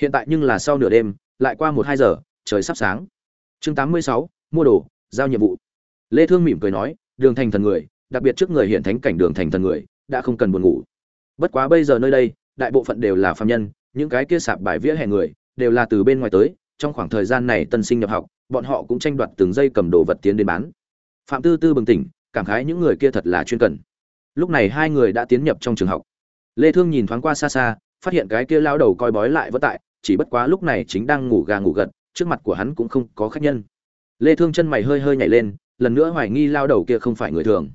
hiện tại nhưng là sau nửa đêm, lại qua một hai giờ, trời sắp sáng. Chương tám mươi sáu, mua đồ, giao nhiệm vụ. Lê thương mỉm cười nói, đường thành thần người, đặc biệt trước người hiện thánh cảnh đường thành thần người, đã không cần buồn ngủ. Bất quá bây giờ nơi đây, đại bộ phận đều là phàm nhân, những cái kia sạp bài vỉa hè người, đều là từ bên ngoài tới, trong khoảng thời gian này tân sinh nhập học, bọn họ cũng tranh đoạt từng giây cầm đồ vật tiến đến bán. Phạm tư tư bừng tỉnh, cảm khái những người kia thật là chuyên cần. Lúc này hai người đã tiến nhập trong trường học. Lê thương nhìn thoáng qua xa xa, phát hiện cái kia lao đầu coi bói lại vỡ tại chỉ bất quá lúc này chính đang ngủ gà ngủ gật, trước mặt của hắn cũng không có khách nhân. Lê thương chân mày hơi hơi nhảy lên, lần nữa hoài nghi lao đầu kia không phải người thường.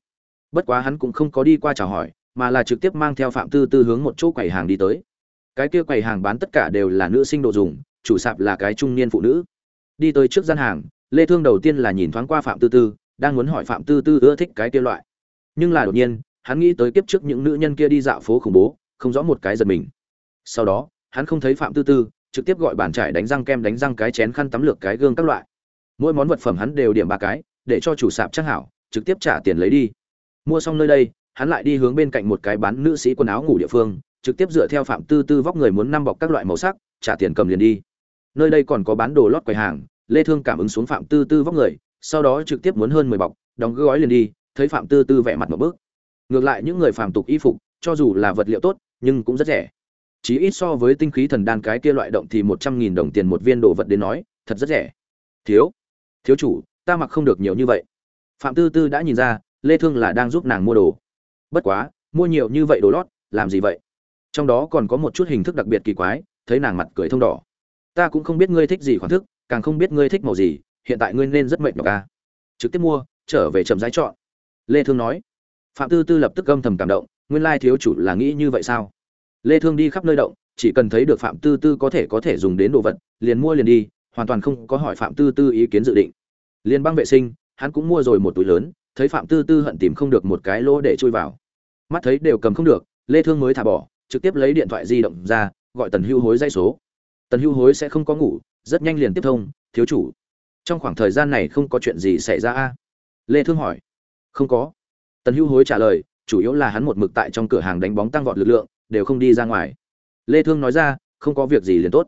Bất quá hắn cũng không có đi qua chào hỏi, mà là trực tiếp mang theo phạm tư tư hướng một chỗ quầy hàng đi tới. Cái kia quầy hàng bán tất cả đều là nữ sinh đồ dùng, chủ sạp là cái trung niên phụ nữ. Đi tới trước gian hàng, lê thương đầu tiên là nhìn thoáng qua phạm tư tư, đang muốn hỏi phạm tư tư ưa thích cái kia loại. Nhưng là đột nhiên, hắn nghĩ tới kiếp trước những nữ nhân kia đi dạo phố khủng bố, không rõ một cái giật mình. Sau đó hắn không thấy phạm tư tư, trực tiếp gọi bàn trải đánh răng kem đánh răng cái chén khăn tắm lược cái gương các loại. Mỗi món vật phẩm hắn đều điểm ba cái, để cho chủ sạp chắc hảo, trực tiếp trả tiền lấy đi. Mua xong nơi đây, hắn lại đi hướng bên cạnh một cái bán nữ sĩ quần áo ngủ địa phương, trực tiếp dựa theo phạm tư tư vóc người muốn năm bọc các loại màu sắc, trả tiền cầm liền đi. Nơi đây còn có bán đồ lót quầy hàng, lê thương cảm ứng xuống phạm tư tư vóc người, sau đó trực tiếp muốn hơn 10 bọc, đóng gói liền đi, thấy phạm tư tư vẻ mặt một bước. Ngược lại những người phàm tục y phục, cho dù là vật liệu tốt, nhưng cũng rất rẻ chỉ ít so với tinh khí thần đan cái kia loại động thì một trăm nghìn đồng tiền một viên đồ vật đến nói, thật rất rẻ. Thiếu thiếu chủ, ta mặc không được nhiều như vậy. Phạm tư tư đã nhìn ra, lê thương là đang giúp nàng mua đồ. Bất quá, mua nhiều như vậy đồ lót, làm gì vậy? Trong đó còn có một chút hình thức đặc biệt kỳ quái, thấy nàng mặt cười thông đỏ. Ta cũng không biết ngươi thích gì khoản thức, càng không biết ngươi thích màu gì, hiện tại ngươi nên rất mệt nhọc ca trực tiếp mua, trở về chậm rãi chọn. Lê thương nói. Phạm tư tư lập tức âm thầm cảm động, nguyên lai thiếu chủ là nghĩ như vậy sao? Lê thương đi khắp nơi động, chỉ cần thấy được phạm tư tư có thể có thể dùng đến đồ vật, liền mua liền đi, hoàn toàn không có hỏi phạm tư tư ý kiến dự định. Liên băng vệ sinh, hắn cũng mua rồi một túi lớn, thấy phạm tư tư hận tìm không được một cái lỗ để chui vào. Mắt thấy đều cầm không được, lê thương mới thả bỏ, trực tiếp lấy điện thoại di động ra, gọi tần hưu hối dây số. Tần hưu hối sẽ không có ngủ, rất nhanh liền tiếp thông, thiếu chủ, trong khoảng thời gian này không có chuyện gì xảy ra a? Lê thương hỏi. Không có. Tần hưu hối trả lời, chủ yếu là hắn một mực tại trong cửa hàng đánh bóng tăng vọt lực lượng đều không đi ra ngoài. Lê thương nói ra, không có việc gì liền tốt.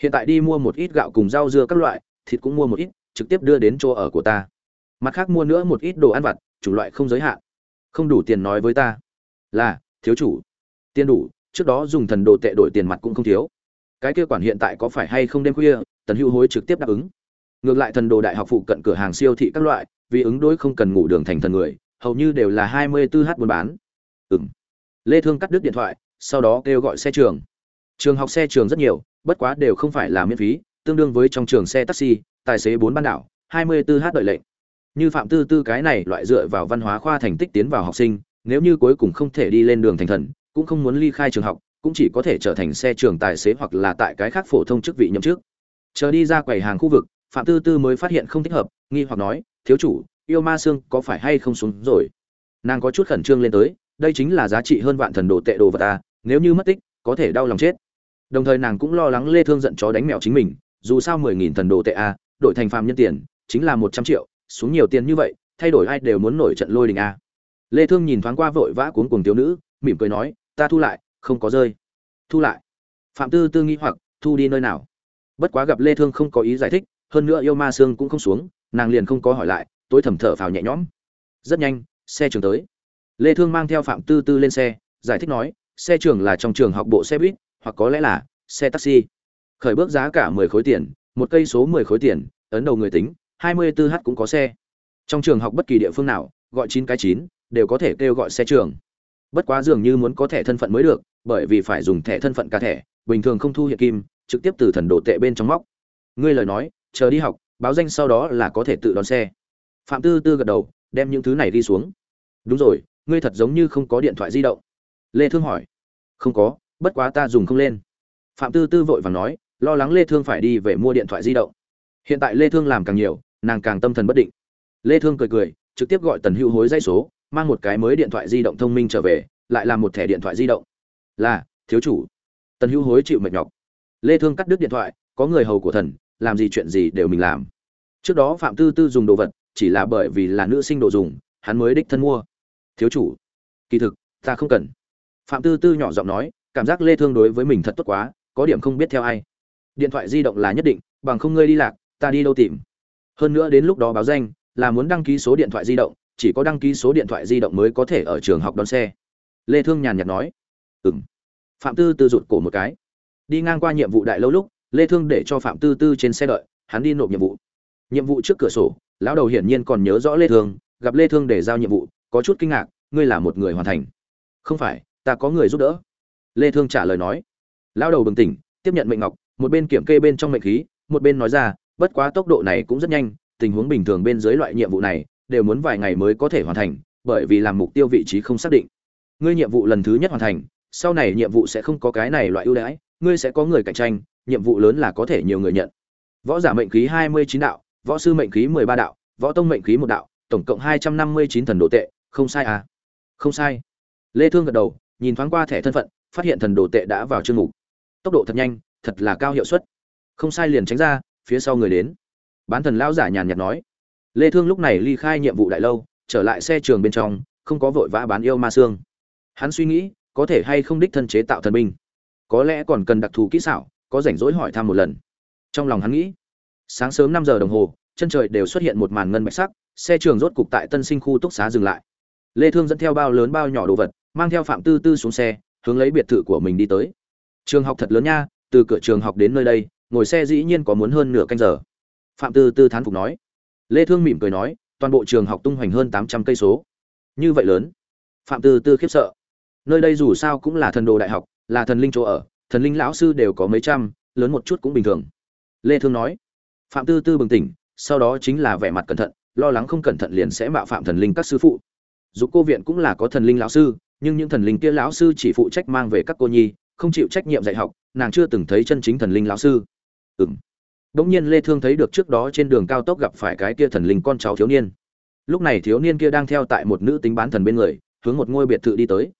Hiện tại đi mua một ít gạo cùng rau dưa các loại, thịt cũng mua một ít, trực tiếp đưa đến chỗ ở của ta. Mặt khác mua nữa một ít đồ ăn vặt, chủng loại không giới hạn. Không đủ tiền nói với ta. Là, thiếu chủ. Tiền đủ, trước đó dùng thần đồ tệ đổi tiền mặt cũng không thiếu. Cái kia quản hiện tại có phải hay không đêm khuya, tần hữu hối trực tiếp đáp ứng. Ngược lại thần đồ đại học phụ cận cửa hàng siêu thị các loại, vì ứng đối không cần ngủ đường thành thần người, hầu như đều là hai mươi 24 h buôn bán. Ừm. Lê thương cắt đứt điện thoại sau đó kêu gọi xe trường. Trường học xe trường rất nhiều, bất quá đều không phải là miễn phí, tương đương với trong trường xe taxi, tài xế bốn ban đảo 24 h đợi lệnh. Như phạm tư tư cái này loại dựa vào văn hóa khoa thành tích tiến vào học sinh, nếu như cuối cùng không thể đi lên đường thành thần, cũng không muốn ly khai trường học, cũng chỉ có thể trở thành xe trường tài xế hoặc là tại cái khác phổ thông chức vị nhậm chức. Chờ đi ra quầy hàng khu vực, phạm tư tư mới phát hiện không thích hợp, nghi hoặc nói, thiếu chủ, yêu ma xương có phải hay không xuống rồi? Nàng có chút khẩn trương lên tới, đây chính là giá trị hơn vạn thần đồ tệ đồ vật ta nếu như mất tích, có thể đau lòng chết. Đồng thời nàng cũng lo lắng lê thương giận chó đánh mèo chính mình, dù sao mười nghìn thần đồ tệ a, đổi thành phàm nhân tiền, chính là một trăm triệu, xuống nhiều tiền như vậy, thay đổi ai đều muốn nổi trận lôi đình a. Lê thương nhìn thoáng qua vội vã cuốn cuồng thiếu nữ, mỉm cười nói, ta thu lại, không có rơi. Thu lại? Phạm tư tư nghĩ hoặc, thu đi nơi nào? Bất quá gặp lê thương không có ý giải thích, hơn nữa yêu ma xương cũng không xuống, nàng liền không có hỏi lại, tối thầm thở phào nhẹ nhõm. Rất nhanh, xe trường tới. Lê thương mang theo phạm tư tư lên xe, giải thích nói xe trường là trong trường học bộ xe buýt, hoặc có lẽ là xe taxi. Khởi bước giá cả 10 khối tiền, một cây số 10 khối tiền, ấn đầu người tính 24 h cũng có xe. Trong trường học bất kỳ địa phương nào, gọi chín cái chín, đều có thể kêu gọi xe trường. Bất quá dường như muốn có thẻ thân phận mới được, bởi vì phải dùng thẻ thân phận cả thẻ, bình thường không thu hiện kim, trực tiếp từ thần đồ tệ bên trong móc. Ngươi lời nói, chờ đi học, báo danh sau đó là có thể tự đón xe. Phạm tư tư gật đầu, đem những thứ này đi xuống. Đúng rồi, ngươi thật giống như không có điện thoại di động lê thương hỏi. Không có, bất quá ta dùng không lên. Phạm tư tư vội vàng nói, lo lắng lê thương phải đi về mua điện thoại di động. Hiện tại lê thương làm càng nhiều, nàng càng tâm thần bất định. Lê thương cười cười, trực tiếp gọi tần hữu hối dây số, mang một cái mới điện thoại di động thông minh trở về, lại làm một thẻ điện thoại di động. Là, thiếu chủ. Tần hữu hối chịu mệt nhọc. Lê thương cắt đứt điện thoại, có người hầu của thần, làm gì chuyện gì đều mình làm. Trước đó phạm tư tư dùng đồ vật, chỉ là bởi vì là nữ sinh đồ dùng, hắn mới đích thân mua. Thiếu chủ. Kỳ thực, ta không cần phạm tư tư nhỏ giọng nói, cảm giác lê thương đối với mình thật tốt quá, có điểm không biết theo ai. Điện thoại di động là nhất định, bằng không ngươi đi lạc, ta đi đâu tìm. Hơn nữa đến lúc đó báo danh, là muốn đăng ký số điện thoại di động, chỉ có đăng ký số điện thoại di động mới có thể ở trường học đón xe. Lê thương nhàn nhạt nói. Ừm. Phạm tư tư rụt cổ một cái. Đi ngang qua nhiệm vụ đại lâu lúc, lê thương để cho phạm tư tư trên xe đợi, hắn đi nộp nhiệm vụ. Nhiệm vụ trước cửa sổ, lão đầu hiển nhiên còn nhớ rõ lê thương, gặp lê thương để giao nhiệm vụ, có chút kinh ngạc, ngươi là một người hoàn thành. Không phải ta có người giúp đỡ. Lê thương trả lời nói. Lão đầu bừng tỉnh, tiếp nhận mệnh ngọc, một bên kiểm kê bên trong mệnh khí, một bên nói ra, bất quá tốc độ này cũng rất nhanh, tình huống bình thường bên dưới loại nhiệm vụ này, đều muốn vài ngày mới có thể hoàn thành, bởi vì làm mục tiêu vị trí không xác định. Ngươi nhiệm vụ lần thứ nhất hoàn thành, sau này nhiệm vụ sẽ không có cái này loại ưu đãi, ngươi sẽ có người cạnh tranh, nhiệm vụ lớn là có thể nhiều người nhận. Võ giả mệnh khí hai mươi chín đạo, võ sư mệnh khí mười ba đạo, võ tông mệnh khí một đạo, tổng cộng hai trăm năm mươi chín thần đồ tệ, không sai à? Không sai. Lê thương gật đầu nhìn thoáng qua thẻ thân phận, phát hiện thần đồ tệ đã vào chương mục. Tốc độ thật nhanh, thật là cao hiệu suất. Không sai liền tránh ra, phía sau người đến. Bán thần lão giả nhàn nhạt nói. Lê thương lúc này ly khai nhiệm vụ đại lâu, trở lại xe trường bên trong, không có vội vã bán yêu ma xương. Hắn suy nghĩ, có thể hay không đích thân chế tạo thần binh. Có lẽ còn cần đặc thù kỹ xảo, có rảnh rỗi hỏi thăm một lần. Trong lòng hắn nghĩ, sáng sớm 5 giờ đồng hồ, chân trời đều xuất hiện một màn ngân bạch sắc, xe trường rốt cục tại tân sinh khu túc xá dừng lại. Lê thương dẫn theo bao lớn bao nhỏ đồ vật mang theo phạm tư tư xuống xe, hướng lấy biệt thự của mình đi tới. Trường học thật lớn nha, từ cửa trường học đến nơi đây, ngồi xe dĩ nhiên có muốn hơn nửa canh giờ. Phạm tư tư thán phục nói. Lê thương mỉm cười nói, toàn bộ trường học tung hoành hơn 800 cây số. Như vậy lớn. Phạm tư tư khiếp sợ. Nơi đây dù sao cũng là thần đồ đại học, là thần linh chỗ ở, thần linh lão sư đều có mấy trăm, lớn một chút cũng bình thường. Lê thương nói. Phạm tư tư bừng tỉnh, sau đó chính là vẻ mặt cẩn thận, lo lắng không cẩn thận liền sẽ mạo phạm thần linh các sư phụ. Dù cô viện cũng là có thần linh lão sư nhưng những thần linh kia lão sư chỉ phụ trách mang về các cô nhi không chịu trách nhiệm dạy học nàng chưa từng thấy chân chính thần linh lão sư ừm Đống nhiên Lê Thương thấy được trước đó trên đường cao tốc gặp phải cái kia thần linh con cháu thiếu niên. Lúc này thiếu niên kia đang theo tại một nữ tính bán thần bên người, hướng một ngôi biệt thự đi tới.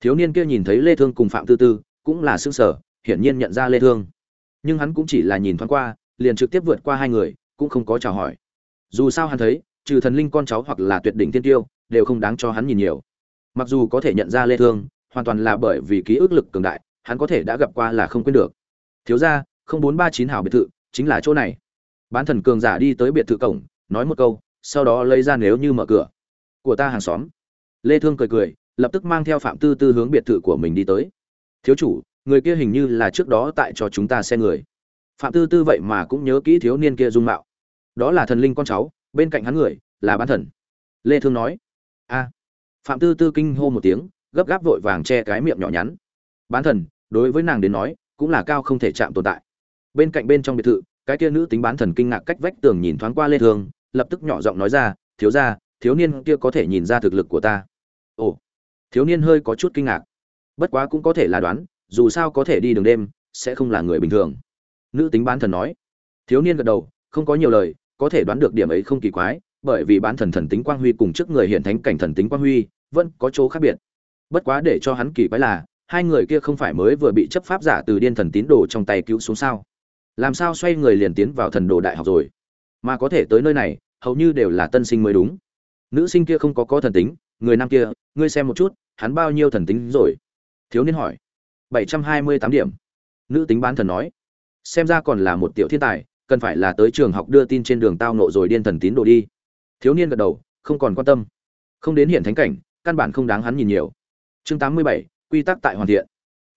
Thiếu niên kia nhìn thấy Lê Thương cùng Phạm Tư Tư, cũng là sương sở hiển nhiên nhận ra Lê Thương. Nhưng hắn cũng chỉ là nhìn thoáng qua, liền trực tiếp vượt qua hai người, cũng không có chào hỏi. Dù sao hắn thấy, trừ thần linh con cháu hoặc là tuyệt đỉnh tiên tiêu, đều không đáng cho hắn nhìn nhiều. Mặc dù có thể nhận ra Lê Thương, hoàn toàn là bởi vì ký ức lực cường đại, hắn có thể đã gặp qua là không quên được. Thiếu gia, 0439 hảo biệt thự, chính là chỗ này. Bán thần cường giả đi tới biệt thự cổng nói một câu sau đó lấy ra nếu như mở cửa. Của ta hàng xóm. Lê thương cười cười lập tức mang theo phạm tư tư hướng biệt thự của mình đi tới. Thiếu chủ người kia hình như là trước đó tại cho chúng ta xe người. Phạm tư tư vậy mà cũng nhớ kỹ thiếu niên kia dung mạo. Đó là thần linh con cháu bên cạnh hắn người là bán thần. Lê thương nói a phạm tư tư kinh hô một tiếng, gấp gáp vội vàng che cái miệng nhỏ nhắn. Bán thần, đối với nàng đến nói, cũng là cao không thể chạm tồn tại. Bên cạnh bên trong biệt thự, cái kia nữ tính bán thần kinh ngạc cách vách tường nhìn thoáng qua lê thương lập tức nhỏ giọng nói ra, thiếu gia, thiếu niên kia có thể nhìn ra thực lực của ta. Ồ, thiếu niên hơi có chút kinh ngạc. Bất quá cũng có thể là đoán, dù sao có thể đi đường đêm, sẽ không là người bình thường. Nữ tính bán thần nói. Thiếu niên gật đầu, không có nhiều lời, có thể đoán được điểm ấy không kỳ quái bởi vì bán thần thần tính quang huy cùng trước người hiện thánh cảnh thần tính quang huy vẫn có chỗ khác biệt. Bất quá để cho hắn kỳ quái là, hai người kia không phải mới vừa bị chấp pháp giả từ điên thần tín đồ trong tay cứu xuống sao? Làm sao xoay người liền tiến vào thần đồ đại học rồi? Mà có thể tới nơi này, hầu như đều là tân sinh mới đúng. Nữ sinh kia không có có thần tính, người nam kia, ngươi xem một chút, hắn bao nhiêu thần tính rồi? Thiếu niên hỏi. Bảy trăm hai mươi tám điểm. Nữ tính bán thần nói. Xem ra còn là một tiểu thiên tài, cần phải là tới trường học đưa tin trên đường tao nộ rồi điên thần tín đồ đi thiếu niên gật đầu, không còn quan tâm. Không đến hiện thánh cảnh, căn bản không đáng hắn nhìn nhiều. Chương tám mươi bảy, quy tắc tại hoàn thiện.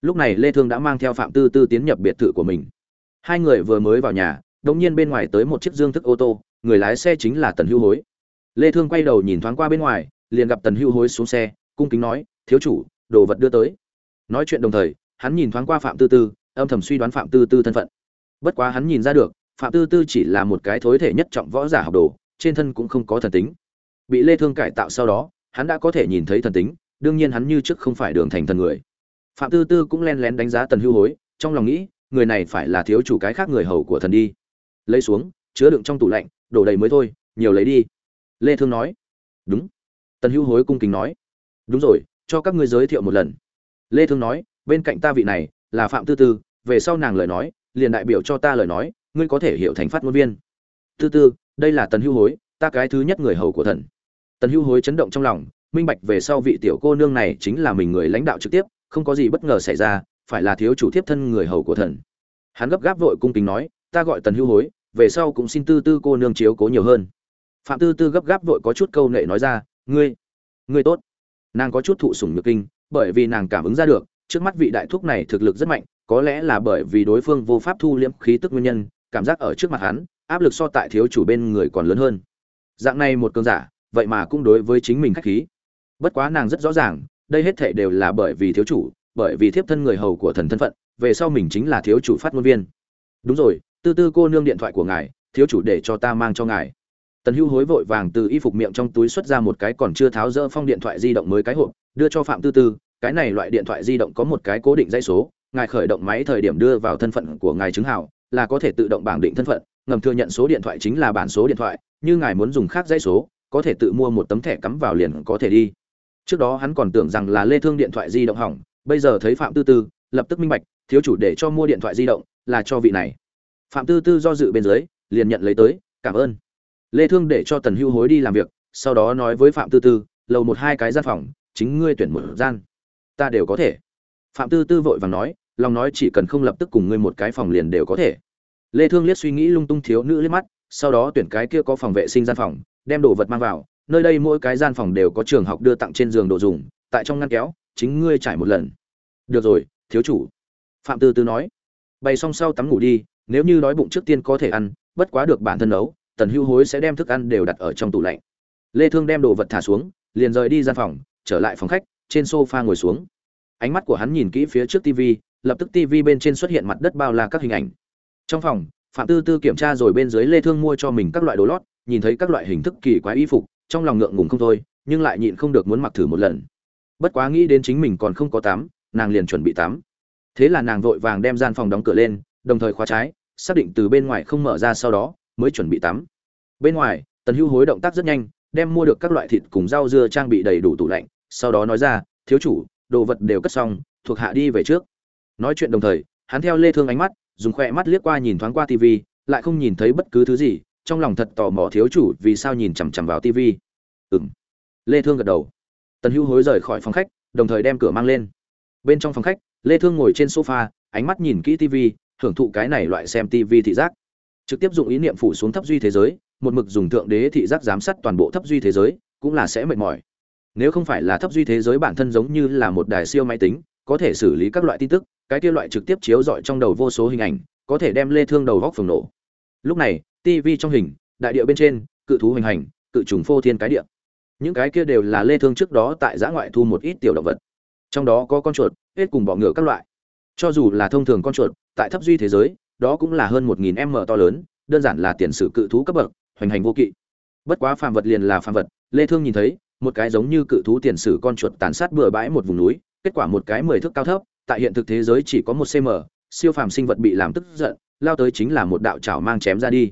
Lúc này lê thương đã mang theo phạm tư tư tiến nhập biệt thự của mình. Hai người vừa mới vào nhà đống nhiên bên ngoài tới một chiếc dương thức ô tô, người lái xe chính là tần hưu hối. Lê thương quay đầu nhìn thoáng qua bên ngoài, liền gặp tần hưu hối xuống xe, cung kính nói, thiếu chủ, đồ vật đưa tới. Nói chuyện đồng thời, hắn nhìn thoáng qua phạm tư tư, âm thầm suy đoán phạm tư tư thân phận. Bất quá hắn nhìn ra được, phạm tư tư chỉ là một cái thối thể nhất trọng võ giả học đồ trên thân cũng không có thần tính. Bị lê thương cải tạo sau đó, hắn đã có thể nhìn thấy thần tính, đương nhiên hắn như trước không phải đường thành thần người. Phạm tư tư cũng len lén đánh giá tần hưu hối, trong lòng nghĩ, người này phải là thiếu chủ cái khác người hầu của thần đi. Lấy xuống, chứa đựng trong tủ lạnh, đổ đầy mới thôi, nhiều lấy đi. Lê thương nói, đúng. Tần hưu hối cung kính nói, đúng rồi, cho các ngươi giới thiệu một lần. Lê thương nói, bên cạnh ta vị này, là phạm tư tư, về sau nàng lời nói, liền đại biểu cho ta lời nói, ngươi có thể hiểu thành phát ngôn viên. Tư tư đây là tần Hưu hối, ta cái thứ nhất người hầu của thần. Tần Hưu hối chấn động trong lòng, minh bạch về sau vị tiểu cô nương này chính là mình người lãnh đạo trực tiếp, không có gì bất ngờ xảy ra, phải là thiếu chủ thiếp thân người hầu của thần. Hắn gấp gáp vội cung kính nói, ta gọi tần hưu hối, về sau cũng xin tư tư cô nương chiếu cố nhiều hơn. Phạm tư tư gấp gáp vội có chút câu nệ nói ra, ngươi ngươi tốt. Nàng có chút thụ sủng nhược kinh, bởi vì nàng cảm ứng ra được, trước mắt vị đại thúc này thực lực rất mạnh, có lẽ là bởi vì đối phương vô pháp thu liễm khí tức nguyên nhân, cảm giác ở trước mặt hắn áp lực so tại thiếu chủ bên người còn lớn hơn. Dạng này một cơn giả, vậy mà cũng đối với chính mình khách khí. Bất quá nàng rất rõ ràng, đây hết thệ đều là bởi vì thiếu chủ, bởi vì thiếp thân người hầu của thần thân phận, về sau mình chính là thiếu chủ phát ngôn viên. Đúng rồi, tư tư cô nương điện thoại của ngài, thiếu chủ để cho ta mang cho ngài. Tần hữu hối vội vàng từ y phục miệng trong túi xuất ra một cái còn chưa tháo rỡ phong điện thoại di động mới cái hộp, đưa cho phạm tư tư, cái này loại điện thoại di động có một cái cố định dây số, ngài khởi động máy thời điểm đưa vào thân phận của ngài chứng hảo, là có thể tự động bảng định thân phận ngầm thừa nhận số điện thoại chính là bản số điện thoại, như ngài muốn dùng khác dây số, có thể tự mua một tấm thẻ cắm vào liền có thể đi. Trước đó hắn còn tưởng rằng là lê thương điện thoại di động hỏng, bây giờ thấy phạm tư tư, lập tức minh bạch, thiếu chủ để cho mua điện thoại di động là cho vị này. Phạm tư tư do dự bên dưới, liền nhận lấy tới, cảm ơn. Lê thương để cho tần hưu hối đi làm việc, sau đó nói với phạm tư tư, lầu một hai cái gian phòng, chính ngươi tuyển một gian, ta đều có thể. Phạm tư tư vội vàng nói, lòng nói chỉ cần không lập tức cùng ngươi một cái phòng liền đều có thể lê thương liếc suy nghĩ lung tung thiếu nữ liếc mắt sau đó tuyển cái kia có phòng vệ sinh gian phòng đem đồ vật mang vào nơi đây mỗi cái gian phòng đều có trường học đưa tặng trên giường đồ dùng tại trong ngăn kéo chính ngươi trải một lần. Được rồi thiếu chủ. Phạm tư tư nói. Bày xong sau tắm ngủ đi nếu như đói bụng trước tiên có thể ăn bất quá được bản thân nấu tần hưu hối sẽ đem thức ăn đều đặt ở trong tủ lạnh. Lê thương đem đồ vật thả xuống liền rời đi gian phòng trở lại phòng khách trên sofa ngồi xuống. Ánh mắt của hắn nhìn kỹ phía trước TV, lập tức TV bên trên xuất hiện mặt đất bao la các hình ảnh trong phòng, phạm tư tư kiểm tra rồi bên dưới lê thương mua cho mình các loại đồ lót, nhìn thấy các loại hình thức kỳ quái y phục, trong lòng ngượng ngùng không thôi, nhưng lại nhịn không được muốn mặc thử một lần. Bất quá nghĩ đến chính mình còn không có tắm, nàng liền chuẩn bị tắm. Thế là nàng vội vàng đem gian phòng đóng cửa lên, đồng thời khóa trái, xác định từ bên ngoài không mở ra sau đó, mới chuẩn bị tắm. Bên ngoài, tần hưu hối động tác rất nhanh, đem mua được các loại thịt cùng rau dưa trang bị đầy đủ tủ lạnh, sau đó nói ra, thiếu chủ, đồ vật đều cất xong, thuộc hạ đi về trước. Nói chuyện đồng thời, hắn theo lê thương ánh mắt dùng khoe mắt liếc qua nhìn thoáng qua tv lại không nhìn thấy bất cứ thứ gì, trong lòng thật tò mò thiếu chủ vì sao nhìn chằm chằm vào tv ừm. Lê thương gật đầu. Tần hữu hối rời khỏi phòng khách, đồng thời đem cửa mang lên. Bên trong phòng khách, lê thương ngồi trên sofa, ánh mắt nhìn kỹ tv hưởng thụ cái này loại xem tv thị giác. Trực tiếp dụng ý niệm phủ xuống thấp duy thế giới, một mực dùng thượng đế thị giác giám sát toàn bộ thấp duy thế giới, cũng là sẽ mệt mỏi. Nếu không phải là thấp duy thế giới bản thân giống như là một đài siêu máy tính, có thể xử lý các loại tin tức cái kia loại trực tiếp chiếu rọi trong đầu vô số hình ảnh, có thể đem lê thương đầu góc phồng nổ. Lúc này tv trong hình, đại địa bên trên, cự thú hình hành, cự trùng phô thiên cái địa. Những cái kia đều là lê thương trước đó tại giã ngoại thu một ít tiểu động vật. Trong đó có con chuột, hết cùng bọ ngựa các loại. Cho dù là thông thường con chuột, tại thấp duy thế giới, đó cũng là hơn một nghìn m to lớn, đơn giản là tiền sử cự thú cấp bậc, hoành hành vô kỵ. Bất quá phàm vật liền là phàm vật, lê thương nhìn thấy, một cái giống như cự thú tiền sử con chuột tàn sát bừa bãi một vùng núi, kết quả một cái mười thước cao thấp tại hiện thực thế giới chỉ có một cm siêu phàm sinh vật bị làm tức giận, lao tới chính là một đạo chảo mang chém ra đi.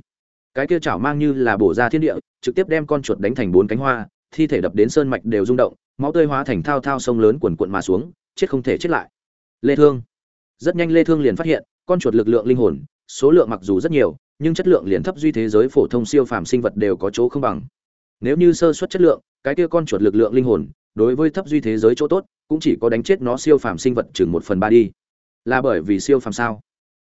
Cái kia chảo mang như là bổ ra thiên địa, trực tiếp đem con chuột đánh thành bốn cánh hoa, thi thể đập đến sơn mạch đều rung động, máu tươi hóa thành thao thao sông lớn quần quận mà xuống, chết không thể chết lại. Lê thương. Rất nhanh lê thương liền phát hiện, con chuột lực lượng linh hồn, số lượng mặc dù rất nhiều, nhưng chất lượng liền thấp duy thế giới phổ thông siêu phàm sinh vật đều có chỗ không bằng. Nếu như sơ suất chất lượng, cái kia con chuột lực lượng linh hồn, đối với thấp duy thế giới chỗ tốt cũng chỉ có đánh chết nó siêu phàm sinh vật chừng một phần ba đi. Là bởi vì siêu phàm sao?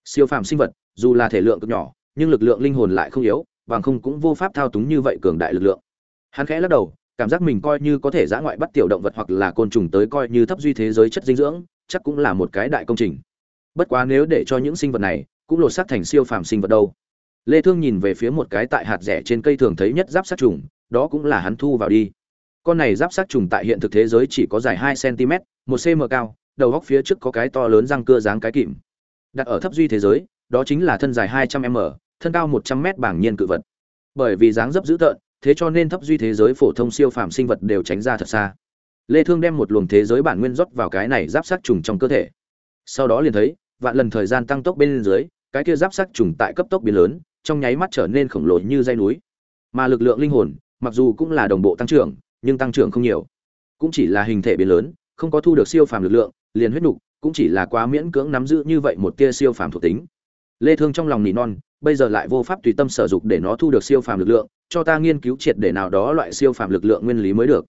Siêu phàm sinh vật, dù là thể lượng cực nhỏ, nhưng lực lượng linh hồn lại không yếu, bằng không cũng vô pháp thao túng như vậy cường đại lực lượng. Hắn khẽ lắc đầu, cảm giác mình coi như có thể giã ngoại bắt tiểu động vật hoặc là côn trùng tới coi như thấp duy thế giới chất dinh dưỡng, chắc cũng là một cái đại công trình. Bất quá nếu để cho những sinh vật này, cũng lột xác thành siêu phàm sinh vật đâu. Lê thương nhìn về phía một cái tại hạt rẻ trên cây thường thấy nhất giáp sát trùng, đó cũng là hắn thu vào đi con này giáp sát trùng tại hiện thực thế giới chỉ có dài 2 cm 1 cm cao, đầu góc phía trước có cái to lớn răng cưa dáng cái kìm. Đặt ở thấp duy thế giới, đó chính là thân dài 200 m, thân cao 100 m bảng nhiên cự vật. Bởi vì dáng dấp dữ tợn, thế cho nên thấp duy thế giới phổ thông siêu phàm sinh vật đều tránh ra thật xa. Lê thương đem một luồng thế giới bản nguyên rót vào cái này giáp sát trùng trong cơ thể. Sau đó liền thấy, vạn lần thời gian tăng tốc bên dưới, cái kia giáp sát trùng tại cấp tốc biến lớn, trong nháy mắt trở nên khổng lồ như dây núi. Mà lực lượng linh hồn, mặc dù cũng là đồng bộ tăng trưởng nhưng tăng trưởng không nhiều. Cũng chỉ là hình thể biến lớn, không có thu được siêu phàm lực lượng, liền huyết nục cũng chỉ là quá miễn cưỡng nắm giữ như vậy một tia siêu phàm thuộc tính. Lê thương trong lòng nỉ non, bây giờ lại vô pháp tùy tâm sở dụng để nó thu được siêu phàm lực lượng, cho ta nghiên cứu triệt để nào đó loại siêu phàm lực lượng nguyên lý mới được.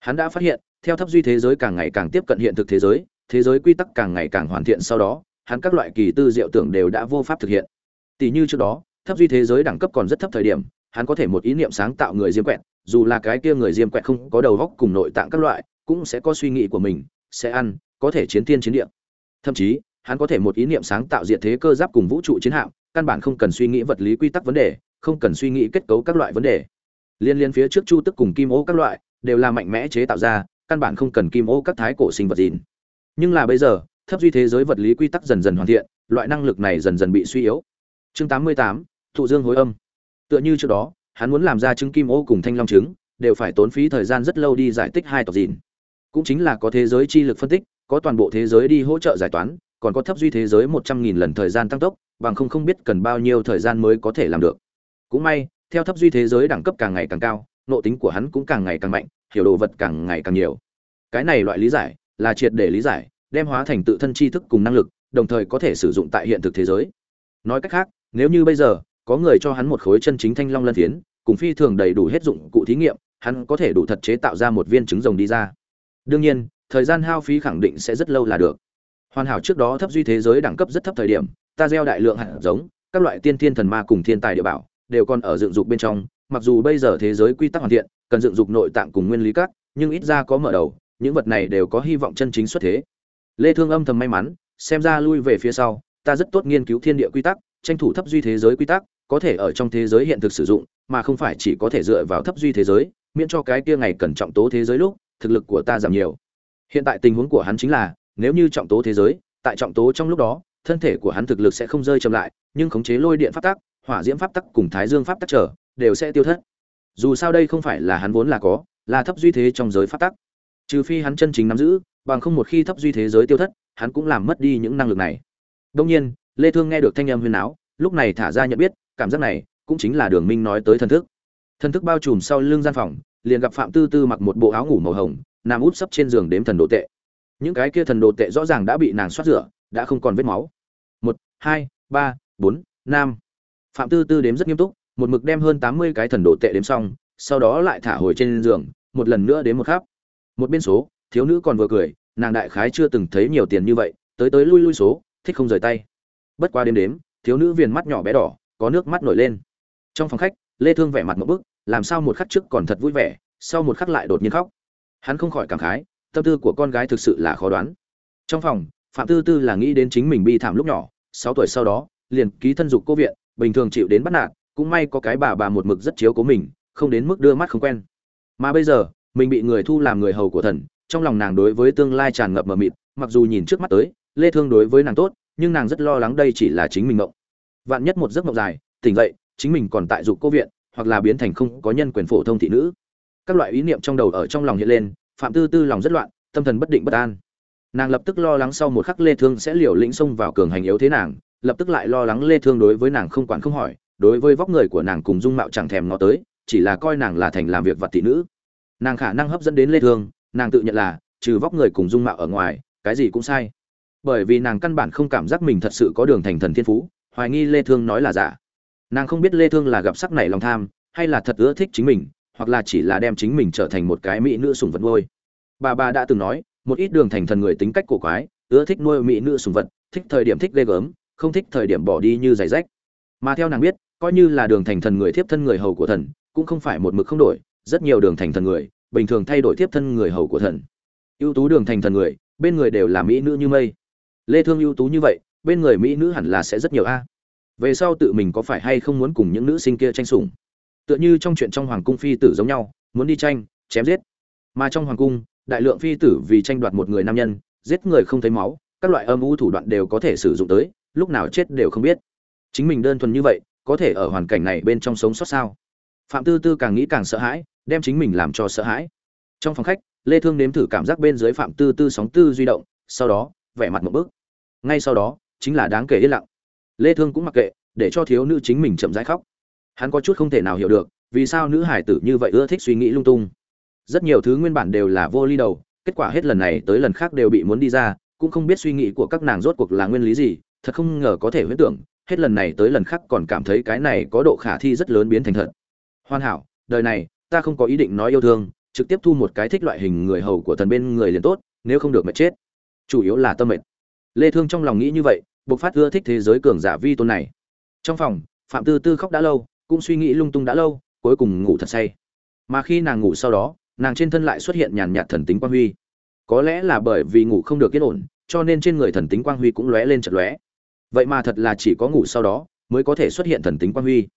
Hắn đã phát hiện, theo thấp duy thế giới càng ngày càng tiếp cận hiện thực thế giới thế giới quy tắc càng ngày càng hoàn thiện sau đó, hắn các loại kỳ tư diệu tưởng đều đã vô pháp thực hiện. Tỷ như trước đó, thấp duy thế giới đẳng cấp còn rất thấp thời điểm hắn có thể một ý niệm sáng tạo người diêm quẹt dù là cái kia người diêm quẹt không có đầu góc cùng nội tạng các loại cũng sẽ có suy nghĩ của mình sẽ ăn có thể chiến thiên chiến địa. Thậm chí hắn có thể một ý niệm sáng tạo diệt thế cơ giáp cùng vũ trụ chiến hạm căn bản không cần suy nghĩ vật lý quy tắc vấn đề không cần suy nghĩ kết cấu các loại vấn đề. Liên liên phía trước chu tức cùng kim ô các loại đều là mạnh mẽ chế tạo ra căn bản không cần kim ô các thái cổ sinh vật gì nhưng là bây giờ thấp duy thế giới vật lý quy tắc dần dần hoàn thiện loại năng lực này dần dần bị suy yếu. Chương 88, thụ dương hối âm tựa như trước đó, hắn muốn làm ra trứng kim ô cùng thanh long trứng, đều phải tốn phí thời gian rất lâu đi giải tích hai tộc dìn. Cũng chính là có thế giới chi lực phân tích, có toàn bộ thế giới đi hỗ trợ giải toán, còn có thấp duy thế giới một trăm nghìn lần thời gian tăng tốc, bằng không không biết cần bao nhiêu thời gian mới có thể làm được. Cũng may, theo thấp duy thế giới đẳng cấp càng ngày càng cao nộ tính của hắn cũng càng ngày càng mạnh, hiểu đồ vật càng ngày càng nhiều. Cái này loại lý giải, là triệt để lý giải, đem hóa thành tự thân tri thức cùng năng lực, đồng thời có thể sử dụng tại hiện thực thế giới. Nói cách khác, nếu như bây giờ có người cho hắn một khối chân chính thanh long lân phiến, cùng phi thường đầy đủ hết dụng cụ thí nghiệm, hắn có thể đủ thật chế tạo ra một viên trứng rồng đi ra. Đương nhiên, thời gian hao phí khẳng định sẽ rất lâu là được. Hoàn hảo trước đó thấp duy thế giới đẳng cấp rất thấp thời điểm, ta gieo đại lượng hạt giống, các loại tiên thiên thần ma cùng thiên tài địa bảo, đều còn ở dựng dục bên trong. Mặc dù bây giờ thế giới quy tắc hoàn thiện, cần dựng dục nội tạng cùng nguyên lý các, nhưng ít ra có mở đầu, những vật này đều có hy vọng chân chính xuất thế. Lê thương âm thầm may mắn, xem ra lui về phía sau, ta rất tốt nghiên cứu thiên địa quy tắc tranh thủ thấp duy thế giới quy tắc, có thể ở trong thế giới hiện thực sử dụng, mà không phải chỉ có thể dựa vào thấp duy thế giới, miễn cho cái kia ngày cần trọng tố thế giới lúc, thực lực của ta giảm nhiều. Hiện tại tình huống của hắn chính là, nếu như trọng tố thế giới, tại trọng tố trong lúc đó, thân thể của hắn thực lực sẽ không rơi chậm lại, nhưng khống chế lôi điện pháp tắc, hỏa diễm pháp tắc cùng thái dương pháp tắc trở, đều sẽ tiêu thất. Dù sao đây không phải là hắn vốn là có, là thấp duy thế trong giới pháp tắc. Trừ phi hắn chân chính nắm giữ, bằng không một khi thấp duy thế giới tiêu thất, hắn cũng làm mất đi những năng lực này. Đông nhiên lê thương nghe được thanh âm huyền áo lúc này thả ra nhận biết, cảm giác này cũng chính là đường minh nói tới thần thức. Thần thức bao trùm sau lưng gian phòng, liền gặp phạm tư tư mặc một bộ áo ngủ màu hồng, nằm út sấp trên giường đếm thần đồ tệ. Những cái kia thần đồ tệ rõ ràng đã bị nàng xoát rửa, đã không còn vết máu. Một, hai, ba, bốn, năm. Phạm tư tư đếm rất nghiêm túc, một mực đem hơn tám mươi cái thần đồ tệ đếm xong, sau đó lại thả hồi trên giường, một lần nữa đến một khắp. Một bên số, thiếu nữ còn vừa cười, nàng đại khái chưa từng thấy nhiều tiền như vậy, tới tới lui lui số, thích không rời tay bất qua đêm đếm, thiếu nữ viền mắt nhỏ bé đỏ, có nước mắt nổi lên. Trong phòng khách, lê thương vẻ mặt một bức, làm sao một khắc trước còn thật vui vẻ, sau một khắc lại đột nhiên khóc. Hắn không khỏi cảm khái, tâm tư của con gái thực sự là khó đoán. Trong phòng, phạm tư tư là nghĩ đến chính mình bi thảm lúc nhỏ, sáu tuổi sau đó, liền ký thân dục cô viện, bình thường chịu đến bắt nạt, cũng may có cái bà bà một mực rất chiếu cố mình, không đến mức đưa mắt không quen. Mà bây giờ, mình bị người thu làm người hầu của thần, trong lòng nàng đối với tương lai tràn ngập mờ mịt, mặc dù nhìn trước mắt tới, lê thương đối với nàng tốt nhưng nàng rất lo lắng đây chỉ là chính mình mộng. Vạn nhất một giấc mộng dài, tỉnh dậy, chính mình còn tại dục cô viện, hoặc là biến thành không có nhân quyền phổ thông thị nữ. Các loại ý niệm trong đầu ở trong lòng hiện lên, phạm tư tư lòng rất loạn, tâm thần bất định bất an. Nàng lập tức lo lắng sau một khắc lê thương sẽ liều lĩnh xông vào cường hành yếu thế nàng, lập tức lại lo lắng lê thương đối với nàng không quản không hỏi, đối với vóc người của nàng cùng dung mạo chẳng thèm ngó tới, chỉ là coi nàng là thành làm việc vật thị nữ. Nàng khả năng hấp dẫn đến lê thương, nàng tự nhận là, trừ vóc người cùng dung mạo ở ngoài, cái gì cũng sai bởi vì nàng căn bản không cảm giác mình thật sự có đường thành thần thiên phú, hoài nghi lê thương nói là giả. Nàng không biết lê thương là gặp sắc này lòng tham, hay là thật ưa thích chính mình, hoặc là chỉ là đem chính mình trở thành một cái mỹ nữ sủng vật nuôi. Bà bà đã từng nói, một ít đường thành thần người tính cách cổ quái, ưa thích nuôi mỹ nữ sủng vật, thích thời điểm thích ghê gớm, không thích thời điểm bỏ đi như giày rách. Mà theo nàng biết, coi như là đường thành thần người thiếp thân người hầu của thần, cũng không phải một mực không đổi, rất nhiều đường thành thần người, bình thường thay đổi thiếp thân người hầu của thần. Ưu tú đường thành thần người, bên người đều là mỹ nữ như mây lê thương ưu tú như vậy, bên người mỹ nữ hẳn là sẽ rất nhiều a. Về sau tự mình có phải hay không muốn cùng những nữ sinh kia tranh sủng? Tựa như trong chuyện trong hoàng cung phi tử giống nhau, muốn đi tranh, chém giết. Mà trong hoàng cung, đại lượng phi tử vì tranh đoạt một người nam nhân, giết người không thấy máu, các loại âm u thủ đoạn đều có thể sử dụng tới, lúc nào chết đều không biết. Chính mình đơn thuần như vậy, có thể ở hoàn cảnh này bên trong sống sót sao? Phạm tư tư càng nghĩ càng sợ hãi, đem chính mình làm cho sợ hãi. Trong phòng khách, lê thương nếm thử cảm giác bên dưới phạm tư tư sóng tư duy động, sau đó, vẻ mặt một bước ngay sau đó, chính là đáng kể yên lặng. Lê thương cũng mặc kệ, để cho thiếu nữ chính mình chậm rãi khóc. Hắn có chút không thể nào hiểu được, vì sao nữ hải tử như vậy ưa thích suy nghĩ lung tung. Rất nhiều thứ nguyên bản đều là vô ly đầu, kết quả hết lần này tới lần khác đều bị muốn đi ra, cũng không biết suy nghĩ của các nàng rốt cuộc là nguyên lý gì, thật không ngờ có thể huyễn tưởng, hết lần này tới lần khác còn cảm thấy cái này có độ khả thi rất lớn biến thành thật. Hoàn hảo, đời này, ta không có ý định nói yêu thương, trực tiếp thu một cái thích loại hình người hầu của thần bên người liền tốt, nếu không được mệt chết. Chủ yếu là tâm mệt lê thương trong lòng nghĩ như vậy buộc phát ưa thích thế giới cường giả vi tôn này. Trong phòng, phạm tư tư khóc đã lâu, cũng suy nghĩ lung tung đã lâu, cuối cùng ngủ thật say. Mà khi nàng ngủ sau đó, nàng trên thân lại xuất hiện nhàn nhạt thần tính quang huy. Có lẽ là bởi vì ngủ không được yên ổn, cho nên trên người thần tính quang huy cũng lóe lên chật lóe. Vậy mà thật là chỉ có ngủ sau đó, mới có thể xuất hiện thần tính quang huy.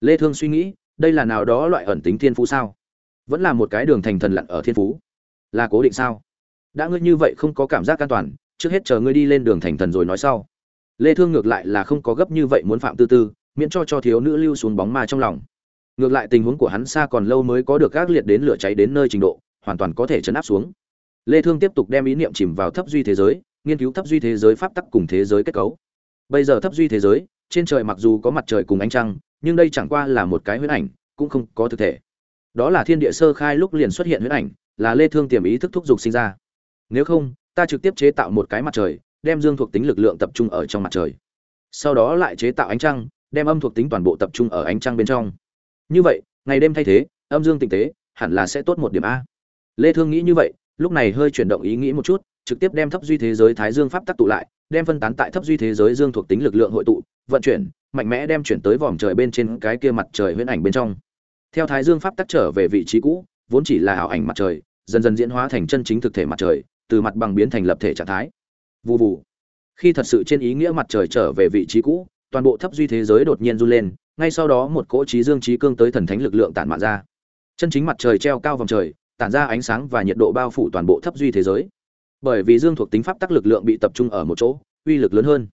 Lê thương suy nghĩ, đây là nào đó loại ẩn tính thiên phú sao? Vẫn là một cái đường thành thần lặn ở thiên phú. Là cố định sao? Đã ngươi như vậy không có cảm giác an toàn trước hết chờ ngươi đi lên đường thành thần rồi nói sau. Lê thương ngược lại là không có gấp như vậy muốn phạm tư tư, miễn cho cho thiếu nữ lưu xuống bóng ma trong lòng. Ngược lại tình huống của hắn xa còn lâu mới có được các liệt đến lửa cháy đến nơi trình độ, hoàn toàn có thể chấn áp xuống. Lê thương tiếp tục đem ý niệm chìm vào thấp duy thế giới, nghiên cứu thấp duy thế giới pháp tắc cùng thế giới kết cấu. Bây giờ thấp duy thế giới, trên trời mặc dù có mặt trời cùng ánh trăng, nhưng đây chẳng qua là một cái huyễn ảnh, cũng không có thực thể. Đó là thiên địa sơ khai lúc liền xuất hiện huyễn ảnh, là lê thương tiềm ý thức thúc dục sinh ra. Nếu không ta trực tiếp chế tạo một cái mặt trời, đem dương thuộc tính lực lượng tập trung ở trong mặt trời. Sau đó lại chế tạo ánh trăng, đem âm thuộc tính toàn bộ tập trung ở ánh trăng bên trong. Như vậy, ngày đêm thay thế, âm dương tinh tế, hẳn là sẽ tốt một điểm a. Lê thương nghĩ như vậy, lúc này hơi chuyển động ý nghĩ một chút, trực tiếp đem thấp duy thế giới thái dương pháp tắc tụ lại, đem phân tán tại thấp duy thế giới dương thuộc tính lực lượng hội tụ, vận chuyển, mạnh mẽ đem chuyển tới vòm trời bên trên cái kia mặt trời huyễn ảnh bên trong. Theo thái dương pháp tắc trở về vị trí cũ, vốn chỉ là ảo ảnh mặt trời, dần dần diễn hóa thành chân chính thực thể mặt trời từ mặt bằng biến thành lập thể trạng thái. Vù vù. Khi thật sự trên ý nghĩa mặt trời trở về vị trí cũ, toàn bộ thấp duy thế giới đột nhiên run lên, ngay sau đó một cỗ trí dương trí cương tới thần thánh lực lượng tản mạn ra. Chân chính mặt trời treo cao vòng trời, tản ra ánh sáng và nhiệt độ bao phủ toàn bộ thấp duy thế giới. Bởi vì dương thuộc tính pháp tắc lực lượng bị tập trung ở một chỗ, uy lực lớn hơn.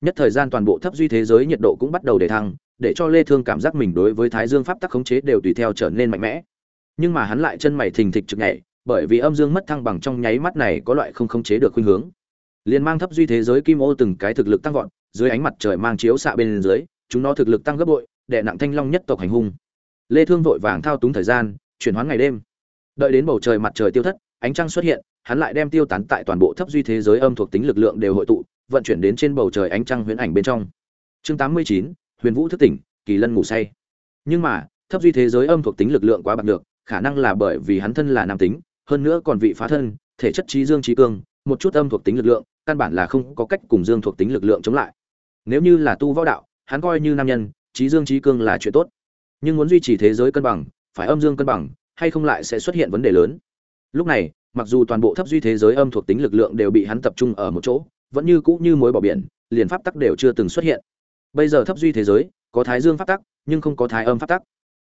Nhất thời gian toàn bộ thấp duy thế giới nhiệt độ cũng bắt đầu để thăng, để cho lê thương cảm giác mình đối với thái dương pháp tắc khống chế đều tùy theo trở nên mạnh mẽ. Nhưng mà hắn lại chân mày thình thịch trực nhảy bởi vì âm dương mất thăng bằng trong nháy mắt này có loại không khống chế được khuynh hướng. Liền mang thấp duy thế giới kim ô từng cái thực lực tăng vọt dưới ánh mặt trời mang chiếu xạ bên dưới chúng nó thực lực tăng gấp bội đệ nặng thanh long nhất tộc hành hung. Lê thương vội vàng thao túng thời gian chuyển hoán ngày đêm. Đợi đến bầu trời mặt trời tiêu thất ánh trăng xuất hiện hắn lại đem tiêu tán tại toàn bộ thấp duy thế giới âm thuộc tính lực lượng đều hội tụ vận chuyển đến trên bầu trời ánh trăng huyễn ảnh bên trong. Chương 89, huyền vũ thức tỉnh kỳ lân ngủ say. Nhưng mà thấp duy thế giới âm thuộc tính lực lượng quá bạc được khả năng là bởi vì hắn thân là nam tính hơn nữa còn vị phá thân, thể chất trí dương trí cương, một chút âm thuộc tính lực lượng, căn bản là không có cách cùng dương thuộc tính lực lượng chống lại. Nếu như là tu võ đạo, hắn coi như nam nhân, trí dương trí cương là chuyện tốt. Nhưng muốn duy trì thế giới cân bằng, phải âm dương cân bằng, hay không lại sẽ xuất hiện vấn đề lớn. Lúc này, mặc dù toàn bộ thấp duy thế giới âm thuộc tính lực lượng đều bị hắn tập trung ở một chỗ, vẫn như cũ như mối bỏ biển, liền pháp tắc đều chưa từng xuất hiện. Bây giờ thấp duy thế giới, có thái dương pháp tắc, nhưng không có thái âm pháp tắc.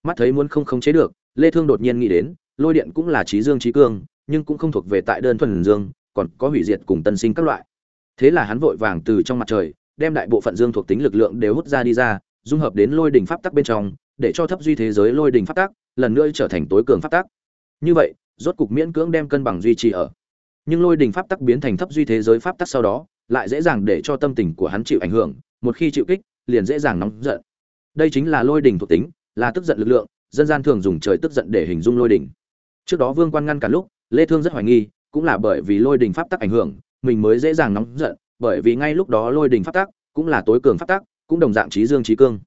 Mắt thấy muốn không khống chế được, lê thương đột nhiên nghĩ đến lôi điện cũng là trí dương trí cương, nhưng cũng không thuộc về tại đơn thuần dương, còn có hủy diệt cùng tân sinh các loại. Thế là hắn vội vàng từ trong mặt trời, đem đại bộ phận dương thuộc tính lực lượng đều hút ra đi ra, dung hợp đến lôi đỉnh pháp tắc bên trong, để cho thấp duy thế giới lôi đỉnh pháp tắc, lần nữa trở thành tối cường pháp tắc. Như vậy, rốt cục miễn cưỡng đem cân bằng duy trì ở. Nhưng lôi đỉnh pháp tắc biến thành thấp duy thế giới pháp tắc sau đó, lại dễ dàng để cho tâm tình của hắn chịu ảnh hưởng, một khi chịu kích, liền dễ dàng nóng giận. Đây chính là lôi đỉnh thuộc tính, là tức giận lực lượng, dân gian thường dùng trời tức giận để hình dung lôi đỉnh trước đó vương quan ngăn cả lúc, lê thương rất hoài nghi, cũng là bởi vì lôi đình pháp tắc ảnh hưởng, mình mới dễ dàng nóng giận, bởi vì ngay lúc đó lôi đình pháp tắc cũng là tối cường pháp tắc, cũng đồng dạng trí dương trí cương.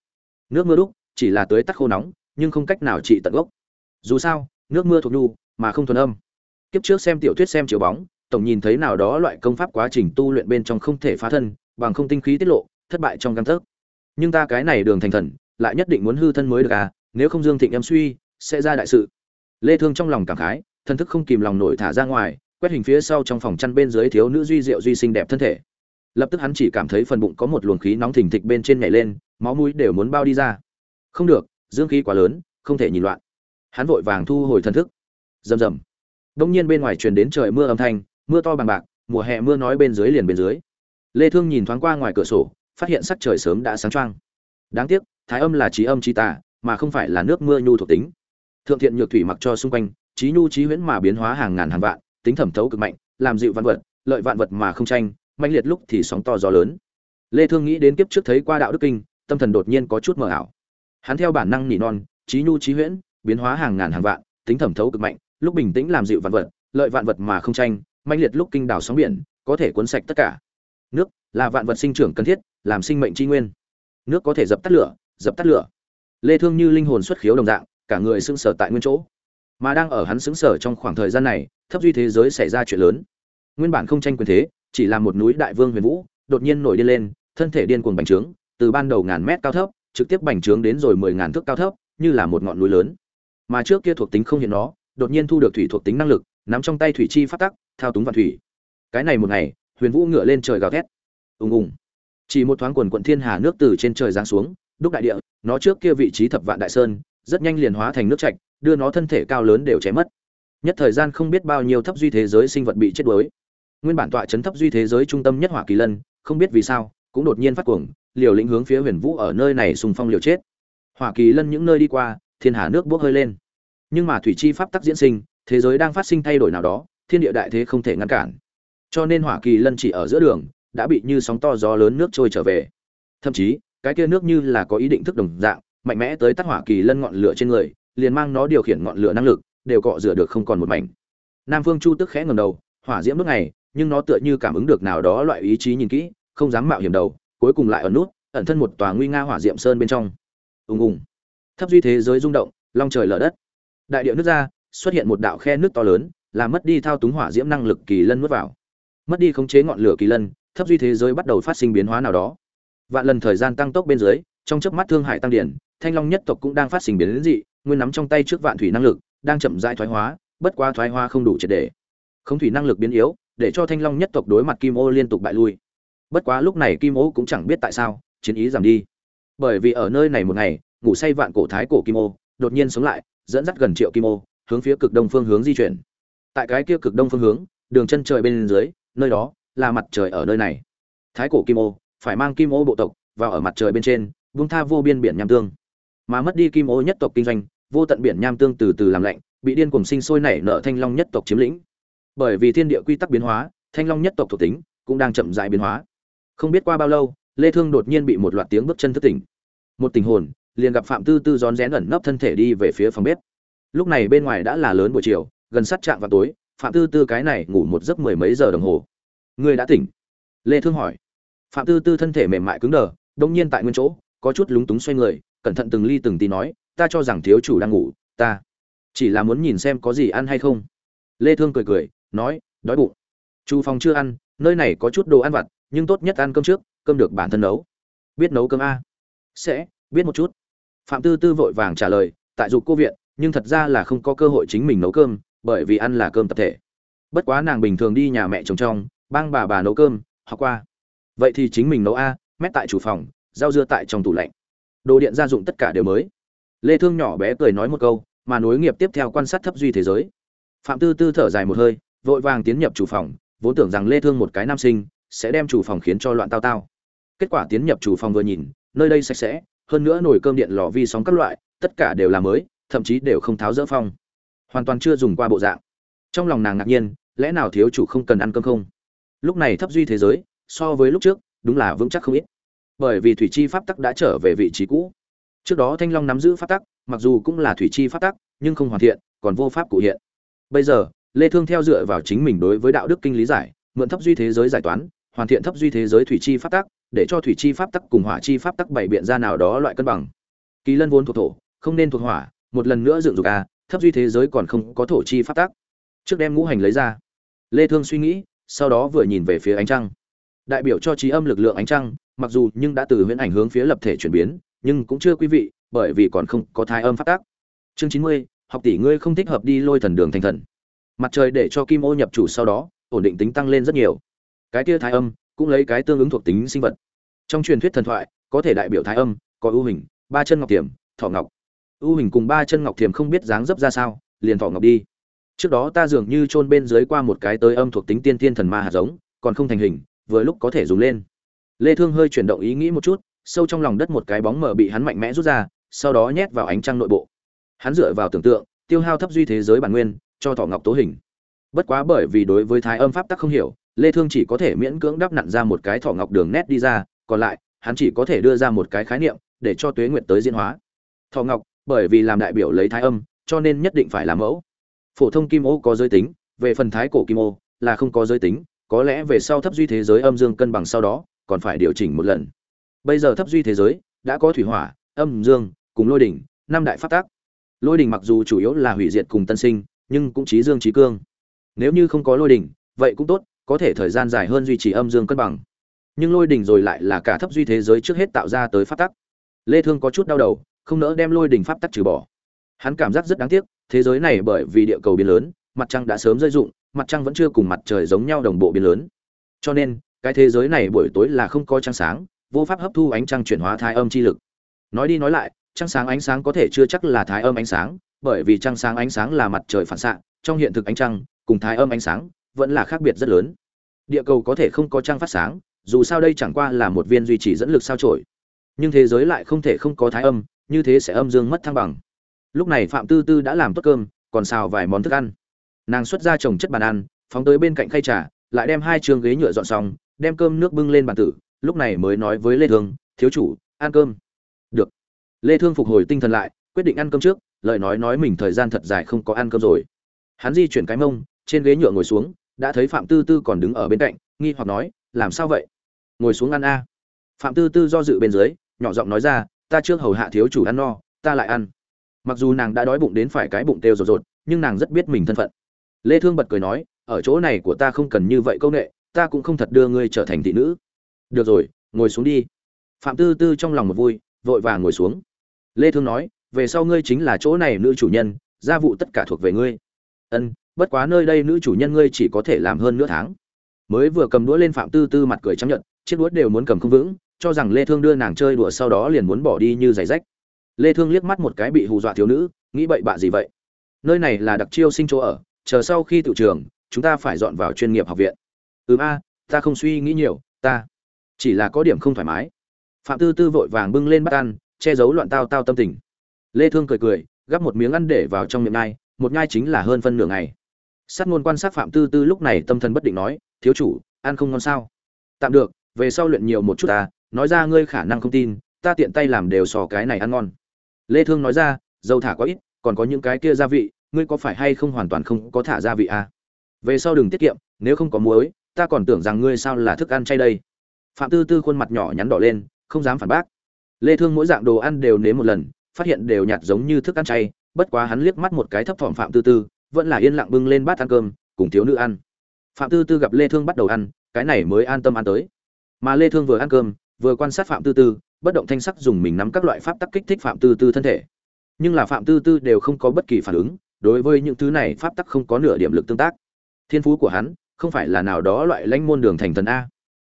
Nước mưa đúc chỉ là tới tắt khô nóng, nhưng không cách nào trị tận gốc. Dù sao, nước mưa thuộc nhu, mà không thuần âm. Kiếp trước xem tiểu thuyết xem chiếu bóng, tổng nhìn thấy nào đó loại công pháp quá trình tu luyện bên trong không thể phá thân, bằng không tinh khí tiết lộ, thất bại trong căn thức nhưng ta cái này đường thành thần, lại nhất định muốn hư thân mới được à nếu không dương thịnh em suy, sẽ ra đại sự lê thương trong lòng cảm khái, thân thức không kìm lòng nổi thả ra ngoài, quét hình phía sau trong phòng chăn bên dưới thiếu nữ duy diệu duy xinh đẹp thân thể. Lập tức hắn chỉ cảm thấy phần bụng có một luồng khí nóng thình thịch bên trên nhảy lên, máu mũi đều muốn bao đi ra. Không được, dương khí quá lớn, không thể nhìn loạn. Hắn vội vàng thu hồi thân thức. Rầm rầm. Đông nhiên bên ngoài truyền đến trời mưa âm thanh, mưa to bằng bạc, mùa hè mưa nói bên dưới liền bên dưới. Lê thương nhìn thoáng qua ngoài cửa sổ, phát hiện sắc trời sớm đã sáng choang. Đáng tiếc, thái âm là trí âm trí tà, mà không phải là nước mưa nhu thuộc tính thượng thiện nhược thủy mặc cho xung quanh, trí nhu trí huyễn mà biến hóa hàng ngàn hàng vạn, tính thẩm thấu cực mạnh, làm dịu vạn vật, lợi vạn vật mà không tranh manh liệt lúc thì sóng to gió lớn. Lê thương nghĩ đến kiếp trước thấy qua đạo đức kinh, tâm thần đột nhiên có chút mờ ảo. Hắn theo bản năng nỉ non, trí nhu trí huyễn, biến hóa hàng ngàn hàng vạn, tính thẩm thấu cực mạnh, lúc bình tĩnh làm dịu vạn vật, lợi vạn vật mà không tranh manh liệt lúc kinh đảo sóng biển, có thể cuốn sạch tất cả. Nước là vạn vật sinh trưởng cần thiết, làm sinh mệnh chi nguyên. Nước có thể dập tắt lửa, dập tắt lửa. Lê thương như linh hồn xuất khiếu đồng dạng cả người sững sờ tại nguyên chỗ. Mà đang ở hắn sững sờ trong khoảng thời gian này, thấp duy thế giới xảy ra chuyện lớn. Nguyên bản không tranh quyền thế, chỉ là một núi đại vương huyền vũ, đột nhiên nổi điên lên, thân thể điên cuồng bành trướng, từ ban đầu ngàn mét cao thấp, trực tiếp bành trướng đến rồi mười ngàn thước cao thấp, như là một ngọn núi lớn. Mà trước kia thuộc tính không hiện nó, đột nhiên thu được thủy thuộc tính năng lực, nắm trong tay thủy chi phát tắc, thao túng vạn thủy. Cái này một ngày, huyền vũ ngựa lên trời gào thét. Ùng ùng. Chỉ một thoáng quần quần thiên hà nước từ trên trời giáng xuống, đúc đại địa, nó trước kia vị trí thập vạn đại sơn rất nhanh liền hóa thành nước chạch, đưa nó thân thể cao lớn đều chém mất. Nhất thời gian không biết bao nhiêu thấp duy thế giới sinh vật bị chết đuối. Nguyên bản tọa chấn thấp duy thế giới trung tâm nhất hỏa kỳ lân, không biết vì sao, cũng đột nhiên phát cuồng, liều lĩnh hướng phía huyền vũ ở nơi này xung phong liều chết. Hỏa kỳ lân những nơi đi qua, thiên hà nước bốc hơi lên. Nhưng mà thủy chi pháp tắc diễn sinh, thế giới đang phát sinh thay đổi nào đó, thiên địa đại thế không thể ngăn cản. Cho nên hỏa kỳ lân chỉ ở giữa đường, đã bị như sóng to gió lớn nước trôi trở về. Thậm chí, cái kia nước như là có ý định thức đồng dạng mạnh mẽ tới tắt hỏa kỳ lân ngọn lửa trên người, liền mang nó điều khiển ngọn lửa năng lực, đều cọ rửa được không còn một mảnh. Nam phương chu tức khẽ ngầm đầu, hỏa diễm bước này, nhưng nó tựa như cảm ứng được nào đó loại ý chí nhìn kỹ, không dám mạo hiểm đầu, cuối cùng lại ở nút, ẩn thân một tòa nguy nga hỏa diệm sơn bên trong. Ùng ùng. Thấp duy thế giới rung động, long trời lở đất. Đại điệu nước ra, xuất hiện một đạo khe nước to lớn, làm mất đi thao túng hỏa diễm năng lực kỳ lân nuốt vào. Mất đi khống chế ngọn lửa kỳ lân, thấp duy thế giới bắt đầu phát sinh biến hóa nào đó. Vạn lần thời gian tăng tốc bên dưới trong chớp mắt thương hải tăng điển, thanh long nhất tộc cũng đang phát sinh biến đến dị, nguyên nắm trong tay trước vạn thủy năng lực, đang chậm rãi thoái hóa, bất quá thoái hóa không đủ triệt để. Không thủy năng lực biến yếu, để cho thanh long nhất tộc đối mặt kim ô liên tục bại lui. Bất quá lúc này kim ô cũng chẳng biết tại sao, chiến ý giảm đi. Bởi vì ở nơi này một ngày, ngủ say vạn cổ thái cổ kim ô, đột nhiên sống lại, dẫn dắt gần triệu kim ô, hướng phía cực đông phương hướng di chuyển. Tại cái kia cực đông phương hướng, đường chân trời bên dưới, nơi đó là mặt trời ở nơi này. Thái cổ kim ô, phải mang kim ô bộ tộc vào ở mặt trời bên trên buông tha vô biên biển nham tương. Mà mất đi kim ô nhất tộc kinh doanh, vô tận biển nham tương từ từ làm lạnh, bị điên cuồng sinh sôi nảy nở thanh long nhất tộc chiếm lĩnh. Bởi vì thiên địa quy tắc biến hóa, thanh long nhất tộc thuộc tính cũng đang chậm rãi biến hóa. Không biết qua bao lâu, lê thương đột nhiên bị một loạt tiếng bước chân thức tỉnh. Một tình hồn, liền gặp phạm tư tư rón rén ẩn nấp thân thể đi về phía phòng bếp. Lúc này bên ngoài đã là lớn buổi chiều, gần sát trạm vào tối, phạm tư tư cái này ngủ một giấc mười mấy giờ đồng hồ. Ngươi đã tỉnh? Lê thương hỏi. Phạm tư tư thân thể mềm mại cứng đờ, đông nhiên tại nguyên chỗ có chút lúng túng xoay người, cẩn thận từng ly từng tí nói, ta cho rằng thiếu chủ đang ngủ, ta chỉ là muốn nhìn xem có gì ăn hay không. Lê thương cười cười, nói, đói bụng. Chu phòng chưa ăn, nơi này có chút đồ ăn vặt, nhưng tốt nhất ăn cơm trước, cơm được bản thân nấu. Biết nấu cơm a. Sẽ, biết một chút. Phạm tư tư vội vàng trả lời, tại dục cô viện, nhưng thật ra là không có cơ hội chính mình nấu cơm, bởi vì ăn là cơm tập thể. Bất quá nàng bình thường đi nhà mẹ chồng trong, bang bà bà nấu cơm, học qua. Vậy thì chính mình nấu a, mét tại chủ phòng rau dưa tại trong tủ lạnh. Đồ điện gia dụng tất cả đều mới. Lê thương nhỏ bé cười nói một câu, mà nối nghiệp tiếp theo quan sát thấp duy thế giới. Phạm tư tư thở dài một hơi, vội vàng tiến nhập chủ phòng, vốn tưởng rằng lê thương một cái nam sinh, sẽ đem chủ phòng khiến cho loạn tao tao. Kết quả tiến nhập chủ phòng vừa nhìn, nơi đây sạch sẽ, hơn nữa nồi cơm điện lò vi sóng các loại, tất cả đều là mới, thậm chí đều không tháo dỡ phong. Hoàn toàn chưa dùng qua bộ dạng. Trong lòng nàng ngạc nhiên, lẽ nào thiếu chủ không cần ăn cơm không? Lúc này thấp duy thế giới, so với lúc trước, đúng là vững chắc không ít bởi vì thủy chi pháp tắc đã trở về vị trí cũ. Trước đó thanh long nắm giữ pháp tắc, mặc dù cũng là thủy chi pháp tắc, nhưng không hoàn thiện, còn vô pháp cụ hiện. Bây giờ, lê thương theo dựa vào chính mình đối với đạo đức kinh lý giải, mượn thấp duy thế giới giải toán, hoàn thiện thấp duy thế giới thủy chi pháp tắc, để cho thủy chi pháp tắc cùng hỏa chi pháp tắc bảy biện ra nào đó loại cân bằng. Kỳ lân vốn thuộc thổ, không nên thuộc hỏa, một lần nữa dựng dục a, thấp duy thế giới còn không có thổ chi pháp tắc. Trước đem ngũ hành lấy ra. Lê thương suy nghĩ, sau đó vừa nhìn về phía ánh trăng. Đại biểu cho trí âm lực lượng ánh trăng mặc dù nhưng đã từ huyễn ảnh hướng phía lập thể chuyển biến, nhưng cũng chưa quý vị, bởi vì còn không có thai âm phát tác. Chương chín mươi, học tỷ ngươi không thích hợp đi lôi thần đường thành thần. Mặt trời để cho kim ô nhập chủ sau đó, ổn định tính tăng lên rất nhiều. Cái kia thái âm, cũng lấy cái tương ứng thuộc tính sinh vật. Trong truyền thuyết thần thoại, có thể đại biểu thái âm, có ưu hình, ba chân ngọc tiềm thọ ngọc. Ưu hình cùng ba chân ngọc tiềm không biết dáng dấp ra sao, liền thọ ngọc đi. Trước đó ta dường như chôn bên dưới qua một cái tới âm thuộc tính tiên tiên thần ma hạt giống, còn không thành hình, vừa lúc có thể dùng lên lê thương hơi chuyển động ý nghĩ một chút, sâu trong lòng đất một cái bóng mờ bị hắn mạnh mẽ rút ra, sau đó nhét vào ánh trăng nội bộ. Hắn dựa vào tưởng tượng, tiêu hao thấp duy thế giới bản nguyên, cho Thỏ ngọc tố hình. Bất quá bởi vì đối với thái âm pháp tắc không hiểu, lê thương chỉ có thể miễn cưỡng đắp nặn ra một cái Thỏ ngọc đường nét đi ra, còn lại, hắn chỉ có thể đưa ra một cái khái niệm, để cho tuế nguyệt tới diễn hóa. Thỏ ngọc, bởi vì làm đại biểu lấy thái âm, cho nên nhất định phải làm mẫu. Phổ thông kim ô có giới tính, về phần thái cổ kim ô là không có giới tính, có lẽ về sau thấp duy thế giới âm dương cân bằng sau đó còn phải điều chỉnh một lần. Bây giờ thấp duy thế giới, đã có thủy hỏa, âm dương, cùng lôi đỉnh, năm đại phát tác lôi đỉnh mặc dù chủ yếu là hủy diệt cùng tân sinh, nhưng cũng trí dương trí cương. Nếu như không có lôi đỉnh, vậy cũng tốt, có thể thời gian dài hơn duy trì âm dương cân bằng. Nhưng lôi đỉnh rồi lại là cả thấp duy thế giới trước hết tạo ra tới pháp tắc. Lê thương có chút đau đầu, không nỡ đem lôi đỉnh pháp tắc trừ bỏ. Hắn cảm giác rất đáng tiếc, thế giới này bởi vì địa cầu biến lớn, mặt trăng đã sớm rơi rụng, mặt trăng vẫn chưa cùng mặt trời giống nhau đồng bộ biến lớn. Cho nên cái thế giới này buổi tối là không có trăng sáng, vô pháp hấp thu ánh trăng chuyển hóa thái âm chi lực. Nói đi nói lại, trăng sáng ánh sáng có thể chưa chắc là thái âm ánh sáng, bởi vì trăng sáng ánh sáng là mặt trời phản xạ, trong hiện thực ánh trăng cùng thái âm ánh sáng vẫn là khác biệt rất lớn. Địa cầu có thể không có trăng phát sáng, dù sao đây chẳng qua là một viên duy trì dẫn lực sao trổi nhưng thế giới lại không thể không có thái âm, như thế sẽ âm dương mất thăng bằng. Lúc này phạm tư tư đã làm tốt cơm, còn xào vài món thức ăn. Nàng xuất ra trồng chất bàn ăn, phóng tới bên cạnh khay trà, lại đem hai trường ghế nhựa dọn xong đem cơm nước bưng lên bàn tử, lúc này mới nói với lê thương, thiếu chủ, ăn cơm. Được. Lê thương phục hồi tinh thần lại, quyết định ăn cơm trước, lời nói nói mình thời gian thật dài không có ăn cơm rồi. Hắn di chuyển cái mông, trên ghế nhựa ngồi xuống, đã thấy phạm tư tư còn đứng ở bên cạnh, nghi hoặc nói, làm sao vậy? Ngồi xuống ăn a. Phạm tư tư do dự bên dưới, nhỏ giọng nói ra, ta trước hầu hạ thiếu chủ ăn no, ta lại ăn. Mặc dù nàng đã đói bụng đến phải cái bụng têu rột rột, nhưng nàng rất biết mình thân phận. Lê thương bật cười nói, ở chỗ này của ta không cần như vậy câu nệ ta cũng không thật đưa ngươi trở thành thị nữ. Được rồi, ngồi xuống đi. Phạm tư tư trong lòng một vui, vội vàng ngồi xuống. Lê thương nói, về sau ngươi chính là chỗ này nữ chủ nhân, gia vụ tất cả thuộc về ngươi. Ân, bất quá nơi đây nữ chủ nhân ngươi chỉ có thể làm hơn nửa tháng. Mới vừa cầm đũa lên phạm tư tư mặt cười chấp nhận chiếc đũa đều muốn cầm không vững, cho rằng lê thương đưa nàng chơi đùa sau đó liền muốn bỏ đi như giày rách. Lê thương liếc mắt một cái bị hù dọa thiếu nữ, nghĩ bậy bạ gì vậy? Nơi này là đặc chiêu sinh chỗ ở, chờ sau khi tự trường, chúng ta phải dọn vào chuyên nghiệp học viện ừm a ta không suy nghĩ nhiều ta chỉ là có điểm không thoải mái. Phạm tư tư vội vàng bưng lên bát ăn che giấu loạn tao tao tâm tình. Lê thương cười cười gắp một miếng ăn để vào trong miệng ngay, một nhai chính là hơn phân nửa ngày. Sát ngôn quan sát phạm tư tư lúc này tâm thần bất định nói thiếu chủ ăn không ngon sao? Tạm được về sau luyện nhiều một chút ta nói ra ngươi khả năng không tin ta tiện tay làm đều sò cái này ăn ngon. Lê thương nói ra dầu thả quá ít còn có những cái kia gia vị ngươi có phải hay không hoàn toàn không có thả gia vị à? về sau đừng tiết kiệm nếu không có muối ta còn tưởng rằng ngươi sao là thức ăn chay đây. Phạm tư tư khuôn mặt nhỏ nhắn đỏ lên, không dám phản bác. Lê thương mỗi dạng đồ ăn đều nếm một lần, phát hiện đều nhạt giống như thức ăn chay, bất quá hắn liếc mắt một cái thấp thỏm phạm tư tư, vẫn là yên lặng bưng lên bát ăn cơm, cùng thiếu nữ ăn. Phạm tư tư gặp lê thương bắt đầu ăn, cái này mới an tâm ăn tới. Mà lê thương vừa ăn cơm, vừa quan sát phạm tư tư, bất động thanh sắc dùng mình nắm các loại pháp tắc kích thích phạm tư tư thân thể. Nhưng là phạm tư tư đều không có bất kỳ phản ứng, đối với những thứ này pháp tắc không có nửa điểm lực tương tác. Thiên phú của hắn không phải là nào đó loại lãnh môn đường thành thần a.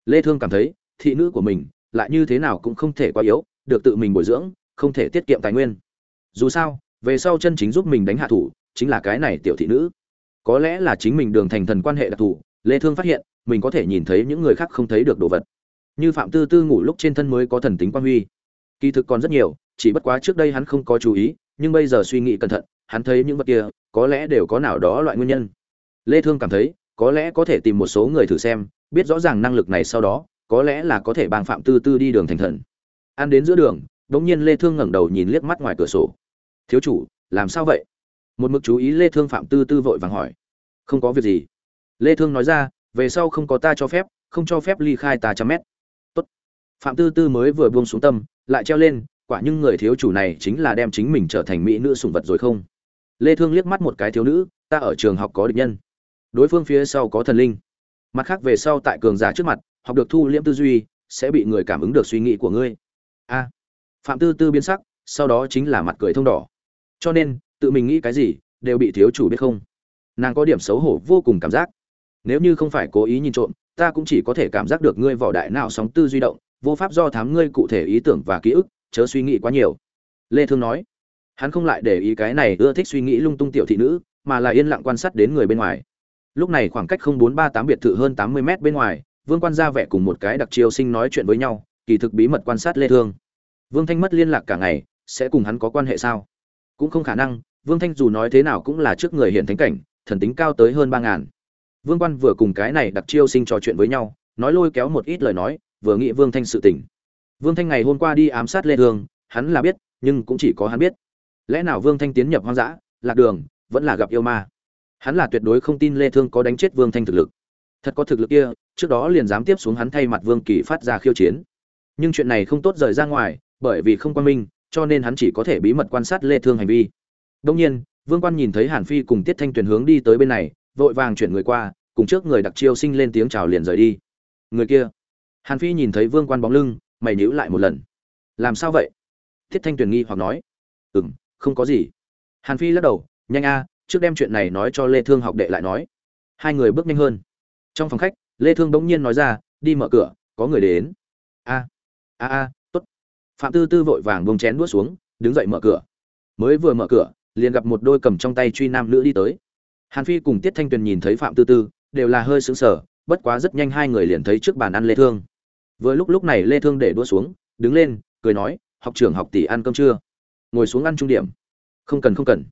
Lê thương cảm thấy, thị nữ của mình, lại như thế nào cũng không thể quá yếu, được tự mình bồi dưỡng, không thể tiết kiệm tài nguyên. Dù sao, về sau chân chính giúp mình đánh hạ thủ, chính là cái này tiểu thị nữ. Có lẽ là chính mình đường thành thần quan hệ đặc thù, lê thương phát hiện, mình có thể nhìn thấy những người khác không thấy được đồ vật. Như phạm tư tư ngủ lúc trên thân mới có thần tính quan huy. Kỳ thực còn rất nhiều, chỉ bất quá trước đây hắn không có chú ý, nhưng bây giờ suy nghĩ cẩn thận, hắn thấy những vật kia, có lẽ đều có nào đó loại nguyên nhân. Lê thương cảm thấy có lẽ có thể tìm một số người thử xem, biết rõ ràng năng lực này sau đó, có lẽ là có thể bằng phạm tư tư đi đường thành thần. Ăn đến giữa đường đống nhiên lê thương ngẩng đầu nhìn liếc mắt ngoài cửa sổ. Thiếu chủ, làm sao vậy? Một mực chú ý lê thương phạm tư tư vội vàng hỏi. Không có việc gì. Lê thương nói ra, về sau không có ta cho phép, không cho phép ly khai ta trăm mét. Tốt. Phạm tư tư mới vừa buông xuống tâm, lại treo lên, quả nhưng người thiếu chủ này chính là đem chính mình trở thành mỹ nữ sủng vật rồi không? Lê thương liếc mắt một cái thiếu nữ, ta ở trường học có địch nhân đối phương phía sau có thần linh. Mặt khác về sau tại cường giả trước mặt, học được thu liễm tư duy, sẽ bị người cảm ứng được suy nghĩ của ngươi. A. Phạm tư tư biến sắc, sau đó chính là mặt cười thông đỏ. Cho nên, tự mình nghĩ cái gì, đều bị thiếu chủ biết không? Nàng có điểm xấu hổ, vô cùng cảm giác. Nếu như không phải cố ý nhìn trộm, ta cũng chỉ có thể cảm giác được ngươi vỏ đại nào sóng tư duy động, vô pháp do thám ngươi cụ thể ý tưởng và ký ức, chớ suy nghĩ quá nhiều. Lê thương nói. Hắn không lại để ý cái này, ưa thích suy nghĩ lung tung tiểu thị nữ, mà là yên lặng quan sát đến người bên ngoài lúc này khoảng cách không bốn ba tám biệt thự hơn 80 mét bên ngoài, vương quan ra vẻ cùng một cái đặc chiêu sinh nói chuyện với nhau, kỳ thực bí mật quan sát lê thương. Vương thanh mất liên lạc cả ngày, sẽ cùng hắn có quan hệ sao? Cũng không khả năng, vương thanh dù nói thế nào cũng là trước người hiện thánh cảnh, thần tính cao tới hơn ba ngàn. Vương quan vừa cùng cái này đặc chiêu sinh trò chuyện với nhau, nói lôi kéo một ít lời nói, vừa nghĩ vương thanh sự tình. Vương thanh ngày hôm qua đi ám sát lê thương, hắn là biết, nhưng cũng chỉ có hắn biết. Lẽ nào vương thanh tiến nhập hoang dã, lạc đường, vẫn là gặp yêu ma? Hắn là tuyệt đối không tin lê thương có đánh chết vương thanh thực lực. Thật có thực lực kia, trước đó liền dám tiếp xuống hắn thay mặt vương kỳ phát ra khiêu chiến. Nhưng chuyện này không tốt rời ra ngoài, bởi vì không quan minh, cho nên hắn chỉ có thể bí mật quan sát lê thương hành vi. Đương nhiên, vương quan nhìn thấy hàn phi cùng tiết thanh tuyền hướng đi tới bên này, vội vàng chuyển người qua, cùng trước người đặc chiêu sinh lên tiếng chào liền rời đi. Người kia. Hàn phi nhìn thấy vương quan bóng lưng, mày nhíu lại một lần. Làm sao vậy? Tiết thanh tuyền nghi hoặc nói. Ừm, không có gì. Hàn phi lắc đầu, nhanh a trước đem chuyện này nói cho lê thương học đệ lại nói. Hai người bước nhanh hơn. Trong phòng khách, lê thương bỗng nhiên nói ra, đi mở cửa, có người đến. A a a, tốt. Phạm tư tư vội vàng buông chén đũa xuống, đứng dậy mở cửa. Mới vừa mở cửa, liền gặp một đôi cầm trong tay truy nam nữ đi tới. Hàn phi cùng tiết thanh tuyền nhìn thấy phạm tư tư, đều là hơi sững sờ, bất quá rất nhanh hai người liền thấy trước bàn ăn lê thương. Vừa lúc lúc này lê thương để đũa xuống, đứng lên, cười nói, học trưởng học tỷ ăn cơm chưa? Ngồi xuống ăn trung điểm. Không cần không cần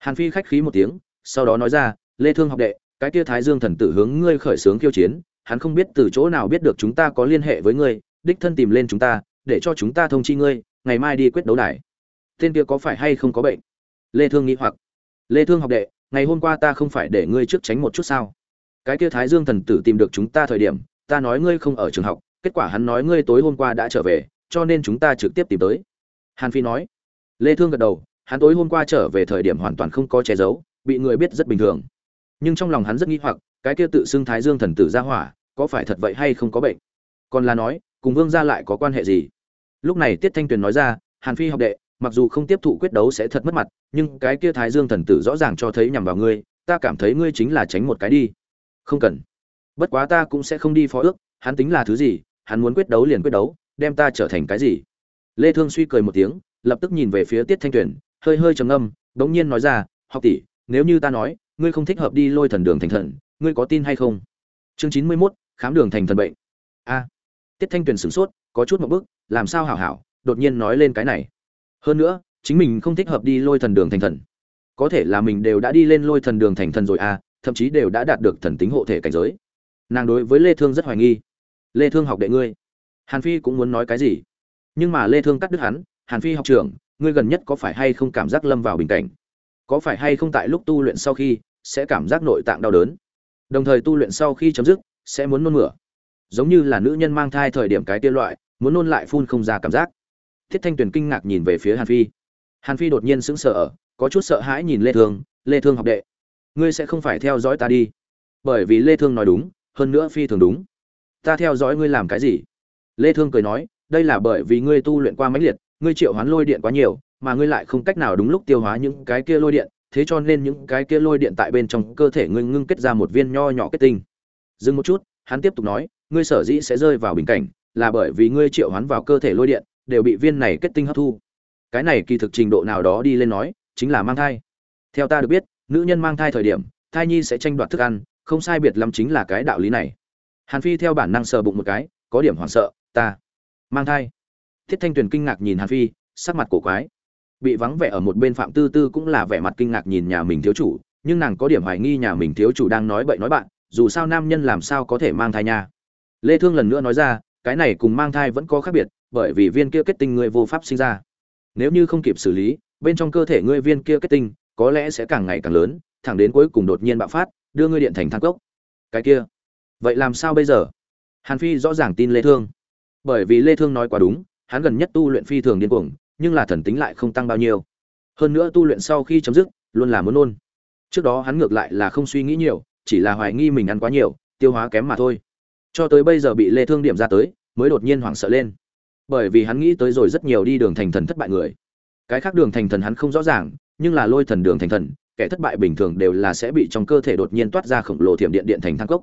hàn phi khách khí một tiếng, sau đó nói ra, lê thương học đệ, cái kia thái dương thần tử hướng ngươi khởi sướng khiêu chiến, hắn không biết từ chỗ nào biết được chúng ta có liên hệ với ngươi, đích thân tìm lên chúng ta, để cho chúng ta thông chi ngươi, ngày mai đi quyết đấu đài. Tên kia có phải hay không có bệnh? Lê thương nghĩ hoặc. Lê thương học đệ, ngày hôm qua ta không phải để ngươi trước tránh một chút sao? Cái kia thái dương thần tử tìm được chúng ta thời điểm, ta nói ngươi không ở trường học, kết quả hắn nói ngươi tối hôm qua đã trở về, cho nên chúng ta trực tiếp tìm tới. Hàn phi nói. Lê thương gật đầu hắn tối hôm qua trở về thời điểm hoàn toàn không có che giấu, bị người biết rất bình thường. Nhưng trong lòng hắn rất nghi hoặc, cái kia tự xưng thái dương thần tử ra hỏa, có phải thật vậy hay không có bệnh? Còn là nói, cùng vương gia lại có quan hệ gì? Lúc này tiết thanh tuyền nói ra, hàn phi học đệ, mặc dù không tiếp thụ quyết đấu sẽ thật mất mặt, nhưng cái kia thái dương thần tử rõ ràng cho thấy nhằm vào ngươi, ta cảm thấy ngươi chính là tránh một cái đi. Không cần. Bất quá ta cũng sẽ không đi phó ước, hắn tính là thứ gì, hắn muốn quyết đấu liền quyết đấu, đem ta trở thành cái gì? Lê thương suy cười một tiếng, lập tức nhìn về phía tiết thanh tuyền hơi hơi trầm ngâm đống nhiên nói ra học tỷ nếu như ta nói ngươi không thích hợp đi lôi thần đường thành thần ngươi có tin hay không? Chương chín mươi 91, khám đường thành thần bệnh. A. Tiết thanh tuyền sửng sốt có chút một bước làm sao hảo hảo? đột nhiên nói lên cái này. Hơn nữa chính mình không thích hợp đi lôi thần đường thành thần. Có thể là mình đều đã đi lên lôi thần đường thành thần rồi à thậm chí đều đã đạt được thần tính hộ thể cảnh giới. Nàng đối với lê thương rất hoài nghi. Lê thương học đệ ngươi. Hàn phi cũng muốn nói cái gì. Nhưng mà lê thương cắt đứt hắn hàn phi học trưởng ngươi gần nhất có phải hay không cảm giác lâm vào bình cảnh? Có phải hay không tại lúc tu luyện sau khi sẽ cảm giác nội tạng đau đớn? Đồng thời tu luyện sau khi chấm dứt, sẽ muốn nôn mửa. Giống như là nữ nhân mang thai thời điểm cái tiên loại, muốn nôn lại phun không ra cảm giác. Thiết thanh tuyền kinh ngạc nhìn về phía hàn phi. Hàn phi đột nhiên sững sờ có chút sợ hãi nhìn lê thương lê thương học đệ, ngươi sẽ không phải theo dõi ta đi. Bởi vì lê thương nói đúng, hơn nữa phi thường đúng. Ta theo dõi ngươi làm cái gì? Lê thương cười nói, đây là bởi vì ngươi tu luyện qua mãnh liệt ngươi triệu hoán lôi điện quá nhiều, mà ngươi lại không cách nào đúng lúc tiêu hóa những cái kia lôi điện, thế cho nên những cái kia lôi điện tại bên trong cơ thể ngươi ngưng kết ra một viên nho nhỏ kết tinh. Dừng một chút, hắn tiếp tục nói, ngươi sở dĩ sẽ rơi vào bình cảnh, là bởi vì ngươi triệu hoán vào cơ thể lôi điện, đều bị viên này kết tinh hấp thu. Cái này kỳ thực trình độ nào đó đi lên nói, chính là mang thai. Theo ta được biết, nữ nhân mang thai thời điểm, thai nhi sẽ tranh đoạt thức ăn, không sai biệt lắm chính là cái đạo lý này. Hàn phi theo bản năng sờ bụng một cái, có điểm hoảng sợ, ta mang thai thiết thanh tuyền kinh ngạc nhìn hàn phi, sắc mặt cổ quái. Bị vắng vẻ ở một bên phạm tư tư cũng là vẻ mặt kinh ngạc nhìn nhà mình thiếu chủ, nhưng nàng có điểm hoài nghi nhà mình thiếu chủ đang nói bậy nói bạn, dù sao nam nhân làm sao có thể mang thai nha. Lê thương lần nữa nói ra, cái này cùng mang thai vẫn có khác biệt, bởi vì viên kia kết tinh ngươi vô pháp sinh ra. Nếu như không kịp xử lý, bên trong cơ thể ngươi viên kia kết tinh, có lẽ sẽ càng ngày càng lớn, thẳng đến cuối cùng đột nhiên bạo phát, đưa ngươi điện thành thang cốc. Cái kia, vậy làm sao bây giờ? Hàn phi rõ ràng tin lê thương. Bởi vì lê thương nói quá đúng hắn gần nhất tu luyện phi thường điên cuồng, nhưng là thần tính lại không tăng bao nhiêu. Hơn nữa tu luyện sau khi chấm dứt, luôn là muốn nôn. Trước đó hắn ngược lại là không suy nghĩ nhiều, chỉ là hoài nghi mình ăn quá nhiều, tiêu hóa kém mà thôi. Cho tới bây giờ bị lê thương điểm ra tới, mới đột nhiên hoảng sợ lên. Bởi vì hắn nghĩ tới rồi rất nhiều đi đường thành thần thất bại người. Cái khác đường thành thần hắn không rõ ràng, nhưng là lôi thần đường thành thần, kẻ thất bại bình thường đều là sẽ bị trong cơ thể đột nhiên toát ra khổng lồ thiểm điện điện thành thang cốc.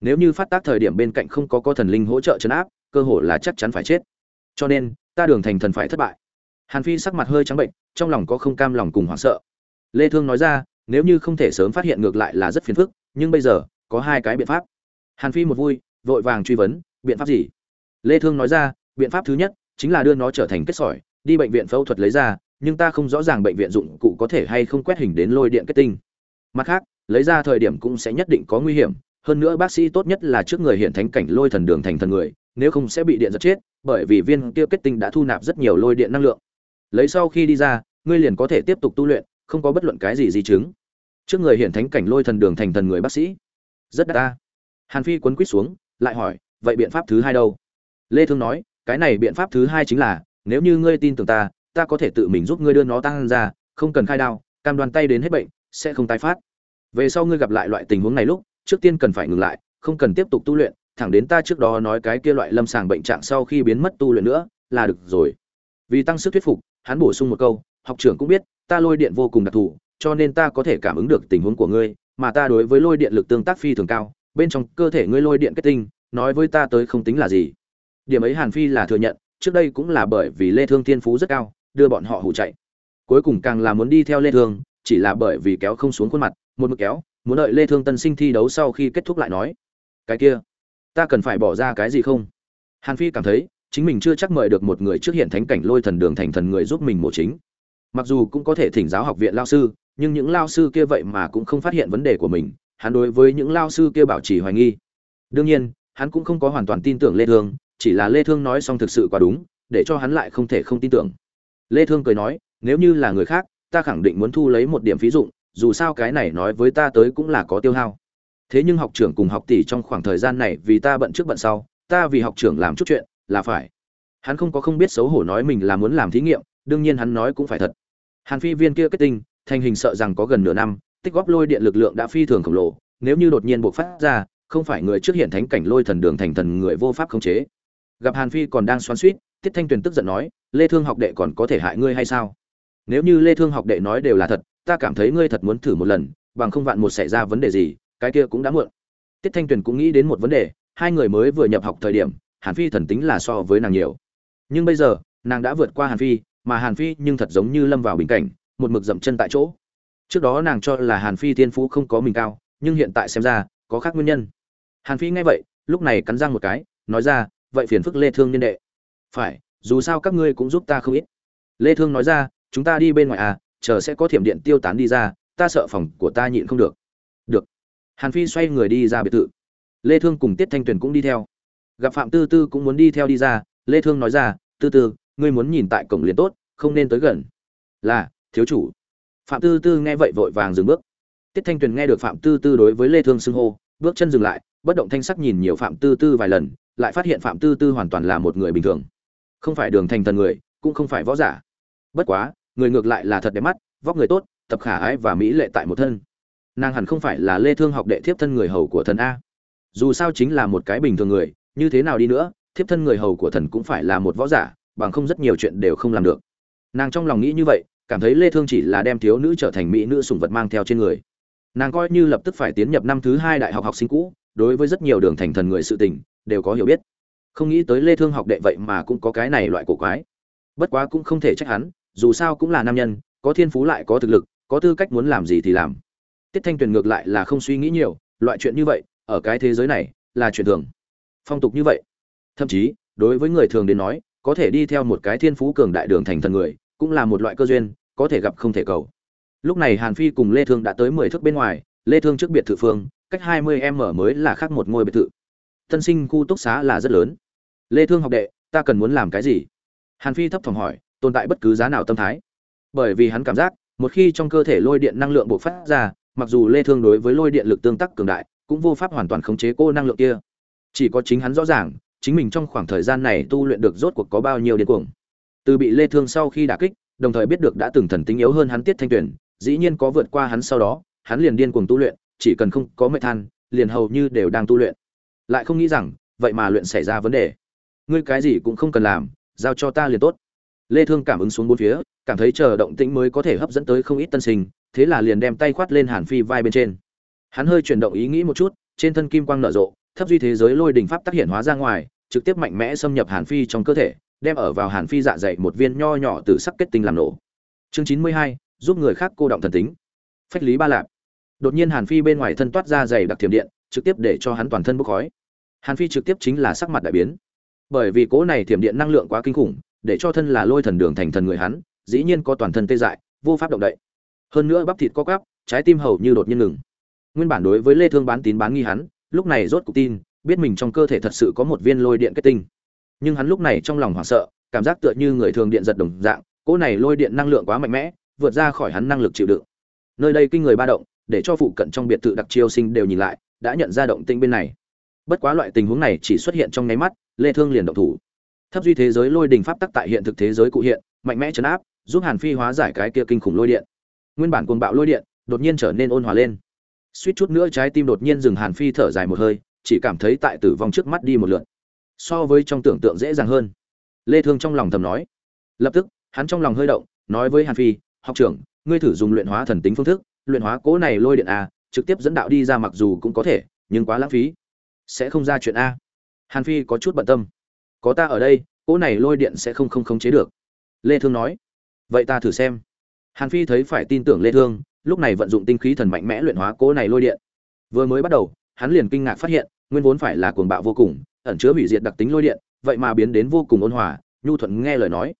Nếu như phát tác thời điểm bên cạnh không có có thần linh hỗ trợ chấn áp, cơ hội là chắc chắn phải chết cho nên, ta đường thành thần phải thất bại. Hàn phi sắc mặt hơi trắng bệnh, trong lòng có không cam lòng cùng hoảng sợ. Lê thương nói ra, nếu như không thể sớm phát hiện ngược lại là rất phiền phức, nhưng bây giờ, có hai cái biện pháp. Hàn phi một vui, vội vàng truy vấn, biện pháp gì? Lê thương nói ra, biện pháp thứ nhất, chính là đưa nó trở thành kết sỏi, đi bệnh viện phẫu thuật lấy ra, nhưng ta không rõ ràng bệnh viện dụng cụ có thể hay không quét hình đến lôi điện kết tinh. Mặt khác, lấy ra thời điểm cũng sẽ nhất định có nguy hiểm, hơn nữa bác sĩ tốt nhất là trước người hiện thánh cảnh lôi thần đường thành thần người nếu không sẽ bị điện giật chết, bởi vì viên kia kết tinh đã thu nạp rất nhiều lôi điện năng lượng. Lấy sau khi đi ra, ngươi liền có thể tiếp tục tu luyện, không có bất luận cái gì di chứng. Trước người hiện thánh cảnh lôi thần đường thành thần người bác sĩ. Rất đắt ta. Hàn phi quấn quýt xuống, lại hỏi, vậy biện pháp thứ hai đâu? Lê thương nói, cái này biện pháp thứ hai chính là, nếu như ngươi tin tưởng ta ta có thể tự mình giúp ngươi đưa nó tăng ra, không cần khai đao, cam đoan tay đến hết bệnh, sẽ không tái phát. Về sau ngươi gặp lại loại tình huống này lúc, trước tiên cần phải ngừng lại, không cần tiếp tục tu luyện thẳng đến ta trước đó nói cái kia loại lâm sàng bệnh trạng sau khi biến mất tu luyện nữa, là được rồi. Vì tăng sức thuyết phục, hắn bổ sung một câu, học trưởng cũng biết, ta lôi điện vô cùng đặc thù, cho nên ta có thể cảm ứng được tình huống của ngươi, mà ta đối với lôi điện lực tương tác phi thường cao, bên trong cơ thể ngươi lôi điện kết tinh, nói với ta tới không tính là gì. Điểm ấy hàn phi là thừa nhận, trước đây cũng là bởi vì lê thương thiên phú rất cao, đưa bọn họ hủ chạy. Cuối cùng càng là muốn đi theo lê thương, chỉ là bởi vì kéo không xuống khuôn mặt, một mực kéo, muốn đợi lê thương tân sinh thi đấu sau khi kết thúc lại nói, cái kia ta cần phải bỏ ra cái gì không? Hàn phi cảm thấy, chính mình chưa chắc mời được một người trước hiện thánh cảnh lôi thần đường thành thần người giúp mình mổ chính. Mặc dù cũng có thể thỉnh giáo học viện lao sư, nhưng những lao sư kia vậy mà cũng không phát hiện vấn đề của mình, hắn đối với những lao sư kia bảo trì hoài nghi. Đương nhiên, hắn cũng không có hoàn toàn tin tưởng lê thương, chỉ là lê thương nói xong thực sự quá đúng, để cho hắn lại không thể không tin tưởng. Lê thương cười nói, nếu như là người khác, ta khẳng định muốn thu lấy một điểm phí dụng, dù sao cái này nói với ta tới cũng là có tiêu hao thế nhưng học trưởng cùng học tỷ trong khoảng thời gian này vì ta bận trước bận sau, ta vì học trưởng làm chút chuyện, là phải. Hắn không có không biết xấu hổ nói mình là muốn làm thí nghiệm, đương nhiên hắn nói cũng phải thật. Hàn phi viên kia kết tinh, thành hình sợ rằng có gần nửa năm, tích góp lôi điện lực lượng đã phi thường khổng lồ, nếu như đột nhiên bộc phát ra, không phải người trước hiện thánh cảnh lôi thần đường thành thần người vô pháp khống chế. Gặp hàn phi còn đang xoắn suýt tiết thanh tuyền tức giận nói, lê thương học đệ còn có thể hại ngươi hay sao? Nếu như lê thương học đệ nói đều là thật, ta cảm thấy ngươi thật muốn thử một lần, bằng không vạn một xảy ra vấn đề gì cái kia cũng đã muộn. Tiết thanh tuyền cũng nghĩ đến một vấn đề, hai người mới vừa nhập học thời điểm, hàn phi thần tính là so với nàng nhiều. Nhưng bây giờ, nàng đã vượt qua hàn phi, mà hàn phi nhưng thật giống như lâm vào bình cảnh, một mực dậm chân tại chỗ. Trước đó nàng cho là hàn phi thiên phú không có mình cao, nhưng hiện tại xem ra, có khác nguyên nhân. Hàn phi nghe vậy, lúc này cắn răng một cái, nói ra, vậy phiền phức lê thương niên đệ. Phải, dù sao các ngươi cũng giúp ta không ít. Lê thương nói ra, chúng ta đi bên ngoài à chờ sẽ có thiểm điện tiêu tán đi ra, ta sợ phòng của ta nhịn không được. được hàn phi xoay người đi ra biệt thự. Lê thương cùng tiết thanh tuyền cũng đi theo. Gặp phạm tư tư cũng muốn đi theo đi ra, lê thương nói ra, tư tư, ngươi muốn nhìn tại cổng liền tốt, không nên tới gần. Là, thiếu chủ. Phạm tư tư nghe vậy vội vàng dừng bước. Tiết thanh tuyền nghe được phạm tư tư đối với lê thương xưng hô, bước chân dừng lại, bất động thanh sắc nhìn nhiều phạm tư tư vài lần, lại phát hiện phạm tư tư hoàn toàn là một người bình thường. Không phải đường thành thần người, cũng không phải võ giả. Bất quá, người ngược lại là thật đẹp mắt, vóc người tốt, tập khả ái và mỹ lệ tại một thân nàng hẳn không phải là lê thương học đệ thiếp thân người hầu của thần a. Dù sao chính là một cái bình thường người, như thế nào đi nữa, thiếp thân người hầu của thần cũng phải là một võ giả, bằng không rất nhiều chuyện đều không làm được. Nàng trong lòng nghĩ như vậy, cảm thấy lê thương chỉ là đem thiếu nữ trở thành mỹ nữ sủng vật mang theo trên người. Nàng coi như lập tức phải tiến nhập năm thứ hai đại học học sinh cũ, đối với rất nhiều đường thành thần người sự tình, đều có hiểu biết. Không nghĩ tới lê thương học đệ vậy mà cũng có cái này loại cổ quái. Bất quá cũng không thể trách hắn, dù sao cũng là nam nhân, có thiên phú lại có thực lực, có tư cách muốn làm gì thì làm tiết thanh tuyền ngược lại là không suy nghĩ nhiều, loại chuyện như vậy, ở cái thế giới này, là chuyện thường. Phong tục như vậy. Thậm chí, đối với người thường đến nói, có thể đi theo một cái thiên phú cường đại đường thành thần người, cũng là một loại cơ duyên, có thể gặp không thể cầu. Lúc này hàn phi cùng lê thương đã tới mười thước bên ngoài, lê thương trước biệt thự phương, cách hai mươi m mới là khác một ngôi biệt thự. Tân sinh khu túc xá là rất lớn. Lê thương học đệ, ta cần muốn làm cái gì? Hàn phi thấp thỏm hỏi, tồn tại bất cứ giá nào tâm thái. Bởi vì hắn cảm giác, một khi trong cơ thể lôi điện năng lượng bộc phát ra mặc dù lê thương đối với lôi điện lực tương tác cường đại, cũng vô pháp hoàn toàn khống chế cô năng lượng kia. Chỉ có chính hắn rõ ràng, chính mình trong khoảng thời gian này tu luyện được rốt cuộc có bao nhiêu điên cuồng. Từ bị lê thương sau khi đả kích, đồng thời biết được đã từng thần tính yếu hơn hắn tiết thanh tuyển dĩ nhiên có vượt qua hắn sau đó, hắn liền điên cuồng tu luyện, chỉ cần không có mệt than, liền hầu như đều đang tu luyện. Lại không nghĩ rằng, vậy mà luyện xảy ra vấn đề. Ngươi cái gì cũng không cần làm, giao cho ta liền tốt. Lê thương cảm ứng xuống bốn phía, cảm thấy chờ động tĩnh mới có thể hấp dẫn tới không ít tân sinh thế là liền đem tay khoát lên hàn phi vai bên trên. Hắn hơi chuyển động ý nghĩ một chút, trên thân kim quang nở rộ, thấp duy thế giới lôi đỉnh pháp tác hiện hóa ra ngoài, trực tiếp mạnh mẽ xâm nhập hàn phi trong cơ thể, đem ở vào hàn phi dạ dày một viên nho nhỏ từ sắc kết tinh làm nổ. Chương chín mươi hai, giúp người khác cô động thần tính. Phách lý ba lạp. Đột nhiên hàn phi bên ngoài thân toát ra dày đặc thiểm điện, trực tiếp để cho hắn toàn thân bốc khói. Hàn phi trực tiếp chính là sắc mặt đại biến. Bởi vì cỗ này thiểm điện năng lượng quá kinh khủng, để cho thân là lôi thần đường thành thần người hắn, dĩ nhiên có toàn thân tê dại, vô pháp động đậy hơn nữa bắp thịt co quắp, trái tim hầu như đột nhiên ngừng. Nguyên bản đối với lê thương bán tín bán nghi hắn, lúc này rốt cuộc tin, biết mình trong cơ thể thật sự có một viên lôi điện kết tinh. Nhưng hắn lúc này trong lòng hoảng sợ, cảm giác tựa như người thường điện giật đồng dạng, cỗ này lôi điện năng lượng quá mạnh mẽ, vượt ra khỏi hắn năng lực chịu đựng. Nơi đây kinh người ba động, để cho phụ cận trong biệt thự đặc chiêu sinh đều nhìn lại, đã nhận ra động tĩnh bên này. Bất quá loại tình huống này chỉ xuất hiện trong nháy mắt, lê thương liền động thủ. Thấp duy thế giới lôi đình pháp tắc tại hiện thực thế giới cụ hiện, mạnh mẽ chấn áp, giúp hàn phi hóa giải cái kia kinh khủng lôi điện nguyên bản cuồng bạo lôi điện đột nhiên trở nên ôn hòa lên. Suýt chút nữa trái tim đột nhiên dừng hàn phi thở dài một hơi, chỉ cảm thấy tại tử vong trước mắt đi một lượt. So với trong tưởng tượng dễ dàng hơn. Lê thương trong lòng thầm nói. Lập tức, hắn trong lòng hơi động, nói với hàn phi, học trưởng, ngươi thử dùng luyện hóa thần tính phương thức, luyện hóa cố này lôi điện a, trực tiếp dẫn đạo đi ra mặc dù cũng có thể, nhưng quá lãng phí. Sẽ không ra chuyện a. Hàn phi có chút bận tâm. Có ta ở đây, cỗ này lôi điện sẽ không không khống chế được. Lê thương nói. Vậy ta thử xem hàn phi thấy phải tin tưởng lê thương, lúc này vận dụng tinh khí thần mạnh mẽ luyện hóa cố này lôi điện. Vừa mới bắt đầu, hắn liền kinh ngạc phát hiện, nguyên vốn phải là cuồng bạo vô cùng, ẩn chứa hủy diệt đặc tính lôi điện, vậy mà biến đến vô cùng ôn hòa, nhu thuận nghe lời nói.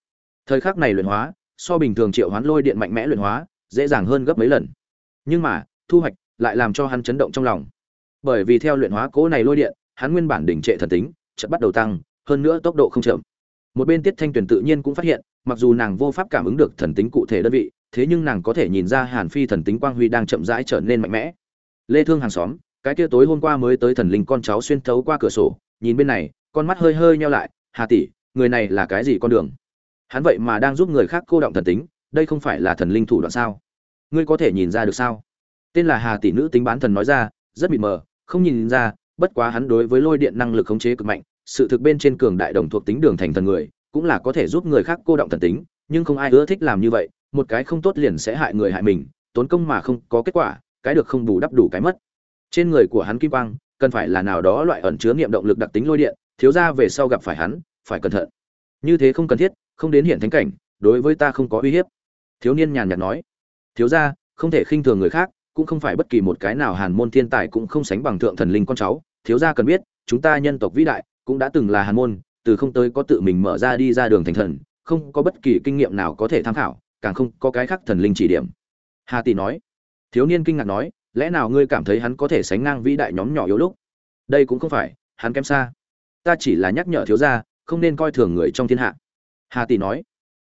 Thời khắc này luyện hóa, so bình thường triệu hoán lôi điện mạnh mẽ luyện hóa, dễ dàng hơn gấp mấy lần. Nhưng mà, thu hoạch lại làm cho hắn chấn động trong lòng. Bởi vì theo luyện hóa cố này lôi điện, hắn nguyên bản đỉnh trệ thần tính, chợt bắt đầu tăng, hơn nữa tốc độ không chậm. Một bên tiết thanh tuyền tự nhiên cũng phát hiện, mặc dù nàng vô pháp cảm ứng được thần tính cụ thể đơn vị thế nhưng nàng có thể nhìn ra hàn phi thần tính quang huy đang chậm rãi trở nên mạnh mẽ. Lê thương hàng xóm, cái kia tối hôm qua mới tới thần linh con cháu xuyên thấu qua cửa sổ, nhìn bên này, con mắt hơi hơi nheo lại, hà tỷ, người này là cái gì con đường? Hắn vậy mà đang giúp người khác cô động thần tính, đây không phải là thần linh thủ đoạn sao? Ngươi có thể nhìn ra được sao? Tên là hà tỷ nữ tính bán thần nói ra, rất mịt mờ, không nhìn ra, bất quá hắn đối với lôi điện năng lực khống chế cực mạnh, sự thực bên trên cường đại đồng thuộc tính đường thành thần người, cũng là có thể giúp người khác cô động thần tính, nhưng không ai ưa thích làm như vậy một cái không tốt liền sẽ hại người hại mình, tốn công mà không có kết quả, cái được không bù đắp đủ cái mất. Trên người của hắn kim quang, cần phải là nào đó loại ẩn chứa niệm động lực đặc tính lôi điện, thiếu ra về sau gặp phải hắn, phải cẩn thận. Như thế không cần thiết, không đến hiện thánh cảnh, đối với ta không có uy hiếp. Thiếu niên nhàn nhạt nói. Thiếu ra, không thể khinh thường người khác, cũng không phải bất kỳ một cái nào hàn môn thiên tài cũng không sánh bằng thượng thần linh con cháu. Thiếu gia cần biết, chúng ta nhân tộc vĩ đại, cũng đã từng là hàn môn, từ không tới có tự mình mở ra đi ra đường thành thần, không có bất kỳ kinh nghiệm nào có thể tham khảo càng không có cái khác thần linh chỉ điểm. Hà tỷ nói. Thiếu niên kinh ngạc nói, lẽ nào ngươi cảm thấy hắn có thể sánh ngang vĩ đại nhóm nhỏ yếu lúc? Đây cũng không phải, hắn kém xa. Ta chỉ là nhắc nhở thiếu gia, không nên coi thường người trong thiên hạ. Hà tỷ nói.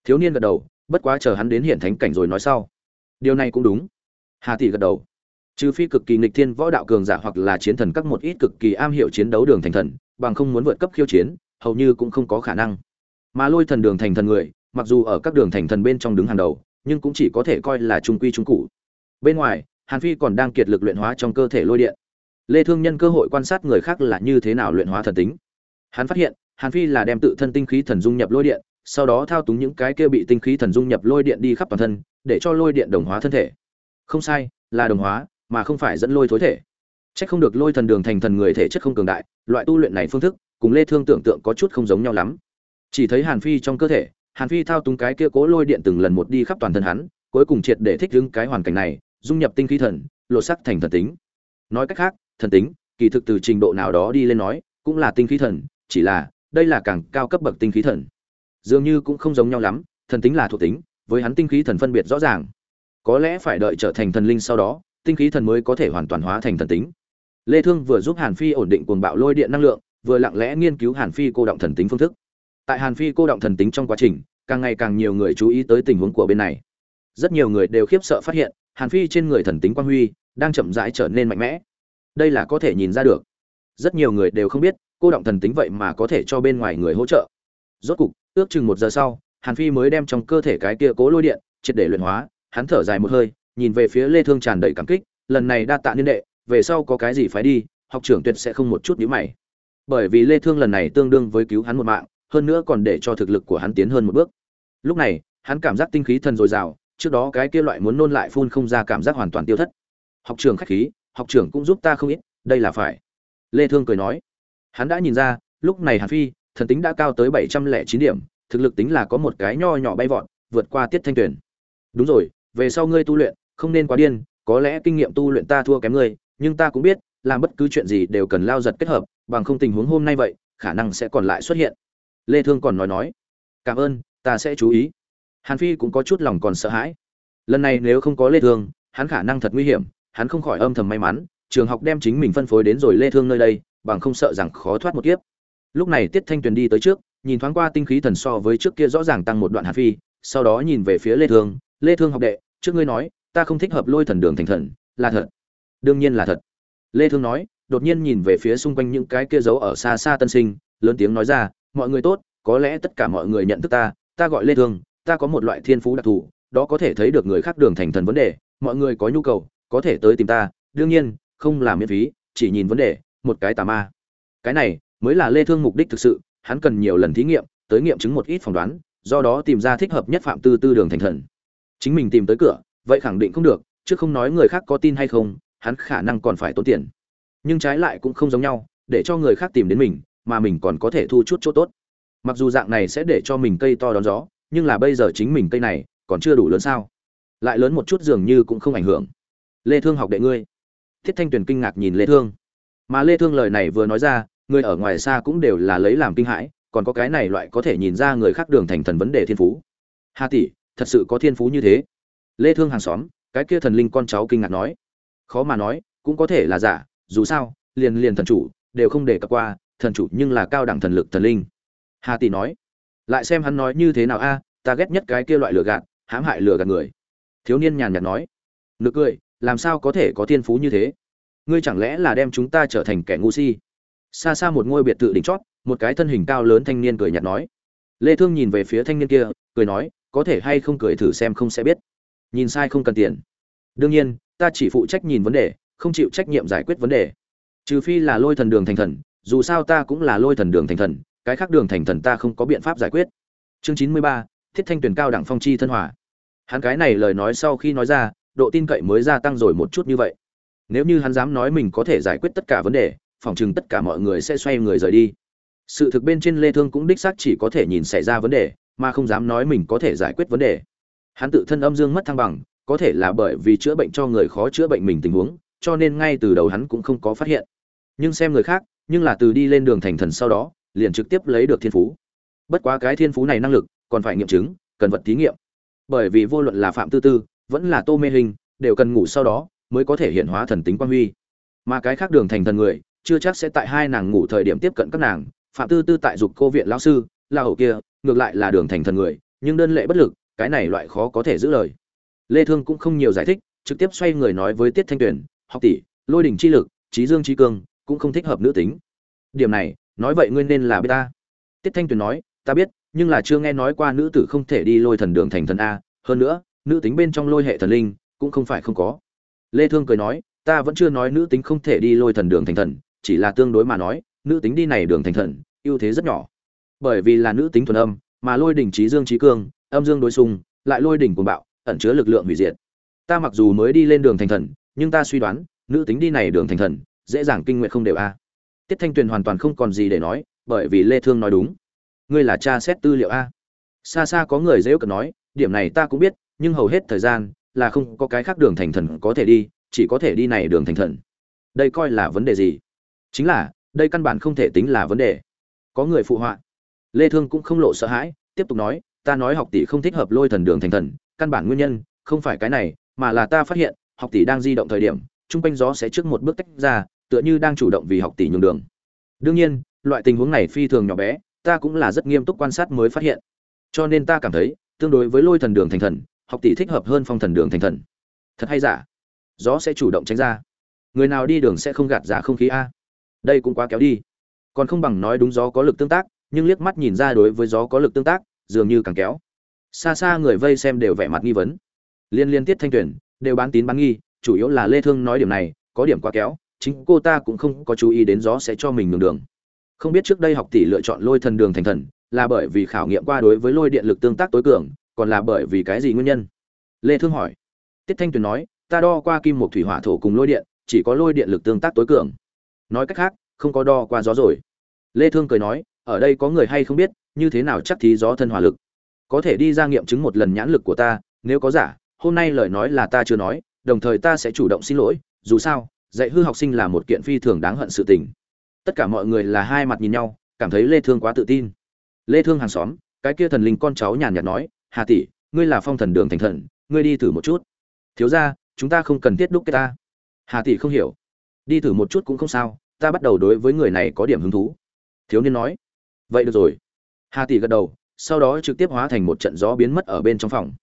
Thiếu niên gật đầu, bất quá chờ hắn đến hiện thánh cảnh rồi nói sau. Điều này cũng đúng. Hà tỷ gật đầu. Trừ phi cực kỳ nghịch thiên võ đạo cường giả hoặc là chiến thần các một ít cực kỳ am hiểu chiến đấu đường thành thần, bằng không muốn vượt cấp khiêu chiến, hầu như cũng không có khả năng. Mà lôi thần đường thành thần người mặc dù ở các đường thành thần bên trong đứng hàng đầu nhưng cũng chỉ có thể coi là trung quy trung cụ. Bên ngoài hàn phi còn đang kiệt lực luyện hóa trong cơ thể lôi điện. Lê thương nhân cơ hội quan sát người khác là như thế nào luyện hóa thần tính. Hắn phát hiện hàn phi là đem tự thân tinh khí thần dung nhập lôi điện sau đó thao túng những cái kia bị tinh khí thần dung nhập lôi điện đi khắp toàn thân để cho lôi điện đồng hóa thân thể. Không sai là đồng hóa mà không phải dẫn lôi thối thể. Chắc không được lôi thần đường thành thần người thể chất không cường đại, loại tu luyện này phương thức, cùng Lê Thương tưởng tượng có chút không giống nhau lắm. Chỉ thấy Hàn Phi trong cơ thể, Hàn Phi thao túng cái kia cố lôi điện từng lần một đi khắp toàn thân hắn, cuối cùng triệt để thích ứng cái hoàn cảnh này, dung nhập tinh khí thần, lột sắc thành thần tính. Nói cách khác, thần tính, kỳ thực từ trình độ nào đó đi lên nói, cũng là tinh khí thần, chỉ là, đây là càng cao cấp bậc tinh khí thần. Dường như cũng không giống nhau lắm, thần tính là thuộc tính, với hắn tinh khí thần phân biệt rõ ràng. Có lẽ phải đợi trở thành thần linh sau đó, tinh khí thần mới có thể hoàn toàn hóa thành thần tính. Lê Thương vừa giúp Hàn Phi ổn định cuồng bạo lôi điện năng lượng, vừa lặng lẽ nghiên cứu Hàn Phi cô động thần tính phương thức. Tại Hàn Phi cô động thần tính trong quá trình, càng ngày càng nhiều người chú ý tới tình huống của bên này. Rất nhiều người đều khiếp sợ phát hiện, Hàn Phi trên người thần tính quang huy đang chậm rãi trở nên mạnh mẽ. Đây là có thể nhìn ra được. Rất nhiều người đều không biết, cô động thần tính vậy mà có thể cho bên ngoài người hỗ trợ. Rốt cục, ước chừng một giờ sau, Hàn Phi mới đem trong cơ thể cái kia cố lôi điện triệt để luyện hóa, hắn thở dài một hơi, nhìn về phía Lê Thương tràn đầy cảm kích, lần này đa tạ niên đệ, về sau có cái gì phải đi học trưởng tuyệt sẽ không một chút nhíu mày bởi vì lê thương lần này tương đương với cứu hắn một mạng hơn nữa còn để cho thực lực của hắn tiến hơn một bước. Lúc này, hắn cảm giác tinh khí thần dồi dào, trước đó cái kia loại muốn nôn lại phun không ra cảm giác hoàn toàn tiêu thất. Học trưởng khách khí, học trưởng cũng giúp ta không ít, đây là phải. Lê thương cười nói. Hắn đã nhìn ra, lúc này hàn phi, thần tính đã cao tới 709 điểm, thực lực tính là có một cái nho nhỏ bay vọt, vượt qua tiết thanh tuyển. Đúng rồi, về sau ngươi tu luyện, không nên quá điên, có lẽ kinh nghiệm tu luyện ta thua kém ngươi, nhưng ta cũng biết, làm bất cứ chuyện gì đều cần lao giật kết hợp, bằng không tình huống hôm nay vậy, khả năng sẽ còn lại xuất hiện lê thương còn nói nói, cảm ơn, ta sẽ chú ý. Hàn phi cũng có chút lòng còn sợ hãi. Lần này nếu không có lê thương, hắn khả năng thật nguy hiểm, hắn không khỏi âm thầm may mắn, trường học đem chính mình phân phối đến rồi lê thương nơi đây, bằng không sợ rằng khó thoát một kiếp. Lúc này tiết thanh tuyền đi tới trước, nhìn thoáng qua tinh khí thần so với trước kia rõ ràng tăng một đoạn hàn phi, sau đó nhìn về phía lê thương lê thương học đệ, trước ngươi nói, ta không thích hợp lôi thần đường thành thần, là thật. Đương nhiên là thật. Lê thương nói, đột nhiên nhìn về phía xung quanh những cái kia giấu ở xa xa tân sinh, lớn tiếng nói ra mọi người tốt, có lẽ tất cả mọi người nhận thức ta ta gọi lê thương, ta có một loại thiên phú đặc thù, đó có thể thấy được người khác đường thành thần vấn đề, mọi người có nhu cầu, có thể tới tìm ta, đương nhiên, không làm miễn phí, chỉ nhìn vấn đề, một cái tà ma. Cái này, mới là lê thương mục đích thực sự, hắn cần nhiều lần thí nghiệm, tới nghiệm chứng một ít phỏng đoán, do đó tìm ra thích hợp nhất phạm tư tư đường thành thần. Chính mình tìm tới cửa, vậy khẳng định không được, chứ không nói người khác có tin hay không, hắn khả năng còn phải tốn tiền. Nhưng trái lại cũng không giống nhau, để cho người khác tìm đến mình mà mình còn có thể thu chút chỗ tốt. Mặc dù dạng này sẽ để cho mình cây to đón gió, nhưng là bây giờ chính mình cây này còn chưa đủ lớn sao? Lại lớn một chút dường như cũng không ảnh hưởng. Lê thương học đệ ngươi. Thiết thanh tuyền kinh ngạc nhìn lê thương. Mà lê thương lời này vừa nói ra, người ở ngoài xa cũng đều là lấy làm kinh hãi, còn có cái này loại có thể nhìn ra người khác đường thành thần vấn đề thiên phú. Hà tỷ, thật sự có thiên phú như thế. Lê thương hàng xóm, cái kia thần linh con cháu kinh ngạc nói. Khó mà nói, cũng có thể là giả, dù sao, liền liền thần chủ, đều không để cập qua thần chủ nhưng là cao đẳng thần lực thần linh. Hà tỷ nói, lại xem hắn nói như thế nào a, ta ghét nhất cái kia loại lừa gạt, hãm hại lừa gạt người. Thiếu niên nhàn nhạt nói, nực cười, làm sao có thể có thiên phú như thế? Ngươi chẳng lẽ là đem chúng ta trở thành kẻ ngu si? Xa xa một ngôi biệt thự đỉnh chót, một cái thân hình cao lớn thanh niên cười nhạt nói. Lê thương nhìn về phía thanh niên kia, cười nói, có thể hay không cười thử xem không sẽ biết. Nhìn sai không cần tiền. Đương nhiên, ta chỉ phụ trách nhìn vấn đề, không chịu trách nhiệm giải quyết vấn đề. Trừ phi là lôi thần đường thành thần dù sao ta cũng là lôi thần đường thành thần, cái khác đường thành thần ta không có biện pháp giải quyết. Chương chín mươi ba, thiết thanh tuyển cao đẳng phong chi thân hòa. Hắn cái này lời nói sau khi nói ra, độ tin cậy mới gia tăng rồi một chút như vậy. Nếu như hắn dám nói mình có thể giải quyết tất cả vấn đề phỏng chừng tất cả mọi người sẽ xoay người rời đi. Sự thực bên trên lê thương cũng đích xác chỉ có thể nhìn xảy ra vấn đề, mà không dám nói mình có thể giải quyết vấn đề. Hắn tự thân âm dương mất thăng bằng, có thể là bởi vì chữa bệnh cho người khó chữa bệnh mình tình huống, cho nên ngay từ đầu hắn cũng không có phát hiện. Nhưng xem người khác nhưng là từ đi lên đường thành thần sau đó, liền trực tiếp lấy được thiên phú. Bất quá cái thiên phú này năng lực, còn phải nghiệm chứng, cần vật thí nghiệm. Bởi vì vô luận là phạm tư tư, vẫn là tô mê hình, đều cần ngủ sau đó mới có thể hiện hóa thần tính quan huy. Mà cái khác đường thành thần người, chưa chắc sẽ tại hai nàng ngủ thời điểm tiếp cận các nàng. Phạm tư tư tại dục cô viện lão sư la hậu kia, ngược lại là đường thành thần người, nhưng đơn lệ bất lực, cái này loại khó có thể giữ lời. Lê thương cũng không nhiều giải thích, trực tiếp xoay người nói với tiết thanh tuyển học tỷ, lôi đỉnh chi lực trí dương trí cương cũng không thích hợp nữ tính. Điểm này, nói vậy ngươi nên là biết ta. Tiết thanh tuyền nói, ta biết, nhưng là chưa nghe nói qua nữ tử không thể đi lôi thần đường thành thần a. Hơn nữa, nữ tính bên trong lôi hệ thần linh, cũng không phải không có. Lê thương cười nói, ta vẫn chưa nói nữ tính không thể đi lôi thần đường thành thần, chỉ là tương đối mà nói, nữ tính đi này đường thành thần, ưu thế rất nhỏ. Bởi vì là nữ tính thuần âm, mà lôi đỉnh trí dương trí cương, âm dương đối xung, lại lôi đỉnh cuồng bạo, ẩn chứa lực lượng hủy diệt. Ta mặc dù mới đi lên đường thành thần, nhưng ta suy đoán, nữ tính đi này đường thành thần dễ dàng kinh nguyện không đều a. Tiết thanh tuyền hoàn toàn không còn gì để nói, bởi vì lê thương nói đúng. Ngươi là cha xét tư liệu a. Xa xa có người dễ cận nói, điểm này ta cũng biết, nhưng hầu hết thời gian là không có cái khác đường thành thần có thể đi, chỉ có thể đi này đường thành thần. Đây coi là vấn đề gì? Chính là, đây căn bản không thể tính là vấn đề. Có người phụ họa. Lê thương cũng không lộ sợ hãi, tiếp tục nói, ta nói học tỷ không thích hợp lôi thần đường thành thần, căn bản nguyên nhân không phải cái này, mà là ta phát hiện, học tỷ đang di động thời điểm, trung quanh gió sẽ trước một bước tách ra tựa như đang chủ động vì học tỷ nhường đường. Đương nhiên, loại tình huống này phi thường nhỏ bé, ta cũng là rất nghiêm túc quan sát mới phát hiện. Cho nên ta cảm thấy, tương đối với lôi thần đường thành thần, học tỷ thích hợp hơn phong thần đường thành thần. Thật hay giả? Gió sẽ chủ động tránh ra. Người nào đi đường sẽ không gạt ra không khí a. Đây cũng quá kéo đi. Còn không bằng nói đúng gió có lực tương tác, nhưng liếc mắt nhìn ra đối với gió có lực tương tác, dường như càng kéo. Xa xa người vây xem đều vẻ mặt nghi vấn. Liên liên tiết thanh tuyển, đều bán tín bán nghi, chủ yếu là lê thương nói điểm này, có điểm quá kéo chính cô ta cũng không có chú ý đến gió sẽ cho mình đường đường. Không biết trước đây học tỷ lựa chọn lôi thần đường thành thần, là bởi vì khảo nghiệm qua đối với lôi điện lực tương tác tối cường, còn là bởi vì cái gì nguyên nhân? Lê thương hỏi. Tiết thanh tuyền nói, ta đo qua kim một thủy hỏa thổ cùng lôi điện, chỉ có lôi điện lực tương tác tối cường. Nói cách khác, không có đo qua gió rồi. Lê thương cười nói, ở đây có người hay không biết, như thế nào chắc thí gió thân hỏa lực? Có thể đi ra nghiệm chứng một lần nhãn lực của ta, nếu có giả, hôm nay lời nói là ta chưa nói, đồng thời ta sẽ chủ động xin lỗi, dù sao dạy hư học sinh là một kiện phi thường đáng hận sự tình. Tất cả mọi người là hai mặt nhìn nhau, cảm thấy lê thương quá tự tin. Lê thương hàng xóm, cái kia thần linh con cháu nhàn nhạt nói, hà tỷ, ngươi là phong thần đường thành thần, ngươi đi thử một chút. Thiếu gia, chúng ta không cần thiết đúc cái ta. Hà tỷ không hiểu. Đi thử một chút cũng không sao, ta bắt đầu đối với người này có điểm hứng thú. Thiếu niên nói. Vậy được rồi. Hà tỷ gật đầu, sau đó trực tiếp hóa thành một trận gió biến mất ở bên trong phòng.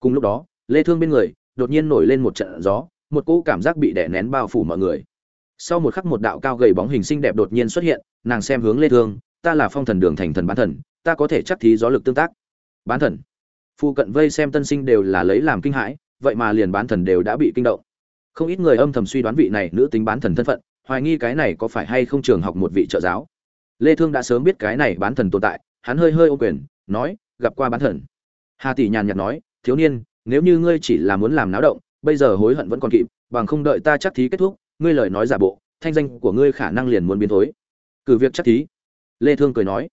Cùng lúc đó, lê thương bên người, đột nhiên nổi lên một trận gió một cỗ cảm giác bị đè nén bao phủ mọi người. Sau một khắc một đạo cao gầy bóng hình xinh đẹp đột nhiên xuất hiện, nàng xem hướng lê thương, ta là phong thần đường thành thần bán thần, ta có thể chắc thí gió lực tương tác. Bán thần? Phu cận vây xem tân sinh đều là lấy làm kinh hãi, vậy mà liền bán thần đều đã bị kinh động. Không ít người âm thầm suy đoán vị này nữ tính bán thần thân phận, hoài nghi cái này có phải hay không trường học một vị trợ giáo. Lê thương đã sớm biết cái này bán thần tồn tại, hắn hơi hơi ô quyền, nói, gặp qua bán thần. Hà tỷ nhàn nhạt nói, thiếu niên, nếu như ngươi chỉ là muốn làm náo động bây giờ hối hận vẫn còn kịp, bằng không đợi ta chắc thí kết thúc, ngươi lời nói giả bộ, thanh danh của ngươi khả năng liền muốn biến thối. Cử việc chắc thí. Lê thương cười nói.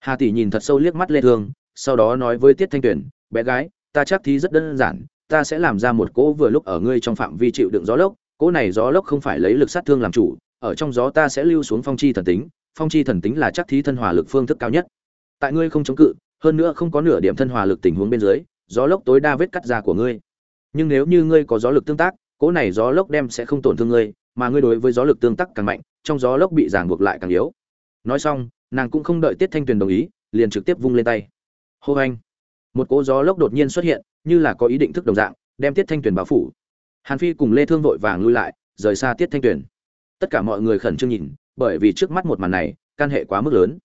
Hà tỷ nhìn thật sâu liếc mắt lê thương, sau đó nói với tiết thanh tuyển bé gái, ta chắc thí rất đơn giản, ta sẽ làm ra một cỗ vừa lúc ở ngươi trong phạm vi chịu đựng gió lốc, cỗ này gió lốc không phải lấy lực sát thương làm chủ, ở trong gió ta sẽ lưu xuống phong chi thần tính, phong chi thần tính là chắc thí thân hòa lực phương thức cao nhất. Tại ngươi không chống cự, hơn nữa không có nửa điểm thân hòa lực tình huống bên dưới, gió lốc tối đa vết cắt ra của ngươi nhưng nếu như ngươi có gió lực tương tác, cỗ này gió lốc đem sẽ không tổn thương ngươi, mà ngươi đối với gió lực tương tác càng mạnh, trong gió lốc bị giảng buộc lại càng yếu. Nói xong, nàng cũng không đợi tiết thanh tuyền đồng ý, liền trực tiếp vung lên tay. Hô anh! Một cỗ gió lốc đột nhiên xuất hiện, như là có ý định thức đồng dạng, đem tiết thanh tuyền bao phủ. Hàn phi cùng lê thương vội vàng lui lại, rời xa tiết thanh tuyền. Tất cả mọi người khẩn trương nhìn, bởi vì trước mắt một màn này, can hệ quá mức lớn.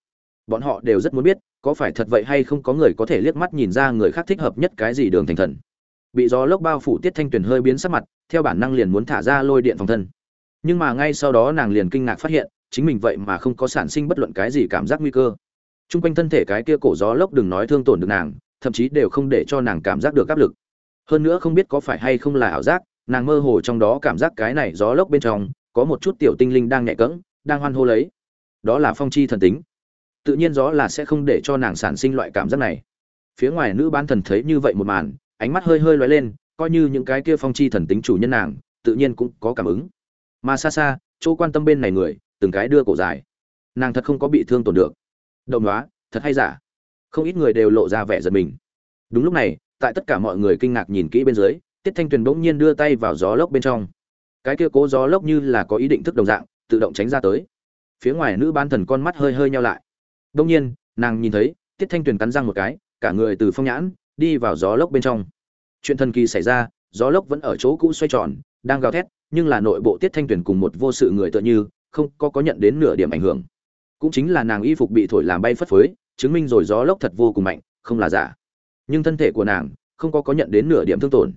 Bọn họ đều rất muốn biết, có phải thật vậy hay không có người có thể liếc mắt nhìn ra người khác thích hợp nhất cái gì đường thành thần bị gió lốc bao phủ tiết thanh tuyền hơi biến sắc mặt, theo bản năng liền muốn thả ra lôi điện phòng thân. Nhưng mà ngay sau đó nàng liền kinh ngạc phát hiện, chính mình vậy mà không có sản sinh bất luận cái gì cảm giác nguy cơ. T r u n g quanh thân thể cái kia cổ gió lốc đừng nói thương tổn được nàng, thậm chí đều không để cho nàng cảm giác được áp lực. Hơn nữa không biết có phải hay không là ảo giác, nàng mơ hồ trong đó cảm giác cái này gió lốc bên trong, có một chút tiểu tinh linh đang nhẹ cẫng, đang hoan hô lấy. Đó là phong chi thần tính. Tự nhiên gió là sẽ không để cho nàng sản sinh loại cảm giác này. Phía ngoài nữ bán thần thấy như vậy một màn ánh mắt hơi hơi lóe lên coi như những cái kia phong chi thần tính chủ nhân nàng tự nhiên cũng có cảm ứng. Mà xa xa chỗ quan tâm bên này người từng cái đưa cổ dài. Nàng thật không có bị thương tổn được. Động hóa, thật hay giả? Không ít người đều lộ ra vẻ giật mình. Đúng lúc này tại tất cả mọi người kinh ngạc nhìn kỹ bên dưới tiết thanh tuyền bỗng nhiên đưa tay vào gió lốc bên trong. Cái kia cố gió lốc như là có ý định thức đồng dạng tự động tránh ra tới. Phía ngoài nữ ban thần con mắt hơi hơi nhau lại. Bỗng nhiên nàng nhìn thấy tiết thanh tuyền cắn răng một cái cả người từ phong nhãn đi vào gió lốc bên trong. Chuyện thần kỳ xảy ra, gió lốc vẫn ở chỗ cũ xoay tròn, đang gào thét, nhưng là nội bộ tiết thanh tuyền cùng một vô sự người tựa như, không có có nhận đến nửa điểm ảnh hưởng. Cũng chính là nàng y phục bị thổi làm bay phất phới, chứng minh rồi gió lốc thật vô cùng mạnh, không là giả. Nhưng thân thể của nàng, không có có nhận đến nửa điểm thương tổn.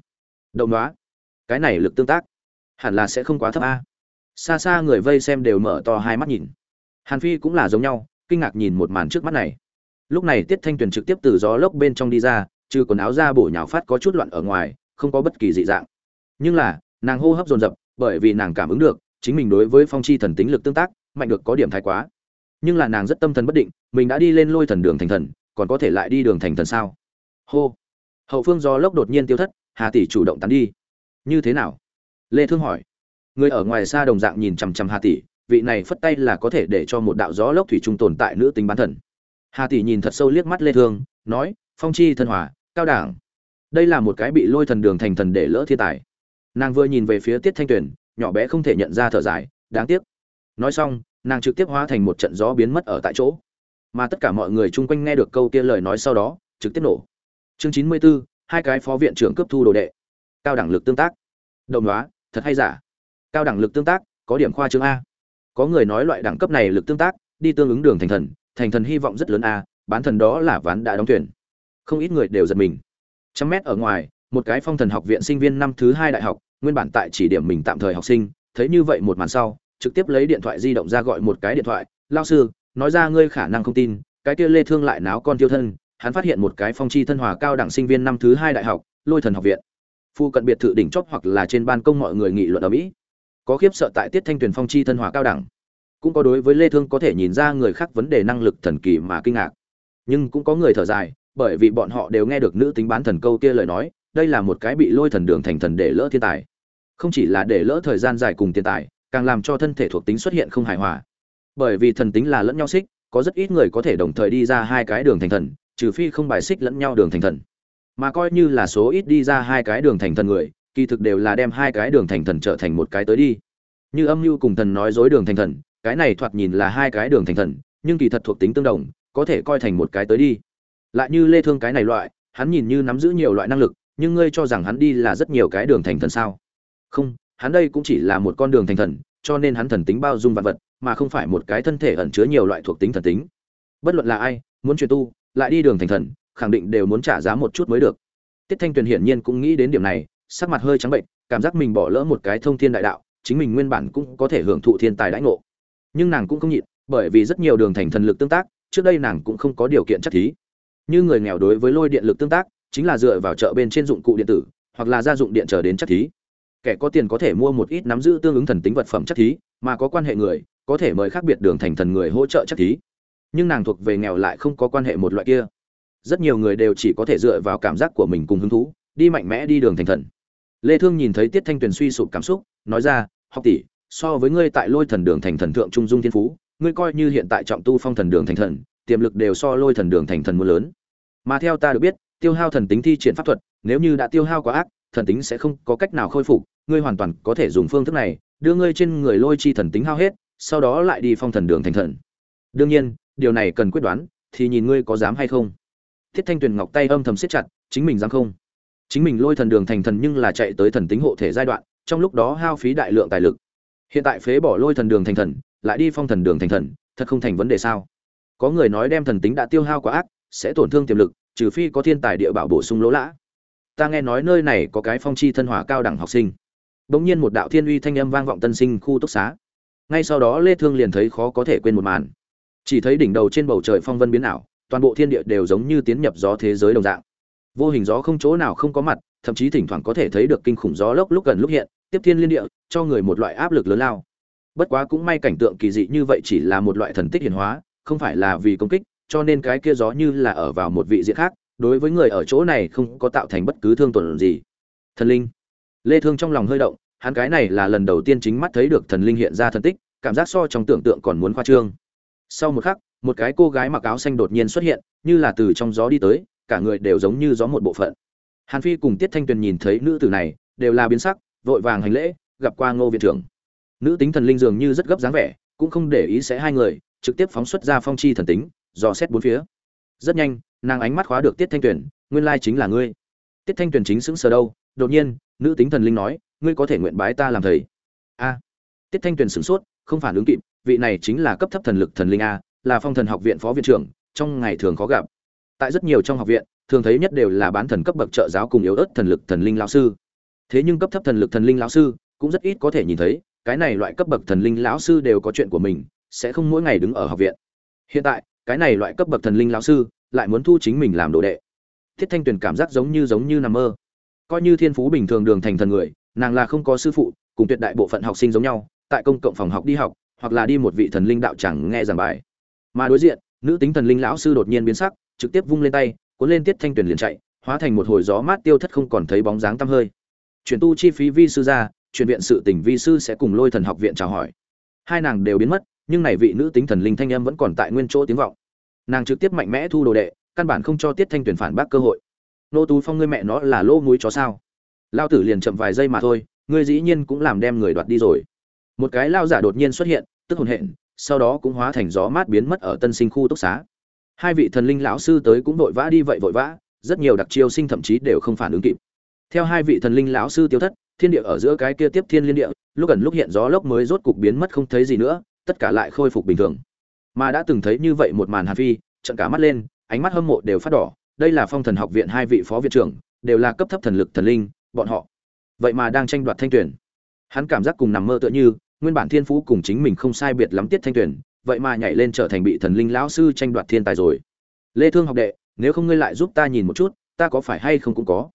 Động đoá. Cái này lực tương tác, hẳn là sẽ không quá thấp a. Xa xa người vây xem đều mở to hai mắt nhìn. Hàn phi cũng là giống nhau, kinh ngạc nhìn một màn trước mắt này. Lúc này tiết thanh tuyền trực tiếp từ gió lốc bên trong đi ra trừ quần áo ra bổ nhào phát có chút loạn ở ngoài, không có bất kỳ dị dạng. Nhưng là, nàng hô hấp dồn dập, bởi vì nàng cảm ứng được, chính mình đối với phong chi thần tính lực tương tác, mạnh được có điểm thái quá. Nhưng là nàng rất tâm thần bất định, mình đã đi lên lôi thần đường thành thần, còn có thể lại đi đường thành thần sao? Hô. Hậu phương do lốc đột nhiên tiêu thất, hà tỷ chủ động tán đi. Như thế nào? Lê thương hỏi. Người ở ngoài xa đồng dạng nhìn chằm chằm hà tỷ, vị này phất tay là có thể để cho một đạo gió lốc thủy trung tồn tại nữ tính bán thần. Hà tỷ nhìn thật sâu liếc mắt lê thương, nói, phong chi thần hòa cao đẳng đây là một cái bị lôi thần đường thành thần để lỡ thiên tài. Nàng vừa nhìn về phía tiết thanh tuyền nhỏ bé không thể nhận ra thở dài đáng tiếc. Nói xong nàng trực tiếp hóa thành một trận gió biến mất ở tại chỗ. Mà tất cả mọi người chung quanh nghe được câu kia lời nói sau đó trực tiếp nổ. Chương chín mươi 94, hai cái phó viện trưởng cấp thu đồ đệ. Cao đẳng lực tương tác. Đồng đoá thật hay giả? Cao đẳng lực tương tác có điểm khoa chương a. Có người nói loại đẳng cấp này lực tương tác đi tương ứng đường thành thần thành thần hy vọng rất lớn a bán thần đó là ván đã đóng tuyển không ít người đều giật mình. Trăm mét ở ngoài, một cái phong thần học viện sinh viên năm thứ hai đại học, nguyên bản tại chỉ điểm mình tạm thời học sinh, thấy như vậy một màn sau, trực tiếp lấy điện thoại di động ra gọi một cái điện thoại, lao sư, nói ra ngươi khả năng không tin, cái kia lê thương lại náo con tiêu thân, hắn phát hiện một cái phong chi thân hòa cao đẳng sinh viên năm thứ hai đại học, lôi thần học viện. Phu cận biệt thự đỉnh chót hoặc là trên ban công mọi người nghị luận ở mỹ. Có khiếp sợ tại tiết thanh tuyển phong chi thân hòa cao đẳng. Cũng có đối với lê thương có thể nhìn ra người khác vấn đề năng lực thần kỳ mà kinh ngạc. Nhưng cũng có người thở dài bởi vì bọn họ đều nghe được nữ tính bán thần câu kia lời nói, đây là một cái bị lôi thần đường thành thần để lỡ thiên tài. Không chỉ là để lỡ thời gian dài cùng tiền tài, càng làm cho thân thể thuộc tính xuất hiện không hài hòa. Bởi vì thần tính là lẫn nhau xích, có rất ít người có thể đồng thời đi ra hai cái đường thành thần, trừ phi không bài xích lẫn nhau đường thành thần. Mà coi như là số ít đi ra hai cái đường thành thần người, kỳ thực đều là đem hai cái đường thành thần trở thành một cái tới đi. Như âm nhu cùng thần nói dối đường thành thần, cái này thoạt nhìn là hai cái đường thành thần, nhưng kỳ thật thuộc tính tương đồng, có thể coi thành một cái tới đi lại như lê thương cái này loại, hắn nhìn như nắm giữ nhiều loại năng lực, nhưng ngươi cho rằng hắn đi là rất nhiều cái đường thành thần sao? Không, hắn đây cũng chỉ là một con đường thành thần, cho nên hắn thần tính bao dung vạn vật, mà không phải một cái thân thể ẩn chứa nhiều loại thuộc tính thần tính. Bất luận là ai, muốn truyền tu, lại đi đường thành thần, khẳng định đều muốn trả giá một chút mới được. Tiết thanh tuyền hiển nhiên cũng nghĩ đến điểm này, sắc mặt hơi trắng bệnh, cảm giác mình bỏ lỡ một cái thông thiên đại đạo, chính mình nguyên bản cũng có thể hưởng thụ thiên tài đãi ngộ. Nhưng nàng cũng không nhịn, bởi vì rất nhiều đường thành thần lực tương tác, trước đây nàng cũng không có điều kiện chắc thí như người nghèo đối với lôi điện lực tương tác, chính là dựa vào chợ bên trên dụng cụ điện tử, hoặc là gia dụng điện chờ đến chất thí. Kẻ có tiền có thể mua một ít nắm giữ tương ứng thần tính vật phẩm chất thí, mà có quan hệ người, có thể mời khác biệt đường thành thần người hỗ trợ chất thí. Nhưng nàng thuộc về nghèo lại không có quan hệ một loại kia. Rất nhiều người đều chỉ có thể dựa vào cảm giác của mình cùng hứng thú, đi mạnh mẽ đi đường thành thần. Lê thương nhìn thấy tiết thanh tuyền suy sụp cảm xúc, nói ra, học tỷ, so với ngươi tại lôi thần đường thành thần thượng trung dung thiên phú, ngươi coi như hiện tại trọng tu phong thần đường thành thần tiềm lực đều so lôi thần đường thành thần mưa lớn. Mà theo ta được biết, tiêu hao thần tính thi triển pháp thuật, nếu như đã tiêu hao quá ác, thần tính sẽ không có cách nào khôi phục, ngươi hoàn toàn có thể dùng phương thức này, đưa ngươi trên người lôi chi thần tính hao hết, sau đó lại đi phong thần đường thành thần. Đương nhiên, điều này cần quyết đoán, thì nhìn ngươi có dám hay không. Thiết thanh tuyền ngọc tay âm thầm siết chặt, chính mình dám không? Chính mình lôi thần đường thành thần nhưng là chạy tới thần tính hộ thể giai đoạn, trong lúc đó hao phí đại lượng tài lực. Hiện tại phế bỏ lôi thần đường thành thần, lại đi phong thần đường thành thần, thật không thành vấn đề sao? Có người nói đem thần tính đã tiêu hao quá ác, sẽ tổn thương tiềm lực, trừ phi có thiên tài địa bảo bổ sung lỗ lã. Ta nghe nói nơi này có cái phong chi thân hỏa cao đẳng học sinh. Bỗng nhiên một đạo thiên uy thanh âm vang vọng tân sinh khu túc xá. Ngay sau đó lê thương liền thấy khó có thể quên một màn. Chỉ thấy đỉnh đầu trên bầu trời phong vân biến ảo, toàn bộ thiên địa đều giống như tiến nhập gió thế giới đồng dạng. Vô hình gió không chỗ nào không có mặt, thậm chí thỉnh thoảng có thể thấy được kinh khủng gió lốc lúc gần lúc hiện, tiếp thiên liên địa, cho người một loại áp lực lớn lao. Bất quá cũng may cảnh tượng kỳ dị như vậy chỉ là một loại thần tích hiển hóa không phải là vì công kích, cho nên cái kia gió như là ở vào một vị diện khác, đối với người ở chỗ này không có tạo thành bất cứ thương tổn gì. Thần linh. Lê thương trong lòng hơi động, hắn cái này là lần đầu tiên chính mắt thấy được thần linh hiện ra thần tích, cảm giác so trong tưởng tượng còn muốn khoa trương. Sau một khắc, một cái cô gái mặc áo xanh đột nhiên xuất hiện, như là từ trong gió đi tới, cả người đều giống như gió một bộ phận. Hàn phi cùng tiết thanh tuyền nhìn thấy nữ tử này, đều là biến sắc, vội vàng hành lễ, gặp qua ngô viện trưởng. Nữ tính thần linh dường như rất gấp dáng vẻ, cũng không để ý sẽ hai người trực tiếp phóng xuất ra phong chi thần tính dò xét bốn phía. Rất nhanh, nàng ánh mắt khóa được tiết thanh tuyền, nguyên lai chính là ngươi. Tiết thanh tuyền chính xứng sờ đâu, đột nhiên, nữ tính thần linh nói, ngươi có thể nguyện bái ta làm thầy. A. Tiết thanh tuyền sửng sốt, không phản ứng kịp, vị này chính là cấp thấp thần lực thần linh a, là phong thần học viện phó viện trưởng, trong ngày thường khó gặp. Tại rất nhiều trong học viện, thường thấy nhất đều là bán thần cấp bậc trợ giáo cùng yếu ớt thần lực thần linh lão sư. Thế nhưng cấp thấp thần lực thần linh lão sư, cũng rất ít có thể nhìn thấy, cái này loại cấp bậc thần linh lão sư đều có chuyện của mình sẽ không mỗi ngày đứng ở học viện. Hiện tại, cái này loại cấp bậc thần linh lão sư, lại muốn thu chính mình làm đồ đệ. Thiết thanh tuyền cảm giác giống như giống như nằm mơ. Coi như thiên phú bình thường đường thành thần người, nàng là không có sư phụ, cùng tuyệt đại bộ phận học sinh giống nhau, tại công cộng phòng học đi học, hoặc là đi một vị thần linh đạo chẳng nghe giảng bài. Mà đối diện, nữ tính thần linh lão sư đột nhiên biến sắc, trực tiếp vung lên tay, cuốn lên tiết thanh tuyền liền chạy, hóa thành một hồi gió mát tiêu thất không còn thấy bóng dáng tăm hơi. Chuyển tu chi phí vi sư ra, chuyển viện sự tình vi sư sẽ cùng lôi thần học viện chào hỏi. Hai nàng đều biến mất nhưng này vị nữ tính thần linh thanh âm vẫn còn tại nguyên chỗ tiếng vọng. Nàng trực tiếp mạnh mẽ thu đồ đệ, căn bản không cho tiết thanh tuyển phản bác cơ hội. Nô tú phong ngươi mẹ nó là lỗ mũi chó sao? Lao tử liền chậm vài giây mà thôi, ngươi dĩ nhiên cũng làm đem người đoạt đi rồi. Một cái lao giả đột nhiên xuất hiện, tức hồn hện, sau đó cũng hóa thành gió mát biến mất ở tân sinh khu túc xá. Hai vị thần linh lão sư tới cũng vội vã đi vậy vội vã, rất nhiều đặc chiêu sinh thậm chí đều không phản ứng kịp. Theo hai vị thần linh lão sư tiêu thất, thiên địa ở giữa cái kia tiếp thiên liên địa, lúc gần lúc hiện gió lốc mới rốt cục biến mất không thấy gì nữa tất cả lại khôi phục bình thường. Mà đã từng thấy như vậy một màn hàn phi, trận cả mắt lên, ánh mắt hâm mộ đều phát đỏ. Đây là phong thần học viện hai vị phó viện trưởng, đều là cấp thấp thần lực thần linh, bọn họ. Vậy mà đang tranh đoạt thanh tuyển. Hắn cảm giác cùng nằm mơ tựa như, nguyên bản thiên phú cùng chính mình không sai biệt lắm tiết thanh tuyển, vậy mà nhảy lên trở thành bị thần linh lão sư tranh đoạt thiên tài rồi. Lê thương học đệ, nếu không ngươi lại giúp ta nhìn một chút, ta có phải hay không cũng có.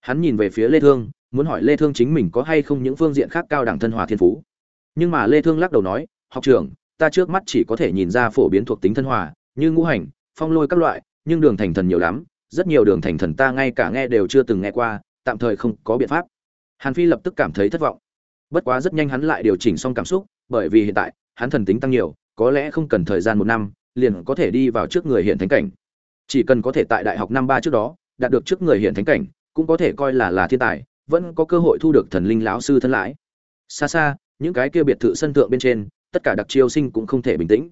Hắn nhìn về phía lê thương, muốn hỏi lê thương chính mình có hay không những phương diện khác cao đẳng thân hòa thiên phú. Nhưng mà lê thương lắc đầu nói học trưởng ta trước mắt chỉ có thể nhìn ra phổ biến thuộc tính thân hòa, như ngũ hành, phong lôi các loại, nhưng đường thành thần nhiều lắm, rất nhiều đường thành thần ta ngay cả nghe đều chưa từng nghe qua, tạm thời không có biện pháp. Hàn phi lập tức cảm thấy thất vọng. Bất quá rất nhanh hắn lại điều chỉnh xong cảm xúc, bởi vì hiện tại, hắn thần tính tăng nhiều, có lẽ không cần thời gian một năm, liền có thể đi vào trước người hiện thánh cảnh. Chỉ cần có thể tại đại học năm ba trước đó, đạt được trước người hiện thánh cảnh, cũng có thể coi là là thiên tài, vẫn có cơ hội thu được thần linh lão sư thân lãi. Xa xa, những cái kia biệt thự sân thượng bên trên tất cả đặc chiêu sinh cũng không thể bình tĩnh.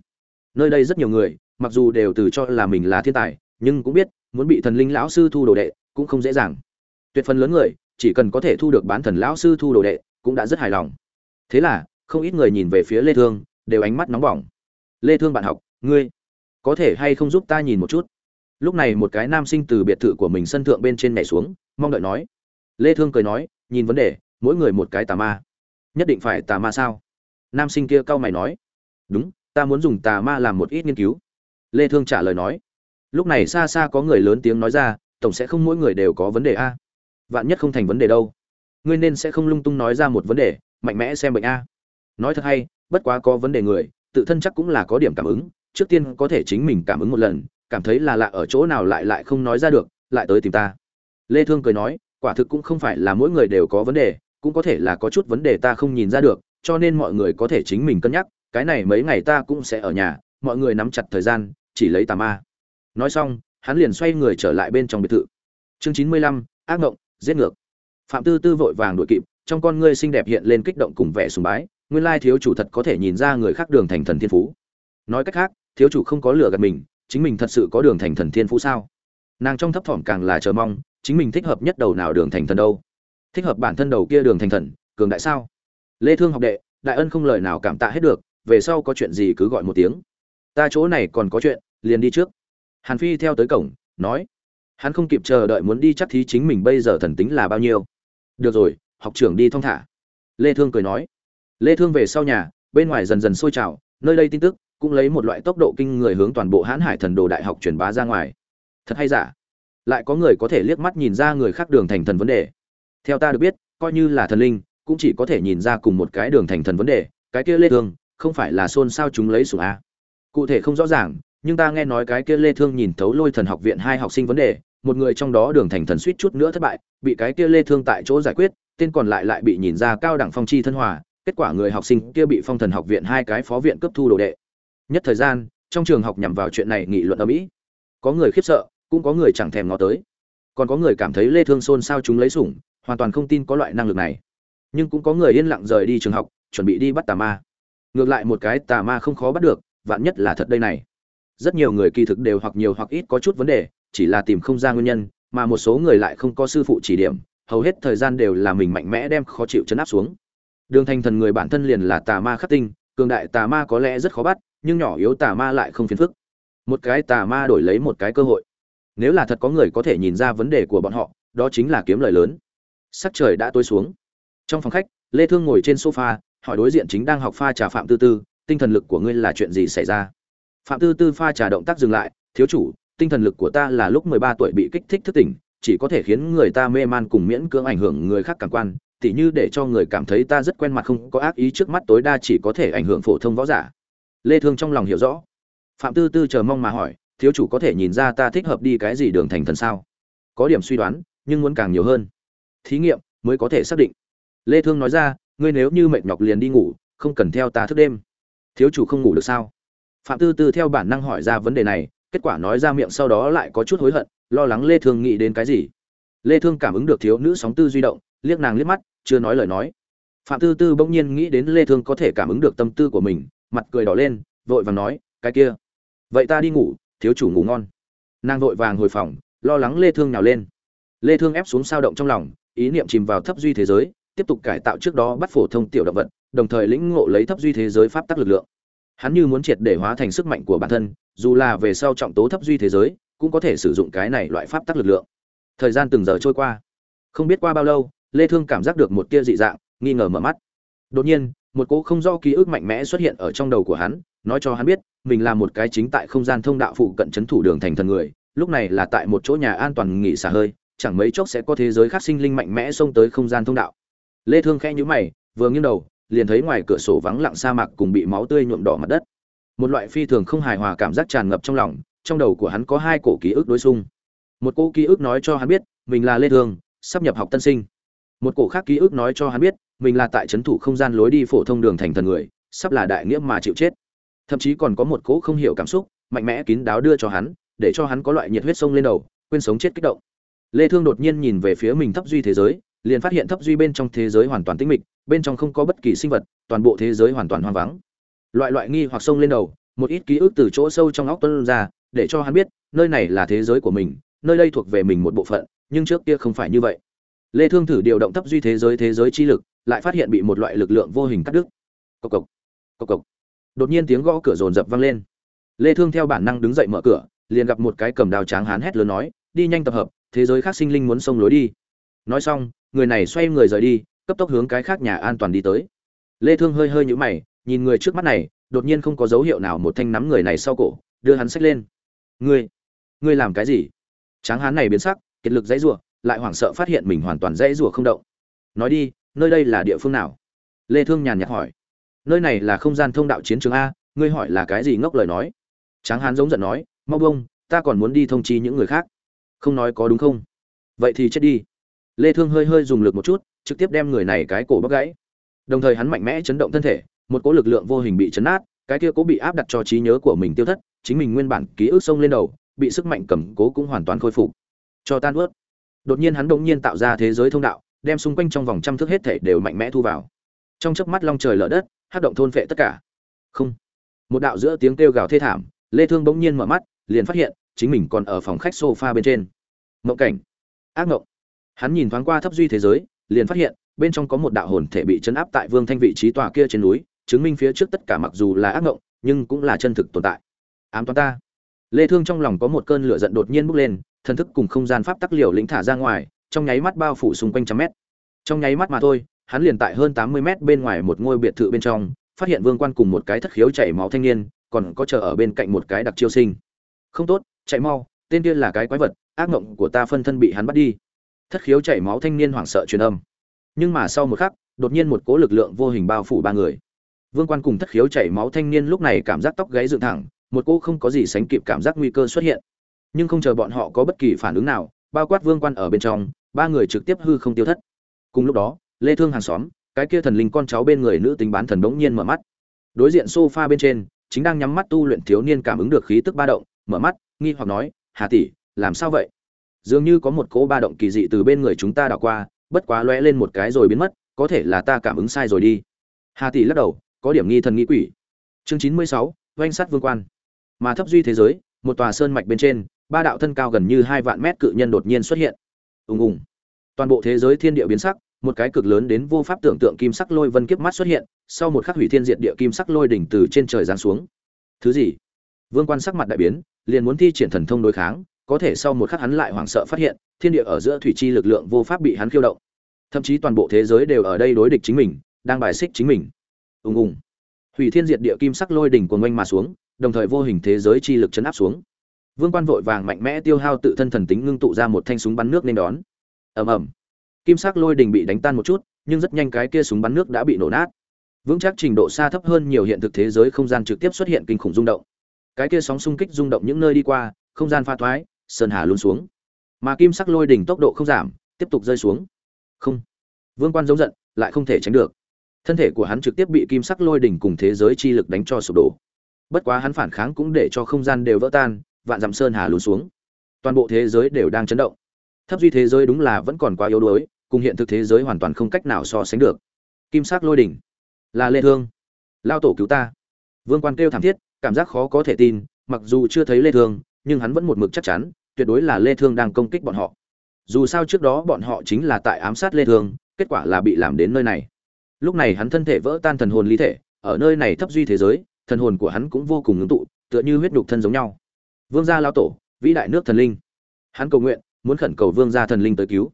Nơi đây rất nhiều người, mặc dù đều từ cho là mình là thiên tài, nhưng cũng biết, muốn bị thần linh lão sư thu đồ đệ, cũng không dễ dàng. Tuyệt phần lớn người, chỉ cần có thể thu được bán thần lão sư thu đồ đệ, cũng đã rất hài lòng. Thế là, không ít người nhìn về phía lê thương, đều ánh mắt nóng bỏng. Lê thương bạn học, ngươi có thể hay không giúp ta nhìn một chút? Lúc này một cái nam sinh từ biệt thự của mình sân thượng bên trên nhảy xuống, mong đợi nói. Lê thương cười nói, nhìn vấn đề, mỗi người một cái tà ma. Nhất định phải tà ma sao? Nam sinh kia cau mày nói, đúng, ta muốn dùng tà ma làm một ít nghiên cứu. Lê thương trả lời nói, lúc này xa xa có người lớn tiếng nói ra, tổng sẽ không mỗi người đều có vấn đề a. Vạn nhất không thành vấn đề đâu. Ngươi nên sẽ không lung tung nói ra một vấn đề, mạnh mẽ xem bệnh a. Nói thật hay, bất quá có vấn đề người, tự thân chắc cũng là có điểm cảm ứng, trước tiên có thể chính mình cảm ứng một lần, cảm thấy là lạ ở chỗ nào lại lại không nói ra được, lại tới tìm ta. Lê thương cười nói, quả thực cũng không phải là mỗi người đều có vấn đề, cũng có thể là có chút vấn đề ta không nhìn ra được cho nên mọi người có thể chính mình cân nhắc, cái này mấy ngày ta cũng sẽ ở nhà, mọi người nắm chặt thời gian, chỉ lấy tà ma. Nói xong, hắn liền xoay người trở lại bên trong biệt thự. Chương chín mươi lăm, ác ngộng, giết ngược. Phạm tư tư vội vàng đuổi kịp, trong con ngươi xinh đẹp hiện lên kích động cùng vẻ sùng bái, nguyên lai thiếu chủ thật có thể nhìn ra người khác đường thành thần thiên phú. Nói cách khác, thiếu chủ không có lừa gạt mình, chính mình thật sự có đường thành thần thiên phú sao? Nàng trong thấp thỏm càng là chờ mong, chính mình thích hợp nhất đầu nào đường thành thần đâu? Thích hợp bản thân đầu kia đường thành thần, cường đại sao? Lê thương học đệ, đại ân không lời nào cảm tạ hết được, về sau có chuyện gì cứ gọi một tiếng. Ta chỗ này còn có chuyện, liền đi trước. Hàn phi theo tới cổng, nói. Hắn không kịp chờ đợi muốn đi chắc thí chính mình bây giờ thần tính là bao nhiêu. Được rồi, học trưởng đi thong thả. Lê thương cười nói. Lê thương về sau nhà, bên ngoài dần dần sôi trào, nơi đây tin tức cũng lấy một loại tốc độ kinh người hướng toàn bộ hãn hải thần đồ đại học truyền bá ra ngoài. Thật hay giả? Lại có người có thể liếc mắt nhìn ra người khác đường thành thần vấn đề. Theo ta được biết, coi như là thần linh cũng chỉ có thể nhìn ra cùng một cái đường thành thần vấn đề, cái kia lê thương, không phải là xôn sao chúng lấy sủng a. Cụ thể không rõ ràng, nhưng ta nghe nói cái kia lê thương nhìn thấu lôi thần học viện hai học sinh vấn đề, một người trong đó đường thành thần suýt chút nữa thất bại, bị cái kia lê thương tại chỗ giải quyết, tên còn lại lại bị nhìn ra cao đẳng phong chi thân hòa, kết quả người học sinh kia bị phong thần học viện hai cái phó viện cấp thu đồ đệ. Nhất thời gian, trong trường học nhằm vào chuyện này nghị luận ở mỹ. Có người khiếp sợ, cũng có người chẳng thèm ngó tới. Còn có người cảm thấy lê thương xôn sao chúng lấy sủng, hoàn toàn không tin có loại năng lực này nhưng cũng có người yên lặng rời đi trường học, chuẩn bị đi bắt tà ma. Ngược lại một cái tà ma không khó bắt được, vạn nhất là thật đây này. Rất nhiều người kỳ thực đều hoặc nhiều hoặc ít có chút vấn đề, chỉ là tìm không ra nguyên nhân, mà một số người lại không có sư phụ chỉ điểm, hầu hết thời gian đều là mình mạnh mẽ đem khó chịu chấn áp xuống. Đường thành thần người bản thân liền là tà ma khắc tinh, cường đại tà ma có lẽ rất khó bắt, nhưng nhỏ yếu tà ma lại không phiền phức. Một cái tà ma đổi lấy một cái cơ hội. Nếu là thật có người có thể nhìn ra vấn đề của bọn họ, đó chính là kiếm lời lớn. Sắc trời đã tối xuống trong phòng khách, lê thương ngồi trên sofa, hỏi đối diện chính đang học pha trà phạm tư tư, tinh thần lực của ngươi là chuyện gì xảy ra? Phạm tư tư pha trà động tác dừng lại, thiếu chủ, tinh thần lực của ta là lúc 13 tuổi bị kích thích thức tỉnh, chỉ có thể khiến người ta mê man cùng miễn cưỡng ảnh hưởng người khác cảm quan, tỉ như để cho người cảm thấy ta rất quen mặt không có ác ý trước mắt tối đa chỉ có thể ảnh hưởng phổ thông võ giả. Lê thương trong lòng hiểu rõ. Phạm tư tư chờ mong mà hỏi, thiếu chủ có thể nhìn ra ta thích hợp đi cái gì đường thành thần sao? Có điểm suy đoán, nhưng muốn càng nhiều hơn. Thí nghiệm mới có thể xác định lê thương nói ra, ngươi nếu như mệt nhọc liền đi ngủ, không cần theo ta thức đêm. Thiếu chủ không ngủ được sao? Phạm tư tư theo bản năng hỏi ra vấn đề này, kết quả nói ra miệng sau đó lại có chút hối hận, lo lắng lê thương nghĩ đến cái gì. Lê thương cảm ứng được thiếu nữ sóng tư duy động, liếc nàng liếc mắt, chưa nói lời nói. Phạm tư tư bỗng nhiên nghĩ đến lê thương có thể cảm ứng được tâm tư của mình, mặt cười đỏ lên, vội vàng nói, cái kia, vậy ta đi ngủ, thiếu chủ ngủ ngon. Nàng vội vàng hồi phòng, lo lắng lê thương nhào lên. Lê thương ép xuống sao động trong lòng, ý niệm chìm vào thấp duy thế giới tiếp tục cải tạo trước đó bắt phổ thông tiểu động vật, đồng thời lĩnh ngộ lấy thấp duy thế giới pháp tắc lực lượng. Hắn như muốn triệt để hóa thành sức mạnh của bản thân, dù là về sau trọng tố thấp duy thế giới, cũng có thể sử dụng cái này loại pháp tắc lực lượng. Thời gian từng giờ trôi qua. Không biết qua bao lâu, lê thương cảm giác được một tia dị dạng, nghi ngờ mở mắt. Đột nhiên, một cỗ không do ký ức mạnh mẽ xuất hiện ở trong đầu của hắn, nói cho hắn biết, mình là một cái chính tại không gian thông đạo phụ cận chấn thủ đường thành thần người, lúc này là tại một chỗ nhà an toàn nghỉ xả hơi, chẳng mấy chốc sẽ có thế giới khác sinh linh mạnh mẽ xông tới không gian thông đạo lê thương khẽ nhíu mày, vừa nghiêng đầu, liền thấy ngoài cửa sổ vắng lặng sa mạc cùng bị máu tươi nhuộm đỏ mặt đất. Một loại phi thường không hài hòa cảm giác tràn ngập trong lòng, trong đầu của hắn có hai cổ ký ức đối xung. Một cổ ký ức nói cho hắn biết, mình là lê thương, sắp nhập học tân sinh. Một cổ khác ký ức nói cho hắn biết, mình là tại trấn thủ không gian lối đi phổ thông đường thành thần người, sắp là đại nghĩa mà chịu chết. Thậm chí còn có một cỗ không hiểu cảm xúc, mạnh mẽ kín đáo đưa cho hắn, để cho hắn có loại nhiệt huyết sông lên đầu, quên sống chết kích động. Lê thương đột nhiên nhìn về phía mình thấp duy thế giới liền phát hiện thấp duy bên trong thế giới hoàn toàn tĩnh mịch, bên trong không có bất kỳ sinh vật, toàn bộ thế giới hoàn toàn hoang vắng. Loại loại nghi hoặc sông lên đầu, một ít ký ức từ chỗ sâu trong óc tuôn ra, để cho hắn biết, nơi này là thế giới của mình, nơi đây thuộc về mình một bộ phận, nhưng trước kia không phải như vậy. Lê thương thử điều động thấp duy thế giới thế giới chi lực, lại phát hiện bị một loại lực lượng vô hình cắt đứt. Cộc cộc cộc cộc. Đột nhiên tiếng gõ cửa rồn rập vang lên. Lê thương theo bản năng đứng dậy mở cửa, liền gặp một cái cầm đao tráng hán hét lớn nói, đi nhanh tập hợp, thế giới khác sinh linh muốn xông lối đi. Nói xong người này xoay người rời đi, cấp tốc hướng cái khác nhà an toàn đi tới. Lê thương hơi hơi nhũ mày, nhìn người trước mắt này, đột nhiên không có dấu hiệu nào một thanh nắm người này sau cổ, đưa hắn xách lên. Ngươi ngươi làm cái gì? Tráng hán này biến sắc, kiệt lực dãy rủa, lại hoảng sợ phát hiện mình hoàn toàn dãy rủa không động. Nói đi, nơi đây là địa phương nào? Lê thương nhàn nhạt hỏi. Nơi này là không gian thông đạo chiến trường a, ngươi hỏi là cái gì ngốc lời nói? Tráng hán giống giận nói, mau bông ta còn muốn đi thông chi những người khác. Không nói có đúng không? Vậy thì chết đi lê thương hơi hơi dùng lực một chút, trực tiếp đem người này cái cổ bóc gãy. Đồng thời hắn mạnh mẽ chấn động thân thể, một cỗ lực lượng vô hình bị chấn nát cái kia cố bị áp đặt cho trí nhớ của mình tiêu thất, chính mình nguyên bản ký ức sông lên đầu, bị sức mạnh cầm cố cũng hoàn toàn khôi phục. Cho tan ướt. Đột nhiên hắn đột nhiên tạo ra thế giới thông đạo, đem xung quanh trong vòng trăm thước hết thể đều mạnh mẽ thu vào. Trong chớp mắt long trời lở đất, hát động thôn phệ tất cả. Không. Một đạo giữa tiếng kêu gào thê thảm, lê thương bỗng nhiên mở mắt, liền phát hiện chính mình còn ở phòng khách sofa bên trên. Mộng cảnh. Ác mộng hắn nhìn thoáng qua thấp duy thế giới, liền phát hiện, bên trong có một đạo hồn thể bị chấn áp tại vương thanh vị trí tòa kia trên núi, chứng minh phía trước tất cả mặc dù là ác ngộng, nhưng cũng là chân thực tồn tại. Ám toán ta. Lê thương trong lòng có một cơn lửa giận đột nhiên bốc lên, thần thức cùng không gian pháp tắc liều lĩnh thả ra ngoài, trong nháy mắt bao phủ xung quanh trăm mét. Trong nháy mắt mà thôi, hắn liền tại hơn 80 mét bên ngoài một ngôi biệt thự bên trong, phát hiện vương quan cùng một cái thất khiếu chảy máu thanh niên, còn có chờ ở bên cạnh một cái đặc chiêu sinh. Không tốt, chạy mau, tên kia là cái quái vật, ác ngộng của ta phân thân bị hắn bắt đi thất khiếu chảy máu thanh niên hoảng sợ truyền âm. Nhưng mà sau một khắc, đột nhiên một cỗ lực lượng vô hình bao phủ ba người. Vương quan cùng thất khiếu chảy máu thanh niên lúc này cảm giác tóc gáy dựng thẳng, một cỗ không có gì sánh kịp cảm giác nguy cơ xuất hiện. Nhưng không chờ bọn họ có bất kỳ phản ứng nào, bao quát vương quan ở bên trong, ba người trực tiếp hư không tiêu thất. Cùng lúc đó, lê thương hàng xóm, cái kia thần linh con cháu bên người nữ tính bán thần bỗng nhiên mở mắt. Đối diện sofa bên trên, chính đang nhắm mắt tu luyện thiếu niên cảm ứng được khí tức ba động, mở mắt, nghi hoặc nói, hà tỷ, làm sao vậy? Dường như có một cỗ ba động kỳ dị từ bên người chúng ta đảo qua, bất quá lóe lên một cái rồi biến mất, có thể là ta cảm ứng sai rồi đi. Hà tỷ lắc đầu, có điểm nghi thần nghi quỷ. Chương chín mươi sáu, oanh sắt vương quan. Mà thấp duy thế giới, một tòa sơn mạch bên trên, ba đạo thân cao gần như hai vạn mét cự nhân đột nhiên xuất hiện. Ùng ùng. Toàn bộ thế giới thiên địa biến sắc, một cái cực lớn đến vô pháp tưởng tượng kim sắc lôi vân kiếp mắt xuất hiện, sau một khắc hủy thiên diệt địa kim sắc lôi đỉnh từ trên trời giáng xuống. Thứ gì? Vương quan sắc mặt đại biến, liền muốn thi triển thần thông đối kháng có thể sau một khắc hắn lại hoảng sợ phát hiện, thiên địa ở giữa thủy chi lực lượng vô pháp bị hắn khiêu động. Thậm chí toàn bộ thế giới đều ở đây đối địch chính mình, đang bài xích chính mình. Ùng ùng. Hủy thiên diệt địa kim sắc lôi đỉnh cuồng oanh mà xuống, đồng thời vô hình thế giới chi lực chấn áp xuống. Vương quan vội vàng mạnh mẽ tiêu hao tự thân thần tính ngưng tụ ra một thanh súng bắn nước nên đón. Ầm ầm. Kim sắc lôi đỉnh bị đánh tan một chút, nhưng rất nhanh cái kia súng bắn nước đã bị nổ nát. Vững chắc trình độ xa thấp hơn nhiều hiện thực thế giới không gian trực tiếp xuất hiện kinh khủng rung động. Cái kia sóng xung kích rung động những nơi đi qua, không gian pha thoái sơn hà luôn xuống. Mà kim sắc lôi đỉnh tốc độ không giảm, tiếp tục rơi xuống. Không. Vương quan giống giận, lại không thể tránh được. Thân thể của hắn trực tiếp bị kim sắc lôi đỉnh cùng thế giới chi lực đánh cho sụp đổ. Bất quá hắn phản kháng cũng để cho không gian đều vỡ tan, vạn dặm sơn hà lún xuống. Toàn bộ thế giới đều đang chấn động. Thấp duy thế giới đúng là vẫn còn quá yếu đuối, cùng hiện thực thế giới hoàn toàn không cách nào so sánh được. Kim sắc lôi đỉnh. Là lê thương. Lao tổ cứu ta. Vương quan kêu thảm thiết, cảm giác khó có thể tin, mặc dù chưa thấy lê thương, nhưng hắn vẫn một mực chắc chắn tuyệt đối là lê thương đang công kích bọn họ. Dù sao trước đó bọn họ chính là tại ám sát lê thương, kết quả là bị làm đến nơi này. Lúc này hắn thân thể vỡ tan thần hồn lý thể, ở nơi này thấp duy thế giới, thần hồn của hắn cũng vô cùng ngưng tụ, tựa như huyết nhục thân giống nhau. Vương gia lao tổ, vĩ đại nước thần linh. Hắn cầu nguyện, muốn khẩn cầu vương gia thần linh tới cứu.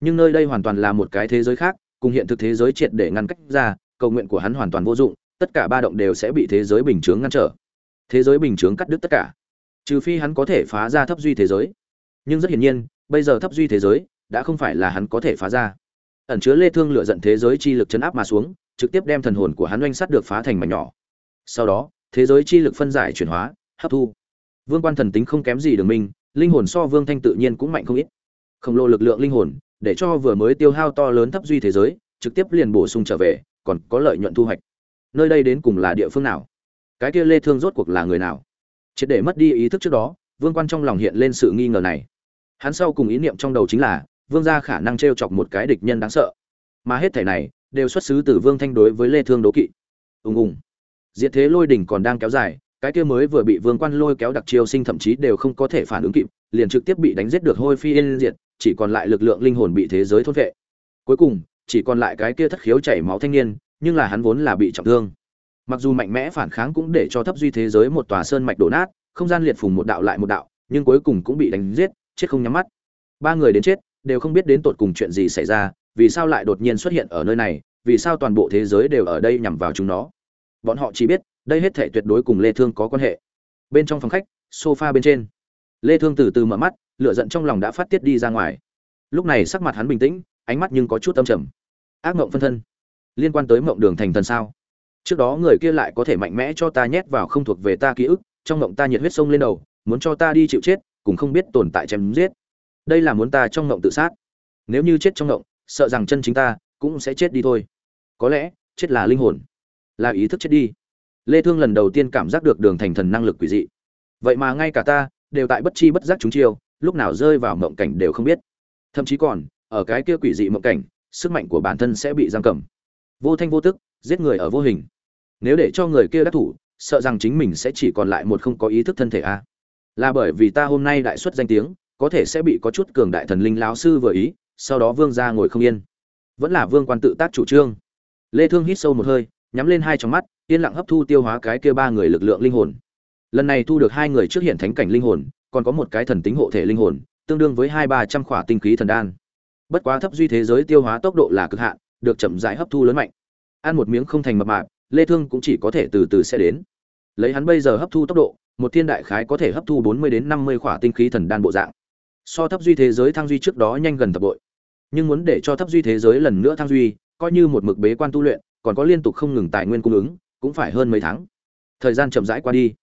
Nhưng nơi đây hoàn toàn là một cái thế giới khác, cùng hiện thực thế giới triệt để ngăn cách ra, cầu nguyện của hắn hoàn toàn vô dụng, tất cả ba động đều sẽ bị thế giới bình chướng ngăn trở. Thế giới bình chướng cắt đứt tất cả trừ phi hắn có thể phá ra thấp duy thế giới. Nhưng rất hiển nhiên, bây giờ thấp duy thế giới đã không phải là hắn có thể phá ra. Ẩn chứa lê thương lựa giận thế giới chi lực chấn áp mà xuống, trực tiếp đem thần hồn của hắn oanh sắt được phá thành mảnh nhỏ. Sau đó, thế giới chi lực phân giải chuyển hóa, hấp thu. Vương quan thần tính không kém gì đường minh, linh hồn so vương thanh tự nhiên cũng mạnh không ít. Khổng lồ lực lượng linh hồn, để cho vừa mới tiêu hao to lớn thấp duy thế giới, trực tiếp liền bổ sung trở về, còn có lợi nhuận thu hoạch. Nơi đây đến cùng là địa phương nào? Cái kia lê thương rốt cuộc là người nào? Triệt để mất đi ý thức trước đó, vương quan trong lòng hiện lên sự nghi ngờ này. Hắn sau cùng ý niệm trong đầu chính là, vương gia khả năng trêu chọc một cái địch nhân đáng sợ. Mà hết thảy này, đều xuất xứ từ vương thanh đối với lê thương đố kỵ. Ùng ùng. Diệt thế lôi đỉnh còn đang kéo dài, cái kia mới vừa bị vương quan lôi kéo đặc chiêu sinh thậm chí đều không có thể phản ứng kịp, liền trực tiếp bị đánh giết được hôi phi yên diệt, chỉ còn lại lực lượng linh hồn bị thế giới thôn vệ. Cuối cùng, chỉ còn lại cái kia thất khiếu chảy máu thanh niên, nhưng là hắn vốn là bị trọng thương mặc dù mạnh mẽ phản kháng cũng để cho thấp duy thế giới một tòa sơn mạch đổ nát, không gian liệt phùng một đạo lại một đạo, nhưng cuối cùng cũng bị đánh giết, chết không nhắm mắt. Ba người đến chết, đều không biết đến tột cùng chuyện gì xảy ra, vì sao lại đột nhiên xuất hiện ở nơi này, vì sao toàn bộ thế giới đều ở đây nhằm vào chúng nó. Bọn họ chỉ biết, đây hết thể tuyệt đối cùng lê thương có quan hệ. Bên trong phòng khách, sofa bên trên. Lê thương từ từ mở mắt, lửa giận trong lòng đã phát tiết đi ra ngoài. Lúc này sắc mặt hắn bình tĩnh, ánh mắt nhưng có chút âm trầm. Ác mộng phân thân. Liên quan tới mộng đường thành thần sao? Trước đó người kia lại có thể mạnh mẽ cho ta nhét vào không thuộc về ta ký ức, trong mộng ta nhiệt huyết sông lên đầu, muốn cho ta đi chịu chết, cũng không biết tồn tại chém giết. Đây là muốn ta trong mộng tự sát. Nếu như chết trong mộng sợ rằng chân chính ta cũng sẽ chết đi thôi. Có lẽ, chết là linh hồn. Là ý thức chết đi. Lê thương lần đầu tiên cảm giác được đường thành thần năng lực quỷ dị. Vậy mà ngay cả ta, đều tại bất chi bất giác chúng chiêu, lúc nào rơi vào mộng cảnh đều không biết. Thậm chí còn, ở cái kia quỷ dị mộng cảnh, sức mạnh của bản thân sẽ bị giam cầm. Vô thanh vô tức, giết người ở vô hình nếu để cho người kia đắc thủ, sợ rằng chính mình sẽ chỉ còn lại một không có ý thức thân thể a. Là bởi vì ta hôm nay đại xuất danh tiếng, có thể sẽ bị có chút cường đại thần linh lão sư vừa ý, sau đó vương gia ngồi không yên. Vẫn là vương quan tự tác chủ trương. Lê thương hít sâu một hơi, nhắm lên hai tròng mắt, yên lặng hấp thu tiêu hóa cái kia ba người lực lượng linh hồn. Lần này thu được hai người trước hiện thánh cảnh linh hồn, còn có một cái thần tính hộ thể linh hồn, tương đương với hai ba trăm khỏa tinh khí thần đan. Bất quá thấp duy thế giới tiêu hóa tốc độ là cực hạn, được chậm rãi hấp thu lớn mạnh. Ăn một miếng không thành mập mạp lê thương cũng chỉ có thể từ từ sẽ đến. Lấy hắn bây giờ hấp thu tốc độ, một thiên đại khái có thể hấp thu 40 đến 50 khỏa tinh khí thần đan bộ dạng. So thấp duy thế giới thăng duy trước đó nhanh gần thập bội. Nhưng muốn để cho thấp duy thế giới lần nữa thăng duy, coi như một mực bế quan tu luyện, còn có liên tục không ngừng tài nguyên cung ứng, cũng phải hơn mấy tháng. Thời gian chậm rãi qua đi.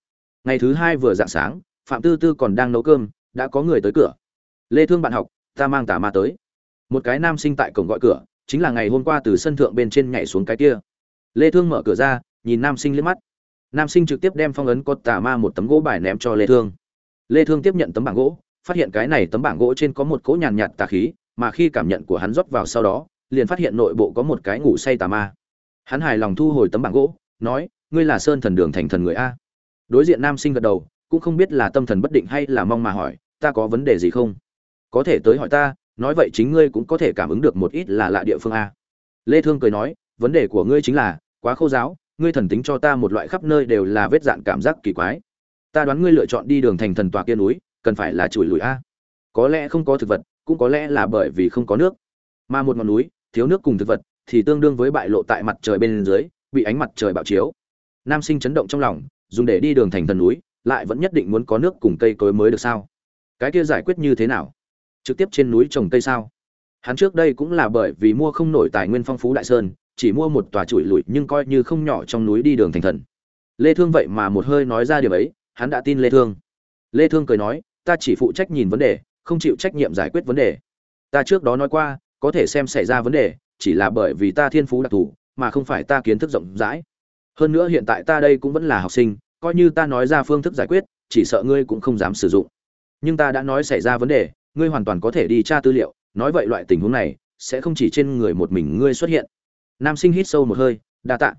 Ngày thứ hai vừa dạng sáng, phạm tư tư còn đang nấu cơm, đã có người tới cửa. Lê thương bạn học, ta mang tà ma tới. Một cái nam sinh tại cổng gọi cửa, chính là ngày hôm qua từ sân thượng bên trên nhảy xuống cái kia lê thương mở cửa ra, nhìn nam sinh liếc mắt. Nam sinh trực tiếp đem phong ấn có tà ma một tấm gỗ bài ném cho lê thương. Lê thương tiếp nhận tấm bảng gỗ, phát hiện cái này tấm bảng gỗ trên có một cỗ nhàn nhạt tà khí, mà khi cảm nhận của hắn rót vào sau đó, liền phát hiện nội bộ có một cái ngủ say tà ma. Hắn hài lòng thu hồi tấm bảng gỗ, nói, ngươi là sơn thần đường thành thần người a. Đối diện nam sinh gật đầu, cũng không biết là tâm thần bất định hay là mong mà hỏi, ta có vấn đề gì không? Có thể tới hỏi ta, nói vậy chính ngươi cũng có thể cảm ứng được một ít là lạ địa phương a. Lê thương cười nói, vấn đề của ngươi chính là quá khô giáo, ngươi thần tính cho ta một loại khắp nơi đều là vết dạn cảm giác kỳ quái. Ta đoán ngươi lựa chọn đi đường thành thần tòa kia núi, cần phải là chùi lùi a. Có lẽ không có thực vật, cũng có lẽ là bởi vì không có nước. Mà một ngọn núi, thiếu nước cùng thực vật, thì tương đương với bại lộ tại mặt trời bên dưới, bị ánh mặt trời bạo chiếu. Nam sinh chấn động trong lòng, dùng để đi đường thành thần núi, lại vẫn nhất định muốn có nước cùng cây cối mới được sao? Cái kia giải quyết như thế nào? Trực tiếp trên núi trồng cây sao? Hắn trước đây cũng là bởi vì mua không nổi tài nguyên phong phú đại sơn chỉ mua một tòa chuỗi lùi nhưng coi như không nhỏ trong núi đi đường thành thần. Lê thương vậy mà một hơi nói ra điều ấy, hắn đã tin lê thương. Lê thương cười nói, ta chỉ phụ trách nhìn vấn đề, không chịu trách nhiệm giải quyết vấn đề. Ta trước đó nói qua, có thể xem xảy ra vấn đề, chỉ là bởi vì ta thiên phú đặc thù, mà không phải ta kiến thức rộng rãi. Hơn nữa hiện tại ta đây cũng vẫn là học sinh, coi như ta nói ra phương thức giải quyết, chỉ sợ ngươi cũng không dám sử dụng. Nhưng ta đã nói xảy ra vấn đề, ngươi hoàn toàn có thể đi tra tư liệu, nói vậy loại tình huống này sẽ không chỉ trên người một mình ngươi xuất hiện nam sinh hít sâu một hơi, đa tạ.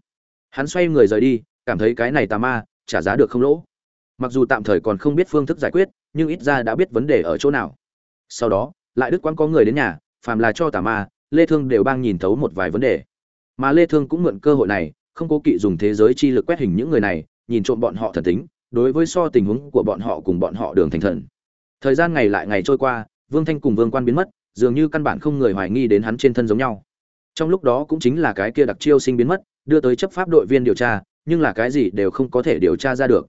Hắn xoay người rời đi, cảm thấy cái này tà ma, trả giá được không lỗ. Mặc dù tạm thời còn không biết phương thức giải quyết, nhưng ít ra đã biết vấn đề ở chỗ nào. Sau đó, lại đức quán có người đến nhà, phàm là cho tà ma, lê thương đều bang nhìn thấu một vài vấn đề. Mà lê thương cũng mượn cơ hội này, không cố kỵ dùng thế giới chi lực quét hình những người này, nhìn trộm bọn họ thần tính, đối với so tình huống của bọn họ cùng bọn họ đường thành thần. Thời gian ngày lại ngày trôi qua, vương thanh cùng vương quan biến mất, dường như căn bản không người hoài nghi đến hắn trên thân giống nhau trong lúc đó cũng chính là cái kia đặc chiêu sinh biến mất, đưa tới chấp pháp đội viên điều tra, nhưng là cái gì đều không có thể điều tra ra được.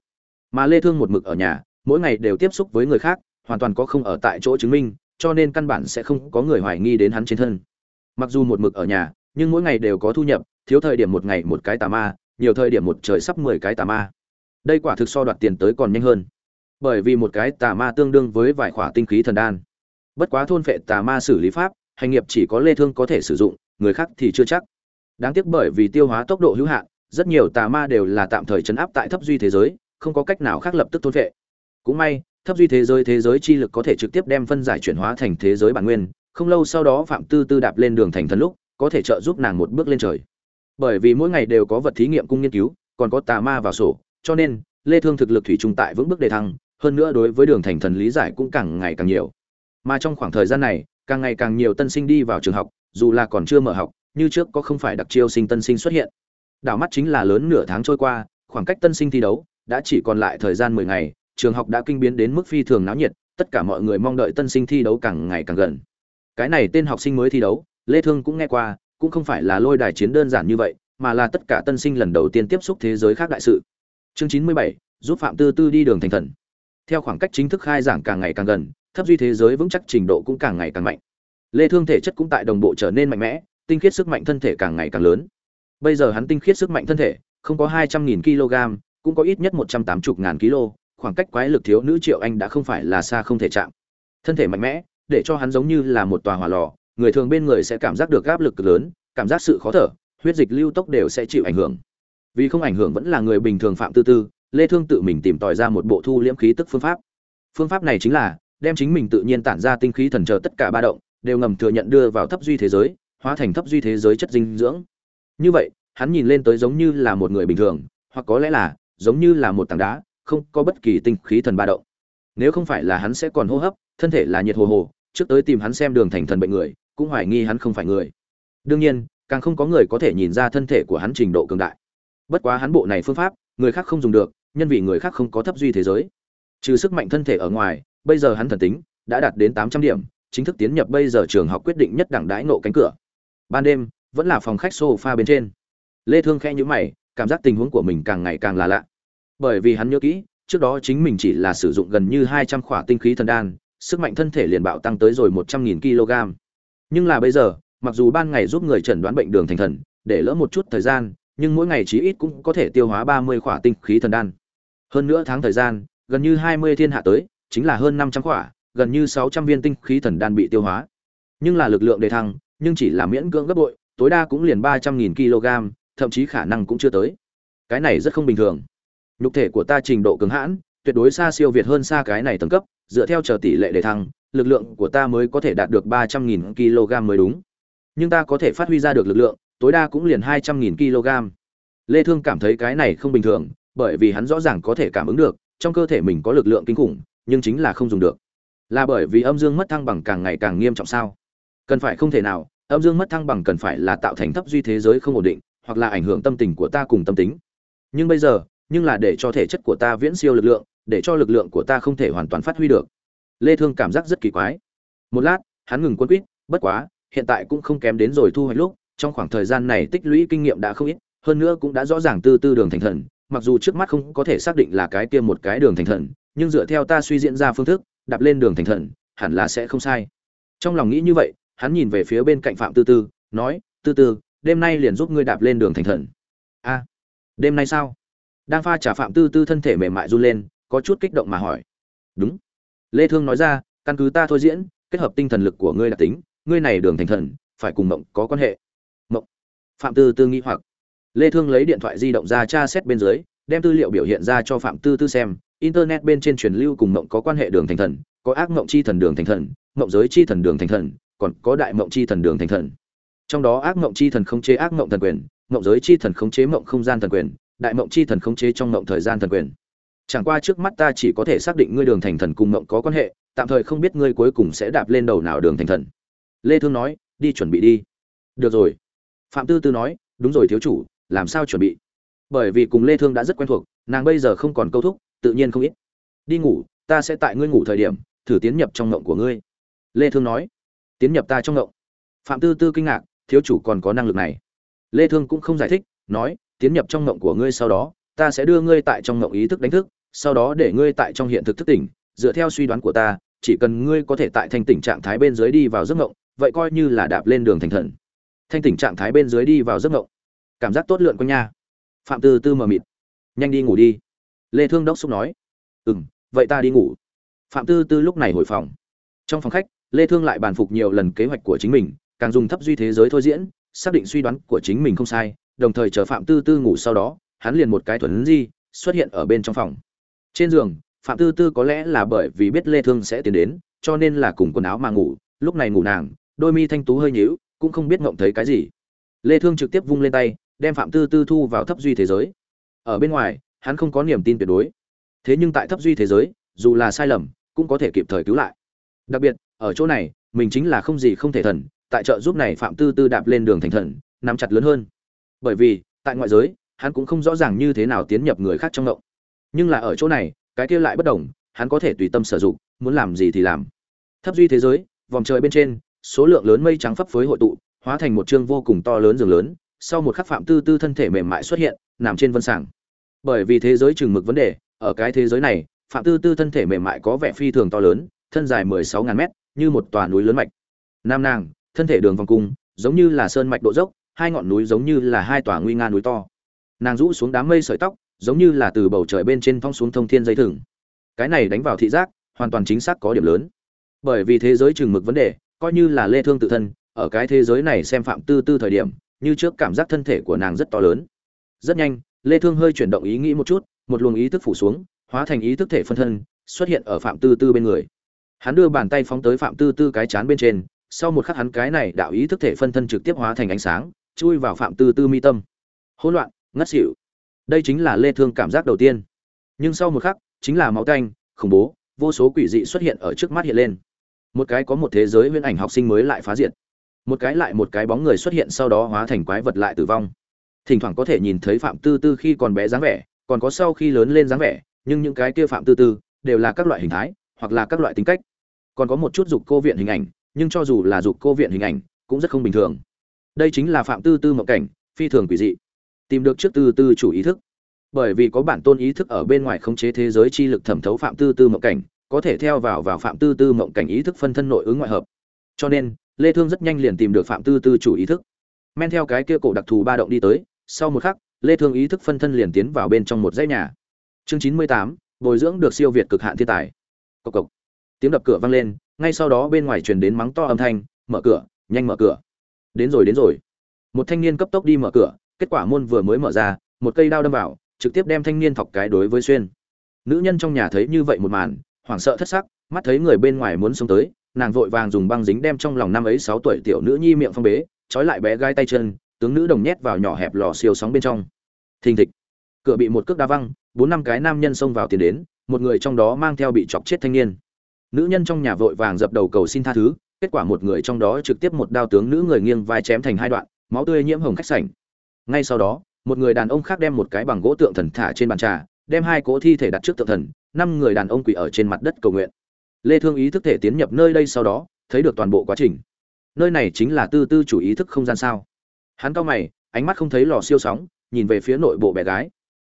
Mà lê thương một mực ở nhà, mỗi ngày đều tiếp xúc với người khác, hoàn toàn có không ở tại chỗ chứng minh, cho nên căn bản sẽ không có người hoài nghi đến hắn trên thân. Mặc dù một mực ở nhà, nhưng mỗi ngày đều có thu nhập, thiếu thời điểm một ngày một cái tà ma, nhiều thời điểm một trời sắp 10 cái tà ma. Đây quả thực so đoạt tiền tới còn nhanh hơn. Bởi vì một cái tà ma tương đương với vài khỏa tinh khí thần đan. Bất quá thôn phệ tà ma xử lý pháp, hành nghiệp chỉ có lê thương có thể sử dụng người khác thì chưa chắc. Đáng tiếc bởi vì tiêu hóa tốc độ hữu hạn, rất nhiều tà ma đều là tạm thời chấn áp tại thấp duy thế giới, không có cách nào khác lập tức thôn phệ cũng may, thấp duy thế giới thế giới chi lực có thể trực tiếp đem phân giải chuyển hóa thành thế giới bản nguyên, không lâu sau đó phạm tư tư đạp lên đường thành thần lúc, có thể trợ giúp nàng một bước lên trời. Bởi vì mỗi ngày đều có vật thí nghiệm cung nghiên cứu, còn có tà ma vào sổ, cho nên, lê thương thực lực thủy trung tại vững bước đề thăng, hơn nữa đối với đường thành thần lý giải cũng càng ngày càng nhiều. Mà trong khoảng thời gian này càng ngày càng nhiều tân sinh đi vào trường học, dù là còn chưa mở học, như trước có không phải đặc chiêu sinh tân sinh xuất hiện. Đảo mắt chính là lớn nửa tháng trôi qua, khoảng cách tân sinh thi đấu đã chỉ còn lại thời gian 10 ngày, trường học đã kinh biến đến mức phi thường náo nhiệt, tất cả mọi người mong đợi tân sinh thi đấu càng ngày càng gần. Cái này tên học sinh mới thi đấu, lê thương cũng nghe qua, cũng không phải là lôi đài chiến đơn giản như vậy, mà là tất cả tân sinh lần đầu tiên tiếp xúc thế giới khác đại sự. Chương chín mươi bảy, giúp phạm tư tư đi đường thành thần. Theo khoảng cách chính thức khai giảng càng ngày càng gần thấp duy thế giới vững chắc trình độ cũng càng ngày càng mạnh. Lê thương thể chất cũng tại đồng bộ trở nên mạnh mẽ, tinh khiết sức mạnh thân thể càng ngày càng lớn. Bây giờ hắn tinh khiết sức mạnh thân thể, không có hai trăm nghìn kg, cũng có ít nhất một trăm tám mươi ngàn kg, khoảng cách quái lực thiếu nữ triệu anh đã không phải là xa không thể chạm. Thân thể mạnh mẽ, để cho hắn giống như là một tòa hỏa lò, người thường bên người sẽ cảm giác được áp lực lớn, cảm giác sự khó thở, huyết dịch lưu tốc đều sẽ chịu ảnh hưởng. Vì không ảnh hưởng vẫn là người bình thường phạm tư tư, lê thương tự mình tìm tòi ra một bộ thu liễm khí tức phương pháp. Phương pháp này chính là đem chính mình tự nhiên tản ra tinh khí thần chờ tất cả ba động, đều ngầm thừa nhận đưa vào thấp duy thế giới, hóa thành thấp duy thế giới chất dinh dưỡng. Như vậy, hắn nhìn lên tới giống như là một người bình thường, hoặc có lẽ là, giống như là một tảng đá, không có bất kỳ tinh khí thần ba động. Nếu không phải là hắn sẽ còn hô hấp, thân thể là nhiệt hồ hồ, trước tới tìm hắn xem đường thành thần bệnh người, cũng hoài nghi hắn không phải người. Đương nhiên, càng không có người có thể nhìn ra thân thể của hắn trình độ cường đại. Bất quá hắn bộ này phương pháp, người khác không dùng được, nhân vì người khác không có thấp duy thế giới. Trừ sức mạnh thân thể ở ngoài bây giờ hắn thần tính đã đạt đến tám trăm điểm, chính thức tiến nhập bây giờ trường học quyết định nhất đẳng đãi ngộ cánh cửa. Ban đêm, vẫn là phòng khách sofa bên trên. Lê thương khẽ nhíu mày, cảm giác tình huống của mình càng ngày càng là lạ. Bởi vì hắn nhớ kỹ, trước đó chính mình chỉ là sử dụng gần như 200 khỏa tinh khí thần đan, sức mạnh thân thể liền bạo tăng tới rồi 100.000 kg. Nhưng là bây giờ, mặc dù ban ngày giúp người chẩn đoán bệnh đường thành thần, để lỡ một chút thời gian, nhưng mỗi ngày chí ít cũng có thể tiêu hóa 30 khỏa tinh khí thần đan. Hơn nữa tháng thời gian, gần như 20 thiên hạ tới chính là hơn 500 quả, gần như 600 viên tinh khí thần đan bị tiêu hóa. Nhưng là lực lượng đề thăng nhưng chỉ là miễn cưỡng gấp bội tối đa cũng liền 300.000 kg thậm chí khả năng cũng chưa tới. Cái này rất không bình thường. Nhục thể của ta trình độ cứng hãn tuyệt đối xa siêu việt hơn xa cái này tầng cấp dựa theo chờ tỷ lệ đề thăng lực lượng của ta mới có thể đạt được ba trăm nghìn kg mới đúng. Nhưng ta có thể phát huy ra được lực lượng tối đa cũng liền hai trăm nghìn kg. Lê thương cảm thấy cái này không bình thường bởi vì hắn rõ ràng có thể cảm ứng được trong cơ thể mình có lực lượng kinh khủng nhưng chính là không dùng được. Là bởi vì âm dương mất thăng bằng càng ngày càng nghiêm trọng sao? Cần phải không thể nào, âm dương mất thăng bằng cần phải là tạo thành thấp duy thế giới không ổn định, hoặc là ảnh hưởng tâm tình của ta cùng tâm tính. Nhưng bây giờ, nhưng là để cho thể chất của ta viễn siêu lực lượng, để cho lực lượng của ta không thể hoàn toàn phát huy được. Lê thương cảm giác rất kỳ quái. Một lát, hắn ngừng quân quýt, bất quá, hiện tại cũng không kém đến rồi thu hoạch lúc, trong khoảng thời gian này tích lũy kinh nghiệm đã không ít, hơn nữa cũng đã rõ ràng tư tư đường thành thần, mặc dù trước mắt không có thể xác định là cái kia một cái đường thành thần nhưng dựa theo ta suy diễn ra phương thức, đạp lên đường thành thần, hẳn là sẽ không sai. Trong lòng nghĩ như vậy, hắn nhìn về phía bên cạnh phạm tư tư, nói, tư tư, đêm nay liền giúp ngươi đạp lên đường thành thần. A, đêm nay sao? Đang pha trả phạm tư tư thân thể mềm mại run lên, có chút kích động mà hỏi. Đúng. Lê thương nói ra, căn cứ ta thôi diễn, kết hợp tinh thần lực của ngươi đặc tính, ngươi này đường thành thần, phải cùng mộng có quan hệ. Mộng. Phạm tư tư nghĩ hoặc. Lê thương lấy điện thoại di động ra tra xét bên dưới, đem tư liệu biểu hiện ra cho phạm tư tư xem internet bên trên truyền lưu cùng mộng có quan hệ đường thành thần, có ác mộng chi thần đường thành thần, mộng giới chi thần đường thành thần, còn có đại mộng chi thần đường thành thần. Trong đó ác mộng chi thần khống chế ác mộng thần quyền, mộng giới chi thần khống chế mộng không gian thần quyền, đại mộng chi thần khống chế trong mộng thời gian thần quyền. Chẳng qua trước mắt ta chỉ có thể xác định ngươi đường thành thần cùng mộng có quan hệ, tạm thời không biết ngươi cuối cùng sẽ đạp lên đầu nào đường thành thần. Lê thương nói, đi chuẩn bị đi. Được rồi. Phạm tư tư nói, đúng rồi thiếu chủ, làm sao chuẩn bị? Bởi vì cùng lê thương đã rất quen thuộc, nàng bây giờ không còn câu thúc tự nhiên không ít. Đi ngủ, ta sẽ tại ngươi ngủ thời điểm, thử tiến nhập trong ngộng của ngươi. Lê thương nói. Tiến nhập ta trong ngộng. Phạm tư tư kinh ngạc, thiếu chủ còn có năng lực này. Lê thương cũng không giải thích, nói, tiến nhập trong ngộng của ngươi sau đó, ta sẽ đưa ngươi tại trong ngộng ý thức đánh thức, sau đó để ngươi tại trong hiện thực thức tỉnh. Dựa theo suy đoán của ta, chỉ cần ngươi có thể tại thanh tỉnh trạng thái bên dưới đi vào giấc ngộng, vậy coi như là đạp lên đường thành thần. Thanh tỉnh trạng thái bên dưới đi vào giấc ngộng. Cảm giác tốt lượn quanh nha. Phạm tư tư mờ mịt. Nhanh đi ngủ đi lê thương đốc xúc nói. Ừ, vậy ta đi ngủ. Phạm tư tư lúc này hồi phòng. Trong phòng khách lê thương lại bàn phục nhiều lần kế hoạch của chính mình càng dùng thấp duy thế giới thôi diễn xác định suy đoán của chính mình không sai đồng thời chờ phạm tư tư ngủ sau đó hắn liền một cái thuần di xuất hiện ở bên trong phòng. Trên giường phạm tư tư có lẽ là bởi vì biết lê thương sẽ tiến đến cho nên là cùng quần áo mà ngủ lúc này ngủ nàng đôi mi thanh tú hơi nhíu cũng không biết ngậm thấy cái gì. Lê thương trực tiếp vung lên tay đem phạm tư tư thu vào thấp duy thế giới. Ở bên ngoài hắn không có niềm tin tuyệt đối. Thế nhưng tại thấp duy thế giới, dù là sai lầm, cũng có thể kịp thời cứu lại. Đặc biệt, ở chỗ này, mình chính là không gì không thể thần, tại trợ giúp này phạm tư tư đạp lên đường thành thần, nắm chặt lớn hơn. Bởi vì, tại ngoại giới, hắn cũng không rõ ràng như thế nào tiến nhập người khác trong ngộng. Nhưng là ở chỗ này, cái kia lại bất đồng, hắn có thể tùy tâm sử dụng, muốn làm gì thì làm. Thấp duy thế giới, vòng trời bên trên, số lượng lớn mây trắng phấp phới hội tụ, hóa thành một chương vô cùng to lớn giường lớn, sau một khắc phạm tư tư thân thể mềm mại xuất hiện, nằm trên vân sàng bởi vì thế giới chừng mực vấn đề, ở cái thế giới này, phạm tư tư thân thể mềm mại có vẻ phi thường to lớn, thân dài mười sáu ngàn mét, như một tòa núi lớn mạch. Nam nàng, thân thể đường vòng cung, giống như là sơn mạch độ dốc, hai ngọn núi giống như là hai tòa nguy nga núi to. Nàng rũ xuống đám mây sợi tóc, giống như là từ bầu trời bên trên thong xuống thông thiên dây thừng. Cái này đánh vào thị giác, hoàn toàn chính xác có điểm lớn. Bởi vì thế giới chừng mực vấn đề, coi như là lê thương tự thân, ở cái thế giới này xem phạm tư tư thời điểm, như trước cảm giác thân thể của nàng rất to lớn. Rất nhanh lê thương hơi chuyển động ý nghĩ một chút, một luồng ý thức phủ xuống, hóa thành ý thức thể phân thân, xuất hiện ở phạm tư tư bên người. Hắn đưa bàn tay phóng tới phạm tư tư cái chán bên trên, sau một khắc hắn cái này đạo ý thức thể phân thân trực tiếp hóa thành ánh sáng, chui vào phạm tư tư mi tâm. Hỗn loạn, ngất xỉu. Đây chính là lê thương cảm giác đầu tiên. Nhưng sau một khắc, chính là máu tanh, khủng bố, vô số quỷ dị xuất hiện ở trước mắt hiện lên. Một cái có một thế giới huyễn ảnh học sinh mới lại phá diệt. Một cái lại một cái bóng người xuất hiện sau đó hóa thành quái vật lại tử vong thỉnh thoảng có thể nhìn thấy phạm tư tư khi còn bé dáng vẻ, còn có sau khi lớn lên dáng vẻ, nhưng những cái kia phạm tư tư đều là các loại hình thái, hoặc là các loại tính cách. Còn có một chút dục cô viện hình ảnh, nhưng cho dù là dục cô viện hình ảnh, cũng rất không bình thường. Đây chính là phạm tư tư mộng cảnh, phi thường quỷ dị. Tìm được trước tư tư chủ ý thức. Bởi vì có bản tôn ý thức ở bên ngoài khống chế thế giới chi lực thẩm thấu phạm tư tư mộng cảnh, có thể theo vào vào phạm tư tư mộng cảnh ý thức phân thân nội ứng ngoại hợp. Cho nên, lê thương rất nhanh liền tìm được phạm tư tư chủ ý thức. Men theo cái kia cổ đặc thù ba động đi tới sau một khắc lê thương ý thức phân thân liền tiến vào bên trong một dãy nhà. Chương 98, bồi dưỡng được siêu việt cực hạn thiên tài. Cộc cộc. Tiếng đập cửa vang lên ngay sau đó bên ngoài truyền đến mắng to âm thanh mở cửa nhanh mở cửa. Đến rồi đến rồi. Một thanh niên cấp tốc đi mở cửa kết quả môn vừa mới mở ra một cây đao đâm vào trực tiếp đem thanh niên thọc cái đối với xuyên. Nữ nhân trong nhà thấy như vậy một màn hoảng sợ thất sắc mắt thấy người bên ngoài muốn xông tới nàng vội vàng dùng băng dính đem trong lòng năm ấy sáu tuổi tiểu nữ nhi miệng phong bế trói lại bé gai tay chân tướng nữ đồng nhét vào nhỏ hẹp lò siêu sóng bên trong. Thình thịch. Cửa bị một cước đá văng, bốn năm cái nam nhân xông vào tiền đến, một người trong đó mang theo bị chọc chết thanh niên. Nữ nhân trong nhà vội vàng dập đầu cầu xin tha thứ, kết quả một người trong đó trực tiếp một đao tướng nữ người nghiêng vai chém thành hai đoạn, máu tươi nhiễm hồng khách sảnh. Ngay sau đó, một người đàn ông khác đem một cái bằng gỗ tượng thần thả trên bàn trà, đem hai cỗ thi thể đặt trước tượng thần, năm người đàn ông quỳ ở trên mặt đất cầu nguyện. Lê thương ý thức thể tiến nhập nơi đây sau đó, thấy được toàn bộ quá trình. Nơi này chính là tư tư chủ ý thức không gian sao hắn cao mày, ánh mắt không thấy lò siêu sóng, nhìn về phía nội bộ bé gái.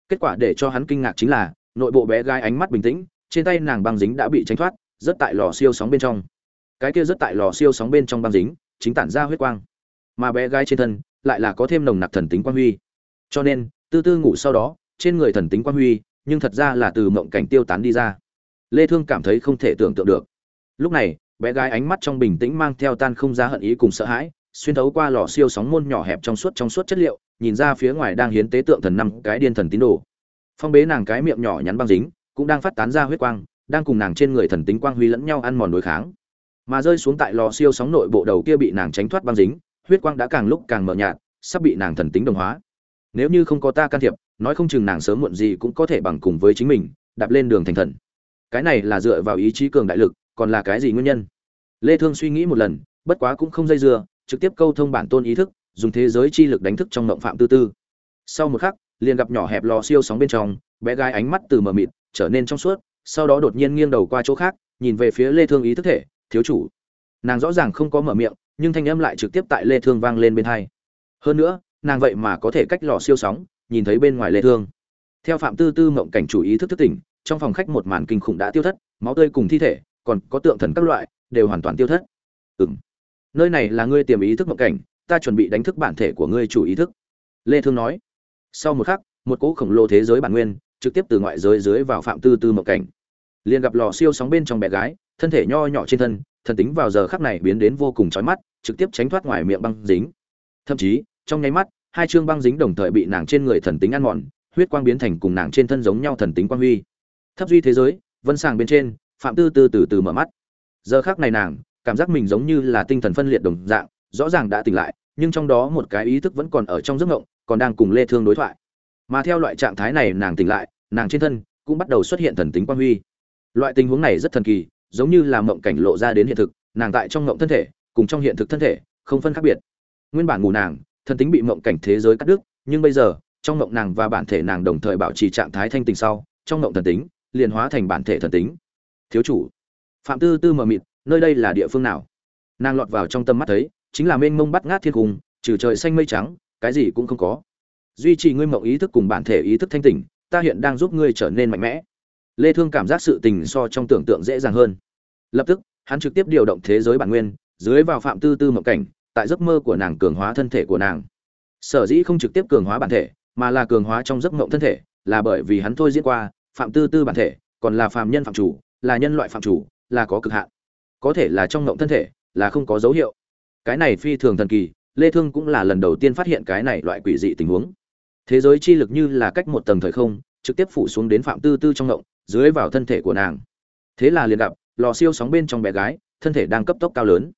Kết quả để cho hắn kinh ngạc chính là, nội bộ bé gái ánh mắt bình tĩnh, trên tay nàng băng dính đã bị tránh thoát rất tại lò siêu sóng bên trong. Cái kia rất tại lò siêu sóng bên trong băng dính, chính tản ra huyết quang. Mà bé gái trên thân, lại là có thêm nồng nặc thần tính quang huy. Cho nên, tư tư ngủ sau đó, trên người thần tính quang huy, nhưng thật ra là từ mộng cảnh tiêu tán đi ra. Lê thương cảm thấy không thể tưởng tượng được. Lúc này, bé gái ánh mắt trong bình tĩnh mang theo tan không ra hận ý cùng sợ hãi xuyên thấu qua lò siêu sóng môn nhỏ hẹp trong suốt trong suốt chất liệu, nhìn ra phía ngoài đang hiến tế tượng thần năm cái điên thần tín đồ. Phong bế nàng cái miệng nhỏ nhắn băng dính, cũng đang phát tán ra huyết quang, đang cùng nàng trên người thần tính quang huy lẫn nhau ăn mòn đối kháng. Mà rơi xuống tại lò siêu sóng nội bộ đầu kia bị nàng tránh thoát băng dính, huyết quang đã càng lúc càng mờ nhạt, sắp bị nàng thần tính đồng hóa. Nếu như không có ta can thiệp, nói không chừng nàng sớm muộn gì cũng có thể bằng cùng với chính mình, đạp lên đường thành thần. Cái này là dựa vào ý chí cường đại lực, còn là cái gì nguyên nhân? Lê thương suy nghĩ một lần, bất quá cũng không dây dưa trực tiếp câu thông bản tôn ý thức, dùng thế giới chi lực đánh thức trong ngộng phạm tư tư. Sau một khắc, liền gặp nhỏ hẹp lò siêu sóng bên trong, bé gái ánh mắt từ mờ mịt trở nên trong suốt, sau đó đột nhiên nghiêng đầu qua chỗ khác, nhìn về phía lê thương ý thức thể, thiếu chủ. Nàng rõ ràng không có mở miệng, nhưng thanh âm lại trực tiếp tại lê thương vang lên bên hai. Hơn nữa, nàng vậy mà có thể cách lò siêu sóng, nhìn thấy bên ngoài lê thương. Theo phạm tư tư mộng cảnh chủ ý thức thức tỉnh, trong phòng khách một màn kinh khủng đã tiêu thất, máu tươi cùng thi thể, còn có tượng thần các loại, đều hoàn toàn tiêu thất. Ừm nơi này là ngươi tiềm ý thức mộng cảnh, ta chuẩn bị đánh thức bản thể của ngươi chủ ý thức. Lê thương nói. Sau một khắc, một cỗ khổng lồ thế giới bản nguyên trực tiếp từ ngoại giới dưới vào phạm tư tư mộng cảnh. Liền gặp lò siêu sóng bên trong bé gái, thân thể nho nhỏ trên thân, thần tính vào giờ khắc này biến đến vô cùng chói mắt, trực tiếp tránh thoát ngoài miệng băng dính. Thậm chí, trong nháy mắt, hai chương băng dính đồng thời bị nàng trên người thần tính ăn mòn, huyết quang biến thành cùng nàng trên thân giống nhau thần tính quang huy. Thấp duy thế giới, vân sàng bên trên, phạm tư tư từ từ mở mắt. Giờ khác này nàng cảm giác mình giống như là tinh thần phân liệt đồng dạng, rõ ràng đã tỉnh lại, nhưng trong đó một cái ý thức vẫn còn ở trong giấc ngộng, còn đang cùng lê thương đối thoại. Mà theo loại trạng thái này nàng tỉnh lại, nàng trên thân cũng bắt đầu xuất hiện thần tính quang huy. Loại tình huống này rất thần kỳ, giống như là mộng cảnh lộ ra đến hiện thực, nàng tại trong mộng thân thể, cùng trong hiện thực thân thể không phân khác biệt. Nguyên bản ngủ nàng, thần tính bị mộng cảnh thế giới cắt đứt, nhưng bây giờ, trong mộng nàng và bản thể nàng đồng thời bảo trì trạng thái thanh tình sau, trong mộng thần tính liền hóa thành bản thể thần tính. Thiếu chủ, phạm tư tư mờ mịt nơi đây là địa phương nào? Nàng lọt vào trong tâm mắt thấy, chính là mênh mông bắt ngát thiên cung, trừ trời xanh mây trắng, cái gì cũng không có. Duy trì ngươi mộng ý thức cùng bản thể ý thức thanh tỉnh, ta hiện đang giúp ngươi trở nên mạnh mẽ. Lê thương cảm giác sự tình so trong tưởng tượng dễ dàng hơn. Lập tức, hắn trực tiếp điều động thế giới bản nguyên, dưới vào phạm tư tư mộng cảnh, tại giấc mơ của nàng cường hóa thân thể của nàng. Sở dĩ không trực tiếp cường hóa bản thể, mà là cường hóa trong giấc mộng thân thể, là bởi vì hắn thôi diễn qua, phạm tư tư bản thể, còn là phàm nhân phạm chủ, là nhân loại phạm chủ, là có cực hạn có thể là trong ngộng thân thể, là không có dấu hiệu. Cái này phi thường thần kỳ, lê thương cũng là lần đầu tiên phát hiện cái này loại quỷ dị tình huống. Thế giới chi lực như là cách một tầng thời không, trực tiếp phủ xuống đến phạm tư tư trong ngộng, dưới vào thân thể của nàng. Thế là liền gặp, lò siêu sóng bên trong bé gái, thân thể đang cấp tốc cao lớn.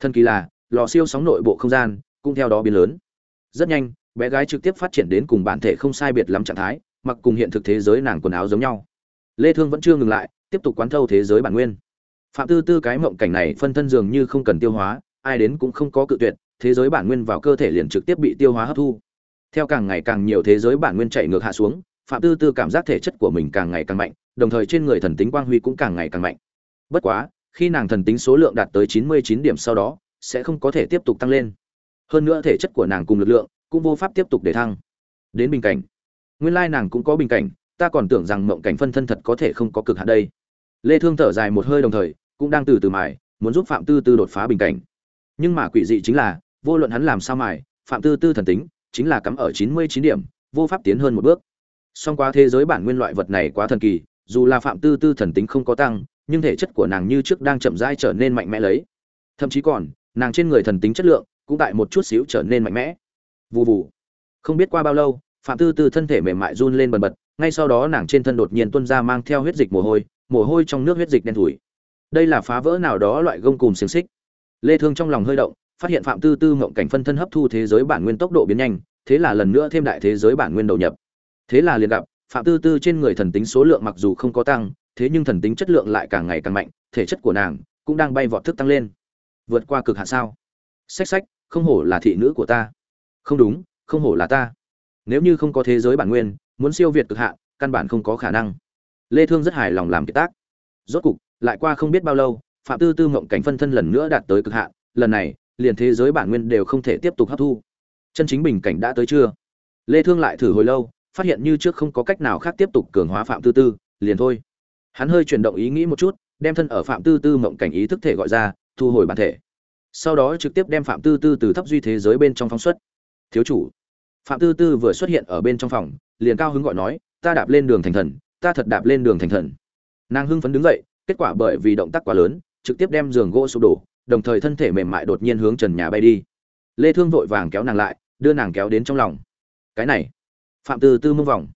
Thần kỳ là, lò siêu sóng nội bộ không gian, cũng theo đó biến lớn. Rất nhanh, bé gái trực tiếp phát triển đến cùng bản thể không sai biệt lắm trạng thái, mặc cùng hiện thực thế giới nàng quần áo giống nhau. Lê thương vẫn chưa ngừng lại, tiếp tục quán thâu thế giới bản nguyên phạm tư tư cái mộng cảnh này phân thân dường như không cần tiêu hóa, ai đến cũng không có cự tuyệt, thế giới bản nguyên vào cơ thể liền trực tiếp bị tiêu hóa hấp thu. Theo càng ngày càng nhiều thế giới bản nguyên chạy ngược hạ xuống, phạm tư tư cảm giác thể chất của mình càng ngày càng mạnh, đồng thời trên người thần tính quang huy cũng càng ngày càng mạnh. Bất quá, khi nàng thần tính số lượng đạt tới chín mươi chín điểm sau đó, sẽ không có thể tiếp tục tăng lên. Hơn nữa thể chất của nàng cùng lực lượng cũng vô pháp tiếp tục để thăng. Đến bình cảnh. Nguyên lai nàng cũng có bình cảnh, ta còn tưởng rằng mộng cảnh phân thân thật có thể không có cực hạn đây. Lê thương thở dài một hơi đồng thời cũng đang từ từ mài, muốn giúp phạm tư tư đột phá bình cảnh. Nhưng mà quỷ dị chính là, vô luận hắn làm sao mài, phạm tư tư thần tính chính là cắm ở chín mươi chín điểm, vô pháp tiến hơn một bước. Song qua thế giới bản nguyên loại vật này quá thần kỳ, dù là phạm tư tư thần tính không có tăng, nhưng thể chất của nàng như trước đang chậm rãi trở nên mạnh mẽ lấy. Thậm chí còn, nàng trên người thần tính chất lượng cũng tại một chút xíu trở nên mạnh mẽ. Vù vù. Không biết qua bao lâu, phạm tư tư thân thể mềm mại run lên bần bật, ngay sau đó nàng trên thân đột nhiên tuôn ra mang theo huyết dịch mồ hôi mồ hôi trong nước huyết dịch đen thủi đây là phá vỡ nào đó loại gông cùm xiềng xích. Lê thương trong lòng hơi động, phát hiện phạm tư tư mộng cảnh phân thân hấp thu thế giới bản nguyên tốc độ biến nhanh, thế là lần nữa thêm đại thế giới bản nguyên đầu nhập. Thế là liền gặp, phạm tư tư trên người thần tính số lượng mặc dù không có tăng, thế nhưng thần tính chất lượng lại càng ngày càng mạnh, thể chất của nàng cũng đang bay vọt thức tăng lên. Vượt qua cực hạn sao? Sách sách không hổ là thị nữ của ta. Không đúng, không hổ là ta. Nếu như không có thế giới bản nguyên, muốn siêu việt cực hạn, căn bản không có khả năng. Lê thương rất hài lòng làm kiệt tác. Rốt cục lại qua không biết bao lâu, phạm tư tư mộng cảnh phân thân lần nữa đạt tới cực hạn, lần này, liền thế giới bản nguyên đều không thể tiếp tục hấp thu. Chân chính bình cảnh đã tới chưa? Lê thương lại thử hồi lâu, phát hiện như trước không có cách nào khác tiếp tục cường hóa phạm tư tư, liền thôi. Hắn hơi chuyển động ý nghĩ một chút, đem thân ở phạm tư tư mộng cảnh ý thức thể gọi ra, thu hồi bản thể. Sau đó trực tiếp đem phạm tư tư từ thấp duy thế giới bên trong phóng xuất. Thiếu chủ. Phạm tư tư vừa xuất hiện ở bên trong phòng, liền cao hứng gọi nói, ta đạp lên đường thành thần, ta thật đạp lên đường thành thần. Nàng hưng phấn đứng dậy kết quả bởi vì động tác quá lớn, trực tiếp đem giường gỗ sụp đổ, đồng thời thân thể mềm mại đột nhiên hướng trần nhà bay đi. Lê thương vội vàng kéo nàng lại, đưa nàng kéo đến trong lòng. Cái này, phạm tư tư mông vòng.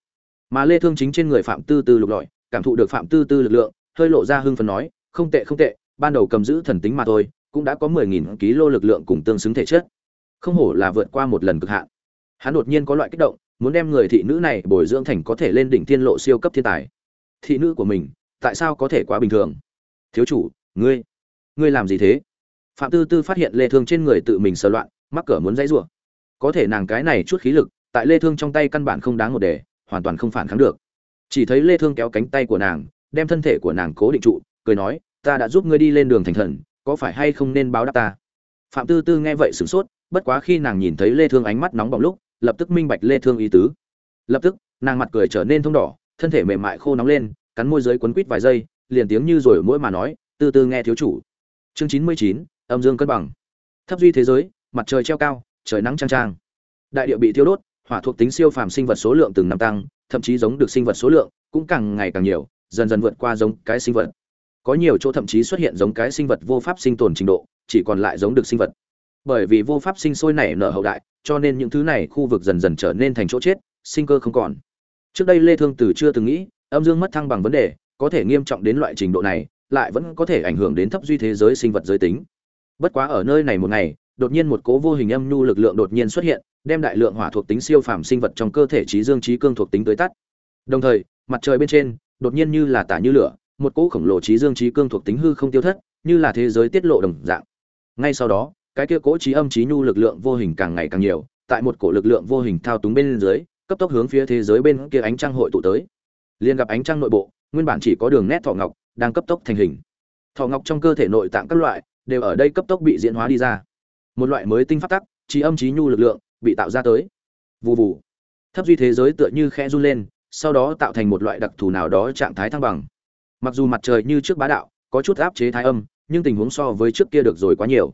Mà lê thương chính trên người phạm tư tư lục lọi, cảm thụ được phạm tư tư lực lượng, hơi lộ ra hưng phấn nói, không tệ không tệ, ban đầu cầm giữ thần tính mà thôi, cũng đã có 10.000 kg lực lượng cùng tương xứng thể chất. Không hổ là vượt qua một lần cực hạn. Hắn đột nhiên có loại kích động, muốn đem người thị nữ này bồi dưỡng thành có thể lên đỉnh thiên lộ siêu cấp thiên tài. Thị nữ của mình tại sao có thể quá bình thường? Thiếu chủ, ngươi ngươi làm gì thế? Phạm tư tư phát hiện lê thương trên người tự mình sờ loạn, mắc cỡ muốn dãy rủa. Có thể nàng cái này chút khí lực, tại lê thương trong tay căn bản không đáng một đề, hoàn toàn không phản kháng được. Chỉ thấy lê thương kéo cánh tay của nàng, đem thân thể của nàng cố định trụ, cười nói, ta đã giúp ngươi đi lên đường thành thần, có phải hay không nên báo đáp ta? Phạm tư tư nghe vậy sửng sốt, bất quá khi nàng nhìn thấy lê thương ánh mắt nóng bỏng lúc, lập tức minh bạch lê thương ý tứ. Lập tức, nàng mặt cười trở nên thông đỏ, thân thể mềm mại khô nóng lên cắn môi dưới quấn quít vài giây liền tiếng như rồi mỗi mà nói từ từ nghe thiếu chủ. Chương 99, âm dương cân bằng. Thấp duy thế giới mặt trời treo cao trời nắng trang trang đại địa bị thiêu đốt hỏa thuộc tính siêu phàm sinh vật số lượng từng năm tăng thậm chí giống được sinh vật số lượng cũng càng ngày càng nhiều dần dần vượt qua giống cái sinh vật. Có nhiều chỗ thậm chí xuất hiện giống cái sinh vật vô pháp sinh tồn trình độ chỉ còn lại giống được sinh vật. Bởi vì vô pháp sinh sôi nảy nở hậu đại cho nên những thứ này khu vực dần dần trở nên thành chỗ chết sinh cơ không còn. Trước đây lê thương tử chưa từng nghĩ âm dương mất thăng bằng vấn đề, có thể nghiêm trọng đến loại trình độ này, lại vẫn có thể ảnh hưởng đến thấp duy thế giới sinh vật giới tính. Bất quá ở nơi này một ngày, đột nhiên một cố vô hình âm nhu lực lượng đột nhiên xuất hiện, đem đại lượng hỏa thuộc tính siêu phàm sinh vật trong cơ thể trí dương trí cương thuộc tính tới tắt. Đồng thời, mặt trời bên trên, đột nhiên như là tả như lửa, một cỗ khổng lồ trí dương trí cương thuộc tính hư không tiêu thất, như là thế giới tiết lộ đồng dạng. Ngay sau đó, cái kia cỗ trí âm trí nhu lực lượng vô hình càng ngày càng nhiều, tại một cổ lực lượng vô hình thao túng bên dưới, cấp tốc hướng phía thế giới bên kia ánh trăng hội tụ tới liền gặp ánh trăng nội bộ, nguyên bản chỉ có đường nét thọ ngọc, đang cấp tốc thành hình. Thọ ngọc trong cơ thể nội tạng các loại, đều ở đây cấp tốc bị diễn hóa đi ra. Một loại mới tinh phát tắc, trí âm trí nhu lực lượng, bị tạo ra tới. Vụ vụ thấp duy thế giới tựa như khẽ run lên, sau đó tạo thành một loại đặc thù nào đó trạng thái thăng bằng. Mặc dù mặt trời như trước bá đạo, có chút áp chế thái âm, nhưng tình huống so với trước kia được rồi quá nhiều.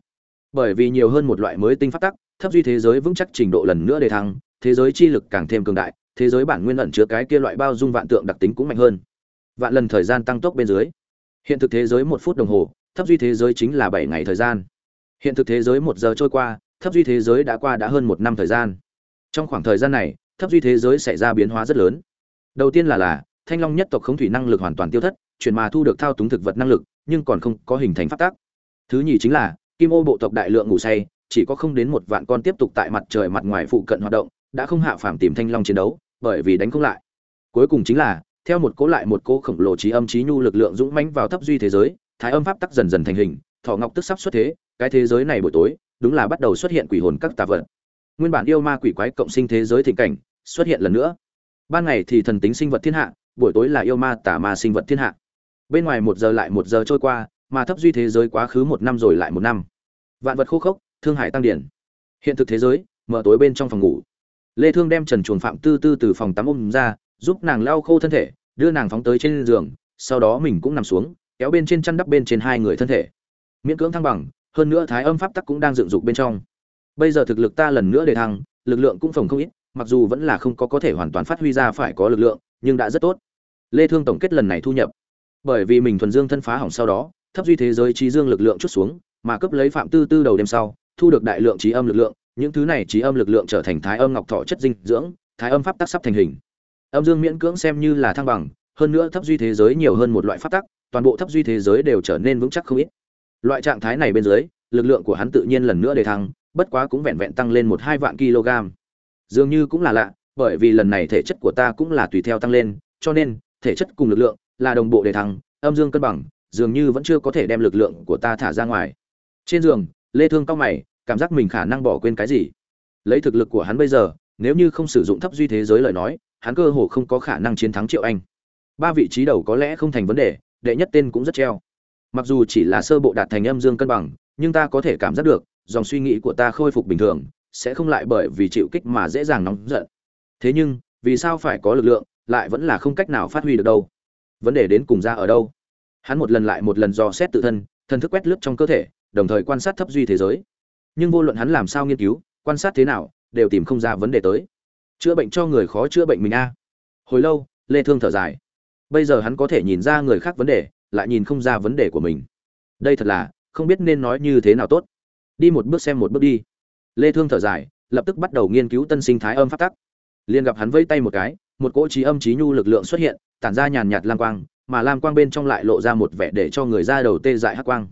Bởi vì nhiều hơn một loại mới tinh phát tắc, thấp duy thế giới vững chắc trình độ lần nữa để thăng, thế giới chi lực càng thêm cường đại thế giới bản nguyên ẩn chứa cái kia loại bao dung vạn tượng đặc tính cũng mạnh hơn. Vạn lần thời gian tăng tốc bên dưới, hiện thực thế giới một phút đồng hồ, thấp duy thế giới chính là bảy ngày thời gian. Hiện thực thế giới một giờ trôi qua, thấp duy thế giới đã qua đã hơn một năm thời gian. Trong khoảng thời gian này, thấp duy thế giới xảy ra biến hóa rất lớn. Đầu tiên là là, thanh long nhất tộc khống thủy năng lực hoàn toàn tiêu thất, chuyển mà thu được thao túng thực vật năng lực, nhưng còn không có hình thành phát tác. Thứ nhì chính là, kim ô bộ tộc đại lượng ngủ say, chỉ có không đến một vạn con tiếp tục tại mặt trời mặt ngoài phụ cận hoạt động, đã không hạ phàm tìm thanh long chiến đấu bởi vì đánh không lại. Cuối cùng chính là, theo một cố lại một cố khổng lồ trí âm trí nhu lực lượng dũng mãnh vào thấp duy thế giới, thái âm pháp tắc dần dần thành hình, thọ ngọc tức sắp xuất thế, cái thế giới này buổi tối, đúng là bắt đầu xuất hiện quỷ hồn các tà vật. Nguyên bản yêu ma quỷ quái cộng sinh thế giới thịnh cảnh, xuất hiện lần nữa. Ban ngày thì thần tính sinh vật thiên hạ, buổi tối là yêu ma tà ma sinh vật thiên hạ. Bên ngoài một giờ lại một giờ trôi qua, mà thấp duy thế giới quá khứ một năm rồi lại một năm. Vạn vật khô khốc, thương hải tăng điển. Hiện thực thế giới, mở tối bên trong phòng ngủ lê thương đem trần chuồng phạm tư tư từ phòng tắm ôm ra, giúp nàng lau khô thân thể, đưa nàng phóng tới trên giường, sau đó mình cũng nằm xuống, kéo bên trên chăn đắp bên trên hai người thân thể. Miễn cưỡng thăng bằng, hơn nữa thái âm pháp tắc cũng đang dựng dục bên trong. Bây giờ thực lực ta lần nữa để thăng, lực lượng cũng phòng không ít, mặc dù vẫn là không có có thể hoàn toàn phát huy ra phải có lực lượng, nhưng đã rất tốt. Lê thương tổng kết lần này thu nhập. Bởi vì mình thuần dương thân phá hỏng sau đó, thấp duy thế giới trí dương lực lượng chút xuống, mà cấp lấy phạm tư tư đầu đêm sau, thu được đại lượng trí âm lực lượng những thứ này trí âm lực lượng trở thành thái âm ngọc thọ chất dinh dưỡng, thái âm pháp tắc sắp thành hình. Âm dương miễn cưỡng xem như là thăng bằng, hơn nữa thấp duy thế giới nhiều hơn một loại pháp tắc, toàn bộ thấp duy thế giới đều trở nên vững chắc không ít. Loại trạng thái này bên dưới, lực lượng của hắn tự nhiên lần nữa đề thăng, bất quá cũng vẹn vẹn tăng lên một hai vạn kg. Dường như cũng là lạ, bởi vì lần này thể chất của ta cũng là tùy theo tăng lên, cho nên, thể chất cùng lực lượng là đồng bộ đề thăng, âm dương cân bằng, dường như vẫn chưa có thể đem lực lượng của ta thả ra ngoài. Trên giường, lê thương cao mày cảm giác mình khả năng bỏ quên cái gì. Lấy thực lực của hắn bây giờ, nếu như không sử dụng thấp duy thế giới lời nói, hắn cơ hồ không có khả năng chiến thắng triệu anh. Ba vị trí đầu có lẽ không thành vấn đề, đệ nhất tên cũng rất treo. Mặc dù chỉ là sơ bộ đạt thành âm dương cân bằng, nhưng ta có thể cảm giác được, dòng suy nghĩ của ta khôi phục bình thường, sẽ không lại bởi vì chịu kích mà dễ dàng nóng giận. Thế nhưng, vì sao phải có lực lượng, lại vẫn là không cách nào phát huy được đâu. Vấn đề đến cùng ra ở đâu? Hắn một lần lại một lần dò xét tự thân, thần thức quét lướt trong cơ thể, đồng thời quan sát thấp duy thế giới nhưng vô luận hắn làm sao nghiên cứu, quan sát thế nào, đều tìm không ra vấn đề tới. Chữa bệnh cho người khó chữa bệnh mình a. Hồi lâu, lê thương thở dài. Bây giờ hắn có thể nhìn ra người khác vấn đề, lại nhìn không ra vấn đề của mình. Đây thật là, không biết nên nói như thế nào tốt. Đi một bước xem một bước đi. Lê thương thở dài, lập tức bắt đầu nghiên cứu tân sinh thái âm pháp tắc. Liền gặp hắn vẫy tay một cái, một cỗ trí âm trí nhu lực lượng xuất hiện, tản ra nhàn nhạt lam quang, mà lam quang bên trong lại lộ ra một vẻ để cho người ra đầu tê dại hắc quang.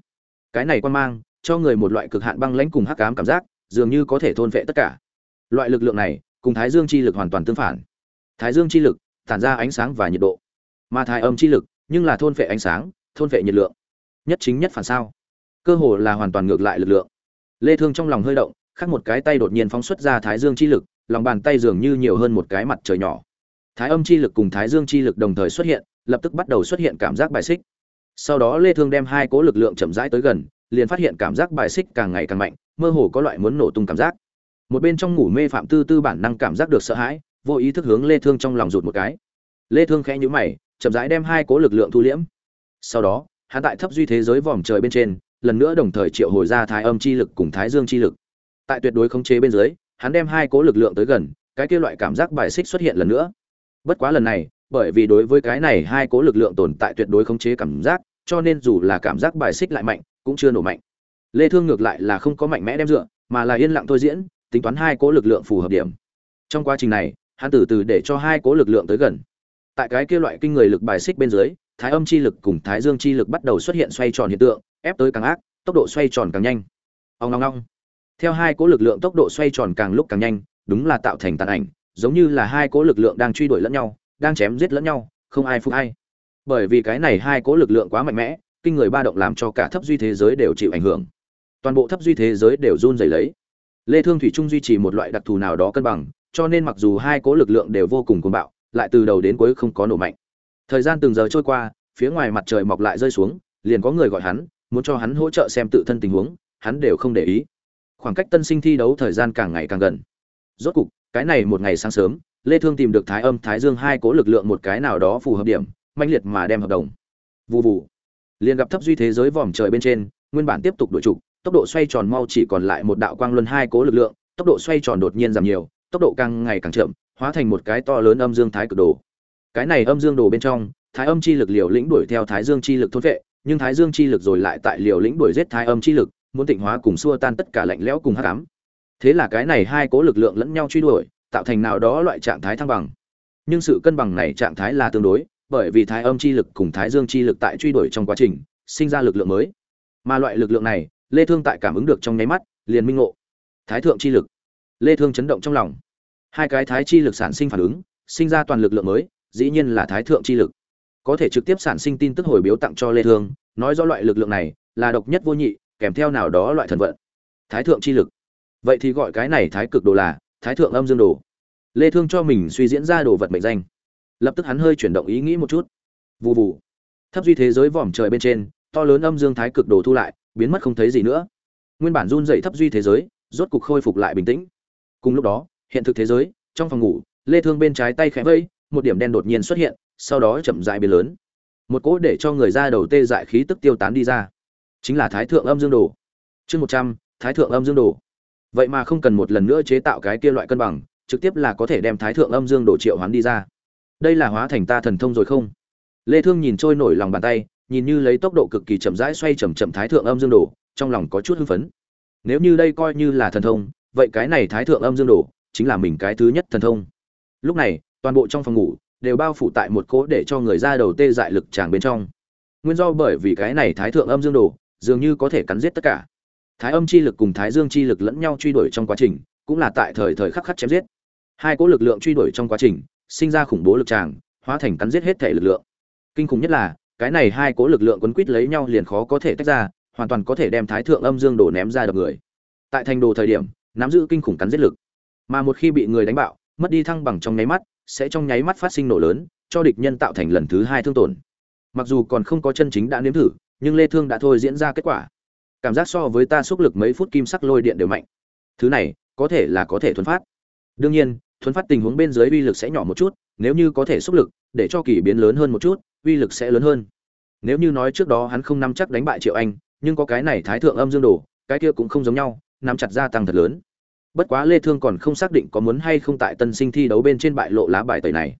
Cái này quang mang cho người một loại cực hạn băng lãnh cùng hắc ám cảm giác, dường như có thể thôn phệ tất cả. Loại lực lượng này, cùng thái dương chi lực hoàn toàn tương phản. Thái dương chi lực, tản ra ánh sáng và nhiệt độ. Mà thái âm chi lực, nhưng là thôn phệ ánh sáng, thôn phệ nhiệt lượng. Nhất chính nhất phản sao. Cơ hồ là hoàn toàn ngược lại lực lượng. Lê thương trong lòng hơi động khác một cái tay đột nhiên phóng xuất ra thái dương chi lực, lòng bàn tay dường như nhiều hơn một cái mặt trời nhỏ. Thái âm chi lực cùng thái dương chi lực đồng thời xuất hiện, lập tức bắt đầu xuất hiện cảm giác bài xích. Sau đó lê thương đem hai cố lực lượng chậm rãi tới gần liền phát hiện cảm giác bài xích càng ngày càng mạnh, mơ hồ có loại muốn nổ tung cảm giác. Một bên trong ngủ mê phạm tư tư bản năng cảm giác được sợ hãi, vô ý thức hướng lê thương trong lòng rụt một cái. Lê thương khẽ nhíu mày, chậm rãi đem hai cố lực lượng thu liễm. Sau đó, hắn tại thấp duy thế giới vòm trời bên trên, lần nữa đồng thời triệu hồi ra thái âm chi lực cùng thái dương chi lực. Tại tuyệt đối khống chế bên dưới, hắn đem hai cố lực lượng tới gần, cái kia loại cảm giác bài xích xuất hiện lần nữa. Bất quá lần này, bởi vì đối với cái này hai cố lực lượng tồn tại tuyệt đối khống chế cảm giác, cho nên dù là cảm giác bài xích lại mạnh cũng chưa nổ mạnh. Lê thương ngược lại là không có mạnh mẽ đem dựa, mà là yên lặng thôi diễn, tính toán hai cố lực lượng phù hợp điểm. Trong quá trình này, hắn từ từ để cho hai cố lực lượng tới gần. Tại cái kia loại kinh người lực bài xích bên dưới, thái âm chi lực cùng thái dương chi lực bắt đầu xuất hiện xoay tròn hiện tượng, ép tới càng ác, tốc độ xoay tròn càng nhanh. Ông ngong ngong theo hai cố lực lượng tốc độ xoay tròn càng lúc càng nhanh, đúng là tạo thành tàn ảnh, giống như là hai cố lực lượng đang truy đuổi lẫn nhau, đang chém giết lẫn nhau, không ai phục ai. Bởi vì cái này hai cố lực lượng quá mạnh mẽ kinh người ba động làm cho cả thấp duy thế giới đều chịu ảnh hưởng. Toàn bộ thấp duy thế giới đều run rẩy lấy. Lê thương thủy trung duy trì một loại đặc thù nào đó cân bằng, cho nên mặc dù hai cố lực lượng đều vô cùng cuồng bạo, lại từ đầu đến cuối không có nổ mạnh. Thời gian từng giờ trôi qua, phía ngoài mặt trời mọc lại rơi xuống, liền có người gọi hắn, muốn cho hắn hỗ trợ xem tự thân tình huống, hắn đều không để ý. Khoảng cách tân sinh thi đấu thời gian càng ngày càng gần. Rốt cục, cái này một ngày sáng sớm, lê thương tìm được thái âm, thái dương hai cố lực lượng một cái nào đó phù hợp điểm manh liệt mà đem hợp đồng. Vù vù liền gặp thấp duy thế giới vòm trời bên trên, nguyên bản tiếp tục đổi trục, tốc độ xoay tròn mau chỉ còn lại một đạo quang luân hai cố lực lượng, tốc độ xoay tròn đột nhiên giảm nhiều, tốc độ càng ngày càng chậm, hóa thành một cái to lớn âm dương thái cực đồ. Cái này âm dương đồ bên trong, thái âm chi lực liều lĩnh đuổi theo thái dương chi lực thốt vệ, nhưng thái dương chi lực rồi lại tại liều lĩnh đuổi giết thái âm chi lực, muốn tịnh hóa cùng xua tan tất cả lạnh lẽo cùng hắc ám. Thế là cái này hai cố lực lượng lẫn nhau truy đuổi, tạo thành nào đó loại trạng thái thăng bằng. Nhưng sự cân bằng này trạng thái là tương đối bởi vì thái âm chi lực cùng thái dương chi lực tại truy đuổi trong quá trình, sinh ra lực lượng mới. Mà loại lực lượng này, lê thương tại cảm ứng được trong nháy mắt, liền minh ngộ. Thái thượng chi lực. Lê thương chấn động trong lòng. Hai cái thái chi lực sản sinh phản ứng, sinh ra toàn lực lượng mới, dĩ nhiên là thái thượng chi lực. Có thể trực tiếp sản sinh tin tức hồi biếu tặng cho lê thương, nói rõ loại lực lượng này là độc nhất vô nhị, kèm theo nào đó loại thần vận. Thái thượng chi lực. Vậy thì gọi cái này thái cực đồ là thái thượng âm dương đồ. Lê thương cho mình suy diễn ra đồ vật mệnh danh lập tức hắn hơi chuyển động ý nghĩ một chút. Vù vù. Thấp duy thế giới vòm trời bên trên, to lớn âm dương thái cực đồ thu lại, biến mất không thấy gì nữa. Nguyên bản run dậy thấp duy thế giới, rốt cục khôi phục lại bình tĩnh. Cùng lúc đó, hiện thực thế giới, trong phòng ngủ, lê thương bên trái tay khẽ vây, một điểm đen đột nhiên xuất hiện, sau đó chậm rãi biến lớn. Một cỗ để cho người ra đầu tê dại khí tức tiêu tán đi ra. Chính là thái thượng âm dương đồ. Chương một trăm, thái thượng âm dương đồ. Vậy mà không cần một lần nữa chế tạo cái kia loại cân bằng, trực tiếp là có thể đem thái thượng âm dương đồ triệu hoán đi ra đây là hóa thành ta thần thông rồi không? Lê thương nhìn trôi nổi lòng bàn tay, nhìn như lấy tốc độ cực kỳ chậm rãi xoay chậm chậm thái thượng âm dương đồ, trong lòng có chút hưng phấn. Nếu như đây coi như là thần thông, vậy cái này thái thượng âm dương đồ chính là mình cái thứ nhất thần thông. Lúc này, toàn bộ trong phòng ngủ đều bao phủ tại một cỗ để cho người ra đầu tê dại lực tràng bên trong. Nguyên do bởi vì cái này thái thượng âm dương đồ dường như có thể cắn giết tất cả. Thái âm chi lực cùng thái dương chi lực lẫn nhau truy đuổi trong quá trình, cũng là tại thời thời khắc khắc chém giết. Hai cỗ lực lượng truy đuổi trong quá trình sinh ra khủng bố lực tràng, hóa thành cắn giết hết thể lực lượng. Kinh khủng nhất là, cái này hai cỗ lực lượng quấn quýt lấy nhau liền khó có thể tách ra, hoàn toàn có thể đem thái thượng âm dương đồ ném ra đập người. Tại thành đồ thời điểm, nắm giữ kinh khủng cắn giết lực. Mà một khi bị người đánh bạo, mất đi thăng bằng trong nháy mắt, sẽ trong nháy mắt phát sinh nổ lớn, cho địch nhân tạo thành lần thứ hai thương tổn. Mặc dù còn không có chân chính đã nếm thử, nhưng lê thương đã thôi diễn ra kết quả. Cảm giác so với ta xúc lực mấy phút kim sắc lôi điện đều mạnh. Thứ này, có thể là có thể thuần phát. Đương nhiên thuấn phát tình huống bên dưới uy lực sẽ nhỏ một chút, nếu như có thể xúc lực, để cho kỳ biến lớn hơn một chút, uy lực sẽ lớn hơn. Nếu như nói trước đó hắn không nắm chắc đánh bại triệu anh, nhưng có cái này thái thượng âm dương đồ, cái kia cũng không giống nhau, nắm chặt gia tăng thật lớn. Bất quá lê thương còn không xác định có muốn hay không tại tân sinh thi đấu bên trên bại lộ lá bài tẩy này.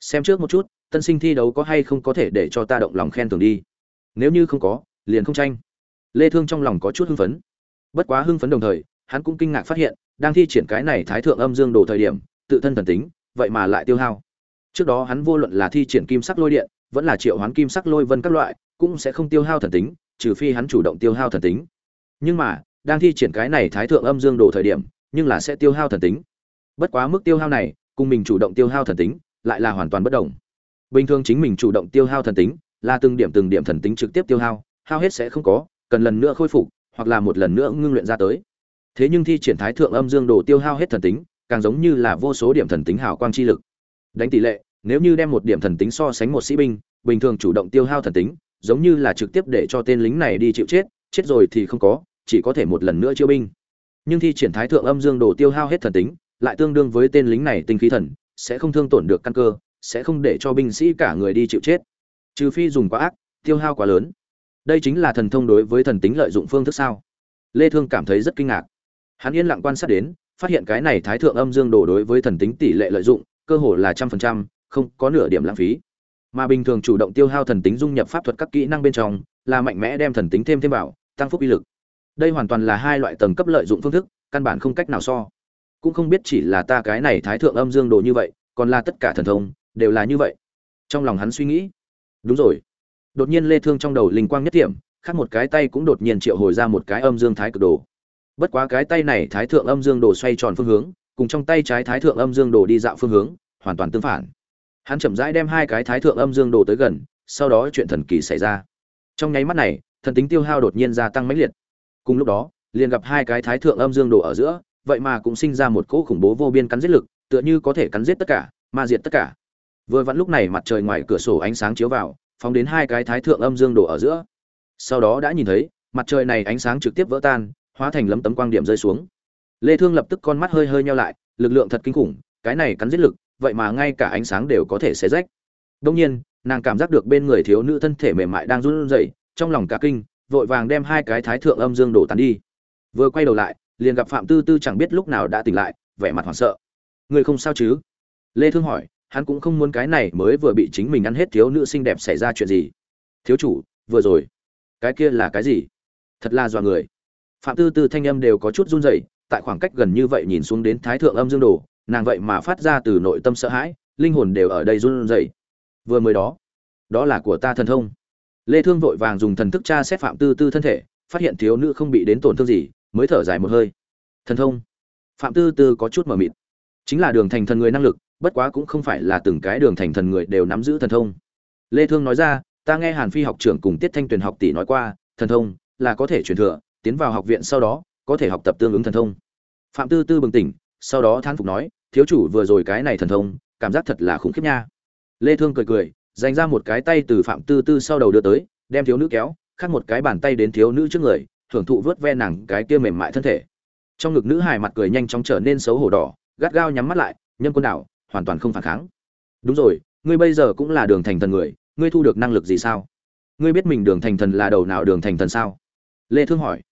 Xem trước một chút, tân sinh thi đấu có hay không có thể để cho ta động lòng khen thưởng đi. Nếu như không có, liền không tranh. Lê thương trong lòng có chút hưng phấn. Bất quá hưng phấn đồng thời, hắn cũng kinh ngạc phát hiện, đang thi triển cái này thái thượng âm dương đồ thời điểm tự thân thần tính, vậy mà lại tiêu hao. Trước đó hắn vô luận là thi triển kim sắc lôi điện, vẫn là triệu hoán kim sắc lôi vân các loại, cũng sẽ không tiêu hao thần tính, trừ phi hắn chủ động tiêu hao thần tính. Nhưng mà, đang thi triển cái này thái thượng âm dương đồ thời điểm, nhưng là sẽ tiêu hao thần tính. Bất quá mức tiêu hao này, cùng mình chủ động tiêu hao thần tính, lại là hoàn toàn bất đồng. Bình thường chính mình chủ động tiêu hao thần tính, là từng điểm từng điểm thần tính trực tiếp tiêu hao hao hết sẽ không có, cần lần nữa khôi phục, hoặc là một lần nữa ngưng luyện ra tới. Thế nhưng thi triển thái thượng âm dương đồ tiêu hao hết thần tính càng giống như là vô số điểm thần tính hào quang chi lực. Đánh tỷ lệ, nếu như đem một điểm thần tính so sánh một sĩ binh, bình thường chủ động tiêu hao thần tính, giống như là trực tiếp để cho tên lính này đi chịu chết chết rồi thì không có, chỉ có thể một lần nữa chiêu binh. Nhưng thi triển thái thượng âm dương đồ tiêu hao hết thần tính, lại tương đương với tên lính này tinh khí thần, sẽ không thương tổn được căn cơ, sẽ không để cho binh sĩ cả người đi chịu chết. Trừ phi dùng quá ác, tiêu hao quá lớn. Đây chính là thần thông đối với thần tính lợi dụng phương thức sao? Lê thương cảm thấy rất kinh ngạc. Hắn yên lặng quan sát đến phát hiện cái này thái thượng âm dương đồ đối với thần tính tỷ lệ lợi dụng, cơ hồ là trăm phần trăm, không có nửa điểm lãng phí. Mà bình thường chủ động tiêu hao thần tính dung nhập pháp thuật các kỹ năng bên trong, là mạnh mẽ đem thần tính thêm thêm vào, tăng phúc uy lực. Đây hoàn toàn là hai loại tầng cấp lợi dụng phương thức, căn bản không cách nào so. Cũng không biết chỉ là ta cái này thái thượng âm dương đồ như vậy, còn là tất cả thần thông, đều là như vậy. Trong lòng hắn suy nghĩ, đúng rồi. Đột nhiên lê thương trong đầu linh quang nhất điểm khác một cái tay cũng đột nhiên triệu hồi ra một cái âm dương thái cực đồ bất quá cái tay này thái thượng âm dương đồ xoay tròn phương hướng, cùng trong tay trái thái thượng âm dương đồ đi dạo phương hướng, hoàn toàn tương phản. Hắn chậm rãi đem hai cái thái thượng âm dương đồ tới gần, sau đó chuyện thần kỳ xảy ra. Trong nháy mắt này, thần tính tiêu hao đột nhiên gia tăng mãnh liệt. Cùng lúc đó, liền gặp hai cái thái thượng âm dương đồ ở giữa, vậy mà cũng sinh ra một cỗ khủng bố vô biên cắn giết lực, tựa như có thể cắn giết tất cả, ma diệt tất cả. Vừa vặn lúc này mặt trời ngoài cửa sổ ánh sáng chiếu vào, phóng đến hai cái thái thượng âm dương đồ ở giữa. Sau đó đã nhìn thấy, mặt trời này ánh sáng trực tiếp vỡ tan hóa thành lấm tấm quang điểm rơi xuống. Lê thương lập tức con mắt hơi hơi nheo lại, lực lượng thật kinh khủng, cái này cắn giết lực, vậy mà ngay cả ánh sáng đều có thể xé rách. Đương nhiên, nàng cảm giác được bên người thiếu nữ thân thể mềm mại đang run rẩy, trong lòng cả kinh, vội vàng đem hai cái thái thượng âm dương đổ tán đi. Vừa quay đầu lại, liền gặp phạm tư tư chẳng biết lúc nào đã tỉnh lại, vẻ mặt hoảng sợ. Người không sao chứ? Lê thương hỏi, hắn cũng không muốn cái này mới vừa bị chính mình ăn hết thiếu nữ xinh đẹp xảy ra chuyện gì. Thiếu chủ, vừa rồi, cái kia là cái gì? Thật là dọa người phạm tư tư thanh âm đều có chút run rẩy, tại khoảng cách gần như vậy nhìn xuống đến thái thượng âm dương đồ, nàng vậy mà phát ra từ nội tâm sợ hãi, linh hồn đều ở đây run rẩy. Vừa mới đó đó là của ta thần thông. Lê thương vội vàng dùng thần thức tra xét phạm tư tư thân thể, phát hiện thiếu nữ không bị đến tổn thương gì, mới thở dài một hơi. Thần thông? Phạm tư tư có chút mờ mịt. Chính là đường thành thần người năng lực, bất quá cũng không phải là từng cái đường thành thần người đều nắm giữ thần thông. Lê thương nói ra, ta nghe hàn phi học trưởng cùng tiết thanh tuyền học tỷ nói qua, thần thông là có thể truyền thừa tiến vào học viện sau đó, có thể học tập tương ứng thần thông. Phạm tư tư bừng tỉnh, sau đó thán phục nói, thiếu chủ vừa rồi cái này thần thông, cảm giác thật là khủng khiếp nha. Lê thương cười cười, dành ra một cái tay từ phạm tư tư sau đầu đưa tới, đem thiếu nữ kéo khác một cái bàn tay đến thiếu nữ trước người, thưởng thụ vớt ve nàng cái kia mềm mại thân thể. Trong ngực nữ hài mặt cười nhanh chóng trở nên xấu hổ đỏ, gắt gao nhắm mắt lại nhân quân đảo, hoàn toàn không phản kháng. Đúng rồi, ngươi bây giờ cũng là đường thành thần người, ngươi thu được năng lực gì sao? Ngươi biết mình đường thành thần là đầu nào đường thành thần sao? Lê thương hỏi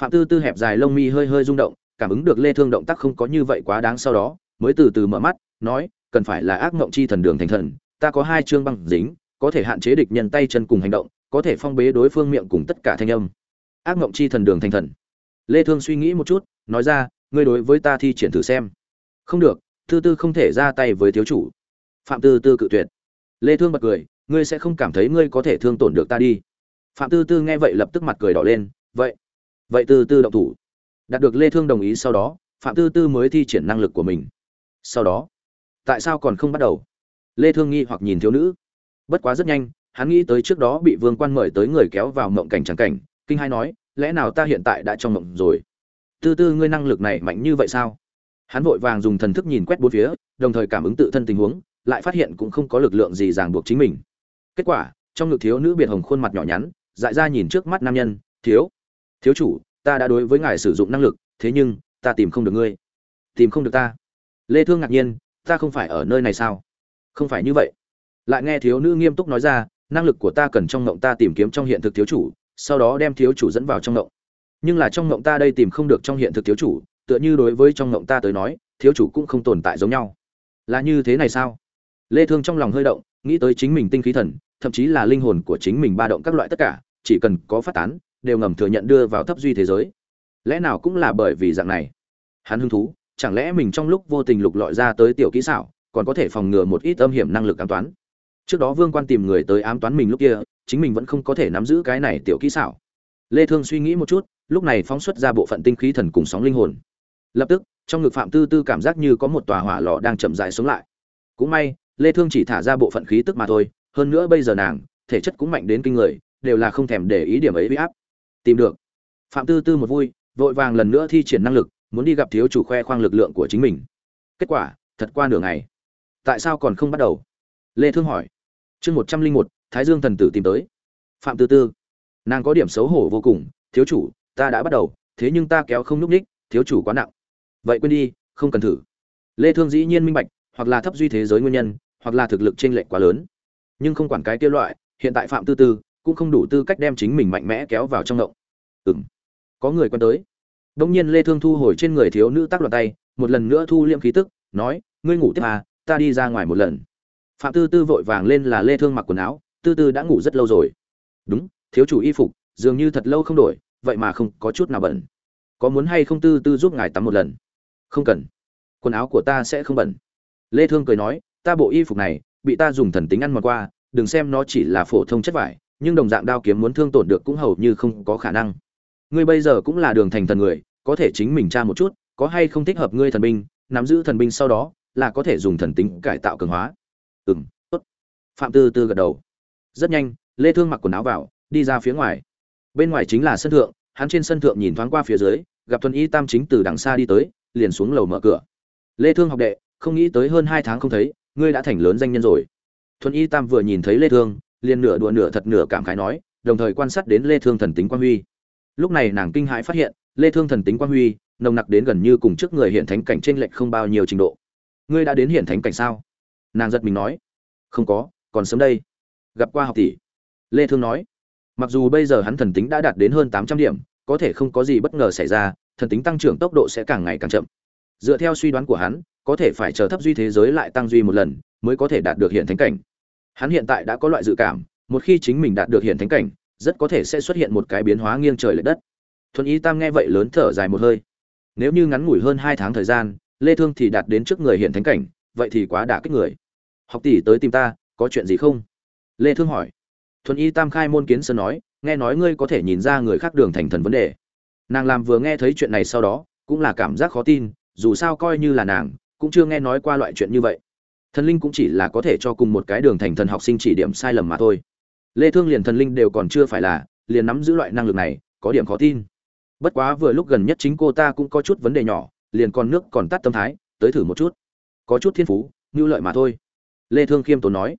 phạm tư tư hẹp dài lông mi hơi hơi rung động, cảm ứng được lê thương động tác không có như vậy quá đáng sau đó, mới từ từ mở mắt, nói, cần phải là ác mộng chi thần đường thành thần, ta có hai chương băng dính, có thể hạn chế địch nhân tay chân cùng hành động, có thể phong bế đối phương miệng cùng tất cả thanh âm. Ác mộng chi thần đường thành thần. Lê thương suy nghĩ một chút, nói ra, ngươi đối với ta thi triển thử xem. Không được, tư tư không thể ra tay với thiếu chủ. Phạm tư tư cự tuyệt. Lê thương bật cười, ngươi sẽ không cảm thấy ngươi có thể thương tổn được ta đi. Phạm tư tư nghe vậy lập tức mặt cười đỏ lên, vậy vậy từ tư động thủ. Đạt được lê thương đồng ý sau đó, phạm tư tư mới thi triển năng lực của mình. Sau đó, tại sao còn không bắt đầu? Lê thương nghi hoặc nhìn thiếu nữ. Bất quá rất nhanh, hắn nghĩ tới trước đó bị vương quan mời tới người kéo vào mộng cảnh chẳng cảnh, kinh hai nói, lẽ nào ta hiện tại đã trong mộng rồi? Tư tư, ngươi năng lực này mạnh như vậy sao? Hắn vội vàng dùng thần thức nhìn quét bốn phía, đồng thời cảm ứng tự thân tình huống, lại phát hiện cũng không có lực lượng gì ràng buộc chính mình. Kết quả, trong ngực thiếu nữ biệt hồng khuôn mặt nhỏ nhắn, dại ra nhìn trước mắt nam nhân, thiếu thiếu chủ, ta đã đối với ngài sử dụng năng lực, thế nhưng, ta tìm không được ngươi. Tìm không được ta. Lê thương ngạc nhiên, ta không phải ở nơi này sao? Không phải như vậy. Lại nghe thiếu nữ nghiêm túc nói ra, năng lực của ta cần trong ngộng ta tìm kiếm trong hiện thực thiếu chủ, sau đó đem thiếu chủ dẫn vào trong ngộng. Nhưng là trong ngộng ta đây tìm không được trong hiện thực thiếu chủ, tựa như đối với trong ngộng ta tới nói, thiếu chủ cũng không tồn tại giống nhau. Là như thế này sao? Lê thương trong lòng hơi động, nghĩ tới chính mình tinh khí thần, thậm chí là linh hồn của chính mình ba động các loại tất cả, chỉ cần có phát tán đều ngầm thừa nhận đưa vào thấp duy thế giới. Lẽ nào cũng là bởi vì dạng này? Hắn hứng thú, chẳng lẽ mình trong lúc vô tình lục lọi ra tới tiểu kỹ xảo, còn có thể phòng ngừa một ít âm hiểm năng lực ám toán? Trước đó vương quan tìm người tới ám toán mình lúc kia, chính mình vẫn không có thể nắm giữ cái này tiểu kỹ xảo. Lê thương suy nghĩ một chút, lúc này phóng xuất ra bộ phận tinh khí thần cùng sóng linh hồn. Lập tức, trong ngực phạm tư tư cảm giác như có một tòa hỏa lò đang chậm rãi sống lại. Cũng may, lê thương chỉ thả ra bộ phận khí tức mà thôi, hơn nữa bây giờ nàng, thể chất cũng mạnh đến kinh người, đều là không thèm để ý điểm ấy bị áp tìm được. Phạm tư tư một vui, vội vàng lần nữa thi triển năng lực, muốn đi gặp thiếu chủ khoe khoang lực lượng của chính mình. Kết quả, thật qua nửa ngày. Tại sao còn không bắt đầu? Lê thương hỏi. Chương một trăm linh một, thái dương thần tử tìm tới. Phạm tư tư. Nàng có điểm xấu hổ vô cùng, thiếu chủ, ta đã bắt đầu, thế nhưng ta kéo không núp ních, thiếu chủ quá nặng. Vậy quên đi, không cần thử. Lê thương dĩ nhiên minh bạch, hoặc là thấp duy thế giới nguyên nhân, hoặc là thực lực chênh lệch quá lớn. Nhưng không quản cái kia loại, hiện tại phạm tư tư cũng không đủ tư cách đem chính mình mạnh mẽ kéo vào trong động ừm. Có người quen tới. Đông nhiên lê thương thu hồi trên người thiếu nữ tác loạn tay, một lần nữa thu liệm khí tức, nói, ngươi ngủ tiếp à ta đi ra ngoài một lần. Phạm tư tư vội vàng lên là lê thương mặc quần áo, tư tư đã ngủ rất lâu rồi. Đúng, thiếu chủ y phục, dường như thật lâu không đổi, vậy mà không có chút nào bẩn. Có muốn hay không tư tư giúp ngài tắm một lần? Không cần. Quần áo của ta sẽ không bẩn. Lê thương cười nói, ta bộ y phục này, bị ta dùng thần tính ăn mòn qua, đừng xem nó chỉ là phổ thông chất vải nhưng đồng dạng đao kiếm muốn thương tổn được cũng hầu như không có khả năng. Ngươi bây giờ cũng là đường thành thần người, có thể chính mình tra một chút, có hay không thích hợp ngươi thần binh, nắm giữ thần binh sau đó, là có thể dùng thần tính cải tạo cường hóa. Ừm, tốt. Phạm tư tư gật đầu. Rất nhanh, lê thương mặc quần áo vào, đi ra phía ngoài. Bên ngoài chính là sân thượng, hắn trên sân thượng nhìn thoáng qua phía dưới, gặp thuần y tam chính từ đằng xa đi tới, liền xuống lầu mở cửa. Lê thương học đệ, không nghĩ tới hơn hai tháng không thấy, ngươi đã thành lớn danh nhân rồi. Thuần y tam vừa nhìn thấy lê thương liền nửa đùa nửa thật nửa cảm khái nói, đồng thời quan sát đến lê thương thần tính quan huy. Lúc này nàng kinh hãi phát hiện, lê thương thần tính quang huy, nồng nặc đến gần như cùng trước người hiện thánh cảnh trên lệch không bao nhiêu trình độ. Ngươi đã đến hiện thánh cảnh sao? Nàng giật mình nói. Không có, còn sớm đây. Gặp qua học tỷ. Lê thương nói. Mặc dù bây giờ hắn thần tính đã đạt đến hơn 800 điểm, có thể không có gì bất ngờ xảy ra, thần tính tăng trưởng tốc độ sẽ càng ngày càng chậm. Dựa theo suy đoán của hắn, có thể phải chờ thấp duy thế giới lại tăng duy một lần, mới có thể đạt được hiện thánh cảnh hắn hiện tại đã có loại dự cảm, một khi chính mình đạt được hiện thánh cảnh, rất có thể sẽ xuất hiện một cái biến hóa nghiêng trời lệch đất. Thuần y tam nghe vậy lớn thở dài một hơi. Nếu như ngắn ngủi hơn hai tháng thời gian, lê thương thì đạt đến trước người hiện thánh cảnh, vậy thì quá đả kích người. Học tỷ tới tìm ta, có chuyện gì không? Lê thương hỏi. Thuần y tam khai môn kiến sơn nói, nghe nói ngươi có thể nhìn ra người khác đường thành thần vấn đề. Nàng làm vừa nghe thấy chuyện này sau đó, cũng là cảm giác khó tin, dù sao coi như là nàng, cũng chưa nghe nói qua loại chuyện như vậy thần linh cũng chỉ là có thể cho cùng một cái đường thành thần học sinh chỉ điểm sai lầm mà thôi. Lê thương liền thần linh đều còn chưa phải là, liền nắm giữ loại năng lực này, có điểm khó tin. Bất quá vừa lúc gần nhất chính cô ta cũng có chút vấn đề nhỏ, liền còn nước còn tắt tâm thái, tới thử một chút. Có chút thiên phú, như lợi mà thôi. Lê thương khiêm tốn nói.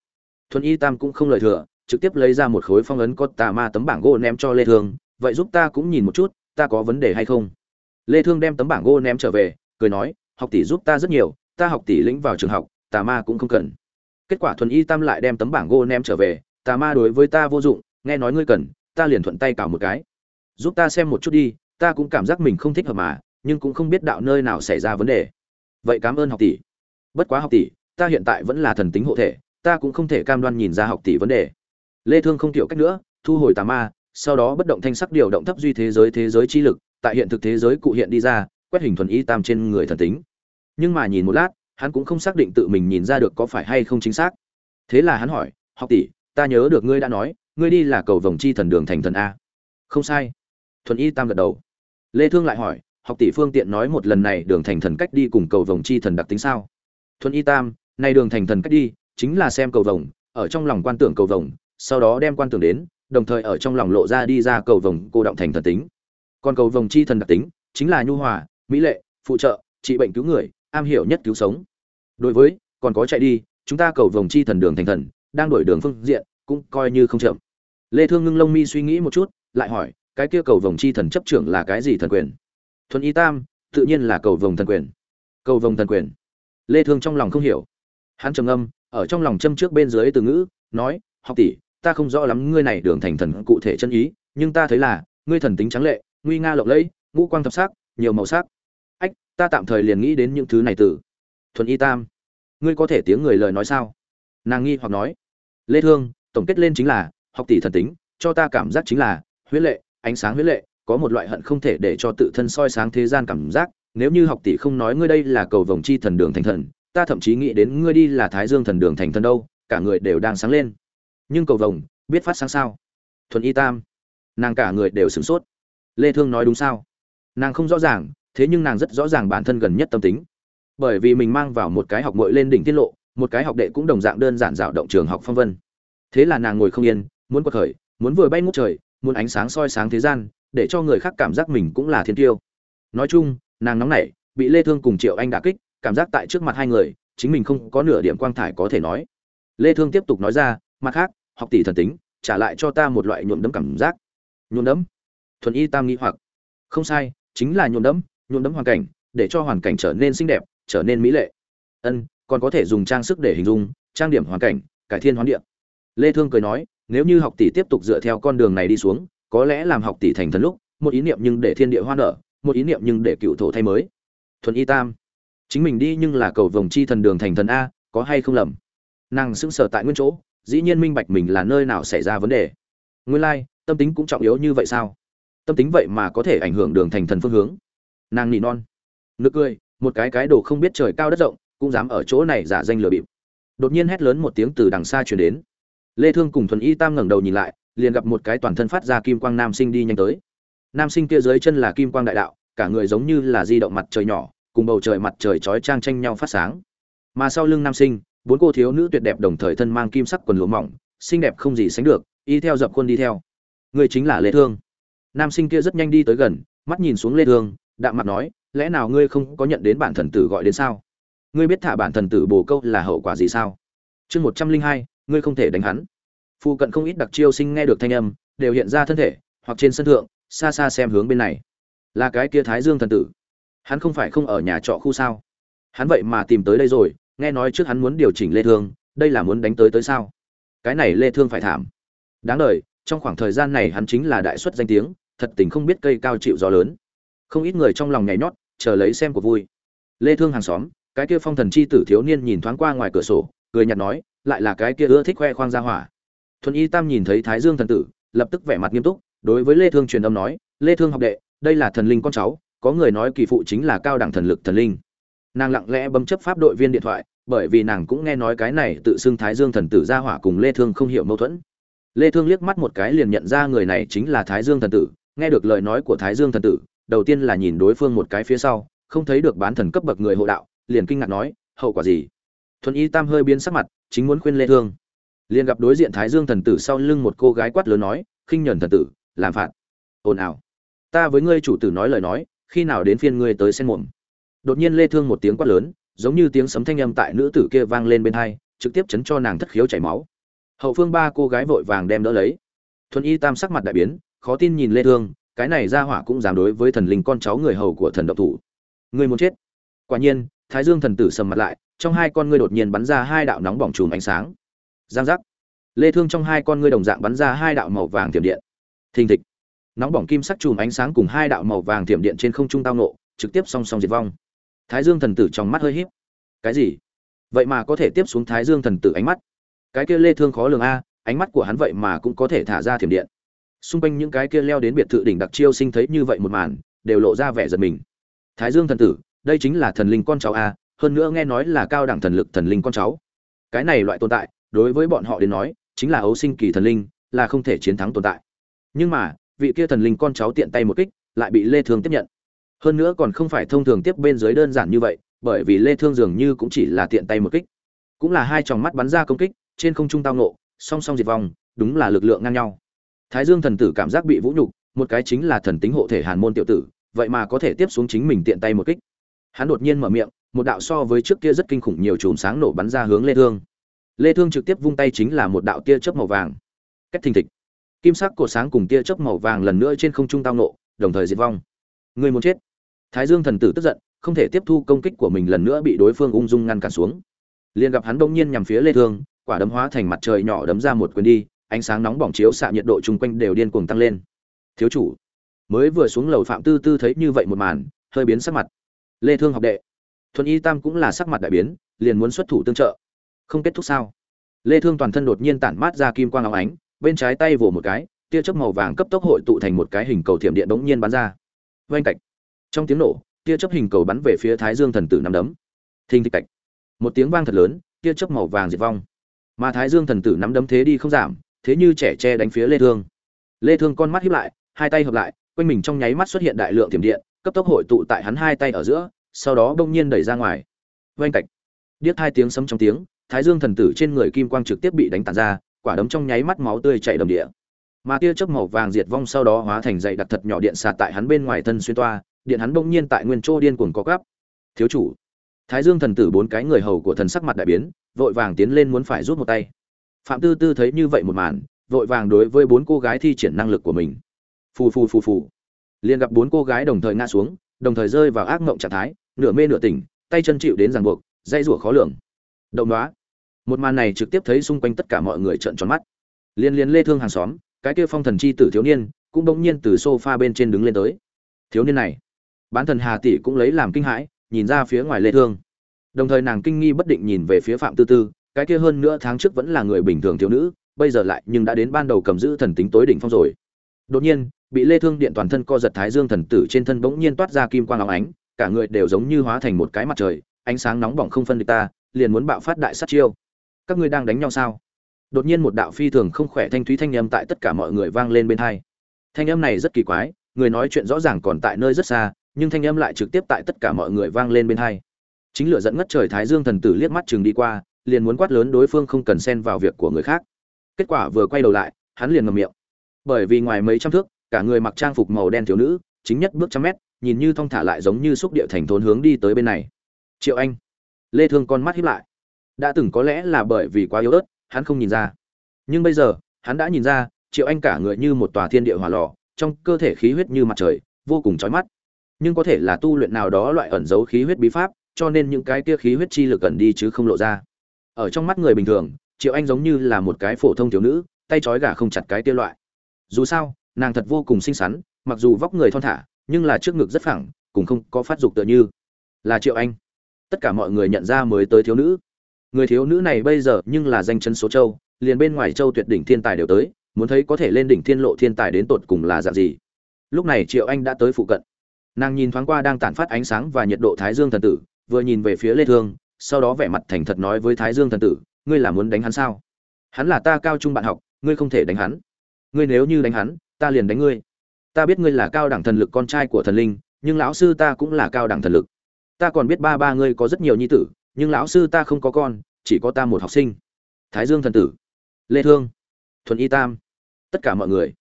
Thuần y tam cũng không lời thừa, trực tiếp lấy ra một khối phong ấn có tà ma tấm bảng gỗ ném cho lê thương, vậy giúp ta cũng nhìn một chút, ta có vấn đề hay không? Lê thương đem tấm bảng gỗ ném trở về, cười nói, học tỷ giúp ta rất nhiều, ta học tỷ lĩnh vào trường học tà ma cũng không cần. Kết quả thuần y tam lại đem tấm bảng gỗ ném trở về, tà ma đối với ta vô dụng, nghe nói ngươi cần, ta liền thuận tay cào một cái. Giúp ta xem một chút đi, ta cũng cảm giác mình không thích hợp mà, nhưng cũng không biết đạo nơi nào xảy ra vấn đề. Vậy cảm ơn học tỷ. Bất quá học tỷ, ta hiện tại vẫn là thần tính hộ thể, ta cũng không thể cam đoan nhìn ra học tỷ vấn đề. Lê thương không tiểu cách nữa, thu hồi tà ma, sau đó bất động thanh sắc điều động thấp duy thế giới thế giới chi lực, tại hiện thực thế giới cụ hiện đi ra, quét hình thuần y tam trên người thần tính. Nhưng mà nhìn một lát hắn cũng không xác định tự mình nhìn ra được có phải hay không chính xác. Thế là hắn hỏi, học tỷ, ta nhớ được ngươi đã nói, ngươi đi là cầu vồng chi thần đường thành thần a. Không sai. Thuần y tam gật đầu. Lê thương lại hỏi, học tỷ phương tiện nói một lần này đường thành thần cách đi cùng cầu vồng chi thần đặc tính sao? Thuần y tam, này đường thành thần cách đi, chính là xem cầu vồng, ở trong lòng quan tưởng cầu vồng, sau đó đem quan tưởng đến, đồng thời ở trong lòng lộ ra đi ra cầu vồng cô động thành thần tính. Còn cầu vồng chi thần đặc tính, chính là nhu hòa, mỹ lệ, phụ trợ, trị bệnh cứu người am hiểu nhất cứu sống. Đối với, còn có chạy đi, chúng ta cầu vòng chi thần đường thành thần, đang đổi đường phương diện, cũng coi như không chậm. Lê thương ngưng lông mi suy nghĩ một chút, lại hỏi, cái kia cầu vòng chi thần chấp trưởng là cái gì thần quyền? Thuần y tam, tự nhiên là cầu vòng thần quyền. Cầu vòng thần quyền. Lê thương trong lòng không hiểu. Hắn trầm âm ở trong lòng châm trước bên dưới từ ngữ, nói, học tỷ, ta không rõ lắm ngươi này đường thành thần cụ thể chân ý, nhưng ta thấy là, ngươi thần tính trắng lệ, nguy nga lộng lẫy, ngũ quang thập sắc, nhiều màu sắc ách, ta tạm thời liền nghĩ đến những thứ này từ thuần y tam, ngươi có thể tiếng người lời nói sao? Nàng nghi hoặc nói. Lê thương, tổng kết lên chính là, học tỷ thần tính, cho ta cảm giác chính là, huyết lệ, ánh sáng huyết lệ, có một loại hận không thể để cho tự thân soi sáng thế gian cảm giác. Nếu như học tỷ không nói ngươi đây là cầu vồng chi thần đường thành thần, ta thậm chí nghĩ đến ngươi đi là thái dương thần đường thành thần đâu, cả người đều đang sáng lên. Nhưng cầu vồng, biết phát sáng sao? Thuần y tam. Nàng cả người đều sửng sốt. Lê thương nói đúng sao? Nàng không rõ ràng thế nhưng nàng rất rõ ràng bản thân gần nhất tâm tính. Bởi vì mình mang vào một cái học mội lên đỉnh tiết lộ, một cái học đệ cũng đồng dạng đơn giản dạo động trường học phong vân. Thế là nàng ngồi không yên, muốn quật khởi, muốn vừa bay ngút trời, muốn ánh sáng soi sáng thế gian, để cho người khác cảm giác mình cũng là thiên tiêu. Nói chung, nàng nóng nảy, bị lê thương cùng triệu anh đả kích, cảm giác tại trước mặt hai người, chính mình không có nửa điểm quang thải có thể nói. Lê thương tiếp tục nói ra, mặt khác, học tỷ thần tính, trả lại cho ta một loại nhuộm đấm cảm giác. Nhuộm đấm thuần y tam nghĩ hoặc. Không sai, chính là nhuộm đấm nhuộm đấm hoàn cảnh, để cho hoàn cảnh trở nên xinh đẹp, trở nên mỹ lệ. Ân, còn có thể dùng trang sức để hình dung, trang điểm hoàn cảnh, cải thiên hoán địa. Lê thương cười nói, nếu như học tỷ tiếp tục dựa theo con đường này đi xuống, có lẽ làm học tỷ thành thần lúc, một ý niệm nhưng để thiên địa hoa nở, một ý niệm nhưng để cựu thổ thay mới. Thuần y tam, chính mình đi nhưng là cầu vồng chi thần đường thành thần a, có hay không lầm? Nàng sững sờ tại nguyên chỗ, dĩ nhiên minh bạch mình là nơi nào xảy ra vấn đề. Nguyên lai, tâm tính cũng trọng yếu như vậy sao? Tâm tính vậy mà có thể ảnh hưởng đường thành thần phương hướng nàng nỉ non. Nực cười, một cái cái đồ không biết trời cao đất rộng, cũng dám ở chỗ này giả danh lừa bịp. Đột nhiên hét lớn một tiếng từ đằng xa truyền đến. Lê thương cùng thuần y tam ngẩng đầu nhìn lại, liền gặp một cái toàn thân phát ra kim quang nam sinh đi nhanh tới. Nam sinh kia dưới chân là kim quang đại đạo, cả người giống như là di động mặt trời nhỏ, cùng bầu trời mặt trời chói chang tranh nhau phát sáng. Mà sau lưng nam sinh, bốn cô thiếu nữ tuyệt đẹp đồng thời thân mang kim sắc quần lụa mỏng, xinh đẹp không gì sánh được, y theo dập khuôn đi theo. Người chính là lê thương. Nam sinh kia rất nhanh đi tới gần, mắt nhìn xuống lê thương đạm mặt nói, lẽ nào ngươi không có nhận đến bản thần tử gọi đến sao? Ngươi biết thả bản thần tử bồ câu là hậu quả gì sao? Chương một trăm linh hai, ngươi không thể đánh hắn. Phụ cận không ít đặc chiêu sinh nghe được thanh âm, đều hiện ra thân thể, hoặc trên sân thượng, xa xa xem hướng bên này. Là cái kia thái dương thần tử. Hắn không phải không ở nhà trọ khu sao? Hắn vậy mà tìm tới đây rồi, nghe nói trước hắn muốn điều chỉnh lê thương, đây là muốn đánh tới tới sao? Cái này lê thương phải thảm. Đáng đời, trong khoảng thời gian này hắn chính là đại xuất danh tiếng, thật tình không biết cây cao chịu gió lớn không ít người trong lòng nhảy nhót, chờ lấy xem của vui. Lê thương hàng xóm, cái kia phong thần chi tử thiếu niên nhìn thoáng qua ngoài cửa sổ, cười nhạt nói, lại là cái kia ưa thích khoe khoang ra hỏa. Thuần y tam nhìn thấy thái dương thần tử, lập tức vẻ mặt nghiêm túc, đối với lê thương truyền âm nói, lê thương học đệ, đây là thần linh con cháu, có người nói kỳ phụ chính là cao đẳng thần lực thần linh. Nàng lặng lẽ bấm chấp pháp đội viên điện thoại, bởi vì nàng cũng nghe nói cái này tự xưng thái dương thần tử ra hỏa cùng lê thương không hiểu mâu thuẫn. Lê thương liếc mắt một cái liền nhận ra người này chính là thái dương thần tử, nghe được lời nói của thái dương thần tử đầu tiên là nhìn đối phương một cái phía sau, không thấy được bán thần cấp bậc người hộ đạo, liền kinh ngạc nói, hậu quả gì? Thuần y tam hơi biến sắc mặt, chính muốn khuyên lê thương. Liền gặp đối diện thái dương thần tử sau lưng một cô gái quát lớn nói, khinh nhẫn thần tử, làm phạt. Ồn ào. Ta với ngươi chủ tử nói lời nói, khi nào đến phiên ngươi tới sen muộn đột nhiên lê thương một tiếng quát lớn, giống như tiếng sấm thanh âm tại nữ tử kia vang lên bên hai, trực tiếp chấn cho nàng thất khiếu chảy máu. Hậu phương ba cô gái vội vàng đem đỡ lấy. Thuần y tam sắc mặt đại biến, khó tin nhìn lê thương cái này ra hỏa cũng dám đối với thần linh con cháu người hầu của thần độc thủ. Người muốn chết? Quả nhiên, thái dương thần tử sầm mặt lại, trong hai con ngươi đột nhiên bắn ra hai đạo nóng bỏng chùm ánh sáng. Giang giác. Lê thương trong hai con ngươi đồng dạng bắn ra hai đạo màu vàng tiềm điện. Thình thịch. Nóng bỏng kim sắc chùm ánh sáng cùng hai đạo màu vàng tiềm điện trên không trung tao nộ trực tiếp song song diệt vong. Thái dương thần tử trong mắt hơi híp. Cái gì? Vậy mà có thể tiếp xuống thái dương thần tử ánh mắt. Cái kia lê thương khó lường a, ánh mắt của hắn vậy mà cũng có thể thả ra thiểm điện xung quanh những cái kia leo đến biệt thự đỉnh đặc chiêu sinh thấy như vậy một màn, đều lộ ra vẻ giật mình. Thái dương thần tử, đây chính là thần linh con cháu a, hơn nữa nghe nói là cao đẳng thần lực thần linh con cháu. Cái này loại tồn tại, đối với bọn họ đến nói, chính là ấu sinh kỳ thần linh, là không thể chiến thắng tồn tại. Nhưng mà, vị kia thần linh con cháu tiện tay một kích, lại bị lê thương tiếp nhận. Hơn nữa còn không phải thông thường tiếp bên dưới đơn giản như vậy, bởi vì lê thương dường như cũng chỉ là tiện tay một kích. Cũng là hai tròng mắt bắn ra công kích, trên không trung tao nộ song song diệt vong, đúng là lực lượng ngang nhau thái dương thần tử cảm giác bị vũ nhục, một cái chính là thần tính hộ thể hàn môn tiểu tử, vậy mà có thể tiếp xuống chính mình tiện tay một kích. Hắn đột nhiên mở miệng, một đạo so với trước kia rất kinh khủng nhiều chùm sáng nổ bắn ra hướng lê thương. Lê thương trực tiếp vung tay chính là một đạo tia chớp màu vàng. Cách thình thịch. Kim sắc cổ sáng cùng tia chớp màu vàng lần nữa trên không trung tao nộ, đồng thời diệt vong. Người muốn chết. Thái dương thần tử tức giận, không thể tiếp thu công kích của mình lần nữa bị đối phương ung dung ngăn cản xuống. Liền gặp hắn đông nhiên nhằm phía lê thương, quả đấm hóa thành mặt trời nhỏ đấm ra một quyền đi ánh sáng nóng bỏng chiếu xạ nhiệt độ chung quanh đều điên cuồng tăng lên. Thiếu chủ, mới vừa xuống lầu phạm tư tư thấy như vậy một màn, hơi biến sắc mặt. Lê thương học đệ, thuần y tam cũng là sắc mặt đại biến, liền muốn xuất thủ tương trợ. Không kết thúc sao? Lê thương toàn thân đột nhiên tản mát ra kim quang óng ánh, bên trái tay vồ một cái, tia chớp màu vàng cấp tốc hội tụ thành một cái hình cầu thiểm điện đống nhiên bắn ra. Vang cạch. Trong tiếng nổ, tia chớp hình cầu bắn về phía thái dương thần tử nắm đấm. Thình thịch cạch. Một tiếng vang thật lớn, tia chớp màu vàng diệt vong. Mà thái dương thần tử nắm đấm thế đi không giảm thế như trẻ tre đánh phía lê thương. Lê thương con mắt híp lại, hai tay hợp lại, quanh mình trong nháy mắt xuất hiện đại lượng thiểm điện, cấp tốc hội tụ tại hắn hai tay ở giữa, sau đó bỗng nhiên đẩy ra ngoài. Vang cạch. Điếc hai tiếng sấm trong tiếng, thái dương thần tử trên người kim quang trực tiếp bị đánh tàn ra, quả đấm trong nháy mắt máu tươi chảy đầm địa. Mà tia chớp màu vàng diệt vong sau đó hóa thành dày đặc thật nhỏ điện xà tại hắn bên ngoài thân xuyên toa, điện hắn bỗng nhiên tại nguyên chỗ điên cuồng có gấp thiếu chủ. Thái dương thần tử bốn cái người hầu của thần sắc mặt đại biến, vội vàng tiến lên muốn phải rút một tay phạm tư tư thấy như vậy một màn, vội vàng đối với bốn cô gái thi triển năng lực của mình. Phù phù phù phù. Liền gặp bốn cô gái đồng thời ngã xuống, đồng thời rơi vào ác mộng trạng thái, nửa mê nửa tỉnh, tay chân chịu đến ràng buộc dây rủa khó lường. Động đoá một màn này trực tiếp thấy xung quanh tất cả mọi người trợn tròn mắt. Liên liên lê thương hàng xóm, cái kia phong thần chi tử thiếu niên, cũng đống nhiên từ sofa bên trên đứng lên tới. Thiếu niên này. Bán thần hà tỷ cũng lấy làm kinh hãi, nhìn ra phía ngoài lê thương. Đồng thời nàng kinh nghi bất định nhìn về phía phạm tư tư cái kia hơn nữa tháng trước vẫn là người bình thường thiếu nữ, bây giờ lại nhưng đã đến ban đầu cầm giữ thần tính tối đỉnh phong rồi. Đột nhiên, bị lê thương điện toàn thân co giật thái dương thần tử trên thân bỗng nhiên toát ra kim quang óng ánh, cả người đều giống như hóa thành một cái mặt trời, ánh sáng nóng bỏng không phân địch ta, liền muốn bạo phát đại sát chiêu. Các ngươi đang đánh nhau sao? Đột nhiên một đạo phi thường không khỏe thanh thúy thanh âm tại tất cả mọi người vang lên bên hai. Thanh âm này rất kỳ quái, người nói chuyện rõ ràng còn tại nơi rất xa, nhưng thanh âm lại trực tiếp tại tất cả mọi người vang lên bên hai. Chính lửa dẫn ngất trời thái dương thần tử liếc mắt chừng đi qua liền muốn quát lớn đối phương không cần xen vào việc của người khác. Kết quả vừa quay đầu lại, hắn liền ngậm miệng. Bởi vì ngoài mấy trăm thước, cả người mặc trang phục màu đen thiếu nữ, chính nhất bước trăm mét, nhìn như thong thả lại giống như xúc địa thành thốn hướng đi tới bên này. Triệu anh. Lê thương con mắt híp lại. Đã từng có lẽ là bởi vì quá yếu ớt, hắn không nhìn ra. Nhưng bây giờ, hắn đã nhìn ra, triệu anh cả người như một tòa thiên địa hỏa lò, trong cơ thể khí huyết như mặt trời, vô cùng chói mắt. Nhưng có thể là tu luyện nào đó loại ẩn giấu khí huyết bí pháp, cho nên những cái kia khí huyết chi lực ẩn đi chứ không lộ ra ở trong mắt người bình thường, triệu anh giống như là một cái phổ thông thiếu nữ, tay trói gà không chặt cái tiêu loại. Dù sao, nàng thật vô cùng xinh xắn, mặc dù vóc người thon thả, nhưng là trước ngực rất phẳng, cũng không có phát dục tựa như. Là triệu anh. Tất cả mọi người nhận ra mới tới thiếu nữ. Người thiếu nữ này bây giờ nhưng là danh chân số châu, liền bên ngoài châu tuyệt đỉnh thiên tài đều tới, muốn thấy có thể lên đỉnh thiên lộ thiên tài đến tột cùng là dạng gì. Lúc này triệu anh đã tới phụ cận. Nàng nhìn thoáng qua đang tản phát ánh sáng và nhiệt độ thái dương thần tử, vừa nhìn về phía lê thương sau đó vẻ mặt thành thật nói với thái dương thần tử, ngươi là muốn đánh hắn sao? Hắn là ta cao trung bạn học, ngươi không thể đánh hắn. Ngươi nếu như đánh hắn, ta liền đánh ngươi. Ta biết ngươi là cao đẳng thần lực con trai của thần linh, nhưng lão sư ta cũng là cao đẳng thần lực. Ta còn biết ba ba ngươi có rất nhiều nhi tử, nhưng lão sư ta không có con, chỉ có ta một học sinh. Thái dương thần tử. Lê thương, thuần y tam, tất cả mọi người.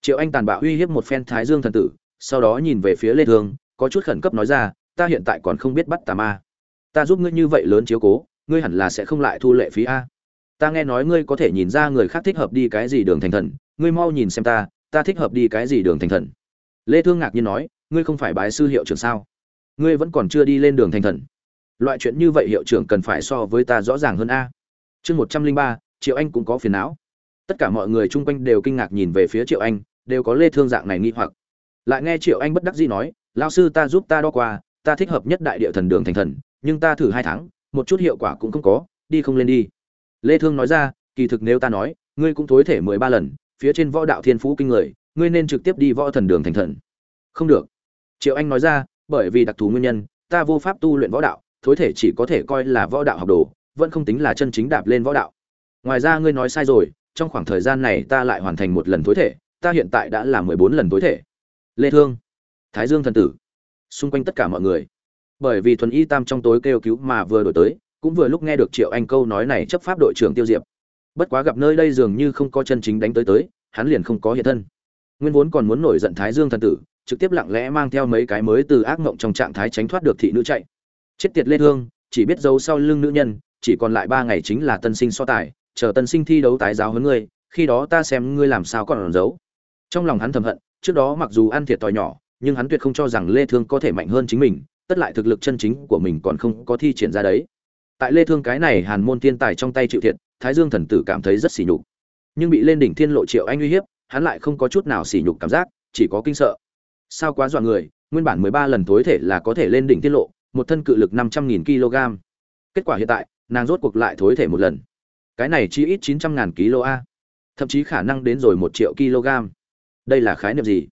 Triệu anh tàn bạo uy hiếp một phen thái dương thần tử, sau đó nhìn về phía lê thương, có chút khẩn cấp nói ra, ta hiện tại còn không biết bắt tà ma ta giúp ngươi như vậy lớn chiếu cố, ngươi hẳn là sẽ không lại thu lệ phí a. Ta nghe nói ngươi có thể nhìn ra người khác thích hợp đi cái gì đường thành thần, ngươi mau nhìn xem ta ta thích hợp đi cái gì đường thành thần. Lê thương ngạc nhiên nói, ngươi không phải bái sư hiệu trưởng sao? Ngươi vẫn còn chưa đi lên đường thành thần. Loại chuyện như vậy hiệu trưởng cần phải so với ta rõ ràng hơn a. Chương một trăm linh ba, triệu anh cũng có phiền não. Tất cả mọi người chung quanh đều kinh ngạc nhìn về phía triệu anh, đều có lê thương dạng này nghi hoặc. Lại nghe triệu anh bất đắc dĩ nói lao sư, ta giúp ta đo qua, ta thích hợp nhất đại địa thần đường thành thần nhưng ta thử hai tháng, một chút hiệu quả cũng không có, đi không lên đi. Lê thương nói ra, kỳ thực nếu ta nói, ngươi cũng thối thể mười ba lần, phía trên võ đạo thiên phú kinh người, ngươi nên trực tiếp đi võ thần đường thành thần. Không được. Triệu anh nói ra, bởi vì đặc thù nguyên nhân, ta vô pháp tu luyện võ đạo, thối thể chỉ có thể coi là võ đạo học đồ, vẫn không tính là chân chính đạp lên võ đạo. Ngoài ra ngươi nói sai rồi, trong khoảng thời gian này ta lại hoàn thành một lần thối thể, ta hiện tại đã là mười bốn lần thối thể. Lê thương. Thái dương thần tử. Xung quanh tất cả mọi người bởi vì thuần y tam trong tối kêu cứu mà vừa đổi tới, cũng vừa lúc nghe được triệu anh câu nói này chấp pháp đội trưởng tiêu diệp. Bất quá gặp nơi đây dường như không có chân chính đánh tới tới, hắn liền không có hiện thân. Nguyên vốn còn muốn nổi giận thái dương thần tử, trực tiếp lặng lẽ mang theo mấy cái mới từ ác mộng trong trạng thái tránh thoát được thị nữ chạy. Chết tiệt lê thương, chỉ biết giấu sau lưng nữ nhân, chỉ còn lại ba ngày chính là tân sinh so tài, chờ tân sinh thi đấu tái giáo huấn ngươi, khi đó ta xem ngươi làm sao còn giấu. Trong lòng hắn thầm hận, trước đó mặc dù ăn thiệt thòi nhỏ, nhưng hắn tuyệt không cho rằng lê thương có thể mạnh hơn chính mình tất lại thực lực chân chính của mình còn không có thi triển ra đấy. Tại lê thương cái này hàn môn thiên tài trong tay chịu thiệt, thái dương thần tử cảm thấy rất sỉ nhục. Nhưng bị lên đỉnh thiên lộ triệu anh uy hiếp, hắn lại không có chút nào sỉ nhục cảm giác, chỉ có kinh sợ. Sao quá dọa người, nguyên bản 13 lần tối thể là có thể lên đỉnh thiên lộ, một thân cự lực 500.000 kg. Kết quả hiện tại, nàng rốt cuộc lại thối thể một lần. Cái này chỉ ít 900.000 kg a. Thậm chí khả năng đến rồi một triệu kg. Đây là khái niệm gì?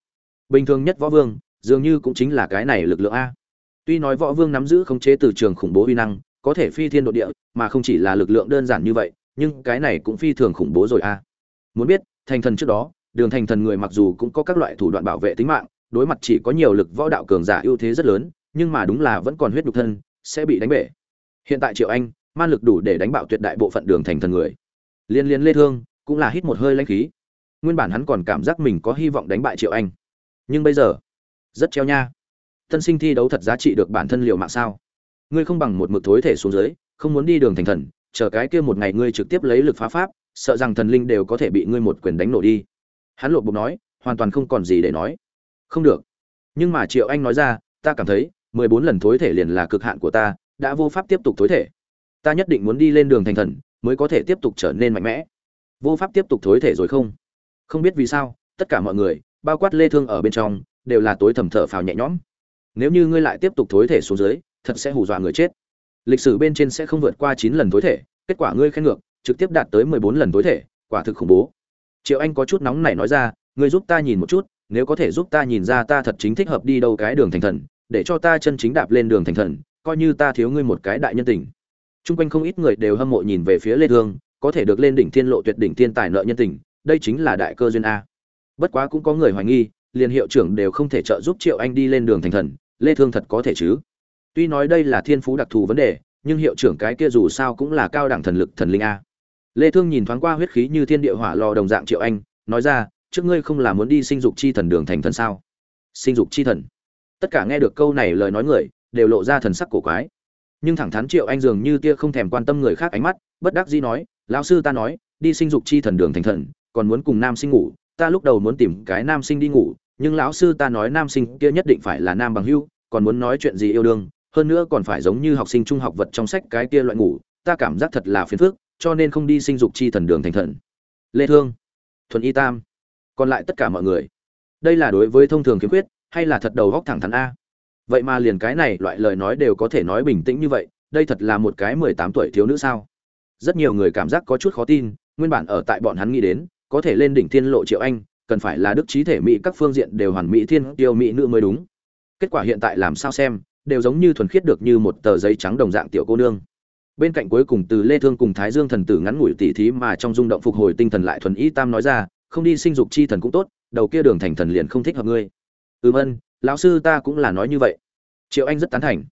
Bình thường nhất võ vương, dường như cũng chính là cái này lực lượng a tuy nói võ vương nắm giữ khống chế từ trường khủng bố uy năng, có thể phi thiên độ địa, mà không chỉ là lực lượng đơn giản như vậy, nhưng cái này cũng phi thường khủng bố rồi a muốn biết, thành thần trước đó, đường thành thần người mặc dù cũng có các loại thủ đoạn bảo vệ tính mạng, đối mặt chỉ có nhiều lực võ đạo cường giả ưu thế rất lớn, nhưng mà đúng là vẫn còn huyết nhục thân, sẽ bị đánh bể. Hiện tại triệu anh, man lực đủ để đánh bạo tuyệt đại bộ phận đường thành thần người. Liên liên lê thương, cũng là hít một hơi lãnh khí. Nguyên bản hắn còn cảm giác mình có hy vọng đánh bại triệu anh. Nhưng bây giờ, rất treo nha tân sinh thi đấu thật giá trị được bản thân liệu mạng sao? Ngươi không bằng một mực thối thể xuống dưới, không muốn đi đường thành thần, chờ cái kia một ngày ngươi trực tiếp lấy lực phá pháp, sợ rằng thần linh đều có thể bị ngươi một quyền đánh nổ đi. Hắn lột bục nói, hoàn toàn không còn gì để nói. Không được. Nhưng mà triệu anh nói ra, ta cảm thấy, mười bốn lần thối thể liền là cực hạn của ta, đã vô pháp tiếp tục thối thể. Ta nhất định muốn đi lên đường thành thần, mới có thể tiếp tục trở nên mạnh mẽ. Vô pháp tiếp tục thối thể rồi không? Không biết vì sao, tất cả mọi người, bao quát lê thương ở bên trong, đều là tối thầm thở phào nhẹ nhõm nếu như ngươi lại tiếp tục thối thể xuống dưới thật sẽ hù dọa người chết. Lịch sử bên trên sẽ không vượt qua chín lần thối thể kết quả ngươi khen ngược trực tiếp đạt tới 14 lần thối thể quả thực khủng bố. Triệu anh có chút nóng này nói ra ngươi giúp ta nhìn một chút nếu có thể giúp ta nhìn ra ta thật chính thích hợp đi đâu cái đường thành thần để cho ta chân chính đạp lên đường thành thần coi như ta thiếu ngươi một cái đại nhân tình. Trung quanh không ít người đều hâm mộ nhìn về phía Lê Thương, có thể được lên đỉnh thiên lộ tuyệt đỉnh thiên tài nợ nhân tình, đây chính là đại cơ duyên a. Bất quá cũng có người hoài nghi, liền hiệu trưởng đều không thể trợ giúp Triệu Anh đi lên đường thành thần, Lê Thương thật có thể chứ? Tuy nói đây là thiên phú đặc thù vấn đề, nhưng hiệu trưởng cái kia dù sao cũng là cao đẳng thần lực thần linh a. Lê Thương nhìn thoáng qua huyết khí như thiên địa hỏa lò đồng dạng Triệu Anh, nói ra, trước ngươi không là muốn đi sinh dục chi thần đường thành thần sao? Sinh dục chi thần. Tất cả nghe được câu này lời nói người, đều lộ ra thần sắc cổ quái nhưng thẳng thắn triệu anh dường như tia không thèm quan tâm người khác ánh mắt bất đắc dĩ nói lão sư ta nói đi sinh dục chi thần đường thành thần còn muốn cùng nam sinh ngủ ta lúc đầu muốn tìm cái nam sinh đi ngủ, nhưng lão sư ta nói nam sinh kia nhất định phải là nam bằng hưu, còn muốn nói chuyện gì yêu đương, hơn nữa còn phải giống như học sinh trung học vật trong sách cái kia loại ngủ, ta cảm giác thật là phiền phức, cho nên không đi sinh dục chi thần đường thành thần lê thương, thuần y tam, còn lại tất cả mọi người. Đây là đối với thông thường khiếm khuyết, hay là thật đầu góc thẳng thắn a? Vậy mà liền cái này loại lời nói đều có thể nói bình tĩnh như vậy, đây thật là một cái 18 tuổi thiếu nữ sao? Rất nhiều người cảm giác có chút khó tin, nguyên bản ở tại bọn hắn nghĩ đến có thể lên đỉnh thiên lộ triệu anh, cần phải là đức trí thể mỹ các phương diện đều hoàn mỹ thiên tiêu mỹ nữ mới đúng. Kết quả hiện tại làm sao xem, đều giống như thuần khiết được như một tờ giấy trắng đồng dạng tiểu cô nương. Bên cạnh cuối cùng từ lê thương cùng thái dương thần tử ngắn ngủi tỉ thí mà trong rung động phục hồi tinh thần lại thuần y tam nói ra, không đi sinh dục chi thần cũng tốt, đầu kia đường thành thần liền không thích hợp ngươi. Ừm ân, lão sư ta cũng là nói như vậy. Triệu anh rất tán thành.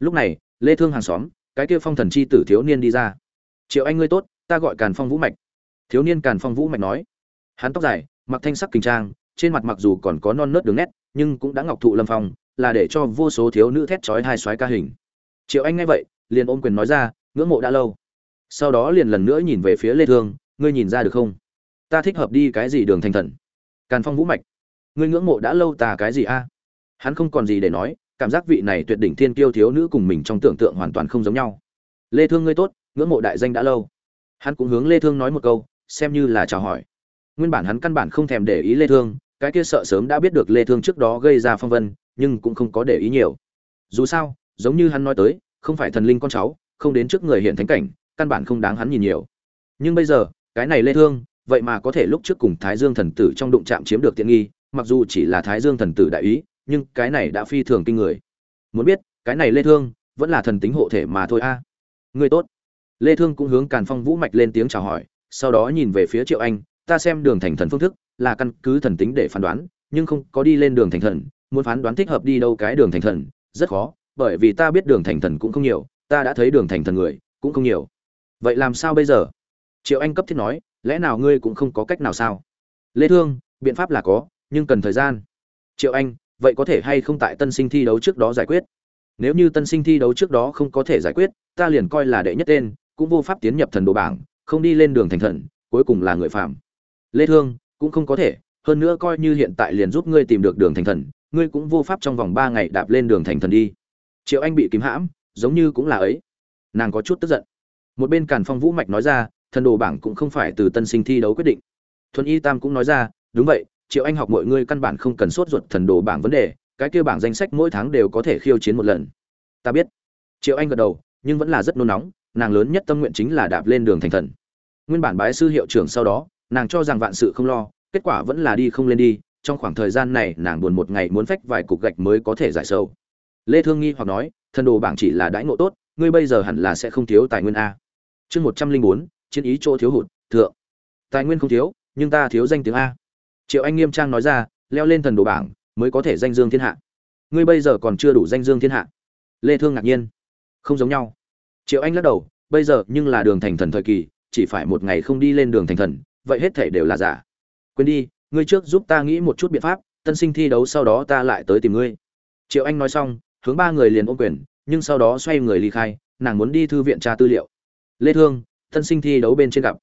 Lúc này, lê thương hàng xóm, cái kia phong thần chi tử thiếu niên đi ra. Triệu anh ngươi tốt, ta gọi càn phong vũ mạch thiếu niên càn phong vũ mạch nói, hắn tóc dài, mặc thanh sắc kinh trang, trên mặt mặc dù còn có non nớt đường nét, nhưng cũng đã ngọc thụ lâm phong, là để cho vô số thiếu nữ thét chói hai xoái ca hình. Triệu anh nghe vậy, liền ôm quyền nói ra, ngưỡng mộ đã lâu. Sau đó liền lần nữa nhìn về phía lê thương, ngươi nhìn ra được không? Ta thích hợp đi cái gì đường thành thần? Càn phong vũ mạch, ngươi ngưỡng mộ đã lâu ta cái gì a? Hắn không còn gì để nói, cảm giác vị này tuyệt đỉnh thiên kiêu thiếu nữ cùng mình trong tưởng tượng hoàn toàn không giống nhau. Lê thương ngươi tốt, ngưỡng mộ đại danh đã lâu. Hắn cũng hướng lê thương nói một câu xem như là chào hỏi. Nguyên bản hắn căn bản không thèm để ý lê thương, cái kia sợ sớm đã biết được lê thương trước đó gây ra phong vân, nhưng cũng không có để ý nhiều. Dù sao, giống như hắn nói tới, không phải thần linh con cháu, không đến trước người hiện thánh cảnh, căn bản không đáng hắn nhìn nhiều. Nhưng bây giờ, cái này lê thương, vậy mà có thể lúc trước cùng thái dương thần tử trong đụng chạm chiếm được tiện nghi, mặc dù chỉ là thái dương thần tử đại ý, nhưng cái này đã phi thường kinh người. Muốn biết, cái này lê thương, vẫn là thần tính hộ thể mà thôi a. À. người tốt. Lê thương cũng hướng càn phong vũ mạch lên tiếng chào hỏi sau đó nhìn về phía triệu anh, ta xem đường thành thần phương thức là căn cứ thần tính để phán đoán, nhưng không có đi lên đường thành thần, muốn phán đoán thích hợp đi đâu cái đường thành thần, rất khó, bởi vì ta biết đường thành thần cũng không nhiều, ta đã thấy đường thành thần người cũng không nhiều. Vậy làm sao bây giờ? Triệu anh cấp thiết nói, lẽ nào ngươi cũng không có cách nào sao? Lê thương, biện pháp là có, nhưng cần thời gian. Triệu anh, vậy có thể hay không tại tân sinh thi đấu trước đó giải quyết? Nếu như tân sinh thi đấu trước đó không có thể giải quyết, ta liền coi là đệ nhất tên, cũng vô pháp tiến nhập thần đồ bảng không đi lên đường thành thần, cuối cùng là người phạm lê thương, cũng không có thể, hơn nữa coi như hiện tại liền giúp ngươi tìm được đường thành thần, ngươi cũng vô pháp trong vòng 3 ngày đạp lên đường thành thần đi. Triệu anh bị kìm hãm, giống như cũng là ấy. Nàng có chút tức giận. Một bên càn phong vũ mạch nói ra, thần đồ bảng cũng không phải từ tân sinh thi đấu quyết định. Thuần y tam cũng nói ra, đúng vậy, triệu anh học mọi người căn bản không cần sốt ruột thần đồ bảng vấn đề, cái kia bảng danh sách mỗi tháng đều có thể khiêu chiến một lần. Ta biết. Triệu anh gật đầu, nhưng vẫn là rất nôn nóng nàng lớn nhất tâm nguyện chính là đạp lên đường thành thần. Nguyên bản bái sư hiệu trưởng sau đó, nàng cho rằng vạn sự không lo, kết quả vẫn là đi không lên đi, trong khoảng thời gian này nàng buồn một ngày muốn phách vài cục gạch mới có thể giải sâu lê thương nghi hoặc nói, thần đồ bảng chỉ là đãi ngộ tốt, ngươi bây giờ hẳn là sẽ không thiếu tài nguyên a. Chương một trăm linh bốn, chiến ý chỗ thiếu hụt, thượng. Tài nguyên không thiếu, nhưng ta thiếu danh tiếng a. Triệu anh nghiêm trang nói ra, leo lên thần đồ bảng, mới có thể danh dương thiên hạ. Ngươi bây giờ còn chưa đủ danh dương thiên hạ. Lê thương ngạc nhiên. Không giống nhau triệu anh lắc đầu, bây giờ nhưng là đường thành thần thời kỳ, chỉ phải một ngày không đi lên đường thành thần, vậy hết thể đều là giả. Quên đi, ngươi trước giúp ta nghĩ một chút biện pháp, tân sinh thi đấu sau đó ta lại tới tìm ngươi. Triệu anh nói xong, hướng ba người liền ôm quyền, nhưng sau đó xoay người ly khai, nàng muốn đi thư viện tra tư liệu. Lê thương, tân sinh thi đấu bên trên gặp.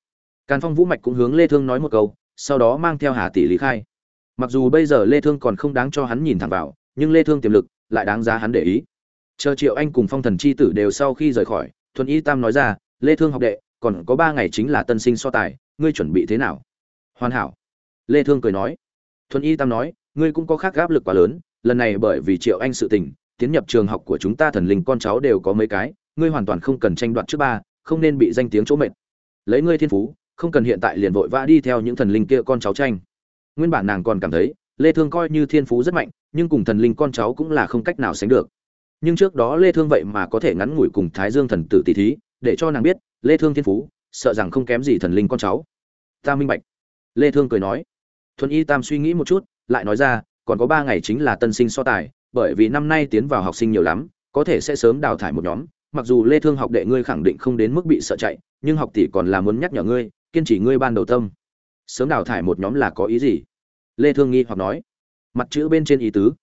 Càn phong vũ mạch cũng hướng lê thương nói một câu, sau đó mang theo hà tỷ lý khai. Mặc dù bây giờ lê thương còn không đáng cho hắn nhìn thẳng vào, nhưng lê thương tiềm lực, lại đáng giá hắn để ý chờ triệu anh cùng phong thần chi tử đều sau khi rời khỏi, thuần y tam nói ra, lê thương học đệ, còn có ba ngày chính là tân sinh so tài, ngươi chuẩn bị thế nào? Hoàn hảo. Lê thương cười nói. Thuần y tam nói, ngươi cũng có khác áp lực quá lớn, lần này bởi vì triệu anh sự tình, tiến nhập trường học của chúng ta thần linh con cháu đều có mấy cái, ngươi hoàn toàn không cần tranh đoạt trước ba, không nên bị danh tiếng chỗ mệt. Lấy ngươi thiên phú, không cần hiện tại liền vội vã đi theo những thần linh kia con cháu tranh. Nguyên bản nàng còn cảm thấy, lê thương coi như thiên phú rất mạnh, nhưng cùng thần linh con cháu cũng là không cách nào sánh được nhưng trước đó lê thương vậy mà có thể ngắn ngủi cùng thái dương thần tử tỷ thí, để cho nàng biết, lê thương thiên phú, sợ rằng không kém gì thần linh con cháu. Ta minh bạch. Lê thương cười nói. Thuần y tam suy nghĩ một chút, lại nói ra, còn có ba ngày chính là tân sinh so tài, bởi vì năm nay tiến vào học sinh nhiều lắm, có thể sẽ sớm đào thải một nhóm. Mặc dù lê thương học đệ ngươi khẳng định không đến mức bị sợ chạy, nhưng học tỷ còn là muốn nhắc nhở ngươi, kiên trì ngươi ban đầu tâm. Sớm đào thải một nhóm là có ý gì? Lê thương nghi hoặc nói. Mặt chữ bên trên ý tứ.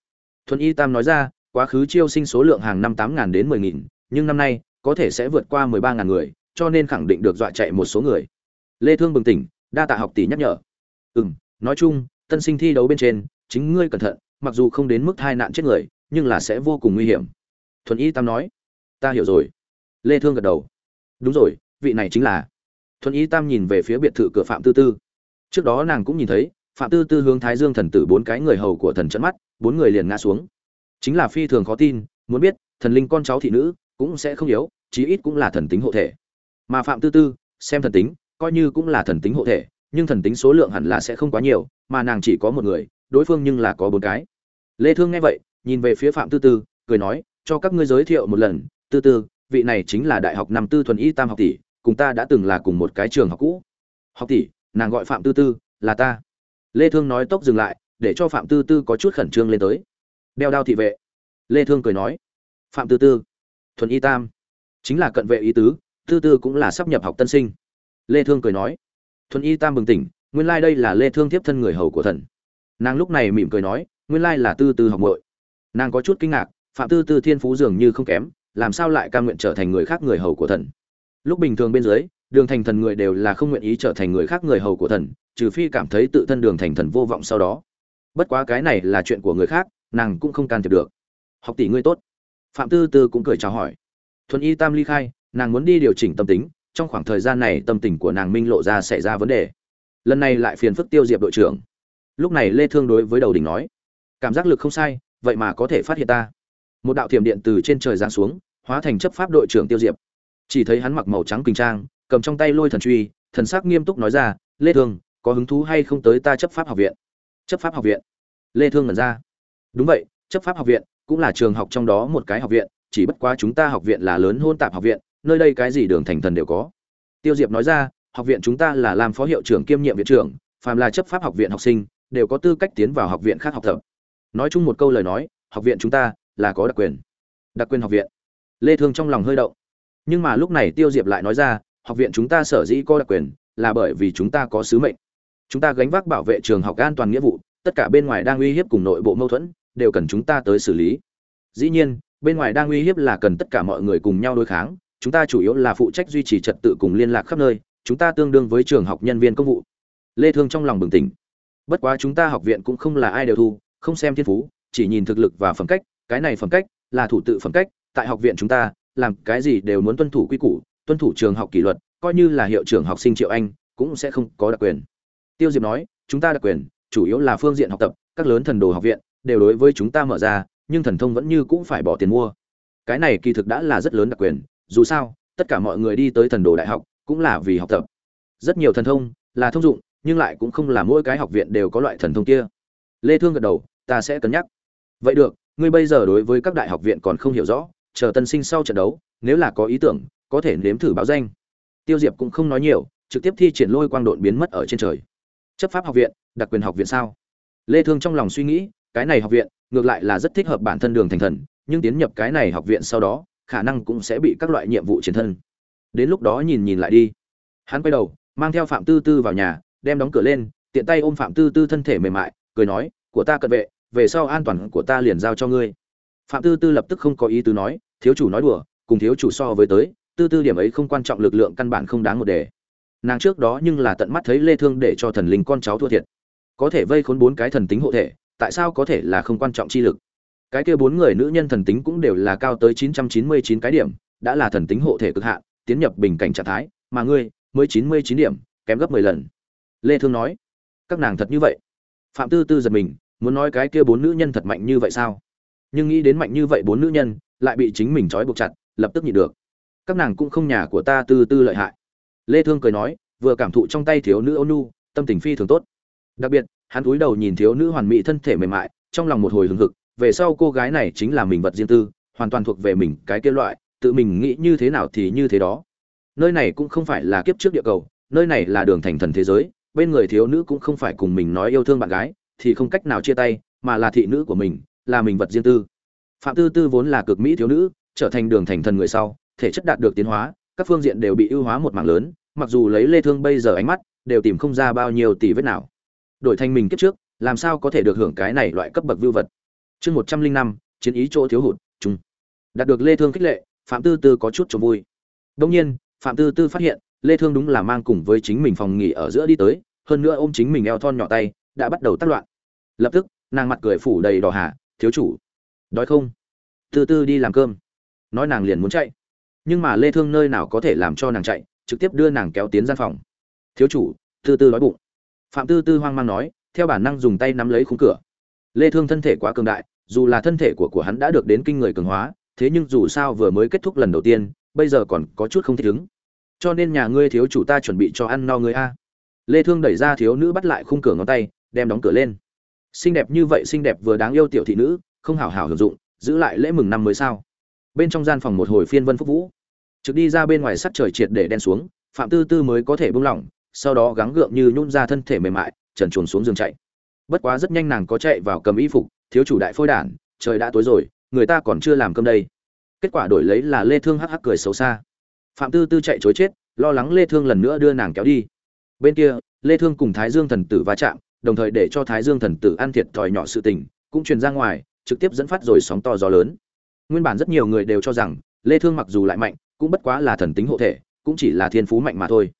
Thuần y tam nói ra quá khứ chiêu sinh số lượng hàng năm tám ngàn đến mười nghìn, nhưng năm nay, có thể sẽ vượt qua mười ba ngàn người, cho nên khẳng định được dọa chạy một số người. Lê thương bừng tỉnh, đa tạ học tỷ nhắc nhở. Ừm, nói chung, tân sinh thi đấu bên trên, chính ngươi cẩn thận, mặc dù không đến mức tai nạn chết người, nhưng là sẽ vô cùng nguy hiểm. Thuần y tam nói. Ta hiểu rồi. Lê thương gật đầu. Đúng rồi, vị này chính là. Thuần y tam nhìn về phía biệt thự cửa phạm tư tư. Trước đó nàng cũng nhìn thấy, phạm tư tư hướng thái dương thần tử bốn cái người hầu của thần trận mắt, bốn người liền ngã xuống chính là phi thường khó tin, muốn biết, thần linh con cháu thị nữ cũng sẽ không yếu, chí ít cũng là thần tính hộ thể. Mà phạm tư tư, xem thần tính, coi như cũng là thần tính hộ thể, nhưng thần tính số lượng hẳn là sẽ không quá nhiều, mà nàng chỉ có một người, đối phương nhưng là có bốn cái. Lê thương nghe vậy, nhìn về phía phạm tư tư, cười nói, cho các ngươi giới thiệu một lần, tư tư, vị này chính là đại học năm tư thuần y tam học tỷ, cùng ta đã từng là cùng một cái trường học cũ. Học tỷ, nàng gọi phạm tư tư, là ta. Lê thương nói tốc dừng lại, để cho phạm tư tư có chút khẩn trương lên tới đeo đao thị vệ. Lê thương cười nói, phạm tư tư, thuần y tam, chính là cận vệ ý tứ, tư tư cũng là sắp nhập học tân sinh. Lê thương cười nói, thuần y tam bừng tỉnh, nguyên lai like đây là lê thương tiếp thân người hầu của thần. Nàng lúc này mỉm cười nói, nguyên lai like là tư tư học muội. Nàng có chút kinh ngạc, phạm tư tư thiên phú dường như không kém, làm sao lại cam nguyện trở thành người khác người hầu của thần? Lúc bình thường bên dưới, đường thành thần người đều là không nguyện ý trở thành người khác người hầu của thần, trừ phi cảm thấy tự thân đường thành thần vô vọng sau đó. Bất quá cái này là chuyện của người khác nàng cũng không can thiệp được. Học tỷ ngươi tốt. Phạm tư tư cũng cười chào hỏi. Thuần y tam ly khai, nàng muốn đi điều chỉnh tâm tính, trong khoảng thời gian này tâm tình của nàng minh lộ ra xảy ra vấn đề. Lần này lại phiền phức tiêu diệp đội trưởng. Lúc này lê thương đối với đầu đỉnh nói, cảm giác lực không sai, vậy mà có thể phát hiện ta. Một đạo thiểm điện từ trên trời giáng xuống, hóa thành chấp pháp đội trưởng tiêu diệp. Chỉ thấy hắn mặc màu trắng kinh trang, cầm trong tay lôi thần truy, thần sắc nghiêm túc nói ra, lê thương, có hứng thú hay không tới ta chấp pháp học viện? Chấp pháp học viện? Lê thương ngẩn ra đúng vậy, chấp pháp học viện cũng là trường học trong đó một cái học viện, chỉ bất quá chúng ta học viện là lớn hôn tạp học viện, nơi đây cái gì đường thành thần đều có. Tiêu diệp nói ra, học viện chúng ta là làm phó hiệu trưởng kiêm nhiệm viện trưởng, phàm là chấp pháp học viện học sinh đều có tư cách tiến vào học viện khác học tập. Nói chung một câu lời nói, học viện chúng ta là có đặc quyền. Đặc quyền học viện. Lê thương trong lòng hơi động. Nhưng mà lúc này tiêu diệp lại nói ra, học viện chúng ta sở dĩ có đặc quyền là bởi vì chúng ta có sứ mệnh. Chúng ta gánh vác bảo vệ trường học an toàn nghĩa vụ, tất cả bên ngoài đang uy hiếp cùng nội bộ mâu thuẫn đều cần chúng ta tới xử lý. Dĩ nhiên, bên ngoài đang uy hiếp là cần tất cả mọi người cùng nhau đối kháng, chúng ta chủ yếu là phụ trách duy trì trật tự cùng liên lạc khắp nơi, chúng ta tương đương với trường học nhân viên công vụ. Lê thương trong lòng bừng tỉnh. Bất quá chúng ta học viện cũng không là ai đều thu, không xem thiên phú, chỉ nhìn thực lực và phẩm cách, cái này phẩm cách là thủ tự phẩm cách, tại học viện chúng ta, làm cái gì đều muốn tuân thủ quy củ, tuân thủ trường học kỷ luật, coi như là hiệu trưởng học sinh triệu anh, cũng sẽ không có đặc quyền. Tiêu diệp nói, chúng ta đặc quyền chủ yếu là phương diện học tập, các lớn thần đồ học viện đều đối với chúng ta mở ra, nhưng thần thông vẫn như cũng phải bỏ tiền mua. Cái này kỳ thực đã là rất lớn đặc quyền, dù sao, tất cả mọi người đi tới thần đồ đại học cũng là vì học tập. Rất nhiều thần thông là thông dụng, nhưng lại cũng không là mỗi cái học viện đều có loại thần thông kia. Lê thương gật đầu, ta sẽ cân nhắc. Vậy được, ngươi bây giờ đối với các đại học viện còn không hiểu rõ, chờ tân sinh sau trận đấu, nếu là có ý tưởng, có thể nếm thử báo danh. Tiêu diệp cũng không nói nhiều, trực tiếp thi triển lôi quang độn biến mất ở trên trời. Chấp pháp học viện, đặc quyền học viện sao? Lê thương trong lòng suy nghĩ cái này học viện, ngược lại là rất thích hợp bản thân đường thành thần, nhưng tiến nhập cái này học viện sau đó, khả năng cũng sẽ bị các loại nhiệm vụ chiến thân. Đến lúc đó nhìn nhìn lại đi. Hắn quay đầu, mang theo phạm tư tư vào nhà, đem đóng cửa lên, tiện tay ôm phạm tư tư thân thể mềm mại, cười nói, của ta cận vệ, về sau an toàn của ta liền giao cho ngươi. Phạm tư tư lập tức không có ý tứ nói, thiếu chủ nói đùa, cùng thiếu chủ so với tới, tư tư điểm ấy không quan trọng lực lượng căn bản không đáng một đề. Nàng trước đó nhưng là tận mắt thấy lê thương để cho thần linh con cháu thua thiệt. Có thể vây khốn bốn cái thần tính hộ thể tại sao có thể là không quan trọng chi lực? Cái kia bốn người nữ nhân thần tính cũng đều là cao tới 999 cái điểm, đã là thần tính hộ thể cực hạn, tiến nhập bình cảnh trạng thái, mà ngươi mới 99 điểm, kém gấp 10 lần. Lê thương nói, các nàng thật như vậy? Phạm tư tư giật mình, muốn nói cái kia bốn nữ nhân thật mạnh như vậy sao? Nhưng nghĩ đến mạnh như vậy bốn nữ nhân, lại bị chính mình trói buộc chặt, lập tức nhịn được. Các nàng cũng không nhà của ta tư tư lợi hại. Lê thương cười nói, vừa cảm thụ trong tay thiếu nữ ôn nhu tâm tình phi thường tốt. Đặc biệt hắn cúi đầu nhìn thiếu nữ hoàn mỹ thân thể mềm mại, trong lòng một hồi hừng hực, về sau cô gái này chính là mình vật riêng tư, hoàn toàn thuộc về mình, cái kia loại, tự mình nghĩ như thế nào thì như thế đó. Nơi này cũng không phải là kiếp trước địa cầu, nơi này là đường thành thần thế giới, bên người thiếu nữ cũng không phải cùng mình nói yêu thương bạn gái, thì không cách nào chia tay, mà là thị nữ của mình, là mình vật riêng tư. Phạm tư tư vốn là cực mỹ thiếu nữ, trở thành đường thành thần người sau, thể chất đạt được tiến hóa, các phương diện đều bị ưu hóa một mảng lớn, mặc dù lấy lê thương bây giờ ánh mắt, đều tìm không ra bao nhiêu tỷ vết nào đổi thành mình kiếp trước, làm sao có thể được hưởng cái này loại cấp bậc vưu vật? Chương một trăm linh năm, chiến ý chỗ thiếu hụt chung đạt được lê thương khích lệ, phạm tư tư có chút cho vui. Đông nhiên, phạm tư tư phát hiện, lê thương đúng là mang cùng với chính mình phòng nghỉ ở giữa đi tới, hơn nữa ôm chính mình eo thon nhỏ tay, đã bắt đầu tác loạn. Lập tức, nàng mặt cười phủ đầy đỏ hạ thiếu chủ, đói không? Tư tư đi làm cơm. Nói nàng liền muốn chạy. Nhưng mà lê thương nơi nào có thể làm cho nàng chạy, trực tiếp đưa nàng kéo tiến gian phòng. Thiếu chủ, tư tư đói bụng phạm tư tư hoang mang nói, theo bản năng dùng tay nắm lấy khung cửa. Lê thương thân thể quá cường đại, dù là thân thể của của hắn đã được đến kinh người cường hóa, thế nhưng dù sao vừa mới kết thúc lần đầu tiên, bây giờ còn có chút không thích ứng. Cho nên nhà ngươi thiếu chủ ta chuẩn bị cho ăn no ngươi a. Lê thương đẩy ra thiếu nữ bắt lại khung cửa ngón tay, đem đóng cửa lên. Xinh đẹp như vậy xinh đẹp vừa đáng yêu tiểu thị nữ, không hảo hảo hưởng dụng, giữ lại lễ mừng năm mới sao? Bên trong gian phòng một hồi phiên vân phúc vũ. Trực đi ra bên ngoài sắt trời triệt để đen xuống, phạm tư tư mới có thể buông lỏng sau đó gắng gượng như nhún ra thân thể mềm mại, trần chuồn xuống giường chạy. Bất quá rất nhanh nàng có chạy vào cầm y phục, thiếu chủ đại phôi đản, trời đã tối rồi, người ta còn chưa làm cơm đây. Kết quả đổi lấy là lê thương hắc hắc cười xấu xa. Phạm tư tư chạy chối chết, lo lắng lê thương lần nữa đưa nàng kéo đi. Bên kia, lê thương cùng thái dương thần tử va chạm, đồng thời để cho thái dương thần tử ăn thiệt thòi nhỏ sự tình, cũng truyền ra ngoài, trực tiếp dẫn phát rồi sóng to gió lớn. Nguyên bản rất nhiều người đều cho rằng, lê thương mặc dù lại mạnh, cũng bất quá là thần tính hộ thể, cũng chỉ là thiên phú mạnh mà thôi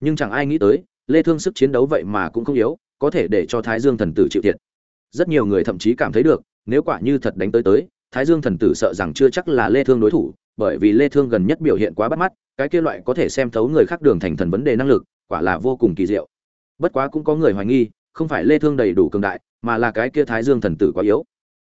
nhưng chẳng ai nghĩ tới, lê thương sức chiến đấu vậy mà cũng không yếu, có thể để cho thái dương thần tử chịu thiệt. Rất nhiều người thậm chí cảm thấy được, nếu quả như thật đánh tới tới, thái dương thần tử sợ rằng chưa chắc là lê thương đối thủ, bởi vì lê thương gần nhất biểu hiện quá bắt mắt, cái kia loại có thể xem thấu người khác đường thành thần vấn đề năng lực, quả là vô cùng kỳ diệu. Bất quá cũng có người hoài nghi, không phải lê thương đầy đủ cường đại, mà là cái kia thái dương thần tử quá yếu.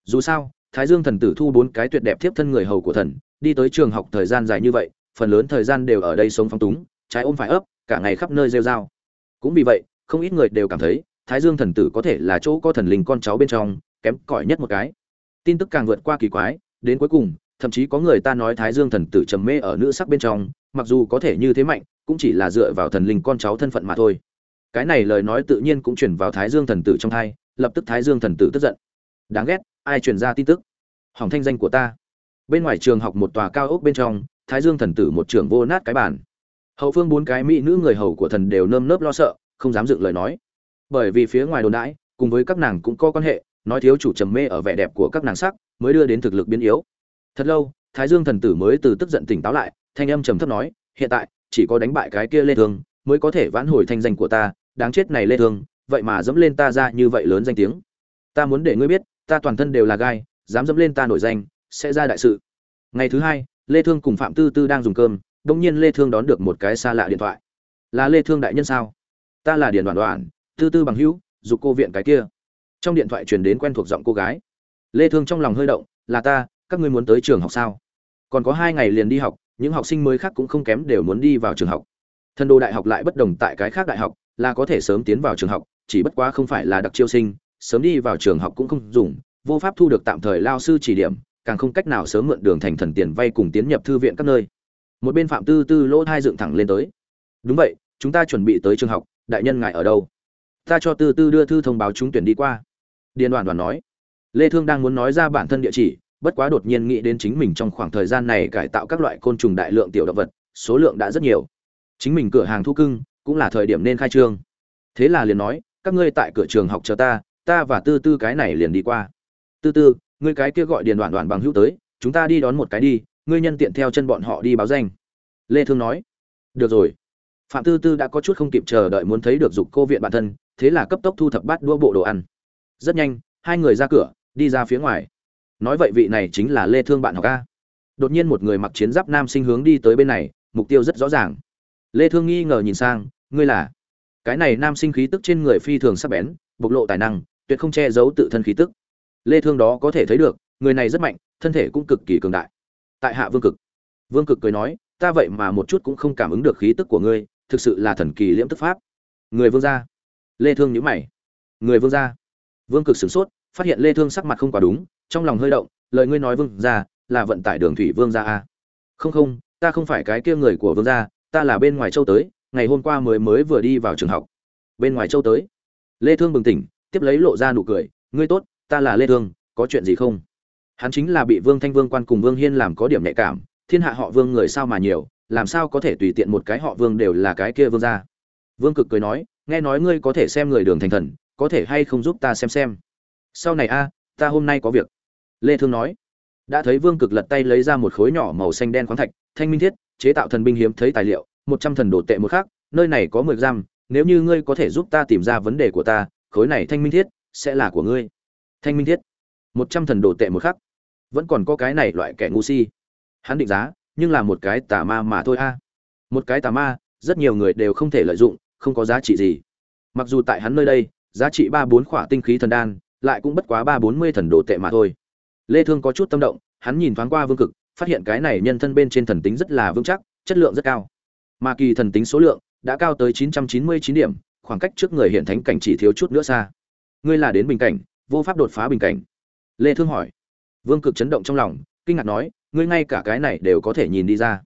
Dù sao, thái dương thần tử thu bốn cái tuyệt đẹp tiếp thân người hầu của thần, đi tới trường học thời gian dài như vậy, phần lớn thời gian đều ở đây sống phong túng, trái ôm phải ấp cả ngày khắp nơi rêu rao. Cũng vì vậy, không ít người đều cảm thấy, thái dương thần tử có thể là chỗ có thần linh con cháu bên trong, kém cỏi nhất một cái. Tin tức càng vượt qua kỳ quái, đến cuối cùng, thậm chí có người ta nói thái dương thần tử trầm mê ở nữ sắc bên trong, mặc dù có thể như thế mạnh, cũng chỉ là dựa vào thần linh con cháu thân phận mà thôi. Cái này lời nói tự nhiên cũng chuyển vào thái dương thần tử trong thai, lập tức thái dương thần tử tức giận. Đáng ghét, ai truyền ra tin tức? Hỏng thanh danh của ta. Bên ngoài trường học một tòa cao ốc bên trong, thái dương thần tử một trường vô nát cái bàn hậu phương bốn cái mỹ nữ người hầu của thần đều nơm nớp lo sợ, không dám dựng lời nói. Bởi vì phía ngoài đồn đãi, cùng với các nàng cũng có quan hệ, nói thiếu chủ trầm mê ở vẻ đẹp của các nàng sắc, mới đưa đến thực lực biến yếu. Thật lâu, thái dương thần tử mới từ tức giận tỉnh táo lại, thanh âm trầm thấp nói, hiện tại, chỉ có đánh bại cái kia lê thương mới có thể vãn hồi thanh danh của ta, đáng chết này lê thương vậy mà dẫm lên ta ra như vậy lớn danh tiếng. Ta muốn để ngươi biết, ta toàn thân đều là gai, dám dẫm lên ta nổi danh, sẽ ra đại sự. Ngày thứ hai, lê thương cùng phạm tư tư đang dùng cơm đông nhiên lê thương đón được một cái xa lạ điện thoại. Là lê thương đại nhân sao? Ta là điền đoàn đoàn, tư tư bằng hữu, dục cô viện cái kia. Trong điện thoại truyền đến quen thuộc giọng cô gái. Lê thương trong lòng hơi động, là ta, các ngươi muốn tới trường học sao? Còn có hai ngày liền đi học, những học sinh mới khác cũng không kém đều muốn đi vào trường học. Thần đồ đại học lại bất đồng tại cái khác đại học, là có thể sớm tiến vào trường học, chỉ bất quá không phải là đặc chiêu sinh, sớm đi vào trường học cũng không dùng, vô pháp thu được tạm thời lao sư chỉ điểm, càng không cách nào sớm mượn đường thành thần tiền vay cùng tiến nhập thư viện các nơi một bên phạm tư tư lỗ thai dựng thẳng lên tới. Đúng vậy, chúng ta chuẩn bị tới trường học, đại nhân ngài ở đâu? Ta cho tư tư đưa thư thông báo trúng tuyển đi qua. Điền đoàn đoàn nói. Lê thương đang muốn nói ra bản thân địa chỉ, bất quá đột nhiên nghĩ đến chính mình trong khoảng thời gian này cải tạo các loại côn trùng đại lượng tiểu động vật, số lượng đã rất nhiều. Chính mình cửa hàng thu cưng, cũng là thời điểm nên khai trương. Thế là liền nói, các ngươi tại cửa trường học chờ ta ta và tư tư cái này liền đi qua. Tư tư, ngươi cái kia gọi điền đoàn đoàn bằng hữu tới, chúng ta đi đón một cái đi ngươi nhân tiện theo chân bọn họ đi báo danh. Lê thương nói, được rồi. Phạm tư tư đã có chút không kịp chờ đợi muốn thấy được dục cô viện bản thân, thế là cấp tốc thu thập bát đũa bộ đồ ăn. Rất nhanh, hai người ra cửa, đi ra phía ngoài. Nói vậy vị này chính là lê thương bạn học a. Đột nhiên một người mặc chiến giáp nam sinh hướng đi tới bên này, mục tiêu rất rõ ràng. Lê thương nghi ngờ nhìn sang, ngươi là? Cái này nam sinh khí tức trên người phi thường sắc bén, bộc lộ tài năng, tuyệt không che giấu tự thân khí tức. Lê thương đó có thể thấy được, người này rất mạnh, thân thể cũng cực kỳ cường đại tại hạ vương cực. Vương cực cười nói, ta vậy mà một chút cũng không cảm ứng được khí tức của ngươi, thực sự là thần kỳ liễm tức pháp. Người vương gia. Lê thương nhíu mày. Người vương gia. Vương cực sửng sốt, phát hiện lê thương sắc mặt không quá đúng, trong lòng hơi động, lời ngươi nói vương gia, là vận tải đường thủy vương gia à? không không, ta không phải cái kia người của vương gia, ta là bên ngoài châu tới, ngày hôm qua mới mới vừa đi vào trường học. Bên ngoài châu tới? Lê thương bừng tỉnh, tiếp lấy lộ ra nụ cười, ngươi tốt, ta là lê thương, có chuyện gì không? Hắn chính là bị vương thanh vương quan cùng vương hiên làm có điểm nhạy cảm, thiên hạ họ vương người sao mà nhiều, làm sao có thể tùy tiện một cái họ vương đều là cái kia vương gia. Vương cực cười nói, nghe nói ngươi có thể xem người đường thành thần, có thể hay không giúp ta xem xem? Sau này a, ta hôm nay có việc. Lê thương nói. Đã thấy vương cực lật tay lấy ra một khối nhỏ màu xanh đen khoáng thạch, thanh minh thiết, chế tạo thần binh hiếm thấy tài liệu, một trăm thần đồ tệ một khác nơi này có mười giam, nếu như ngươi có thể giúp ta tìm ra vấn đề của ta, khối này thanh minh thiết sẽ là của ngươi. Thanh minh thiết, một trăm thần đồ tệ một khắc vẫn còn có cái này loại kẻ ngu si. Hắn định giá, nhưng là một cái tà ma mà thôi a. Một cái tà ma, rất nhiều người đều không thể lợi dụng, không có giá trị gì. Mặc dù tại hắn nơi đây, giá trị ba bốn khỏa tinh khí thần đan, lại cũng bất quá ba bốn mươi thần đồ tệ mà thôi. Lê thương có chút tâm động, hắn nhìn thoáng qua vương cực, phát hiện cái này nhân thân bên trên thần tính rất là vững chắc, chất lượng rất cao. Mà kỳ thần tính số lượng đã cao tới 999 điểm, khoảng cách trước người hiện thánh cảnh chỉ thiếu chút nữa xa. Ngươi là đến bình cảnh, vô pháp đột phá bình cảnh. Lê thương hỏi vương cực chấn động trong lòng, kinh ngạc nói, ngươi ngay cả cái này đều có thể nhìn đi ra.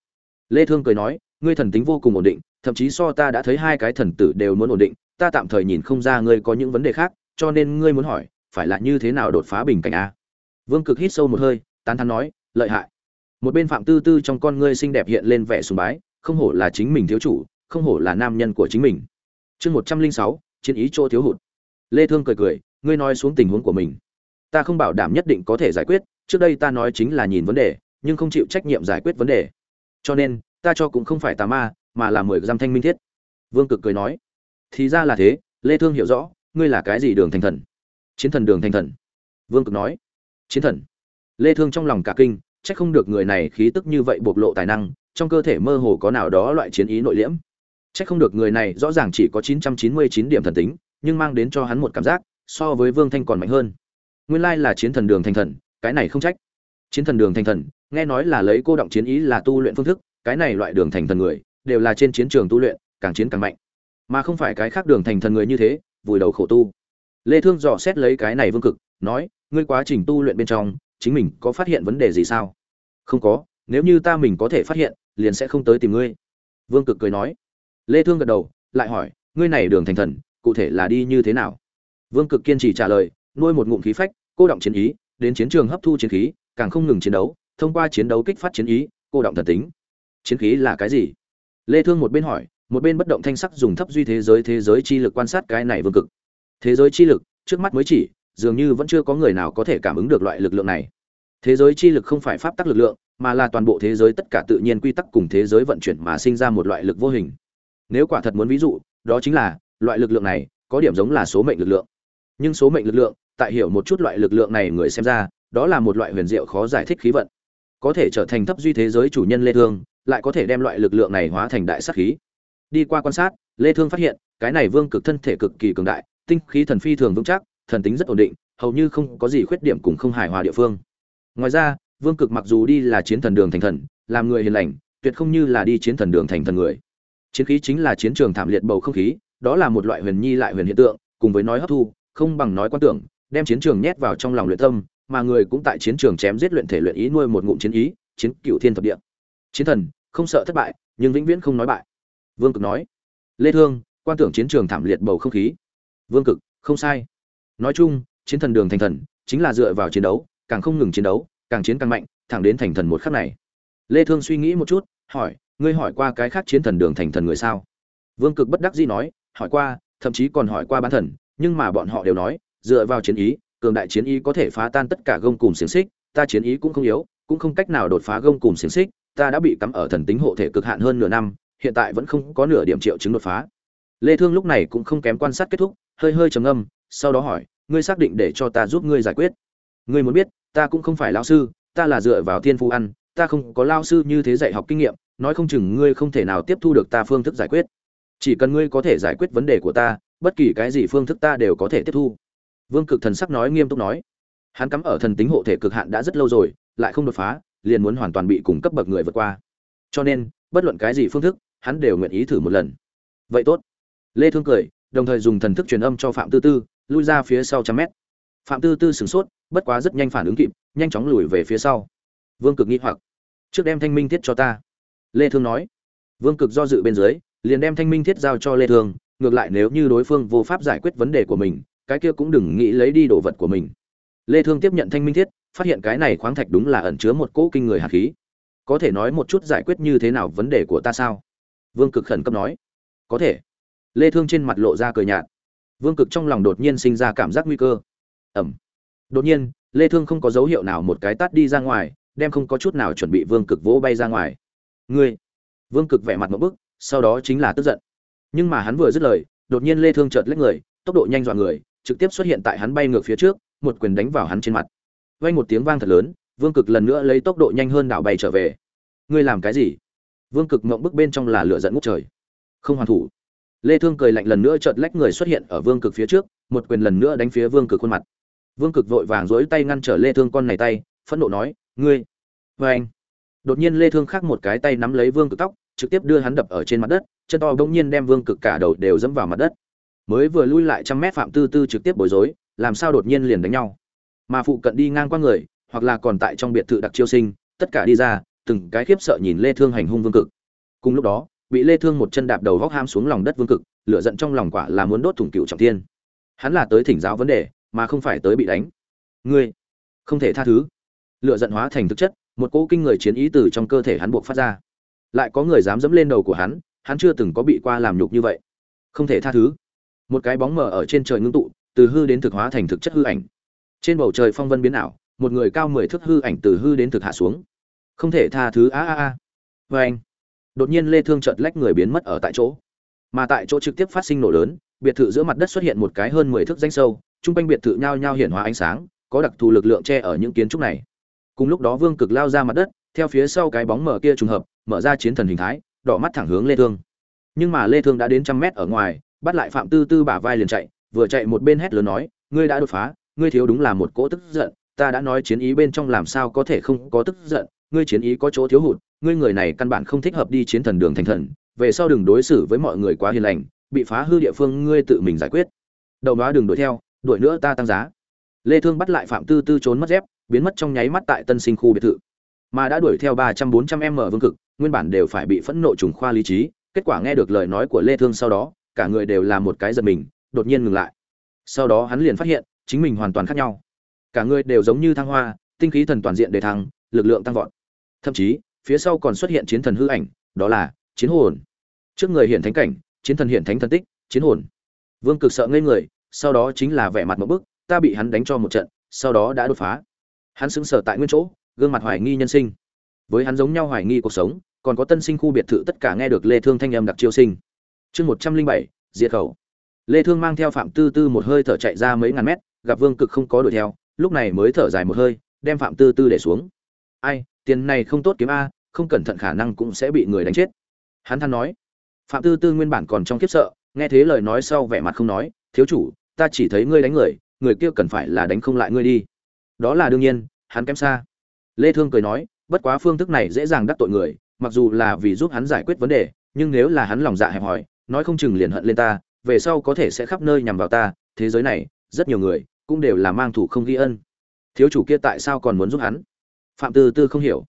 Lê thương cười nói, ngươi thần tính vô cùng ổn định, thậm chí so ta đã thấy hai cái thần tử đều muốn ổn định, ta tạm thời nhìn không ra ngươi có những vấn đề khác, cho nên ngươi muốn hỏi, phải là như thế nào đột phá bình cảnh a? Vương cực hít sâu một hơi, tán thán nói, lợi hại. Một bên phạm tư tư trong con ngươi xinh đẹp hiện lên vẻ sùng bái, không hổ là chính mình thiếu chủ, không hổ là nam nhân của chính mình. Chương một trăm linh sáu, chiến ý chỗ thiếu hụt. Lê thương cười cười, ngươi nói xuống tình huống của mình ta không bảo đảm nhất định có thể giải quyết, trước đây ta nói chính là nhìn vấn đề, nhưng không chịu trách nhiệm giải quyết vấn đề. Cho nên, ta cho cũng không phải tà ma, mà là mười giam thanh minh thiết. Vương cực cười nói. Thì ra là thế, lê thương hiểu rõ, ngươi là cái gì đường thành thần? Chiến thần đường thành thần. Vương cực nói. Chiến thần. Lê thương trong lòng cả kinh, chắc không được người này khí tức như vậy bộc lộ tài năng, trong cơ thể mơ hồ có nào đó loại chiến ý nội liễm. Chắc không được người này rõ ràng chỉ có 999 điểm thần tính, nhưng mang đến cho hắn một cảm giác, so với vương thanh còn mạnh hơn nguyên lai là chiến thần đường thành thần, cái này không trách. Chiến thần đường thành thần, nghe nói là lấy cô động chiến ý là tu luyện phương thức, cái này loại đường thành thần người, đều là trên chiến trường tu luyện, càng chiến càng mạnh. Mà không phải cái khác đường thành thần người như thế, vùi đầu khổ tu. Lê thương dò xét lấy cái này vương cực, nói, ngươi quá trình tu luyện bên trong, chính mình có phát hiện vấn đề gì sao? Không có, nếu như ta mình có thể phát hiện, liền sẽ không tới tìm ngươi. Vương cực cười nói. Lê thương gật đầu, lại hỏi, ngươi này đường thành thần, cụ thể là đi như thế nào? Vương cực kiên trì trả lời, nuôi một ngụm khí phách cô động chiến ý, đến chiến trường hấp thu chiến khí, càng không ngừng chiến đấu, thông qua chiến đấu kích phát chiến ý, cô động thần tính. Chiến khí là cái gì? Lê thương một bên hỏi, một bên bất động thanh sắc dùng thấp duy thế giới thế giới chi lực quan sát cái này vương cực. Thế giới chi lực, trước mắt mới chỉ, dường như vẫn chưa có người nào có thể cảm ứng được loại lực lượng này. Thế giới chi lực không phải pháp tắc lực lượng, mà là toàn bộ thế giới tất cả tự nhiên quy tắc cùng thế giới vận chuyển mà sinh ra một loại lực vô hình. Nếu quả thật muốn ví dụ, đó chính là, loại lực lượng này có điểm giống là số mệnh lực lượng. Nhưng số mệnh lực lượng tại hiểu một chút loại lực lượng này người xem ra, đó là một loại huyền diệu khó giải thích khí vận. Có thể trở thành thấp duy thế giới chủ nhân lê thương, lại có thể đem loại lực lượng này hóa thành đại sát khí. Đi qua quan sát, lê thương phát hiện, cái này vương cực thân thể cực kỳ cường đại, tinh khí thần phi thường vững chắc, thần tính rất ổn định, hầu như không có gì khuyết điểm cùng không hài hòa địa phương. Ngoài ra, vương cực mặc dù đi là chiến thần đường thành thần, làm người hiền lành, tuyệt không như là đi chiến thần đường thành thần người. Chiến khí chính là chiến trường thảm liệt bầu không khí, đó là một loại huyền nhi lại huyền hiện tượng, cùng với nói hấp thu, không bằng nói quan tưởng đem chiến trường nhét vào trong lòng luyện tâm, mà người cũng tại chiến trường chém giết luyện thể luyện ý nuôi một ngụm chiến ý, chiến cựu thiên thập địa. Chiến thần, không sợ thất bại, nhưng vĩnh viễn không nói bại. Vương cực nói, lê thương, quan tưởng chiến trường thảm liệt bầu không khí. Vương cực, không sai. Nói chung, chiến thần đường thành thần, chính là dựa vào chiến đấu, càng không ngừng chiến đấu, càng chiến càng mạnh, thẳng đến thành thần một khắc này. Lê thương suy nghĩ một chút, hỏi, ngươi hỏi qua cái khác chiến thần đường thành thần người sao? Vương cực bất đắc dĩ nói, hỏi qua, thậm chí còn hỏi qua bán thần, nhưng mà bọn họ đều nói dựa vào chiến ý, cường đại chiến ý có thể phá tan tất cả gông cùng xiềng xích, ta chiến ý cũng không yếu, cũng không cách nào đột phá gông cùng xiềng xích, ta đã bị cắm ở thần tính hộ thể cực hạn hơn nửa năm, hiện tại vẫn không có nửa điểm triệu chứng đột phá. Lê thương lúc này cũng không kém quan sát kết thúc, hơi hơi trầm ngâm, sau đó hỏi, ngươi xác định để cho ta giúp ngươi giải quyết. Ngươi muốn biết, ta cũng không phải lão sư, ta là dựa vào thiên phu ăn, ta không có lao sư như thế dạy học kinh nghiệm, nói không chừng ngươi không thể nào tiếp thu được ta phương thức giải quyết. Chỉ cần ngươi có thể giải quyết vấn đề của ta, bất kỳ cái gì phương thức ta đều có thể tiếp thu vương cực thần sắc nói nghiêm túc nói, hắn cắm ở thần tính hộ thể cực hạn đã rất lâu rồi, lại không đột phá, liền muốn hoàn toàn bị cùng cấp bậc người vượt qua. Cho nên, bất luận cái gì phương thức, hắn đều nguyện ý thử một lần. Vậy tốt. Lê thương cười, đồng thời dùng thần thức truyền âm cho phạm tư tư, lui ra phía sau trăm mét. Phạm tư tư sửng sốt, bất quá rất nhanh phản ứng kịp, nhanh chóng lùi về phía sau. Vương cực nghi hoặc, trước đem thanh minh thiết cho ta. Lê thương nói, vương cực do dự bên dưới, liền đem thanh minh thiết giao cho lê thương, ngược lại nếu như đối phương vô pháp giải quyết vấn đề của mình cái kia cũng đừng nghĩ lấy đi đồ vật của mình. Lê thương tiếp nhận thanh minh thiết, phát hiện cái này khoáng thạch đúng là ẩn chứa một cỗ kinh người hạt khí. Có thể nói một chút giải quyết như thế nào vấn đề của ta sao? Vương cực khẩn cấp nói. Có thể. Lê thương trên mặt lộ ra cười nhạt. Vương cực trong lòng đột nhiên sinh ra cảm giác nguy cơ. Ẩm. Đột nhiên, lê thương không có dấu hiệu nào một cái tát đi ra ngoài, đem không có chút nào chuẩn bị vương cực vỗ bay ra ngoài. Ngươi. Vương cực vẻ mặt một bức, sau đó chính là tức giận. Nhưng mà hắn vừa dứt lời, đột nhiên lê thương chợt lách người, tốc độ nhanh dọa người trực tiếp xuất hiện tại hắn bay ngược phía trước, một quyền đánh vào hắn trên mặt. Vang một tiếng vang thật lớn, vương cực lần nữa lấy tốc độ nhanh hơn đảo bay trở về. Ngươi làm cái gì? Vương cực ngậm bức bên trong là lửa giận ngút trời. Không hoàn thủ. Lê thương cười lạnh lần nữa chợt lách người xuất hiện ở vương cực phía trước, một quyền lần nữa đánh phía vương cực khuôn mặt. Vương cực vội vàng duỗi tay ngăn trở lê thương con này tay, phẫn nộ nói, ngươi với anh đột nhiên lê thương khác một cái tay nắm lấy vương cực tóc, trực tiếp đưa hắn đập ở trên mặt đất, chân to bỗng nhiên đem vương cực cả đầu đều dẫm vào mặt đất mới vừa lui lại trăm mét phạm tư tư trực tiếp bối rối, làm sao đột nhiên liền đánh nhau? Mà phụ cận đi ngang qua người, hoặc là còn tại trong biệt thự đặc chiêu sinh, tất cả đi ra, từng cái khiếp sợ nhìn lê thương hành hung vương cực. Cùng lúc đó, bị lê thương một chân đạp đầu góc ham xuống lòng đất vương cực, lửa giận trong lòng quả là muốn đốt thủng cựu trọng thiên. Hắn là tới thỉnh giáo vấn đề, mà không phải tới bị đánh. Ngươi, không thể tha thứ. Lửa giận hóa thành thực chất, một cỗ kinh người chiến ý từ trong cơ thể hắn buộc phát ra. Lại có người dám dẫm lên đầu của hắn hắn chưa từng có bị qua làm nhục như vậy. Không thể tha thứ một cái bóng mờ ở trên trời ngưng tụ, từ hư đến thực hóa thành thực chất hư ảnh. Trên bầu trời phong vân biến ảo, một người cao mười thước hư ảnh từ hư đến thực hạ xuống. Không thể tha thứ, a a a. Vê anh, đột nhiên lê thương chợt lách người biến mất ở tại chỗ. Mà tại chỗ trực tiếp phát sinh nổ lớn, biệt thự giữa mặt đất xuất hiện một cái hơn mười thước danh sâu trung quanh biệt thự nhao nhao hiển hóa ánh sáng, có đặc thù lực lượng che ở những kiến trúc này. Cùng lúc đó vương cực lao ra mặt đất, theo phía sau cái bóng mở kia trùng hợp, mở ra chiến thần hình thái, đỏ mắt thẳng hướng lê thương. Nhưng mà lê thương đã đến trăm mét ở ngoài bắt lại phạm tư tư bả vai liền chạy, vừa chạy một bên hét lớn nói, ngươi đã đột phá, ngươi thiếu đúng là một cỗ tức giận, ta đã nói chiến ý bên trong làm sao có thể không có tức giận, ngươi chiến ý có chỗ thiếu hụt, ngươi người này căn bản không thích hợp đi chiến thần đường thành thần, về sau đừng đối xử với mọi người quá hiền lành, bị phá hư địa phương ngươi tự mình giải quyết. Đầu đó đừng đuổi theo, đuổi nữa ta tăng giá. Lê thương bắt lại phạm tư tư trốn mất dép, biến mất trong nháy mắt tại tân sinh khu biệt thự. Mà đã đuổi theo ba trăm bốn trăm m vương cực, nguyên bản đều phải bị phẫn nộ trùng khoa lý trí, kết quả nghe được lời nói của lê thương sau đó cả người đều là một cái giật mình, đột nhiên ngừng lại. Sau đó hắn liền phát hiện, chính mình hoàn toàn khác nhau. Cả người đều giống như thăng hoa, tinh khí thần toàn diện đề thăng, lực lượng tăng vọt. Thậm chí, phía sau còn xuất hiện chiến thần hư ảnh, đó là chiến hồn. Trước người hiện thánh cảnh, chiến thần hiện thánh thần tích, chiến hồn. Vương cực sợ ngây người, sau đó chính là vẻ mặt một bức, ta bị hắn đánh cho một trận, sau đó đã đột phá. Hắn sững sờ tại nguyên chỗ, gương mặt hoài nghi nhân sinh. Với hắn giống nhau hoài nghi cuộc sống, còn có tân sinh khu biệt thự tất cả nghe được lê thương thanh âm đặc chiêu sinh chương một trăm linh bảy, diệt khẩu. Lê thương mang theo phạm tư tư một hơi thở chạy ra mấy ngàn mét, gặp vương cực không có đuổi theo, lúc này mới thở dài một hơi, đem phạm tư tư để xuống. Ai, tiền này không tốt kiếm a, không cẩn thận khả năng cũng sẽ bị người đánh chết. Hắn than nói. Phạm tư tư nguyên bản còn trong kiếp sợ, nghe thế lời nói sau vẻ mặt không nói, thiếu chủ, ta chỉ thấy ngươi đánh người người kia cần phải là đánh không lại ngươi đi. Đó là đương nhiên, hắn kém xa. Lê thương cười nói, bất quá phương thức này dễ dàng đắc tội người, mặc dù là vì giúp hắn giải quyết vấn đề, nhưng nếu là hắn lòng dạ hẹp hòi nói không chừng liền hận lên ta, về sau có thể sẽ khắp nơi nhằm vào ta, thế giới này, rất nhiều người, cũng đều là mang thủ không ghi ân. Thiếu chủ kia tại sao còn muốn giúp hắn? Phạm tư tư không hiểu.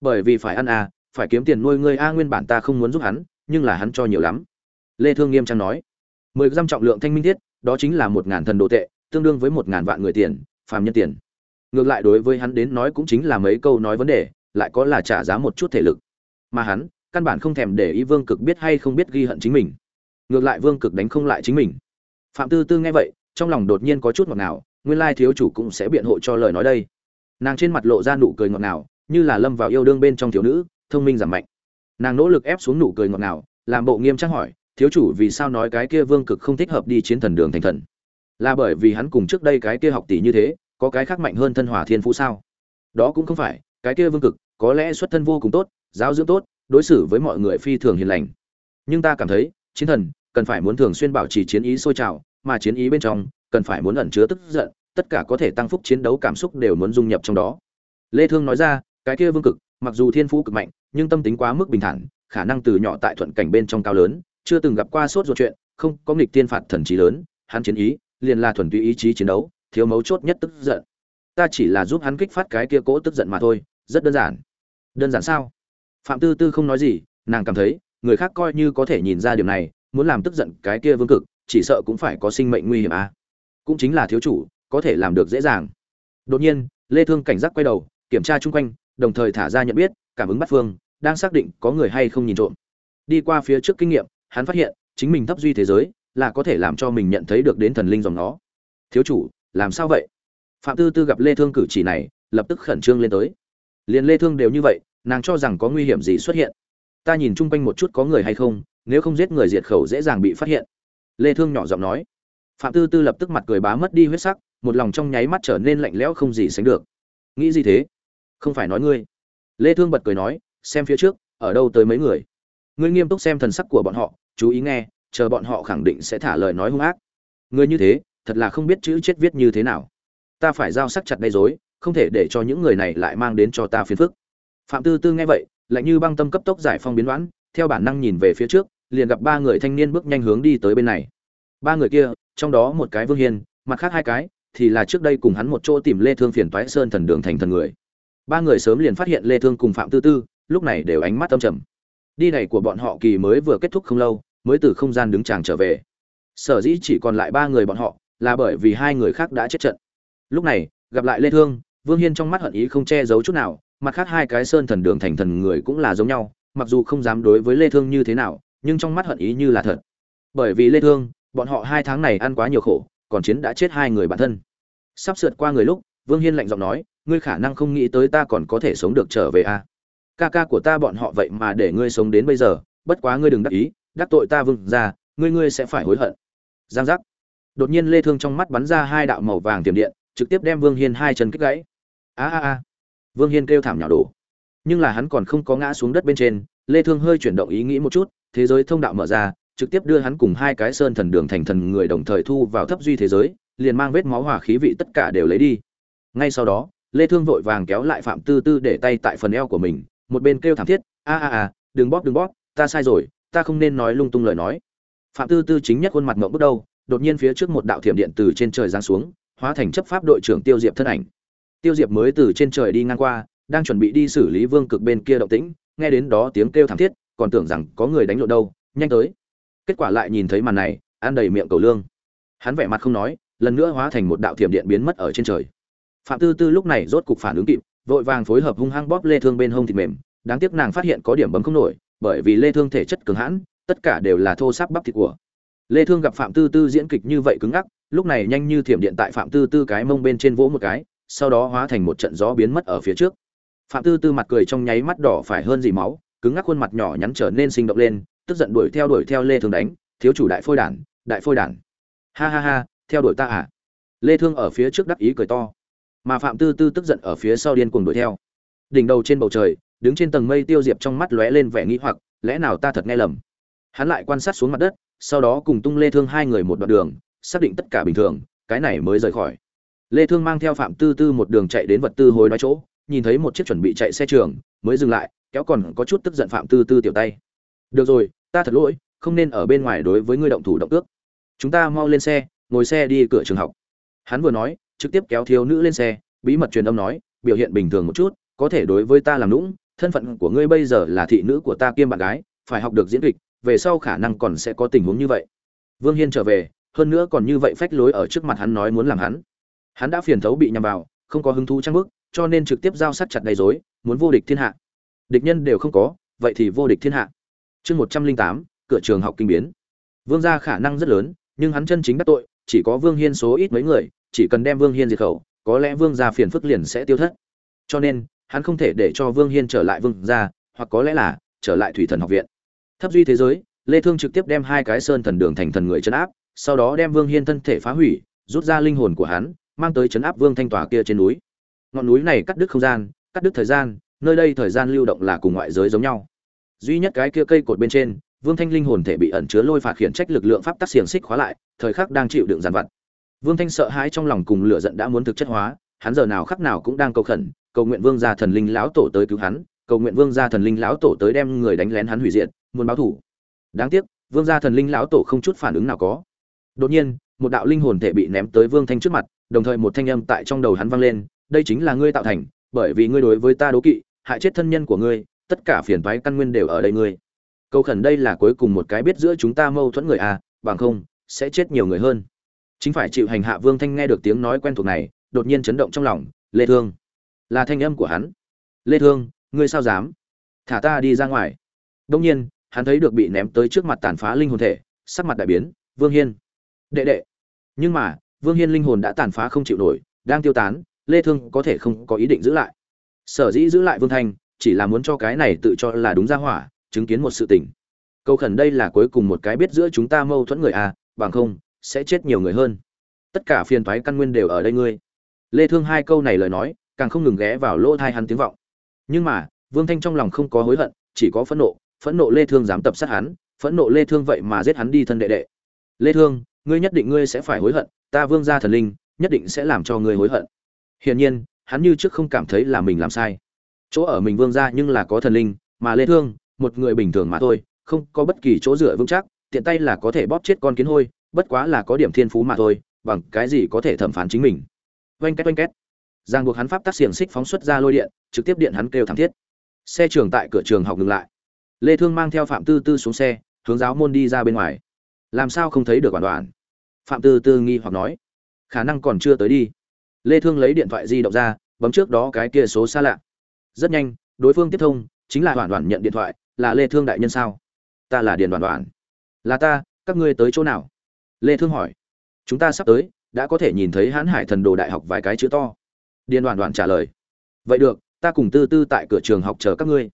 Bởi vì phải ăn à phải kiếm tiền nuôi ngươi a, nguyên bản ta không muốn giúp hắn, nhưng là hắn cho nhiều lắm. Lê thương nghiêm trang nói, mười dăm trọng lượng thanh minh thiết, đó chính là một ngàn thần đồ tệ, tương đương với một ngàn vạn người tiền, phàm nhân tiền. Ngược lại đối với hắn đến nói cũng chính là mấy câu nói vấn đề, lại có là trả giá một chút thể lực. Mà hắn, căn bản không thèm để ý vương cực biết hay không biết ghi hận chính mình ngược lại vương cực đánh không lại chính mình. Phạm tư tư nghe vậy, trong lòng đột nhiên có chút ngọt ngào, nguyên lai thiếu chủ cũng sẽ biện hộ cho lời nói đây. Nàng trên mặt lộ ra nụ cười ngọt ngào, như là lâm vào yêu đương bên trong thiếu nữ, thông minh giảm mạnh. Nàng nỗ lực ép xuống nụ cười ngọt ngào, làm bộ nghiêm trang hỏi, thiếu chủ, vì sao nói cái kia vương cực không thích hợp đi chiến thần đường thành thần? Là bởi vì hắn cùng trước đây cái kia học tỷ như thế, có cái khác mạnh hơn thân hòa thiên phú sao? Đó cũng không phải, cái kia vương cực, có lẽ xuất thân vô cùng tốt, giáo dưỡng tốt, đối xử với mọi người phi thường hiền lành. Nhưng ta cảm thấy chiến thần, cần phải muốn thường xuyên bảo trì chiến ý sôi trào, mà chiến ý bên trong, cần phải muốn ẩn chứa tức giận, tất cả có thể tăng phúc chiến đấu cảm xúc đều muốn dung nhập trong đó. Lê thương nói ra, cái kia vương cực, mặc dù thiên phú cực mạnh, nhưng tâm tính quá mức bình thản, khả năng từ nhỏ tại thuận cảnh bên trong cao lớn, chưa từng gặp qua sốt ruột chuyện, không có nghịch tiên phạt thần trí lớn, hắn chiến ý, liền là thuần túy ý chí chiến đấu, thiếu mấu chốt nhất tức giận. Ta chỉ là giúp hắn kích phát cái kia cỗ tức giận mà thôi, rất đơn giản. Đơn giản sao? Phạm tư tư không nói gì, nàng cảm thấy người khác coi như có thể nhìn ra điều này, muốn làm tức giận cái kia vương cực, chỉ sợ cũng phải có sinh mệnh nguy hiểm à. cũng chính là thiếu chủ, có thể làm được dễ dàng. Đột nhiên, lê thương cảnh giác quay đầu, kiểm tra chung quanh, đồng thời thả ra nhận biết, cảm ứng bắt phương, đang xác định có người hay không nhìn trộm. Đi qua phía trước kinh nghiệm, hắn phát hiện, chính mình thấp duy thế giới, là có thể làm cho mình nhận thấy được đến thần linh dòng nó. Thiếu chủ, làm sao vậy? Phạm tư tư gặp lê thương cử chỉ này, lập tức khẩn trương lên tới. Liền lê thương đều như vậy, nàng cho rằng có nguy hiểm gì xuất hiện ta nhìn chung quanh một chút có người hay không, nếu không giết người diệt khẩu dễ dàng bị phát hiện. Lê thương nhỏ giọng nói. Phạm tư tư lập tức mặt cười bá mất đi huyết sắc, một lòng trong nháy mắt trở nên lạnh lẽo không gì sánh được. Nghĩ gì thế? Không phải nói ngươi. Lê thương bật cười nói, xem phía trước, ở đâu tới mấy người? Ngươi nghiêm túc xem thần sắc của bọn họ, chú ý nghe, chờ bọn họ khẳng định sẽ thả lời nói hung ác. Ngươi như thế, thật là không biết chữ chết viết như thế nào. Ta phải giao sắc chặt đây dối không thể để cho những người này lại mang đến cho ta phiền phức. Phạm tư tư nghe vậy lạnh như băng tâm cấp tốc giải phong biến đoán theo bản năng nhìn về phía trước, liền gặp ba người thanh niên bước nhanh hướng đi tới bên này. Ba người kia, trong đó một cái vương hiên, mặt khác hai cái, thì là trước đây cùng hắn một chỗ tìm lê thương phiền toái sơn thần đường thành thần người. Ba người sớm liền phát hiện lê thương cùng phạm tư tư, lúc này đều ánh mắt tâm trầm. Đi này của bọn họ kỳ mới vừa kết thúc không lâu, mới từ không gian đứng tràng trở về. Sở dĩ chỉ còn lại ba người bọn họ, là bởi vì hai người khác đã chết trận. Lúc này, gặp lại lê thương, vương hiên trong mắt hận ý không che giấu chút nào mặt khác hai cái sơn thần đường thành thần người cũng là giống nhau, mặc dù không dám đối với lê thương như thế nào, nhưng trong mắt hận ý như là thật. Bởi vì lê thương, bọn họ hai tháng này ăn quá nhiều khổ, còn chiến đã chết hai người bản thân. Sắp sượt qua người lúc, vương hiên lạnh giọng nói, ngươi khả năng không nghĩ tới ta còn có thể sống được trở về à. ca ca của ta bọn họ vậy mà để ngươi sống đến bây giờ, bất quá ngươi đừng đắc ý, đắc tội ta vương ra ngươi ngươi sẽ phải hối hận. Giang giác. Đột nhiên lê thương trong mắt bắn ra hai đạo màu vàng tiềm điện, trực tiếp đem vương hiên hai chân kích gãy. A a a vương hiên kêu thảm nhào đổ. Nhưng là hắn còn không có ngã xuống đất bên trên, lê thương hơi chuyển động ý nghĩ một chút, thế giới thông đạo mở ra, trực tiếp đưa hắn cùng hai cái sơn thần đường thành thần người đồng thời thu vào thấp duy thế giới, liền mang vết máu hỏa khí vị tất cả đều lấy đi. Ngay sau đó, lê thương vội vàng kéo lại phạm tư tư để tay tại phần eo của mình, một bên kêu thảm thiết, a a a, đừng bóp đừng bóp, ta sai rồi, ta không nên nói lung tung lời nói. Phạm tư tư chính nhất khuôn mặt ngậm bước đầu, đột nhiên phía trước một đạo thiểm điện từ trên trời giáng xuống, hóa thành chấp pháp đội trưởng tiêu diệp thân ảnh tiêu diệp mới từ trên trời đi ngang qua, đang chuẩn bị đi xử lý vương cực bên kia động tĩnh, nghe đến đó tiếng kêu thảm thiết, còn tưởng rằng có người đánh lộn đâu, nhanh tới. Kết quả lại nhìn thấy màn này, ăn đầy miệng cầu lương. Hắn vẻ mặt không nói, lần nữa hóa thành một đạo thiểm điện biến mất ở trên trời. Phạm tư tư lúc này rốt cục phản ứng kịp, vội vàng phối hợp hung hăng bóp lê thương bên hông thịt mềm, đáng tiếc nàng phát hiện có điểm bấm không nổi, bởi vì lê thương thể chất cường hãn, tất cả đều là thô sáp bắp thịt của. Lê thương gặp phạm tư tư diễn kịch như vậy cứng ngắc, lúc này nhanh như thiểm điện tại phạm tư tư cái mông bên trên vỗ một cái sau đó hóa thành một trận gió biến mất ở phía trước. Phạm tư tư mặt cười trong nháy mắt đỏ phải hơn gì máu, cứng ngắc khuôn mặt nhỏ nhắn trở nên sinh động lên, tức giận đuổi theo đuổi theo lê thương đánh, thiếu chủ đại phôi đản, đại phôi đản. Ha ha ha, theo đuổi ta à? Lê thương ở phía trước đắc ý cười to, mà phạm tư tư tức giận ở phía sau điên cuồng đuổi theo. Đỉnh đầu trên bầu trời, đứng trên tầng mây tiêu diệp trong mắt lóe lên vẻ nghi hoặc, lẽ nào ta thật nghe lầm? Hắn lại quan sát xuống mặt đất, sau đó cùng tung lê thương hai người một đoạn đường, xác định tất cả bình thường, cái này mới rời khỏi lê thương mang theo phạm tư tư một đường chạy đến vật tư hồi nói chỗ, nhìn thấy một chiếc chuẩn bị chạy xe trường, mới dừng lại, kéo còn có chút tức giận phạm tư tư tiểu tay. Được rồi, ta thật lỗi, không nên ở bên ngoài đối với ngươi động thủ động cước. chúng ta mau lên xe, ngồi xe đi cửa trường học. Hắn vừa nói, trực tiếp kéo thiếu nữ lên xe, bí mật truyền âm nói, biểu hiện bình thường một chút, có thể đối với ta làm lũng thân phận của ngươi bây giờ là thị nữ của ta kiêm bạn gái, phải học được diễn kịch, về sau khả năng còn sẽ có tình huống như vậy. Vương hiên trở về, hơn nữa còn như vậy phách lối ở trước mặt hắn nói muốn làm hắn hắn đã phiền thấu bị nhằm vào, không có hứng thú trang bức cho nên trực tiếp giao sát chặt đầy dối muốn vô địch thiên hạ. Địch nhân đều không có, vậy thì vô địch thiên hạ. Chương một trăm linh tám, cửa trường học kinh biến. Vương gia khả năng rất lớn, nhưng hắn chân chính đắc tội, chỉ có vương hiên số ít mấy người, chỉ cần đem vương hiên diệt khẩu, có lẽ vương gia phiền phức liền sẽ tiêu thất. Cho nên, hắn không thể để cho vương hiên trở lại vương gia, hoặc có lẽ là, trở lại thủy thần học viện. Thấp duy thế giới, lê thương trực tiếp đem hai cái sơn thần đường thành thần người chấn áp, sau đó đem vương hiên thân thể phá hủy, rút ra linh hồn của hắn mang tới chấn áp vương thanh tòa kia trên núi. Ngọn núi này cắt đứt không gian, cắt đứt thời gian, nơi đây thời gian lưu động là cùng ngoại giới giống nhau. Duy nhất cái kia cây cột bên trên, vương thanh linh hồn thể bị ẩn chứa lôi phạt khiển trách lực lượng pháp tắc xiềng xích khóa lại, thời khắc đang chịu đựng giàn vặt. Vương thanh sợ hãi trong lòng cùng lửa giận đã muốn thực chất hóa, hắn giờ nào khắc nào cũng đang cầu khẩn, cầu nguyện vương gia thần linh lão tổ tới cứu hắn, cầu nguyện vương gia thần linh lão tổ tới đem người đánh lén hắn hủy diệt, muốn báo thủ. Đáng tiếc, vương gia thần linh lão tổ không chút phản ứng nào có. Đột nhiên một đạo linh hồn thể bị ném tới vương thanh trước mặt, đồng thời một thanh âm tại trong đầu hắn vang lên, đây chính là ngươi tạo thành, bởi vì ngươi đối với ta đố kỵ, hại chết thân nhân của ngươi, tất cả phiền toái căn nguyên đều ở đây ngươi. Câu khẩn đây là cuối cùng một cái biết giữa chúng ta mâu thuẫn người à bằng không, sẽ chết nhiều người hơn. Chính phải chịu hành hạ vương thanh nghe được tiếng nói quen thuộc này, đột nhiên chấn động trong lòng, lê thương. Là thanh âm của hắn. Lê thương, ngươi sao dám? Thả ta đi ra ngoài. Đương nhiên, hắn thấy được bị ném tới trước mặt tàn phá linh hồn thể, sắc mặt đại biến, vương hiên đệ đệ. Nhưng mà, vương hiên linh hồn đã tàn phá không chịu nổi, đang tiêu tán, lê thương có thể không có ý định giữ lại. Sở dĩ giữ lại vương thanh, chỉ là muốn cho cái này tự cho là đúng ra hỏa, chứng kiến một sự tình. Câu khẩn đây là cuối cùng một cái biết giữa chúng ta mâu thuẫn người à bằng không, sẽ chết nhiều người hơn. Tất cả phiền toái căn nguyên đều ở đây ngươi. Lê thương hai câu này lời nói, càng không ngừng ghé vào lỗ tai hắn tiếng vọng. Nhưng mà, vương thanh trong lòng không có hối hận, chỉ có phẫn nộ phẫn nộ lê thương dám tập sát hắn, phẫn nộ lê thương vậy mà giết hắn đi thân đệ đệ. Lê thương ngươi nhất định ngươi sẽ phải hối hận, ta vương gia thần linh, nhất định sẽ làm cho ngươi hối hận. Hiển nhiên, hắn như trước không cảm thấy là mình làm sai. Chỗ ở mình vương gia nhưng là có thần linh, mà lê thương, một người bình thường mà thôi, không có bất kỳ chỗ dựa vững chắc, tiện tay là có thể bóp chết con kiến hôi, bất quá là có điểm thiên phú mà thôi, bằng cái gì có thể thẩm phán chính mình. Oanh két oanh két. Giang buộc hắn pháp tác xiềng xích phóng xuất ra lôi điện, trực tiếp điện hắn kêu thảm thiết. Xe trường tại cửa trường học ngừng lại. Lê thương mang theo phạm tư tư xuống xe, hướng giáo môn đi ra bên ngoài làm sao không thấy được quản đoạn? phạm tư tư nghi hoặc nói. Khả năng còn chưa tới đi. Lê thương lấy điện thoại di động ra, bấm trước đó cái kia số xa lạ. Rất nhanh, đối phương tiếp thông, chính là hoàn đoàn nhận điện thoại, là lê thương đại nhân sao? Ta là điền đoàn đoàn. Là ta, các ngươi tới chỗ nào? Lê thương hỏi. Chúng ta sắp tới, đã có thể nhìn thấy hãn hải thần đồ đại học vài cái chữ to. Điền đoàn đoàn trả lời. Vậy được, ta cùng tư tư tại cửa trường học chờ các ngươi.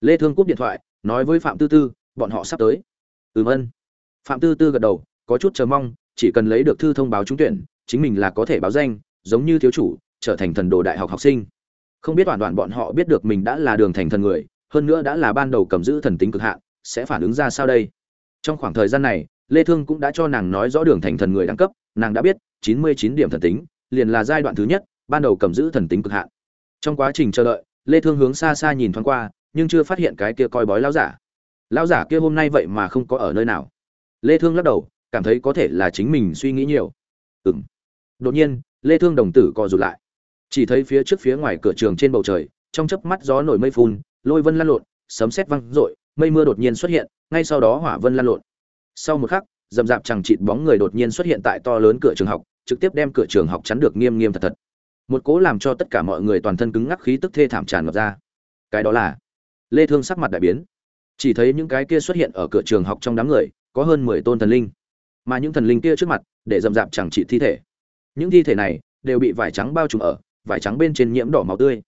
Lê thương cúp điện thoại, nói với phạm tư tư, bọn họ sắp tới. Ừm ân phạm tư tư gật đầu, có chút chờ mong, chỉ cần lấy được thư thông báo trúng tuyển, chính mình là có thể báo danh, giống như thiếu chủ, trở thành thần đồ đại học học sinh. Không biết toàn đoàn bọn họ biết được mình đã là đường thành thần người, hơn nữa đã là ban đầu cầm giữ thần tính cực hạn, sẽ phản ứng ra sao đây? Trong khoảng thời gian này, lê thương cũng đã cho nàng nói rõ đường thành thần người đẳng cấp, nàng đã biết 99 điểm thần tính, liền là giai đoạn thứ nhất, ban đầu cầm giữ thần tính cực hạn. Trong quá trình chờ đợi, lê thương hướng xa xa nhìn thoáng qua, nhưng chưa phát hiện cái kia coi bói lão giả. Lão giả kia hôm nay vậy mà không có ở nơi nào lê thương lắc đầu, cảm thấy có thể là chính mình suy nghĩ nhiều. Ừm. Đột nhiên, lê thương đồng tử co rụt lại. Chỉ thấy phía trước phía ngoài cửa trường trên bầu trời, trong chớp mắt gió nổi mây phun, lôi vân lan lộn, sấm sét vang rội mây mưa đột nhiên xuất hiện, ngay sau đó hỏa vân lan lộn. Sau một khắc, dầm dạp chẳng chịt bóng người đột nhiên xuất hiện tại to lớn cửa trường học, trực tiếp đem cửa trường học chắn được nghiêm nghiêm thật thật. Một cố làm cho tất cả mọi người toàn thân cứng ngắc khí tức thê thảm tràn ngập ra. Cái đó là lê thương sắc mặt đại biến. Chỉ thấy những cái kia xuất hiện ở cửa trường học trong đám người có hơn 10 tôn thần linh. Mà những thần linh kia trước mặt, để dầm dạp chẳng trị thi thể. Những thi thể này đều bị vải trắng bao trùm ở, vải trắng bên trên nhiễm đỏ máu tươi.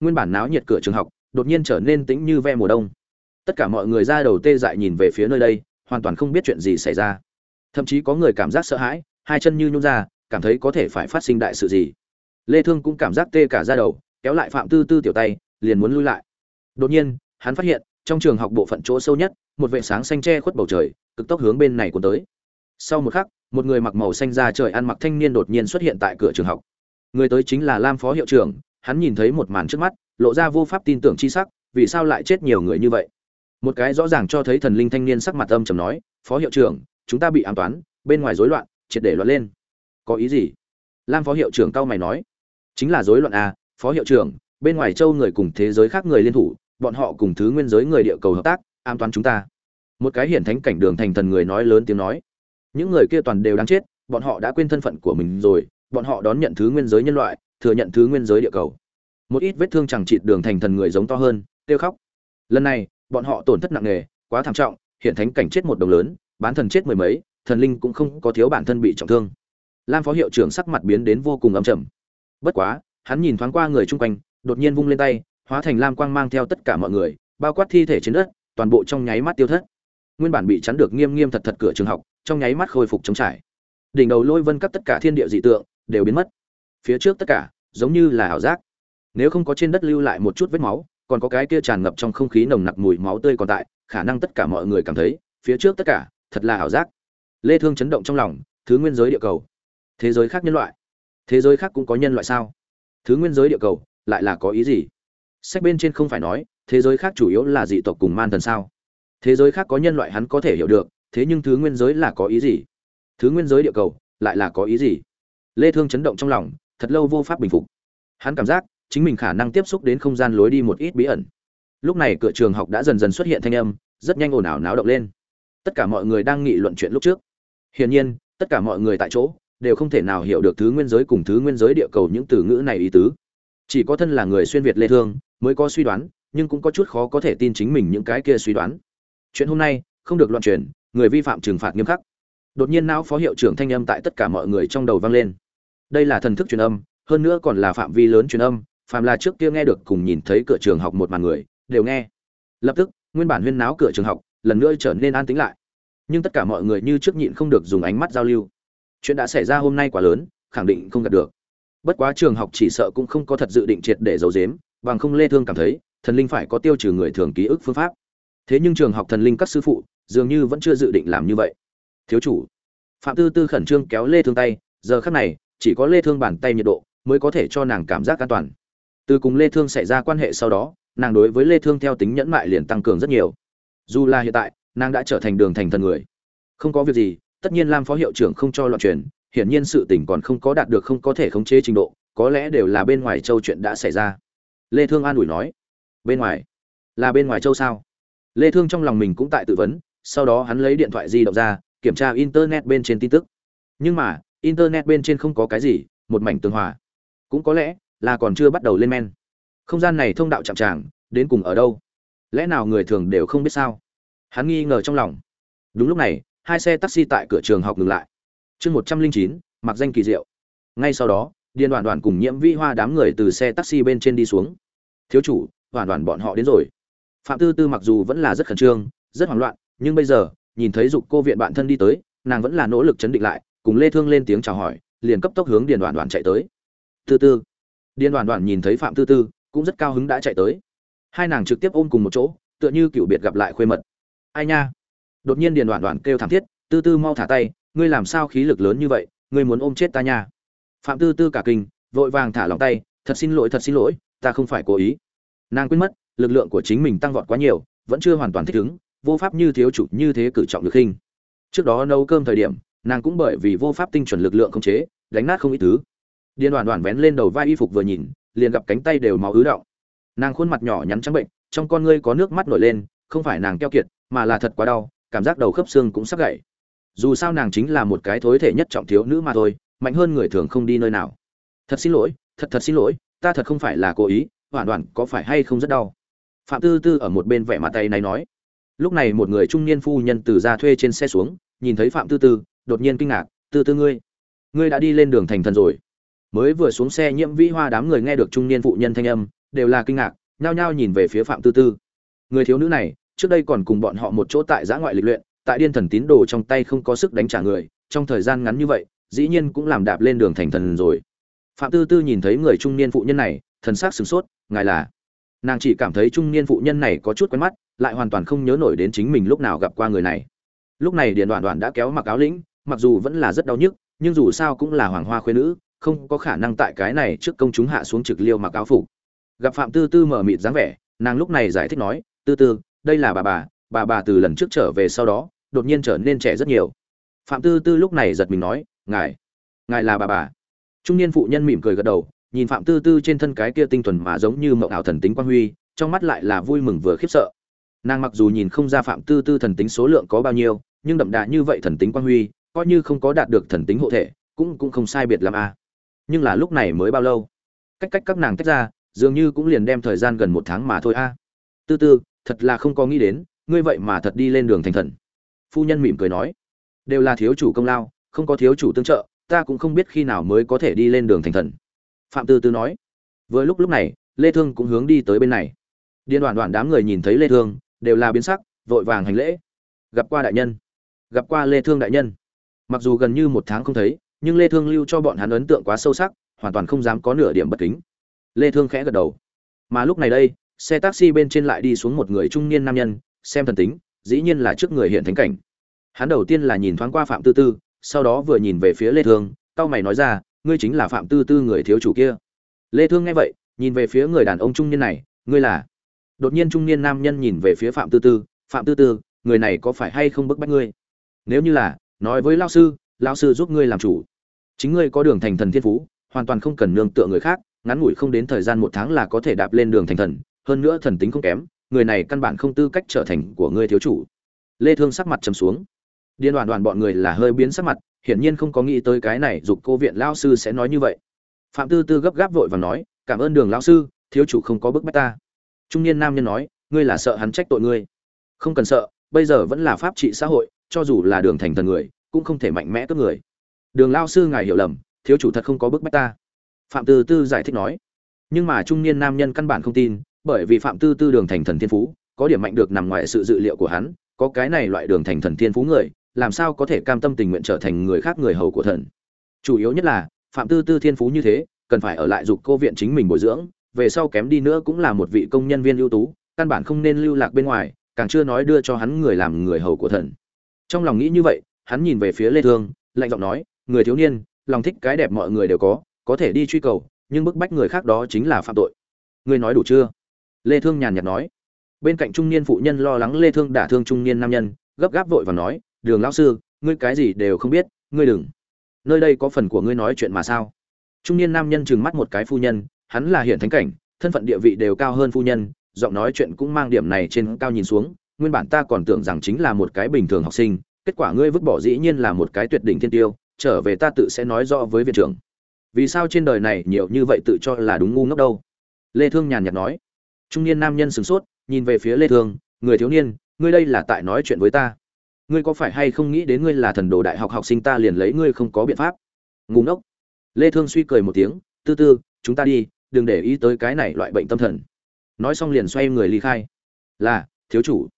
Nguyên bản náo nhiệt cửa trường học, đột nhiên trở nên tĩnh như ve mùa đông. Tất cả mọi người ra đầu tê dại nhìn về phía nơi đây, hoàn toàn không biết chuyện gì xảy ra. Thậm chí có người cảm giác sợ hãi, hai chân như nhũ ra, cảm thấy có thể phải phát sinh đại sự gì. Lê thương cũng cảm giác tê cả da đầu, kéo lại phạm tư tư tiểu tay, liền muốn lui lại. Đột nhiên, hắn phát hiện trong trường học bộ phận chỗ sâu nhất, một vệ sáng xanh che khuất bầu trời, cực tốc hướng bên này cuốn tới. Sau một khắc, một người mặc màu xanh da trời ăn mặc thanh niên đột nhiên xuất hiện tại cửa trường học. Người tới chính là lam phó hiệu trưởng, hắn nhìn thấy một màn trước mắt, lộ ra vô pháp tin tưởng chi sắc, vì sao lại chết nhiều người như vậy? Một cái rõ ràng cho thấy thần linh thanh niên sắc mặt âm trầm nói, phó hiệu trưởng, chúng ta bị an toán, bên ngoài rối loạn, triệt để loạn lên. Có ý gì? Lam phó hiệu trưởng cao mày nói. Chính là rối loạn à phó hiệu trưởng, bên ngoài châu người cùng thế giới khác người liên thủ bọn họ cùng thứ nguyên giới người địa cầu hợp tác an toán chúng ta. Một cái hiển thánh cảnh đường thành thần người nói lớn tiếng nói. Những người kia toàn đều đáng chết, bọn họ đã quên thân phận của mình rồi, bọn họ đón nhận thứ nguyên giới nhân loại, thừa nhận thứ nguyên giới địa cầu. Một ít vết thương chẳng chịt đường thành thần người giống to hơn, kêu khóc. Lần này, bọn họ tổn thất nặng nề, quá thảm trọng hiện thánh cảnh chết một đồng lớn, bán thần chết mười mấy, thần linh cũng không có thiếu bản thân bị trọng thương. Lam phó hiệu trưởng sắc mặt biến đến vô cùng ấm chầm bất quá, hắn nhìn thoáng qua người chung quanh, đột nhiên vung lên tay hóa thành lam quang mang theo tất cả mọi người, bao quát thi thể trên đất, toàn bộ trong nháy mắt tiêu thất. Nguyên bản bị chắn được nghiêm nghiêm thật thật cửa trường học, trong nháy mắt khôi phục chống trải. Đỉnh đầu lôi vân cắt tất cả thiên địa dị tượng, đều biến mất. Phía trước tất cả, giống như là ảo giác. Nếu không có trên đất lưu lại một chút vết máu, còn có cái kia tràn ngập trong không khí nồng nặc mùi máu tươi còn tại, khả năng tất cả mọi người cảm thấy, phía trước tất cả, thật là ảo giác. Lê thương chấn động trong lòng, thứ nguyên giới địa cầu. Thế giới khác nhân loại. Thế giới khác cũng có nhân loại sao? Thứ nguyên giới địa cầu, lại là có ý gì? Sách bên trên không phải nói, thế giới khác chủ yếu là dị tộc cùng man thần sao? Thế giới khác có nhân loại hắn có thể hiểu được, thế nhưng thứ nguyên giới là có ý gì? Thứ nguyên giới địa cầu, lại là có ý gì? Lê thương chấn động trong lòng, thật lâu vô pháp bình phục. Hắn cảm giác, chính mình khả năng tiếp xúc đến không gian lối đi một ít bí ẩn. Lúc này cửa trường học đã dần dần xuất hiện thanh âm, rất nhanh ồn ào náo động lên. Tất cả mọi người đang nghị luận chuyện lúc trước. Hiển nhiên, tất cả mọi người tại chỗ, đều không thể nào hiểu được thứ nguyên giới cùng thứ nguyên giới địa cầu những từ ngữ này ý tứ chỉ có thân là người xuyên việt lê thương, mới có suy đoán, nhưng cũng có chút khó có thể tin chính mình những cái kia suy đoán. Chuyện hôm nay, không được loạn truyền, người vi phạm trừng phạt nghiêm khắc. Đột nhiên não phó hiệu trưởng thanh âm tại tất cả mọi người trong đầu vang lên. Đây là thần thức truyền âm, hơn nữa còn là phạm vi lớn truyền âm, phàm là trước kia nghe được cùng nhìn thấy cửa trường học một màn người, đều nghe. Lập tức, nguyên bản huyên náo cửa trường học, lần nữa trở nên an tĩnh lại. Nhưng tất cả mọi người như trước nhịn không được dùng ánh mắt giao lưu. Chuyện đã xảy ra hôm nay quá lớn, khẳng định không gạt được bất quá trường học chỉ sợ cũng không có thật dự định triệt để giấu giếm, bằng không lê thương cảm thấy, thần linh phải có tiêu trừ người thường ký ức phương pháp. Thế nhưng trường học thần linh các sư phụ, dường như vẫn chưa dự định làm như vậy. Thiếu chủ. Phạm tư tư khẩn trương kéo lê thương tay, giờ khắc này, chỉ có lê thương bàn tay nhiệt độ mới có thể cho nàng cảm giác an toàn. Từ cùng lê thương xảy ra quan hệ sau đó, nàng đối với lê thương theo tính nhẫn mại liền tăng cường rất nhiều. Dù là hiện tại, nàng đã trở thành đường thành thần người. Không có việc gì, tất nhiên lam phó hiệu trưởng không cho loạn truyền hiển nhiên sự tình còn không có đạt được không có thể khống chế trình độ, có lẽ đều là bên ngoài châu chuyện đã xảy ra. Lê thương an ủi nói, bên ngoài? Là bên ngoài châu sao? Lê thương trong lòng mình cũng tại tự vấn, sau đó hắn lấy điện thoại di động ra, kiểm tra internet bên trên tin tức. Nhưng mà, internet bên trên không có cái gì, một mảnh tường hòa. Cũng có lẽ là còn chưa bắt đầu lên men. Không gian này thông đạo chạm tràng, đến cùng ở đâu? Lẽ nào người thường đều không biết sao? Hắn nghi ngờ trong lòng. Đúng lúc này, hai xe taxi tại cửa trường học ngừng lại chương một trăm linh chín, mặc danh kỳ diệu. Ngay sau đó, điền đoàn đoàn cùng nhiễm vi hoa đám người từ xe taxi bên trên đi xuống. Thiếu chủ, đoàn đoàn bọn họ đến rồi. Phạm tư tư mặc dù vẫn là rất khẩn trương, rất hoảng loạn, nhưng bây giờ, nhìn thấy dục cô viện bạn thân đi tới, nàng vẫn là nỗ lực chấn định lại, cùng lê thương lên tiếng chào hỏi, liền cấp tốc hướng điền đoàn đoàn chạy tới. Tư tư. Điền đoàn đoàn nhìn thấy phạm tư tư, cũng rất cao hứng đã chạy tới. Hai nàng trực tiếp ôm cùng một chỗ, tựa như cựu biệt gặp lại khuê mật. Ai nha? Đột nhiên điền đoàn đoàn kêu thảm thiết, tư tư mau thả tay ngươi làm sao khí lực lớn như vậy, ngươi muốn ôm chết ta nha. Phạm tư tư cả kinh, vội vàng thả lòng tay, thật xin lỗi, thật xin lỗi, ta không phải cố ý. Nàng quên mất, lực lượng của chính mình tăng vọt quá nhiều, vẫn chưa hoàn toàn thích ứng, vô pháp như thiếu chủ, như thế cử trọng được khinh. Trước đó nấu cơm thời điểm, nàng cũng bởi vì vô pháp tinh chuẩn lực lượng không chế, đánh nát không ít thứ. Điên đoàn đoàn vén lên đầu vai y phục vừa nhìn, liền gặp cánh tay đều máu ứ động. Nàng khuôn mặt nhỏ nhắn trắng bệnh, trong con ngươi có nước mắt nổi lên, không phải nàng keo kiệt, mà là thật quá đau, cảm giác đầu khớp xương cũng sắp gãy dù sao nàng chính là một cái thối thể nhất trọng thiếu nữ mà thôi, mạnh hơn người thường không đi nơi nào. Thật xin lỗi, thật thật xin lỗi, ta thật không phải là cố ý hoàn toàn có phải hay không rất đau. Phạm tư tư ở một bên vẻ mặt tay này nói. Lúc này một người trung niên phu nhân từ ra thuê trên xe xuống, nhìn thấy phạm tư tư, đột nhiên kinh ngạc, tư tư ngươi ngươi đã đi lên đường thành thần rồi. Mới vừa xuống xe, nhiễm vĩ hoa đám người nghe được trung niên phụ nhân thanh âm, đều là kinh ngạc, nhao nhao nhìn về phía phạm tư tư. Người thiếu nữ này, trước đây còn cùng bọn họ một chỗ tại giã ngoại lịch luyện tại điên thần tín đồ trong tay không có sức đánh trả người, trong thời gian ngắn như vậy, dĩ nhiên cũng làm đạp lên đường thành thần rồi. Phạm tư tư nhìn thấy người trung niên phụ nhân này, thần sắc sửng sốt, ngài là? Nàng chỉ cảm thấy trung niên phụ nhân này có chút quen mắt, lại hoàn toàn không nhớ nổi đến chính mình lúc nào gặp qua người này. Lúc này điền đoàn đoàn đã kéo mặc áo lĩnh, mặc dù vẫn là rất đau nhức, nhưng dù sao cũng là hoàng hoa khuyên nữ, không có khả năng tại cái này trước công chúng hạ xuống trực liêu mặc áo phục. Gặp phạm tư tư mở mịt dáng vẻ, nàng lúc này giải thích nói, tư tư, đây là bà bà bà bà từ lần trước trở về sau đó, đột nhiên trở nên trẻ rất nhiều. Phạm tư tư lúc này giật mình nói, ngài ngài là bà bà. Trung niên phụ nhân mỉm cười gật đầu, nhìn phạm tư tư trên thân cái kia tinh thuần mà giống như mộng ảo thần tính quang huy, trong mắt lại là vui mừng vừa khiếp sợ. Nàng mặc dù nhìn không ra phạm tư tư thần tính số lượng có bao nhiêu, nhưng đậm đà như vậy thần tính quang huy, coi như không có đạt được thần tính hộ thể, cũng cũng không sai biệt làm a à. nhưng là lúc này mới bao lâu? Cách cách các nàng tách ra, dường như cũng liền đem thời gian gần một tháng mà thôi a tư tư, thật là không có nghĩ đến ngươi vậy mà thật đi lên đường thành thần. Phu nhân mỉm cười nói, đều là thiếu chủ công lao, không có thiếu chủ tương trợ, ta cũng không biết khi nào mới có thể đi lên đường thành thần. Phạm tư tư nói với lúc lúc này, lê thương cũng hướng đi tới bên này. Điên đoàn đoàn đám người nhìn thấy lê thương, đều là biến sắc, vội vàng hành lễ. Gặp qua đại nhân, gặp qua lê thương đại nhân. Mặc dù gần như một tháng không thấy, nhưng lê thương lưu cho bọn hắn ấn tượng quá sâu sắc, hoàn toàn không dám có nửa điểm bất kính. Lê thương khẽ gật đầu. Mà lúc này đây, xe taxi bên trên lại đi xuống một người trung niên nam nhân xem thần tính, dĩ nhiên là trước người hiện thánh cảnh. Hắn đầu tiên là nhìn thoáng qua phạm tư tư, sau đó vừa nhìn về phía lê thương cao mày nói ra, ngươi chính là phạm tư tư người thiếu chủ kia. Lê thương nghe vậy, nhìn về phía người đàn ông trung niên này, ngươi là? Đột nhiên trung niên nam nhân nhìn về phía phạm tư tư, phạm tư tư, người này có phải hay không bức bách ngươi? Nếu như là, nói với lão sư lão sư giúp ngươi làm chủ. Chính ngươi có đường thành thần thiên phú, hoàn toàn không cần nương tựa người khác, ngắn ngủi không đến thời gian một tháng là có thể đạp lên đường thành thần, hơn nữa thần tính không kém người này căn bản không tư cách trở thành của ngươi thiếu chủ. Lê thương sắc mặt trầm xuống. Điên đoàn đoàn bọn người là hơi biến sắc mặt, hiển nhiên không có nghĩ tới cái này dục cô viện lão sư sẽ nói như vậy. Phạm tư tư gấp gáp vội vàng nói, cảm ơn đường lão sư, thiếu chủ không có bức bách ta. Trung niên nam nhân nói, ngươi là sợ hắn trách tội ngươi. Không cần sợ, bây giờ vẫn là pháp trị xã hội, cho dù là đường thành thần người, cũng không thể mạnh mẽ cướp người. Đường lao sư ngài hiểu lầm, thiếu chủ thật không có bức bách ta. Phạm tư tư giải thích nói. Nhưng mà trung niên nam nhân căn bản không tin bởi vì phạm tư tư đường thành thần thiên phú, có điểm mạnh được nằm ngoài sự dự liệu của hắn, có cái này loại đường thành thần thiên phú người, làm sao có thể cam tâm tình nguyện trở thành người khác người hầu của thần? Chủ yếu nhất là, phạm tư tư thiên phú như thế, cần phải ở lại dục cô viện chính mình bồi dưỡng, về sau kém đi nữa cũng là một vị công nhân viên ưu tú, căn bản không nên lưu lạc bên ngoài, càng chưa nói đưa cho hắn người làm người hầu của thần. Trong lòng nghĩ như vậy, hắn nhìn về phía lê thương, lạnh giọng nói, người thiếu niên, lòng thích cái đẹp mọi người đều có có thể đi truy cầu, nhưng bức bách người khác đó chính là phạm tội. Ngươi nói đủ chưa? Lê thương nhàn nhạt nói. Bên cạnh trung niên phụ nhân lo lắng lê thương đả thương trung niên nam nhân, gấp gáp vội và nói, đường lão sư, ngươi cái gì đều không biết, ngươi đừng. Nơi đây có phần của ngươi nói chuyện mà sao? Trung niên nam nhân trừng mắt một cái phu nhân, hắn là hiển thánh cảnh, thân phận địa vị đều cao hơn phu nhân, giọng nói chuyện cũng mang điểm này trên cao nhìn xuống, nguyên bản ta còn tưởng rằng chính là một cái bình thường học sinh, kết quả ngươi vứt bỏ dĩ nhiên là một cái tuyệt đỉnh thiên tiêu, trở về ta tự sẽ nói rõ với viện trưởng. Vì sao trên đời này nhiều như vậy tự cho là đúng ngu ngốc đâu? Lê thương nhàn nhạt nói trung niên nam nhân sửng sốt, nhìn về phía lê thương người thiếu niên, ngươi đây là tại nói chuyện với ta. Ngươi có phải hay không nghĩ đến ngươi là thần đồ đại học học sinh ta liền lấy ngươi không có biện pháp? Ngu ngốc. Lê thương suy cười một tiếng, tư tư, chúng ta đi, đừng để ý tới cái này loại bệnh tâm thần. Nói xong liền xoay người ly khai. Là, thiếu chủ.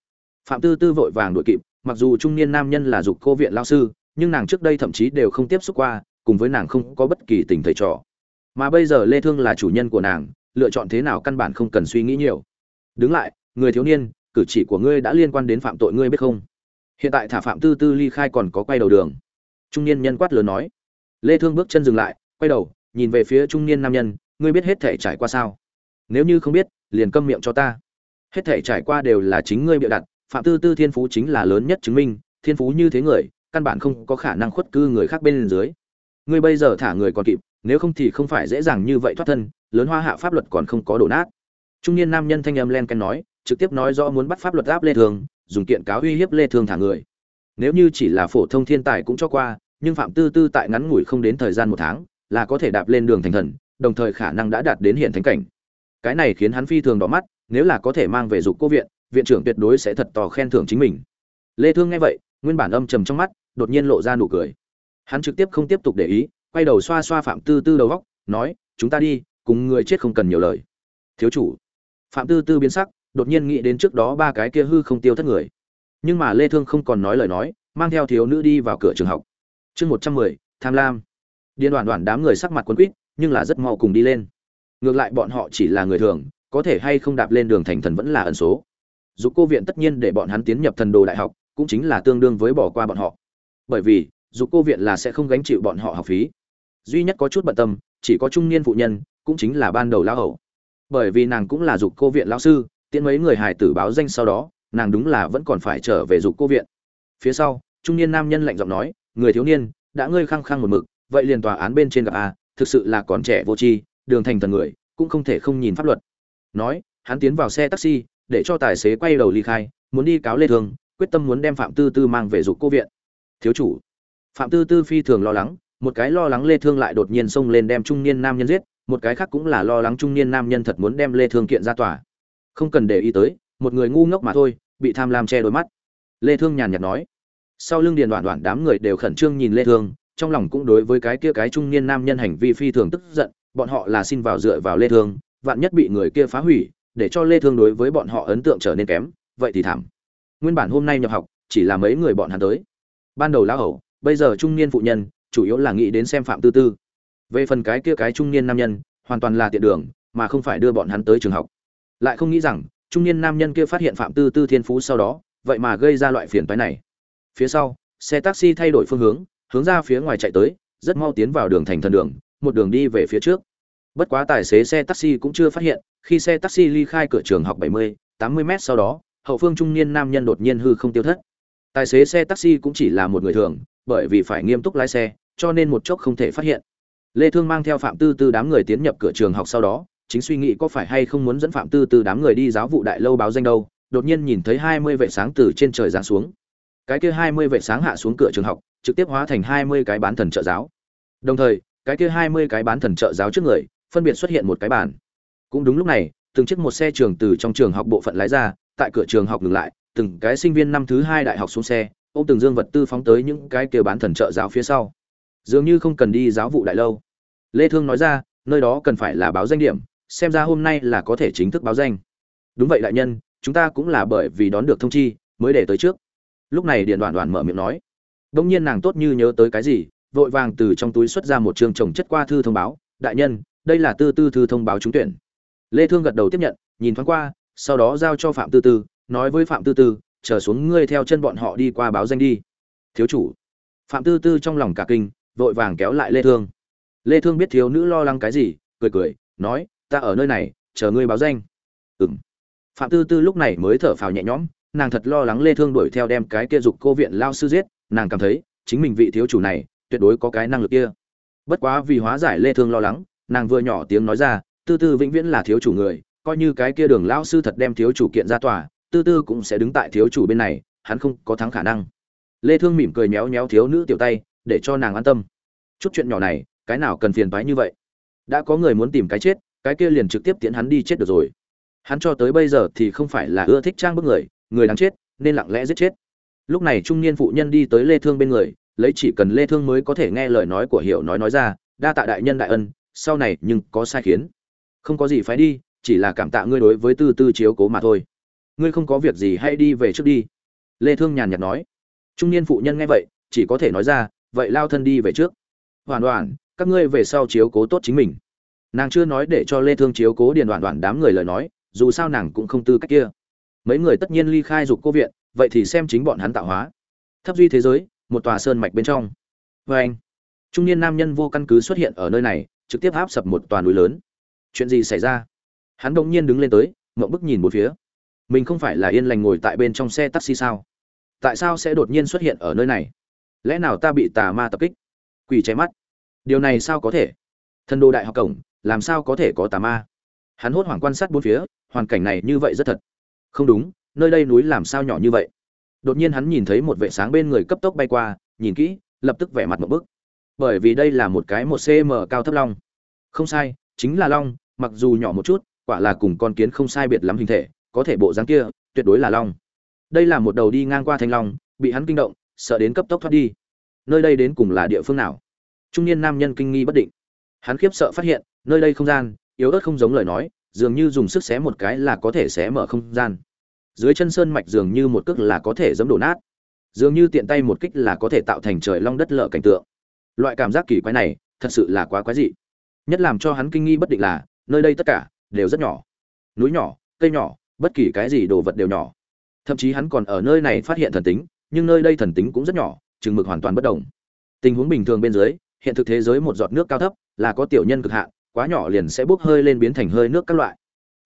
Phạm tư tư vội vàng đuổi kịp, mặc dù trung niên nam nhân là dục cô viện lao sư, nhưng nàng trước đây thậm chí đều không tiếp xúc qua, cùng với nàng không có bất kỳ tình thầy trò. Mà bây giờ lê thương là chủ nhân của nàng lựa chọn thế nào căn bản không cần suy nghĩ nhiều. Đứng lại, người thiếu niên, cử chỉ của ngươi đã liên quan đến phạm tội ngươi biết không? Hiện tại thả phạm tư tư ly khai còn có quay đầu đường. Trung niên nhân quát lớn nói. Lê thương bước chân dừng lại, quay đầu, nhìn về phía trung niên nam nhân, ngươi biết hết thể trải qua sao? Nếu như không biết, liền câm miệng cho ta. Hết thể trải qua đều là chính ngươi bịa đặt, phạm tư tư thiên phú chính là lớn nhất chứng minh, thiên phú như thế người, căn bản không có khả năng khuất cư người khác bên dưới ngươi bây giờ thả người còn kịp, nếu không thì không phải dễ dàng như vậy thoát thân, lớn hoa hạ pháp luật còn không có đổ nát. Trung niên nam nhân thanh âm len ken nói, trực tiếp nói rõ muốn bắt pháp luật áp lê thường, dùng kiện cáo uy hiếp lê thương thả người. Nếu như chỉ là phổ thông thiên tài cũng cho qua, nhưng phạm tư tư tại ngắn ngủi không đến thời gian một tháng, là có thể đạp lên đường thành thần, đồng thời khả năng đã đạt đến hiện thánh cảnh. Cái này khiến hắn phi thường đỏ mắt, nếu là có thể mang về dục cô viện viện trưởng tuyệt đối sẽ thật tò khen thưởng chính mình. Lê thương nghe vậy, nguyên bản âm trầm trong mắt, đột nhiên lộ ra nụ cười hắn trực tiếp không tiếp tục để ý quay đầu xoa xoa phạm tư tư đầu góc nói chúng ta đi cùng người chết không cần nhiều lời. Thiếu chủ. Phạm tư tư biến sắc đột nhiên nghĩ đến trước đó ba cái kia hư không tiêu thất người. Nhưng mà lê thương không còn nói lời nói mang theo thiếu nữ đi vào cửa trường học. Chương 110, tham lam. Điên đoàn đoàn đám người sắc mặt quấn quýt nhưng là rất mau cùng đi lên. Ngược lại bọn họ chỉ là người thường có thể hay không đạp lên đường thành thần vẫn là ẩn số. Dục cô viện tất nhiên để bọn hắn tiến nhập thần đồ đại học cũng chính là tương đương với bỏ qua bọn họ. Bởi vì dù cô viện là sẽ không gánh chịu bọn họ học phí. Duy nhất có chút bận tâm, chỉ có trung niên phụ nhân, cũng chính là ban đầu lão hậu bởi vì nàng cũng là dục cô viện lão sư, tiễn mấy người hài tử báo danh sau đó, nàng đúng là vẫn còn phải trở về dục cô viện. Phía sau, trung niên nam nhân lạnh giọng nói, người thiếu niên, đã ngươi khăng khăng một mực, vậy liền tòa án bên trên gặp a, thực sự là còn trẻ vô tri, đường thành thần người, cũng không thể không nhìn pháp luật. Nói, hắn tiến vào xe taxi, để cho tài xế quay đầu ly khai, muốn đi cáo lê thương quyết tâm muốn đem phạm tư tư mang về dục cô viện. Thiếu chủ phạm tư tư phi thường lo lắng, một cái lo lắng lê thương lại đột nhiên xông lên đem trung niên nam nhân giết, một cái khác cũng là lo lắng trung niên nam nhân thật muốn đem lê thương kiện ra tòa. Không cần để ý tới, một người ngu ngốc mà thôi, bị tham lam che đôi mắt. Lê thương nhàn nhạt nói. Sau lưng điền đoạn đoạn đám người đều khẩn trương nhìn lê thương, trong lòng cũng đối với cái kia cái trung niên nam nhân hành vi phi thường tức giận, bọn họ là xin vào dựa vào lê thương, vạn nhất bị người kia phá hủy, để cho lê thương đối với bọn họ ấn tượng trở nên kém, vậy thì thảm. Nguyên bản hôm nay nhập học, chỉ là mấy người bọn hắn tới. Ban đầu lão hầu bây giờ trung niên phụ nhân chủ yếu là nghĩ đến xem phạm tư tư. Về phần cái kia cái trung niên nam nhân hoàn toàn là tiện đường mà không phải đưa bọn hắn tới trường học. Lại không nghĩ rằng trung niên nam nhân kia phát hiện phạm tư tư thiên phú sau đó vậy mà gây ra loại phiền toái này. Phía sau xe taxi thay đổi phương hướng hướng ra phía ngoài chạy tới rất mau tiến vào đường thành thần đường một đường đi về phía trước. Bất quá tài xế xe taxi cũng chưa phát hiện khi xe taxi ly khai cửa trường học 70, 80 mét sau đó hậu phương trung niên nam nhân đột nhiên hư không tiêu thất. Tài xế xe taxi cũng chỉ là một người thường bởi vì phải nghiêm túc lái xe, cho nên một chốc không thể phát hiện. Lê thương mang theo phạm tư tư đám người tiến nhập cửa trường học sau đó, chính suy nghĩ có phải hay không muốn dẫn phạm tư tư đám người đi giáo vụ đại lâu báo danh đâu, đột nhiên nhìn thấy 20 vệ sáng từ trên trời giáng xuống. Cái kia 20 vệ sáng hạ xuống cửa trường học, trực tiếp hóa thành 20 cái bán thần trợ giáo. Đồng thời, cái kia 20 cái bán thần trợ giáo trước người, phân biệt xuất hiện một cái bàn. Cũng đúng lúc này, từng chiếc một xe trường từ trong trường học bộ phận lái ra, tại cửa trường học ngừng lại, từng cái sinh viên năm thứ hai đại học xuống xe ôm từng dương vật tư phóng tới những cái kia bán thần trợ giáo phía sau. Dường như không cần đi giáo vụ đại lâu. Lê thương nói ra nơi đó cần phải là báo danh điểm xem ra hôm nay là có thể chính thức báo danh. Đúng vậy đại nhân chúng ta cũng là bởi vì đón được thông chi mới để tới trước. Lúc này điện đoàn đoàn mở miệng nói. Đông nhiên nàng tốt như nhớ tới cái gì, vội vàng từ trong túi xuất ra một trường chồng chất qua thư thông báo, đại nhân, đây là tư tư thư thông báo trúng tuyển. Lê Thương gật đầu tiếp nhận, nhìn thoáng qua, sau đó giao cho Phạm Tư Tư, nói với Phạm Tư Tư, chờ xuống ngươi theo chân bọn họ đi qua báo danh đi. Thiếu chủ. Phạm Tư Tư trong lòng cả kinh, vội vàng kéo lại Lê Thương. Lê Thương biết thiếu nữ lo lắng cái gì, cười cười, nói, ta ở nơi này, chờ ngươi báo danh. Ừm. Phạm Tư Tư lúc này mới thở phào nhẹ nhõm, nàng thật lo lắng Lê Thương đuổi theo đem cái kia dục cô viện lao sư giết, nàng cảm thấy, chính mình vị thiếu chủ này, tuyệt đối có cái năng lực kia. Bất quá vì hóa giải Lê Thương lo lắng, nàng vừa nhỏ tiếng nói ra, Tư Tư vĩnh viễn là thiếu chủ người, coi như cái kia đường lão sư thật đem thiếu chủ kiện ra tòa, Tư Tư cũng sẽ đứng tại thiếu chủ bên này, hắn không có thắng khả năng. Lê Thương mỉm cười méo méo thiếu nữ tiểu tay, để cho nàng an tâm. Chút chuyện nhỏ này, cái nào cần phiền toái như vậy? Đã có người muốn tìm cái chết, cái kia liền trực tiếp tiễn hắn đi chết được rồi. Hắn cho tới bây giờ thì không phải là ưa thích trang bức người, người đáng chết, nên lặng lẽ giết chết. Lúc này trung niên phụ nhân đi tới Lê Thương bên người, lấy chỉ cần Lê Thương mới có thể nghe lời nói của Hiểu nói nói ra, đa tạ đại nhân đại ân, sau này nhưng có sai khiến. Không có gì phải đi, chỉ là cảm tạ ngươi đối với Tư Tư chiếu cố mà thôi. Ngươi không có việc gì hãy đi về trước đi." Lê Thương nhàn nhạt nói. Trung niên phụ nhân nghe vậy, chỉ có thể nói ra, "Vậy lao thân đi về trước." Hoàn toàn các ngươi về sau chiếu cố tốt chính mình. Nàng chưa nói để cho Lê Thương chiếu cố điền đoạn đoạn đám người lời nói, dù sao nàng cũng không tư cách kia. Mấy người tất nhiên ly khai dục cô viện, vậy thì xem chính bọn hắn tạo hóa. Thấp duy thế giới, một tòa sơn mạch bên trong. với anh, trung niên nam nhân vô căn cứ xuất hiện ở nơi này, trực tiếp áp sập một tòa núi lớn. Chuyện gì xảy ra? Hắn đột nhiên đứng lên tới, ngậm bức nhìn một phía. Mình không phải là yên lành ngồi tại bên trong xe taxi sao? Tại sao sẽ đột nhiên xuất hiện ở nơi này? Lẽ nào ta bị tà ma tập kích? Quỷ cháy mắt. Điều này sao có thể? thần đồ đại học cổng, làm sao có thể có tà ma? Hắn hốt hoảng quan sát bốn phía, hoàn cảnh này như vậy rất thật. Không đúng, nơi đây núi làm sao nhỏ như vậy? Đột nhiên hắn nhìn thấy một vệ sáng bên người cấp tốc bay qua, nhìn kỹ, lập tức vẻ mặt một bức. Bởi vì đây là một cái một cm cao thấp long. Không sai, chính là long, mặc dù nhỏ một chút, quả là cùng con kiến không sai biệt lắm hình thể, có thể bộ dáng kia, tuyệt đối là long. Đây là một đầu đi ngang qua thanh long, bị hắn kinh động, sợ đến cấp tốc thoát đi. Nơi đây đến cùng là địa phương nào? Trung niên nam nhân kinh nghi bất định. Hắn khiếp sợ phát hiện, nơi đây không gian, yếu ớt không giống lời nói, dường như dùng sức xé một cái là có thể xé mở không gian dưới chân sơn mạch dường như một cước là có thể giẫm đổ nát dường như tiện tay một kích là có thể tạo thành trời long đất lở cảnh tượng loại cảm giác kỳ quái này thật sự là quá quái dị nhất làm cho hắn kinh nghi bất định là nơi đây tất cả đều rất nhỏ núi nhỏ cây nhỏ bất kỳ cái gì đồ vật đều nhỏ. Thậm chí hắn còn ở nơi này phát hiện thần tính, nhưng nơi đây thần tính cũng rất nhỏ, chừng mực hoàn toàn bất đồng tình huống bình thường bên dưới, hiện thực thế giới một giọt nước cao thấp, là có tiểu nhân cực hạn, quá nhỏ liền sẽ bốc hơi lên biến thành hơi nước các loại.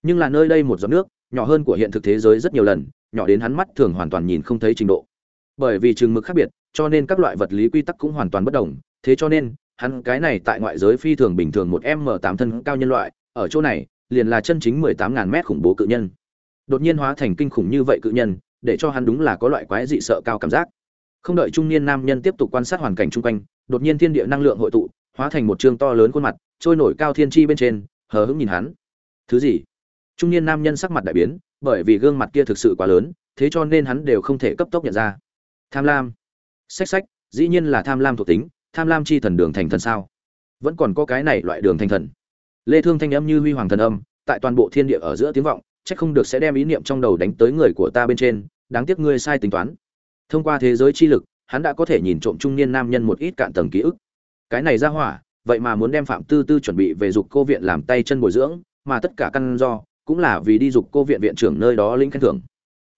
Nhưng là nơi đây một giọt nước, nhỏ hơn của hiện thực thế giới rất nhiều lần, nhỏ đến hắn mắt thường hoàn toàn nhìn không thấy trình độ. Bởi vì chừng mực khác biệt, cho nên các loại vật lý quy tắc cũng hoàn toàn bất đồng thế cho nên, hắn cái này tại ngoại giới phi thường bình thường một m tám thân cao nhân loại, ở chỗ này, liền là chân chính mười tám ngàn mét khủng bố cự nhân đột nhiên hóa thành kinh khủng như vậy cự nhân, để cho hắn đúng là có loại quái dị sợ cao cảm giác. Không đợi trung niên nam nhân tiếp tục quan sát hoàn cảnh chung quanh, đột nhiên thiên địa năng lượng hội tụ, hóa thành một chương to lớn khuôn mặt, trôi nổi cao thiên chi bên trên, hờ hững nhìn hắn. Thứ gì? Trung niên nam nhân sắc mặt đại biến, bởi vì gương mặt kia thực sự quá lớn, thế cho nên hắn đều không thể cấp tốc nhận ra. Tham lam. Sách sách dĩ nhiên là tham lam thuộc tính, tham lam chi thần đường thành thần sao? Vẫn còn có cái này loại đường thành thần. Lê thương thanh âm như huy hoàng thần âm, tại toàn bộ thiên địa ở giữa tiếng vọng chắc không được sẽ đem ý niệm trong đầu đánh tới người của ta bên trên, đáng tiếc ngươi sai tính toán. Thông qua thế giới chi lực, hắn đã có thể nhìn trộm trung niên nam nhân một ít cạn tầng ký ức. Cái này ra hỏa, vậy mà muốn đem phạm tư tư chuẩn bị về dục cô viện làm tay chân bồi dưỡng, mà tất cả căn do, cũng là vì đi dục cô viện viện trưởng nơi đó lĩnh khen thưởng.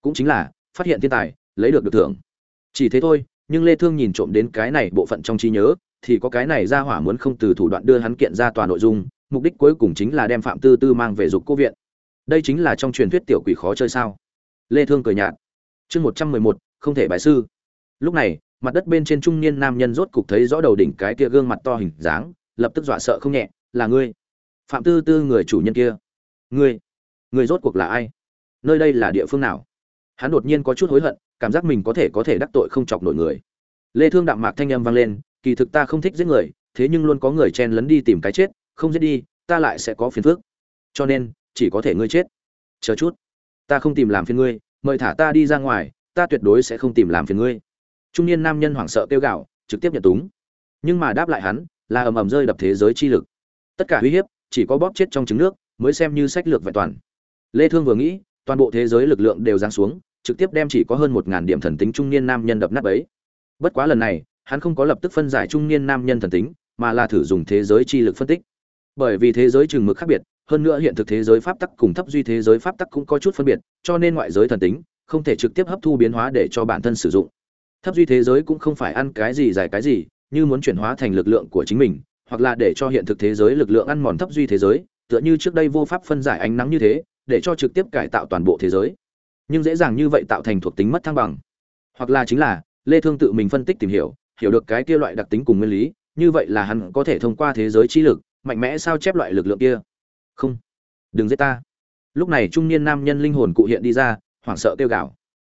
Cũng chính là, phát hiện thiên tài, lấy được được thưởng. Chỉ thế thôi, nhưng lê thương nhìn trộm đến cái này bộ phận trong trí nhớ, thì có cái này ra hỏa muốn không từ thủ đoạn đưa hắn kiện ra tòa nội dung, mục đích cuối cùng chính là đem phạm tư tư mang về dục cô viện đây chính là trong truyền thuyết tiểu quỷ khó chơi sao? Lê thương cười nhạt. Chương 111, không thể bài sư. Lúc này mặt đất bên trên trung niên nam nhân rốt cục thấy rõ đầu đỉnh cái kia gương mặt to hình dáng lập tức dọa sợ không nhẹ là ngươi? Phạm tư tư người chủ nhân kia. Ngươi? Ngươi rốt cuộc là ai? Nơi đây là địa phương nào? Hắn đột nhiên có chút hối hận cảm giác mình có thể có thể đắc tội không chọc nổi người. Lê thương đạm mạc thanh âm vang lên kỳ thực ta không thích giết người thế nhưng luôn có người chen lấn đi tìm cái chết không giết đi ta lại sẽ có phiền phức. Cho nên chỉ có thể ngươi chết. Chờ chút. Ta không tìm làm phiền ngươi, mời thả ta đi ra ngoài, ta tuyệt đối sẽ không tìm làm phiền ngươi. Trung niên nam nhân hoảng sợ kêu gào, trực tiếp nhận túng. Nhưng mà đáp lại hắn, là ầm ầm rơi đập thế giới chi lực. Tất cả uy hiếp, chỉ có bóp chết trong trứng nước, mới xem như sách lược vẹn toàn. Lê thương vừa nghĩ, toàn bộ thế giới lực lượng đều giáng xuống, trực tiếp đem chỉ có hơn một ngàn điểm thần tính trung niên nam nhân đập nát ấy bất quá lần này, hắn không có lập tức phân giải trung niên nam nhân thần tính, mà là thử dùng thế giới chi lực phân tích. Bởi vì thế giới chừng mực khác biệt hơn nữa hiện thực thế giới pháp tắc cùng thấp duy thế giới pháp tắc cũng có chút phân biệt, cho nên ngoại giới thần tính không thể trực tiếp hấp thu biến hóa để cho bản thân sử dụng. Thấp duy thế giới cũng không phải ăn cái gì giải cái gì, như muốn chuyển hóa thành lực lượng của chính mình, hoặc là để cho hiện thực thế giới lực lượng ăn mòn thấp duy thế giới, tựa như trước đây vô pháp phân giải ánh nắng như thế, để cho trực tiếp cải tạo toàn bộ thế giới. Nhưng dễ dàng như vậy tạo thành thuộc tính mất thăng bằng. Hoặc là chính là, lê thương tự mình phân tích tìm hiểu hiểu được cái kia loại đặc tính cùng nguyên lý, như vậy là hắn có thể thông qua thế giới trí lực, mạnh mẽ sao chép loại lực lượng kia không, đừng giết ta. Lúc này trung niên nam nhân linh hồn cụ hiện đi ra, hoảng sợ kêu gào.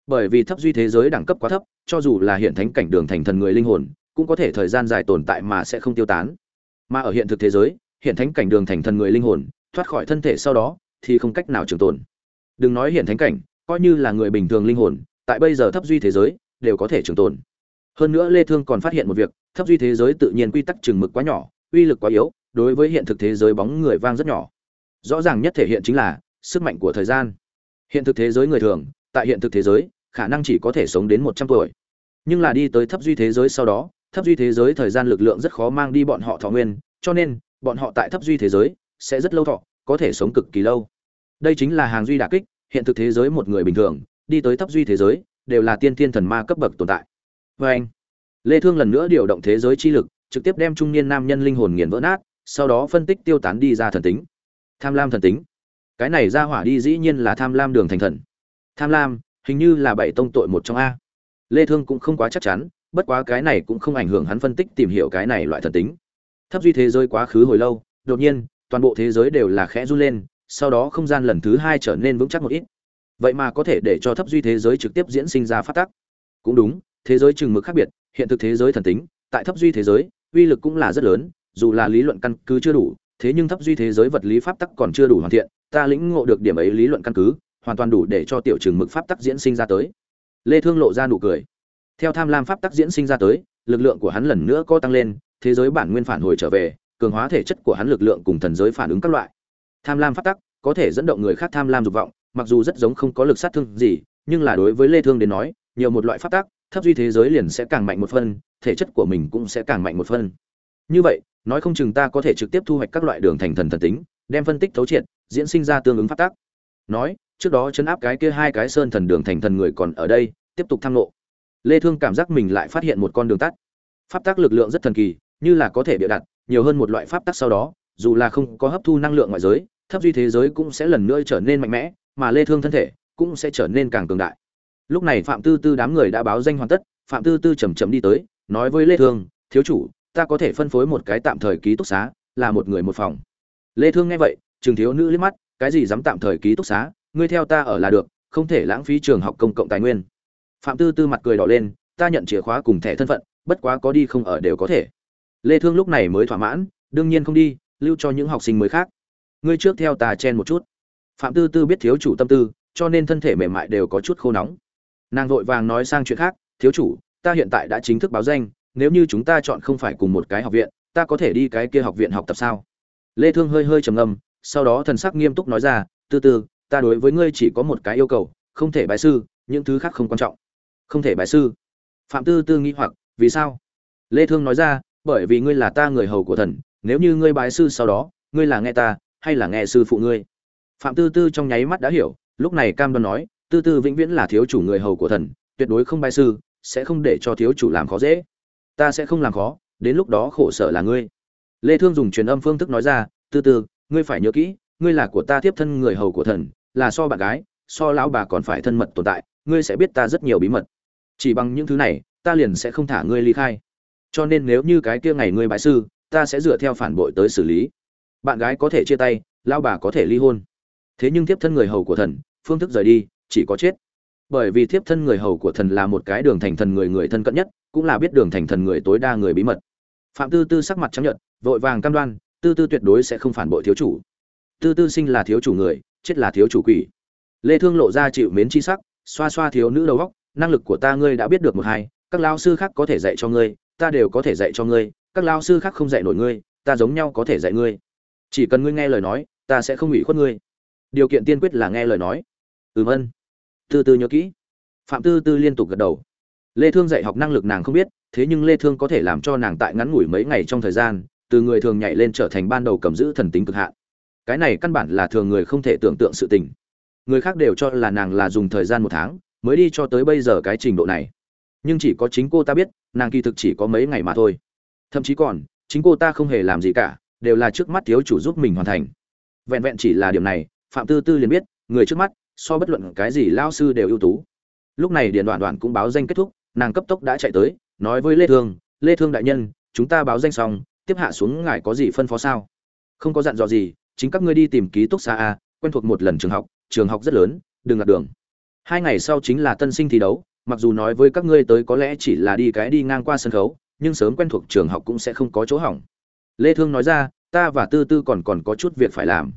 Bởi vì thấp duy thế giới đẳng cấp quá thấp, cho dù là hiện thánh cảnh đường thành thần người linh hồn, cũng có thể thời gian dài tồn tại mà sẽ không tiêu tán. Mà ở hiện thực thế giới, hiện thánh cảnh đường thành thần người linh hồn, thoát khỏi thân thể sau đó, thì không cách nào trường tồn. Đừng nói hiện thánh cảnh, coi như là người bình thường linh hồn, tại bây giờ thấp duy thế giới, đều có thể trường tồn. Hơn nữa lê thương còn phát hiện một việc, thấp duy thế giới tự nhiên quy tắc chừng mực quá nhỏ, uy lực quá yếu, đối với hiện thực thế giới bóng người vang rất nhỏ rõ ràng nhất thể hiện chính là sức mạnh của thời gian. Hiện thực thế giới người thường, tại hiện thực thế giới, khả năng chỉ có thể sống đến 100 tuổi. Nhưng là đi tới thấp duy thế giới sau đó, thấp duy thế giới thời gian lực lượng rất khó mang đi bọn họ thọ nguyên, cho nên, bọn họ tại thấp duy thế giới sẽ rất lâu thọ, có thể sống cực kỳ lâu. Đây chính là hàng duy đả kích, hiện thực thế giới một người bình thường, đi tới thấp duy thế giới, đều là tiên thiên thần ma cấp bậc tồn tại. Vê anh, lê thương lần nữa điều động thế giới chi lực, trực tiếp đem trung niên nam nhân linh hồn nghiền vỡ nát, sau đó phân tích tiêu tán đi ra thần tính tham lam thần tính. Cái này ra hỏa đi dĩ nhiên là tham lam đường thành thần. Tham lam, hình như là bảy tông tội một trong a. Lê thương cũng không quá chắc chắn, bất quá cái này cũng không ảnh hưởng hắn phân tích tìm hiểu cái này loại thần tính. Thấp duy thế giới quá khứ hồi lâu, đột nhiên, toàn bộ thế giới đều là khẽ run lên, sau đó không gian lần thứ hai trở nên vững chắc một ít. Vậy mà có thể để cho thấp duy thế giới trực tiếp diễn sinh ra phát tắc cũng đúng, thế giới chừng mực khác biệt, hiện thực thế giới thần tính, tại thấp duy thế giới, uy lực cũng là rất lớn, dù là lý luận căn cứ chưa đủ thế nhưng thấp duy thế giới vật lý pháp tắc còn chưa đủ hoàn thiện, ta lĩnh ngộ được điểm ấy lý luận căn cứ, hoàn toàn đủ để cho tiểu trường mực pháp tắc diễn sinh ra tới. Lê thương lộ ra nụ cười. Theo tham lam pháp tắc diễn sinh ra tới, lực lượng của hắn lần nữa có tăng lên, thế giới bản nguyên phản hồi trở về, cường hóa thể chất của hắn lực lượng cùng thần giới phản ứng các loại. Tham lam pháp tắc có thể dẫn động người khác tham lam dục vọng, mặc dù rất giống không có lực sát thương gì, nhưng là đối với lê thương đến nói, nhiều một loại pháp tắc, thấp duy thế giới liền sẽ càng mạnh một phân thể chất của mình cũng sẽ càng mạnh một phân như vậy nói không chừng ta có thể trực tiếp thu hoạch các loại đường thành thần thần tính, đem phân tích thấu triệt, diễn sinh ra tương ứng pháp tắc. Nói, trước đó chấn áp cái kia hai cái sơn thần đường thành thần người còn ở đây, tiếp tục tham lộ. Lê thương cảm giác mình lại phát hiện một con đường tắt. Pháp tắc lực lượng rất thần kỳ, như là có thể bịa đặt, nhiều hơn một loại pháp tắc sau đó, dù là không có hấp thu năng lượng ngoại giới, thấp duy thế giới cũng sẽ lần nữa trở nên mạnh mẽ, mà lê thương thân thể cũng sẽ trở nên càng cường đại. Lúc này phạm tư tư đám người đã báo danh hoàn tất, phạm tư tư chậm chậm đi tới, nói với lê thương, thiếu chủ ta có thể phân phối một cái tạm thời ký túc xá, là một người một phòng. Lê thương nghe vậy trường thiếu nữ liếc mắt, cái gì dám tạm thời ký túc xá, ngươi theo ta ở là được, không thể lãng phí trường học công cộng tài nguyên. Phạm tư tư mặt cười đỏ lên, ta nhận chìa khóa cùng thẻ thân phận, bất quá có đi không ở đều có thể. Lê thương lúc này mới thỏa mãn, đương nhiên không đi, lưu cho những học sinh mới khác. Ngươi trước theo ta chen một chút. Phạm tư tư biết thiếu chủ tâm tư, cho nên thân thể mềm mại đều có chút khô nóng. Nàng vội vàng nói sang chuyện khác, thiếu chủ, ta hiện tại đã chính thức báo danh nếu như chúng ta chọn không phải cùng một cái học viện ta có thể đi cái kia học viện học tập sao? Lê thương hơi hơi trầm ngâm sau đó thần sắc nghiêm túc nói ra từ từ, ta đối với ngươi chỉ có một cái yêu cầu không thể bài sư những thứ khác không quan trọng. Không thể bài sư? Phạm tư tư nghĩ hoặc vì sao? Lê thương nói ra bởi vì ngươi là ta người hầu của thần nếu như ngươi bái sư sau đó ngươi là nghe ta hay là nghe sư phụ ngươi? Phạm tư tư trong nháy mắt đã hiểu lúc này cam đoan nói tư tư vĩnh viễn là thiếu chủ người hầu của thần tuyệt đối không bái sư sẽ không để cho thiếu chủ làm khó dễ ta sẽ không làm khó đến lúc đó khổ sở là ngươi. Lê thương dùng truyền âm phương thức nói ra từ từ, ngươi phải nhớ kỹ ngươi là của ta tiếp thân người hầu của thần là so bạn gái so lão bà còn phải thân mật tồn tại ngươi sẽ biết ta rất nhiều bí mật. Chỉ bằng những thứ này ta liền sẽ không thả ngươi ly khai. Cho nên nếu như cái kia ngày ngươi bại sư ta sẽ dựa theo phản bội tới xử lý. Bạn gái có thể chia tay lão bà có thể ly hôn. Thế nhưng tiếp thân người hầu của thần phương thức rời đi chỉ có chết. Bởi vì tiếp thân người hầu của thần là một cái đường thành thần người người thân cận nhất cũng là biết đường thành thần người tối đa người bí mật. Phạm tư tư sắc mặt chấp nhận vội vàng cam đoan, tư tư tuyệt đối sẽ không phản bội thiếu chủ. Tư tư sinh là thiếu chủ người, chết là thiếu chủ quỷ. Lê thương lộ ra chịu mến chi sắc, xoa xoa thiếu nữ đầu óc, năng lực của ta ngươi đã biết được một hai, các lao sư khác có thể dạy cho ngươi, ta đều có thể dạy cho ngươi, các lao sư khác không dạy nổi ngươi, ta giống nhau có thể dạy ngươi. Chỉ cần ngươi nghe lời nói, ta sẽ không ủy khuất ngươi. Điều kiện tiên quyết là nghe lời nói. Ừm ân tư tư nhớ kỹ. Phạm tư tư liên tục gật đầu lê thương dạy học năng lực nàng không biết, thế nhưng lê thương có thể làm cho nàng tại ngắn ngủi mấy ngày trong thời gian, từ người thường nhảy lên trở thành ban đầu cầm giữ thần tính cực hạn. Cái này căn bản là thường người không thể tưởng tượng sự tình. Người khác đều cho là nàng là dùng thời gian một tháng, mới đi cho tới bây giờ cái trình độ này. Nhưng chỉ có chính cô ta biết, nàng kỳ thực chỉ có mấy ngày mà thôi. Thậm chí còn, chính cô ta không hề làm gì cả, đều là trước mắt thiếu chủ giúp mình hoàn thành. Vẹn vẹn chỉ là điểm này, phạm tư tư liền biết, người trước mắt, so bất luận cái gì lao sư đều ưu tú. Lúc này điện đoạn đoạn cũng báo danh kết thúc nàng cấp tốc đã chạy tới, nói với lê thương lê thương đại nhân, chúng ta báo danh xong, tiếp hạ xuống ngài có gì phân phó sao? Không có dặn dò gì, chính các ngươi đi tìm ký túc xá a, quen thuộc một lần trường học trường học rất lớn, đừng lạc đường. Hai ngày sau chính là tân sinh thi đấu, mặc dù nói với các ngươi tới có lẽ chỉ là đi cái đi ngang qua sân khấu, nhưng sớm quen thuộc trường học cũng sẽ không có chỗ hỏng. Lê thương nói ra, ta và tư tư còn còn có chút việc phải làm.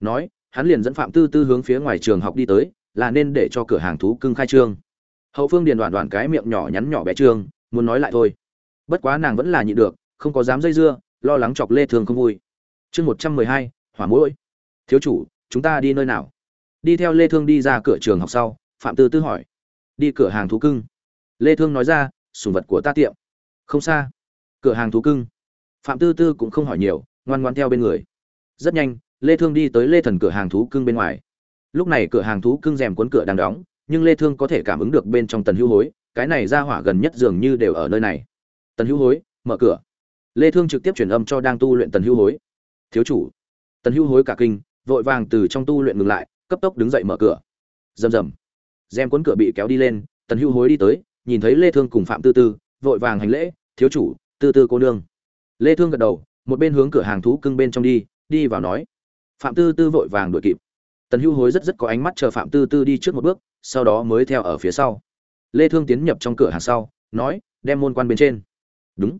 Nói, hắn liền dẫn phạm tư tư hướng phía ngoài trường học đi tới, là nên để cho cửa hàng thú cưng khai trương hậu phương điền đoạn đoạn cái miệng nhỏ nhắn nhỏ bé trương, muốn nói lại thôi. Bất quá nàng vẫn là nhịn được, không có dám dây dưa, lo lắng chọc lê thương không vui. Chương một trăm mười hai, hỏa mũi thiếu chủ, chúng ta đi nơi nào? Đi theo lê thương đi ra cửa trường học sau, phạm tư tư hỏi. Đi cửa hàng thú cưng. Lê thương nói ra, sùng vật của ta tiệm. Không xa. Cửa hàng thú cưng. Phạm tư tư cũng không hỏi nhiều, ngoan ngoan theo bên người. Rất nhanh, lê thương đi tới lê thần cửa hàng thú cưng bên ngoài. Lúc này cửa hàng thú cưng rèm cuốn cửa đang đóng nhưng lê thương có thể cảm ứng được bên trong tần hữu hối, cái này ra hỏa gần nhất dường như đều ở nơi này. Tần hữu hối, mở cửa. Lê thương trực tiếp truyền âm cho đang tu luyện tần hữu hối. Thiếu chủ. Tần hữu hối cả kinh, vội vàng từ trong tu luyện ngừng lại, cấp tốc đứng dậy mở cửa. Rầm rầm. Rèm cuốn cửa bị kéo đi lên, tần hữu hối đi tới, nhìn thấy lê thương cùng phạm tư tư, vội vàng hành lễ, thiếu chủ, tư tư cô nương. Lê thương gật đầu, một bên hướng cửa hàng thú cưng bên trong đi đi vào nói. Phạm tư tư vội vàng đuổi kịp. Tần hữu hối rất rất có ánh mắt chờ phạm tư tư đi trước một bước sau đó mới theo ở phía sau. Lê thương tiến nhập trong cửa hàng sau, nói, đem môn quan bên trên. Đúng.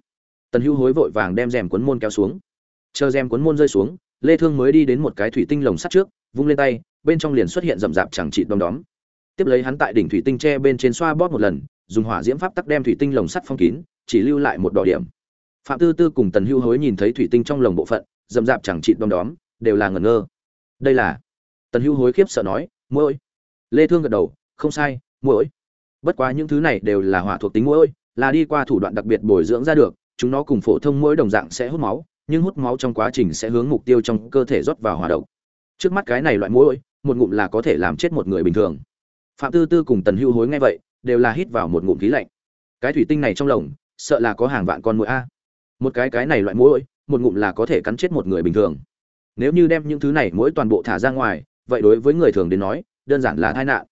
Tần hưu hối vội vàng đem rèm cuốn môn kéo xuống. Chờ rèm cuốn môn rơi xuống, lê thương mới đi đến một cái thủy tinh lồng sắt trước, vung lên tay, bên trong liền xuất hiện rậm rạp chẳng chị đom đóm. Tiếp lấy hắn tại đỉnh thủy tinh tre bên trên xoa bóp một lần, dùng hỏa diễm pháp tắc đem thủy tinh lồng sắt phong kín, chỉ lưu lại một đỏ điểm. Phạm tư tư cùng tần hưu hối nhìn thấy thủy tinh trong lồng bộ phận, rậm rạp chẳng chị đom đóm, đều là ngẩn ngơ. Đây là tần hưu hối khiếp sợ nói mũi lê thương gật đầu không sai muỗi. bất quá những thứ này đều là hỏa thuộc tính muỗi, là đi qua thủ đoạn đặc biệt bồi dưỡng ra được chúng nó cùng phổ thông muỗi đồng dạng sẽ hút máu nhưng hút máu trong quá trình sẽ hướng mục tiêu trong cơ thể rót vào hỏa độc. Trước mắt cái này loại muỗi, một ngụm là có thể làm chết một người bình thường. Phạm tư tư cùng tần Hưu hối nghe vậy đều là hít vào một ngụm khí lạnh. Cái thủy tinh này trong lồng sợ là có hàng vạn con muỗi a. Một cái cái này loại muỗi, một ngụm là có thể cắn chết một người bình thường. Nếu như đem những thứ này mỗi toàn bộ thả ra ngoài vậy đối với người thường đến nói đơn giản là tai nạn.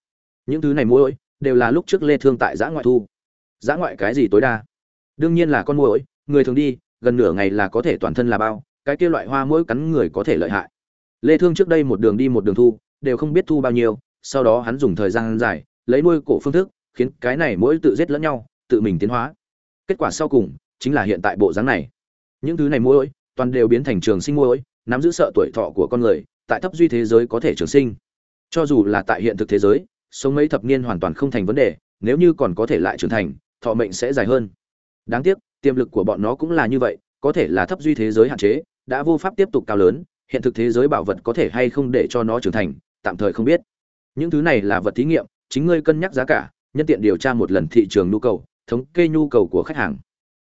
Những thứ này muỗi đều là lúc trước lê thương tại giã ngoại thu. Giã ngoại cái gì tối đa? Đương nhiên là con muỗi người thường đi, gần nửa ngày là có thể toàn thân là bao, cái kia loại hoa muỗi cắn người có thể lợi hại. Lê thương trước đây một đường đi một đường thu, đều không biết thu bao nhiêu, sau đó hắn dùng thời gian dài, lấy nuôi cổ phương thức, khiến cái này muỗi tự giết lẫn nhau, tự mình tiến hóa. Kết quả sau cùng, chính là hiện tại bộ dáng này. Những thứ này muỗi toàn đều biến thành trường sinh muỗi nắm giữ sợ tuổi thọ của con người, tại thấp duy thế giới có thể trường sinh cho dù là tại hiện thực thế giới, sống mấy thập niên hoàn toàn không thành vấn đề, nếu như còn có thể lại trưởng thành, thọ mệnh sẽ dài hơn. Đáng tiếc, tiềm lực của bọn nó cũng là như vậy, có thể là thấp duy thế giới hạn chế, đã vô pháp tiếp tục cao lớn, hiện thực thế giới bảo vật có thể hay không để cho nó trưởng thành, tạm thời không biết. Những thứ này là vật thí nghiệm, chính ngươi cân nhắc giá cả, nhân tiện điều tra một lần thị trường nhu cầu, thống kê nhu cầu của khách hàng.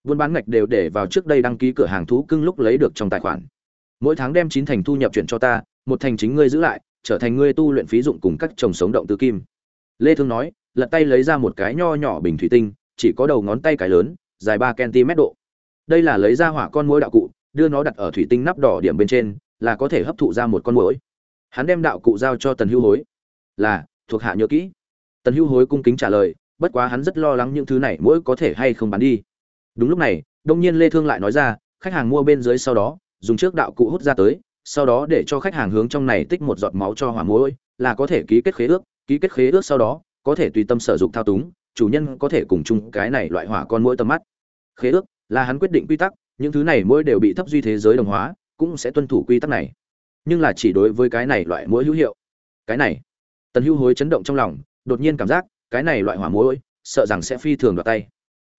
Buôn bán ngạch đều để vào trước đây đăng ký cửa hàng thú cưng lúc lấy được trong tài khoản. Mỗi tháng đem chín thành thu nhập chuyển cho ta, một thành chính ngươi giữ lại trở thành ngươi tu luyện phí dụng cùng các chồng sống động tứ kim. Lê thương nói, lật tay lấy ra một cái nho nhỏ bình thủy tinh, chỉ có đầu ngón tay cái lớn, dài 3 cm độ. Đây là lấy ra hỏa con muỗi đạo cụ, đưa nó đặt ở thủy tinh nắp đỏ điểm bên trên, là có thể hấp thụ ra một con muỗi. Hắn đem đạo cụ giao cho tần hưu hối. Là, thuộc hạ nhớ kỹ. Tần hưu hối cung kính trả lời, bất quá hắn rất lo lắng những thứ này muỗi có thể hay không bán đi. Đúng lúc này, đông nhiên lê thương lại nói ra, khách hàng mua bên dưới sau đó, dùng trước đạo cụ hút ra tới sau đó để cho khách hàng hướng trong này tích một giọt máu cho hỏa muỗi là có thể ký kết khế ước ký kết khế ước sau đó có thể tùy tâm sở dụng thao túng chủ nhân có thể cùng chung cái này loại hỏa con muỗi tầm mắt. Khế ước là hắn quyết định quy tắc những thứ này muỗi đều bị thấp duy thế giới đồng hóa cũng sẽ tuân thủ quy tắc này. Nhưng là chỉ đối với cái này loại muỗi hữu hiệu. Cái này tần hưu hối chấn động trong lòng đột nhiên cảm giác cái này loại hỏa muỗi, sợ rằng sẽ phi thường đoạt tay.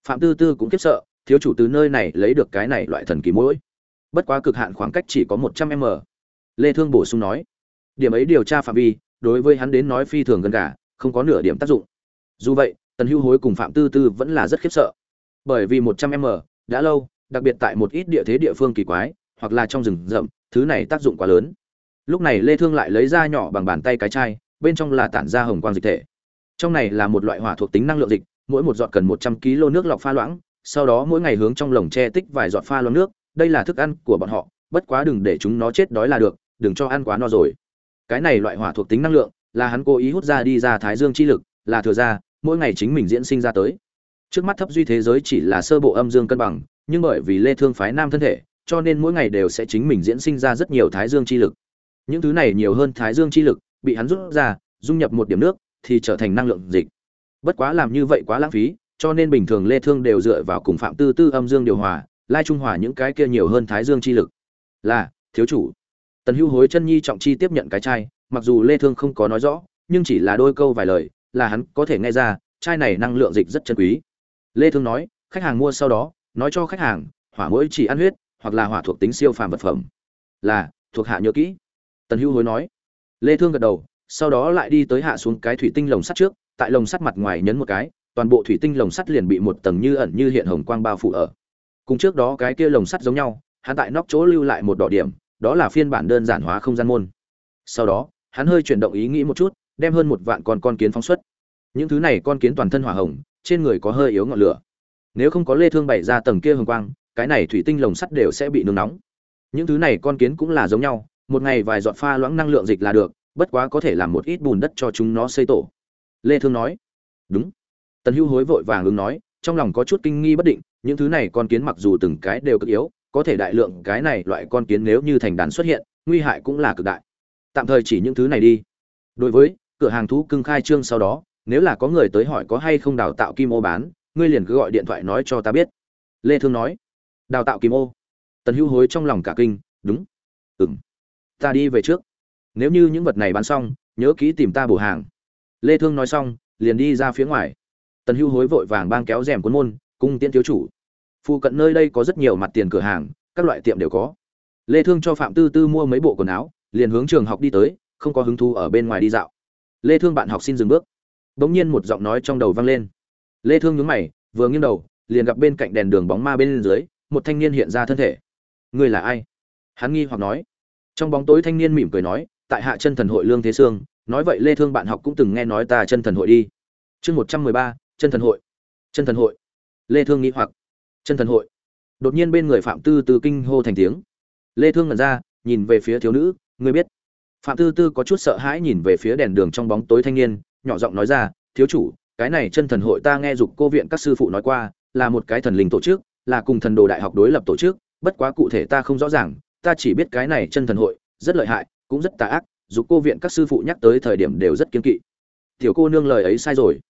Phạm tư tư cũng kiếp sợ thiếu chủ từ nơi này lấy được cái này loại thần kỳ muỗi bất quá cực hạn khoảng cách chỉ có một trăm m. Lê thương bổ sung nói, điểm ấy điều tra phạm vi, đối với hắn đến nói phi thường gần cả không có nửa điểm tác dụng. Dù vậy, tần hưu hối cùng phạm tư tư vẫn là rất khiếp sợ. Bởi vì một trăm m đã lâu, đặc biệt tại một ít địa thế địa phương kỳ quái, hoặc là trong rừng rậm, thứ này tác dụng quá lớn. Lúc này lê thương lại lấy ra nhỏ bằng bàn tay cái chai, bên trong là tản ra hồng quang dịch thể. Trong này là một loại hỏa thuộc tính năng lượng dịch, mỗi một giọt cần 100 kg nước lọc pha loãng, sau đó mỗi ngày hướng trong lồng che tích vài giọt pha loãng nước đây là thức ăn của bọn họ, bất quá đừng để chúng nó chết đói là được, đừng cho ăn quá no rồi. Cái này loại hỏa thuộc tính năng lượng, là hắn cố ý hút ra đi ra thái dương chi lực, là thừa ra, mỗi ngày chính mình diễn sinh ra tới. Trước mắt thấp duy thế giới chỉ là sơ bộ âm dương cân bằng, nhưng bởi vì lê thương phái nam thân thể, cho nên mỗi ngày đều sẽ chính mình diễn sinh ra rất nhiều thái dương chi lực. Những thứ này nhiều hơn thái dương chi lực, bị hắn rút ra, dung nhập một điểm nước, thì trở thành năng lượng dịch. Bất quá làm như vậy quá lãng phí, cho nên bình thường lê thương đều dựa vào cùng phạm tư tư âm dương điều hòa lai trung hòa những cái kia nhiều hơn thái dương chi lực. Là, thiếu chủ. Tần hưu hối chân nhi trọng chi tiếp nhận cái chai, mặc dù lê thương không có nói rõ, nhưng chỉ là đôi câu vài lời, là hắn có thể nghe ra, chai này năng lượng dịch rất chân quý. Lê thương nói, khách hàng mua sau đó, nói cho khách hàng, hỏa mũi chỉ ăn huyết, hoặc là hỏa thuộc tính siêu phàm vật phẩm. Là, thuộc hạ nhớ kỹ. Tần hưu hối nói. Lê thương gật đầu, sau đó lại đi tới hạ xuống cái thủy tinh lồng sắt trước, tại lồng sắt mặt ngoài nhấn một cái, toàn bộ thủy tinh lồng sắt liền bị một tầng như ẩn như hiện hồng quang bao phủ ở cùng trước đó cái kia lồng sắt giống nhau, hắn tại nóc chỗ lưu lại một đỏ điểm, đó là phiên bản đơn giản hóa không gian môn. Sau đó, hắn hơi chuyển động ý nghĩ một chút, đem hơn một vạn con con kiến phóng xuất. Những thứ này con kiến toàn thân hỏa hồng, trên người có hơi yếu ngọn lửa. Nếu không có lê thương bày ra tầng kia hồng quang, cái này thủy tinh lồng sắt đều sẽ bị nung nóng. Những thứ này con kiến cũng là giống nhau, một ngày vài giọt pha loãng năng lượng dịch là được, bất quá có thể làm một ít bùn đất cho chúng nó xây tổ. Lê thương nói, đúng. Tần hưu hối vội vàng ứng nói, trong lòng có chút kinh nghi bất định những thứ này con kiến mặc dù từng cái đều cực yếu, có thể đại lượng cái này loại con kiến nếu như thành đàn xuất hiện, nguy hại cũng là cực đại. Tạm thời chỉ những thứ này đi. Đối với, cửa hàng thú cưng khai trương sau đó, nếu là có người tới hỏi có hay không đào tạo kim ô bán, ngươi liền cứ gọi điện thoại nói cho ta biết. Lê thương nói. Đào tạo kim ô. Tần hưu hối trong lòng cả kinh, đúng. Ừm. Ta đi về trước. Nếu như những vật này bán xong, nhớ kỹ tìm ta bổ hàng. Lê thương nói xong, liền đi ra phía ngoài. Tần hưu hối vội vàng bang kéo rèm cuốn môn cung tiễn thiếu chủ phụ cận nơi đây có rất nhiều mặt tiền cửa hàng các loại tiệm đều có. Lê thương cho phạm tư tư mua mấy bộ quần áo liền hướng trường học đi tới không có hứng thú ở bên ngoài đi dạo. Lê thương bạn học xin dừng bước. Bỗng nhiên một giọng nói trong đầu vang lên. Lê thương nhướng mày vừa nghiêng đầu liền gặp bên cạnh đèn đường bóng ma bên dưới một thanh niên hiện ra thân thể. Người là ai? Hắn nghi hoặc nói. Trong bóng tối thanh niên mỉm cười nói tại hạ chân thần hội lương thế sương nói vậy lê thương bạn học cũng từng nghe nói ta chân thần hội đi. Chương 113, chân thần hội. Chân thần hội. Lê thương nghĩ hoặc chân thần hội. Đột nhiên bên người phạm tư tư kinh hô thành tiếng. Lê thương ngẩn ra, nhìn về phía thiếu nữ, ngươi biết? Phạm tư tư có chút sợ hãi nhìn về phía đèn đường trong bóng tối thanh niên, nhỏ giọng nói ra, thiếu chủ, cái này chân thần hội ta nghe dục cô viện các sư phụ nói qua, là một cái thần linh tổ chức, là cùng thần đồ đại học đối lập tổ chức, bất quá cụ thể ta không rõ ràng, ta chỉ biết cái này chân thần hội rất lợi hại, cũng rất tà ác, dục cô viện các sư phụ nhắc tới thời điểm đều rất kiên kỵ. Tiểu cô nương lời ấy sai rồi.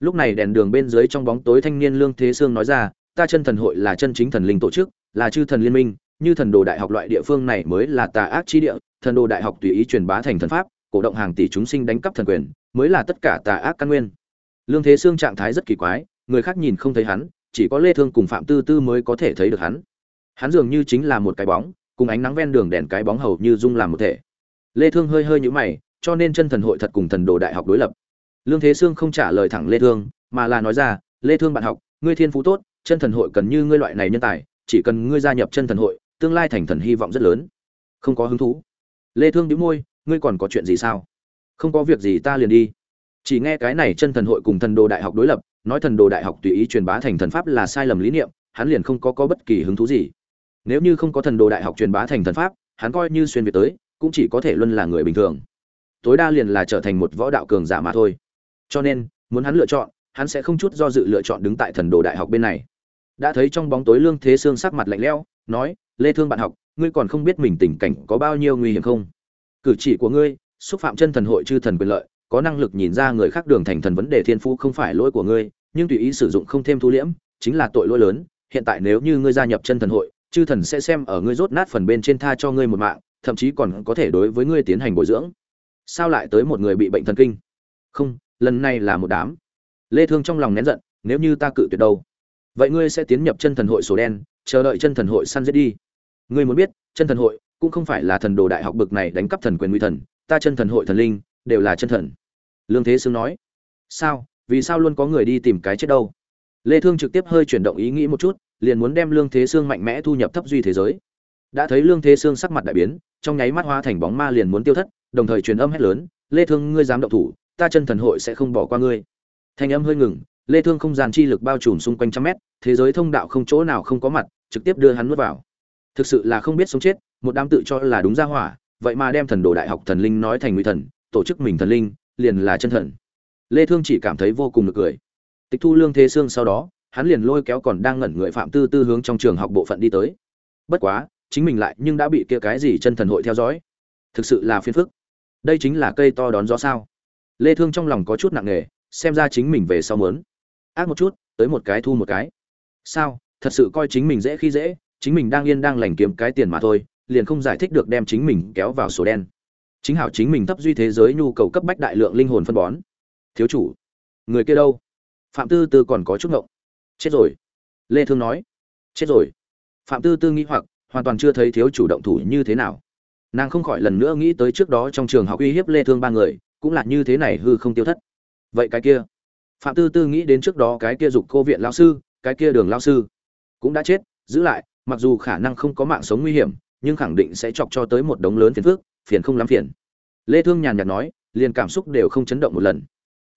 Lúc này đèn đường bên dưới trong bóng tối thanh niên lương thế sương nói ra ta chân thần hội là chân chính thần linh tổ chức, là chư thần liên minh, như thần đồ đại học loại địa phương này mới là tà ác chi địa, thần đồ đại học tùy ý truyền bá thành thần pháp, cổ động hàng tỷ chúng sinh đánh cắp thần quyền, mới là tất cả tà ác căn nguyên. Lương thế sương trạng thái rất kỳ quái, người khác nhìn không thấy hắn, chỉ có lê thương cùng phạm tư tư mới có thể thấy được hắn. Hắn dường như chính là một cái bóng, cùng ánh nắng ven đường đèn cái bóng hầu như dung làm một thể. Lê thương hơi hơi nhíu mày, cho nên chân thần hội thật cùng thần đồ đại học đối lập. Lương thế sương không trả lời thẳng lê thương, mà là nói ra, lê thương bạn học, ngươi thiên phú tốt chân thần hội cần như ngươi loại này nhân tài, chỉ cần ngươi gia nhập chân thần hội, tương lai thành thần hy vọng rất lớn. Không có hứng thú. Lê thương đĩu môi, ngươi còn có chuyện gì sao? Không có việc gì ta liền đi. Chỉ nghe cái này chân thần hội cùng thần đồ đại học đối lập, nói thần đồ đại học tùy ý truyền bá thành thần pháp là sai lầm lý niệm, hắn liền không có có bất kỳ hứng thú gì. Nếu như không có thần đồ đại học truyền bá thành thần pháp, hắn coi như xuyên việt tới, cũng chỉ có thể luôn là người bình thường. Tối đa liền là trở thành một võ đạo cường giả mà thôi. Cho nên, muốn hắn lựa chọn, hắn sẽ không chút do dự lựa chọn đứng tại thần đồ đại học bên này đã thấy trong bóng tối lương thế sương sắc mặt lạnh lẽo, nói, lê thương bạn học, ngươi còn không biết mình tình cảnh có bao nhiêu nguy hiểm không? Cử chỉ của ngươi, xúc phạm chân thần hội chư thần quyền lợi, có năng lực nhìn ra người khác đường thành thần vấn đề thiên phú không phải lỗi của ngươi, nhưng tùy ý sử dụng không thêm thu liễm, chính là tội lỗi lớn. Hiện tại nếu như ngươi gia nhập chân thần hội, chư thần sẽ xem ở ngươi rốt nát phần bên trên tha cho ngươi một mạng, thậm chí còn có thể đối với ngươi tiến hành bồi dưỡng. Sao lại tới một người bị bệnh thần kinh? Không, lần này là một đám. Lê thương trong lòng nén giận, nếu như ta cự tuyệt đâu? Vậy ngươi sẽ tiến nhập chân thần hội sổ đen, chờ đợi chân thần hội săn giết đi. Ngươi muốn biết, chân thần hội cũng không phải là thần đồ đại học bực này đánh cắp thần quyền nguy thần, ta chân thần hội thần linh đều là chân thần. Lương thế sương nói. Sao? Vì sao luôn có người đi tìm cái chết đâu? Lê thương trực tiếp hơi chuyển động ý nghĩ một chút, liền muốn đem lương thế Sương mạnh mẽ thu nhập thấp duy thế giới. Đã thấy lương thế Sương sắc mặt đại biến, trong nháy mắt hóa thành bóng ma liền muốn tiêu thất, đồng thời truyền âm hét lớn, lê thương, ngươi dám động thủ, ta chân thần hội sẽ không bỏ qua ngươi. Thanh âm hơi ngừng lê thương không gian chi lực bao trùm xung quanh trăm mét, thế giới thông đạo không chỗ nào không có mặt, trực tiếp đưa hắn nuốt vào. Thực sự là không biết sống chết, một đám tự cho là đúng ra hỏa, vậy mà đem thần đồ đại học thần linh nói thành nguy thần, tổ chức mình thần linh, liền là chân thần. Lê thương chỉ cảm thấy vô cùng nực cười. Tịch thu lương thế xương sau đó, hắn liền lôi kéo còn đang ngẩn người phạm tư tư hướng trong trường học bộ phận đi tới. Bất quá, chính mình lại nhưng đã bị kia cái gì chân thần hội theo dõi. Thực sự là phiền phức. Đây chính là cây to đón gió sao. Lê thương trong lòng có chút nặng nề, xem ra chính mình về sau muốn ác một chút, tới một cái thu một cái. Sao? Thật sự coi chính mình dễ khi dễ, chính mình đang yên đang lành kiếm cái tiền mà thôi, liền không giải thích được đem chính mình kéo vào sổ đen. Chính hảo chính mình thấp duy thế giới nhu cầu cấp bách đại lượng linh hồn phân bón. Thiếu chủ, người kia đâu? Phạm tư tư còn có chút ngộng. Chết rồi. Lê thương nói. Chết rồi. Phạm tư tư nghĩ hoặc, hoàn toàn chưa thấy thiếu chủ động thủ như thế nào. Nàng không khỏi lần nữa nghĩ tới trước đó trong trường học uy hiếp lê thương ba người, cũng là như thế này hư không tiêu thất. Vậy cái kia? Phạm tư tư nghĩ đến trước đó cái kia dục cô viện lão sư, cái kia đường lão sư. Cũng đã chết, giữ lại, mặc dù khả năng không có mạng sống nguy hiểm, nhưng khẳng định sẽ chọc cho tới một đống lớn phiền phức, phiền không lắm phiền. Lê thương nhàn nhạt nói, liền cảm xúc đều không chấn động một lần.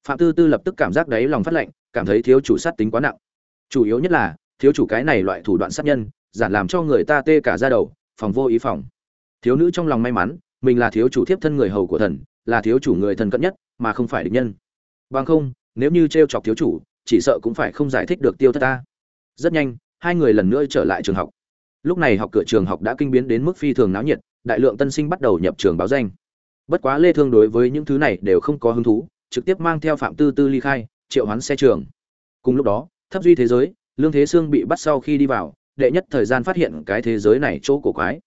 Phạm tư tư lập tức cảm giác đáy lòng phát lạnh, cảm thấy thiếu chủ sát tính quá nặng. Chủ yếu nhất là, thiếu chủ cái này loại thủ đoạn sát nhân, giản làm cho người ta tê cả da đầu, phòng vô ý phòng. Thiếu nữ trong lòng may mắn, mình là thiếu chủ thiếp thân người hầu của thần, là thiếu chủ người thần cận nhất, mà không phải địch nhân. Bằng không nếu như trêu chọc thiếu chủ, chỉ sợ cũng phải không giải thích được tiêu thất ta. Rất nhanh, hai người lần nữa trở lại trường học. Lúc này học cửa trường học đã kinh biến đến mức phi thường náo nhiệt, đại lượng tân sinh bắt đầu nhập trường báo danh. Bất quá lê thương đối với những thứ này đều không có hứng thú, trực tiếp mang theo phạm tư tư ly khai, triệu hoán xe trường. Cùng lúc đó, thấp duy thế giới, lương thế sương bị bắt sau khi đi vào, đệ nhất thời gian phát hiện cái thế giới này chỗ cổ quái.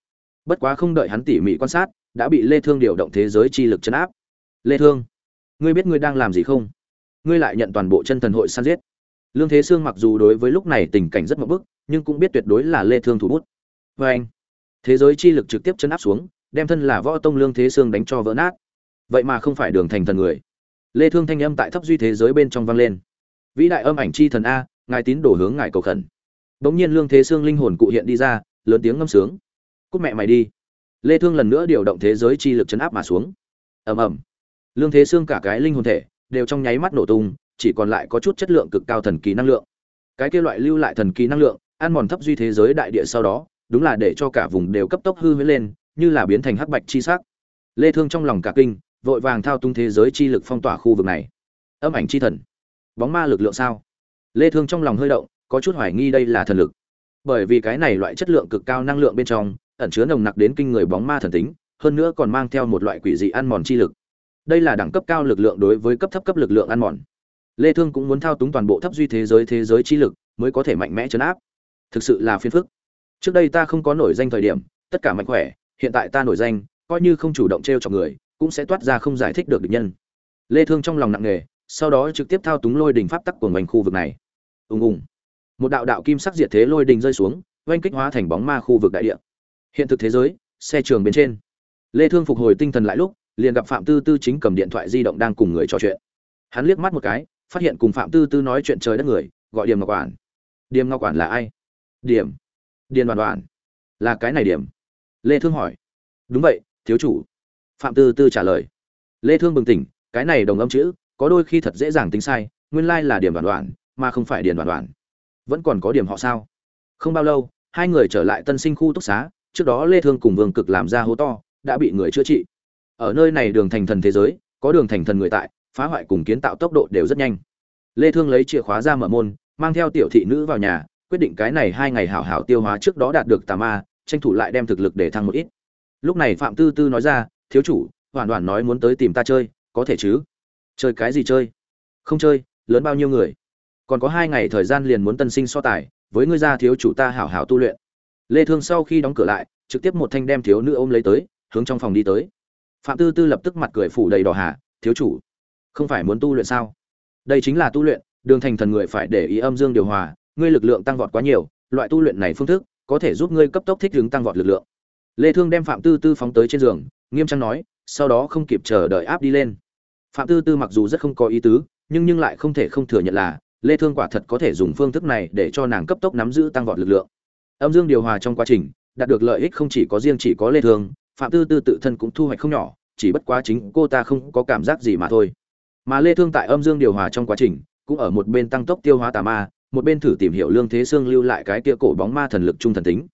Bất quá không đợi hắn tỉ mỉ quan sát, đã bị lê thương điều động thế giới chi lực chấn áp. Lê thương, ngươi biết ngươi đang làm gì không? Ngươi lại nhận toàn bộ chân thần hội săn giết. Lương thế sương mặc dù đối với lúc này tình cảnh rất mập bức, nhưng cũng biết tuyệt đối là lê thương thủ bút. Với anh, thế giới chi lực trực tiếp chân áp xuống, đem thân là võ tông lương thế sương đánh cho vỡ nát. Vậy mà không phải đường thành thần người. Lê thương thanh âm tại thấp duy thế giới bên trong vang lên. Vĩ đại âm ảnh chi thần a, ngài tín đổ hướng ngài cầu khẩn. Bỗng nhiên lương thế sương linh hồn cụ hiện đi ra, lớn tiếng ngâm sướng. Cút mẹ mày đi. Lê thương lần nữa điều động thế giới chi lực chấn áp mà xuống. Ầm ầm. Lương thế sương cả cái linh hồn thể đều trong nháy mắt nổ tung, chỉ còn lại có chút chất lượng cực cao thần kỳ năng lượng. Cái kia loại lưu lại thần kỳ năng lượng, ăn mòn thấp duy thế giới đại địa sau đó, đúng là để cho cả vùng đều cấp tốc hư huyễn lên, như là biến thành hắc bạch chi sắc. Lê thương trong lòng cả kinh, vội vàng thao tung thế giới chi lực phong tỏa khu vực này. Âm ảnh chi thần. Bóng ma lực lượng sao? Lê thương trong lòng hơi động, có chút hoài nghi đây là thần lực. Bởi vì cái này loại chất lượng cực cao năng lượng bên trong, ẩn chứa nồng nặc đến kinh người bóng ma thần tính, hơn nữa còn mang theo một loại quỷ dị ăn mòn chi lực đây là đẳng cấp cao lực lượng đối với cấp thấp cấp lực lượng ăn mòn. Lê thương cũng muốn thao túng toàn bộ thấp duy thế giới thế giới chi lực, mới có thể mạnh mẽ chấn áp. Thực sự là phiền phức. Trước đây ta không có nổi danh thời điểm, tất cả mạnh khỏe, hiện tại ta nổi danh, coi như không chủ động treo chọc người, cũng sẽ toát ra không giải thích được địch nhân. Lê thương trong lòng nặng nề, sau đó trực tiếp thao túng lôi đỉnh pháp tắc của ngành khu vực này. Ung ung một đạo đạo kim sắc diệt thế lôi đỉnh rơi xuống, oanh kích hóa thành bóng ma khu vực đại địa. Hiện thực thế giới, xe trường bên trên. Lê thương phục hồi tinh thần lại lúc liền gặp phạm tư tư chính cầm điện thoại di động đang cùng người trò chuyện. Hắn liếc mắt một cái, phát hiện cùng phạm tư tư nói chuyện trời đất người, gọi điểm ngọc quản. Điểm ngọc quản là ai? Điểm điền đoàn đoàn. Là cái này điểm lê thương hỏi. Đúng vậy, thiếu chủ. Phạm tư tư trả lời. Lê thương bừng tỉnh, cái này đồng âm chữ, có đôi khi thật dễ dàng tính sai, nguyên lai là điểm đoàn đoàn, mà không phải điền đoàn đoàn. Vẫn còn có điểm họ sao? Không bao lâu, hai người trở lại tân sinh khu túc xá, trước đó lê thương cùng vương cực làm ra hố to, đã bị người chữa trị ở nơi này đường thành thần thế giới, có đường thành thần người tại, phá hoại cùng kiến tạo tốc độ đều rất nhanh. Lê thương lấy chìa khóa ra mở môn, mang theo tiểu thị nữ vào nhà, quyết định cái này hai ngày hảo hảo tiêu hóa trước đó đạt được tà ma, tranh thủ lại đem thực lực để thăng một ít. Lúc này phạm tư tư nói ra, thiếu chủ hoàn toàn nói muốn tới tìm ta chơi, có thể chứ? Chơi cái gì chơi? Không chơi, lớn bao nhiêu người? Còn có hai ngày thời gian liền muốn tân sinh so tài, với ngươi gia thiếu chủ ta hảo hảo tu luyện. Lê thương sau khi đóng cửa lại, trực tiếp một thanh đem thiếu nữ ôm lấy tới, hướng trong phòng đi tới phạm tư tư lập tức mặt cười phủ đầy đỏ hà, thiếu chủ, không phải muốn tu luyện sao? Đây chính là tu luyện, đường thành thần người phải để ý âm dương điều hòa, ngươi lực lượng tăng vọt quá nhiều, loại tu luyện này phương thức có thể giúp ngươi cấp tốc thích ứng tăng vọt lực lượng. Lê thương đem phạm tư tư phóng tới trên giường, nghiêm trang nói, sau đó không kịp chờ đợi áp đi lên. Phạm tư tư mặc dù rất không có ý tứ, nhưng nhưng lại không thể không thừa nhận là lê thương quả thật có thể dùng phương thức này để cho nàng cấp tốc nắm giữ tăng vọt lực lượng. Âm dương điều hòa trong quá trình, đạt được lợi ích không chỉ có riêng chỉ có lê thương phạm tư tư tự thân cũng thu hoạch không nhỏ, chỉ bất quá chính cô ta không có cảm giác gì mà thôi. Mà lê thương tại âm dương điều hòa trong quá trình, cũng ở một bên tăng tốc tiêu hóa tà ma, một bên thử tìm hiểu lương thế xương lưu lại cái kia cổ bóng ma thần lực trung thần tính.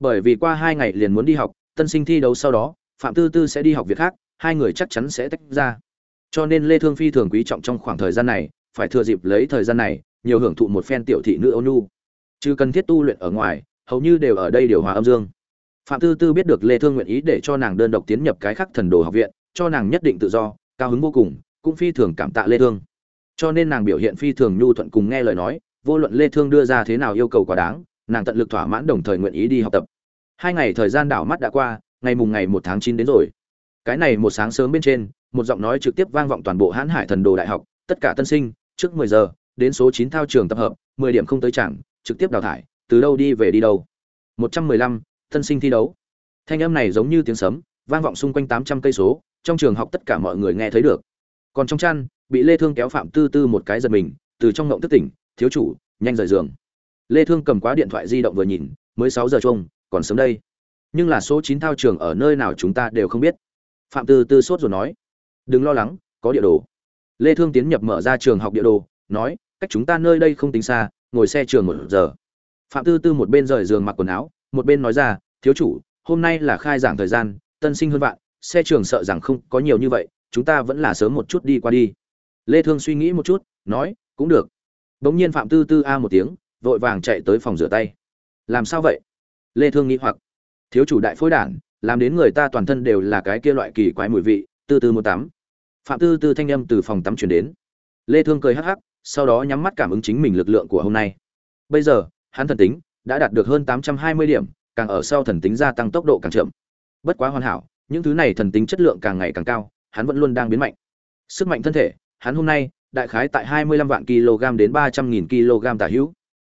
Bởi vì qua hai ngày liền muốn đi học, tân sinh thi đấu sau đó, phạm tư tư sẽ đi học việc khác, hai người chắc chắn sẽ tách ra. Cho nên lê thương phi thường quý trọng trong khoảng thời gian này, phải thừa dịp lấy thời gian này, nhiều hưởng thụ một phen tiểu thị nữ ôn nhu chứ cần thiết tu luyện ở ngoài, hầu như đều ở đây điều hòa âm dương phạm tư tư biết được lê thương nguyện ý để cho nàng đơn độc tiến nhập cái khắc thần đồ học viện cho nàng nhất định tự do cao hứng vô cùng cũng phi thường cảm tạ lê thương. Cho nên nàng biểu hiện phi thường nhu thuận cùng nghe lời nói vô luận lê thương đưa ra thế nào yêu cầu quá đáng nàng tận lực thỏa mãn đồng thời nguyện ý đi học tập. Hai ngày thời gian đảo mắt đã qua ngày mùng ngày một tháng chín đến rồi. Cái này một sáng sớm bên trên một giọng nói trực tiếp vang vọng toàn bộ hãn hải thần đồ đại học tất cả tân sinh trước 10 giờ đến số 9 thao trường tập hợp 10 điểm không tới chẳng trực tiếp đào thải từ đâu đi về đi đâu. 115, tân sinh thi đấu. Thanh âm này giống như tiếng sấm, vang vọng xung quanh 800 cây số, trong trường học tất cả mọi người nghe thấy được. Còn trong chăn, bị lê thương kéo phạm tư tư một cái giật mình, từ trong ngộng thức tỉnh, thiếu chủ, nhanh rời giường. Lê thương cầm quá điện thoại di động vừa nhìn, mới 6 giờ chung còn sớm đây. Nhưng là số 9 thao trường ở nơi nào chúng ta đều không biết. Phạm tư tư sốt rồi nói, đừng lo lắng, có địa đồ. Lê thương tiến nhập mở ra trường học địa đồ, nói, cách chúng ta nơi đây không tính xa, ngồi xe trường một giờ. Phạm tư tư một bên rời giường mặc quần áo một bên nói ra thiếu chủ hôm nay là khai giảng thời gian tân sinh hơn vạn xe trường sợ rằng không có nhiều như vậy chúng ta vẫn là sớm một chút đi qua đi. Lê thương suy nghĩ một chút nói cũng được. Bỗng nhiên phạm tư tư a một tiếng vội vàng chạy tới phòng rửa tay. Làm sao vậy? Lê thương nghĩ hoặc thiếu chủ đại phối đảng, làm đến người ta toàn thân đều là cái kia loại kỳ quái mùi vị tư tư một tắm. Phạm tư tư thanh âm từ phòng tắm truyền đến. Lê thương cười hắc hắc sau đó nhắm mắt cảm ứng chính mình lực lượng của hôm nay. Bây giờ hắn thần tính đã đạt được hơn 820 điểm, càng ở sau thần tính gia tăng tốc độ càng chậm. Bất quá hoàn hảo, những thứ này thần tính chất lượng càng ngày càng cao, hắn vẫn luôn đang biến mạnh. Sức mạnh thân thể, hắn hôm nay, đại khái tại 25 vạn kg đến 300.000 kg tả hữu.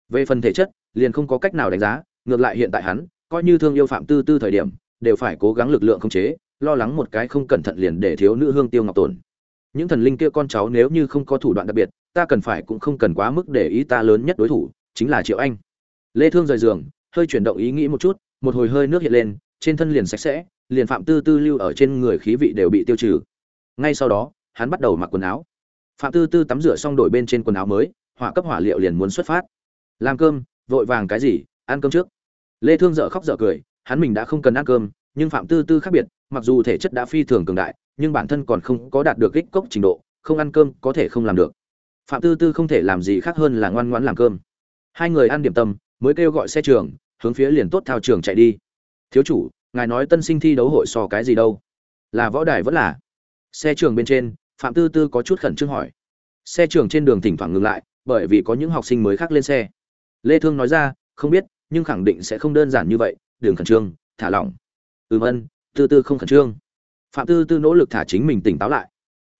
Về phần thể chất, liền không có cách nào đánh giá, ngược lại hiện tại hắn, coi như thương yêu phạm tư tư thời điểm, đều phải cố gắng lực lượng khống chế, lo lắng một cái không cẩn thận liền để thiếu nữ hương tiêu ngọc tổn. Những thần linh kia con cháu nếu như không có thủ đoạn đặc biệt, ta cần phải cũng không cần quá mức để ý ta lớn nhất đối thủ, chính là triệu anh lê thương rời giường, hơi chuyển động ý nghĩ một chút, một hồi hơi nước hiện lên, trên thân liền sạch sẽ, liền phạm tư tư lưu ở trên người khí vị đều bị tiêu trừ. Ngay sau đó, hắn bắt đầu mặc quần áo. Phạm tư tư tắm rửa xong đổi bên trên quần áo mới, hỏa cấp hỏa liệu liền muốn xuất phát. Làm cơm, vội vàng cái gì, ăn cơm trước. Lê thương dở khóc dở cười, hắn mình đã không cần ăn cơm, nhưng phạm tư tư khác biệt, mặc dù thể chất đã phi thường cường đại, nhưng bản thân còn không có đạt được kích cốc trình độ, không ăn cơm có thể không làm được. Phạm tư tư không thể làm gì khác hơn là ngoan ngoãn làm cơm. Hai người ăn điểm tâm mới kêu gọi xe trường, hướng phía liền tốt thao trường chạy đi. Thiếu chủ, ngài nói tân sinh thi đấu hội so cái gì đâu? Là võ đài vẫn là? Xe trường bên trên, phạm tư tư có chút khẩn trương hỏi. Xe trường trên đường thỉnh thoảng ngừng lại, bởi vì có những học sinh mới khác lên xe. Lê thương nói ra, không biết, nhưng khẳng định sẽ không đơn giản như vậy đường khẩn trương, thả lỏng. Ừm ân, tư tư không khẩn trương. Phạm tư tư nỗ lực thả chính mình tỉnh táo lại.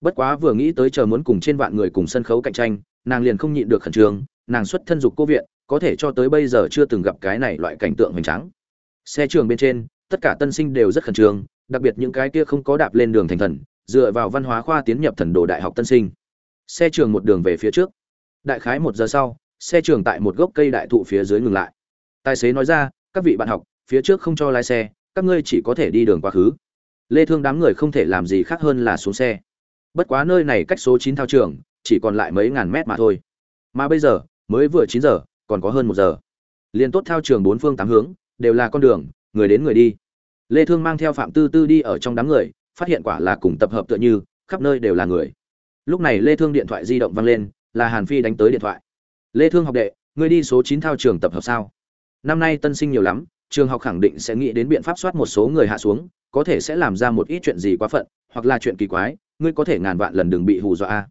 Bất quá vừa nghĩ tới chờ muốn cùng trên vạn người cùng sân khấu cạnh tranh, nàng liền không nhịn được khẩn trương, nàng xuất thân dục cô viện có thể cho tới bây giờ chưa từng gặp cái này loại cảnh tượng hoành tráng. Xe trường bên trên, tất cả tân sinh đều rất khẩn trương, đặc biệt những cái kia không có đạp lên đường thành thần, dựa vào văn hóa khoa tiến nhập thần đồ đại học tân sinh. Xe trường một đường về phía trước. Đại khái một giờ sau, xe trường tại một gốc cây đại thụ phía dưới ngừng lại. Tài xế nói ra, các vị bạn học, phía trước không cho lái xe, các ngươi chỉ có thể đi đường quá khứ. Lê thương đám người không thể làm gì khác hơn là xuống xe. Bất quá nơi này cách số 9 thao trường, chỉ còn lại mấy ngàn mét mà thôi. Mà bây giờ, mới vừa 9 giờ còn có hơn một giờ. Liên tốt thao trường bốn phương tám hướng, đều là con đường, người đến người đi. Lê thương mang theo phạm tư tư đi ở trong đám người, phát hiện quả là cùng tập hợp tựa như, khắp nơi đều là người. Lúc này lê thương điện thoại di động vang lên, là hàn phi đánh tới điện thoại. Lê thương học đệ, ngươi đi số 9 thao trường tập hợp sao? Năm nay tân sinh nhiều lắm, trường học khẳng định sẽ nghĩ đến biện pháp soát một số người hạ xuống, có thể sẽ làm ra một ít chuyện gì quá phận, hoặc là chuyện kỳ quái, ngươi có thể ngàn vạn lần đừng bị hù dọa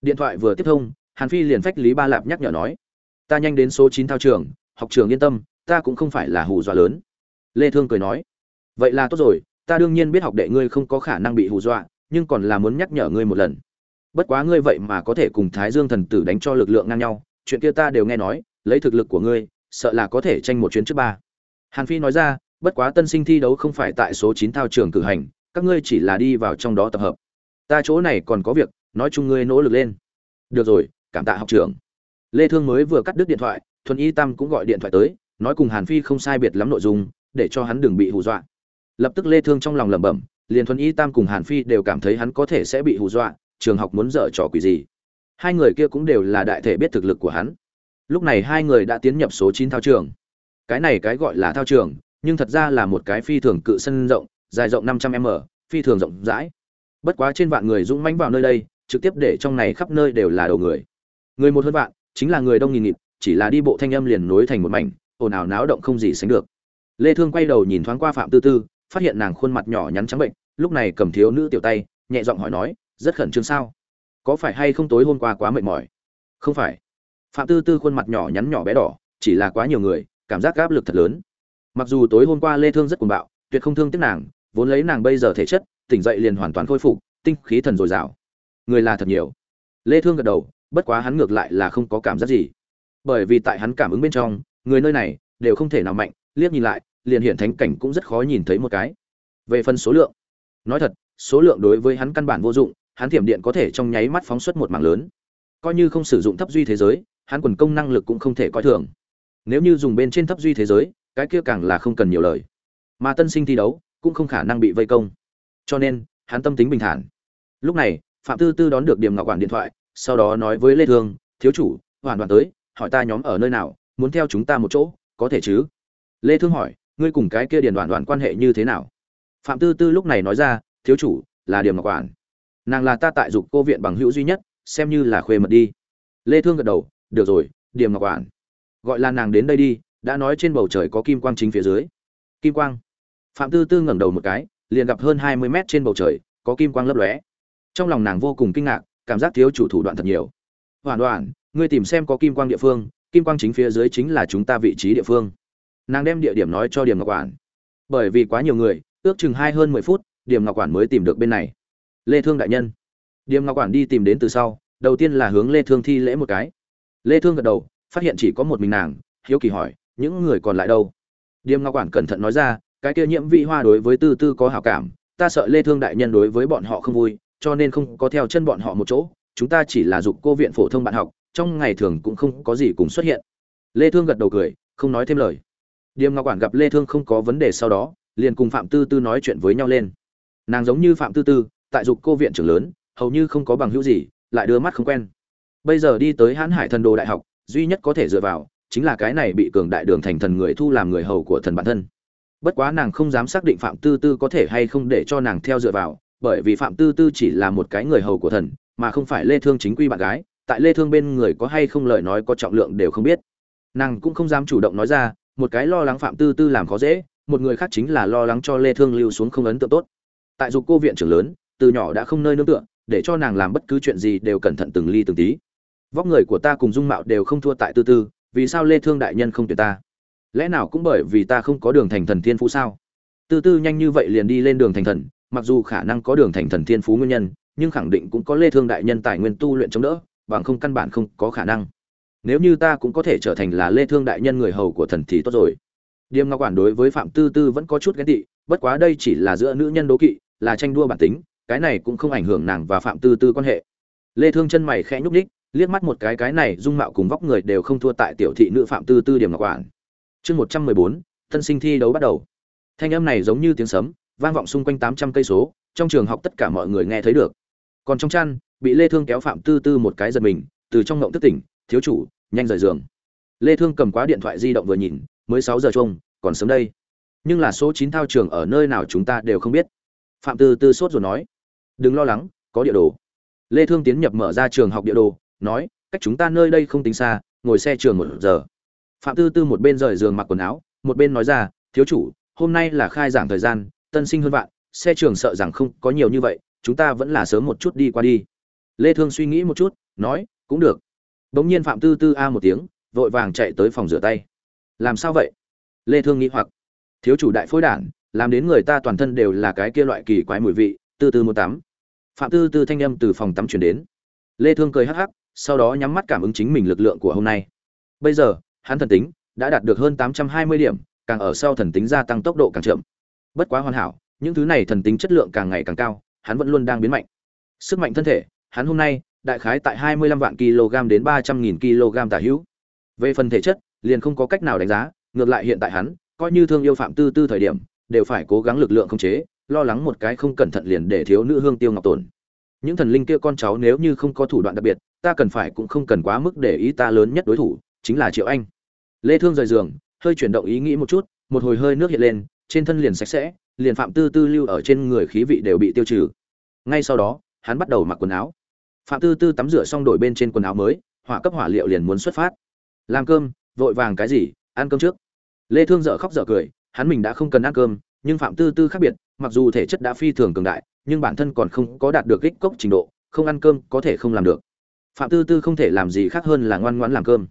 điện thoại vừa tiếp thông, hàn phi liền phách lý ba lạp nhắc nhở nói ta nhanh đến số 9 thao trường, học trường yên tâm, ta cũng không phải là hù dọa lớn. Lê thương cười nói, vậy là tốt rồi, ta đương nhiên biết học đệ ngươi không có khả năng bị hù dọa, nhưng còn là muốn nhắc nhở ngươi một lần. Bất quá ngươi vậy mà có thể cùng thái dương thần tử đánh cho lực lượng ngang nhau, chuyện kia ta đều nghe nói, lấy thực lực của ngươi, sợ là có thể tranh một chuyến trước ba. Hàn phi nói ra, bất quá tân sinh thi đấu không phải tại số chín thao trường cử hành, các ngươi chỉ là đi vào trong đó tập hợp. Ta chỗ này còn có việc, nói chung ngươi nỗ lực lên. Được rồi, cảm tạ học trưởng lê thương mới vừa cắt đứt điện thoại, thuần y tam cũng gọi điện thoại tới, nói cùng hàn phi không sai biệt lắm nội dung, để cho hắn đừng bị hù dọa. Lập tức lê thương trong lòng lẩm bẩm, liền thuần y tam cùng hàn phi đều cảm thấy hắn có thể sẽ bị hù dọa, trường học muốn dở trò quỷ gì. Hai người kia cũng đều là đại thể biết thực lực của hắn. Lúc này hai người đã tiến nhập số 9 thao trường. Cái này cái gọi là thao trường, nhưng thật ra là một cái phi thường cự sân rộng, dài rộng 500 m, phi thường rộng rãi. Bất quá trên vạn người dũng mãnh vào nơi đây, trực tiếp để trong này khắp nơi đều là đầu người. Người một hơn vạn chính là người đông nghìn nghịt, chỉ là đi bộ thanh âm liền nối thành một mảnh, ồn ào náo động không gì sánh được. Lê thương quay đầu nhìn thoáng qua phạm tư tư, phát hiện nàng khuôn mặt nhỏ nhắn trắng bệnh, lúc này cầm thiếu nữ tiểu tay, nhẹ giọng hỏi nói, rất khẩn trương sao? Có phải hay không tối hôm qua quá mệt mỏi? Không phải. Phạm tư tư khuôn mặt nhỏ nhắn nhỏ bé đỏ, chỉ là quá nhiều người, cảm giác áp lực thật lớn. Mặc dù tối hôm qua lê thương rất cuồng bạo, tuyệt không thương tiếc nàng, vốn lấy nàng bây giờ thể chất, tỉnh dậy liền hoàn toàn khôi phục, tinh khí thần dồi dào. Người là thật nhiều. Lê thương gật đầu bất quá hắn ngược lại là không có cảm giác gì. Bởi vì tại hắn cảm ứng bên trong, người nơi này đều không thể nào mạnh, liếc nhìn lại, liền hiện thánh cảnh cũng rất khó nhìn thấy một cái. Về phần số lượng, nói thật, số lượng đối với hắn căn bản vô dụng, hắn thiểm điện có thể trong nháy mắt phóng xuất một mảng lớn. Coi như không sử dụng thấp duy thế giới, hắn quần công năng lực cũng không thể coi thường. Nếu như dùng bên trên thấp duy thế giới, cái kia càng là không cần nhiều lời. Mà tân sinh thi đấu cũng không khả năng bị vây công. Cho nên, hắn tâm tính bình thản. Lúc này, phạm tư tư đón được điểm ngọc quản điện thoại sau đó nói với lê thương, thiếu chủ hoàn toàn tới, hỏi ta nhóm ở nơi nào, muốn theo chúng ta một chỗ, có thể chứ? Lê thương hỏi, ngươi cùng cái kia điền đoàn đoàn quan hệ như thế nào? Phạm tư tư lúc này nói ra, thiếu chủ, là điểm ngọc quản. Nàng là ta tại dục cô viện bằng hữu duy nhất, xem như là khuê mật đi. Lê thương gật đầu, được rồi điểm ngọc quản. Gọi là nàng đến đây đi, đã nói trên bầu trời có kim quang chính phía dưới. Kim quang. Phạm tư tư ngẩng đầu một cái, liền gặp hơn 20 mét trên bầu trời, có kim quang lấp lóe. Trong lòng nàng vô cùng kinh ngạc cảm giác thiếu chủ thủ đoạn thật nhiều. Hoàn đoàn, ngươi tìm xem có kim quang địa phương, kim quang chính phía dưới chính là chúng ta vị trí địa phương. Nàng đem địa điểm nói cho điểm ngọc quản. Bởi vì quá nhiều người, ước chừng hai hơn mười phút điểm ngọc quản mới tìm được bên này. Lê thương đại nhân. Điểm ngọc quản đi tìm đến từ sau, đầu tiên là hướng lê thương thi lễ một cái. Lê thương gật đầu, phát hiện chỉ có một mình nàng, hiếu kỳ hỏi, những người còn lại đâu? Điểm ngọc quản cẩn thận nói ra, cái kia nhiễm vị hoa đối với tư tư có hảo cảm, ta sợ lê thương đại nhân đối với bọn họ không vui cho nên không có theo chân bọn họ một chỗ, chúng ta chỉ là dục cô viện phổ thông bạn học, trong ngày thường cũng không có gì cùng xuất hiện. Lê thương gật đầu cười, không nói thêm lời. Điềm ngọc quản gặp lê thương không có vấn đề sau đó, liền cùng phạm tư tư nói chuyện với nhau lên. Nàng giống như phạm tư tư, tại dục cô viện trưởng lớn, hầu như không có bằng hữu gì, lại đưa mắt không quen. Bây giờ đi tới hãn hải thần đồ đại học, duy nhất có thể dựa vào, chính là cái này bị cường đại đường thành thần người thu làm người hầu của thần bản thân. Bất quá nàng không dám xác định phạm tư tư có thể hay không để cho nàng theo dựa vào bởi vì phạm tư tư chỉ là một cái người hầu của thần, mà không phải lê thương chính quy bạn gái, tại lê thương bên người có hay không lời nói có trọng lượng đều không biết. Nàng cũng không dám chủ động nói ra, một cái lo lắng phạm tư tư làm khó dễ, một người khác chính là lo lắng cho lê thương lưu xuống không ấn tượng tốt. Tại dục cô viện trưởng lớn, từ nhỏ đã không nơi nương tựa, để cho nàng làm bất cứ chuyện gì đều cẩn thận từng ly từng tí. Vóc người của ta cùng dung mạo đều không thua tại tư tư, vì sao lê thương đại nhân không tuyển ta? Lẽ nào cũng bởi vì ta không có đường thành thần thiên phú sao? Tư tư nhanh như vậy liền đi lên đường thành thần mặc dù khả năng có đường thành thần thiên phú nguyên nhân nhưng khẳng định cũng có lê thương đại nhân tài nguyên tu luyện chống đỡ bằng không căn bản không có khả năng. Nếu như ta cũng có thể trở thành là lê thương đại nhân người hầu của thần thì tốt rồi. Điềm ngọc quản đối với phạm tư tư vẫn có chút ghen tị bất quá đây chỉ là giữa nữ nhân đố kỵ là tranh đua bản tính cái này cũng không ảnh hưởng nàng và phạm tư tư quan hệ. Lê thương chân mày khẽ nhúc nhích liếc mắt một cái cái này dung mạo cùng vóc người đều không thua tại tiểu thị nữ phạm tư tư điểm ngọc quản. Chương 114, thân sinh thi đấu bắt đầu. Thanh âm này giống như tiếng sấm vang vọng xung quanh 800 cây số, trong trường học tất cả mọi người nghe thấy được. Còn trong chăn, bị lê thương kéo phạm tư tư một cái giật mình, từ trong ngộng thức tỉnh, thiếu chủ, nhanh rời giường. Lê thương cầm quá điện thoại di động vừa nhìn, mới 6 giờ chung còn sớm đây. Nhưng là số 9 thao trường ở nơi nào chúng ta đều không biết. Phạm tư tư sốt rồi nói, đừng lo lắng, có địa đồ. Lê thương tiến nhập mở ra trường học địa đồ, nói, cách chúng ta nơi đây không tính xa, ngồi xe trường một giờ. Phạm tư tư một bên rời giường mặc quần áo, một bên nói ra, thiếu chủ, hôm nay là khai giảng thời gian tân sinh hơn vạn, xe trường sợ rằng không có nhiều như vậy, chúng ta vẫn là sớm một chút đi qua đi. Lê thương suy nghĩ một chút, nói, cũng được. Bỗng nhiên phạm tư tư a một tiếng, vội vàng chạy tới phòng rửa tay. Làm sao vậy? Lê thương nghĩ hoặc. Thiếu chủ đại phối đản, làm đến người ta toàn thân đều là cái kia loại kỳ quái mùi vị, tư tư một tắm. Phạm tư tư thanh âm từ phòng tắm chuyển đến. Lê thương cười hắc hắc, sau đó nhắm mắt cảm ứng chính mình lực lượng của hôm nay. Bây giờ, hắn thần tính đã đạt được hơn 820 điểm, càng ở sau thần tính gia tăng tốc độ càng chậm bất quá hoàn hảo những thứ này thần tính chất lượng càng ngày càng cao hắn vẫn luôn đang biến mạnh sức mạnh thân thể hắn hôm nay đại khái tại 25 vạn kg đến ba trăm nghìn kg tả hữu. Về phần thể chất, liền không có cách nào đánh giá, ngược lại hiện tại hắn, coi như thương yêu phạm tư tư thời điểm, đều phải cố gắng lực lượng khống chế, lo lắng một cái không cẩn thận liền để thiếu nữ hương tiêu ngọc tổn. Những thần linh kia con cháu nếu như không có thủ đoạn đặc biệt, ta cần phải cũng không cần quá mức để ý ta lớn nhất đối thủ, chính là Triệu Anh. Lê Thương rời giường, hơi chuyển động ý nghĩ một chút, một hồi hơi nước hiện lên, trên thân liền sạch sẽ, liền phạm tư tư lưu ở trên người khí vị đều bị tiêu trừ. Ngay sau đó, hắn bắt đầu mặc quần áo. Phạm Tư Tư tắm rửa xong đổi bên trên quần áo mới, hỏa cấp hỏa liệu liền muốn xuất phát. Làm cơm, vội vàng cái gì, ăn cơm trước. Lê Thương dở khóc dở cười, hắn mình đã không cần ăn cơm, nhưng Phạm Tư Tư khác biệt, mặc dù thể chất đã phi thường cường đại, nhưng bản thân còn không có đạt được kích cốc trình độ, không ăn cơm có thể không làm được. Phạm Tư Tư không thể làm gì khác hơn là ngoan ngoãn làm cơm.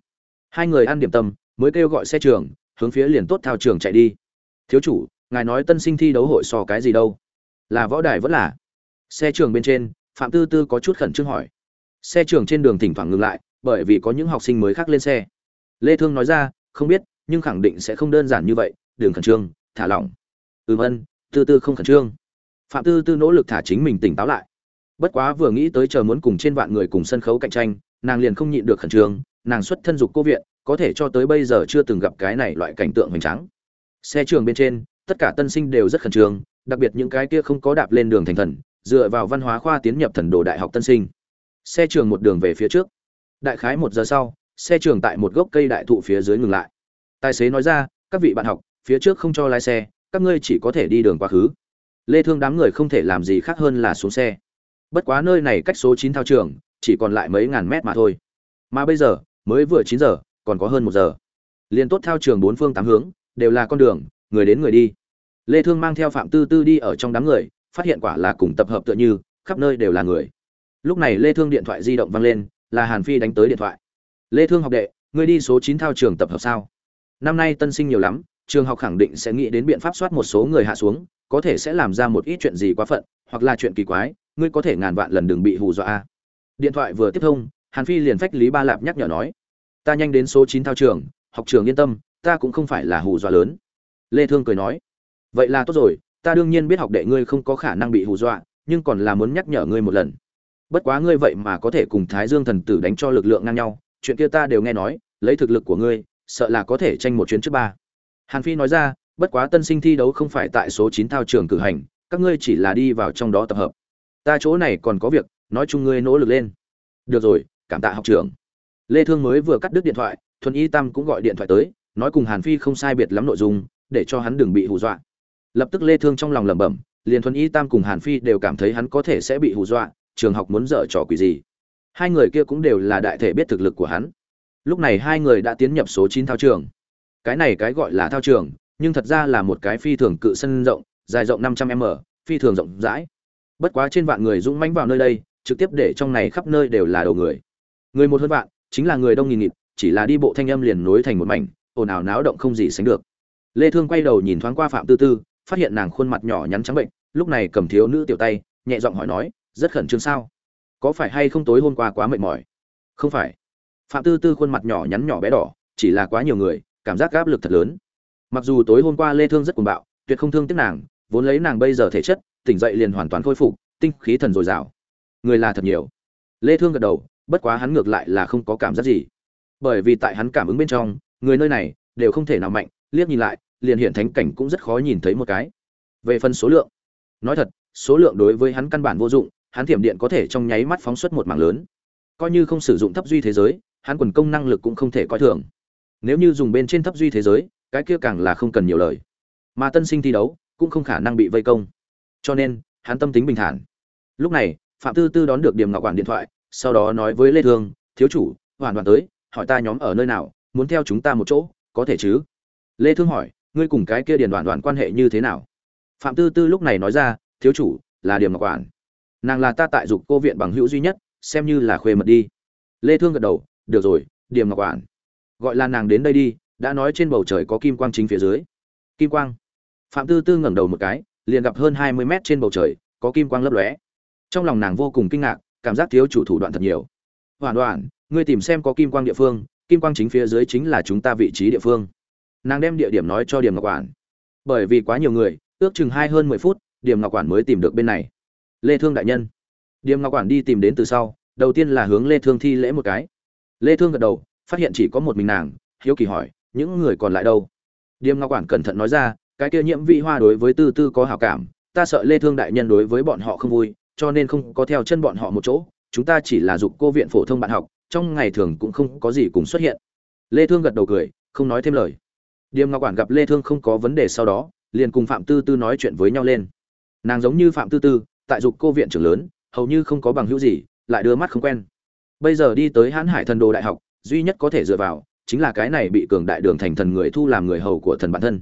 Hai người ăn điểm tâm, mới kêu gọi xe trường, hướng phía liền tốt thao trường chạy đi. Thiếu chủ, ngài nói tân sinh thi đấu hội so cái gì đâu? Là võ đài vẫn là? Xe trường bên trên, Phạm Tư Tư có chút khẩn trương hỏi. Xe trường trên đường thỉnh thoảng ngừng lại, bởi vì có những học sinh mới khác lên xe. Lê Thương nói ra, không biết, nhưng khẳng định sẽ không đơn giản như vậy, đường khẩn trương, thả lỏng. Ừm ân, Tư Tư không khẩn trương. Phạm Tư Tư nỗ lực thả chính mình tỉnh táo lại. Bất quá vừa nghĩ tới chờ muốn cùng trên vạn người cùng sân khấu cạnh tranh, nàng liền không nhịn được khẩn trương, nàng xuất thân dục cô viện, có thể cho tới bây giờ chưa từng gặp cái này loại cảnh tượng hoành tráng. Xe trường bên trên, tất cả tân sinh đều rất khẩn trương, đặc biệt những cái kia không có đạp lên đường thành thần, dựa vào văn hóa khoa tiến nhập thần đồ đại học tân sinh. Xe trường một đường về phía trước. Đại khái một giờ sau, xe trường tại một gốc cây đại thụ phía dưới ngừng lại. Tài xế nói ra, các vị bạn học, phía trước không cho lái xe, các ngươi chỉ có thể đi đường quá khứ. Lê Thương đám người không thể làm gì khác hơn là xuống xe. Bất quá nơi này cách số 9 thao trường, chỉ còn lại mấy ngàn mét mà thôi. Mà bây giờ, mới vừa 9 giờ, còn có hơn một giờ. Liên tốt thao trường bốn phương tám hướng, đều là con đường, người đến người đi. Lê Thương mang theo Phạm Tư Tư đi ở trong đám người, phát hiện quả là cùng tập hợp tựa như, khắp nơi đều là người. Lúc này Lê Thương điện thoại di động vang lên, là Hàn Phi đánh tới điện thoại. "Lê Thương học đệ, ngươi đi số 9 thao trường tập hợp sao? Năm nay tân sinh nhiều lắm, trường học khẳng định sẽ nghĩ đến biện pháp soát một số người hạ xuống, có thể sẽ làm ra một ít chuyện gì quá phận, hoặc là chuyện kỳ quái, ngươi có thể ngàn vạn lần đừng bị hù dọa. Điện thoại vừa tiếp thông, Hàn Phi liền phách Lý Ba Lạp nhắc nhở nói: "Ta nhanh đến số 9 thao trường, học trường yên tâm, ta cũng không phải là hù dọa lớn." Lê Thương cười nói: "Vậy là tốt rồi, ta đương nhiên biết học đệ ngươi không có khả năng bị hù dọa, nhưng còn là muốn nhắc nhở ngươi một lần. Bất quá ngươi vậy mà có thể cùng Thái Dương thần tử đánh cho lực lượng ngang nhau, chuyện kia ta đều nghe nói, lấy thực lực của ngươi, sợ là có thể tranh một chuyến trước ba." Hàn Phi nói ra, bất quá tân sinh thi đấu không phải tại số 9 thao trường cử hành, các ngươi chỉ là đi vào trong đó tập hợp. Ta chỗ này còn có việc, nói chung ngươi nỗ lực lên. Được rồi, cảm tạ học trưởng. Lê Thương mới vừa cắt đứt điện thoại, Thuần Y Tam cũng gọi điện thoại tới, nói cùng Hàn Phi không sai biệt lắm nội dung, để cho hắn đừng bị hù dọa. Lập tức lê thương trong lòng lẩm bẩm liền thuần y tam cùng hàn phi đều cảm thấy hắn có thể sẽ bị hù dọa trường học muốn dở trò quỷ gì. Hai người kia cũng đều là đại thể biết thực lực của hắn. Lúc này hai người đã tiến nhập số 9 thao trường. Cái này cái gọi là thao trường nhưng thật ra là một cái phi thường cự sân rộng dài rộng 500 m phi thường rộng rãi. Bất quá trên vạn người dũng mãnh vào nơi đây trực tiếp để trong này khắp nơi đều là đầu người. Người một hơn vạn chính là người đông nghìn nghịt chỉ là đi bộ thanh âm liền nối thành một mảnh ồn ào náo động không gì sánh được. Lê thương quay đầu nhìn thoáng qua phạm tư tư, phát hiện nàng khuôn mặt nhỏ nhắn trắng bệnh, lúc này cầm thiếu nữ tiểu tay, nhẹ giọng hỏi nói, rất khẩn trương sao? Có phải hay không tối hôm qua quá mệt mỏi? Không phải. Phạm tư tư khuôn mặt nhỏ nhắn nhỏ bé đỏ, chỉ là quá nhiều người, cảm giác áp lực thật lớn. Mặc dù tối hôm qua lê thương rất cuồng bạo, tuyệt không thương tiếc nàng, vốn lấy nàng bây giờ thể chất, tỉnh dậy liền hoàn toàn khôi phục, tinh khí thần dồi dào. Người là thật nhiều. Lê thương gật đầu, bất quá hắn ngược lại là không có cảm giác gì. Bởi vì tại hắn cảm ứng bên trong người nơi này đều không thể nào mạnh, liếc nhìn lại, liền hiện thánh cảnh cũng rất khó nhìn thấy một cái. Về phần số lượng, nói thật, số lượng đối với hắn căn bản vô dụng, hắn thiểm điện có thể trong nháy mắt phóng xuất một mảng lớn. Coi như không sử dụng thấp duy thế giới, hắn quần công năng lực cũng không thể coi thường. Nếu như dùng bên trên thấp duy thế giới, cái kia càng là không cần nhiều lời. Mà tân sinh thi đấu cũng không khả năng bị vây công. Cho nên, hắn tâm tính bình thản. Lúc này, phạm tư tư đón được điểm ngọc quản điện thoại, sau đó nói với lê thương, thiếu chủ hoàn toàn tới, hỏi ta nhóm ở nơi nào muốn theo chúng ta một chỗ, có thể chứ? Lê thương hỏi, ngươi cùng cái kia điền đoàn đoàn quan hệ như thế nào? Phạm tư tư lúc này nói ra, thiếu chủ, là điểm ngọc quản. Nàng là ta tại dục cô viện bằng hữu duy nhất, xem như là khuê mật đi. Lê thương gật đầu, được rồi điểm ngọc quản. Gọi là nàng đến đây đi, đã nói trên bầu trời có kim quang chính phía dưới. Kim quang. Phạm tư tư ngẩng đầu một cái, liền gặp hơn 20 mét trên bầu trời, có kim quang lấp lóe. Trong lòng nàng vô cùng kinh ngạc, cảm giác thiếu chủ thủ đoạn thật nhiều. Hoàn đoạn, ngươi tìm xem có kim quang địa phương kim quang chính phía dưới chính là chúng ta vị trí địa phương. Nàng đem địa điểm nói cho điểm ngọc quản. Bởi vì quá nhiều người, ước chừng hai hơn mười phút, điểm ngọc quản mới tìm được bên này. Lê thương đại nhân. Điểm ngọc quản đi tìm đến từ sau, đầu tiên là hướng lê thương thi lễ một cái. Lê thương gật đầu, phát hiện chỉ có một mình nàng, hiếu kỳ hỏi, những người còn lại đâu? Điềm ngọc quản cẩn thận nói ra, cái kia nhiễm vị hoa đối với tư tư có hảo cảm, ta sợ lê thương đại nhân đối với bọn họ không vui, cho nên không có theo chân bọn họ một chỗ, chúng ta chỉ là dục cô viện phổ thông bạn học trong ngày thường cũng không có gì cùng xuất hiện. Lê thương gật đầu cười, không nói thêm lời. Điềm ngọc quản gặp lê thương không có vấn đề sau đó, liền cùng phạm tư tư nói chuyện với nhau lên. Nàng giống như phạm tư tư, tại dục cô viện trưởng lớn, hầu như không có bằng hữu gì, lại đưa mắt không quen. Bây giờ đi tới hãn hải thần đồ đại học, duy nhất có thể dựa vào, chính là cái này bị cường đại đường thành thần người thu làm người hầu của thần bản thân.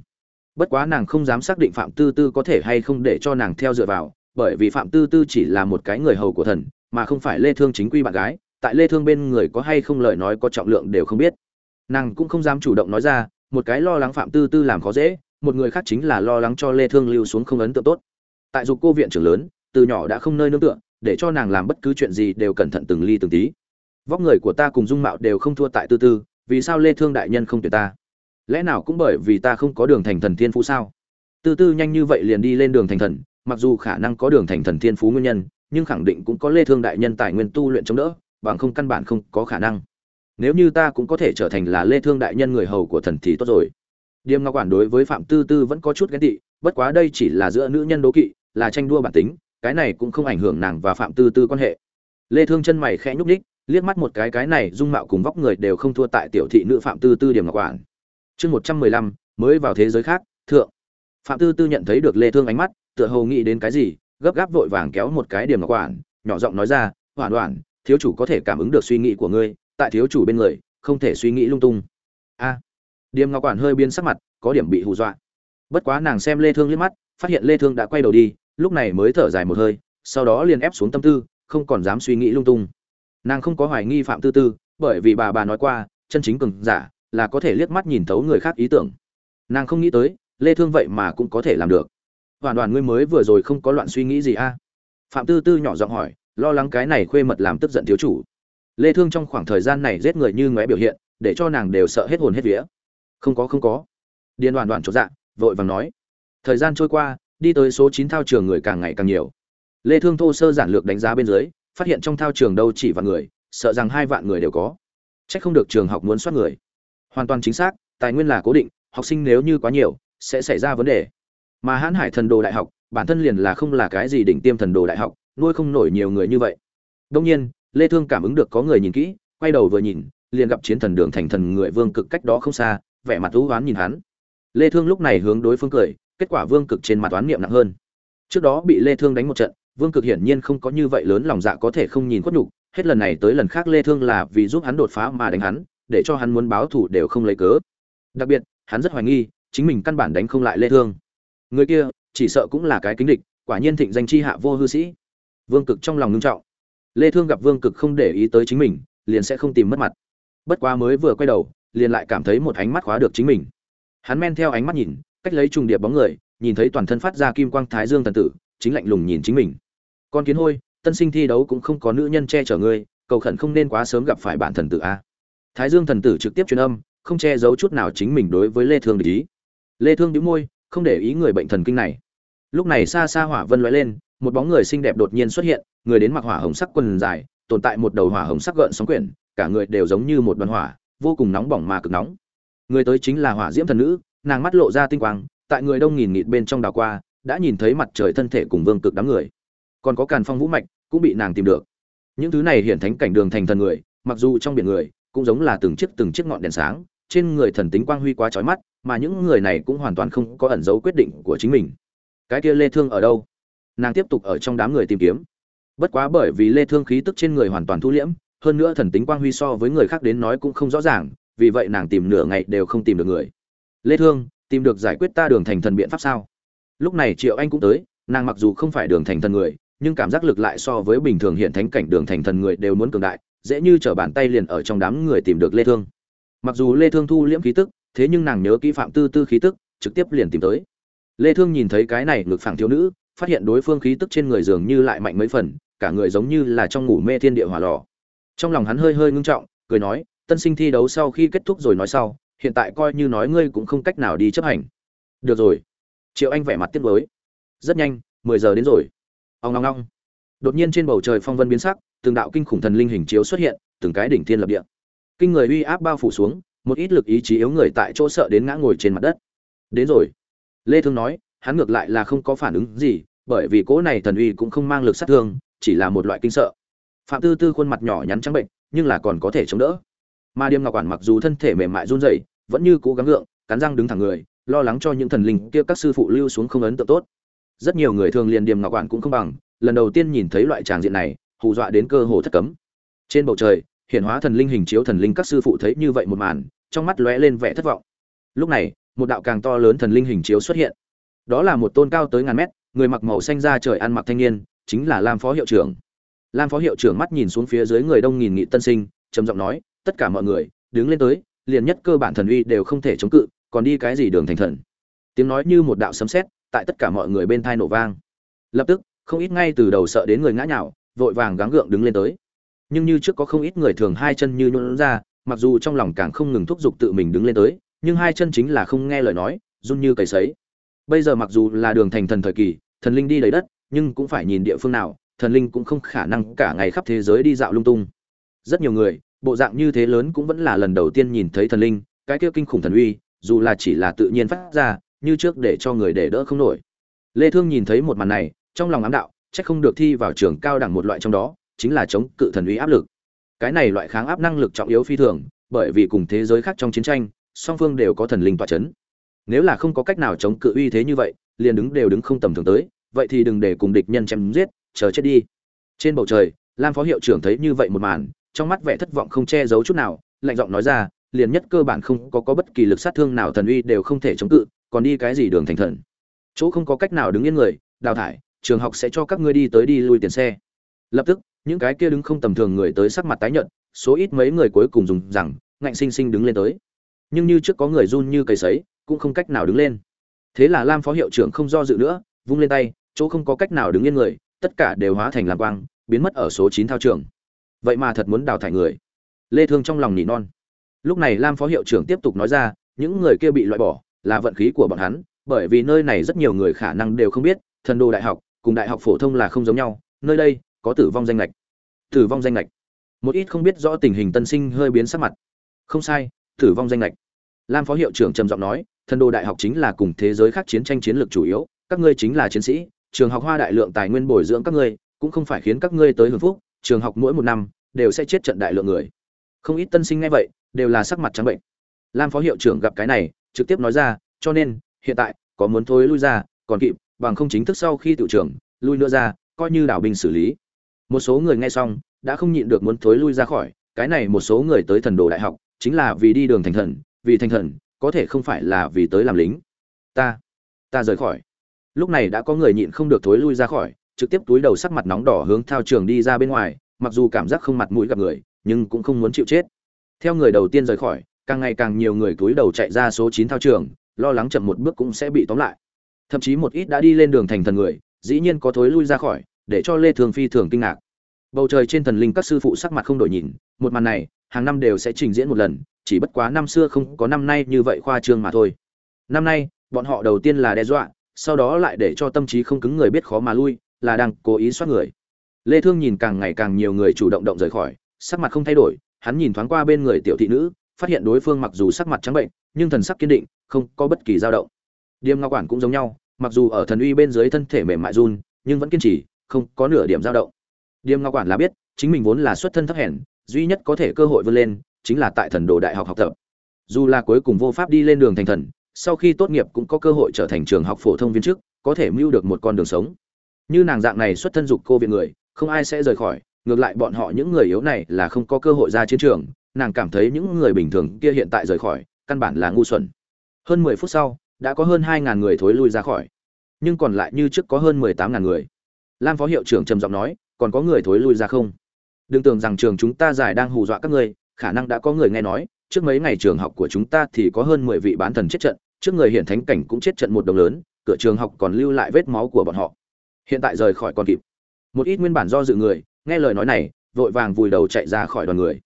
Bất quá nàng không dám xác định phạm tư tư có thể hay không để cho nàng theo dựa vào, bởi vì phạm tư tư chỉ là một cái người hầu của thần, mà không phải lê thương chính quy bạn gái tại lê thương bên người có hay không lời nói có trọng lượng đều không biết. Nàng cũng không dám chủ động nói ra, một cái lo lắng phạm tư tư làm khó dễ, một người khác chính là lo lắng cho lê thương lưu xuống không ấn tượng tốt. Tại dục cô viện trưởng lớn, từ nhỏ đã không nơi nương tựa, để cho nàng làm bất cứ chuyện gì đều cẩn thận từng ly từng tí. Vóc người của ta cùng dung mạo đều không thua tại tư tư, vì sao lê thương đại nhân không tuyệt ta? Lẽ nào cũng bởi vì ta không có đường thành thần thiên phú sao? Tư tư nhanh như vậy liền đi lên đường thành thần, mặc dù khả năng có đường thành thần thiên phú nguyên nhân, nhưng khẳng định cũng có lê thương đại nhân tài nguyên tu luyện chống đỡ bằng không căn bản không có khả năng. Nếu như ta cũng có thể trở thành là lê thương đại nhân người hầu của thần thì tốt rồi. Điềm ngọc quản đối với phạm tư tư vẫn có chút ghen tị bất quá đây chỉ là giữa nữ nhân đố kỵ là tranh đua bản tính cái này cũng không ảnh hưởng nàng và phạm tư tư quan hệ. Lê thương chân mày khẽ nhúc nhích liếc mắt một cái cái này dung mạo cùng vóc người đều không thua tại tiểu thị nữ phạm tư tư điểm ngọc quản. Chương 115, mới vào thế giới khác thượng. Phạm tư tư nhận thấy được lê thương ánh mắt tựa hồ nghĩ đến cái gì gấp gáp vội vàng kéo một cái điểm ngọc quản nhỏ giọng nói ra hoàn toàn thiếu chủ có thể cảm ứng được suy nghĩ của ngươi tại thiếu chủ bên người không thể suy nghĩ lung tung. A. À, điểm ngọc quản hơi biến sắc mặt có điểm bị hù dọa. Bất quá nàng xem lê thương liếc mắt phát hiện lê thương đã quay đầu đi lúc này mới thở dài một hơi sau đó liền ép xuống tâm tư không còn dám suy nghĩ lung tung. Nàng không có hoài nghi phạm tư tư bởi vì bà bà nói qua chân chính cường giả là có thể liếc mắt nhìn thấu người khác ý tưởng. Nàng không nghĩ tới lê thương vậy mà cũng có thể làm được. Hoàn toàn ngươi mới vừa rồi không có loạn suy nghĩ gì a? Phạm tư tư nhỏ giọng hỏi lo lắng cái này khuê mật làm tức giận thiếu chủ. Lê thương trong khoảng thời gian này giết người như ngóe biểu hiện, để cho nàng đều sợ hết hồn hết vía. Không có không có. Điền đoàn đoàn chỗ dạ vội vàng nói. Thời gian trôi qua, đi tới số 9 thao trường người càng ngày càng nhiều. Lê thương thô sơ giản lược đánh giá bên dưới, phát hiện trong thao trường đâu chỉ vạn người, sợ rằng hai vạn người đều có. Trách không được trường học muốn soát người. Hoàn toàn chính xác, tài nguyên là cố định, học sinh nếu như quá nhiều, sẽ xảy ra vấn đề. Mà hãn hải thần đồ đại học, bản thân liền là không là cái gì đỉnh tiêm thần đồ đại học nuôi không nổi nhiều người như vậy. Đông nhiên, lê thương cảm ứng được có người nhìn kỹ, quay đầu vừa nhìn, liền gặp chiến thần đường thành thần người vương cực cách đó không xa, vẻ mặt thú oán nhìn hắn. Lê thương lúc này hướng đối phương cười, kết quả vương cực trên mặt toán niệm nặng hơn. Trước đó bị lê thương đánh một trận, vương cực hiển nhiên không có như vậy lớn lòng dạ có thể không nhìn khuất nhục, hết lần này tới lần khác lê thương là vì giúp hắn đột phá mà đánh hắn, để cho hắn muốn báo thù đều không lấy cớ. Đặc biệt, hắn rất hoài nghi, chính mình căn bản đánh không lại lê thương. Người kia, chỉ sợ cũng là cái kính địch, quả nhiên thịnh danh chi hạ vô hư sĩ vương cực trong lòng ngưng trọng. Lê thương gặp vương cực không để ý tới chính mình, liền sẽ không tìm mất mặt. Bất quá mới vừa quay đầu, liền lại cảm thấy một ánh mắt khóa được chính mình. Hắn men theo ánh mắt nhìn, cách lấy trùng điệp bóng người, nhìn thấy toàn thân phát ra kim quang thái dương thần tử, chính lạnh lùng nhìn chính mình. Con kiến hôi, tân sinh thi đấu cũng không có nữ nhân che chở ngươi, cầu khẩn không nên quá sớm gặp phải bản thần tử a. Thái dương thần tử trực tiếp truyền âm, không che giấu chút nào chính mình đối với lê thương để ý. Lê thương nhíu môi, không để ý người bệnh thần kinh này. Lúc này xa xa hỏa vân lóe lên một bóng người xinh đẹp đột nhiên xuất hiện, người đến mặc hỏa hồng sắc quần dài, tồn tại một đầu hỏa hồng sắc gợn sóng quyển, cả người đều giống như một đoàn hỏa, vô cùng nóng bỏng mà cực nóng. Người tới chính là hỏa diễm thần nữ, nàng mắt lộ ra tinh quang, tại người đông nghìn nghịt bên trong đào qua, đã nhìn thấy mặt trời thân thể cùng vương cực đám người. Còn có càn phong vũ mạch, cũng bị nàng tìm được. Những thứ này hiển thánh cảnh đường thành thần người, mặc dù trong biển người, cũng giống là từng chiếc từng chiếc ngọn đèn sáng, trên người thần tính quang huy quá chói mắt, mà những người này cũng hoàn toàn không có ẩn dấu quyết định của chính mình. Cái kia lê thương ở đâu? Nàng tiếp tục ở trong đám người tìm kiếm. Bất quá bởi vì lê thương khí tức trên người hoàn toàn thu liễm, hơn nữa thần tính quang huy so với người khác đến nói cũng không rõ ràng, vì vậy nàng tìm nửa ngày đều không tìm được người. Lê thương, tìm được giải quyết ta đường thành thần biện pháp sao? Lúc này triệu anh cũng tới, nàng mặc dù không phải đường thành thần người, nhưng cảm giác lực lại so với bình thường hiện thánh cảnh đường thành thần người đều muốn cường đại, dễ như trở bàn tay liền ở trong đám người tìm được lê thương. Mặc dù lê thương thu liễm khí tức, thế nhưng nàng nhớ kỹ phạm tư tư khí tức, trực tiếp liền tìm tới. Lê thương nhìn thấy cái này ngực phẳng thiếu nữ phát hiện đối phương khí tức trên người dường như lại mạnh mấy phần, cả người giống như là trong ngủ mê thiên địa hỏa lò. Trong lòng hắn hơi hơi ngưng trọng, cười nói, tân sinh thi đấu sau khi kết thúc rồi nói sau, hiện tại coi như nói ngươi cũng không cách nào đi chấp hành. Được rồi. Triệu anh vẻ mặt tiếc nuối. Rất nhanh 10 giờ đến rồi. Ông ngong ngong đột nhiên trên bầu trời phong vân biến sắc, từng đạo kinh khủng thần linh hình chiếu xuất hiện, từng cái đỉnh thiên lập địa. Kinh người uy áp bao phủ xuống, một ít lực ý chí yếu người tại chỗ sợ đến ngã ngồi trên mặt đất. Đến rồi. Lê thương nói hắn ngược lại là không có phản ứng gì, bởi vì cỗ này thần uy cũng không mang lực sát thương, chỉ là một loại kinh sợ. Phạm tư tư khuôn mặt nhỏ nhắn trắng bệnh, nhưng là còn có thể chống đỡ. Mà điềm ngọc quản mặc dù thân thể mềm mại run rẩy, vẫn như cố gắng gượng, cắn răng đứng thẳng người, lo lắng cho những thần linh kia các sư phụ lưu xuống không ấn tượng tốt. Rất nhiều người thường liền điềm ngọc quản cũng không bằng, lần đầu tiên nhìn thấy loại tràng diện này, hù dọa đến cơ hồ thất cấm. Trên bầu trời hiện hóa thần linh hình chiếu thần linh các sư phụ thấy như vậy một màn, trong mắt lóe lên vẻ thất vọng. Lúc này, một đạo càng to lớn thần linh hình chiếu xuất hiện đó là một tôn cao tới ngàn mét, người mặc màu xanh da trời ăn mặc thanh niên, chính là lam phó hiệu trưởng. Lam phó hiệu trưởng mắt nhìn xuống phía dưới người đông nghìn nghị tân sinh, trầm giọng nói, tất cả mọi người, đứng lên tới, liền nhất cơ bản thần uy đều không thể chống cự, còn đi cái gì đường thành thần? Tiếng nói như một đạo sấm sét, tại tất cả mọi người bên thai nổ vang. Lập tức, không ít ngay từ đầu sợ đến người ngã nhào, vội vàng gắng gượng đứng lên tới. Nhưng như trước có không ít người thường hai chân như nhún ra, mặc dù trong lòng càng không ngừng thúc giục tự mình đứng lên tới, nhưng hai chân chính là không nghe lời nói, run như cầy sấy bây giờ mặc dù là đường thành thần thời kỳ, thần linh đi đầy đất, nhưng cũng phải nhìn địa phương nào, thần linh cũng không khả năng cả ngày khắp thế giới đi dạo lung tung. Rất nhiều người, bộ dạng như thế lớn cũng vẫn là lần đầu tiên nhìn thấy thần linh, cái kia kinh khủng thần uy, dù là chỉ là tự nhiên phát ra, như trước để cho người để đỡ không nổi. Lê thương nhìn thấy một màn này, trong lòng ám đạo, chắc không được thi vào trường cao đẳng một loại trong đó, chính là chống cự thần uy áp lực. Cái này loại kháng áp năng lực trọng yếu phi thường, bởi vì cùng thế giới khác trong chiến tranh, song phương đều có thần linh tọa chấn nếu là không có cách nào chống cự uy thế như vậy, liền đứng đều đứng không tầm thường tới, vậy thì đừng để cùng địch nhân chém giết, chờ chết đi. Trên bầu trời, lam phó hiệu trưởng thấy như vậy một màn, trong mắt vẻ thất vọng không che giấu chút nào, lạnh giọng nói ra, liền nhất cơ bản không có có bất kỳ lực sát thương nào thần uy đều không thể chống cự, còn đi cái gì đường thành thần? Chỗ không có cách nào đứng yên người, đào thải, trường học sẽ cho các ngươi đi tới đi lui tiền xe. Lập tức, những cái kia đứng không tầm thường người tới sắc mặt tái nhợt, số ít mấy người cuối cùng dùng rằng, ngạnh sinh sinh đứng lên tới. Nhưng như trước có người run như cây sấy cũng không cách nào đứng lên. Thế là lam phó hiệu trưởng không do dự nữa, vung lên tay, chỗ không có cách nào đứng yên người, tất cả đều hóa thành làm quang, biến mất ở số chín thao trường. Vậy mà thật muốn đào thải người. Lê thương trong lòng nỉ non. Lúc này lam phó hiệu trưởng tiếp tục nói ra, những người kia bị loại bỏ, là vận khí của bọn hắn, bởi vì nơi này rất nhiều người khả năng đều không biết, thần đồ đại học cùng đại học phổ thông là không giống nhau, nơi đây có tử vong danh lệch. Tử vong danh lệch. Một ít không biết rõ tình hình tân sinh hơi biến sắc mặt. Không sai, tử vong danh lệch. Lam phó hiệu trưởng trầm giọng nói thần đồ đại học chính là cùng thế giới khác chiến tranh chiến lược chủ yếu, các ngươi chính là chiến sĩ, trường học hoa đại lượng tài nguyên bồi dưỡng các ngươi, cũng không phải khiến các ngươi tới hưởng phúc, trường học mỗi một năm đều sẽ chết trận đại lượng người. Không ít tân sinh ngay vậy, đều là sắc mặt trắng bệnh. Lam phó hiệu trưởng gặp cái này, trực tiếp nói ra, cho nên, hiện tại, có muốn thôi lui ra, còn kịp, bằng không chính thức sau khi tự trưởng, lui nữa ra, coi như đảo binh xử lý. Một số người nghe xong, đã không nhịn được muốn thối lui ra khỏi, cái này một số người tới thần đồ đại học, chính là vì đi đường thành thần, vì thành thần có thể không phải là vì tới làm lính. Ta ta rời khỏi. Lúc này đã có người nhịn không được thối lui ra khỏi, trực tiếp túi đầu sắc mặt nóng đỏ hướng thao trường đi ra bên ngoài, mặc dù cảm giác không mặt mũi gặp người, nhưng cũng không muốn chịu chết. Theo người đầu tiên rời khỏi, càng ngày càng nhiều người túi đầu chạy ra số chín thao trường, lo lắng chậm một bước cũng sẽ bị tóm lại. Thậm chí một ít đã đi lên đường thành thần người, dĩ nhiên có thối lui ra khỏi, để cho lê thường phi thường kinh ngạc. Bầu trời trên thần linh các sư phụ sắc mặt không đổi nhìn, một màn này, hàng năm đều sẽ trình diễn một lần chỉ bất quá năm xưa không có năm nay như vậy khoa trương mà thôi. Năm nay, bọn họ đầu tiên là đe dọa, sau đó lại để cho tâm trí không cứng người biết khó mà lui, là đang cố ý soát người. Lê thương nhìn càng ngày càng nhiều người chủ động động rời khỏi, sắc mặt không thay đổi, hắn nhìn thoáng qua bên người tiểu thị nữ, phát hiện đối phương mặc dù sắc mặt trắng bệnh, nhưng thần sắc kiên định, không có bất kỳ dao động. Điềm ngao quản cũng giống nhau, mặc dù ở thần uy bên dưới thân thể mềm mại run, nhưng vẫn kiên trì, không có nửa điểm dao động. Điềm ngao quản là biết, chính mình vốn là xuất thân thấp hèn, duy nhất có thể cơ hội vươn lên chính là tại thần đồ đại học học tập. Dù là cuối cùng vô pháp đi lên đường thành thần, sau khi tốt nghiệp cũng có cơ hội trở thành trường học phổ thông viên chức, có thể mưu được một con đường sống. Như nàng dạng này xuất thân dục cô viện người, không ai sẽ rời khỏi, ngược lại bọn họ những người yếu này là không có cơ hội ra chiến trường, nàng cảm thấy những người bình thường kia hiện tại rời khỏi, căn bản là ngu xuẩn. Hơn mười phút sau, đã có hơn hai ngàn người thối lui ra khỏi. Nhưng còn lại như trước có hơn mười tám ngàn người. Lam phó hiệu trưởng trầm giọng nói, còn có người thối lui ra không? Đừng tưởng rằng trường chúng ta giải đang hù dọa các ngươi khả năng đã có người nghe nói, trước mấy ngày trường học của chúng ta thì có hơn mười vị bán thần chết trận, trước người hiện thánh cảnh cũng chết trận một đồng lớn, cửa trường học còn lưu lại vết máu của bọn họ. Hiện tại rời khỏi còn kịp. Một ít nguyên bản do dự người, nghe lời nói này, vội vàng vùi đầu chạy ra khỏi đoàn người.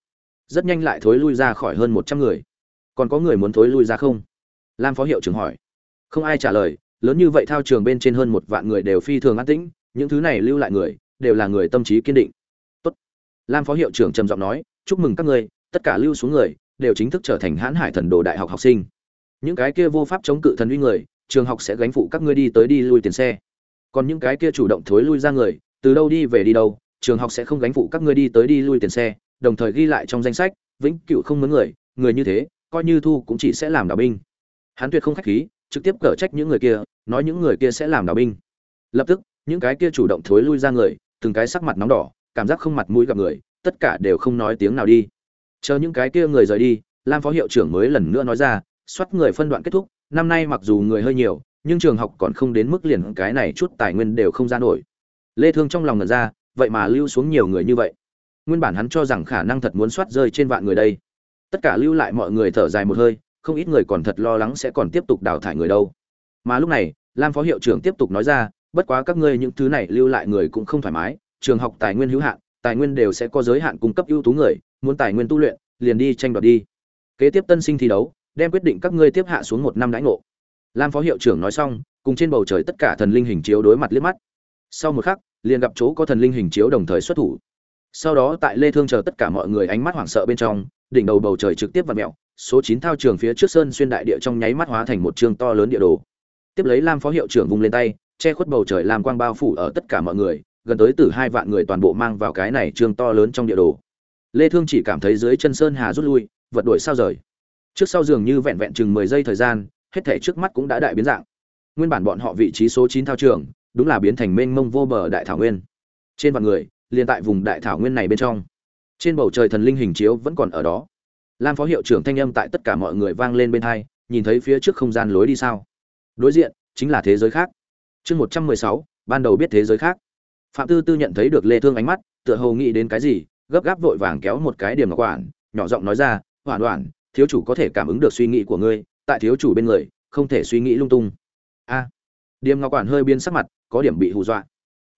Rất nhanh lại thối lui ra khỏi hơn một trăm người. Còn có người muốn thối lui ra không? Lam phó hiệu trưởng hỏi. Không ai trả lời, lớn như vậy thao trường bên trên hơn một vạn người đều phi thường an tĩnh, những thứ này lưu lại người, đều là người tâm trí kiên định. Tốt. lam phó hiệu trưởng trầm giọng nói, chúc mừng các ngươi tất cả lưu xuống người, đều chính thức trở thành hãn hải thần đồ đại học học sinh. Những cái kia vô pháp chống cự thần uy người, trường học sẽ gánh phụ các ngươi đi tới đi lui tiền xe. Còn những cái kia chủ động thối lui ra người, từ đâu đi về đi đâu, trường học sẽ không gánh phụ các ngươi đi tới đi lui tiền xe, đồng thời ghi lại trong danh sách, vĩnh cựu không mướn người người như thế, coi như thu cũng chỉ sẽ làm đạo binh. Hắn tuyệt không khách khí, trực tiếp cở trách những người kia, nói những người kia sẽ làm đạo binh. Lập tức, những cái kia chủ động thối lui ra người, từng cái sắc mặt nóng đỏ, cảm giác không mặt mũi gặp người, tất cả đều không nói tiếng nào đi chờ những cái kia người rời đi, lam phó hiệu trưởng mới lần nữa nói ra, soát người phân đoạn kết thúc, năm nay mặc dù người hơi nhiều, nhưng trường học còn không đến mức liền cái này chút tài nguyên đều không ra nổi. Lê thương trong lòng ngẩn ra, vậy mà lưu xuống nhiều người như vậy. Nguyên bản hắn cho rằng khả năng thật muốn soát rơi trên vạn người đây. Tất cả lưu lại mọi người thở dài một hơi, không ít người còn thật lo lắng sẽ còn tiếp tục đào thải người đâu. Mà lúc này, lam phó hiệu trưởng tiếp tục nói ra, bất quá các ngươi những thứ này lưu lại người cũng không thoải mái, trường học tài nguyên hữu hạn, tài nguyên đều sẽ có giới hạn cung cấp ưu tú người muốn tài nguyên tu luyện, liền đi tranh đoạt đi. Kế tiếp tân sinh thi đấu, đem quyết định các ngươi tiếp hạ xuống một năm đãi ngộ. Lam phó hiệu trưởng nói xong, cùng trên bầu trời tất cả thần linh hình chiếu đối mặt liếc mắt. Sau một khắc, liền gặp chỗ có thần linh hình chiếu đồng thời xuất thủ. Sau đó tại lê thương chờ tất cả mọi người ánh mắt hoảng sợ bên trong, đỉnh đầu bầu trời trực tiếp vặn mèo, số 9 thao trường phía trước sơn xuyên đại địa trong nháy mắt hóa thành một trường to lớn địa đồ. Tiếp lấy lam phó hiệu trưởng vung lên tay, che khuất bầu trời làm quang bao phủ ở tất cả mọi người, gần tới từ hai vạn người toàn bộ mang vào cái này trường to lớn trong địa đồ lê thương chỉ cảm thấy dưới chân sơn hà rút lui, vật đuổi sao rời. Trước sau dường như vẹn vẹn chừng 10 giây thời gian, hết thảy trước mắt cũng đã đại biến dạng. Nguyên bản bọn họ vị trí số 9 thao trường, đúng là biến thành mênh mông vô bờ đại thảo nguyên. Trên vạn người, liền tại vùng đại thảo nguyên này bên trong. Trên bầu trời thần linh hình chiếu vẫn còn ở đó. Lam phó hiệu trưởng thanh âm tại tất cả mọi người vang lên bên hai, nhìn thấy phía trước không gian lối đi sao? Đối diện, chính là thế giới khác. Chương một trăm mười sáu, ban đầu biết thế giới khác. Phạm tư tư nhận thấy được lê thương ánh mắt, tựa hồ nghĩ đến cái gì gấp gáp vội vàng kéo một cái điểm ngọc quản nhỏ giọng nói ra hoàn hoàn thiếu chủ có thể cảm ứng được suy nghĩ của ngươi tại thiếu chủ bên người không thể suy nghĩ lung tung. A. À, điểm ngọc quản hơi biến sắc mặt có điểm bị hù dọa.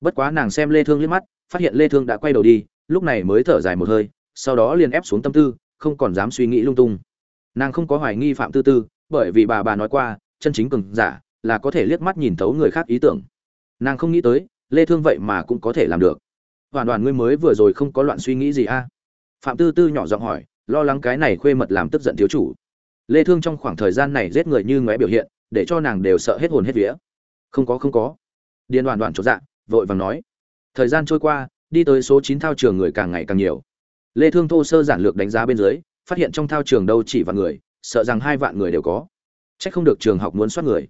Bất quá nàng xem lê thương liếc mắt phát hiện lê thương đã quay đầu đi lúc này mới thở dài một hơi sau đó liền ép xuống tâm tư không còn dám suy nghĩ lung tung. Nàng không có hoài nghi phạm tư tư bởi vì bà bà nói qua chân chính cường giả là có thể liếc mắt nhìn thấu người khác ý tưởng. Nàng không nghĩ tới lê thương vậy mà cũng có thể làm được hoàn toàn ngươi mới vừa rồi không có loạn suy nghĩ gì a? Phạm tư tư nhỏ giọng hỏi, lo lắng cái này khuê mật làm tức giận thiếu chủ. Lê thương trong khoảng thời gian này giết người như ngóe biểu hiện, để cho nàng đều sợ hết hồn hết vía. Không có không có. Điền đoàn đoàn chỗ dạ vội vàng nói. Thời gian trôi qua, đi tới số 9 thao trường người càng ngày càng nhiều. Lê thương thô sơ giản lược đánh giá bên dưới, phát hiện trong thao trường đâu chỉ vạn người, sợ rằng hai vạn người đều có. Chắc không được trường học muốn soát người.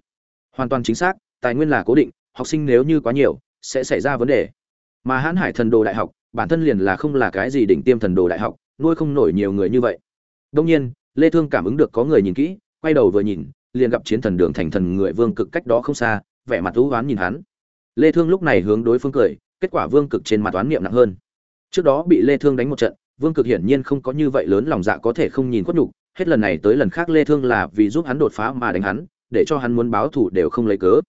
Hoàn toàn chính xác, tài nguyên là cố định, học sinh nếu như quá nhiều, sẽ xảy ra vấn đề mà hãn hải thần đồ đại học, bản thân liền là không là cái gì đỉnh tiêm thần đồ đại học, nuôi không nổi nhiều người như vậy. Đông nhiên, lê thương cảm ứng được có người nhìn kỹ, quay đầu vừa nhìn, liền gặp chiến thần đường thành thần người vương cực cách đó không xa, vẻ mặt u ám nhìn hắn. Lê thương lúc này hướng đối phương cười, kết quả vương cực trên mặt oán niệm nặng hơn. Trước đó bị lê thương đánh một trận, vương cực hiển nhiên không có như vậy lớn lòng dạ có thể không nhìn khuất nhục, hết lần này tới lần khác lê thương là vì giúp hắn đột phá mà đánh hắn, để cho hắn muốn báo thù đều không lấy cớ.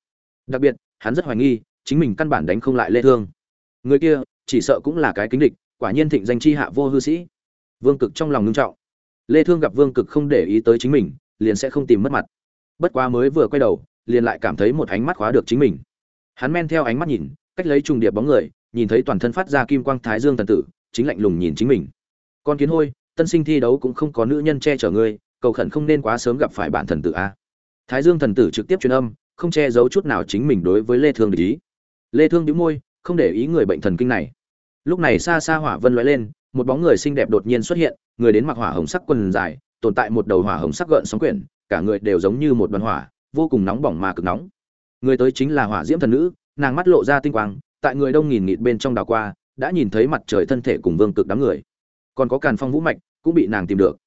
Đặc biệt, hắn rất hoài nghi, chính mình căn bản đánh không lại lê thương người kia, chỉ sợ cũng là cái kính địch, quả nhiên thịnh danh chi hạ vô hư sĩ. Vương cực trong lòng ngưng trọng. Lê thương gặp vương cực không để ý tới chính mình, liền sẽ không tìm mất mặt. Bất quá mới vừa quay đầu, liền lại cảm thấy một ánh mắt khóa được chính mình. Hắn men theo ánh mắt nhìn, cách lấy trùng điệp bóng người, nhìn thấy toàn thân phát ra kim quang thái dương thần tử, chính lạnh lùng nhìn chính mình. Con kiến hôi, tân sinh thi đấu cũng không có nữ nhân che chở ngươi, cầu khẩn không nên quá sớm gặp phải bản thần tử a. Thái dương thần tử trực tiếp truyền âm, không che giấu chút nào chính mình đối với lê thương để ý. Lê thương nhíu môi không để ý người bệnh thần kinh này. Lúc này xa xa hỏa vân lóe lên, một bóng người xinh đẹp đột nhiên xuất hiện, người đến mặc hỏa hồng sắc quần dài, tồn tại một đầu hỏa hồng sắc gợn sóng quyển, cả người đều giống như một đoàn hỏa, vô cùng nóng bỏng mà cực nóng. Người tới chính là hỏa diễm thần nữ, nàng mắt lộ ra tinh quang, tại người đông nghìn nghịt bên trong đào qua, đã nhìn thấy mặt trời thân thể cùng vương cực đám người. Còn có càn phong vũ mạch, cũng bị nàng tìm được.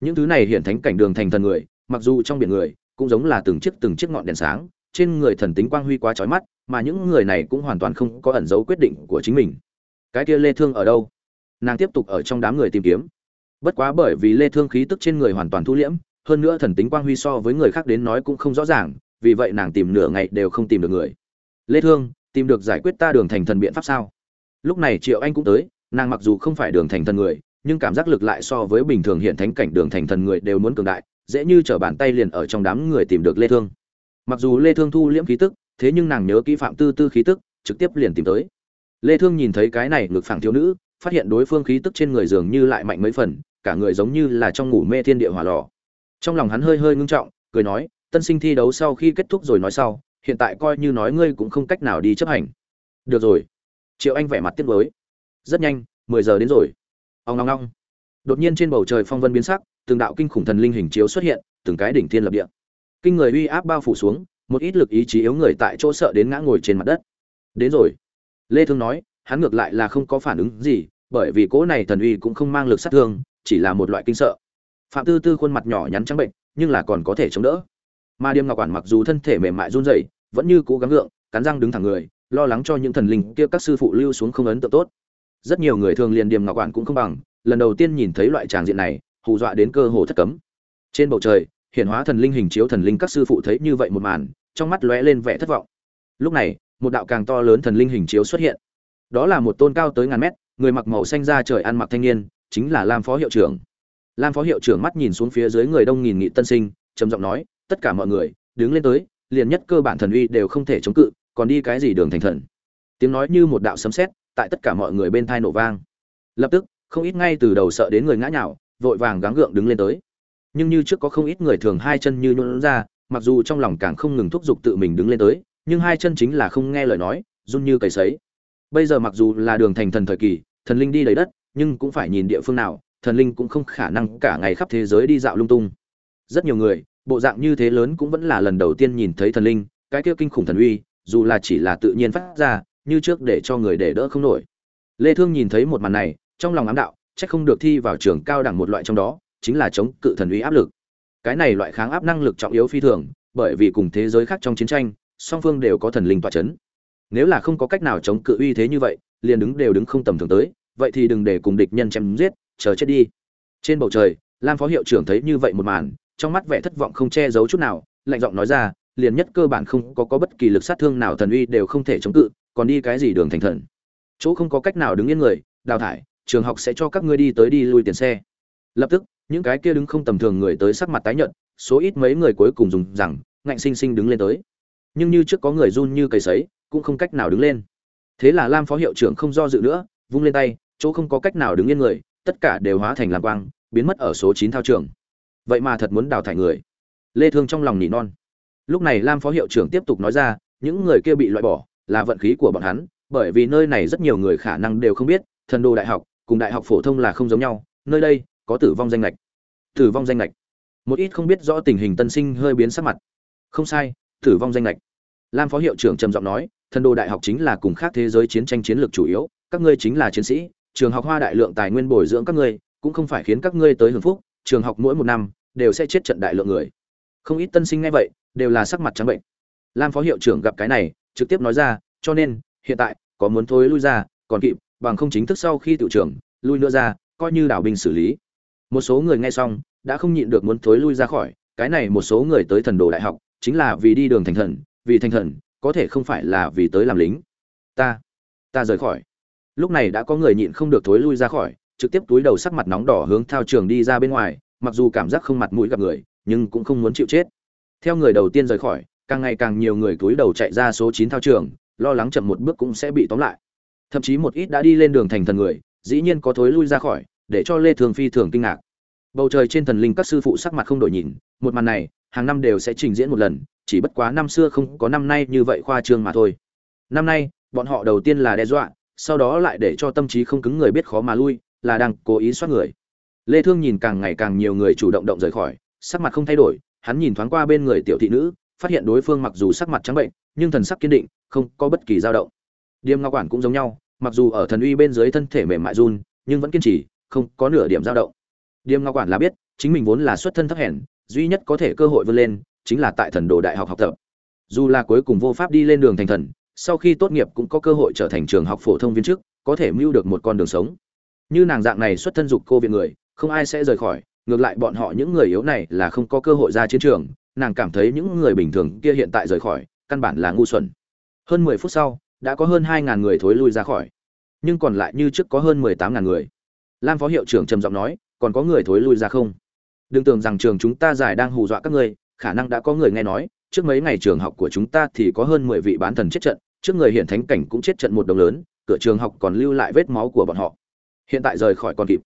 Những thứ này hiện thánh cảnh đường thành thần người, mặc dù trong biển người, cũng giống là từng chiếc từng chiếc ngọn đèn sáng trên người thần tính quang huy quá chói mắt, mà những người này cũng hoàn toàn không có ẩn dấu quyết định của chính mình. Cái kia lê thương ở đâu? Nàng tiếp tục ở trong đám người tìm kiếm. Bất quá bởi vì lê thương khí tức trên người hoàn toàn thu liễm, hơn nữa thần tính quang huy so với người khác đến nói cũng không rõ ràng, vì vậy nàng tìm nửa ngày đều không tìm được người. Lê thương, tìm được giải quyết ta đường thành thần biện pháp sao? Lúc này triệu anh cũng tới, nàng mặc dù không phải đường thành thần người, nhưng cảm giác lực lại so với bình thường hiện thánh cảnh đường thành thần người đều muốn cường đại, dễ như trở bàn tay liền ở trong đám người tìm được lê thương mặc dù lê thương thu liễm khí tức, thế nhưng nàng nhớ kỹ phạm tư tư khí tức, trực tiếp liền tìm tới. Lê thương nhìn thấy cái này ngực phẳng thiếu nữ, phát hiện đối phương khí tức trên người dường như lại mạnh mấy phần, cả người giống như là trong ngủ mê thiên địa hỏa lò. Trong lòng hắn hơi hơi ngưng trọng, cười nói, tân sinh thi đấu sau khi kết thúc rồi nói sau, hiện tại coi như nói ngươi cũng không cách nào đi chấp hành. Được rồi. Triệu anh vẻ mặt tiếc mới rất nhanh, mười giờ đến rồi. Ong ong ong. đột nhiên trên bầu trời phong vân biến sắc, từng đạo kinh khủng thần linh hình chiếu xuất hiện, từng cái đỉnh thiên lập địa kinh người uy áp bao phủ xuống, một ít lực ý chí yếu người tại chỗ sợ đến ngã ngồi trên mặt đất. Đến rồi. Lê thương nói, hắn ngược lại là không có phản ứng gì, bởi vì cỗ này thần uy cũng không mang lực sát thương, chỉ là một loại kinh sợ. Phạm tư tư khuôn mặt nhỏ nhắn trắng bệnh, nhưng là còn có thể chống đỡ. Mà điềm ngọc quản mặc dù thân thể mềm mại run rẩy, vẫn như cố gắng gượng, cắn răng đứng thẳng người, lo lắng cho những thần linh kia các sư phụ lưu xuống không ấn tượng tốt. Rất nhiều người thường liền điềm ngọc quản cũng không bằng, lần đầu tiên nhìn thấy loại tràng diện này, hù dọa đến cơ hồ thất cấm. Trên bầu trời hiển hóa thần linh hình chiếu thần linh các sư phụ thấy như vậy một màn, trong mắt lóe lên vẻ thất vọng. Lúc này, một đạo càng to lớn thần linh hình chiếu xuất hiện. Đó là một tôn cao tới ngàn mét, người mặc màu xanh da trời ăn mặc thanh niên, chính là lam phó hiệu trưởng. Lam phó hiệu trưởng mắt nhìn xuống phía dưới người đông nghìn nghị tân sinh, trầm giọng nói, tất cả mọi người, đứng lên tới, liền nhất cơ bản thần uy đều không thể chống cự, còn đi cái gì đường thành thần? Tiếng nói như một đạo sấm sét, tại tất cả mọi người bên thai nổ vang. Lập tức, không ít ngay từ đầu sợ đến người ngã nhào, vội vàng gắng gượng đứng lên tới nhưng như trước có không ít người thường hai chân như nhún ra, mặc dù trong lòng càng không ngừng thúc giục tự mình đứng lên tới, nhưng hai chân chính là không nghe lời nói, run như cầy sấy. Bây giờ mặc dù là đường thành thần thời kỳ, thần linh đi đầy đất, nhưng cũng phải nhìn địa phương nào, thần linh cũng không khả năng cả ngày khắp thế giới đi dạo lung tung. Rất nhiều người, bộ dạng như thế lớn cũng vẫn là lần đầu tiên nhìn thấy thần linh, cái kia kinh khủng thần uy, dù là chỉ là tự nhiên phát ra, như trước để cho người để đỡ không nổi. Lê thương nhìn thấy một màn này, trong lòng ám đạo, chắc không được thi vào trường cao đẳng một loại trong đó chính là chống cự thần uy áp lực. Cái này loại kháng áp năng lực trọng yếu phi thường, bởi vì cùng thế giới khác trong chiến tranh, song phương đều có thần linh tọa chấn. Nếu là không có cách nào chống cự uy thế như vậy, liền đứng đều đứng không tầm thường tới, vậy thì đừng để cùng địch nhân chém giết, chờ chết đi. Trên bầu trời, lam phó hiệu trưởng thấy như vậy một màn, trong mắt vẻ thất vọng không che giấu chút nào, lạnh giọng nói ra, liền nhất cơ bản không có có bất kỳ lực sát thương nào thần uy đều không thể chống cự, còn đi cái gì đường thành thần? Chỗ không có cách nào đứng yên người, đào thải, trường học sẽ cho các ngươi đi tới đi lui tiền xe. Lập tức những cái kia đứng không tầm thường người tới sắc mặt tái nhợt, số ít mấy người cuối cùng dùng rằng, ngạnh sinh sinh đứng lên tới. Nhưng như trước có người run như cây sấy, cũng không cách nào đứng lên. Thế là lam phó hiệu trưởng không do dự nữa, vung lên tay, chỗ không có cách nào đứng yên người, tất cả đều hóa thành làm quang, biến mất ở số chín thao trường. Vậy mà thật muốn đào thải người. Lê thương trong lòng nỉ non. Lúc này lam phó hiệu trưởng tiếp tục nói ra, những người kia bị loại bỏ, là vận khí của bọn hắn, bởi vì nơi này rất nhiều người khả năng đều không biết, thần đồ đại học, cùng đại học phổ thông là không giống nhau, nơi đây có tử vong danh lệch. Tử vong danh lệch. Một ít không biết rõ tình hình tân sinh hơi biến sắc mặt. Không sai, tử vong danh lệch. Lam phó hiệu trưởng trầm giọng nói, thần đồ đại học chính là cùng khác thế giới chiến tranh chiến lược chủ yếu, các ngươi chính là chiến sĩ, trường học hoa đại lượng tài nguyên bồi dưỡng các ngươi, cũng không phải khiến các ngươi tới hưởng phúc, trường học mỗi một năm đều sẽ chết trận đại lượng người. Không ít tân sinh ngay vậy, đều là sắc mặt trắng bệnh. Lam phó hiệu trưởng gặp cái này, trực tiếp nói ra, cho nên, hiện tại, có muốn thôi lui ra, còn kịp, bằng không chính thức sau khi tự trưởng, lui nữa ra, coi như đảo binh xử lý một số người nghe xong, đã không nhịn được muốn thối lui ra khỏi, cái này một số người tới thần đồ đại học, chính là vì đi đường thành thần, vì thành thần, có thể không phải là vì tới làm lính. Ta ta rời khỏi. Lúc này đã có người nhịn không được thối lui ra khỏi, trực tiếp túi đầu sắc mặt nóng đỏ hướng thao trường đi ra bên ngoài, mặc dù cảm giác không mặt mũi gặp người, nhưng cũng không muốn chịu chết. Theo người đầu tiên rời khỏi, càng ngày càng nhiều người túi đầu chạy ra số chín thao trường, lo lắng chậm một bước cũng sẽ bị tóm lại. Thậm chí một ít đã đi lên đường thành thần người, dĩ nhiên có thối lui ra khỏi để cho lê thường phi thường kinh ngạc. Bầu trời trên thần linh các sư phụ sắc mặt không đổi nhìn, một màn này, hàng năm đều sẽ trình diễn một lần, chỉ bất quá năm xưa không có năm nay như vậy khoa trương mà thôi. Năm nay, bọn họ đầu tiên là đe dọa, sau đó lại để cho tâm trí không cứng người biết khó mà lui, là đang cố ý soát người. Lê thương nhìn càng ngày càng nhiều người chủ động động rời khỏi, sắc mặt không thay đổi, hắn nhìn thoáng qua bên người tiểu thị nữ, phát hiện đối phương mặc dù sắc mặt trắng bệnh, nhưng thần sắc kiên định, không có bất kỳ dao động. Điềm ngao quản cũng giống nhau, mặc dù ở thần uy bên dưới thân thể mềm mại run, nhưng vẫn kiên trì không có nửa điểm dao động. Điềm ngọc quản là biết, chính mình vốn là xuất thân thấp hèn, duy nhất có thể cơ hội vươn lên, chính là tại thần đồ đại học học tập. Dù là cuối cùng vô pháp đi lên đường thành thần, sau khi tốt nghiệp cũng có cơ hội trở thành trường học phổ thông viên chức, có thể mưu được một con đường sống. Như nàng dạng này xuất thân dục cô viện người, không ai sẽ rời khỏi, ngược lại bọn họ những người yếu này là không có cơ hội ra chiến trường, nàng cảm thấy những người bình thường kia hiện tại rời khỏi, căn bản là ngu xuẩn. Hơn mười phút sau, đã có hơn hai ngàn người thối lui ra khỏi. Nhưng còn lại như trước có hơn mười tám ngàn người lam phó hiệu trưởng trầm giọng nói, còn có người thối lui ra không? Đừng tưởng rằng trường chúng ta giải đang hù dọa các ngươi khả năng đã có người nghe nói, trước mấy ngày trường học của chúng ta thì có hơn mười vị bán thần chết trận, trước người hiện thánh cảnh cũng chết trận một đồng lớn, cửa trường học còn lưu lại vết máu của bọn họ. Hiện tại rời khỏi còn kịp.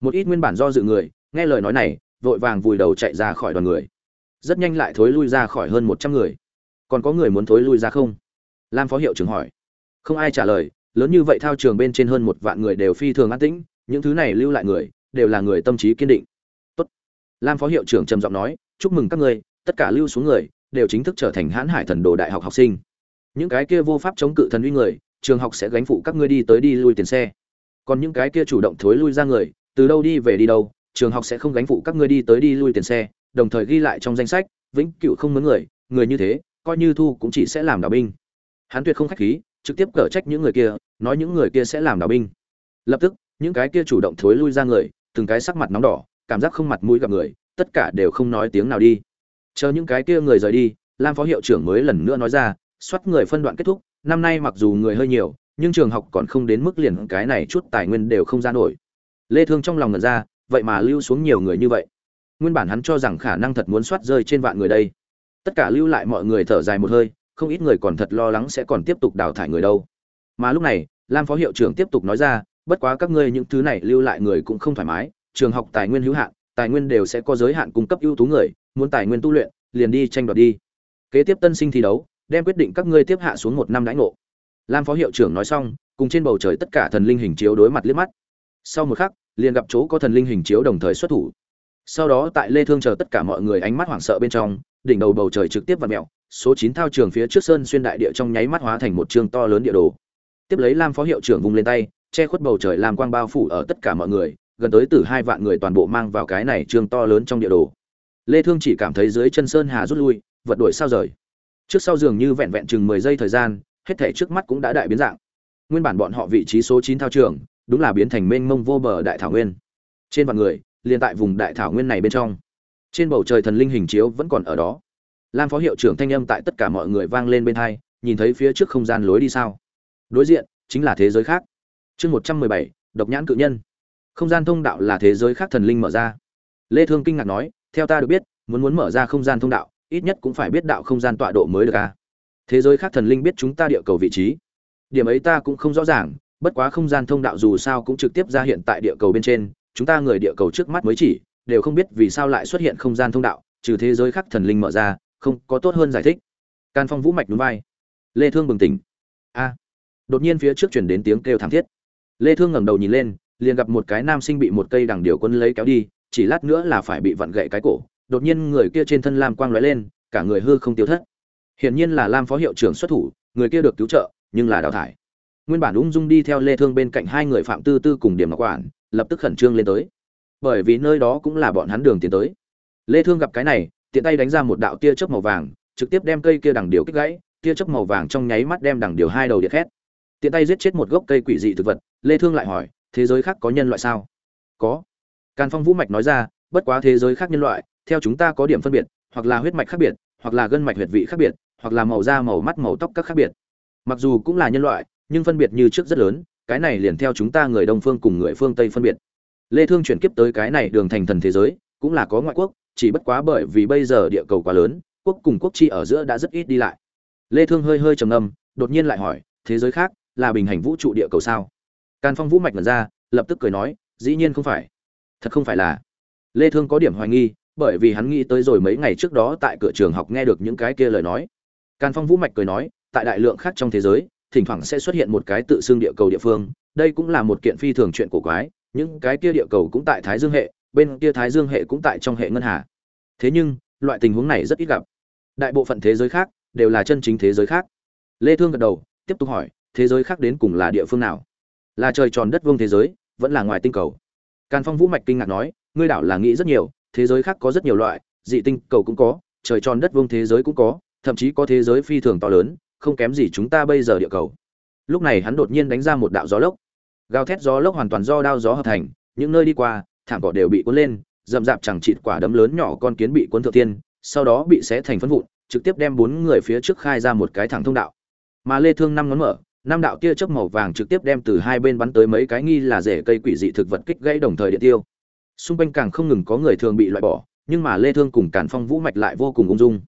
Một ít nguyên bản do dự người, nghe lời nói này, vội vàng vùi đầu chạy ra khỏi đoàn người. Rất nhanh lại thối lui ra khỏi hơn một trăm người. Còn có người muốn thối lui ra không? Lam phó hiệu trưởng hỏi. Không ai trả lời, lớn như vậy thao trường bên trên hơn một vạn người đều phi thường an tĩnh những thứ này lưu lại người, đều là người tâm trí kiên định. Tốt. lam phó hiệu trưởng trầm giọng nói, chúc mừng các ngươi, tất cả lưu xuống người, đều chính thức trở thành hãn hải thần đồ đại học học sinh. Những cái kia vô pháp chống cự thần uy người, trường học sẽ gánh phụ các ngươi đi tới đi lui tiền xe. Còn những cái kia chủ động thối lui ra người, từ đâu đi về đi đâu, trường học sẽ không gánh phụ các ngươi đi tới đi lui tiền xe, đồng thời ghi lại trong danh sách, vĩnh cựu không mướn người người như thế, coi như thu cũng chỉ sẽ làm đạo binh. Hắn tuyệt không khách khí, trực tiếp cở trách những người kia, nói những người kia sẽ làm đạo binh. Lập tức những cái kia chủ động thối lui ra người, từng cái sắc mặt nóng đỏ, cảm giác không mặt mũi gặp người, tất cả đều không nói tiếng nào đi. Chờ những cái kia người rời đi, lam phó hiệu trưởng mới lần nữa nói ra, soát người phân đoạn kết thúc, năm nay mặc dù người hơi nhiều, nhưng trường học còn không đến mức liền cái này chút tài nguyên đều không ra nổi. Lê thương trong lòng ngẩn ra, vậy mà lưu xuống nhiều người như vậy. Nguyên bản hắn cho rằng khả năng thật muốn soát rơi trên vạn người đây. Tất cả lưu lại mọi người thở dài một hơi, không ít người còn thật lo lắng sẽ còn tiếp tục đào thải người đâu. Mà lúc này, lam phó hiệu trưởng tiếp tục nói ra bất quá các ngươi những thứ này lưu lại người cũng không thoải mái, trường học tài nguyên hữu hạn, tài nguyên đều sẽ có giới hạn cung cấp ưu tú người, muốn tài nguyên tu luyện, liền đi tranh đoạt đi. Kế tiếp tân sinh thi đấu, đem quyết định các ngươi tiếp hạ xuống một năm đãi ngộ. Lam phó hiệu trưởng nói xong, cùng trên bầu trời tất cả thần linh hình chiếu đối mặt liếc mắt. Sau một khắc, liền gặp chỗ có thần linh hình chiếu đồng thời xuất thủ. Sau đó tại lê thương chờ tất cả mọi người ánh mắt hoảng sợ bên trong, đỉnh đầu bầu trời trực tiếp vặn mèo, số 9 thao trường phía trước sơn xuyên đại địa trong nháy mắt hóa thành một trường to lớn địa đồ. Tiếp lấy lam phó hiệu trưởng vung lên tay che khuất bầu trời làm quang bao phủ ở tất cả mọi người, gần tới từ hai vạn người toàn bộ mang vào cái này trường to lớn trong địa đồ. Lê thương chỉ cảm thấy dưới chân sơn hà rút lui, vật đuổi sao rời. Trước sau dường như vẹn vẹn chừng 10 giây thời gian, hết thảy trước mắt cũng đã đại biến dạng. Nguyên bản bọn họ vị trí số 9 thao trường, đúng là biến thành mênh mông vô bờ đại thảo nguyên. Trên vạn người, liền tại vùng đại thảo nguyên này bên trong. Trên bầu trời thần linh hình chiếu vẫn còn ở đó. Lam phó hiệu trưởng thanh âm tại tất cả mọi người vang lên bên hai, nhìn thấy phía trước không gian lối đi sao. Đối diện, chính là thế giới khác chương một trăm mười bảy, độc nhãn cự nhân. Không gian thông đạo là thế giới khác thần linh mở ra. Lê thương kinh ngạc nói, theo ta được biết, muốn muốn mở ra không gian thông đạo, ít nhất cũng phải biết đạo không gian tọa độ mới được à? Thế giới khác thần linh biết chúng ta địa cầu vị trí. Điểm ấy ta cũng không rõ ràng, bất quá không gian thông đạo dù sao cũng trực tiếp ra hiện tại địa cầu bên trên, chúng ta người địa cầu trước mắt mới chỉ, đều không biết vì sao lại xuất hiện không gian thông đạo, trừ thế giới khác thần linh mở ra, không, có tốt hơn giải thích. Can phong vũ mạch núi vai. Lê thương bừng tỉnh. A. Đột nhiên phía trước chuyển đến tiếng kêu thảm thiết lê thương ngẩng đầu nhìn lên, liền gặp một cái nam sinh bị một cây đằng điều quân lấy kéo đi, chỉ lát nữa là phải bị vặn gãy cái cổ. Đột nhiên người kia trên thân lam quang lóe lên, cả người hư không tiêu thất. Hiển nhiên là lam phó hiệu trưởng xuất thủ, người kia được cứu trợ, nhưng là đào thải. Nguyên bản ung dung đi theo lê thương bên cạnh hai người phạm tư tư cùng điểm ngọc quản, lập tức khẩn trương lên tới. Bởi vì nơi đó cũng là bọn hắn đường tiến tới. Lê thương gặp cái này, tiện tay đánh ra một đạo tia chớp màu vàng, trực tiếp đem cây kia đằng điều kích gãy, tia chớp màu vàng trong nháy mắt đem đằng điều hai đầu điện khét. Tiện tay giết chết một gốc cây quỷ dị thực vật lê thương lại hỏi, thế giới khác có nhân loại sao? Có. Càn phong vũ mạch nói ra, bất quá thế giới khác nhân loại, theo chúng ta có điểm phân biệt, hoặc là huyết mạch khác biệt, hoặc là gân mạch huyệt vị khác biệt, hoặc là màu da, màu mắt, màu tóc các khác biệt. Mặc dù cũng là nhân loại, nhưng phân biệt như trước rất lớn, cái này liền theo chúng ta người đông phương cùng người phương tây phân biệt. Lê thương chuyển kiếp tới cái này đường thành thần thế giới, cũng là có ngoại quốc, chỉ bất quá bởi vì bây giờ địa cầu quá lớn, quốc cùng quốc chi ở giữa đã rất ít đi lại. Lê thương hơi hơi trầm ngâm, đột nhiên lại hỏi, thế giới khác là bình hành vũ trụ địa cầu sao? Càn phong vũ mạch mở ra, lập tức cười nói, dĩ nhiên không phải. Thật không phải là. Lê thương có điểm hoài nghi, bởi vì hắn nghĩ tới rồi mấy ngày trước đó tại cửa trường học nghe được những cái kia lời nói. Càn phong vũ mạch cười nói, tại đại lượng khác trong thế giới, thỉnh thoảng sẽ xuất hiện một cái tự xưng địa cầu địa phương, đây cũng là một kiện phi thường chuyện cổ quái, những cái kia địa cầu cũng tại thái dương hệ, bên kia thái dương hệ cũng tại trong hệ ngân hà. Thế nhưng, loại tình huống này rất ít gặp. Đại bộ phận thế giới khác đều là chân chính thế giới khác. Lê thương gật đầu, tiếp tục hỏi, thế giới khác đến cùng là địa phương nào? Là trời tròn đất vuông thế giới, vẫn là ngoài tinh cầu. Càn phong vũ mạch kinh ngạc nói, ngươi đảo là nghĩ rất nhiều, thế giới khác có rất nhiều loại, dị tinh cầu cũng có, trời tròn đất vuông thế giới cũng có, thậm chí có thế giới phi thường to lớn, không kém gì chúng ta bây giờ địa cầu. Lúc này hắn đột nhiên đánh ra một đạo gió lốc. Gào thét gió lốc hoàn toàn do đao gió hợp thành, những nơi đi qua, thảm cỏ đều bị cuốn lên, rậm rạp chẳng chịt quả đấm lớn nhỏ con kiến bị cuốn thượng tiên, sau đó bị xé thành phân vụn, trực tiếp đem bốn người phía trước khai ra một cái thẳng thông đạo. Mà lê thương năm ngón mở năm đạo tia chớp màu vàng trực tiếp đem từ hai bên bắn tới mấy cái nghi là rễ cây quỷ dị thực vật kích gãy đồng thời điện tiêu. Xung quanh càng không ngừng có người thường bị loại bỏ, nhưng mà lê thương cùng càn phong vũ mạch lại vô cùng ung dung.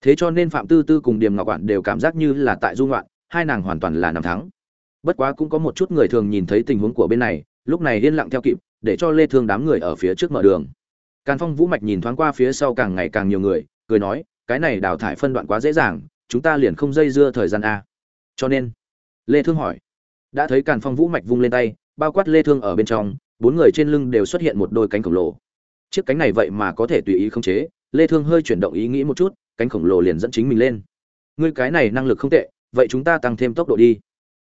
Thế cho nên phạm tư tư cùng điềm ngọc quản đều cảm giác như là tại dung loạn hai nàng hoàn toàn là nằm thắng. Bất quá cũng có một chút người thường nhìn thấy tình huống của bên này, lúc này điên lặng theo kịp, để cho lê thương đám người ở phía trước mở đường. Càn phong vũ mạch nhìn thoáng qua phía sau càng ngày càng nhiều người, cười nói, cái này đào thải phân đoạn quá dễ dàng, chúng ta liền không dây dưa thời gian a. Cho nên lê thương hỏi. Đã thấy càn phong vũ mạch vung lên tay bao quát lê thương ở bên trong bốn người trên lưng đều xuất hiện một đôi cánh khổng lồ. Chiếc cánh này vậy mà có thể tùy ý khống chế lê thương hơi chuyển động ý nghĩ một chút cánh khổng lồ liền dẫn chính mình lên. Ngươi cái này năng lực không tệ vậy chúng ta tăng thêm tốc độ đi.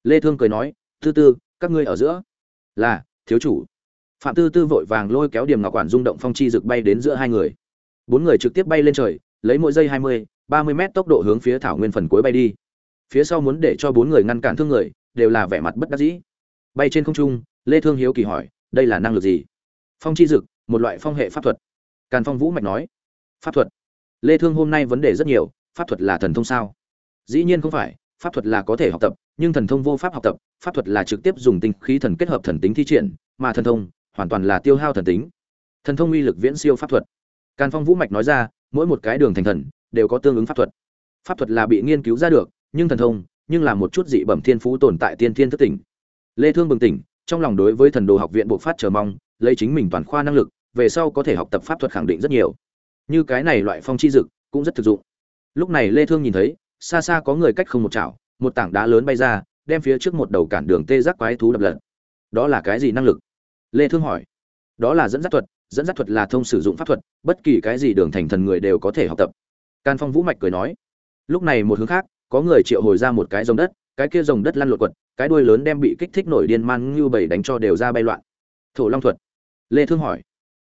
Lê thương cười nói tư tư các ngươi ở giữa là thiếu chủ. Phạm tư tư vội vàng lôi kéo điểm ngọc quản rung động phong chi rực bay đến giữa hai người. Bốn người trực tiếp bay lên trời lấy mỗi giây 20, 30 mét tốc độ hướng phía thảo nguyên phần cuối bay đi phía sau muốn để cho bốn người ngăn cản thương người, đều là vẻ mặt bất đắc dĩ. Bay trên không trung, lê thương hiếu kỳ hỏi, đây là năng lực gì? Phong chi dực, một loại phong hệ pháp thuật. Càn phong vũ mạch nói, pháp thuật. Lê thương hôm nay vấn đề rất nhiều, pháp thuật là thần thông sao? Dĩ nhiên không phải, pháp thuật là có thể học tập, nhưng thần thông vô pháp học tập, pháp thuật là trực tiếp dùng tinh khí thần kết hợp thần tính thi triển, mà thần thông hoàn toàn là tiêu hao thần tính. Thần thông uy lực viễn siêu pháp thuật. Càn phong vũ mạch nói ra, mỗi một cái đường thành thần đều có tương ứng pháp thuật. Pháp thuật là bị nghiên cứu ra được nhưng thần thông, nhưng là một chút dị bẩm thiên phú tồn tại tiên thiên thất tỉnh. Lê thương bừng tỉnh, trong lòng đối với thần đồ học viện bộ phát chờ mong, lấy chính mình toàn khoa năng lực, về sau có thể học tập pháp thuật khẳng định rất nhiều. Như cái này loại phong chi dực cũng rất thực dụng. Lúc này lê thương nhìn thấy, xa xa có người cách không một chảo, một tảng đá lớn bay ra, đem phía trước một đầu cản đường tê giác quái thú đập lật. Đó là cái gì năng lực? Lê thương hỏi. Đó là dẫn dắt thuật, dẫn dắt thuật là thông sử dụng pháp thuật, bất kỳ cái gì đường thành thần người đều có thể học tập. Can phong vũ mạch cười nói. Lúc này một hướng khác có người triệu hồi ra một cái rồng đất cái kia rồng đất lăn lộn quật cái đuôi lớn đem bị kích thích nổi điên man như bầy đánh cho đều ra bay loạn. Thổ long thuật. Lê thương hỏi.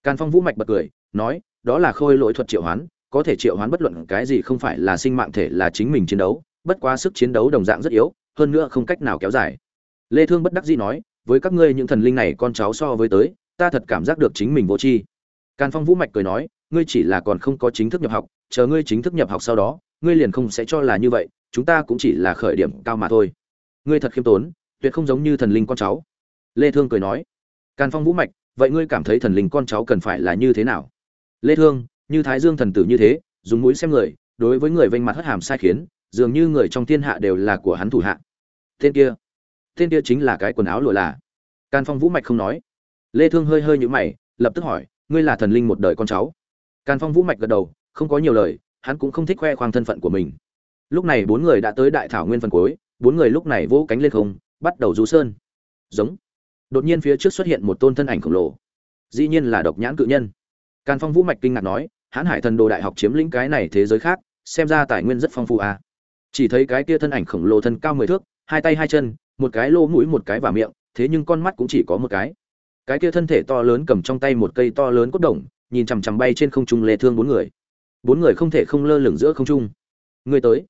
Can phong vũ mạch bật cười nói đó là khôi lỗi thuật triệu hoán có thể triệu hoán bất luận cái gì không phải là sinh mạng thể là chính mình chiến đấu bất quá sức chiến đấu đồng dạng rất yếu hơn nữa không cách nào kéo dài. Lê thương bất đắc dĩ nói với các ngươi những thần linh này con cháu so với tới ta thật cảm giác được chính mình vô tri. Can Phong Vũ Mạch cười nói, ngươi chỉ là còn không có chính thức nhập học, chờ ngươi chính thức nhập học sau đó, ngươi liền không sẽ cho là như vậy, chúng ta cũng chỉ là khởi điểm cao mà thôi. Ngươi thật khiêm tốn, tuyệt không giống như thần linh con cháu. Lê Thương cười nói, Can Phong Vũ Mạch, vậy ngươi cảm thấy thần linh con cháu cần phải là như thế nào? Lê Thương, như Thái Dương thần tử như thế, dùng mũi xem người, đối với người vênh mặt hất hàm sai khiến, dường như người trong thiên hạ đều là của hắn thủ hạ. Tên kia, tên kia chính là cái quần áo lụa là. Can Phong Vũ Mạch không nói. Lê Thương hơi hơi nhíu mày, lập tức hỏi, ngươi là thần linh một đời con cháu càn phong vũ mạch gật đầu không có nhiều lời hắn cũng không thích khoe khoang thân phận của mình. Lúc này bốn người đã tới đại thảo nguyên phần cuối, bốn người lúc này vỗ cánh lên không, bắt đầu rú sơn. Giống. Đột nhiên phía trước xuất hiện một tôn thân ảnh khổng lồ. Dĩ nhiên là độc nhãn cự nhân. Càn phong vũ mạch kinh ngạc nói, hãn hải thần đồ đại học chiếm lĩnh cái này thế giới khác, xem ra tài nguyên rất phong phú à. chỉ thấy cái kia thân ảnh khổng lồ thân cao mười thước, hai tay hai chân, một cái lô mũi một cái và miệng, thế nhưng con mắt cũng chỉ có một cái. Cái kia thân thể to lớn cầm trong tay một cây to lớn cốt đồng, nhìn chằm chằm bay trên không trung lê thương bốn người bốn người không thể không lơ lửng giữa không trung. Người tới.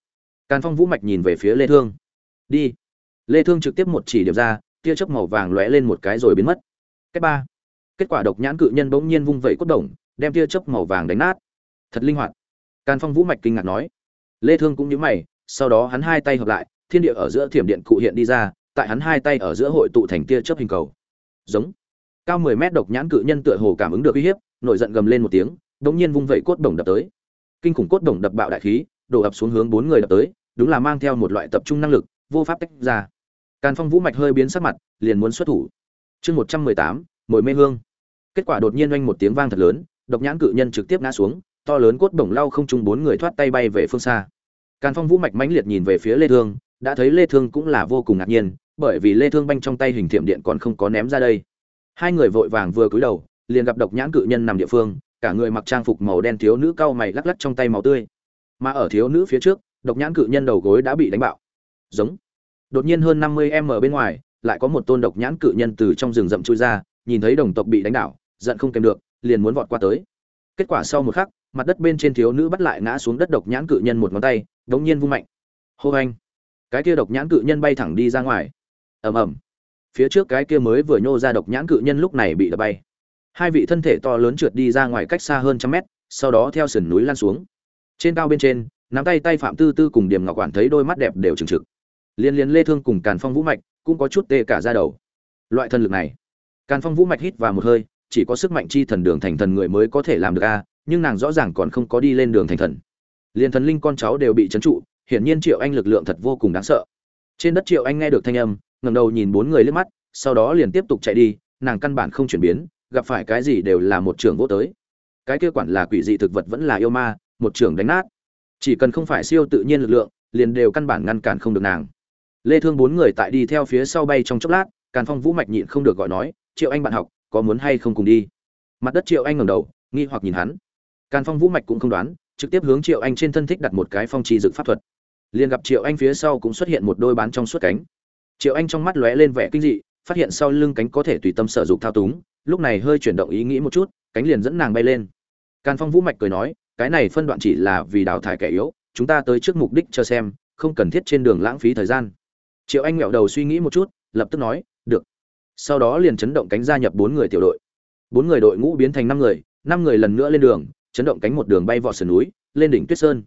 Càn phong vũ mạch nhìn về phía lê thương. Đi. Lê thương trực tiếp một chỉ điểm ra, tia chớp màu vàng lóe lên một cái rồi biến mất. Cách ba. Kết quả độc nhãn cự nhân bỗng nhiên vung vẩy cốt đồng, đem tia chớp màu vàng đánh nát. Thật linh hoạt. Càn phong vũ mạch kinh ngạc nói. Lê thương cũng nhíu mày, sau đó hắn hai tay hợp lại, thiên địa ở giữa thiểm điện cụ hiện đi ra, tại hắn hai tay ở giữa hội tụ thành tia chớp hình cầu. Giống. Cao mười mét độc nhãn cự nhân tựa hồ cảm ứng được uy hiếp, nổi giận gầm lên một tiếng đống nhiên vung vẩy cốt đồng đập tới kinh khủng cốt đồng đập bạo đại khí, đổ ập xuống hướng bốn người đập tới, đúng là mang theo một loại tập trung năng lực, vô pháp tách ra. Càn phong vũ mạch hơi biến sắc mặt, liền muốn xuất thủ. Chương một trăm mười tám, mồi mê hương. Kết quả đột nhiên oanh một tiếng vang thật lớn, độc nhãn cự nhân trực tiếp ngã xuống, to lớn cốt đồng lau không chung bốn người thoát tay bay về phương xa. Càn phong vũ mạch mãnh liệt nhìn về phía lê thương, đã thấy lê thương cũng là vô cùng ngạc nhiên, bởi vì lê thương banh trong tay hình thiểm điện còn không có ném ra đây. Hai người vội vàng vừa cúi đầu, liền gặp độc nhãn cự nhân nằm địa phương cả người mặc trang phục màu đen thiếu nữ cau mày lắc lắc trong tay màu tươi. Mà ở thiếu nữ phía trước, độc nhãn cự nhân đầu gối đã bị đánh bạo. Giống. Đột nhiên hơn năm mươi m bên ngoài, lại có một tôn độc nhãn cự nhân từ trong rừng rậm chui ra, nhìn thấy đồng tộc bị đánh đảo, giận không kèm được, liền muốn vọt qua tới. Kết quả sau một khắc, mặt đất bên trên thiếu nữ bắt lại ngã xuống đất độc nhãn cự nhân một ngón tay, đống nhiên vung mạnh. Hô anh. Cái kia độc nhãn cự nhân bay thẳng đi ra ngoài. Ầm ầm. Phía trước cái kia mới vừa nhô ra độc nhãn cự nhân lúc này bị đập bay hai vị thân thể to lớn trượt đi ra ngoài cách xa hơn trăm mét sau đó theo sườn núi lan xuống. Trên cao bên trên nắm tay tay phạm tư tư cùng điểm ngọc quản thấy đôi mắt đẹp đều trừng trực. Liên liên lê thương cùng càn phong vũ mạch cũng có chút tê cả ra đầu. Loại thần lực này càn phong vũ mạch hít vào một hơi chỉ có sức mạnh chi thần đường thành thần người mới có thể làm được a nhưng nàng rõ ràng còn không có đi lên đường thành thần. Liên thần linh con cháu đều bị chấn trụ hiển nhiên triệu anh lực lượng thật vô cùng đáng sợ. Trên đất triệu anh nghe được thanh âm ngẩng đầu nhìn bốn người liếc mắt, sau đó liền tiếp tục chạy đi, nàng căn bản không chuyển biến gặp phải cái gì đều là một trường vô tới. Cái kia quản là quỷ dị thực vật vẫn là yêu ma, một trường đánh nát. Chỉ cần không phải siêu tự nhiên lực lượng, liền đều căn bản ngăn cản không được nàng. Lê thương bốn người tại đi theo phía sau bay trong chốc lát, càn phong vũ mạch nhịn không được gọi nói, triệu anh bạn học, có muốn hay không cùng đi? Mặt đất triệu anh ngẩng đầu, nghi hoặc nhìn hắn. Càn phong vũ mạch cũng không đoán, trực tiếp hướng triệu anh trên thân thích đặt một cái phong trì dực pháp thuật. Liền gặp triệu anh phía sau cũng xuất hiện một đôi bán trong suốt cánh. Triệu anh trong mắt lóe lên vẻ kinh dị phát hiện sau lưng cánh có thể tùy tâm sở dụng thao túng, lúc này hơi chuyển động ý nghĩ một chút, cánh liền dẫn nàng bay lên. Càn phong vũ mạch cười nói, cái này phân đoạn chỉ là vì đào thải kẻ yếu, chúng ta tới trước mục đích cho xem, không cần thiết trên đường lãng phí thời gian. Triệu anh ngẹo đầu suy nghĩ một chút, lập tức nói, được. Sau đó liền chấn động cánh gia nhập bốn người tiểu đội. Bốn người đội ngũ biến thành năm người năm người lần nữa lên đường, chấn động cánh một đường bay vọt sườn núi, lên đỉnh tuyết sơn.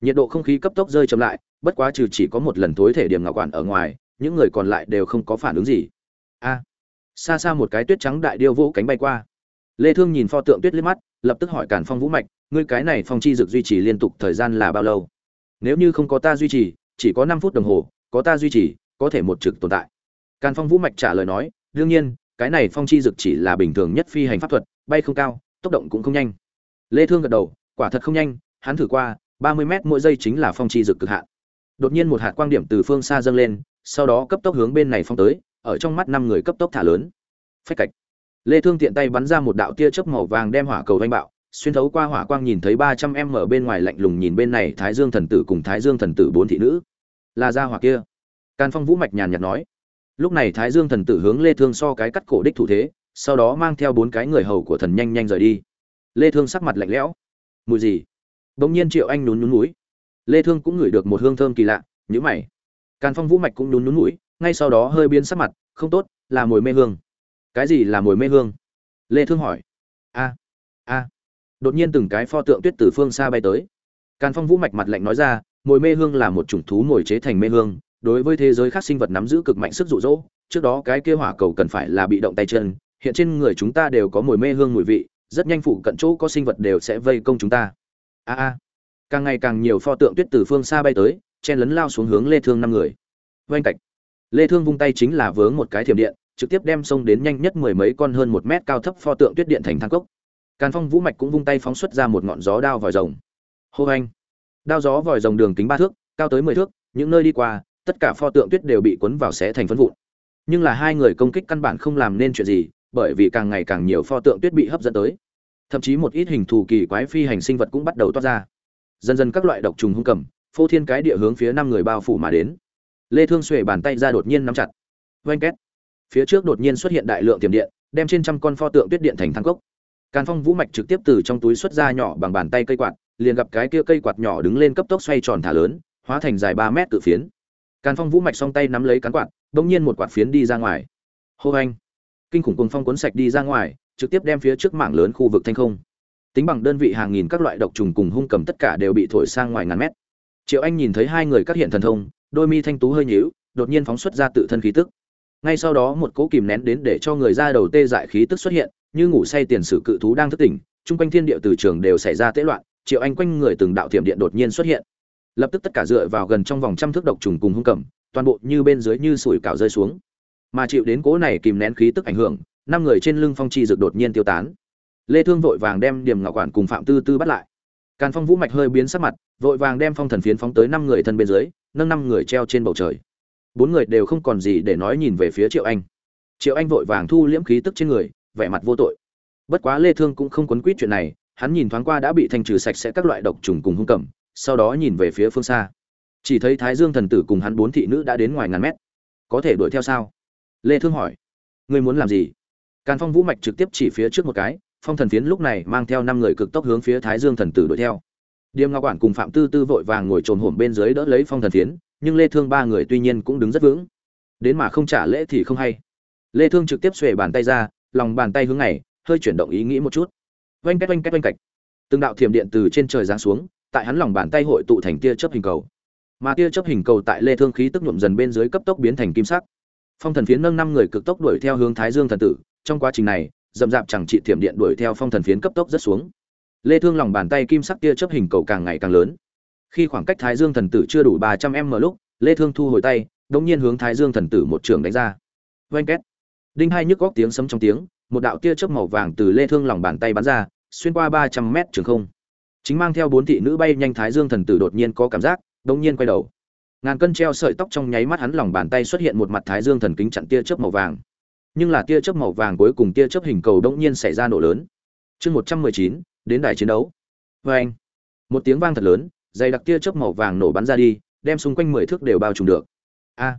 Nhiệt độ không khí cấp tốc rơi chậm lại, bất quá trừ chỉ có một lần tối thể điểm ngạo quản ở ngoài, những người còn lại đều không có phản ứng gì a. Xa xa một cái tuyết trắng đại điêu vỗ cánh bay qua. Lê thương nhìn pho tượng tuyết liếc mắt, lập tức hỏi càn phong vũ mạch, ngươi cái này phong chi dược duy trì liên tục thời gian là bao lâu? Nếu như không có ta duy trì, chỉ có 5 phút đồng hồ, có ta duy trì, có thể một trực tồn tại. Càn phong vũ mạch trả lời nói, đương nhiên, cái này phong chi dược chỉ là bình thường nhất phi hành pháp thuật, bay không cao, tốc độ cũng không nhanh. Lê thương gật đầu, quả thật không nhanh, hắn thử qua 30 mét mỗi giây chính là phong chi dược cực hạn. Đột nhiên một hạt quang điểm từ phương xa dâng lên, sau đó cấp tốc hướng bên này phong tới ở trong mắt năm người cấp tốc thả lớn. Phách cạch. Lê thương tiện tay bắn ra một đạo tia chớp màu vàng đem hỏa cầu vanh bạo, xuyên thấu qua hỏa quang nhìn thấy 300 em ở bên ngoài lạnh lùng nhìn bên này thái dương thần tử cùng thái dương thần tử bốn thị nữ. Là ra hỏa kia. Can phong vũ mạch nhàn nhạt nói. Lúc này thái dương thần tử hướng lê thương so cái cắt cổ đích thủ thế, sau đó mang theo bốn cái người hầu của thần nhanh nhanh rời đi. Lê thương sắc mặt lạnh lẽo. Mùi gì? Bỗng nhiên triệu anh nhún nhún mũi lê thương cũng ngửi được một hương thơm kỳ lạ, nhíu mày. Càn phong vũ mạch cũng nhún nhún mũi ngay sau đó hơi biến sắc mặt, không tốt, là mùi mê hương. Cái gì là mùi mê hương? Lê thương hỏi. A a. Đột nhiên từng cái pho tượng tuyết từ phương xa bay tới. Càn phong vũ mạch mặt lạnh nói ra, mùi mê hương là một chủng thú mồi chế thành mê hương, đối với thế giới khác sinh vật nắm giữ cực mạnh sức dụ dỗ, trước đó cái kia hỏa cầu cần phải là bị động tay chân, hiện trên người chúng ta đều có mùi mê hương mùi vị, rất nhanh phụ cận chỗ có sinh vật đều sẽ vây công chúng ta. A a. Càng ngày càng nhiều pho tượng tuyết từ phương xa bay tới, chen lấn lao xuống hướng lê thương năm người. Vênh cạch lê thương vung tay chính là vướng một cái thiểm điện, trực tiếp đem sông đến nhanh nhất mười mấy con hơn một mét cao thấp pho tượng tuyết điện thành thang cốc. Càn phong vũ mạch cũng vung tay phóng xuất ra một ngọn gió đao vòi rồng. Hô anh đao gió vòi rồng đường kính ba thước, cao tới mười thước, những nơi đi qua, tất cả pho tượng tuyết đều bị cuốn vào xé thành phân vụn. Nhưng là hai người công kích căn bản không làm nên chuyện gì, bởi vì càng ngày càng nhiều pho tượng tuyết bị hấp dẫn tới. Thậm chí một ít hình thù kỳ quái phi hành sinh vật cũng bắt đầu toát ra. Dần dần các loại độc trùng hung cầm, phô thiên cái địa hướng phía năm người bao phủ mà đến lê thương xuề bàn tay ra đột nhiên nắm chặt. Vanh két. Phía trước đột nhiên xuất hiện đại lượng tiềm điện, đem trên trăm con pho tượng tuyết điện thành thang cốc. Càn phong vũ mạch trực tiếp từ trong túi xuất ra nhỏ bằng bàn tay cây quạt, liền gặp cái kia cây quạt nhỏ đứng lên cấp tốc xoay tròn thả lớn, hóa thành dài 3 mét tự phiến. Càn phong vũ mạch song tay nắm lấy cán quạt đung nhiên một quạt phiến đi ra ngoài. Hô anh kinh khủng cuồng phong cuốn sạch đi ra ngoài, trực tiếp đem phía trước mảng lớn khu vực thanh không. Tính bằng đơn vị hàng nghìn các loại độc trùng cùng hung cầm tất cả đều bị thổi sang ngoài ngàn mét. Triệu anh nhìn thấy hai người các hiện thần thông đôi mi thanh tú hơi nhíu, đột nhiên phóng xuất ra tự thân khí tức. Ngay sau đó một cỗ kìm nén đến để cho người ra đầu tê dại khí tức xuất hiện, như ngủ say tiền sử cự thú đang thức tỉnh trung quanh thiên địa từ trường đều xảy ra tễ loạn, triệu anh quanh người từng đạo thiểm điện đột nhiên xuất hiện. Lập tức tất cả dựa vào gần trong vòng trăm thước độc trùng cùng hung cầm, toàn bộ như bên dưới như sủi cảo rơi xuống. Mà chịu đến cỗ này kìm nén khí tức ảnh hưởng, năm người trên lưng phong chi dược đột nhiên tiêu tán. Lê thương vội vàng đem điểm ngọc quản cùng phạm tư tư bắt lại càn phong vũ mạch hơi biến sắc mặt, vội vàng đem phong thần phiến phóng tới năm người thân bên dưới, nâng năm người treo trên bầu trời. Bốn người đều không còn gì để nói nhìn về phía triệu anh. Triệu anh vội vàng thu liễm khí tức trên người, vẻ mặt vô tội. Bất quá lê thương cũng không quấn quýt chuyện này, hắn nhìn thoáng qua đã bị thanh trừ sạch sẽ các loại độc trùng cùng hung cẩm sau đó nhìn về phía phương xa. Chỉ thấy thái dương thần tử cùng hắn bốn thị nữ đã đến ngoài ngàn mét. Có thể đuổi theo sao? Lê thương hỏi. Ngươi muốn làm gì? Càn phong vũ mạch trực tiếp chỉ phía trước một cái phong thần phiến lúc này mang theo năm người cực tốc hướng phía thái dương thần tử đuổi theo. Điềm ngọc quản cùng phạm tư tư vội vàng ngồi trồm hổm bên dưới đỡ lấy phong thần phiến, nhưng lê thương ba người tuy nhiên cũng đứng rất vững. Đến mà không trả lễ thì không hay. Lê thương trực tiếp xuề bàn tay ra, lòng bàn tay hướng này, hơi chuyển động ý nghĩ một chút. Oanh cách oanh cách, oanh cạch từng đạo thiểm điện từ trên trời giáng xuống, tại hắn lòng bàn tay hội tụ thành tia chớp hình cầu. Mà tia chớp hình cầu tại lê thương khí tức nhuộm dần bên dưới cấp tốc biến thành kim sắc. Phong thần phiến nâng năm người cực tốc đuổi theo hướng thái dương thần tử, trong quá trình này dậm dạp chẳng trị thiểm điện đuổi theo phong thần phiến cấp tốc rất xuống. Lê thương lòng bàn tay kim sắc tia chớp hình cầu càng ngày càng lớn. Khi khoảng cách thái dương thần tử chưa đủ 300 m lúc, lê thương thu hồi tay, đống nhiên hướng thái dương thần tử một trường đánh ra. Vang két. Đinh hai nhức góc tiếng sấm trong tiếng, một đạo tia chớp màu vàng từ lê thương lòng bàn tay bắn ra, xuyên qua 300 mét trường không. Chính mang theo bốn thị nữ bay nhanh thái dương thần tử đột nhiên có cảm giác, đống nhiên quay đầu. Ngàn cân treo sợi tóc trong nháy mắt hắn lòng bàn tay xuất hiện một mặt thái dương thần kính chặn tia chớp màu vàng nhưng là tia chớp màu vàng cuối cùng tia chớp hình cầu đông nhiên xảy ra nổ lớn. Chương 119, đến đài chiến đấu. Vê anh một tiếng vang thật lớn dày đặc tia chớp màu vàng nổ bắn ra đi đem xung quanh mười thước đều bao trùm được. A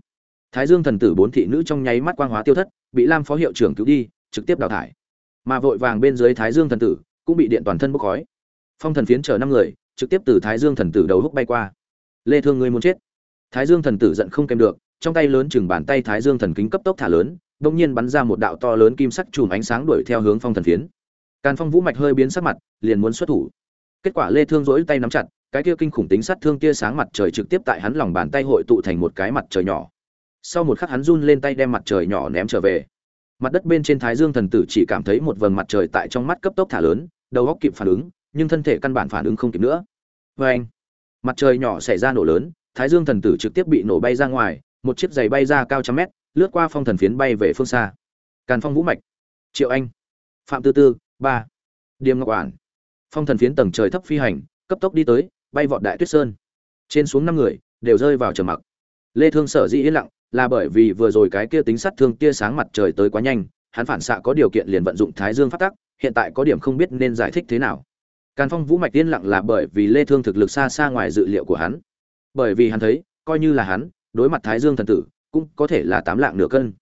thái dương thần tử bốn thị nữ trong nháy mắt quang hóa tiêu thất bị lam phó hiệu trưởng cứu đi trực tiếp đào thải. Mà vội vàng bên dưới thái dương thần tử cũng bị điện toàn thân bốc khói. Phong thần phiến chở năm người trực tiếp từ thái dương thần tử đầu húc bay qua. Lê thương ngươi muốn chết. Thái dương thần tử giận không kèm được trong tay lớn chừng bàn tay thái dương thần kính cấp tốc thả lớn đột nhiên bắn ra một đạo to lớn kim sắc chùm ánh sáng đuổi theo hướng phong thần phiến. Càn phong vũ mạch hơi biến sắc mặt, liền muốn xuất thủ. Kết quả lê thương rỗi tay nắm chặt, cái kia kinh khủng tính sát thương tia sáng mặt trời trực tiếp tại hắn lòng bàn tay hội tụ thành một cái mặt trời nhỏ. Sau một khắc hắn run lên tay đem mặt trời nhỏ ném trở về. Mặt đất bên trên thái dương thần tử chỉ cảm thấy một vầng mặt trời tại trong mắt cấp tốc thả lớn, đầu óc kịp phản ứng, nhưng thân thể căn bản phản ứng không kịp nữa. Vê anh mặt trời nhỏ xảy ra nổ lớn, thái dương thần tử trực tiếp bị nổ bay ra ngoài, một chiếc giày bay ra cao trăm mét lướt qua phong thần phiến bay về phương xa. Càn phong vũ mạch. Triệu anh. Phạm tư tư. Ba. Điềm ngọc quản. Phong thần phiến tầng trời thấp phi hành, cấp tốc đi tới, bay vọt đại tuyết sơn. Trên xuống năm người, đều rơi vào trầm mặc. Lê thương sở dĩ yên lặng, là bởi vì vừa rồi cái kia tính sát thương tia sáng mặt trời tới quá nhanh, hắn phản xạ có điều kiện liền vận dụng thái dương phát tắc, hiện tại có điểm không biết nên giải thích thế nào. Càn phong vũ mạch yên lặng là bởi vì lê thương thực lực xa xa ngoài dự liệu của hắn. Bởi vì hắn thấy, coi như là hắn, đối mặt thái dương thần tử cũng có thể là tám lạng nửa cân.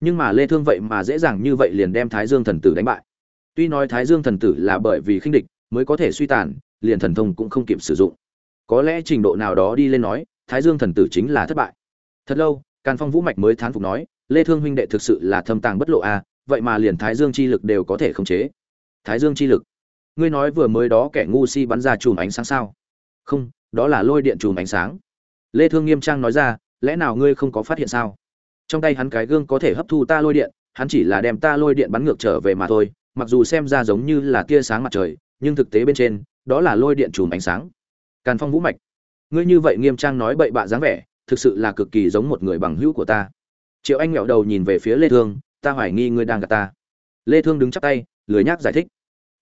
Nhưng mà lê thương vậy mà dễ dàng như vậy liền đem thái dương thần tử đánh bại. Tuy nói thái dương thần tử là bởi vì khinh địch mới có thể suy tàn, liền thần thông cũng không kịp sử dụng. Có lẽ trình độ nào đó đi lên nói, thái dương thần tử chính là thất bại. Thật lâu, càn phong vũ mạch mới thán phục nói, lê thương huynh đệ thực sự là thâm tàng bất lộ a vậy mà liền thái dương chi lực đều có thể khống chế. Thái dương chi lực? Ngươi nói vừa mới đó kẻ ngu si bắn ra chùm ánh sáng sao? Không, đó là lôi điện chùm ánh sáng. Lê thương nghiêm trang nói ra lẽ nào ngươi không có phát hiện sao? Trong tay hắn cái gương có thể hấp thu ta lôi điện, hắn chỉ là đem ta lôi điện bắn ngược trở về mà thôi, mặc dù xem ra giống như là tia sáng mặt trời, nhưng thực tế bên trên, đó là lôi điện chùm ánh sáng. Càn phong vũ mạch, ngươi như vậy nghiêm trang nói bậy bạ dáng vẻ, thực sự là cực kỳ giống một người bằng hữu của ta. Triệu anh nghẹo đầu nhìn về phía lê thương, ta hoài nghi ngươi đang gạt ta. Lê thương đứng chắp tay, lười nhác giải thích.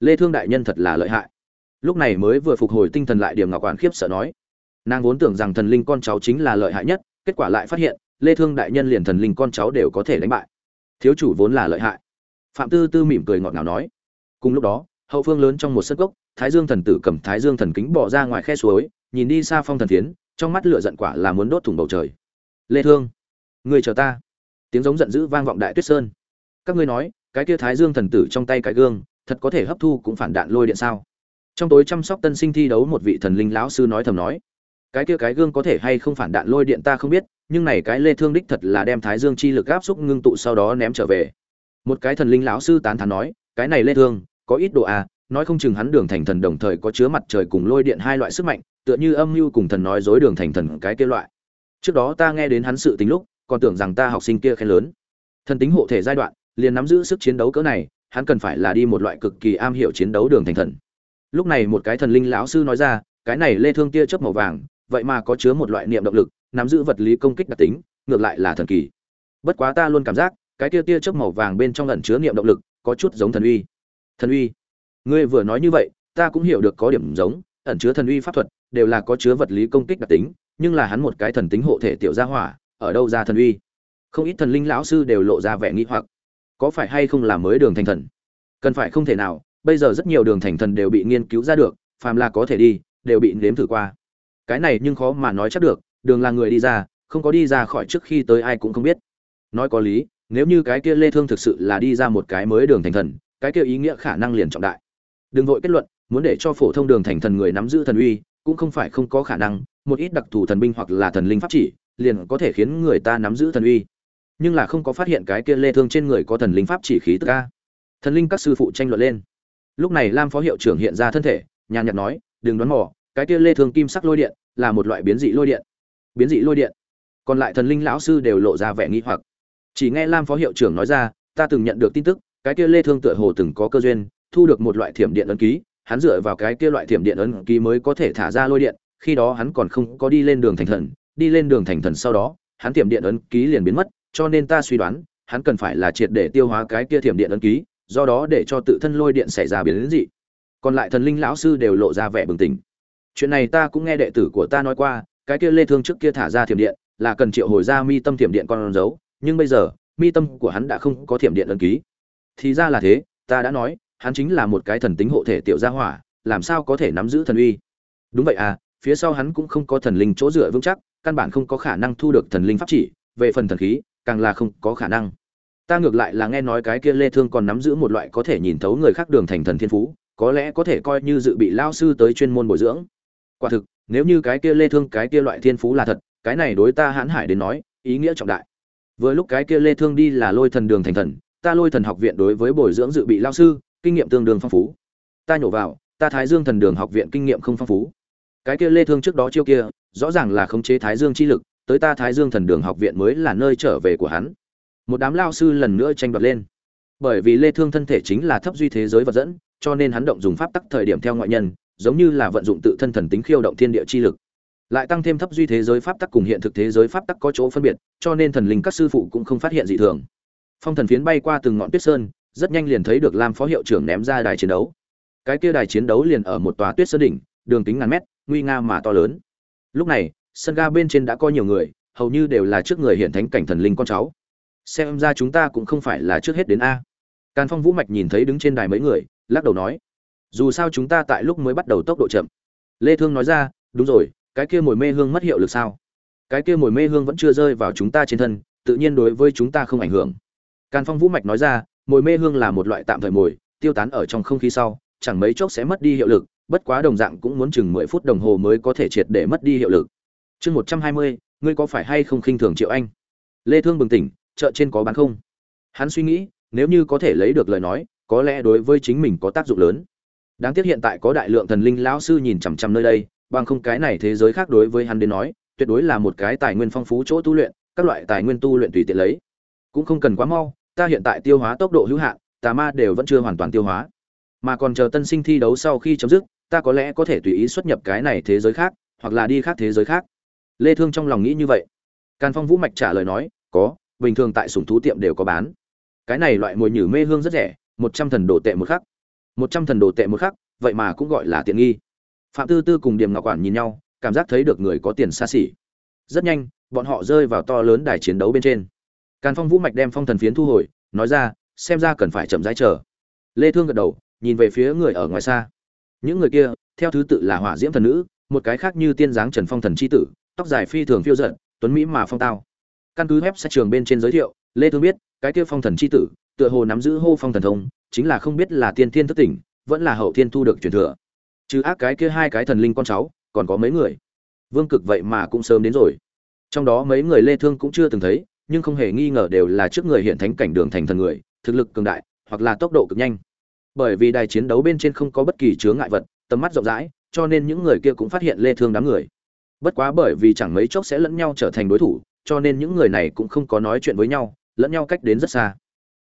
Lê thương đại nhân thật là lợi hại. Lúc này mới vừa phục hồi tinh thần lại điểm ngọc quản khiếp sợ nói. Nàng vốn tưởng rằng thần linh con cháu chính là lợi hại nhất kết quả lại phát hiện lê thương đại nhân liền thần linh con cháu đều có thể đánh bại. Thiếu chủ vốn là lợi hại. Phạm tư tư mỉm cười ngọt ngào nói. Cùng lúc đó hậu phương lớn trong một sân gốc thái dương thần tử cầm thái dương thần kính bỏ ra ngoài khe suối nhìn đi xa phong thần thiến, trong mắt lửa giận quả là muốn đốt thủng bầu trời. Lê thương người chờ ta. Tiếng giống giận dữ vang vọng đại tuyết sơn. Các ngươi nói cái kia thái dương thần tử trong tay cái gương thật có thể hấp thu cũng phản đạn lôi điện sao? Trong tối chăm sóc tân sinh thi đấu một vị thần linh lão sư nói thầm nói cái kia cái gương có thể hay không phản đạn lôi điện ta không biết, nhưng này cái lê thương đích thật là đem thái dương chi lực áp xúc ngưng tụ sau đó ném trở về. Một cái thần linh lão sư tán thán nói, cái này lê thương, có ít độ à nói không chừng hắn đường thành thần đồng thời có chứa mặt trời cùng lôi điện hai loại sức mạnh, tựa như âm mưu cùng thần nói dối đường thành thần cái kia loại. Trước đó ta nghe đến hắn sự tính lúc, còn tưởng rằng ta học sinh kia khen lớn. Thần tính hộ thể giai đoạn, liền nắm giữ sức chiến đấu cỡ này, hắn cần phải là đi một loại cực kỳ am hiểu chiến đấu đường thành thần. Lúc này một cái thần linh lão sư nói ra, cái này lê thương tia chớp màu vàng vậy mà có chứa một loại niệm động lực, nắm giữ vật lý công kích đặc tính, ngược lại là thần kỳ. Bất quá ta luôn cảm giác, cái tia tia chớp màu vàng bên trong ẩn chứa niệm động lực, có chút giống thần uy. Thần uy? Ngươi vừa nói như vậy, ta cũng hiểu được có điểm giống, ẩn chứa thần uy pháp thuật, đều là có chứa vật lý công kích đặc tính, nhưng là hắn một cái thần tính hộ thể tiểu gia hỏa, ở đâu ra thần uy? Không ít thần linh lão sư đều lộ ra vẻ nghi hoặc. Có phải hay không là mới đường thành thần? Cần phải không thể nào, bây giờ rất nhiều đường thành thần đều bị nghiên cứu ra được, phàm là có thể đi, đều bị nếm thử qua cái này nhưng khó mà nói chắc được, đường là người đi ra, không có đi ra khỏi trước khi tới ai cũng không biết. Nói có lý, nếu như cái kia lê thương thực sự là đi ra một cái mới đường thành thần, cái kia ý nghĩa khả năng liền trọng đại. Đừng vội kết luận, muốn để cho phổ thông đường thành thần người nắm giữ thần uy, cũng không phải không có khả năng, một ít đặc thù thần binh hoặc là thần linh pháp chỉ, liền có thể khiến người ta nắm giữ thần uy. Nhưng là không có phát hiện cái kia lê thương trên người có thần linh pháp chỉ khí tức a. Thần linh các sư phụ tranh luận lên. Lúc này lam phó hiệu trưởng hiện ra thân thể, nhàn nhạt nói, đừng đoán mò cái kia lê thương kim sắc lôi điện là một loại biến dị lôi điện. Biến dị lôi điện. Còn lại thần linh lão sư đều lộ ra vẻ nghi hoặc. Chỉ nghe lam phó hiệu trưởng nói ra, ta từng nhận được tin tức, cái kia lê thương tựa hồ từng có cơ duyên, thu được một loại thiểm điện ấn ký, hắn dựa vào cái kia loại thiểm điện ấn ký mới có thể thả ra lôi điện, khi đó hắn còn không có đi lên đường thành thần, đi lên đường thành thần sau đó, hắn thiểm điện ấn ký liền biến mất, cho nên ta suy đoán, hắn cần phải là triệt để tiêu hóa cái kia thiểm điện ấn ký, do đó để cho tự thân lôi điện xảy ra biến đến dị. Còn lại thần linh lão sư đều lộ ra vẻ bừng tỉnh chuyện này ta cũng nghe đệ tử của ta nói qua, cái kia lê thương trước kia thả ra thiểm điện là cần triệu hồi ra mi tâm thiểm điện con dấu, nhưng bây giờ, mi tâm của hắn đã không có thiểm điện ấn ký. Thì ra là thế, ta đã nói, hắn chính là một cái thần tính hộ thể tiểu gia hỏa, làm sao có thể nắm giữ thần uy? Đúng vậy à phía sau hắn cũng không có thần linh chỗ dựa vững chắc, căn bản không có khả năng thu được thần linh pháp chỉ, về phần thần khí, càng là không có khả năng. Ta ngược lại là nghe nói cái kia lê thương còn nắm giữ một loại có thể nhìn thấu người khác đường thành thần thiên phú, có lẽ có thể coi như dự bị lao sư tới chuyên môn bồi dưỡng quả thực, nếu như cái kia lê thương, cái kia loại thiên phú là thật, cái này đối ta hãn hải đến nói, ý nghĩa trọng đại. Vừa lúc cái kia lê thương đi là lôi thần đường thành thần, ta lôi thần học viện đối với bồi dưỡng dự bị lao sư, kinh nghiệm tương đương phong phú. Ta nhổ vào, ta thái dương thần đường học viện kinh nghiệm không phong phú. Cái kia lê thương trước đó chiêu kia, rõ ràng là khống chế thái dương chi lực, tới ta thái dương thần đường học viện mới là nơi trở về của hắn. Một đám lao sư lần nữa tranh đoạt lên. Bởi vì lê thương thân thể chính là thấp duy thế giới vật dẫn, cho nên hắn động dùng pháp tắc thời điểm theo ngoại nhân giống như là vận dụng tự thân thần tính khiêu động thiên địa chi lực. Lại tăng thêm thấp duy thế giới pháp tắc cùng hiện thực thế giới pháp tắc có chỗ phân biệt, cho nên thần linh các sư phụ cũng không phát hiện dị thường. Phong thần phiến bay qua từng ngọn tuyết sơn, rất nhanh liền thấy được lam phó hiệu trưởng ném ra đài chiến đấu. Cái kia đài chiến đấu liền ở một tòa tuyết sơn đỉnh, đường kính ngàn mét, nguy nga mà to lớn. Lúc này, sân ga bên trên đã có nhiều người, hầu như đều là trước người hiện thánh cảnh thần linh con cháu. Xem ra chúng ta cũng không phải là trước hết đến a. Càn phong vũ mạch nhìn thấy đứng trên đài mấy người, lắc đầu nói dù sao chúng ta tại lúc mới bắt đầu tốc độ chậm. Lê thương nói ra đúng rồi cái kia mùi mê hương mất hiệu lực sao? Cái kia mùi mê hương vẫn chưa rơi vào chúng ta trên thân tự nhiên đối với chúng ta không ảnh hưởng. Càn phong vũ mạch nói ra mùi mê hương là một loại tạm thời mùi, tiêu tán ở trong không khí sau chẳng mấy chốc sẽ mất đi hiệu lực bất quá đồng dạng cũng muốn chừng 10 phút đồng hồ mới có thể triệt để mất đi hiệu lực. Chương 120, ngươi có phải hay không khinh thường triệu anh? Lê thương bừng tỉnh chợ trên có bán không? Hắn suy nghĩ nếu như có thể lấy được lời nói có lẽ đối với chính mình có tác dụng lớn đáng tiếc hiện tại có đại lượng thần linh lão sư nhìn chằm chằm nơi đây, bằng không cái này thế giới khác đối với hắn đến nói, tuyệt đối là một cái tài nguyên phong phú chỗ tu luyện, các loại tài nguyên tu luyện tùy tiện lấy. Cũng không cần quá mau, ta hiện tại tiêu hóa tốc độ hữu hạn, tà ma đều vẫn chưa hoàn toàn tiêu hóa. Mà còn chờ tân sinh thi đấu sau khi chấm dứt, ta có lẽ có thể tùy ý xuất nhập cái này thế giới khác, hoặc là đi khác thế giới khác. Lê thương trong lòng nghĩ như vậy. Càn phong vũ mạch trả lời nói, có, bình thường tại sủng thú tiệm đều có bán. Cái này loại mùi nhử mê hương rất rẻ, một trăm thần đồ tệ một khắc một trăm thần đồ tệ một khắc, vậy mà cũng gọi là tiện nghi. Phạm tư tư cùng điềm ngọc quản nhìn nhau, cảm giác thấy được người có tiền xa xỉ. Rất nhanh, bọn họ rơi vào to lớn đài chiến đấu bên trên. Càn phong vũ mạch đem phong thần phiến thu hồi, nói ra, xem ra cần phải chậm rãi chờ. Lê thương gật đầu, nhìn về phía người ở ngoài xa. Những người kia, theo thứ tự là hỏa diễm thần nữ, một cái khác như tiên dáng trần phong thần chi tử, tóc dài phi thường phiêu giận tuấn mỹ mà phong tao. Căn cứ web sách trường bên trên giới thiệu, lê thương biết, cái kia phong thần chi tử, tựa hồ nắm giữ hô phong thần thông chính là không biết là tiên thiên thất tỉnh, vẫn là hậu thiên thu được truyền thừa. Chứ ác cái kia hai cái thần linh con cháu, còn có mấy người? Vương cực vậy mà cũng sớm đến rồi. Trong đó mấy người lê thương cũng chưa từng thấy, nhưng không hề nghi ngờ đều là trước người hiện thánh cảnh đường thành thần người, thực lực cường đại, hoặc là tốc độ cực nhanh. Bởi vì đài chiến đấu bên trên không có bất kỳ chướng ngại vật, tầm mắt rộng rãi, cho nên những người kia cũng phát hiện lê thương đám người. Bất quá bởi vì chẳng mấy chốc sẽ lẫn nhau trở thành đối thủ, cho nên những người này cũng không có nói chuyện với nhau, lẫn nhau cách đến rất xa.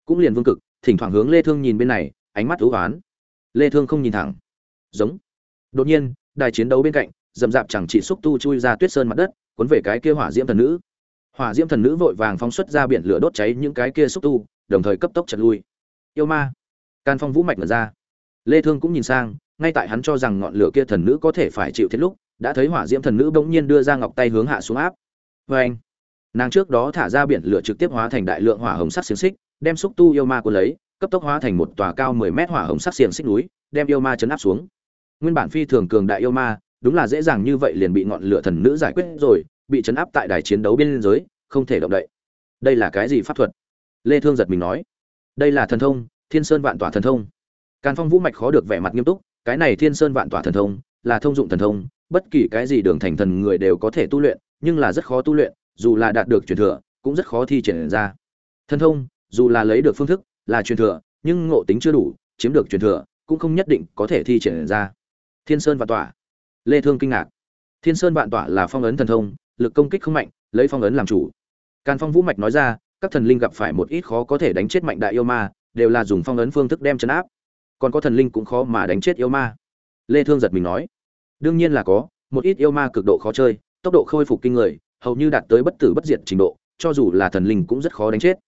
Cũng liền vương cực thỉnh thoảng hướng lê thương nhìn bên này, ánh mắt ưu oán lê thương không nhìn thẳng. Giống. Đột nhiên, đài chiến đấu bên cạnh dầm dạp chẳng chỉ xúc tu chui ra tuyết sơn mặt đất, cuốn về cái kia hỏa diễm thần nữ. Hỏa diễm thần nữ vội vàng phóng xuất ra biển lửa đốt cháy những cái kia xúc tu, đồng thời cấp tốc chật lui. Yêu ma. Can phong vũ mạch mở ra. Lê thương cũng nhìn sang, ngay tại hắn cho rằng ngọn lửa kia thần nữ có thể phải chịu thiệt lúc, đã thấy hỏa diễm thần nữ bỗng nhiên đưa ra ngọc tay hướng hạ xuống áp. Với anh nàng trước đó thả ra biển lửa trực tiếp hóa thành đại lượng hỏa hồng sắc xiềng xích đem xúc tu yêu ma của lấy, cấp tốc hóa thành một tòa cao 10 mét hỏa hồng sắc xiềng xích núi, đem yêu ma chấn áp xuống. Nguyên bản phi thường cường đại yêu ma, đúng là dễ dàng như vậy liền bị ngọn lửa thần nữ giải quyết rồi, bị chấn áp tại đài chiến đấu bên giới, không thể động đậy. Đây là cái gì pháp thuật? Lê thương giật mình nói. Đây là thần thông, thiên sơn vạn tỏa thần thông. Càn phong vũ mạch khó được vẻ mặt nghiêm túc, cái này thiên sơn vạn tỏa thần thông, là thông dụng thần thông, bất kỳ cái gì đường thành thần người đều có thể tu luyện, nhưng là rất khó tu luyện, dù là đạt được truyền thừa, cũng rất khó thi triển ra. Thần thông dù là lấy được phương thức, là truyền thừa, nhưng ngộ tính chưa đủ, chiếm được truyền thừa, cũng không nhất định có thể thi triển ra. Thiên sơn vạn tỏa. Lê thương kinh ngạc. Thiên sơn vạn tỏa là phong ấn thần thông, lực công kích không mạnh, lấy phong ấn làm chủ. Càn phong vũ mạch nói ra, các thần linh gặp phải một ít khó có thể đánh chết mạnh đại yêu ma, đều là dùng phong ấn phương thức đem chấn áp. Còn có thần linh cũng khó mà đánh chết yêu ma. Lê thương giật mình nói. Đương nhiên là có, một ít yêu ma cực độ khó chơi, tốc độ khôi phục kinh người, hầu như đạt tới bất tử bất diệt trình độ, cho dù là thần linh cũng rất khó đánh chết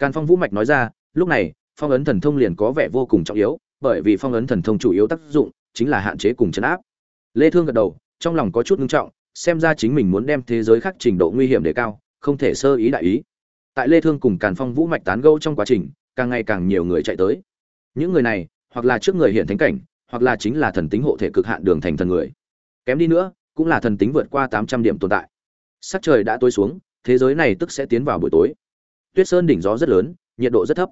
càn phong vũ mạch nói ra, lúc này, phong ấn thần thông liền có vẻ vô cùng trọng yếu, bởi vì phong ấn thần thông chủ yếu tác dụng chính là hạn chế cùng chấn áp. Lê thương gật đầu, trong lòng có chút ngưng trọng, xem ra chính mình muốn đem thế giới khác trình độ nguy hiểm đề cao, không thể sơ ý đại ý. Tại lê thương cùng càn phong vũ mạch tán gẫu trong quá trình, càng ngày càng nhiều người chạy tới. Những người này, hoặc là trước người hiện thánh cảnh, hoặc là chính là thần tính hộ thể cực hạn đường thành thần người. Kém đi nữa, cũng là thần tính vượt qua 800 điểm tồn tại. Sắp trời đã tối xuống, thế giới này tức sẽ tiến vào buổi tối tuyết sơn đỉnh gió rất lớn, nhiệt độ rất thấp.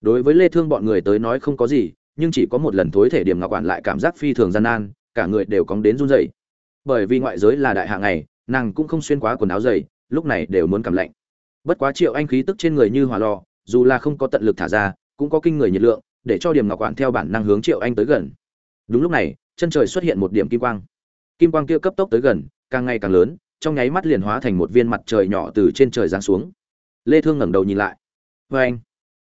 Đối với lê thương bọn người tới nói không có gì, nhưng chỉ có một lần thối thể điểm ngọc quản lại cảm giác phi thường gian nan, cả người đều cóng đến run rẩy. Bởi vì ngoại giới là đại hạ ngày, nàng cũng không xuyên quá quần áo dày, lúc này đều muốn cảm lạnh. Bất quá triệu anh khí tức trên người như hỏa lò, dù là không có tận lực thả ra, cũng có kinh người nhiệt lượng, để cho điểm ngọc quản theo bản năng hướng triệu anh tới gần. Đúng lúc này, chân trời xuất hiện một điểm kim quang. Kim quang kia cấp tốc tới gần, càng ngày càng lớn, trong nháy mắt liền hóa thành một viên mặt trời nhỏ từ trên trời giáng xuống lê thương ngẩng đầu nhìn lại. Với anh,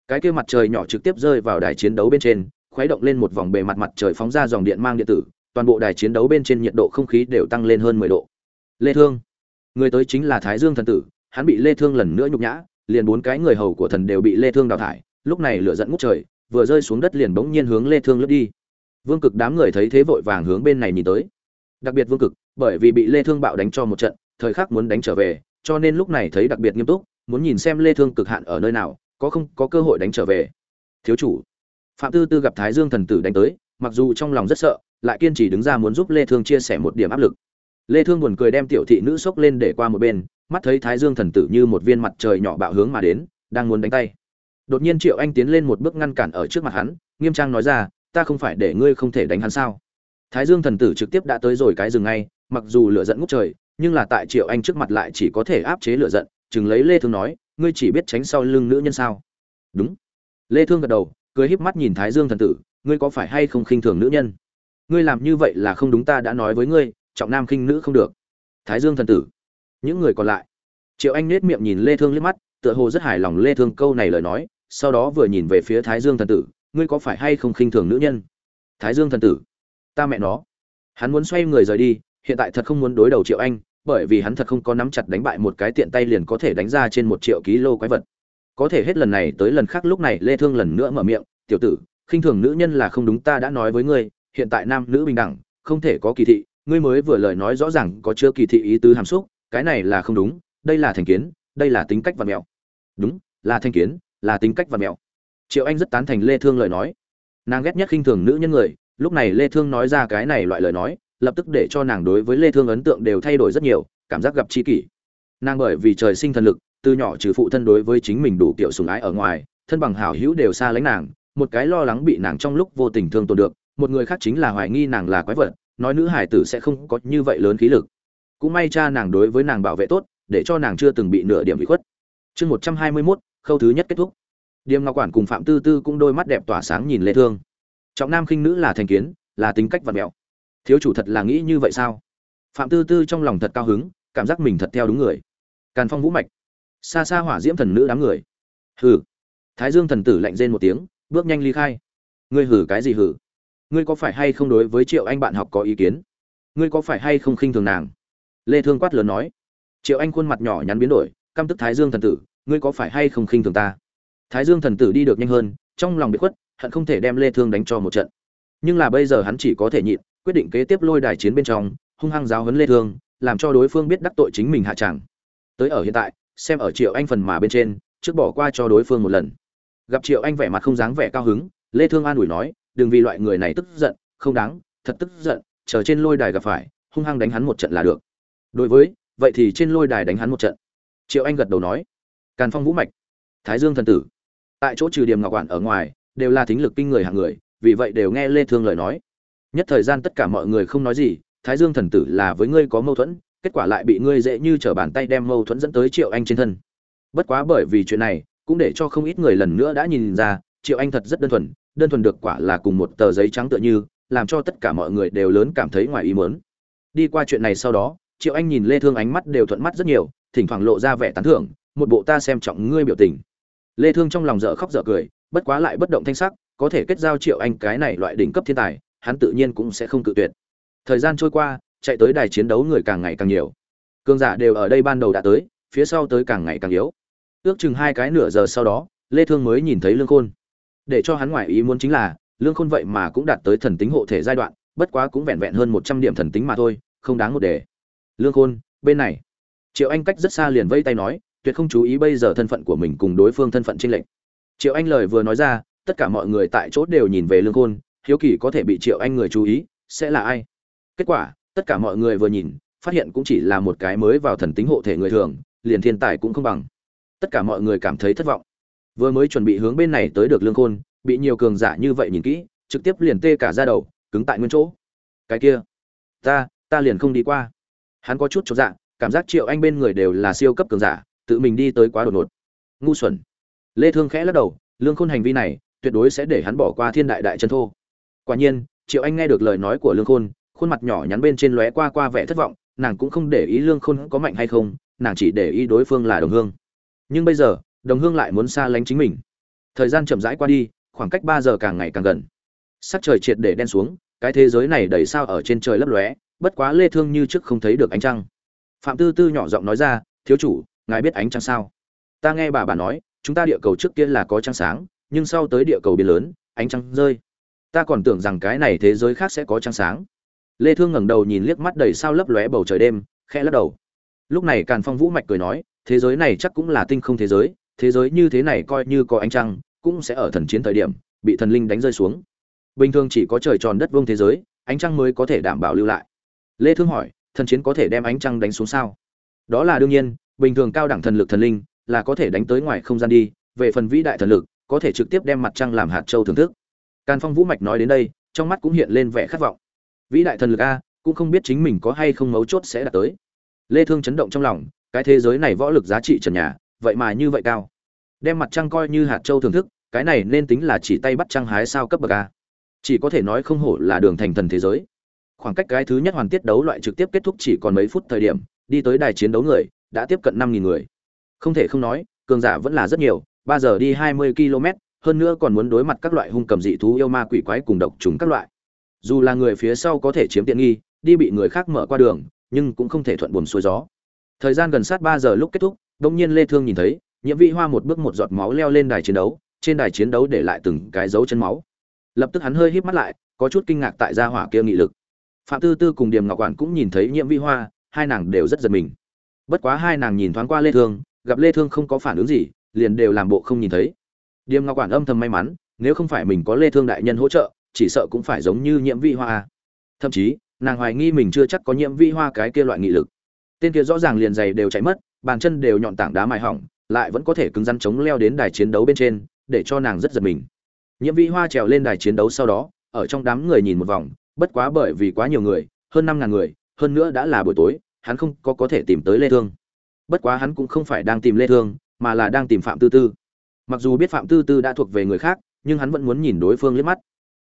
cái kia mặt trời nhỏ trực tiếp rơi vào đài chiến đấu bên trên, khuấy động lên một vòng bề mặt mặt trời phóng ra dòng điện mang điện tử, toàn bộ đài chiến đấu bên trên nhiệt độ không khí đều tăng lên hơn 10 độ. Lê thương, người tới chính là thái dương thần tử, hắn bị lê thương lần nữa nhục nhã, liền bốn cái người hầu của thần đều bị lê thương đào thải, lúc này lửa giận ngút trời, vừa rơi xuống đất liền bỗng nhiên hướng lê thương lướt đi. Vương cực đám người thấy thế vội vàng hướng bên này nhìn tới. Đặc biệt vương cực, bởi vì bị lê thương bạo đánh cho một trận, thời khắc muốn đánh trở về, cho nên lúc này thấy đặc biệt nghiêm túc muốn nhìn xem lê thương cực hạn ở nơi nào, có không, có cơ hội đánh trở về. Thiếu chủ. Phạm tư tư gặp thái dương thần tử đánh tới, mặc dù trong lòng rất sợ, lại kiên trì đứng ra muốn giúp lê thương chia sẻ một điểm áp lực. Lê thương buồn cười đem tiểu thị nữ sốc lên để qua một bên, mắt thấy thái dương thần tử như một viên mặt trời nhỏ bạo hướng mà đến, đang muốn đánh tay. Đột nhiên triệu anh tiến lên một bước ngăn cản ở trước mặt hắn, nghiêm trang nói ra, ta không phải để ngươi không thể đánh hắn sao? Thái dương thần tử trực tiếp đã tới rồi cái rừng ngay, mặc dù lửa giận ngút trời, nhưng là tại triệu anh trước mặt lại chỉ có thể áp chế lửa giận chừng lấy lê thương nói, ngươi chỉ biết tránh sau lưng nữ nhân sao? Đúng. Lê thương gật đầu, cười híp mắt nhìn thái dương thần tử, ngươi có phải hay không khinh thường nữ nhân? Ngươi làm như vậy là không đúng, ta đã nói với ngươi, trọng nam khinh nữ không được. Thái dương thần tử, những người còn lại. Triệu anh nết miệng nhìn lê thương liếc mắt, tựa hồ rất hài lòng lê thương câu này lời nói, sau đó vừa nhìn về phía thái dương thần tử, ngươi có phải hay không khinh thường nữ nhân? Thái dương thần tử, ta mẹ nó, hắn muốn xoay người rời đi, hiện tại thật không muốn đối đầu triệu anh bởi vì hắn thật không có nắm chặt đánh bại một cái tiện tay liền có thể đánh ra trên một triệu ký quái vật. Có thể hết lần này tới lần khác lúc này lê thương lần nữa mở miệng, tiểu tử, khinh thường nữ nhân là không đúng, ta đã nói với ngươi, hiện tại nam nữ bình đẳng, không thể có kỳ thị, ngươi mới vừa lời nói rõ ràng có chưa kỳ thị ý tứ hàm xúc, cái này là không đúng, đây là thành kiến, đây là tính cách và mẹo. Đúng, là thành kiến, là tính cách và mẹo. Triệu anh rất tán thành lê thương lời nói. Nàng ghét nhất khinh thường nữ nhân người, lúc này lê thương nói ra cái này loại lời nói lập tức để cho nàng đối với lê thương ấn tượng đều thay đổi rất nhiều cảm giác gặp chi kỷ. Nàng bởi vì trời sinh thần lực từ nhỏ trừ phụ thân đối với chính mình đủ kiểu sủng ái ở ngoài thân bằng hảo hữu đều xa lánh nàng một cái lo lắng bị nàng trong lúc vô tình thương tổn được một người khác chính là hoài nghi nàng là quái vật nói nữ hải tử sẽ không có như vậy lớn khí lực. Cũng may cha nàng đối với nàng bảo vệ tốt để cho nàng chưa từng bị nửa điểm bị khuất. Chương một trăm hai mươi 121, khâu thứ nhất kết thúc. Điềm ngọc quản cùng phạm tư tư cũng đôi mắt đẹp tỏa sáng nhìn lê thương. Trọng nam khinh nữ là thành kiến là tính cách vật mẹo thiếu chủ thật là nghĩ như vậy sao? Phạm tư tư trong lòng thật cao hứng, cảm giác mình thật theo đúng người. Càn phong vũ mạch. Xa xa hỏa diễm thần nữ đám người. Hừ. Thái dương thần tử lạnh rên một tiếng, bước nhanh ly khai. Ngươi hử cái gì hử? Ngươi có phải hay không đối với triệu anh bạn học có ý kiến? Ngươi có phải hay không khinh thường nàng? Lê thương quát lớn nói. Triệu anh khuôn mặt nhỏ nhắn biến đổi, căm tức thái dương thần tử, ngươi có phải hay không khinh thường ta? Thái dương thần tử đi được nhanh hơn, trong lòng bị khuất, hận không thể đem lê thương đánh cho một trận. Nhưng là bây giờ hắn chỉ có thể nhịn quyết định kế tiếp lôi đài chiến bên trong, hung hăng giáo huấn lê thương, làm cho đối phương biết đắc tội chính mình hạ chẳng. Tới ở hiện tại, xem ở triệu anh phần mà bên trên, trước bỏ qua cho đối phương một lần. Gặp triệu anh vẻ mặt không dáng vẻ cao hứng, lê thương an ủi nói, đừng vì loại người này tức giận, không đáng, thật tức giận, chờ trên lôi đài gặp phải, hung hăng đánh hắn một trận là được. Đối với, vậy thì trên lôi đài đánh hắn một trận. Triệu anh gật đầu nói, càn phong vũ mạch, thái dương thần tử, tại chỗ trừ điểm ngọc quản ở ngoài, đều là thính lực kinh người hạng người, vì vậy đều nghe lê thương lời nói nhất thời gian tất cả mọi người không nói gì, thái dương thần tử là với ngươi có mâu thuẫn, kết quả lại bị ngươi dễ như trở bàn tay đem mâu thuẫn dẫn tới triệu anh trên thân. Bất quá bởi vì chuyện này, cũng để cho không ít người lần nữa đã nhìn ra, triệu anh thật rất đơn thuần đơn thuần được quả là cùng một tờ giấy trắng tựa như, làm cho tất cả mọi người đều lớn cảm thấy ngoài ý muốn. Đi qua chuyện này sau đó, triệu anh nhìn lê thương ánh mắt đều thuận mắt rất nhiều, thỉnh thoảng lộ ra vẻ tán thưởng, một bộ ta xem trọng ngươi biểu tình. Lê thương trong lòng dở khóc dở cười, bất quá lại bất động thanh sắc, có thể kết giao triệu anh cái này loại đỉnh cấp thiên tài hắn tự nhiên cũng sẽ không cự tuyệt. Thời gian trôi qua, chạy tới đài chiến đấu người càng ngày càng nhiều. Cương giả đều ở đây ban đầu đã tới, phía sau tới càng ngày càng yếu. Ước chừng hai cái nửa giờ sau đó, lê thương mới nhìn thấy lương khôn. Để cho hắn ngoại ý muốn chính là, lương khôn vậy mà cũng đạt tới thần tính hộ thể giai đoạn, bất quá cũng vẹn vẹn hơn 100 điểm thần tính mà thôi, không đáng một đề. Lương khôn, bên này. Triệu anh cách rất xa liền vây tay nói, tuyệt không chú ý bây giờ thân phận của mình cùng đối phương thân phận trinh lệnh triệu anh lời vừa nói ra, tất cả mọi người tại chỗ đều nhìn về lương khôn hiếu kỳ có thể bị triệu anh người chú ý, sẽ là ai? Kết quả, tất cả mọi người vừa nhìn, phát hiện cũng chỉ là một cái mới vào thần tính hộ thể người thường, liền thiên tài cũng không bằng. Tất cả mọi người cảm thấy thất vọng. Vừa mới chuẩn bị hướng bên này tới được lương khôn, bị nhiều cường giả như vậy nhìn kỹ, trực tiếp liền tê cả ra đầu, cứng tại nguyên chỗ. Cái kia, ta ta liền không đi qua. Hắn có chút cho dạ cảm giác triệu anh bên người đều là siêu cấp cường giả, tự mình đi tới quá đột ngột. Ngu xuẩn. Lê thương khẽ lắc đầu, lương khôn hành vi này, tuyệt đối sẽ để hắn bỏ qua thiên đại đại chân thô quả nhiên, triệu anh nghe được lời nói của lương khôn, khuôn mặt nhỏ nhắn bên trên lóe qua qua vẻ thất vọng, nàng cũng không để ý lương khôn có mạnh hay không, nàng chỉ để ý đối phương là đồng hương. Nhưng bây giờ, đồng hương lại muốn xa lánh chính mình. Thời gian chậm rãi qua đi, khoảng cách ba giờ càng ngày càng gần. Sắc trời triệt để đen xuống, cái thế giới này đầy sao ở trên trời lấp lóe, bất quá lê thương như trước không thấy được ánh trăng. Phạm tư tư nhỏ giọng nói ra, thiếu chủ, ngài biết ánh trăng sao? Ta nghe bà bà nói, chúng ta địa cầu trước kia là có trăng sáng, nhưng sau tới địa cầu biến lớn, ánh trăng rơi ta còn tưởng rằng cái này thế giới khác sẽ có trăng sáng. Lê thương ngẩng đầu nhìn liếc mắt đầy sao lấp lóe bầu trời đêm, khẽ lắc đầu. Lúc này càn phong vũ mạch cười nói, thế giới này chắc cũng là tinh không thế giới thế giới như thế này coi như có ánh trăng, cũng sẽ ở thần chiến thời điểm, bị thần linh đánh rơi xuống. Bình thường chỉ có trời tròn đất vuông thế giới, ánh trăng mới có thể đảm bảo lưu lại. Lê thương hỏi, thần chiến có thể đem ánh trăng đánh xuống sao? Đó là đương nhiên, bình thường cao đẳng thần lực thần linh là có thể đánh tới ngoài không gian đi, về phần vĩ đại thần lực, có thể trực tiếp đem mặt trăng làm hạt châu thưởng thức càn phong vũ mạch nói đến đây, trong mắt cũng hiện lên vẻ khát vọng. Vĩ đại thần lực a, cũng không biết chính mình có hay không mấu chốt sẽ đạt tới. Lê thương chấn động trong lòng, cái thế giới này võ lực giá trị trần nhà, vậy mà như vậy cao. Đem mặt trăng coi như hạt châu thưởng thức, cái này nên tính là chỉ tay bắt trăng hái sao cấp bậc a. Chỉ có thể nói không hổ là đường thành thần thế giới. Khoảng cách cái thứ nhất hoàn tiết đấu loại trực tiếp kết thúc chỉ còn mấy phút thời điểm, đi tới đài chiến đấu người, đã tiếp cận năm nghìn người. Không thể không nói, cường giả vẫn là rất nhiều, ba giờ đi hai mươi km hơn nữa còn muốn đối mặt các loại hung cầm dị thú yêu ma quỷ quái cùng độc trùng các loại. Dù là người phía sau có thể chiếm tiện nghi, đi bị người khác mở qua đường, nhưng cũng không thể thuận buồm xuôi gió. Thời gian gần sát ba giờ lúc kết thúc đông nhiên lê thương nhìn thấy, nhiễm vị hoa một bước một giọt máu leo lên đài chiến đấu, trên đài chiến đấu để lại từng cái dấu chân máu. Lập tức hắn hơi híp mắt lại, có chút kinh ngạc tại gia hỏa kia nghị lực. Phạm tư tư cùng điềm ngọc quản cũng nhìn thấy nhiễm vi hoa, hai nàng đều rất giật mình. Bất quá hai nàng nhìn thoáng qua lê thương, gặp lê thương không có phản ứng gì, liền đều làm bộ không nhìn thấy điềm ngọc quản âm thầm may mắn, nếu không phải mình có lê thương đại nhân hỗ trợ, chỉ sợ cũng phải giống như nhiễm vi hoa à. thậm chí, nàng hoài nghi mình chưa chắc có nhiễm vi hoa cái kia loại nghị lực. Tên kia rõ ràng liền giày đều chạy mất, bàn chân đều nhọn tảng đá mài hỏng, lại vẫn có thể cứng rắn chống leo đến đài chiến đấu bên trên, để cho nàng rất giật mình. Nhiễm vi hoa trèo lên đài chiến đấu sau đó, ở trong đám người nhìn một vòng, bất quá bởi vì quá nhiều người, hơn năm ngàn người, hơn nữa đã là buổi tối, hắn không có có thể tìm tới lê thương. Bất quá hắn cũng không phải đang tìm lê thương, mà là đang tìm phạm tư tư mặc dù biết phạm tư tư đã thuộc về người khác, nhưng hắn vẫn muốn nhìn đối phương liếc mắt.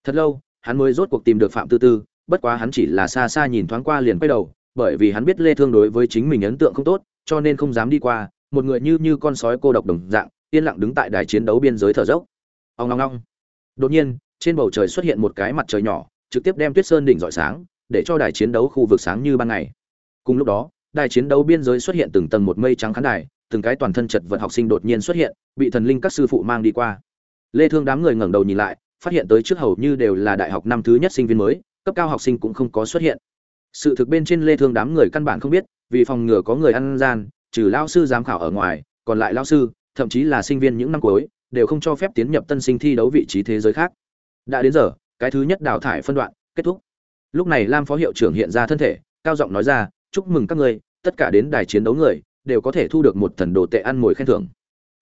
Thật lâu, hắn mới rốt cuộc tìm được phạm tư tư, bất quá hắn chỉ là xa xa nhìn thoáng qua liền quay đầu, bởi vì hắn biết lê thương đối với chính mình ấn tượng không tốt, cho nên không dám đi qua, một người như như con sói cô độc đồng dạng, yên lặng đứng tại đài chiến đấu biên giới thở dốc. Ong ong ong. đột nhiên, trên bầu trời xuất hiện một cái mặt trời nhỏ, trực tiếp đem tuyết sơn đỉnh rọi sáng, để cho đài chiến đấu khu vực sáng như ban ngày. Cùng lúc đó, đài chiến đấu biên giới xuất hiện từng tầng một mây trắng khán đài từng cái toàn thân chật vật học sinh đột nhiên xuất hiện, bị thần linh các sư phụ mang đi qua. Lê thương đám người ngẩng đầu nhìn lại, phát hiện tới trước hầu như đều là đại học năm thứ nhất sinh viên mới, cấp cao học sinh cũng không có xuất hiện. Sự thực bên trên lê thương đám người căn bản không biết, vì phòng ngừa có người ăn gian, trừ lao sư giám khảo ở ngoài, còn lại lao sư, thậm chí là sinh viên những năm cuối, đều không cho phép tiến nhập tân sinh thi đấu vị trí thế giới khác. Đã đến giờ, cái thứ nhất đào thải phân đoạn, kết thúc. Lúc này lam phó hiệu trưởng hiện ra thân thể, cao giọng nói ra, chúc mừng các ngươi tất cả đến đài chiến đấu người đều có thể thu được một thần đồ tệ ăn mồi khen thưởng.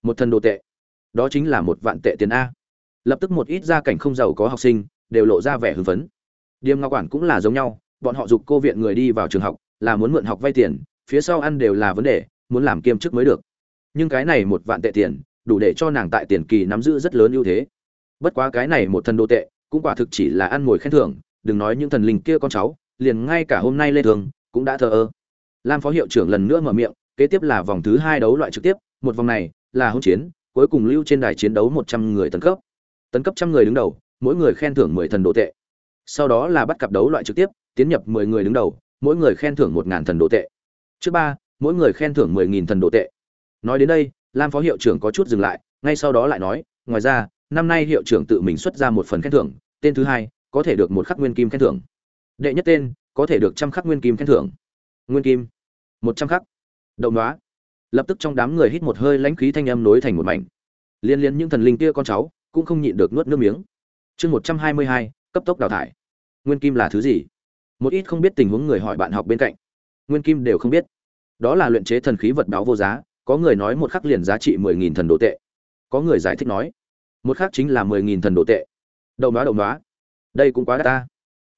Một thần đồ tệ. Đó chính là một vạn tệ tiền a. Lập tức một ít gia cảnh không giàu có học sinh đều lộ ra vẻ hưng phấn. Điềm ngọc quản cũng là giống nhau, bọn họ dục cô viện người đi vào trường học, là muốn mượn học vay tiền, phía sau ăn đều là vấn đề, muốn làm kiêm chức mới được. Nhưng cái này một vạn tệ tiền, đủ để cho nàng tại tiền kỳ nắm giữ rất lớn ưu thế. Bất quá cái này một thần đồ tệ, cũng quả thực chỉ là ăn mồi khen thưởng, đừng nói những thần linh kia con cháu, liền ngay cả hôm nay lê thường cũng đã thờ ơ. Lam phó hiệu trưởng lần nữa mở miệng kế tiếp là vòng thứ hai đấu loại trực tiếp, một vòng này là hỗn chiến, cuối cùng lưu trên đài chiến đấu một trăm người tấn cấp. Tấn cấp trăm người đứng đầu, mỗi người khen thưởng mười thần đồ tệ. Sau đó là bắt cặp đấu loại trực tiếp, tiến nhập mười người đứng đầu, mỗi người khen thưởng một ngàn thần đồ tệ. Trước ba, mỗi người khen thưởng mười nghìn thần đồ tệ. Nói đến đây, lam phó hiệu trưởng có chút dừng lại, ngay sau đó lại nói, ngoài ra, năm nay hiệu trưởng tự mình xuất ra một phần khen thưởng, tên thứ hai, có thể được một khắc nguyên kim khen thưởng. Đệ nhất tên, có thể được trăm khắc nguyên kim khen thưởng. Nguyên kim, một trăm khắc động đoá lập tức trong đám người hít một hơi lãnh khí thanh âm nối thành một mảnh. Liên liên những thần linh kia con cháu cũng không nhịn được nuốt nước miếng. Chương một trăm hai mươi hai, cấp tốc đào thải. Nguyên kim là thứ gì? Một ít không biết tình huống người hỏi bạn học bên cạnh. Nguyên kim đều không biết. Đó là luyện chế thần khí vật báo vô giá, có người nói một khắc liền giá trị mười nghìn thần đồ tệ. Có người giải thích nói, một khắc chính là mười nghìn thần đồ tệ. Đậu nóa đậu nóa. đây cũng quá đắt ta.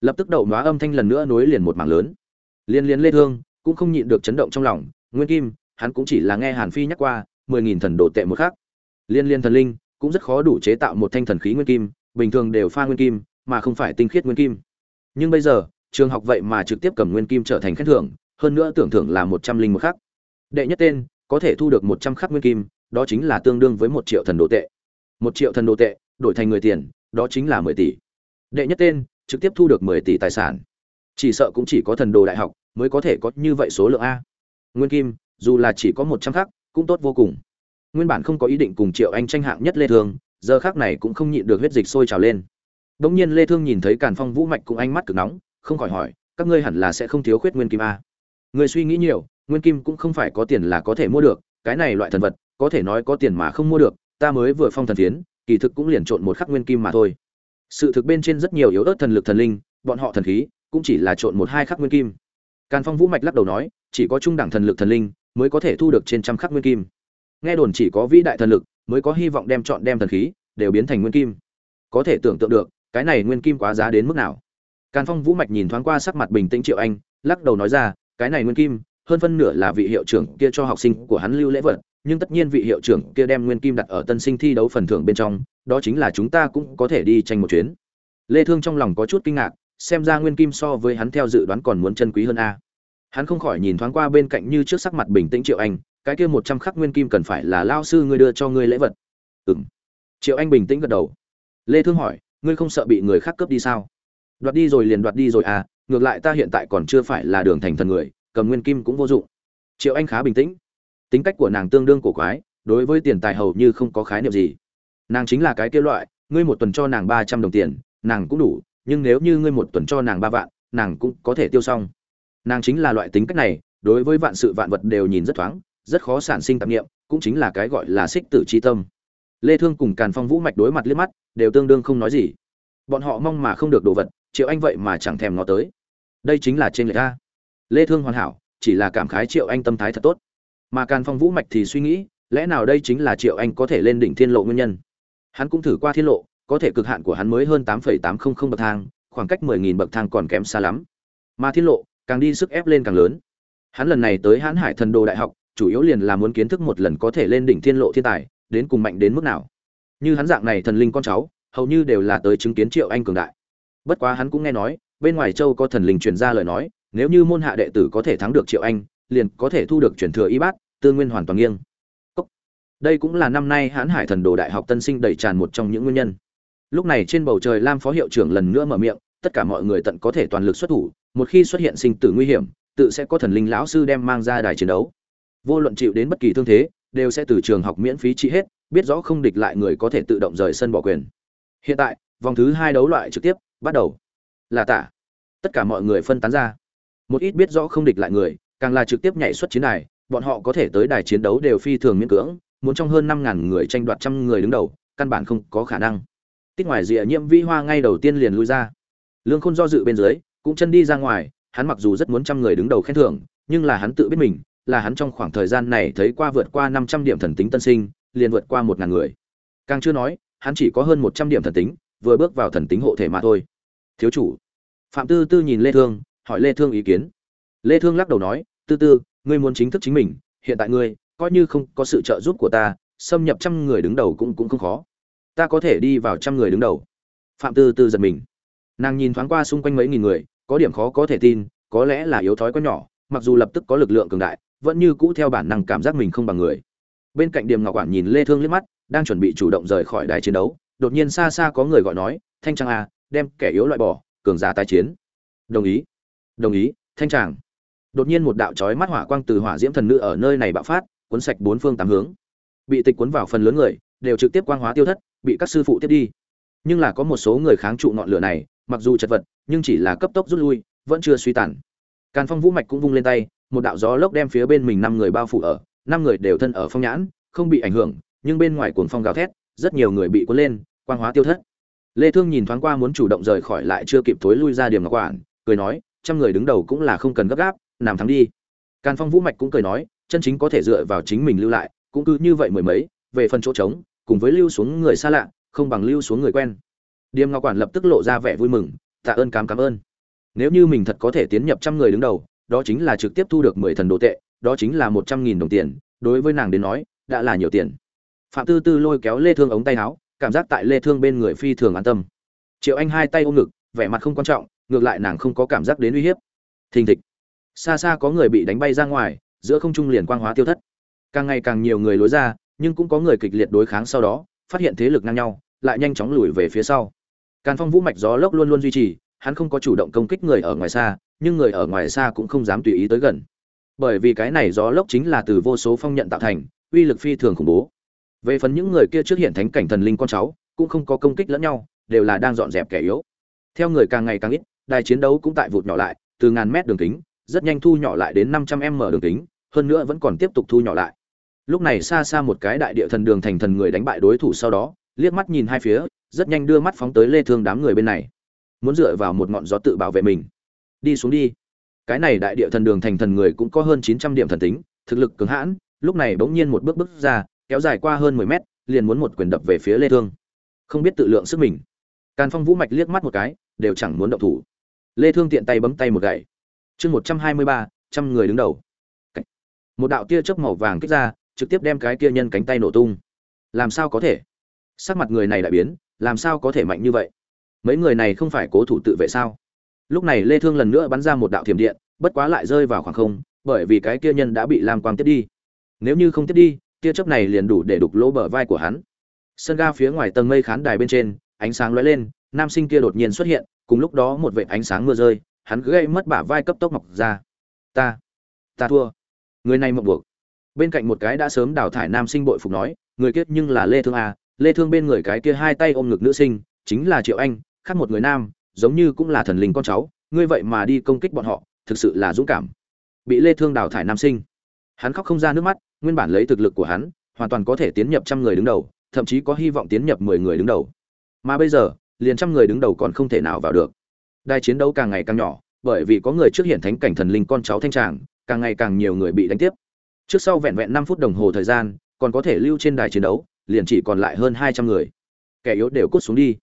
Lập tức đậu nóa âm thanh lần nữa nối liền một mảng lớn. Liên liên lê thương cũng không nhịn được chấn động trong lòng nguyên kim, hắn cũng chỉ là nghe hàn phi nhắc qua, mười nghìn thần đồ tệ một khắc. Liên liên thần linh cũng rất khó đủ chế tạo một thanh thần khí nguyên kim, bình thường đều pha nguyên kim, mà không phải tinh khiết nguyên kim. Nhưng bây giờ, trường học vậy mà trực tiếp cầm nguyên kim trở thành khen thưởng, hơn nữa tưởng thưởng là một trăm linh một khắc. Đệ nhất tên, có thể thu được một trăm khắc nguyên kim, đó chính là tương đương với một triệu thần đồ tệ. Một triệu thần đồ tệ, đổi thành người tiền, đó chính là mười tỷ. Đệ nhất tên, trực tiếp thu được mười tỷ tài sản. Chỉ sợ cũng chỉ có thần đồ đại học mới có thể có như vậy số lượng a nguyên kim, dù là chỉ có một trăm khắc, cũng tốt vô cùng. Nguyên bản không có ý định cùng triệu anh tranh hạng nhất lê thương, giờ khắc này cũng không nhịn được huyết dịch sôi trào lên. Đống nhiên lê thương nhìn thấy càn phong vũ mạch cùng ánh mắt cực nóng, không khỏi hỏi, các ngươi hẳn là sẽ không thiếu khuyết nguyên kim a. Người suy nghĩ nhiều, nguyên kim cũng không phải có tiền là có thể mua được, cái này loại thần vật, có thể nói có tiền mà không mua được, ta mới vừa phong thần tiến kỳ thực cũng liền trộn một khắc nguyên kim mà thôi. Sự thực bên trên rất nhiều yếu ớt thần lực thần linh, bọn họ thần khí, cũng chỉ là trộn một hai khắc nguyên kim. Càn phong vũ mạch lắc đầu nói chỉ có trung đẳng thần lực thần linh mới có thể thu được trên trăm khắc nguyên kim. Nghe đồn chỉ có vĩ đại thần lực mới có hy vọng đem chọn đem thần khí đều biến thành nguyên kim. Có thể tưởng tượng được, cái này nguyên kim quá giá đến mức nào. Càn phong vũ mạch nhìn thoáng qua sắc mặt bình tĩnh triệu anh, lắc đầu nói ra, cái này nguyên kim, hơn phân nửa là vị hiệu trưởng kia cho học sinh của hắn lưu lễ vật, nhưng tất nhiên vị hiệu trưởng kia đem nguyên kim đặt ở tân sinh thi đấu phần thưởng bên trong, đó chính là chúng ta cũng có thể đi tranh một chuyến. Lê thương trong lòng có chút kinh ngạc, xem ra nguyên kim so với hắn theo dự đoán còn muốn chân quý hơn a hắn không khỏi nhìn thoáng qua bên cạnh như trước sắc mặt bình tĩnh triệu anh, cái kia một trăm khắc nguyên kim cần phải là lao sư ngươi đưa cho ngươi lễ vật. Ừm. Triệu anh bình tĩnh gật đầu. Lê thương hỏi, ngươi không sợ bị người khác cướp đi sao? Đoạt đi rồi liền đoạt đi rồi à ngược lại ta hiện tại còn chưa phải là đường thành thần người, cầm nguyên kim cũng vô dụng. Triệu anh khá bình tĩnh. Tính cách của nàng tương đương cổ quái, đối với tiền tài hầu như không có khái niệm gì. Nàng chính là cái kia loại, ngươi một tuần cho nàng ba trăm đồng tiền, nàng cũng đủ, nhưng nếu như ngươi một tuần cho nàng ba vạn, nàng cũng có thể tiêu xong nàng chính là loại tính cách này, đối với vạn sự vạn vật đều nhìn rất thoáng, rất khó sản sinh tạp nghiệm cũng chính là cái gọi là xích tử c h i tâm. Lê thương cùng càn phong vũ mạch đối mặt liếc mắt, đều tương đương không nói gì. Bọn họ mong mà không được đồ vật, triệu anh vậy mà chẳng thèm ngó tới. Đây chính là trên lệch a. Lê thương hoàn hảo, chỉ là cảm khái triệu anh tâm thái thật tốt. Mà càn phong vũ mạch thì suy nghĩ, lẽ nào đây chính là triệu anh có thể lên đỉnh thiên lộ nguyên nhân? Hắn cũng thử qua thiên lộ, có thể cực hạn của hắn mới hơn tám tám trăm linh bậc thang, khoảng cách mười nghìn bậc thang còn kém xa lắm. Mà thiên lộ càng đi sức ép lên càng lớn. Hắn lần này tới hãn hải thần đồ đại học, chủ yếu liền là muốn kiến thức một lần có thể lên đỉnh thiên lộ thiên tài, đến cùng mạnh đến mức nào. Như hắn dạng này thần linh con cháu, hầu như đều là tới chứng kiến triệu anh cường đại. Bất quá hắn cũng nghe nói, bên ngoài châu có thần linh truyền ra lời nói, nếu như môn hạ đệ tử có thể thắng được triệu anh, liền có thể thu được truyền thừa y bát tương nguyên hoàn toàn nghiêng. Đây cũng là năm nay hãn hải thần đồ đại học tân sinh đầy tràn một trong những nguyên nhân. Lúc này trên bầu trời lam phó hiệu trưởng lần nữa mở miệng tất cả mọi người tận có thể toàn lực xuất thủ, một khi xuất hiện sinh tử nguy hiểm, tự sẽ có thần linh lão sư đem mang ra đài chiến đấu. Vô luận chịu đến bất kỳ thương thế, đều sẽ từ trường học miễn phí trị hết, biết rõ không địch lại người có thể tự động rời sân bỏ quyền. Hiện tại, vòng thứ hai đấu loại trực tiếp, bắt đầu. Là tả tất cả mọi người phân tán ra. Một ít biết rõ không địch lại người, càng là trực tiếp nhảy xuất chiến đài, bọn họ có thể tới đài chiến đấu đều phi thường miễn cưỡng, muốn trong hơn năm ngàn người tranh đoạt trăm người đứng đầu, căn bản không có khả năng. Tít ngoài rìa nhiễm vi hoa ngay đầu tiên liền lui ra lương khôn do dự bên dưới, cũng chân đi ra ngoài, hắn mặc dù rất muốn trăm người đứng đầu khen thưởng, nhưng là hắn tự biết mình, là hắn trong khoảng thời gian này thấy qua vượt qua năm trăm điểm thần tính tân sinh, liền vượt qua một ngàn người. Càng chưa nói, hắn chỉ có hơn một trăm điểm thần tính, vừa bước vào thần tính hộ thể mà thôi. Thiếu chủ. Phạm tư tư nhìn lê thương, hỏi lê thương ý kiến. Lê thương lắc đầu nói, tư tư, ngươi muốn chính thức chính mình, hiện tại ngươi, coi như không có sự trợ giúp của ta, xâm nhập trăm người đứng đầu cũng cũng không khó. Ta có thể đi vào trăm người đứng đầu. Phạm tư tư giật mình nàng nhìn thoáng qua xung quanh mấy nghìn người, có điểm khó có thể tin, có lẽ là yếu thói quá nhỏ, mặc dù lập tức có lực lượng cường đại, vẫn như cũ theo bản năng cảm giác mình không bằng người. Bên cạnh điềm ngọc quản nhìn lê thương liếc mắt, đang chuẩn bị chủ động rời khỏi đài chiến đấu, đột nhiên xa xa có người gọi nói, thanh trang a đem kẻ yếu loại bỏ, cường giả tái chiến. Đồng ý đồng ý, thanh tràng đột nhiên một đạo chói mắt hỏa quang từ hỏa diễm thần nữ ở nơi này bạo phát, cuốn sạch bốn phương tám hướng. Bị tịch cuốn vào phần lớn người, đều trực tiếp quang hóa tiêu thất, bị các sư phụ tiếp đi. Nhưng là có một số người kháng trụ ngọn lửa này mặc dù chật vật, nhưng chỉ là cấp tốc rút lui, vẫn chưa suy tàn. Càn phong vũ mạch cũng vung lên tay, một đạo gió lốc đem phía bên mình năm người bao phủ ở, năm người đều thân ở phong nhãn, không bị ảnh hưởng, nhưng bên ngoài cuồng phong gào thét, rất nhiều người bị cuốn lên, quang hóa tiêu thất. Lê thương nhìn thoáng qua muốn chủ động rời khỏi lại chưa kịp thối lui ra điểm ngọc quản, cười nói, trăm người đứng đầu cũng là không cần gấp gáp làm thắng đi. Càn phong vũ mạch cũng cười nói, chân chính có thể dựa vào chính mình lưu lại, cũng cứ như vậy mười mấy, về phần chỗ trống, cùng với lưu xuống người xa lạ, không bằng lưu xuống người quen điềm ngọc quản lập tức lộ ra vẻ vui mừng, tạ ơn cám cảm ơn. Nếu như mình thật có thể tiến nhập trăm người đứng đầu, đó chính là trực tiếp thu được mười thần đồ tệ, đó chính là một trăm nghìn đồng tiền, đối với nàng đến nói, đã là nhiều tiền. Phạm tư tư lôi kéo lê thương ống tay áo, cảm giác tại lê thương bên người phi thường an tâm. Triệu anh hai tay ôm ngực, vẻ mặt không quan trọng, ngược lại nàng không có cảm giác đến uy hiếp. Thình thịch. Xa xa có người bị đánh bay ra ngoài, giữa không trung liền quang hóa tiêu thất. Càng ngày càng nhiều người lối ra, nhưng cũng có người kịch liệt đối kháng sau đó, phát hiện thế lực ngang nhau, lại nhanh chóng lùi về phía sau càn phong vũ mạch gió lốc luôn luôn duy trì, hắn không có chủ động công kích người ở ngoài xa, nhưng người ở ngoài xa cũng không dám tùy ý tới gần. Bởi vì cái này gió lốc chính là từ vô số phong nhận tạo thành, uy lực phi thường khủng bố. Về phần những người kia trước hiện thánh cảnh thần linh con cháu, cũng không có công kích lẫn nhau, đều là đang dọn dẹp kẻ yếu. Theo người càng ngày càng ít, đài chiến đấu cũng tại vụt nhỏ lại, từ ngàn mét đường kính, rất nhanh thu nhỏ lại đến năm trăm m đường kính, hơn nữa vẫn còn tiếp tục thu nhỏ lại. Lúc này xa xa một cái đại địa thần đường thành thần người đánh bại đối thủ sau đó liếc mắt nhìn hai phía rất nhanh đưa mắt phóng tới lê thương đám người bên này. Muốn dựa vào một ngọn gió tự bảo vệ mình. Đi xuống đi. Cái này đại địa thần đường thành thần người cũng có hơn 900 điểm thần tính thực lực cứng hãn lúc này bỗng nhiên một bước bước ra kéo dài qua hơn 10 mét liền muốn một quyền đập về phía lê thương. Không biết tự lượng sức mình. Càn phong vũ mạch liếc mắt một cái đều chẳng muốn động thủ. Lê thương tiện tay bấm tay một gậy. Chương 123, trăm người đứng đầu. Một đạo tia chớp màu vàng kích ra trực tiếp đem cái kia nhân cánh tay nổ tung. Làm sao có thể? Sắc mặt người này đại biến, làm sao có thể mạnh như vậy? Mấy người này không phải cố thủ tự vệ sao? Lúc này lê thương lần nữa bắn ra một đạo thiểm điện, bất quá lại rơi vào khoảng không, bởi vì cái kia nhân đã bị lam quang tiếp đi. Nếu như không tiếp đi, tia chớp này liền đủ để đục lỗ bờ vai của hắn. Sân ga phía ngoài tầng mây khán đài bên trên, ánh sáng lóe lên, nam sinh kia đột nhiên xuất hiện, cùng lúc đó một vệt ánh sáng mưa rơi, hắn gây mất bả vai cấp tốc mọc ra. Ta ta thua. Người này mộng buộc. Bên cạnh một cái đã sớm đào thải nam sinh bội phục nói, người kết nhưng là lê thương à lê thương bên người cái kia hai tay ôm ngực nữ sinh, chính là triệu anh, khác một người nam, giống như cũng là thần linh con cháu, ngươi vậy mà đi công kích bọn họ, thực sự là dũng cảm. Bị lê thương đào thải nam sinh. Hắn khóc không ra nước mắt, nguyên bản lấy thực lực của hắn, hoàn toàn có thể tiến nhập trăm người đứng đầu, thậm chí có hy vọng tiến nhập 10 người đứng đầu. Mà bây giờ, liền trăm người đứng đầu còn không thể nào vào được. Đài chiến đấu càng ngày càng nhỏ, bởi vì có người trước hiện thánh cảnh thần linh con cháu thanh tràng, càng ngày càng nhiều người bị đánh tiếp. Trước sau vẹn vẹn năm phút đồng hồ thời gian, còn có thể lưu trên đài chiến đấu liền chỉ còn lại hơn hai trăm người. Kẻ yếu đều cút xuống đi.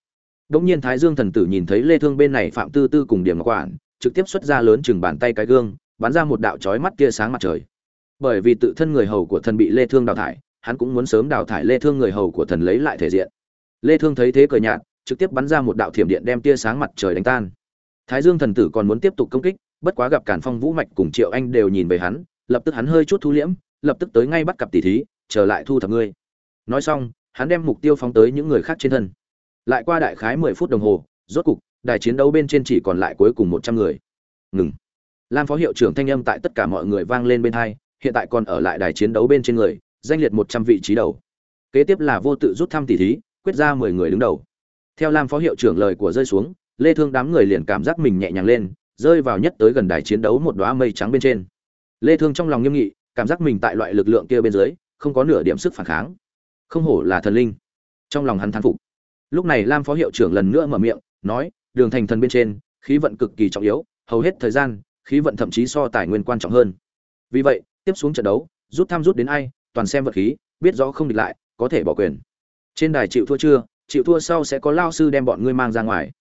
Đống nhiên thái dương thần tử nhìn thấy lê thương bên này phạm tư tư cùng điểm ngọc quản, trực tiếp xuất ra lớn chừng bàn tay cái gương, bắn ra một đạo chói mắt tia sáng mặt trời. Bởi vì tự thân người hầu của thần bị lê thương đào thải, hắn cũng muốn sớm đào thải lê thương người hầu của thần lấy lại thể diện. Lê thương thấy thế cười nhạt, trực tiếp bắn ra một đạo thiểm điện đem tia sáng mặt trời đánh tan. Thái dương thần tử còn muốn tiếp tục công kích, bất quá gặp cản phong vũ mạch cùng triệu anh đều nhìn về hắn, lập tức hắn hơi chút thu liễm, lập tức tới ngay bắt cặp tỷ thí, trở lại thu thập ngươi nói xong, hắn đem mục tiêu phóng tới những người khác trên thân. Lại qua đại khái mười phút đồng hồ, rốt cục, đài chiến đấu bên trên chỉ còn lại cuối cùng một trăm người. Ngừng. Lam phó hiệu trưởng thanh âm tại tất cả mọi người vang lên bên hai, hiện tại còn ở lại đài chiến đấu bên trên người, danh liệt một trăm vị trí đầu. Kế tiếp là vô tự rút thăm tỷ thí, quyết ra mười người đứng đầu. Theo lam phó hiệu trưởng lời của rơi xuống, lê thương đám người liền cảm giác mình nhẹ nhàng lên, rơi vào nhất tới gần đài chiến đấu một đóa mây trắng bên trên. Lê thương trong lòng nghiêm nghị, cảm giác mình tại loại lực lượng kia bên dưới, không có nửa điểm sức phản kháng không hổ là thần linh. Trong lòng hắn thán phục. Lúc này lam phó hiệu trưởng lần nữa mở miệng, nói, đường thành thần bên trên, khí vận cực kỳ trọng yếu, hầu hết thời gian, khí vận thậm chí so tài nguyên quan trọng hơn. Vì vậy, tiếp xuống trận đấu, rút tham rút đến ai, toàn xem vật khí, biết rõ không địch lại, có thể bỏ quyền. Trên đài chịu thua chưa? Chịu thua sau sẽ có lao sư đem bọn ngươi mang ra ngoài.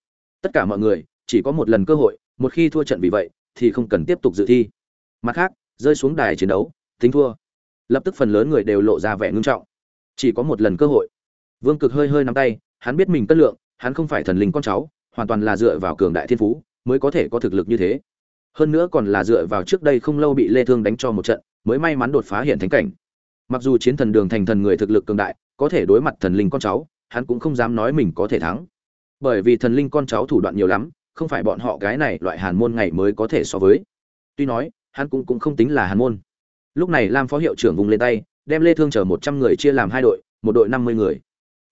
Tất cả mọi người, chỉ có một lần cơ hội, một khi thua trận vì vậy, thì không cần tiếp tục dự thi. Mặt khác, rơi xuống đài chiến đấu tính thua. Lập tức phần lớn người đều lộ ra vẻ ngưng trọng chỉ có một lần cơ hội. Vương cực hơi hơi nắm tay, hắn biết mình cân lượng, hắn không phải thần linh con cháu, hoàn toàn là dựa vào cường đại thiên phú mới có thể có thực lực như thế. Hơn nữa còn là dựa vào trước đây không lâu bị lê thương đánh cho một trận, mới may mắn đột phá hiện thánh cảnh. Mặc dù chiến thần đường thành thần người thực lực cường đại, có thể đối mặt thần linh con cháu, hắn cũng không dám nói mình có thể thắng. Bởi vì thần linh con cháu thủ đoạn nhiều lắm, không phải bọn họ cái này loại hàn môn ngày mới có thể so với. Tuy nói, hắn cũng cũng không tính là hàn môn. Lúc này lam phó hiệu trưởng vùng lên tay đem lê thương chờ 100 người chia làm hai đội, một đội 50 người.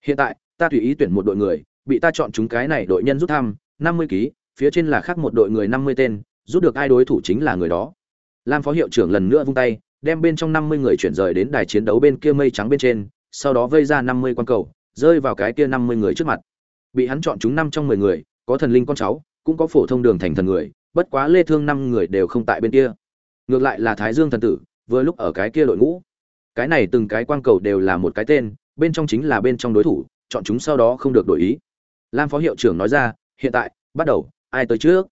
Hiện tại, ta tùy ý tuyển một đội người, bị ta chọn chúng cái này đội nhân rút thăm 50 ký, phía trên là khác một đội người 50 tên, rút được ai đối thủ chính là người đó. Lam phó hiệu trưởng lần nữa vung tay, đem bên trong 50 người chuyển rời đến đài chiến đấu bên kia mây trắng bên trên, sau đó vây ra 50 quan cầu, rơi vào cái kia 50 người trước mặt. Bị hắn chọn chúng năm trong 10 người, có thần linh con cháu, cũng có phổ thông đường thành thần người, bất quá lê thương năm người đều không tại bên kia. Ngược lại là thái dương thần tử, vừa lúc ở cái kia đội ngũ cái này từng cái quang cầu đều là một cái tên, bên trong chính là bên trong đối thủ, chọn chúng sau đó không được đổi ý. Lam phó hiệu trưởng nói ra, hiện tại, bắt đầu, ai tới trước?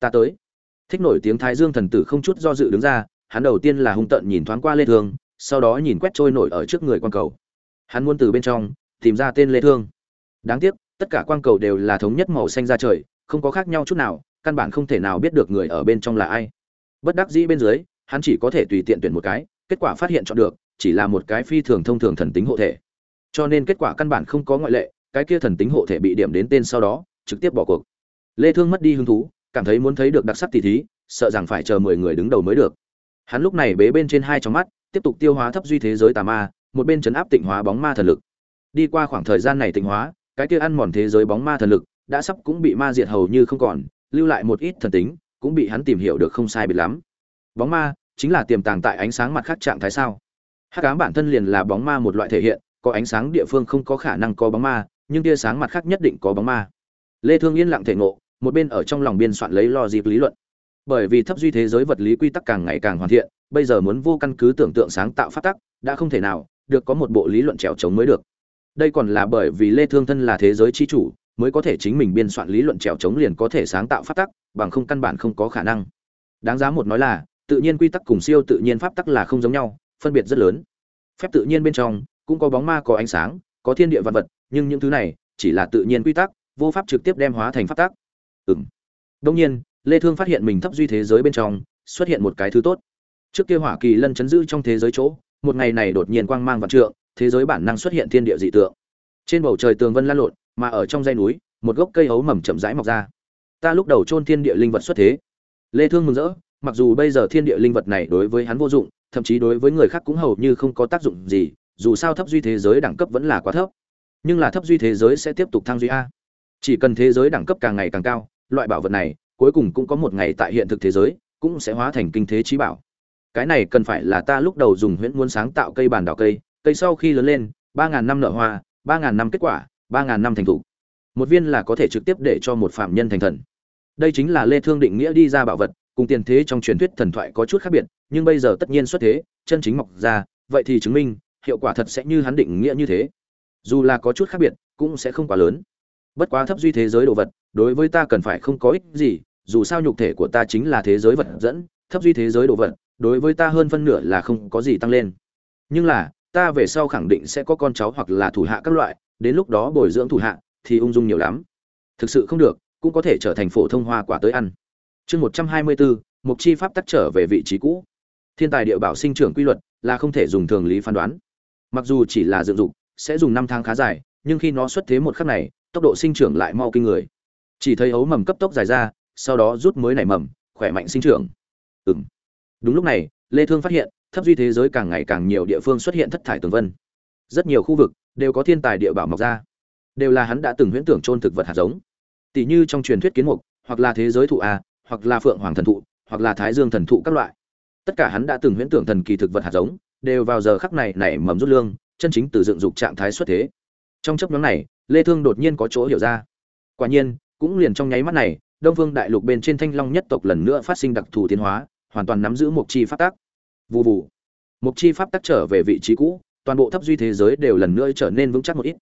Ta tới. Thích nổi tiếng thái dương thần tử không chút do dự đứng ra, hắn đầu tiên là hung tận nhìn thoáng qua lê thương, sau đó nhìn quét trôi nổi ở trước người quang cầu. Hắn muốn từ bên trong, tìm ra tên lê thương. Đáng tiếc, tất cả quang cầu đều là thống nhất màu xanh ra trời, không có khác nhau chút nào, căn bản không thể nào biết được người ở bên trong là ai. Bất đắc dĩ bên dưới, hắn chỉ có thể tùy tiện tuyển một cái, kết quả phát hiện chọn được chỉ là một cái phi thường thông thường thần tính hộ thể. Cho nên kết quả căn bản không có ngoại lệ, cái kia thần tính hộ thể bị điểm đến tên sau đó, trực tiếp bỏ cuộc. Lê thương mất đi hứng thú, cảm thấy muốn thấy được đặc sắc tỷ thí, sợ rằng phải chờ 10 người đứng đầu mới được. Hắn lúc này bế bên trên hai trong mắt, tiếp tục tiêu hóa thấp duy thế giới tà ma, một bên chấn áp tịnh hóa bóng ma thần lực. Đi qua khoảng thời gian này tịnh hóa, cái kia ăn mòn thế giới bóng ma thần lực đã sắp cũng bị ma diệt hầu như không còn, lưu lại một ít thần tính, cũng bị hắn tìm hiểu được không sai biệt lắm. Bóng ma chính là tiềm tàng tại ánh sáng mặt khác trạng thái sao? Hắc ám bản thân liền là bóng ma một loại thể hiện, có ánh sáng địa phương không có khả năng có bóng ma, nhưng tia sáng mặt khác nhất định có bóng ma. Lê thương yên lặng thể ngộ, một bên ở trong lòng biên soạn lấy lo dịp lý luận. Bởi vì thấp duy thế giới vật lý quy tắc càng ngày càng hoàn thiện, bây giờ muốn vô căn cứ tưởng tượng sáng tạo phát tắc, đã không thể nào, được có một bộ lý luận trèo chống mới được. Đây còn là bởi vì lê thương thân là thế giới chi chủ, mới có thể chính mình biên soạn lý luận trèo chống liền có thể sáng tạo phát tắc, bằng không căn bản không có khả năng. Đáng giá một nói là, tự nhiên quy tắc cùng siêu tự nhiên pháp tắc là không giống nhau phân biệt rất lớn. Phép tự nhiên bên trong, cũng có bóng ma, có ánh sáng, có thiên địa vật vật, nhưng những thứ này chỉ là tự nhiên quy tắc, vô pháp trực tiếp đem hóa thành pháp tắc. Ừm. Đông nhiên, lê thương phát hiện mình thấp duy thế giới bên trong, xuất hiện một cái thứ tốt. Trước kia hỏa kỳ lân chấn giữ trong thế giới chỗ, một ngày này đột nhiên quang mang vạn trượng, thế giới bản năng xuất hiện thiên địa dị tượng. Trên bầu trời tường vân lan lộn, mà ở trong dãy núi, một gốc cây ấu mầm chậm rãi mọc ra. Ta lúc đầu chôn thiên địa linh vật xuất thế. Lê thương mừng rỡ, mặc dù bây giờ thiên địa linh vật này đối với hắn vô dụng thậm chí đối với người khác cũng hầu như không có tác dụng gì, dù sao thấp duy thế giới đẳng cấp vẫn là quá thấp. Nhưng là thấp duy thế giới sẽ tiếp tục thăng duy a. Chỉ cần thế giới đẳng cấp càng ngày càng cao, loại bảo vật này cuối cùng cũng có một ngày tại hiện thực thế giới cũng sẽ hóa thành kinh thế trí bảo. Cái này cần phải là ta lúc đầu dùng huyễn muốn sáng tạo cây bản đào cây cây sau khi lớn lên, ba ngàn năm nở hoa, ba ngàn năm kết quả, ba ngàn năm thành thủ. Một viên là có thể trực tiếp để cho một phạm nhân thành thần. Đây chính là lê thương định nghĩa đi ra bảo vật, cùng tiền thế trong truyền thuyết thần thoại có chút khác biệt nhưng bây giờ tất nhiên xuất thế, chân chính mọc ra, vậy thì chứng minh, hiệu quả thật sẽ như hắn định nghĩa như thế. Dù là có chút khác biệt, cũng sẽ không quá lớn. Bất quá thấp duy thế giới đồ vật, đối với ta cần phải không có ích gì, dù sao nhục thể của ta chính là thế giới vật dẫn, thấp duy thế giới đồ vật, đối với ta hơn phân nửa là không có gì tăng lên. Nhưng là, ta về sau khẳng định sẽ có con cháu hoặc là thủ hạ các loại, đến lúc đó bồi dưỡng thủ hạ, thì ung dung nhiều lắm. Thực sự không được, cũng có thể trở thành phổ thông hoa quả tới ăn. Chương một trăm hai mươi bốn, mục chi pháp tắc trở về vị trí cũ thiên tài địa bảo sinh trưởng quy luật là không thể dùng thường lý phán đoán. Mặc dù chỉ là dựng dục, sẽ dùng năm tháng khá dài, nhưng khi nó xuất thế một khắc này, tốc độ sinh trưởng lại mau kinh người. Chỉ thấy ấu mầm cấp tốc dài ra, sau đó rút mới nảy mầm, khỏe mạnh sinh trưởng. Ừng đúng lúc này, lê thương phát hiện, thấp duy thế giới càng ngày càng nhiều địa phương xuất hiện thất thải tường vân. Rất nhiều khu vực đều có thiên tài địa bảo mọc ra. Đều là hắn đã từng huyễn tưởng trôn thực vật hạt giống. Tỷ như trong truyền thuyết kiến mục, hoặc là thế giới thụ a, hoặc là phượng hoàng thần thụ, hoặc là thái dương thần thụ các loại tất cả hắn đã từng huyễn tưởng thần kỳ thực vật hạt giống, đều vào giờ khắc này nảy mầm rút lương, chân chính từ dựng dục trạng thái xuất thế. Trong chấp nhóm này, lê thương đột nhiên có chỗ hiểu ra. Quả nhiên, cũng liền trong nháy mắt này, đông vương đại lục bên trên thanh long nhất tộc lần nữa phát sinh đặc thù tiến hóa, hoàn toàn nắm giữ một chi pháp tắc. Vù vù. Một chi pháp tắc trở về vị trí cũ, toàn bộ thấp duy thế giới đều lần nữa trở nên vững chắc một ít.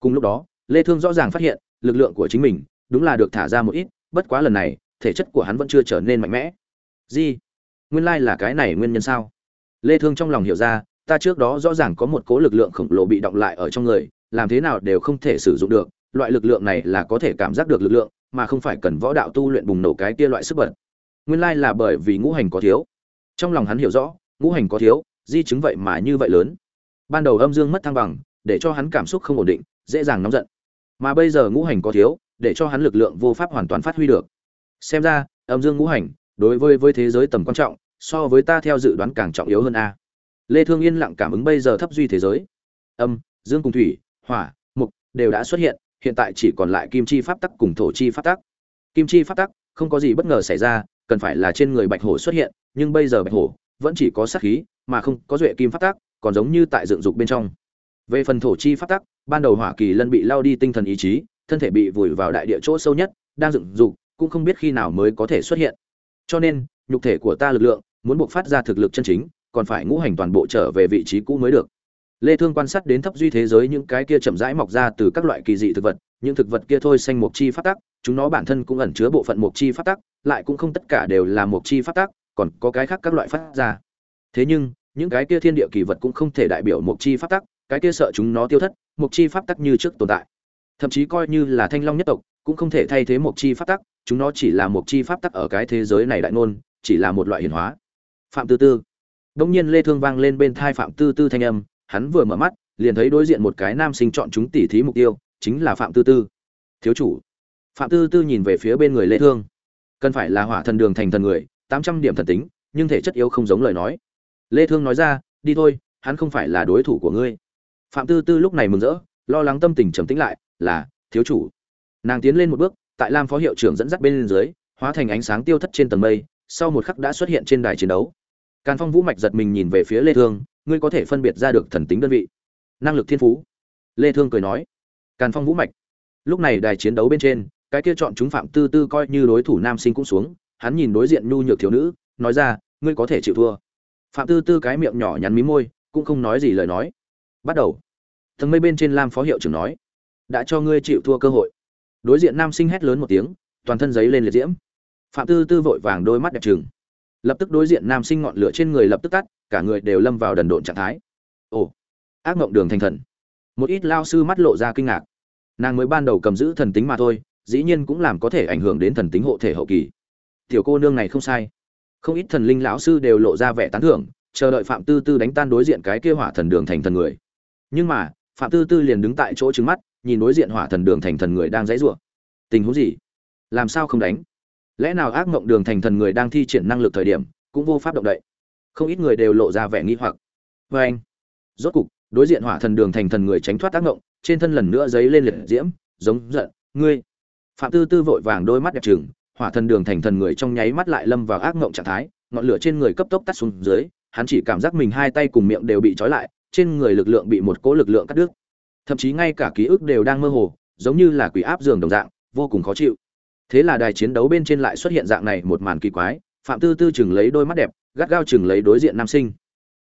Cùng lúc đó, lê thương rõ ràng phát hiện, lực lượng của chính mình đúng là được thả ra một ít, bất quá lần này, thể chất của hắn vẫn chưa trở nên mạnh mẽ. Gì? Nguyên lai là cái này nguyên nhân sao? Lê thương trong lòng hiểu ra, ta trước đó rõ ràng có một cố lực lượng khổng lồ bị động lại ở trong người, làm thế nào đều không thể sử dụng được, loại lực lượng này là có thể cảm giác được lực lượng, mà không phải cần võ đạo tu luyện bùng nổ cái kia loại sức bật. Nguyên lai là bởi vì ngũ hành có thiếu. Trong lòng hắn hiểu rõ, ngũ hành có thiếu, di chứng vậy mà như vậy lớn. Ban đầu âm dương mất thăng bằng, để cho hắn cảm xúc không ổn định, dễ dàng nóng giận. Mà bây giờ ngũ hành có thiếu, để cho hắn lực lượng vô pháp hoàn toàn phát huy được. Xem ra, âm dương ngũ hành đối với với thế giới tầm quan trọng, so với ta theo dự đoán càng trọng yếu hơn a. Lê thương yên lặng cảm ứng bây giờ thấp duy thế giới. Âm, dương cùng thủy, hỏa, mục đều đã xuất hiện hiện tại chỉ còn lại kim chi pháp tắc cùng thổ chi pháp tắc. Kim chi pháp tắc, không có gì bất ngờ xảy ra, cần phải là trên người bạch hổ xuất hiện, nhưng bây giờ bạch hổ vẫn chỉ có sát khí, mà không có duệ kim pháp tắc, còn giống như tại dựng dục bên trong. Về phần thổ chi pháp tắc, ban đầu hỏa kỳ lân bị lao đi tinh thần ý chí, thân thể bị vùi vào đại địa chỗ sâu nhất, đang dựng dục, cũng không biết khi nào mới có thể xuất hiện cho nên, nhục thể của ta lực lượng muốn buộc phát ra thực lực chân chính, còn phải ngũ hành toàn bộ trở về vị trí cũ mới được. Lê thương quan sát đến thấp duy thế giới những cái kia chậm rãi mọc ra từ các loại kỳ dị thực vật, những thực vật kia thôi xanh mục chi phát tắc, chúng nó bản thân cũng ẩn chứa bộ phận mục chi phát tắc, lại cũng không tất cả đều là mục chi phát tắc, còn có cái khác các loại phát ra. Thế nhưng, những cái kia thiên địa kỳ vật cũng không thể đại biểu mục chi phát tắc, cái kia sợ chúng nó tiêu thất mục chi pháp tắc như trước tồn tại. Thậm chí coi như là thanh long nhất tộc cũng không thể thay thế một chi pháp tắc, chúng nó chỉ là một chi pháp tắc ở cái thế giới này đại ngôn, chỉ là một loại hiển hóa. Phạm tư tư. Đông nhiên lê thương vang lên bên thai phạm tư tư thanh âm, hắn vừa mở mắt, liền thấy đối diện một cái nam sinh chọn chúng tỉ thí mục tiêu, chính là phạm tư tư. Thiếu chủ. Phạm tư tư nhìn về phía bên người lê thương. Cần phải là hỏa thần đường thành thần người 800 điểm thần tính, nhưng thể chất yếu không giống lời nói. Lê thương nói ra, đi thôi, hắn không phải là đối thủ của ngươi. Phạm tư tư lúc này mừng rỡ, lo lắng tâm tình trầm tĩnh lại, là, thiếu chủ nàng tiến lên một bước, tại lam phó hiệu trưởng dẫn dắt bên dưới, hóa thành ánh sáng tiêu thất trên tầng mây, sau một khắc đã xuất hiện trên đài chiến đấu. Càn phong vũ mạch giật mình nhìn về phía lê thương, ngươi có thể phân biệt ra được thần tính đơn vị. Năng lực thiên phú. Lê thương cười nói. Càn phong vũ mạch. Lúc này đài chiến đấu bên trên, cái kia chọn chúng phạm tư tư coi như đối thủ nam sinh cũng xuống, hắn nhìn đối diện nhu nhược thiếu nữ, nói ra, ngươi có thể chịu thua. Phạm tư tư cái miệng nhỏ nhắn mí môi, cũng không nói gì lời nói. Bắt đầu. Tầng mây bên trên lam phó hiệu trưởng nói, đã cho ngươi chịu thua cơ hội đối diện nam sinh hét lớn một tiếng, toàn thân giấy lên liệt diễm. Phạm tư tư vội vàng đôi mắt đẹp trừng. Lập tức đối diện nam sinh ngọn lửa trên người lập tức tắt, cả người đều lâm vào đần độn trạng thái. Ồ, ác mộng đường thành thần. Một ít lao sư mắt lộ ra kinh ngạc. Nàng mới ban đầu cầm giữ thần tính mà thôi, dĩ nhiên cũng làm có thể ảnh hưởng đến thần tính hộ thể hậu kỳ. Tiểu cô nương này không sai. Không ít thần linh lão sư đều lộ ra vẻ tán thưởng, chờ đợi phạm tư tư đánh tan đối diện cái kia hỏa thần đường thành thần người. Nhưng mà, phạm tư tư liền đứng tại chỗ trứng mắt nhìn đối diện hỏa thần đường thành thần người đang dãy rủa. Tình huống gì? Làm sao không đánh? Lẽ nào ác mộng đường thành thần người đang thi triển năng lực thời điểm, cũng vô pháp động đậy? Không ít người đều lộ ra vẻ nghi hoặc. Và anh, rốt cục, đối diện hỏa thần đường thành thần người tránh thoát ác mộng, trên thân lần nữa giấy lên liệt diễm, giống giận, ngươi! Phạm tư tư vội vàng đôi mắt đẹp trừng, hỏa thần đường thành thần người trong nháy mắt lại lâm vào ác mộng trạng thái, ngọn lửa trên người cấp tốc tắt xuống dưới, hắn chỉ cảm giác mình hai tay cùng miệng đều bị trói lại, trên người lực lượng bị một cỗ lực lượng cắt đứt thậm chí ngay cả ký ức đều đang mơ hồ, giống như là quỷ áp giường đồng dạng, vô cùng khó chịu. Thế là đài chiến đấu bên trên lại xuất hiện dạng này một màn kỳ quái, phạm tư tư chừng lấy đôi mắt đẹp, gắt gao chừng lấy đối diện nam sinh.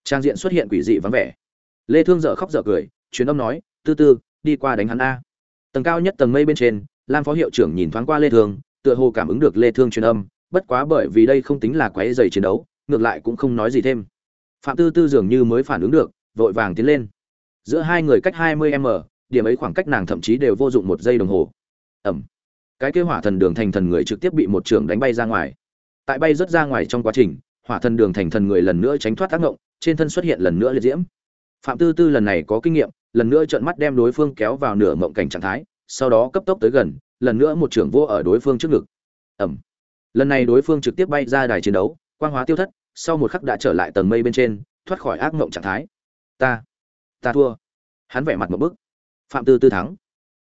Trang diện xuất hiện quỷ dị vắng vẻ. Lê thương dở khóc dở cười, truyền âm nói, tư tư, đi qua đánh hắn a. Tầng cao nhất tầng mây bên trên, lam phó hiệu trưởng nhìn thoáng qua lê thương, tựa hồ cảm ứng được lê thương truyền âm, bất quá bởi vì đây không tính là quấy giày chiến đấu, ngược lại cũng không nói gì thêm. Phạm tư tư dường như mới phản ứng được, vội vàng tiến lên giữa hai người cách 20 m điểm ấy khoảng cách nàng thậm chí đều vô dụng một giây đồng hồ. Ẩm. Cái kế hỏa thần đường thành thần người trực tiếp bị một trường đánh bay ra ngoài. Tại bay rất ra ngoài trong quá trình hỏa thần đường thành thần người lần nữa tránh thoát tác động, trên thân xuất hiện lần nữa liệt diễm. Phạm tư tư lần này có kinh nghiệm lần nữa trợn mắt đem đối phương kéo vào nửa mộng cảnh trạng thái sau đó cấp tốc tới gần lần nữa một trưởng vô ở đối phương trước ngực. Ẩm. Lần này đối phương trực tiếp bay ra đài chiến đấu quang hóa tiêu thất sau một khắc đã trở lại tầng mây bên trên thoát khỏi ác mộng trạng thái. Ta ta thua. Hắn vẻ mặt một bức. Phạm tư tư thắng.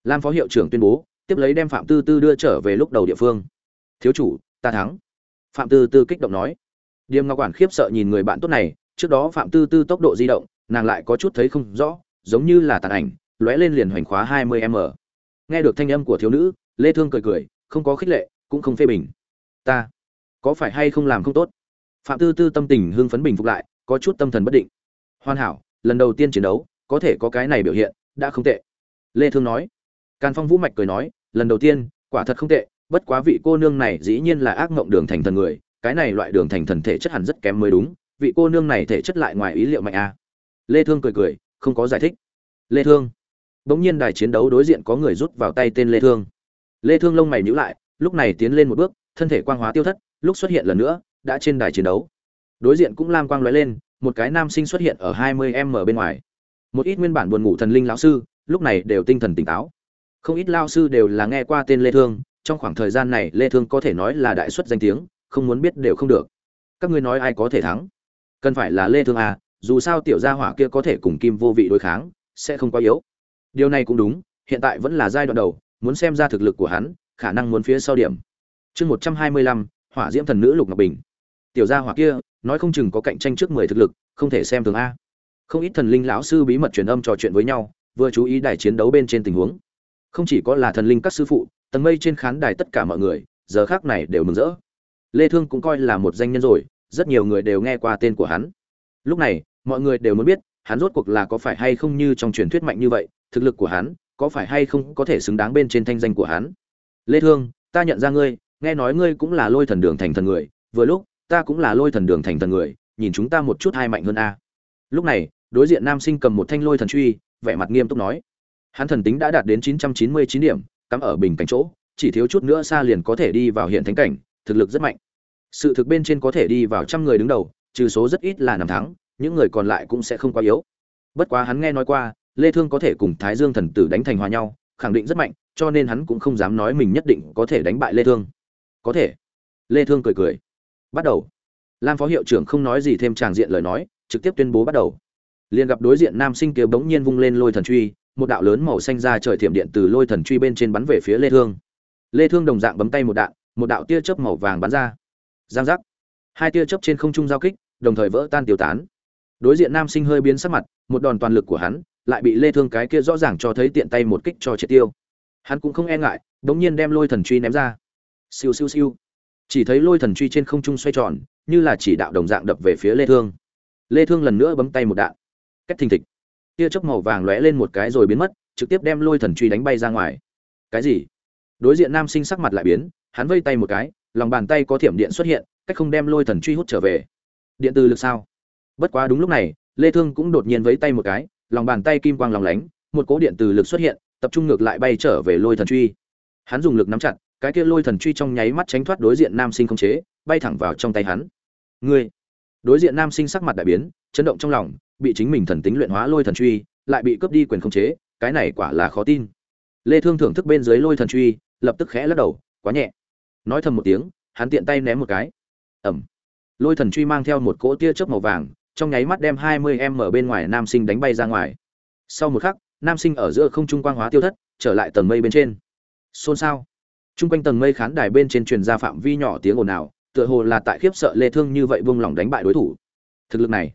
Lam phó hiệu trưởng tuyên bố, tiếp lấy đem phạm tư tư đưa trở về lúc đầu địa phương. Thiếu chủ, ta thắng. Phạm tư tư kích động nói. Điềm ngọc quản khiếp sợ nhìn người bạn tốt này, trước đó phạm tư tư tốc độ di động, nàng lại có chút thấy không rõ, giống như là tàn ảnh, lóe lên liền hoành khóa hai mươi m. Nghe được thanh âm của thiếu nữ, lê thương cười cười, không có khích lệ, cũng không phê bình. Ta, có phải hay không làm không tốt? Phạm tư tư tâm tình hưng phấn bình phục lại, có chút tâm thần bất định. Hoàn hảo lần đầu tiên chiến đấu, có thể có cái này biểu hiện, đã không tệ. Lê thương nói. Càn phong vũ mạch cười nói, lần đầu tiên, quả thật không tệ, bất quá vị cô nương này dĩ nhiên là ác mộng đường thành thần người, cái này loại đường thành thần thể chất hẳn rất kém mới đúng, vị cô nương này thể chất lại ngoài ý liệu mạnh a à. lê thương cười cười, không có giải thích. Lê thương. Bỗng nhiên đài chiến đấu đối diện có người rút vào tay tên lê thương. Lê thương lông mày nhíu lại, lúc này tiến lên một bước, thân thể quang hóa tiêu thất, lúc xuất hiện lần nữa, đã trên đài chiến đấu. Đối diện cũng lam quang lóe lên một cái nam sinh xuất hiện ở 20 m bên ngoài. Một ít nguyên bản buồn ngủ thần linh lão sư, lúc này đều tinh thần tỉnh táo. Không ít lao sư đều là nghe qua tên lê thương, trong khoảng thời gian này lê thương có thể nói là đại xuất danh tiếng, không muốn biết đều không được. Các ngươi nói ai có thể thắng? Cần phải là lê thương à dù sao tiểu gia hỏa kia có thể cùng kim vô vị đối kháng, sẽ không quá yếu. Điều này cũng đúng, hiện tại vẫn là giai đoạn đầu, muốn xem ra thực lực của hắn, khả năng muốn phía sau điểm. Chương một trăm hai mươi lăm, hỏa diễm thần nữ lục ngọc bình tiểu gia hỏa kia, nói không chừng có cạnh tranh trước mười thực lực, không thể xem thường a. Không ít thần linh lão sư bí mật truyền âm trò chuyện với nhau, vừa chú ý đài chiến đấu bên trên tình huống. Không chỉ có là thần linh các sư phụ, tầng mây trên khán đài tất cả mọi người, giờ khác này đều mừng rỡ. Lê thương cũng coi là một danh nhân rồi, rất nhiều người đều nghe qua tên của hắn. Lúc này, mọi người đều muốn biết, hắn rốt cuộc là có phải hay không như trong truyền thuyết mạnh như vậy, thực lực của hắn, có phải hay không có thể xứng đáng bên trên thanh danh của hắn. Lê thương, ta nhận ra ngươi, nghe nói ngươi cũng là lôi thần đường thành thần người, vừa lúc ta cũng là lôi thần đường thành thần người, nhìn chúng ta một chút hai mạnh hơn a. Lúc này, đối diện nam sinh cầm một thanh lôi thần truy, vẻ mặt nghiêm túc nói. Hắn thần tính đã đạt đến 999 điểm, cắm ở bình cảnh chỗ, chỉ thiếu chút nữa xa liền có thể đi vào hiện thánh cảnh, thực lực rất mạnh. Sự thực bên trên có thể đi vào trăm người đứng đầu, trừ số rất ít là năm thắng, những người còn lại cũng sẽ không quá yếu. Bất quá hắn nghe nói qua, lê thương có thể cùng thái dương thần tử đánh thành hòa nhau, khẳng định rất mạnh, cho nên hắn cũng không dám nói mình nhất định có thể đánh bại lê thương. Có thể. Lê thương cười cười bắt đầu. Lam phó hiệu trưởng không nói gì thêm tràng diện lời nói, trực tiếp tuyên bố bắt đầu. Liền gặp đối diện nam sinh kia bỗng nhiên vung lên lôi thần truy, một đạo lớn màu xanh ra trời thiểm điện từ lôi thần truy bên trên bắn về phía lê thương. Lê thương đồng dạng bấm tay một đạn, một đạo tia chớp màu vàng bắn ra. Giang giác. Hai tia chớp trên không trung giao kích, đồng thời vỡ tan tiêu tán. Đối diện nam sinh hơi biến sắc mặt, một đòn toàn lực của hắn lại bị lê thương cái kia rõ ràng cho thấy tiện tay một kích cho triệt tiêu. Hắn cũng không e ngại đống nhiên đem lôi thần truy ném ra. Siêu siêu siêu chỉ thấy lôi thần truy trên không trung xoay tròn, như là chỉ đạo đồng dạng đập về phía lê thương. Lê thương lần nữa bấm tay một đạn. Cách thình thịch. Tia chớp màu vàng lóe lên một cái rồi biến mất, trực tiếp đem lôi thần truy đánh bay ra ngoài. Cái gì? Đối diện nam sinh sắc mặt lại biến, hắn vây tay một cái, lòng bàn tay có thiểm điện xuất hiện, cách không đem lôi thần truy hút trở về. Điện từ lực sao? Bất quá đúng lúc này, lê thương cũng đột nhiên vẫy tay một cái, lòng bàn tay kim quang lòng lánh, một cỗ điện từ lực xuất hiện, tập trung ngược lại bay trở về lôi thần truy. Hắn dùng lực nắm chặt cái kia lôi thần truy trong nháy mắt tránh thoát đối diện nam sinh không chế, bay thẳng vào trong tay hắn. Ngươi. Đối diện nam sinh sắc mặt đại biến, chấn động trong lòng, bị chính mình thần tính luyện hóa lôi thần truy, lại bị cướp đi quyền không chế, cái này quả là khó tin. Lê thương thưởng thức bên dưới lôi thần truy, lập tức khẽ lắc đầu, quá nhẹ. Nói thầm một tiếng, hắn tiện tay ném một cái. Ẩm. Lôi thần truy mang theo một cỗ tia chớp màu vàng, trong nháy mắt đem 20 em ở bên ngoài nam sinh đánh bay ra ngoài. Sau một khắc, nam sinh ở giữa không trung quang hóa tiêu thất, trở lại tầng mây bên trên. Xôn xao trung quanh tầng mây khán đài bên trên truyền ra phạm vi nhỏ tiếng ồn ào, tựa hồ là tại khiếp sợ lê thương như vậy buông lỏng đánh bại đối thủ. Thực lực này,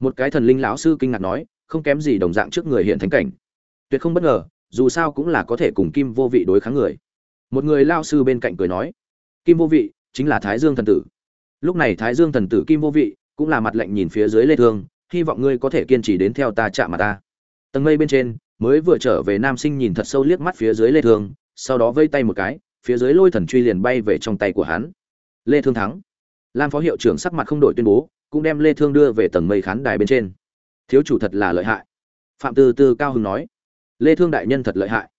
một cái thần linh lão sư kinh ngạc nói, không kém gì đồng dạng trước người hiện thánh cảnh. Tuyệt không bất ngờ, dù sao cũng là có thể cùng kim vô vị đối kháng người. Một người lão sư bên cạnh cười nói, kim vô vị chính là thái dương thần tử. Lúc này thái dương thần tử kim vô vị cũng là mặt lạnh nhìn phía dưới lê thương, hy vọng ngươi có thể kiên trì đến theo ta chạm mặt ta. Tầng mây bên trên, mới vừa trở về nam sinh nhìn thật sâu liếc mắt phía dưới lê thương, sau đó vây tay một cái phía dưới lôi thần truy liền bay về trong tay của hắn. Lê thương thắng. Lam phó hiệu trưởng sắc mặt không đổi tuyên bố, cũng đem lê thương đưa về tầng mây khán đài bên trên. Thiếu chủ thật là lợi hại. Phạm tư tư cao hứng nói. Lê thương đại nhân thật lợi hại.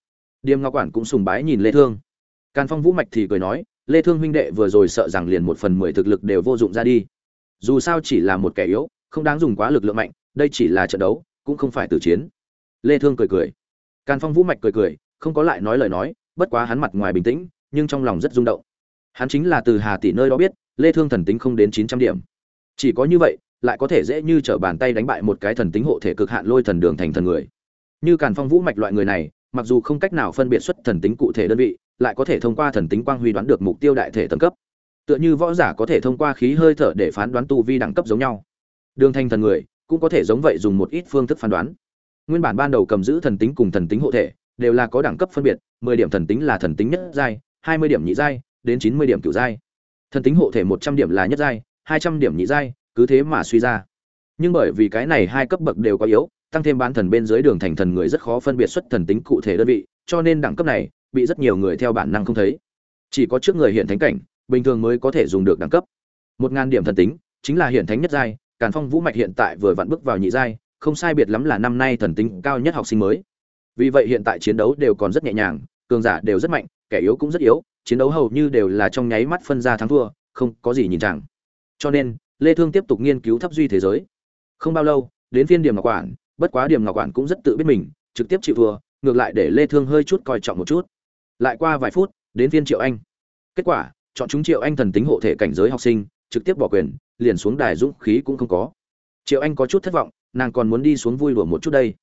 Điềm ngọc quản cũng sùng bái nhìn lê thương. Càn phong vũ mạch thì cười nói, lê thương huynh đệ vừa rồi sợ rằng liền một phần mười thực lực đều vô dụng ra đi. Dù sao chỉ là một kẻ yếu, không đáng dùng quá lực lượng mạnh, đây chỉ là trận đấu, cũng không phải tử chiến. Lê thương cười cười. Càn phong vũ mạch cười cười, không có lại nói lời nói bất quá hắn mặt ngoài bình tĩnh, nhưng trong lòng rất rung động. Hắn chính là từ hà tỷ nơi đó biết, lê thương thần tính không đến 900 điểm. Chỉ có như vậy, lại có thể dễ như trở bàn tay đánh bại một cái thần tính hộ thể cực hạn lôi thần đường thành thần người. Như càn phong vũ mạch loại người này, mặc dù không cách nào phân biệt xuất thần tính cụ thể đơn vị, lại có thể thông qua thần tính quang huy đoán được mục tiêu đại thể tầng cấp. Tựa như võ giả có thể thông qua khí hơi thở để phán đoán tu vi đẳng cấp giống nhau. Đường thành thần người cũng có thể giống vậy dùng một ít phương thức phán đoán. Nguyên bản ban đầu cầm giữ thần tính cùng thần tính hộ thể đều là có đẳng cấp phân biệt, mười điểm thần tính là thần tính nhất giai, hai mươi điểm nhị giai, đến chín mươi điểm cửu giai. Thần tính hộ thể một trăm điểm là nhất giai, hai trăm điểm nhị giai, cứ thế mà suy ra. Nhưng bởi vì cái này hai cấp bậc đều có yếu, tăng thêm bán thần bên dưới đường thành thần người rất khó phân biệt xuất thần tính cụ thể đơn vị, cho nên đẳng cấp này bị rất nhiều người theo bản năng không thấy. Chỉ có trước người hiện thánh cảnh, bình thường mới có thể dùng được đẳng cấp. Một ngàn điểm thần tính chính là hiện thánh nhất giai, càn phong vũ mạch hiện tại vừa vặn bước vào nhị giai, không sai biệt lắm là năm nay thần tính cao nhất học sinh mới vì vậy hiện tại chiến đấu đều còn rất nhẹ nhàng, cường giả đều rất mạnh, kẻ yếu cũng rất yếu, chiến đấu hầu như đều là trong nháy mắt phân ra thắng thua, không có gì nhìn chẳng cho nên, lê thương tiếp tục nghiên cứu thấp duy thế giới. Không bao lâu, đến phiên điểm ngọc quản, bất quá điểm ngọc quản cũng rất tự biết mình, trực tiếp chịu thua, ngược lại để lê thương hơi chút coi trọng một chút. Lại qua vài phút, đến phiên triệu anh. Kết quả, chọn chúng triệu anh thần tính hộ thể cảnh giới học sinh, trực tiếp bỏ quyền, liền xuống đài dũng khí cũng không có. Triệu anh có chút thất vọng, nàng còn muốn đi xuống vui lùa một chút đây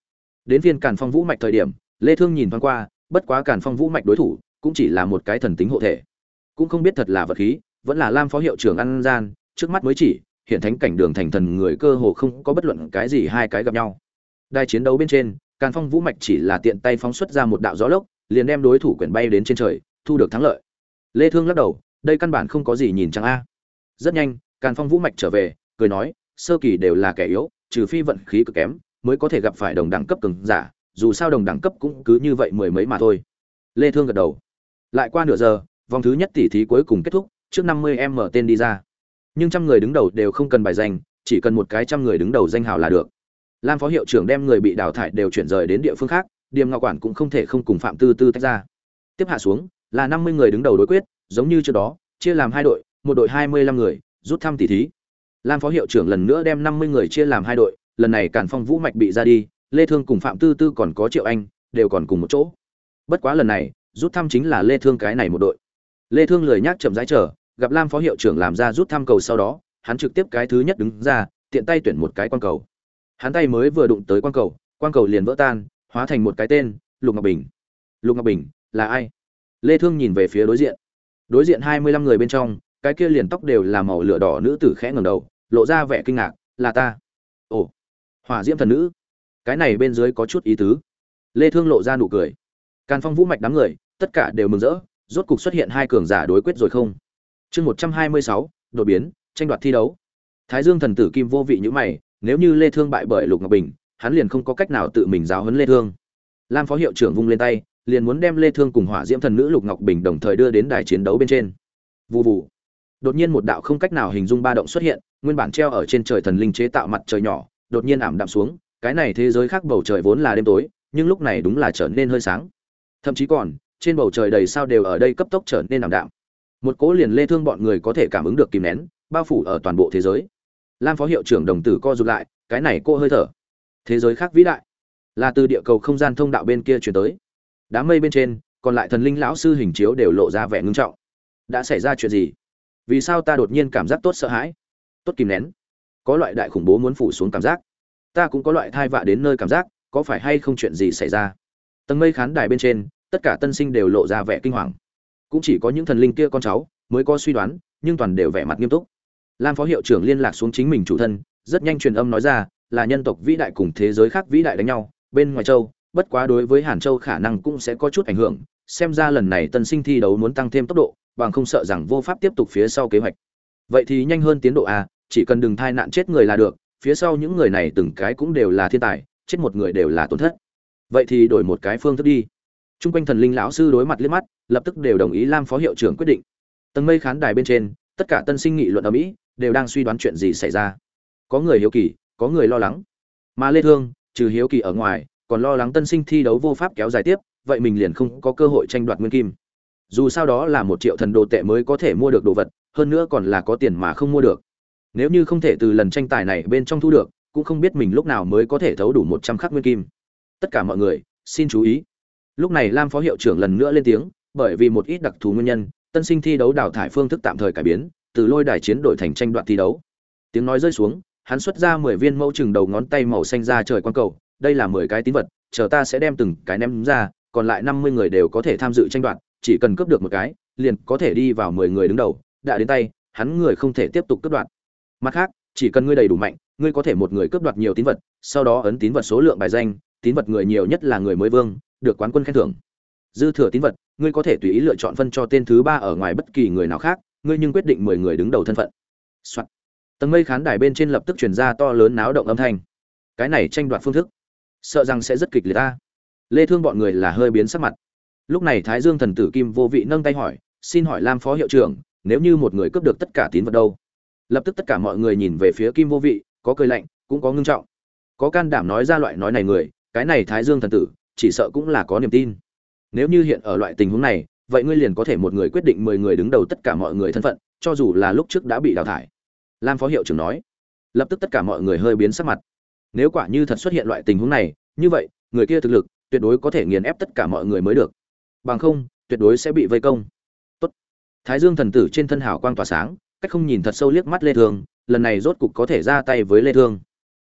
đến phiên càn phong vũ mạch thời điểm, lê thương nhìn thoáng qua, bất quá càn phong vũ mạch đối thủ cũng chỉ là một cái thần tính hộ thể. Cũng không biết thật là vật khí, vẫn là lam phó hiệu trưởng ăn gian, trước mắt mới chỉ, hiện thánh cảnh đường thành thần người cơ hồ không có bất luận cái gì hai cái gặp nhau. Đài chiến đấu bên trên, càn phong vũ mạch chỉ là tiện tay phóng xuất ra một đạo gió lốc, liền đem đối thủ quyển bay đến trên trời, thu được thắng lợi. Lê thương lắc đầu, đây căn bản không có gì nhìn chẳng a. Rất nhanh, càn phong vũ mạch trở về, cười nói, sơ kỳ đều là kẻ yếu, trừ phi vận khí cực kém mới có thể gặp phải đồng đẳng cấp cường giả, dù sao đồng đẳng cấp cũng cứ như vậy mười mấy mà thôi. Lê thương gật đầu. Lại qua nửa giờ, vòng thứ nhất tỷ thí cuối cùng kết thúc, trước 50 em mở tên đi ra. Nhưng trăm người đứng đầu đều không cần bài danh, chỉ cần một cái trăm người đứng đầu danh hào là được. Lam phó hiệu trưởng đem người bị đào thải đều chuyển rời đến địa phương khác, điềm ngọc quản cũng không thể không cùng phạm tư tư tách ra. Tiếp hạ xuống, là 50 người đứng đầu đối quyết, giống như trước đó, chia làm hai đội, một đội 25 người, rút thăm tỷ thí. Lam phó hiệu trưởng lần nữa đem 50 người chia làm hai đội lần này càn phong vũ mạch bị ra đi, lê thương cùng phạm tư tư còn có triệu anh, đều còn cùng một chỗ. Bất quá lần này, rút thăm chính là lê thương cái này một đội. Lê thương lười nhác chậm rãi chờ, gặp lam phó hiệu trưởng làm ra rút thăm cầu sau đó, hắn trực tiếp cái thứ nhất đứng ra, tiện tay tuyển một cái quan cầu. Hắn tay mới vừa đụng tới quan cầu quan cầu liền vỡ tan, hóa thành một cái tên, lục ngọc bình. Lục ngọc bình, là ai? Lê thương nhìn về phía đối diện. Đối diện 25 người bên trong, cái kia liền tóc đều là màu lửa đỏ nữ tử khẽ ngẩng đầu, lộ ra vẻ kinh ngạc, là ta. Ồ hỏa diễm thần nữ. Cái này bên dưới có chút ý tứ. Lê thương lộ ra nụ cười. Càn phong vũ mạch đám người tất cả đều mừng rỡ rốt cục xuất hiện hai cường giả đối quyết rồi không? Chương 126, đột biến tranh đoạt thi đấu. Thái dương thần tử kim vô vị như mày nếu như lê thương bại bởi lục ngọc bình hắn liền không có cách nào tự mình giáo huấn lê thương. Lam phó hiệu trưởng vung lên tay liền muốn đem lê thương cùng hỏa diễm thần nữ lục ngọc bình đồng thời đưa đến đài chiến đấu bên trên. Vù vù. Đột nhiên một đạo không cách nào hình dung ba động xuất hiện nguyên bản treo ở trên trời thần linh chế tạo mặt trời nhỏ đột nhiên ảm đạm xuống, cái này thế giới khác bầu trời vốn là đêm tối, nhưng lúc này đúng là trở nên hơi sáng. Thậm chí còn, trên bầu trời đầy sao đều ở đây cấp tốc trở nên ảm đạm. Một cố liền lê thương bọn người có thể cảm ứng được kìm nén, bao phủ ở toàn bộ thế giới. Lam phó hiệu trưởng đồng tử co rụt lại, cái này cô hơi thở. Thế giới khác vĩ đại. Là từ địa cầu không gian thông đạo bên kia chuyển tới. Đám mây bên trên, còn lại thần linh lão sư hình chiếu đều lộ ra vẻ ngưng trọng. Đã xảy ra chuyện gì? Vì sao ta đột nhiên cảm giác tốt sợ hãi? Tốt kìm nén có loại đại khủng bố muốn phủ xuống cảm giác. Ta cũng có loại thai vạ đến nơi cảm giác, có phải hay không chuyện gì xảy ra? Tầng mây khán đài bên trên, tất cả tân sinh đều lộ ra vẻ kinh hoàng. Cũng chỉ có những thần linh kia con cháu mới có suy đoán, nhưng toàn đều vẻ mặt nghiêm túc. Lam phó hiệu trưởng liên lạc xuống chính mình chủ thân, rất nhanh truyền âm nói ra, là nhân tộc vĩ đại cùng thế giới khác vĩ đại đánh nhau, bên ngoài châu, bất quá đối với hàn châu khả năng cũng sẽ có chút ảnh hưởng, xem ra lần này tân sinh thi đấu muốn tăng thêm tốc độ, bằng không sợ rằng vô pháp tiếp tục phía sau kế hoạch. Vậy thì nhanh hơn tiến độ a chỉ cần đừng thai nạn chết người là được phía sau những người này từng cái cũng đều là thiên tài chết một người đều là tổn thất vậy thì đổi một cái phương thức đi Trung quanh thần linh lão sư đối mặt liếc mắt, lập tức đều đồng ý Lam phó hiệu trưởng quyết định. Tầng mây khán đài bên trên, tất cả tân sinh nghị luận ở mỹ, đều đang suy đoán chuyện gì xảy ra. Có người hiếu kỳ, có người lo lắng. Mà Lê Thương, trừ hiếu kỳ ở ngoài, còn lo lắng tân sinh thi đấu vô pháp kéo dài tiếp, vậy mình liền không có cơ hội tranh đoạt nguyên kim. Dù sao đó là một triệu thần đồ tệ mới có thể mua được đồ vật, hơn nữa còn là có tiền mà không mua được. Nếu như không thể từ lần tranh tài này bên trong thu được, cũng không biết mình lúc nào mới có thể thấu đủ 100 khắc nguyên kim. Tất cả mọi người, xin chú ý. Lúc này lam phó hiệu trưởng lần nữa lên tiếng bởi vì một ít đặc thù nguyên nhân tân sinh thi đấu đào thải phương thức tạm thời cải biến từ lôi đài chiến đổi thành tranh đoạn thi đấu. Tiếng nói rơi xuống hắn xuất ra mười viên mẫu chừng đầu ngón tay màu xanh ra trời quan cầu đây là mười cái tín vật chờ ta sẽ đem từng cái ném ra còn lại năm mươi người đều có thể tham dự tranh đoạt chỉ cần cướp được một cái liền có thể đi vào mười người đứng đầu. Đã đến tay hắn người không thể tiếp tục cướp đoạt mặt khác, chỉ cần ngươi đầy đủ mạnh, ngươi có thể một người cướp đoạt nhiều tín vật, sau đó ấn tín vật số lượng bài danh, tín vật người nhiều nhất là người mới vương, được quán quân khen thưởng. Dư thừa tín vật, ngươi có thể tùy ý lựa chọn phân cho tên thứ ba ở ngoài bất kỳ người nào khác, ngươi nhưng quyết định mười người đứng đầu thân phận、Soạn. tầng mây khán đài bên trên lập tức chuyển ra to lớn náo động âm thanh. Cái này tranh đoạt phương thức, sợ rằng sẽ rất kịch liệt ta. Lê thương bọn người là hơi biến sắc mặt. Lúc này thái dương thần tử kim vô vị nâng tay hỏi, xin hỏi lam phó hiệu trưởng, nếu như một người cướp được tất cả tín vật đâu? Lập tức tất cả mọi người nhìn về phía kim vô vị, có cười lạnh, cũng có ngưng trọng. Có can đảm nói ra loại nói này người, cái này thái dương thần tử, chỉ sợ cũng là có niềm tin. Nếu như hiện ở loại tình huống này, vậy ngươi liền có thể một người quyết định mười người đứng đầu tất cả mọi người thân phận, cho dù là lúc trước đã bị đào thải. Lam phó hiệu trưởng nói. Lập tức tất cả mọi người hơi biến sắc mặt. Nếu quả như thật xuất hiện loại tình huống này, như vậy, người kia thực lực, tuyệt đối có thể nghiền ép tất cả mọi người mới được. Bằng không, tuyệt đối sẽ bị vây công. Tốt. thái dương thần tử trên thân hào quang tỏa sáng cách không nhìn thật sâu liếc mắt lê thương, lần này rốt cục có thể ra tay với lê thương.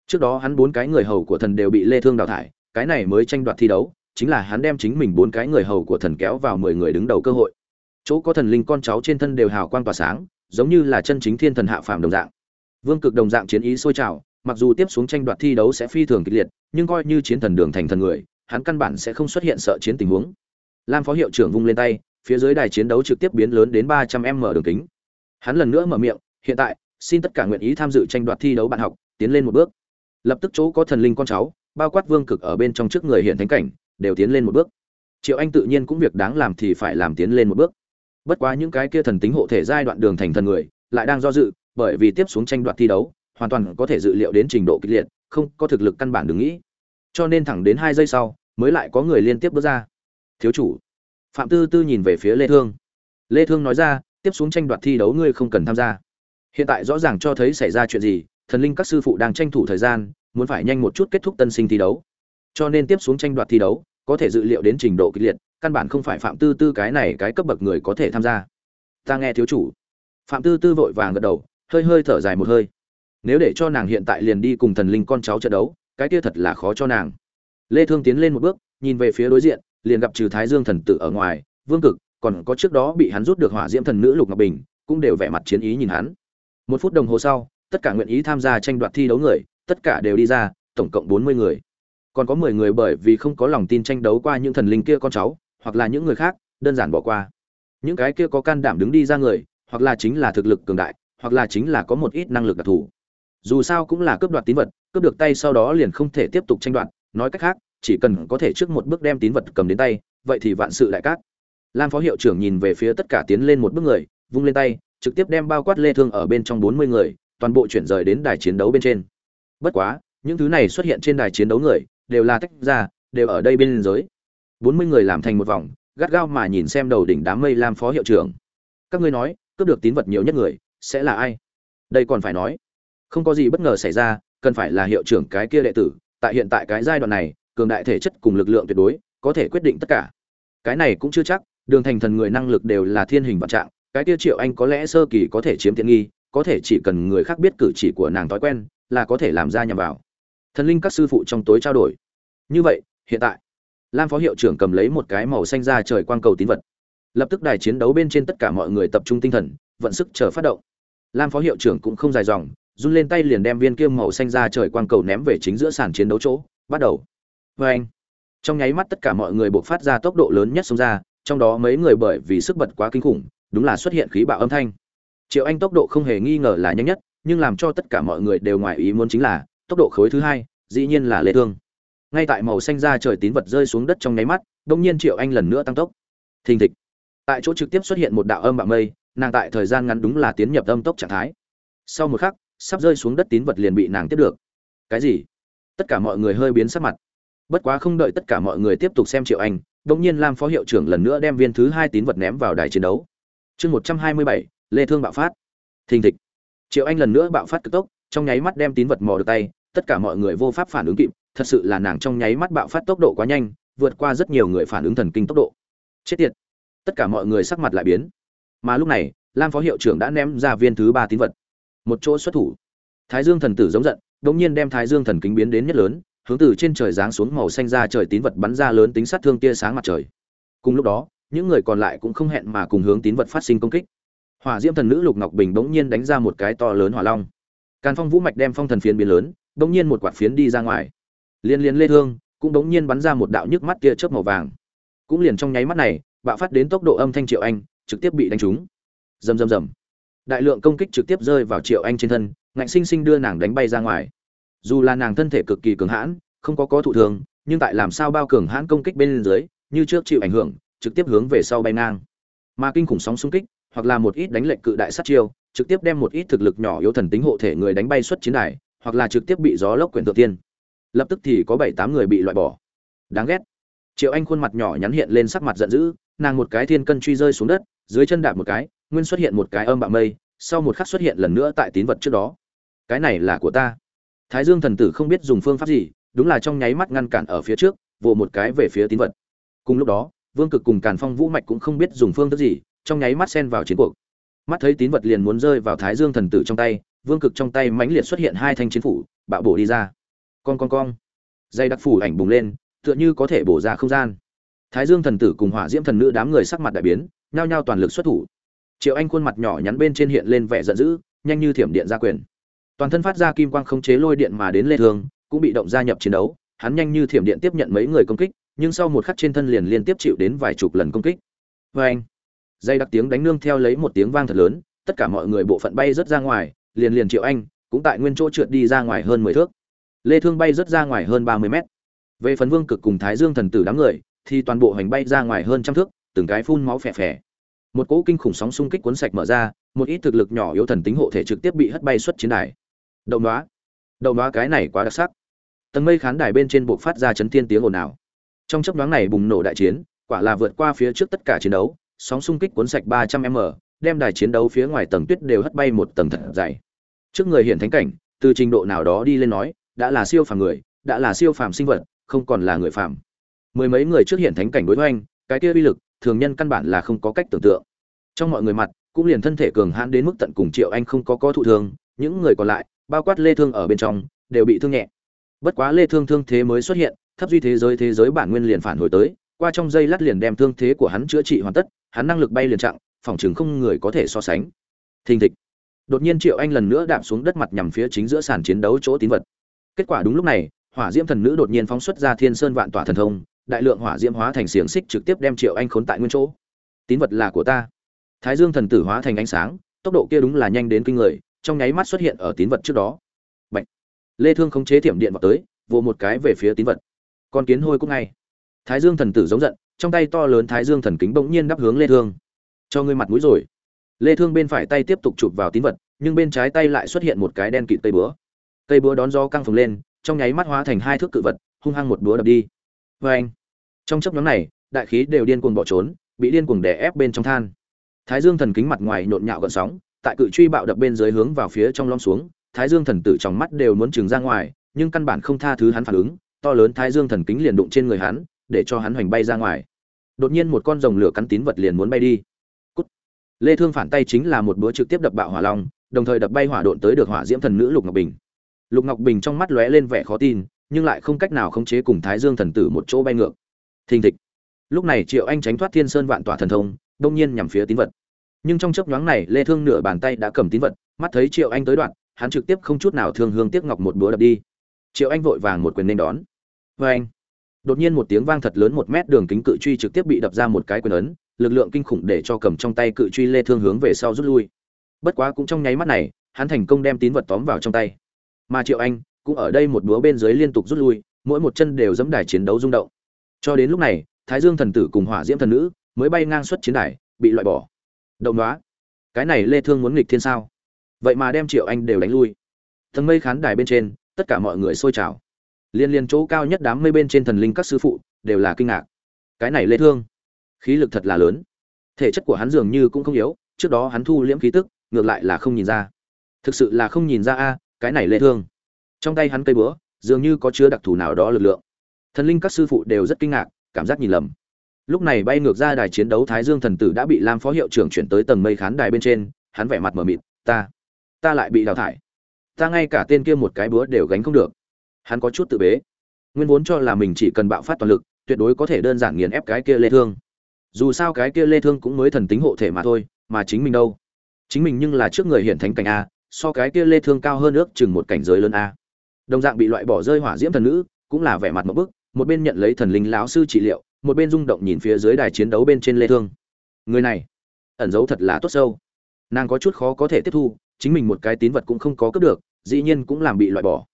Trước đó hắn bốn cái người hầu của thần đều bị lê thương đào thải, cái này mới tranh đoạt thi đấu, chính là hắn đem chính mình bốn cái người hầu của thần kéo vào 10 người đứng đầu cơ hội. Chỗ có thần linh con cháu trên thân đều hào quang tỏa sáng, giống như là chân chính thiên thần hạ phàm đồng dạng. Vương cực đồng dạng chiến ý sôi trào, mặc dù tiếp xuống tranh đoạt thi đấu sẽ phi thường kịch liệt, nhưng coi như chiến thần đường thành thần người, hắn căn bản sẽ không xuất hiện sợ chiến tình huống. Lam phó hiệu trưởng vung lên tay, phía dưới đài chiến đấu trực tiếp biến lớn đến 300 m đường kính hắn lần nữa mở miệng, hiện tại, xin tất cả nguyện ý tham dự tranh đoạt thi đấu bạn học, tiến lên một bước. Lập tức chỗ có thần linh con cháu, bao quát vương cực ở bên trong trước người hiện thánh cảnh, đều tiến lên một bước. Triệu anh tự nhiên cũng việc đáng làm thì phải làm tiến lên một bước. Bất quá những cái kia thần tính hộ thể giai đoạn đường thành thần người, lại đang do dự, bởi vì tiếp xuống tranh đoạt thi đấu, hoàn toàn có thể dự liệu đến trình độ kịch liệt, không có thực lực căn bản đừng nghĩ. Cho nên thẳng đến hai giây sau, mới lại có người liên tiếp bước ra. Thiếu chủ. Phạm tư tư nhìn về phía lê thương. Lê thương nói ra tiếp xuống tranh đoạt thi đấu ngươi không cần tham gia. Hiện tại rõ ràng cho thấy xảy ra chuyện gì, thần linh các sư phụ đang tranh thủ thời gian, muốn phải nhanh một chút kết thúc tân sinh thi đấu. Cho nên tiếp xuống tranh đoạt thi đấu, có thể dự liệu đến trình độ kịch liệt, căn bản không phải phạm tư tư cái này cái cấp bậc người có thể tham gia. Ta nghe thiếu chủ. Phạm tư tư vội vàng gật đầu, hơi hơi thở dài một hơi. Nếu để cho nàng hiện tại liền đi cùng thần linh con cháu trận đấu, cái kia thật là khó cho nàng. Lê thương tiến lên một bước, nhìn về phía đối diện, liền gặp trừ thái dương thần tử ở ngoài, vương cực còn có trước đó bị hắn rút được hỏa diễm thần nữ lục ngọc bình, cũng đều vẻ mặt chiến ý nhìn hắn. Một phút đồng hồ sau, tất cả nguyện ý tham gia tranh đoạt thi đấu người, tất cả đều đi ra, tổng cộng 40 người. Còn có 10 người bởi vì không có lòng tin tranh đấu qua những thần linh kia con cháu, hoặc là những người khác, đơn giản bỏ qua. Những cái kia có can đảm đứng đi ra người, hoặc là chính là thực lực cường đại, hoặc là chính là có một ít năng lực đặc thù. Dù sao cũng là cướp đoạt tín vật, cướp được tay sau đó liền không thể tiếp tục tranh đoạt, nói cách khác, chỉ cần có thể trước một bước đem tín vật cầm đến tay, vậy thì vạn sự đại cát lam phó hiệu trưởng nhìn về phía tất cả tiến lên một bước người, vung lên tay, trực tiếp đem bao quát lê thương ở bên trong 40 người, toàn bộ chuyển rời đến đài chiến đấu bên trên. Bất quá, những thứ này xuất hiện trên đài chiến đấu người, đều là tách ra, đều ở đây bên giới. Bốn mươi người làm thành một vòng, gắt gao mà nhìn xem đầu đỉnh đám mây lam phó hiệu trưởng. Các ngươi nói, cướp được tín vật nhiều nhất người, sẽ là ai? Đây còn phải nói, không có gì bất ngờ xảy ra, cần phải là hiệu trưởng cái kia đệ tử, tại hiện tại cái giai đoạn này, cường đại thể chất cùng lực lượng tuyệt đối, có thể quyết định tất cả. Cái này cũng chưa chắc đường thành thần người năng lực đều là thiên hình vạn trạng, cái kia triệu anh có lẽ sơ kỳ có thể chiếm tiện nghi, có thể chỉ cần người khác biết cử chỉ của nàng thói quen, là có thể làm ra nhằm vào. Thần linh các sư phụ trong tối trao đổi. Như vậy, hiện tại, lam phó hiệu trưởng cầm lấy một cái màu xanh ra trời quang cầu tín vật. Lập tức đài chiến đấu bên trên tất cả mọi người tập trung tinh thần, vận sức chờ phát động. Lam phó hiệu trưởng cũng không dài dòng, run lên tay liền đem viên kiêm màu xanh ra trời quang cầu ném về chính giữa sàn chiến đấu chỗ, bắt đầu. Vê anh trong nháy mắt tất cả mọi người buộc phát ra tốc độ lớn nhất xông ra trong đó mấy người bởi vì sức bật quá kinh khủng, đúng là xuất hiện khí bạo âm thanh. Triệu anh tốc độ không hề nghi ngờ là nhanh nhất, nhưng làm cho tất cả mọi người đều ngoài ý muốn chính là, tốc độ khối thứ hai, dĩ nhiên là lê thương. Ngay tại màu xanh ra trời tín vật rơi xuống đất trong nháy mắt đông nhiên triệu anh lần nữa tăng tốc. Thình thịch. Tại chỗ trực tiếp xuất hiện một đạo âm bạo mây, nàng tại thời gian ngắn đúng là tiến nhập âm tốc trạng thái. Sau một khắc, sắp rơi xuống đất tín vật liền bị nàng tiếp được. Cái gì? Tất cả mọi người hơi biến sắc mặt. Bất quá không đợi tất cả mọi người tiếp tục xem triệu anh đông nhiên lam phó hiệu trưởng lần nữa đem viên thứ hai tín vật ném vào đài chiến đấu. Chương một trăm hai mươi bảy, lê thương bạo phát. Thình thịch. Triệu anh lần nữa bạo phát cực tốc, trong nháy mắt đem tín vật mò được tay, tất cả mọi người vô pháp phản ứng kịp, thật sự là nàng trong nháy mắt bạo phát tốc độ quá nhanh, vượt qua rất nhiều người phản ứng thần kinh tốc độ. Chết tiệt. Tất cả mọi người sắc mặt lại biến. Mà lúc này, lam phó hiệu trưởng đã ném ra viên thứ ba tín vật. Một chỗ xuất thủ. Thái dương thần tử giống giận đ ỗ n g nhiên đem thái dương thần kính biến đến nhất lớn hướng từ trên trời giáng xuống màu xanh ra trời tín vật bắn ra lớn tính sát thương tia sáng mặt trời. Cùng lúc đó, những người còn lại cũng không hẹn mà cùng hướng tín vật phát sinh công kích. Hỏa diễm thần nữ lục ngọc bình bỗng nhiên đánh ra một cái to lớn hỏa long. Càn phong vũ mạch đem phong thần phiến biến lớn, bỗng nhiên một quạt phiến đi ra ngoài. Liên liên lê thương, cũng đống nhiên bắn ra một đạo nhức mắt kia chớp màu vàng. Cũng liền trong nháy mắt này, bạo phát đến tốc độ âm thanh triệu anh, trực tiếp bị đánh trúng. Rầm rầm rầm. Đại lượng công kích trực tiếp rơi vào triệu anh trên thân, ngạnh sinh sinh đưa nàng đánh bay ra ngoài dù là nàng thân thể cực kỳ cường hãn, không có có thụ thường, nhưng tại làm sao bao cường hãn công kích bên dưới, như trước chịu ảnh hưởng, trực tiếp hướng về sau bay ngang. Mà kinh khủng sóng xung kích, hoặc là một ít đánh lệnh cự đại sát chiêu, trực tiếp đem một ít thực lực nhỏ yếu thần tính hộ thể người đánh bay xuất chiến đài, hoặc là trực tiếp bị gió lốc quyển tự tiên. Lập tức thì có bảy tám người bị loại bỏ. Đáng ghét. Triệu anh khuôn mặt nhỏ nhắn hiện lên sắc mặt giận dữ, nàng một cái thiên cân truy rơi xuống đất, dưới chân đạp một cái, nguyên xuất hiện một cái âm bạ mây, sau một khắc xuất hiện lần nữa tại tín vật trước đó. Cái này là của ta thái dương thần tử không biết dùng phương pháp gì, đúng là trong nháy mắt ngăn cản ở phía trước, vồ một cái về phía tín vật. Cùng lúc đó, vương cực cùng càn phong vũ mạch cũng không biết dùng phương thức gì, trong nháy mắt xen vào chiến cuộc. Mắt thấy tín vật liền muốn rơi vào thái dương thần tử trong tay, vương cực trong tay mãnh liệt xuất hiện hai thanh chiến phủ, bạo bổ đi ra. Con con con dây đặc phủ ảnh bùng lên, tựa như có thể bổ ra không gian. Thái dương thần tử cùng hỏa diễm thần nữ đám người sắc mặt đại biến, nhao nhao toàn lực xuất thủ. Triệu anh khuôn mặt nhỏ nhắn bên trên hiện lên vẻ giận dữ, nhanh như thiểm điện ra quyền toàn thân phát ra kim quang khống chế lôi điện mà đến lê thương, cũng bị động gia nhập chiến đấu. Hắn nhanh như thiểm điện tiếp nhận mấy người công kích, nhưng sau một khắc trên thân liền liên tiếp chịu đến vài chục lần công kích. Với anh dây đặc tiếng đánh nương theo lấy một tiếng vang thật lớn, tất cả mọi người bộ phận bay rất ra ngoài, liền liền triệu anh, cũng tại nguyên chỗ trượt đi ra ngoài hơn mười thước. Lê thương bay rất ra ngoài hơn ba mươi mét. Về phần vương cực cùng thái dương thần tử đám người, thì toàn bộ hành bay ra ngoài hơn trăm thước, từng cái phun máu phè phè. Một cỗ kinh khủng sóng xung kích cuốn sạch mở ra, một ít thực lực nhỏ yếu thần tính hộ thể trực tiếp bị hất bay xuất chiến đài đậu nóa. đậu nóa cái này quá đặc sắc. Tầng mây khán đài bên trên buộc phát ra chấn thiên tiếng ồn ào. Trong chấp nhoáng này bùng nổ đại chiến, quả là vượt qua phía trước tất cả chiến đấu, sóng xung kích cuốn sạch ba trăm m, đem đài chiến đấu phía ngoài tầng tuyết đều hất bay một tầng thật dày. Trước người hiện thánh cảnh, từ trình độ nào đó đi lên nói, đã là siêu phàm người, đã là siêu phàm sinh vật, không còn là người phàm. Mười mấy người trước hiện thánh cảnh đối hoành, cái kia uy lực, thường nhân căn bản là không có cách tưởng tượng. Trong mọi người mặt, cũng liền thân thể cường hãn đến mức tận cùng triệu anh không có có thụ thương, những người còn lại bao quát lê thương ở bên trong đều bị thương nhẹ. Bất quá lê thương thương thế mới xuất hiện thấp duy thế giới thế giới bản nguyên liền phản hồi tới qua trong giây lát liền đem thương thế của hắn chữa trị hoàn tất hắn năng lực bay liền trạng, phòng trường không người có thể so sánh. Thình thịch đột nhiên triệu anh lần nữa đạp xuống đất mặt nhằm phía chính giữa sàn chiến đấu chỗ tín vật. Kết quả đúng lúc này hỏa diễm thần nữ đột nhiên phóng xuất ra thiên sơn vạn tỏa thần thông đại lượng hỏa diễm hóa thành xiềng xích trực tiếp đem triệu anh khốn tại nguyên chỗ. Tín vật là của ta. Thái dương thần tử hóa thành ánh sáng tốc độ kia đúng là nhanh đến kinh người trong nháy mắt xuất hiện ở tín vật trước đó. Bạch. lê thương khống chế thiểm điện vào tới, vồ một cái về phía tín vật. Con kiến hôi cũng ngay. Thái dương thần tử giống giận, trong tay to lớn thái dương thần kính bỗng nhiên đắp hướng lê thương. Cho ngươi mặt mũi rồi. Lê thương bên phải tay tiếp tục chụp vào tín vật, nhưng bên trái tay lại xuất hiện một cái đen kịt cây búa. Cây búa đón gió căng phồng lên, trong nháy mắt hóa thành hai thước cự vật, hung hăng một búa đập đi. Với anh. Trong chốc nhóm này, đại khí đều điên cuồng bỏ trốn, bị điên cuồng đè ép bên trong than. Thái dương thần kính mặt ngoài nhộn nhạo gợn sóng tại cự truy bạo đập bên dưới hướng vào phía trong lom xuống, thái dương thần tử trong mắt đều muốn trừng ra ngoài, nhưng căn bản không tha thứ hắn phản ứng, to lớn thái dương thần kính liền đụng trên người hắn, để cho hắn hoành bay ra ngoài. Đột nhiên một con rồng lửa cắn tín vật liền muốn bay đi. Cút. lê thương phản tay chính là một búa trực tiếp đập bạo hỏa long, đồng thời đập bay hỏa độn tới được hỏa diễm thần nữ lục ngọc bình. Lục ngọc bình trong mắt lóe lên vẻ khó tin, nhưng lại không cách nào khống chế cùng thái dương thần tử một chỗ bay ngược. Thình thịch. Lúc này triệu anh tránh thoát thiên sơn vạn tỏa thần thông, đông nhiên nhằm phía tín vật nhưng trong chớp nhoáng này, lê thương nửa bàn tay đã cầm tín vật, mắt thấy triệu anh tới đoạn, hắn trực tiếp không chút nào thương hương tiếc ngọc một búa đập đi. Triệu anh vội vàng một quyền nên đón. Với anh, đột nhiên một tiếng vang thật lớn một mét đường kính cự truy trực tiếp bị đập ra một cái quyền ấn, lực lượng kinh khủng để cho cầm trong tay cự truy lê thương hướng về sau rút lui. Bất quá cũng trong nháy mắt này, hắn thành công đem tín vật tóm vào trong tay. Mà triệu anh cũng ở đây một búa bên dưới liên tục rút lui, mỗi một chân đều dẫm đài chiến đấu rung động. Cho đến lúc này, thái dương thần tử cùng hỏa diễm thần nữ mới bay ngang xuất chiến đài, bị loại bỏ động đoá cái này lê thương muốn nghịch thiên sao? Vậy mà đem triệu anh đều đánh lui. Tầng mây khán đài bên trên, tất cả mọi người sôi trào. Liên liên chỗ cao nhất đám mây bên trên thần linh các sư phụ đều là kinh ngạc. Cái này lê thương, khí lực thật là lớn. Thể chất của hắn dường như cũng không yếu, trước đó hắn thu liễm khí tức, ngược lại là không nhìn ra. Thực sự là không nhìn ra a, cái này lê thương. Trong tay hắn cây búa, dường như có chứa đặc thù nào đó lực lượng. Thần linh các sư phụ đều rất kinh ngạc, cảm giác nhìn lầm lúc này bay ngược ra đài chiến đấu thái dương thần tử đã bị lam phó hiệu trưởng chuyển tới tầng mây khán đài bên trên, hắn vẻ mặt mờ mịt, ta ta lại bị đào thải. Ta ngay cả tên kia một cái búa đều gánh không được. Hắn có chút tự bế. Nguyên vốn cho là mình chỉ cần bạo phát toàn lực, tuyệt đối có thể đơn giản nghiền ép cái kia lê thương. Dù sao cái kia lê thương cũng mới thần tính hộ thể mà thôi, mà chính mình đâu? Chính mình nhưng là trước người hiện thánh cảnh a, so cái kia lê thương cao hơn ước chừng một cảnh giới lớn a. Đồng dạng bị loại bỏ rơi hỏa diễm thần nữ, cũng là vẻ mặt một bức, một bên nhận lấy thần linh lão sư trị liệu một bên rung động nhìn phía dưới đài chiến đấu bên trên lê thương. Người này, ẩn giấu thật là tốt sâu. Nàng có chút khó có thể tiếp thu, chính mình một cái tín vật cũng không có cướp được, dĩ nhiên cũng làm bị loại bỏ.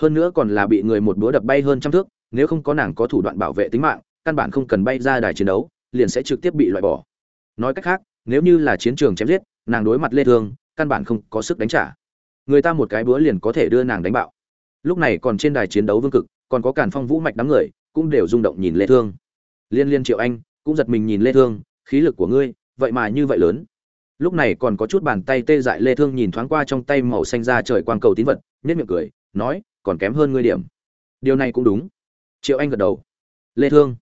Hơn nữa còn là bị người một búa đập bay hơn trăm thước, nếu không có nàng có thủ đoạn bảo vệ tính mạng, căn bản không cần bay ra đài chiến đấu, liền sẽ trực tiếp bị loại bỏ. Nói cách khác, nếu như là chiến trường chém giết, nàng đối mặt lê thương, căn bản không có sức đánh trả. Người ta một cái búa liền có thể đưa nàng đánh bạo. Lúc này còn trên đài chiến đấu vương cực, còn có càn phong vũ mạch đám người, cũng đều rung động nhìn lê thương liên liên triệu anh cũng giật mình nhìn lê thương, khí lực của ngươi, vậy mà như vậy lớn. Lúc này còn có chút bàn tay tê dại lê thương nhìn thoáng qua trong tay màu xanh ra trời quang cầu tín vật, nhếch miệng cười, nói, còn kém hơn ngươi điểm. Điều này cũng đúng. Triệu anh gật đầu. Lê thương.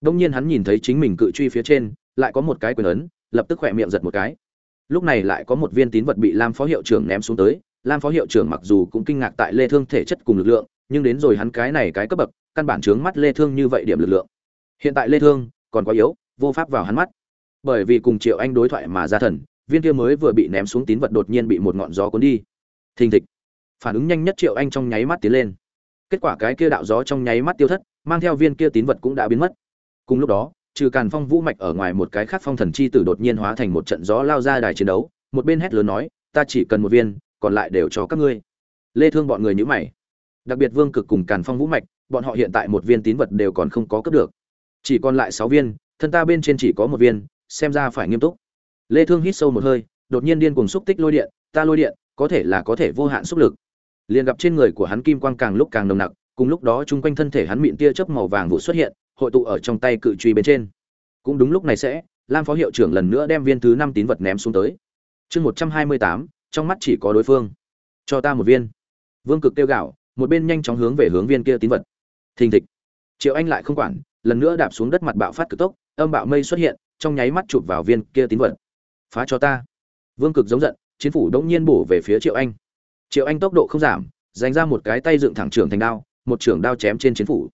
Đông nhiên hắn nhìn thấy chính mình cự truy phía trên, lại có một cái quyền ấn, lập tức khỏe miệng giật một cái. Lúc này lại có một viên tín vật bị lam phó hiệu trưởng ném xuống tới. Lam phó hiệu trưởng mặc dù cũng kinh ngạc tại lê thương thể chất cùng lực lượng, nhưng đến rồi hắn cái này cái cấp bậc, căn bản trướng mắt lê thương như vậy điểm lực lượng hiện tại lê thương còn quá yếu, vô pháp vào hắn mắt. Bởi vì cùng triệu anh đối thoại mà ra thần, viên kia mới vừa bị ném xuống tín vật đột nhiên bị một ngọn gió cuốn đi. Thình thịch. Phản ứng nhanh nhất triệu anh trong nháy mắt tiến lên. Kết quả cái kia đạo gió trong nháy mắt tiêu thất, mang theo viên kia tín vật cũng đã biến mất. Cùng lúc đó, trừ càn phong, vũ mạch ở ngoài một cái khác phong thần chi tử đột nhiên hóa thành một trận gió lao ra đài chiến đấu, một bên hét lớn nói, ta chỉ cần một viên, còn lại đều cho các ngươi. Lê thương bọn người nhíu mày. Đặc biệt vương cực cùng càn phong, vũ mạch, bọn họ hiện tại một viên tín vật đều còn không có cấp được chỉ còn lại sáu viên, thân ta bên trên chỉ có một viên, xem ra phải nghiêm túc. Lê thương hít sâu một hơi, đột nhiên điên cuồng xúc tích lôi điện, ta lôi điện, có thể là có thể vô hạn xúc lực. Liền gặp trên người của hắn kim quang càng lúc càng nồng nặc, cùng lúc đó chung quanh thân thể hắn mịn tia chớp màu vàng vụ xuất hiện, hội tụ ở trong tay cự truy bên trên. Cũng đúng lúc này sẽ, lam phó hiệu trưởng lần nữa đem viên thứ năm tín vật ném xuống tới. Chương một trăm hai mươi tám, trong mắt chỉ có đối phương. Cho ta một viên. Vương cực kêu gạo một bên nhanh chóng hướng về hướng viên kia tín vật. Thình thịch. Triệu anh lại không quản lần nữa đạp xuống đất mặt bạo phát cực tốc, âm bạo mây xuất hiện, trong nháy mắt chụp vào viên kia tín vật. Phá cho ta. Vương cực giống giận, chiến phủ đống nhiên bổ về phía triệu anh. Triệu anh tốc độ không giảm dành ra một cái tay dựng thẳng trường thành đao, một trường đao chém trên chiến phủ.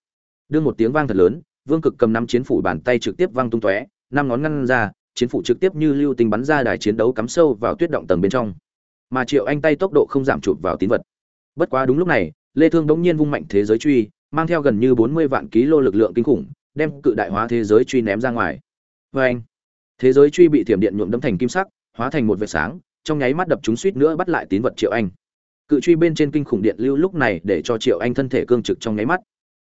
Đưa một tiếng vang thật lớn, vương cực cầm năm chiến phủ bàn tay trực tiếp văng tung tóe, năm ngón ngăn ra, chiến phủ trực tiếp như lưu tinh bắn ra đài chiến đấu cắm sâu vào tuyết động tầng bên trong. Mà triệu anh tay tốc độ không giảm chụp vào tín vật. Bất quá đúng lúc này, lê thương đống nhiên vung mạnh thế giới truy, mang theo gần như 40 vạn ký lô lực lượng kinh khủng đem cự đại hóa thế giới truy ném ra ngoài. Với anh, thế giới truy bị thiểm điện nhuộm đấm thành kim sắc, hóa thành một vệt sáng, trong nháy mắt đập chúng suýt nữa bắt lại tín vật triệu anh. Cự truy bên trên kinh khủng điện lưu lúc này để cho triệu anh thân thể cương trực trong nháy mắt.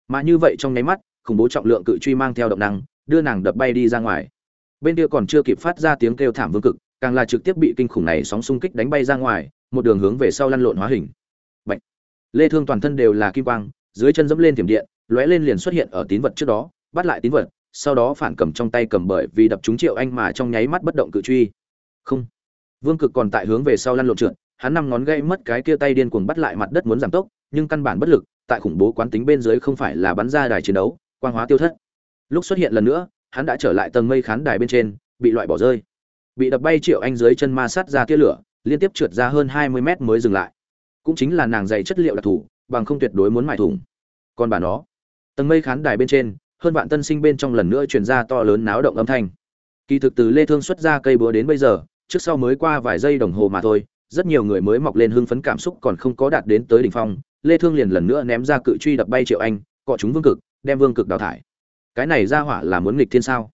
Mà như vậy trong nháy mắt, khủng bố trọng lượng cự truy mang theo động năng, đưa nàng đập bay đi ra ngoài. Bên kia còn chưa kịp phát ra tiếng kêu thảm vương cực, càng là trực tiếp bị kinh khủng này sóng xung kích đánh bay ra ngoài, một đường hướng về sau lăn lộn hóa hình. Bạch. lê thương toàn thân đều là kim quang, dưới chân dẫm lên thiểm điện, lóe lên liền xuất hiện ở tín vật trước đó bắt lại tín vật, sau đó phản cầm trong tay cầm bởi vì đập trúng triệu anh mà trong nháy mắt bất động cự truy. Không. Vương cực còn tại hướng về sau lăn lộn trượt, hắn năm ngón gây mất cái kia tay điên cuồng bắt lại mặt đất muốn giảm tốc, nhưng căn bản bất lực, tại khủng bố quán tính bên dưới không phải là bắn ra đài chiến đấu, quang hóa tiêu thất. Lúc xuất hiện lần nữa, hắn đã trở lại tầng mây khán đài bên trên, bị loại bỏ rơi. Bị đập bay triệu anh dưới chân ma sát ra tia lửa, liên tiếp trượt ra hơn hai mươi mét mới dừng lại. Cũng chính là nàng dày chất liệu đặc thù, bằng không tuyệt đối muốn mài thủng. Còn bà nó, tầng mây khán đài bên trên hơn vạn tân sinh bên trong lần nữa truyền ra to lớn náo động âm thanh. Kỳ thực từ lê thương xuất ra cây búa đến bây giờ, trước sau mới qua vài giây đồng hồ mà thôi, rất nhiều người mới mọc lên hưng phấn cảm xúc còn không có đạt đến tới đỉnh phong, lê thương liền lần nữa ném ra cự truy đập bay triệu anh, cọ chúng vương cực, đem vương cực đào thải. Cái này ra hỏa là muốn nghịch thiên sao?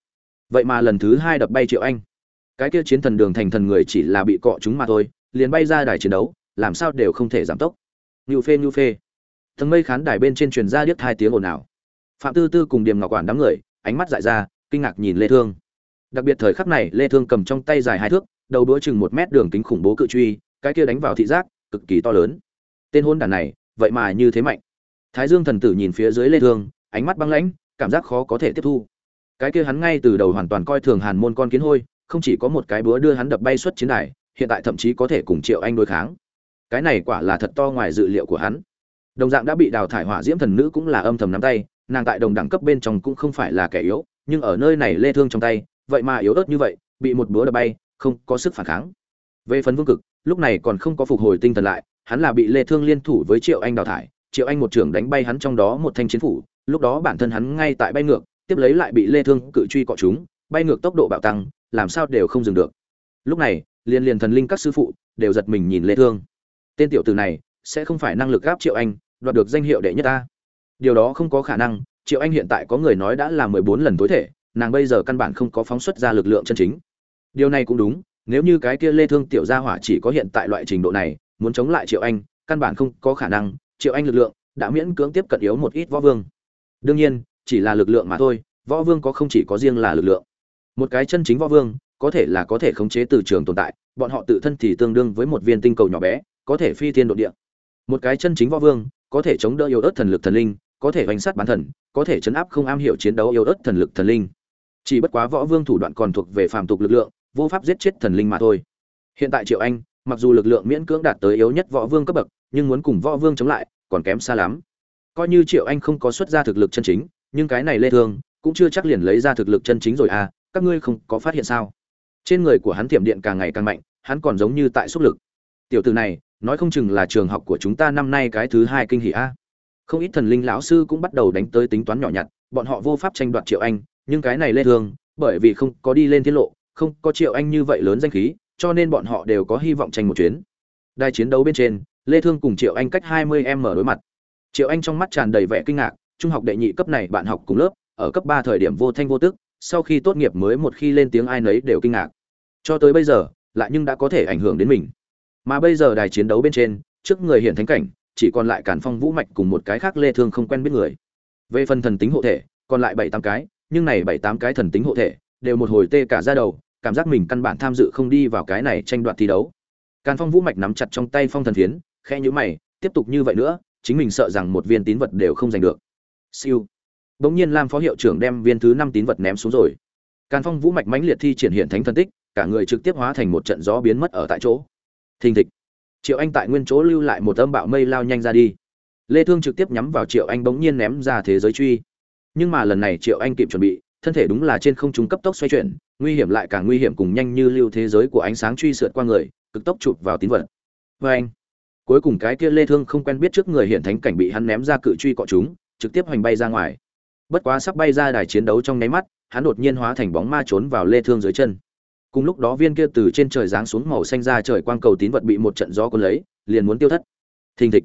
Vậy mà lần thứ hai đập bay triệu anh. Cái kia chiến thần đường thành thần người chỉ là bị cọ chúng mà thôi, liền bay ra đài chiến đấu, làm sao đều không thể giảm tốc. Như phê như phê. Thần mây khán đài bên trên truyền ra điếc hai tiếng ồn ào phạm tư tư cùng điềm ngọc quản đám người, ánh mắt dại ra, kinh ngạc nhìn lê thương. Đặc biệt thời khắc này, lê thương cầm trong tay dài hai thước, đầu đũa chừng một mét đường kính khủng bố cự truy, cái kia đánh vào thị giác, cực kỳ to lớn. Tên hôn đản này, vậy mà như thế mạnh. Thái dương thần tử nhìn phía dưới lê thương, ánh mắt băng lãnh, cảm giác khó có thể tiếp thu. Cái kia hắn ngay từ đầu hoàn toàn coi thường hàn môn con kiến hôi, không chỉ có một cái búa đưa hắn đập bay xuất chiến đài, hiện tại thậm chí có thể cùng triệu anh đối kháng. Cái này quả là thật to ngoài dự liệu của hắn. Đồng dạng đã bị đào thải hỏa diễm thần nữ cũng là âm thầm nắm tay nàng tại đồng đẳng cấp bên trong cũng không phải là kẻ yếu, nhưng ở nơi này lê thương trong tay, vậy mà yếu ớt như vậy, bị một búa đập bay, không có sức phản kháng. Về phần vương cực, lúc này còn không có phục hồi tinh thần lại, hắn là bị lê thương liên thủ với triệu anh đào thải, triệu anh một trưởng đánh bay hắn trong đó một thanh chiến phủ, lúc đó bản thân hắn ngay tại bay ngược, tiếp lấy lại bị lê thương cự truy cọ chúng bay ngược tốc độ bạo tăng, làm sao đều không dừng được. Lúc này, liên liên thần linh các sư phụ đều giật mình nhìn lê thương. Tên tiểu tử này, sẽ không phải năng lực gáp triệu anh, đoạt được danh hiệu đệ nhất ta điều đó không có khả năng, triệu anh hiện tại có người nói đã là 14 lần tối thể, nàng bây giờ căn bản không có phóng xuất ra lực lượng chân chính. Điều này cũng đúng, nếu như cái kia lê thương tiểu gia hỏa chỉ có hiện tại loại trình độ này, muốn chống lại triệu anh, căn bản không có khả năng, triệu anh lực lượng đã miễn cưỡng tiếp cận yếu một ít võ vương. Đương nhiên, chỉ là lực lượng mà thôi, võ vương có không chỉ có riêng là lực lượng. Một cái chân chính võ vương, có thể là có thể khống chế từ trường tồn tại, bọn họ tự thân thì tương đương với một viên tinh cầu nhỏ bé, có thể phi thiên độ địa. Một cái chân chính võ vương, có thể chống đỡ yếu ớt thần lực thần linh có thể hoành sát bán thần, có thể chấn áp không am hiểu chiến đấu yếu ớt thần lực thần linh. Chỉ bất quá võ vương thủ đoạn còn thuộc về phàm tục lực lượng, vô pháp giết chết thần linh mà thôi. Hiện tại triệu anh, mặc dù lực lượng miễn cưỡng đạt tới yếu nhất võ vương cấp bậc, nhưng muốn cùng võ vương chống lại, còn kém xa lắm. Coi như triệu anh không có xuất ra thực lực chân chính, nhưng cái này lê thương, cũng chưa chắc liền lấy ra thực lực chân chính rồi à các ngươi không có phát hiện sao? Trên người của hắn tiềm điện càng ngày càng mạnh, hắn còn giống như tại xúc lực. Tiểu tử này, nói không chừng là trường học của chúng ta năm nay cái thứ hai kinh hỉ a không ít thần linh lão sư cũng bắt đầu đánh tới tính toán nhỏ nhặt, bọn họ vô pháp tranh đoạt triệu anh, nhưng cái này lê thương bởi vì không có đi lên tiết lộ, không có triệu anh như vậy lớn danh khí, cho nên bọn họ đều có hy vọng tranh một chuyến. Đài chiến đấu bên trên, lê thương cùng triệu anh cách 20 m đối mặt. Triệu anh trong mắt tràn đầy vẻ kinh ngạc, trung học đệ nhị cấp này bạn học cùng lớp, ở cấp 3 thời điểm vô thanh vô tức, sau khi tốt nghiệp mới một khi lên tiếng ai nấy đều kinh ngạc. Cho tới bây giờ, lại nhưng đã có thể ảnh hưởng đến mình. Mà bây giờ đài chiến đấu bên trên, trước người hiện thánh cảnh chỉ còn lại càn phong vũ mạch cùng một cái khác lê thương không quen biết người. Về phần thần tính hộ thể, còn lại bảy tám cái, nhưng này bảy tám cái thần tính hộ thể đều một hồi tê cả da đầu, cảm giác mình căn bản tham dự không đi vào cái này tranh đoạt thi đấu. Càn phong vũ mạch nắm chặt trong tay phong thần phiến, khẽ nhíu mày, tiếp tục như vậy nữa, chính mình sợ rằng một viên tín vật đều không giành được. Siêu. Bỗng nhiên lam phó hiệu trưởng đem viên thứ năm tín vật ném xuống rồi. Càn phong vũ mạch mãnh liệt thi triển hiện thánh thần tích, cả người trực tiếp hóa thành một trận gió biến mất ở tại chỗ. Thình thịch triệu anh tại nguyên chỗ lưu lại một âm bạo mây lao nhanh ra đi. Lê thương trực tiếp nhắm vào triệu anh bỗng nhiên ném ra thế giới truy. Nhưng mà lần này triệu anh kịp chuẩn bị, thân thể đúng là trên không trung cấp tốc xoay chuyển, nguy hiểm lại càng nguy hiểm cùng nhanh như lưu thế giới của ánh sáng truy sượt qua người, cực tốc chụp vào tín vật. Với anh, cuối cùng cái kia lê thương không quen biết trước người hiện thánh cảnh bị hắn ném ra cự truy cọ chúng, trực tiếp hoành bay ra ngoài. Bất quá sắp bay ra đài chiến đấu trong nháy mắt, hắn đột nhiên hóa thành bóng ma trốn vào lê thương dưới chân cùng lúc đó viên kia từ trên trời giáng xuống màu xanh ra trời quang cầu tín vật bị một trận gió cuốn lấy, liền muốn tiêu thất. Thình thịch.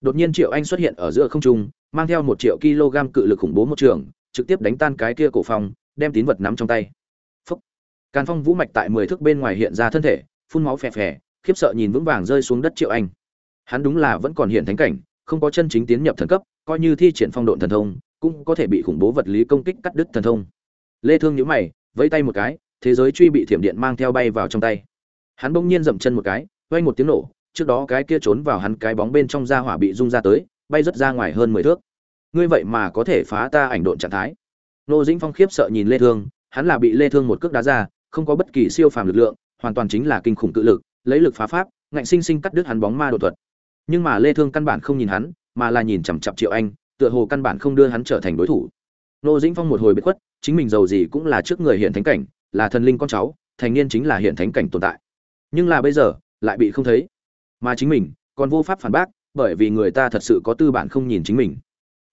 Đột nhiên triệu anh xuất hiện ở giữa không trung, mang theo một triệu kg cự lực khủng bố một trường, trực tiếp đánh tan cái kia cổ phong, đem tín vật nắm trong tay. Phúc. Càn phong vũ mạch tại mười thước bên ngoài hiện ra thân thể, phun máu phè phè, khiếp sợ nhìn vững vàng rơi xuống đất triệu anh. Hắn đúng là vẫn còn hiện thánh cảnh, không có chân chính tiến nhập thần cấp, coi như thi triển phong độn thần thông, cũng có thể bị khủng bố vật lý công kích cắt đứt thần thông. Lê thương nhíu mày, vẫy tay một cái thế giới truy bị thiểm điện mang theo bay vào trong tay. Hắn bỗng nhiên dậm chân một cái quay một tiếng nổ, trước đó cái kia trốn vào hắn cái bóng bên trong ra hỏa bị rung ra tới, bay rất ra ngoài hơn mười thước. Ngươi vậy mà có thể phá ta ảnh độn trạng thái. Nô dĩnh phong khiếp sợ nhìn lê thương, hắn là bị lê thương một cước đá ra, không có bất kỳ siêu phàm lực lượng, hoàn toàn chính là kinh khủng cự lực, lấy lực phá pháp, ngạnh sinh sinh cắt đứt hắn bóng ma độ thuật. Nhưng mà lê thương căn bản không nhìn hắn, mà là nhìn chằm chằm triệu anh, tựa hồ căn bản không đưa hắn trở thành đối thủ. Nô dĩnh phong một hồi bị khuất, chính mình giàu gì cũng là trước người hiện thánh cảnh là thần linh con cháu, thành niên chính là hiện thánh cảnh tồn tại. Nhưng là bây giờ, lại bị không thấy. Mà chính mình, còn vô pháp phản bác, bởi vì người ta thật sự có tư bản không nhìn chính mình.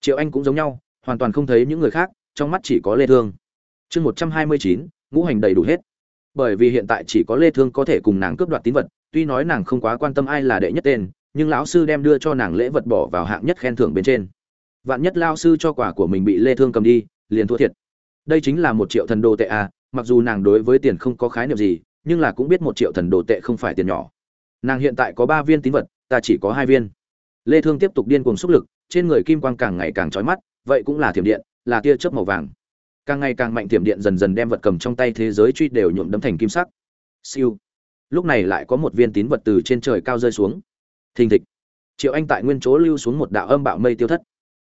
Triệu anh cũng giống nhau, hoàn toàn không thấy những người khác, trong mắt chỉ có lê thương. Chương một trăm hai mươi chín, ngũ hành đầy đủ hết. Bởi vì hiện tại chỉ có lê thương có thể cùng nàng cướp đoạt tín vật, tuy nói nàng không quá quan tâm ai là đệ nhất tên, nhưng lão sư đem đưa cho nàng lễ vật bỏ vào hạng nhất khen thưởng bên trên. Vạn nhất lão sư cho quà của mình bị lê thương cầm đi, liền thua thiệt. Đây chính là một triệu thần đồ tệ à mặc dù nàng đối với tiền không có khái niệm gì, nhưng là cũng biết một triệu thần đồ tệ không phải tiền nhỏ. Nàng hiện tại có ba viên tín vật, ta chỉ có hai viên. Lê thương tiếp tục điên cuồng xúc lực, trên người kim quang càng ngày càng chói mắt, vậy cũng là thiểm điện, là tia chớp màu vàng. Càng ngày càng mạnh thiểm điện dần dần đem vật cầm trong tay thế giới truy đều nhuộm đấm thành kim sắc. Siêu. Lúc này lại có một viên tín vật từ trên trời cao rơi xuống. Thình thịch. Triệu anh tại nguyên chỗ lưu xuống một đạo âm bạo mây tiêu thất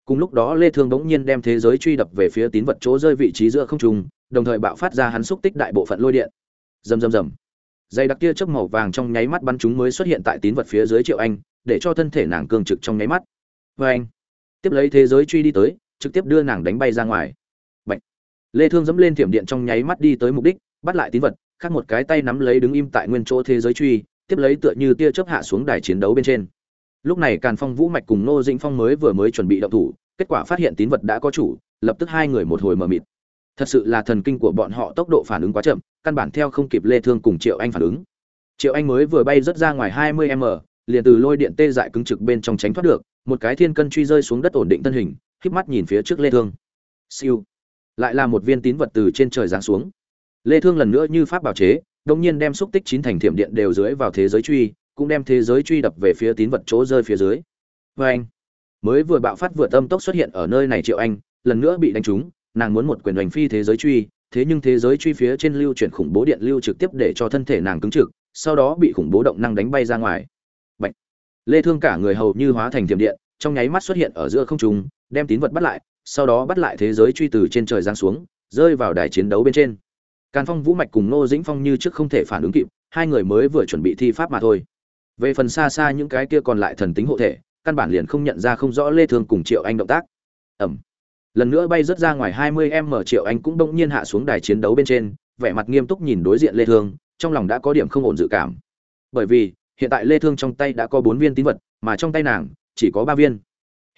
cùng lúc đó lê thương bỗng nhiên đem thế giới truy đập về phía tín vật chỗ rơi vị trí giữa không trung, đồng thời bạo phát ra hắn xúc tích đại bộ phận lôi điện. Rầm rầm rầm. Dây đặc tia chớp màu vàng trong nháy mắt bắn chúng mới xuất hiện tại tín vật phía dưới triệu anh, để cho thân thể nàng cường trực trong nháy mắt. Với anh, tiếp lấy thế giới truy đi tới, trực tiếp đưa nàng đánh bay ra ngoài. Bạch. lê thương dẫm lên thiểm điện trong nháy mắt đi tới mục đích, bắt lại tín vật, khác một cái tay nắm lấy đứng im tại nguyên chỗ thế giới truy, tiếp lấy tựa như tia chớp hạ xuống đài chiến đấu bên trên lúc này càn phong, vũ mạch cùng nô dĩnh phong mới vừa mới chuẩn bị động thủ, kết quả phát hiện tín vật đã có chủ, lập tức hai người một hồi mờ mịt. Thật sự là thần kinh của bọn họ tốc độ phản ứng quá chậm, căn bản theo không kịp lê thương cùng triệu anh phản ứng. Triệu anh mới vừa bay rất ra ngoài 20 m, liền từ lôi điện tê dại cứng trực bên trong tránh thoát được, một cái thiên cân truy rơi xuống đất ổn định thân hình, khép mắt nhìn phía trước lê thương. Siêu. Lại là một viên tín vật từ trên trời giáng xuống. Lê thương lần nữa như pháp bảo chế, đột nhiên đem xúc tích chín thành thiểm điện đều dưới vào thế giới truy cũng đem thế giới truy đập về phía tín vật chỗ rơi phía dưới. Với anh, mới vừa bạo phát vừa tâm tốc xuất hiện ở nơi này triệu anh, lần nữa bị đánh trúng, nàng muốn một quyền đánh phi thế giới truy, thế nhưng thế giới truy phía trên lưu chuyển khủng bố điện lưu trực tiếp để cho thân thể nàng cứng trực, sau đó bị khủng bố động năng đánh bay ra ngoài. Bạch. lê thương cả người hầu như hóa thành thiểm điện, trong nháy mắt xuất hiện ở giữa không trung, đem tín vật bắt lại, sau đó bắt lại thế giới truy từ trên trời giáng xuống, rơi vào đài chiến đấu bên trên. Càn phong vũ mạch cùng nô dĩnh phong như trước không thể phản ứng kịp, hai người mới vừa chuẩn bị thi pháp mà thôi về phần xa xa những cái kia còn lại thần tính hộ thể, căn bản liền không nhận ra không rõ lê thương cùng triệu anh động tác. Ẩm. Lần nữa bay rất ra ngoài 20 m triệu anh cũng đông nhiên hạ xuống đài chiến đấu bên trên, vẻ mặt nghiêm túc nhìn đối diện lê thương, trong lòng đã có điểm không ổn dự cảm. Bởi vì, hiện tại lê thương trong tay đã có bốn viên tín vật, mà trong tay nàng, chỉ có ba viên.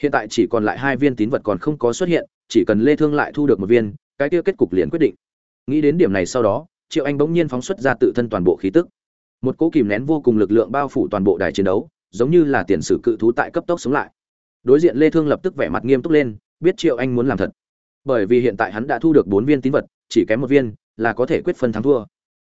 Hiện tại chỉ còn lại hai viên tín vật còn không có xuất hiện, chỉ cần lê thương lại thu được một viên, cái kia kết cục liền quyết định. Nghĩ đến điểm này sau đó, triệu anh bỗng nhiên phóng xuất ra tự thân toàn bộ khí tức một cỗ kìm nén vô cùng lực lượng bao phủ toàn bộ đài chiến đấu, giống như là tiền sử cự thú tại cấp tốc sống lại. Đối diện lê thương lập tức vẻ mặt nghiêm túc lên, biết triệu anh muốn làm thật. Bởi vì hiện tại hắn đã thu được bốn viên tín vật, chỉ kém một viên là có thể quyết phân thắng thua.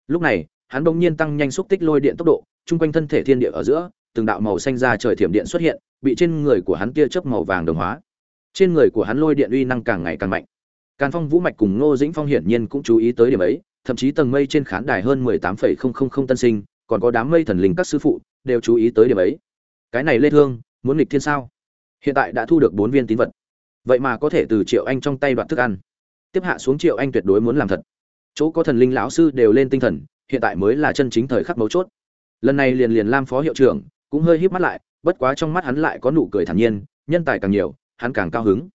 Lúc này, hắn bỗng nhiên tăng nhanh xúc tích lôi điện tốc độ, chung quanh thân thể thiên địa ở giữa, từng đạo màu xanh ra trời thiểm điện xuất hiện, bị trên người của hắn tia chớp màu vàng đồng hóa. Trên người của hắn lôi điện uy năng càng ngày càng mạnh. Càn phong vũ mạch cùng ngô dĩnh phong hiển nhiên cũng chú ý tới điểm ấy, thậm chí tầng mây trên khán đài hơn mười tám phẩy không không không tân sinh còn có đám mây thần linh các sư phụ, đều chú ý tới điểm ấy. Cái này lê thương, muốn nghịch thiên sao? Hiện tại đã thu được bốn viên tín vật. Vậy mà có thể từ triệu anh trong tay đoạt thức ăn. Tiếp hạ xuống triệu anh tuyệt đối muốn làm thật. Chỗ có thần linh lão sư đều lên tinh thần, hiện tại mới là chân chính thời khắc mấu chốt. Lần này liền liền lam phó hiệu trưởng cũng hơi híp mắt lại, bất quá trong mắt hắn lại có nụ cười thản nhiên, nhân tài càng nhiều, hắn càng cao hứng.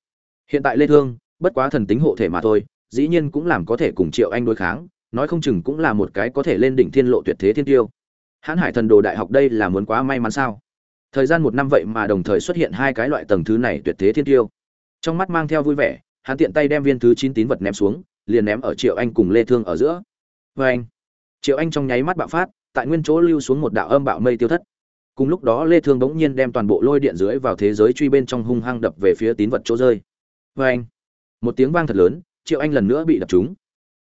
Hiện tại lê thương, bất quá thần tính hộ thể mà thôi, dĩ nhiên cũng làm có thể cùng triệu anh đối kháng, nói không chừng cũng là một cái có thể lên đỉnh thiên lộ tuyệt thế thiên tiêu hãn hải thần đồ đại học đây là muốn quá may mắn sao? Thời gian một năm vậy mà đồng thời xuất hiện hai cái loại tầng thứ này tuyệt thế thiên tiêu. Trong mắt mang theo vui vẻ, hắn tiện tay đem viên thứ chín tín vật ném xuống, liền ném ở triệu anh cùng lê thương ở giữa. Vê anh, triệu anh trong nháy mắt bạo phát, tại nguyên chỗ lưu xuống một đạo âm bạo mây tiêu thất. Cùng lúc đó lê thương bỗng nhiên đem toàn bộ lôi điện dưới vào thế giới truy bên trong hung hăng đập về phía tín vật chỗ rơi. Vê anh, một tiếng vang thật lớn, triệu anh lần nữa bị đập trúng.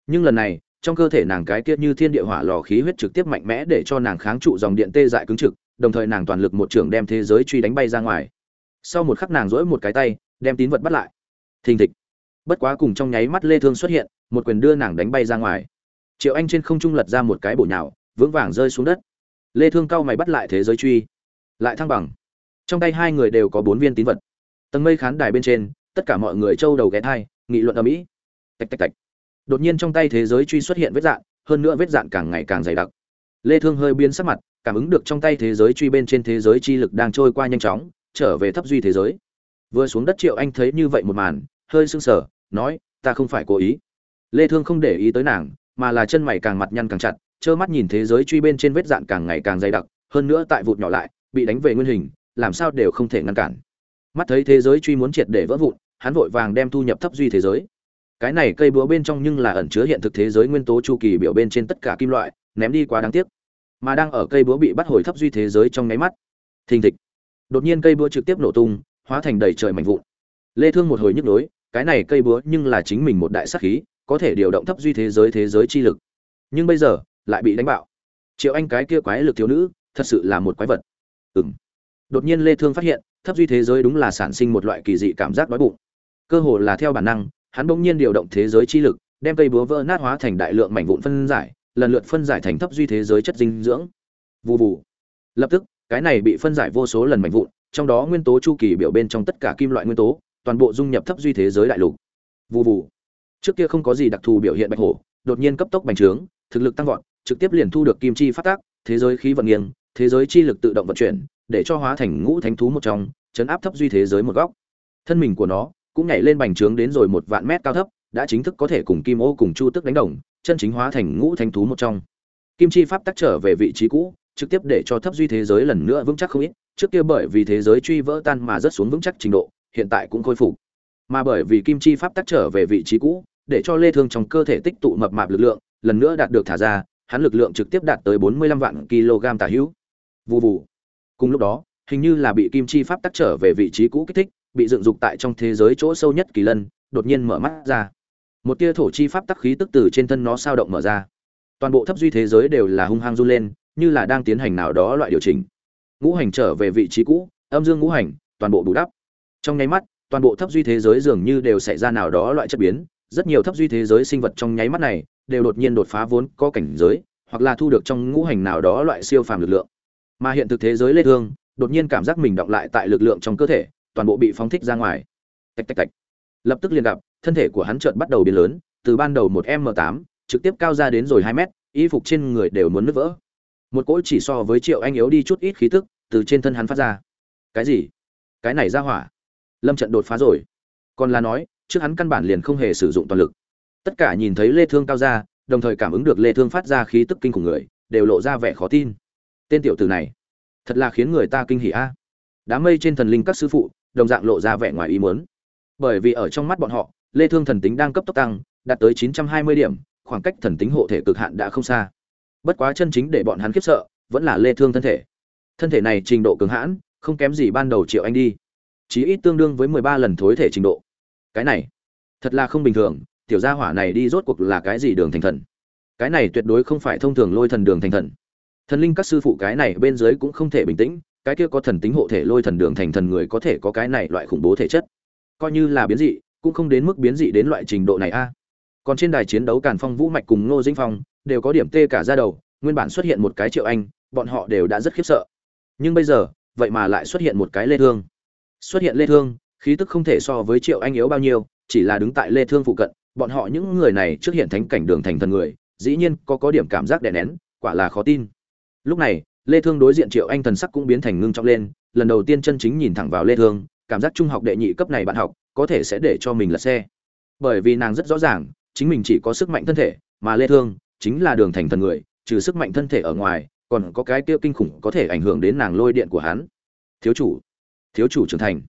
Nhưng lần này trong cơ thể nàng cái kia như thiên địa hỏa lò khí huyết trực tiếp mạnh mẽ để cho nàng kháng trụ dòng điện tê dại cứng trực, đồng thời nàng toàn lực một trường đem thế giới truy đánh bay ra ngoài. Sau một khắc nàng dỗi một cái tay, đem tín vật bắt lại. Thình thịch. Bất quá cùng trong nháy mắt lê thương xuất hiện, một quyền đưa nàng đánh bay ra ngoài. Triệu anh trên không trung lật ra một cái bổ nhào, vững vàng rơi xuống đất. Lê thương cao mày bắt lại thế giới truy. Lại thăng bằng. Trong tay hai người đều có bốn viên tín vật. Tầng mây khán đài bên trên, tất cả mọi người trâu đầu ghé thai, nghị luận ở mỹ tạch tạch tạch đột nhiên trong tay thế giới truy xuất hiện vết dạn, hơn nữa vết dạn càng ngày càng dày đặc. Lê thương hơi biến sắc mặt, cảm ứng được trong tay thế giới truy bên trên thế giới chi lực đang trôi qua nhanh chóng, trở về thấp duy thế giới. Vừa xuống đất triệu anh thấy như vậy một màn, hơi sưng sờ, nói, ta không phải cố ý. Lê thương không để ý tới nàng, mà là chân mày càng mặt nhăn càng chặt, trơ mắt nhìn thế giới truy bên trên vết dạn càng ngày càng dày đặc, hơn nữa tại vụt nhỏ lại, bị đánh về nguyên hình, làm sao đều không thể ngăn cản. Mắt thấy thế giới truy muốn triệt để vỡ vụn, hắn vội vàng đem thu nhập thấp duy thế giới cái này cây búa bên trong nhưng là ẩn chứa hiện thực thế giới nguyên tố chu kỳ biểu bên trên tất cả kim loại, ném đi quá đáng tiếc. Mà đang ở cây búa bị bắt hồi thấp duy thế giới trong nháy mắt. Thình thịch. Đột nhiên cây búa trực tiếp nổ tung, hóa thành đầy trời mảnh vụn. Lê thương một hồi nhức nhối, cái này cây búa nhưng là chính mình một đại sát khí, có thể điều động thấp duy thế giới thế giới chi lực. Nhưng bây giờ, lại bị đánh bạo. Triệu anh cái kia quái lực thiếu nữ, thật sự là một quái vật. Ừm. Đột nhiên lê thương phát hiện, thấp duy thế giới đúng là sản sinh một loại kỳ dị cảm giác đói bụng. Cơ hồ là theo bản năng hắn bỗng nhiên điều động thế giới chi lực, đem cây búa vỡ nát hóa thành đại lượng mảnh vụn phân giải, lần lượt phân giải thành thấp duy thế giới chất dinh dưỡng. Vù vù. Lập tức, cái này bị phân giải vô số lần mảnh vụn, trong đó nguyên tố chu kỳ biểu bên trong tất cả kim loại nguyên tố, toàn bộ dung nhập thấp duy thế giới đại lục. Vù vù. Trước kia không có gì đặc thù biểu hiện bạch hổ, đột nhiên cấp tốc bành trướng, thực lực tăng vọt, trực tiếp liền thu được kim chi phát tác, thế giới khí vận nghiêng, thế giới chi lực tự động vận chuyển, để cho hóa thành ngũ thánh thú một trong, chấn áp thấp duy thế giới một góc. Thân mình của nó cũng nhảy lên bành trướng đến rồi một vạn mét cao thấp, đã chính thức có thể cùng kim ô cùng chu tức đánh đồng, chân chính hóa thành ngũ thánh thú một trong. Kim chi pháp tắc trở về vị trí cũ, trực tiếp để cho thấp duy thế giới lần nữa vững chắc không ít, trước kia bởi vì thế giới truy vỡ tan mà rất xuống vững chắc trình độ, hiện tại cũng khôi phục. Mà bởi vì kim chi pháp tắc trở về vị trí cũ, để cho lê thương trong cơ thể tích tụ mập mạp lực lượng, lần nữa đạt được thả ra, hắn lực lượng trực tiếp đạt tới 45 vạn kg tả hữu. Vù vù. Cùng lúc đó, hình như là bị kim chi pháp tắc trở về vị trí cũ kích thích bị dựng dục tại trong thế giới chỗ sâu nhất kỳ lân, đột nhiên mở mắt ra. Một tia thổ chi pháp tắc khí tức từ trên thân nó sao động mở ra. Toàn bộ thấp duy thế giới đều là hung hăng run lên, như là đang tiến hành nào đó loại điều chỉnh. Ngũ hành trở về vị trí cũ, âm dương ngũ hành, toàn bộ bù đắp. Trong nháy mắt, toàn bộ thấp duy thế giới dường như đều xảy ra nào đó loại chất biến, rất nhiều thấp duy thế giới sinh vật trong nháy mắt này đều đột nhiên đột phá vốn có cảnh giới, hoặc là thu được trong ngũ hành nào đó loại siêu phàm lực lượng. Mà hiện thực thế giới lê thương, đột nhiên cảm giác mình động lại tại lực lượng trong cơ thể toàn bộ bị phóng thích ra ngoài. Tạch tạch tạch. Lập tức liền gặp, thân thể của hắn chợt bắt đầu biến lớn, từ ban đầu một m 8 trực tiếp cao ra đến rồi 2 mét, y phục trên người đều muốn nứt vỡ. Một cỗ chỉ so với triệu anh yếu đi chút ít khí tức từ trên thân hắn phát ra. Cái gì? Cái này ra hỏa. Lâm trận đột phá rồi. Còn là nói, trước hắn căn bản liền không hề sử dụng toàn lực. Tất cả nhìn thấy lê thương cao ra, đồng thời cảm ứng được lê thương phát ra khí tức kinh khủng người, đều lộ ra vẻ khó tin. Tên tiểu tử này, thật là khiến người ta kinh hỉ a. Đám mây trên thần linh các sư phụ đồng dạng lộ ra vẻ ngoài ý muốn. Bởi vì ở trong mắt bọn họ, lê thương thần tính đang cấp tốc tăng, đạt tới 920 điểm, khoảng cách thần tính hộ thể cực hạn đã không xa. Bất quá chân chính để bọn hắn khiếp sợ, vẫn là lê thương thân thể. Thân thể này trình độ cường hãn, không kém gì ban đầu triệu anh đi. Chí ít tương đương với 13 lần thối thể trình độ. Cái này, thật là không bình thường, tiểu gia hỏa này đi rốt cuộc là cái gì đường thành thần? Cái này tuyệt đối không phải thông thường lôi thần đường thành thần. Thần linh các sư phụ cái này bên dưới cũng không thể bình tĩnh cái kia có thần tính hộ thể lôi thần đường thành thần người có thể có cái này loại khủng bố thể chất. Coi như là biến dị, cũng không đến mức biến dị đến loại trình độ này a. Còn trên đài chiến đấu càn phong, vũ mạch cùng ngô dĩnh phong đều có điểm tê cả ra đầu, nguyên bản xuất hiện một cái triệu anh, bọn họ đều đã rất khiếp sợ. Nhưng bây giờ, vậy mà lại xuất hiện một cái lê thương. Xuất hiện lê thương, khí tức không thể so với triệu anh yếu bao nhiêu, chỉ là đứng tại lê thương phụ cận, bọn họ những người này trước hiện thánh cảnh đường thành thần người, dĩ nhiên có có điểm cảm giác đè nén, quả là khó tin. Lúc này lê thương đối diện triệu anh thần sắc cũng biến thành ngưng trọng lên, lần đầu tiên chân chính nhìn thẳng vào lê thương, cảm giác trung học đệ nhị cấp này bạn học, có thể sẽ để cho mình lật xe. Bởi vì nàng rất rõ ràng, chính mình chỉ có sức mạnh thân thể, mà lê thương chính là đường thành thần người, trừ sức mạnh thân thể ở ngoài, còn có cái kia kinh khủng có thể ảnh hưởng đến nàng lôi điện của hắn. Thiếu chủ thiếu chủ trưởng thành.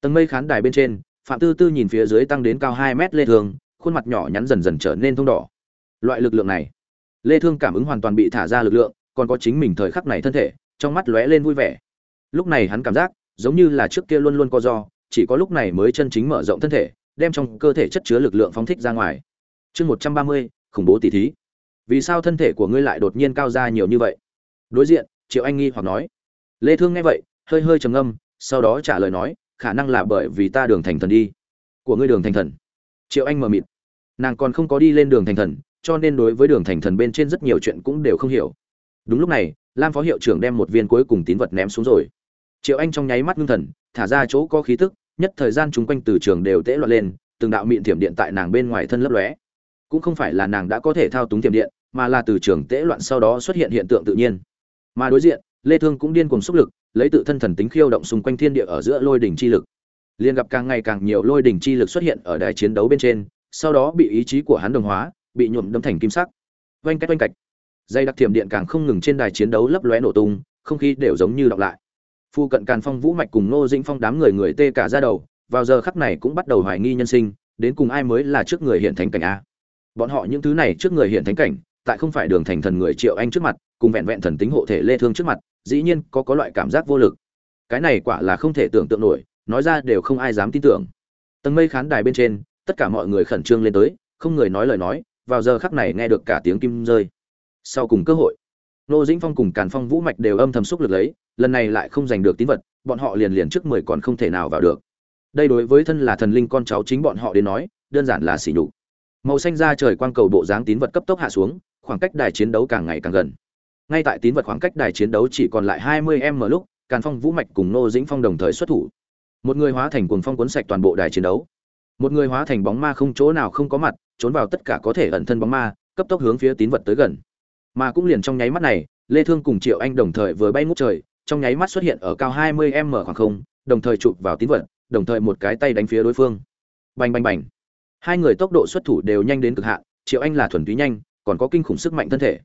Tầng mây khán đài bên trên, phạm tư tư nhìn phía dưới tăng đến cao 2 mét lê thương, khuôn mặt nhỏ nhắn dần dần trở nên thông đỏ. Loại lực lượng này, lê thương cảm ứng hoàn toàn bị thả ra lực lượng còn có chính mình thời khắc này thân thể trong mắt lóe lên vui vẻ. Lúc này hắn cảm giác giống như là trước kia luôn luôn co do chỉ có lúc này mới chân chính mở rộng thân thể đem trong cơ thể chất chứa lực lượng phóng thích ra ngoài. Chương 130, khủng bố tỷ thí. Vì sao thân thể của ngươi lại đột nhiên cao ra nhiều như vậy? Đối diện triệu anh nghi hoặc nói. Lê thương nghe vậy hơi hơi trầm ngâm sau đó trả lời nói khả năng là bởi vì ta đường thành thần đi. Của ngươi đường thành thần. Triệu anh mờ mịt. Nàng còn không có đi lên đường thành thần cho nên đối với đường thành thần bên trên rất nhiều chuyện cũng đều không hiểu đúng lúc này, lam phó hiệu trưởng đem một viên cuối cùng tín vật ném xuống rồi. Triệu anh trong nháy mắt ngưng thần, thả ra chỗ có khí tức, nhất thời gian chúng quanh từ trường đều tễ loạn lên, từng đạo miệng thiểm điện tại nàng bên ngoài thân lấp lóe. Cũng không phải là nàng đã có thể thao túng thiểm điện, mà là từ trường tễ loạn sau đó xuất hiện hiện tượng tự nhiên. Mà đối diện, lê thương cũng điên cuồng xúc lực, lấy tự thân thần tính khiêu động xung quanh thiên địa ở giữa lôi đỉnh chi lực. Liên gặp càng ngày càng nhiều lôi đỉnh chi lực xuất hiện ở đài chiến đấu bên trên, sau đó bị ý chí của hắn đồng hóa, bị nhuộm đâm thành kim sắc. Oanh cách oanh cạch dây đặc thiểm điện càng không ngừng trên đài chiến đấu lấp lóe nổ tung, không khí đều giống như đọc lại. Phu cận càn phong, vũ mạch cùng nô dĩnh phong đám người người tê cả ra đầu, vào giờ khắc này cũng bắt đầu hoài nghi nhân sinh, đến cùng ai mới là trước người hiện thánh cảnh a? Bọn họ những thứ này trước người hiện thánh cảnh, tại không phải đường thành thần người triệu anh trước mặt, cùng vẹn vẹn thần tính hộ thể lê thương trước mặt, dĩ nhiên có có loại cảm giác vô lực. Cái này quả là không thể tưởng tượng nổi, nói ra đều không ai dám tin tưởng. Tầng mây khán đài bên trên, tất cả mọi người khẩn trương lên tới, không người nói lời nói, vào giờ khắc này nghe được cả tiếng kim rơi sau cùng cơ hội. Nô dĩnh phong cùng càn phong vũ mạch đều âm thầm xúc lực lấy, lần này lại không giành được tín vật, bọn họ liền liền trước mười còn không thể nào vào được. Đây đối với thân là thần linh con cháu chính bọn họ đến nói, đơn giản là xỉ nhục. Màu xanh ra trời quang cầu bộ dáng tín vật cấp tốc hạ xuống, khoảng cách đài chiến đấu càng ngày càng gần. Ngay tại tín vật khoảng cách đài chiến đấu chỉ còn lại hai mươi m lúc, càn phong vũ mạch cùng nô dĩnh phong đồng thời xuất thủ. Một người hóa thành cuồng phong cuốn sạch toàn bộ đài chiến đấu. Một người hóa thành bóng ma không chỗ nào không có mặt, trốn vào tất cả có thể ẩn thân bóng ma, cấp tốc hướng phía tín vật tới gần mà cũng liền trong nháy mắt này, lê thương cùng triệu anh đồng thời vừa bay ngút trời, trong nháy mắt xuất hiện ở cao 20 m khoảng không, đồng thời chụp vào tín vật, đồng thời một cái tay đánh phía đối phương. Bành bành bành. Hai người tốc độ xuất thủ đều nhanh đến cực hạn, triệu anh là thuần túy nhanh, còn có kinh khủng sức mạnh thân thể.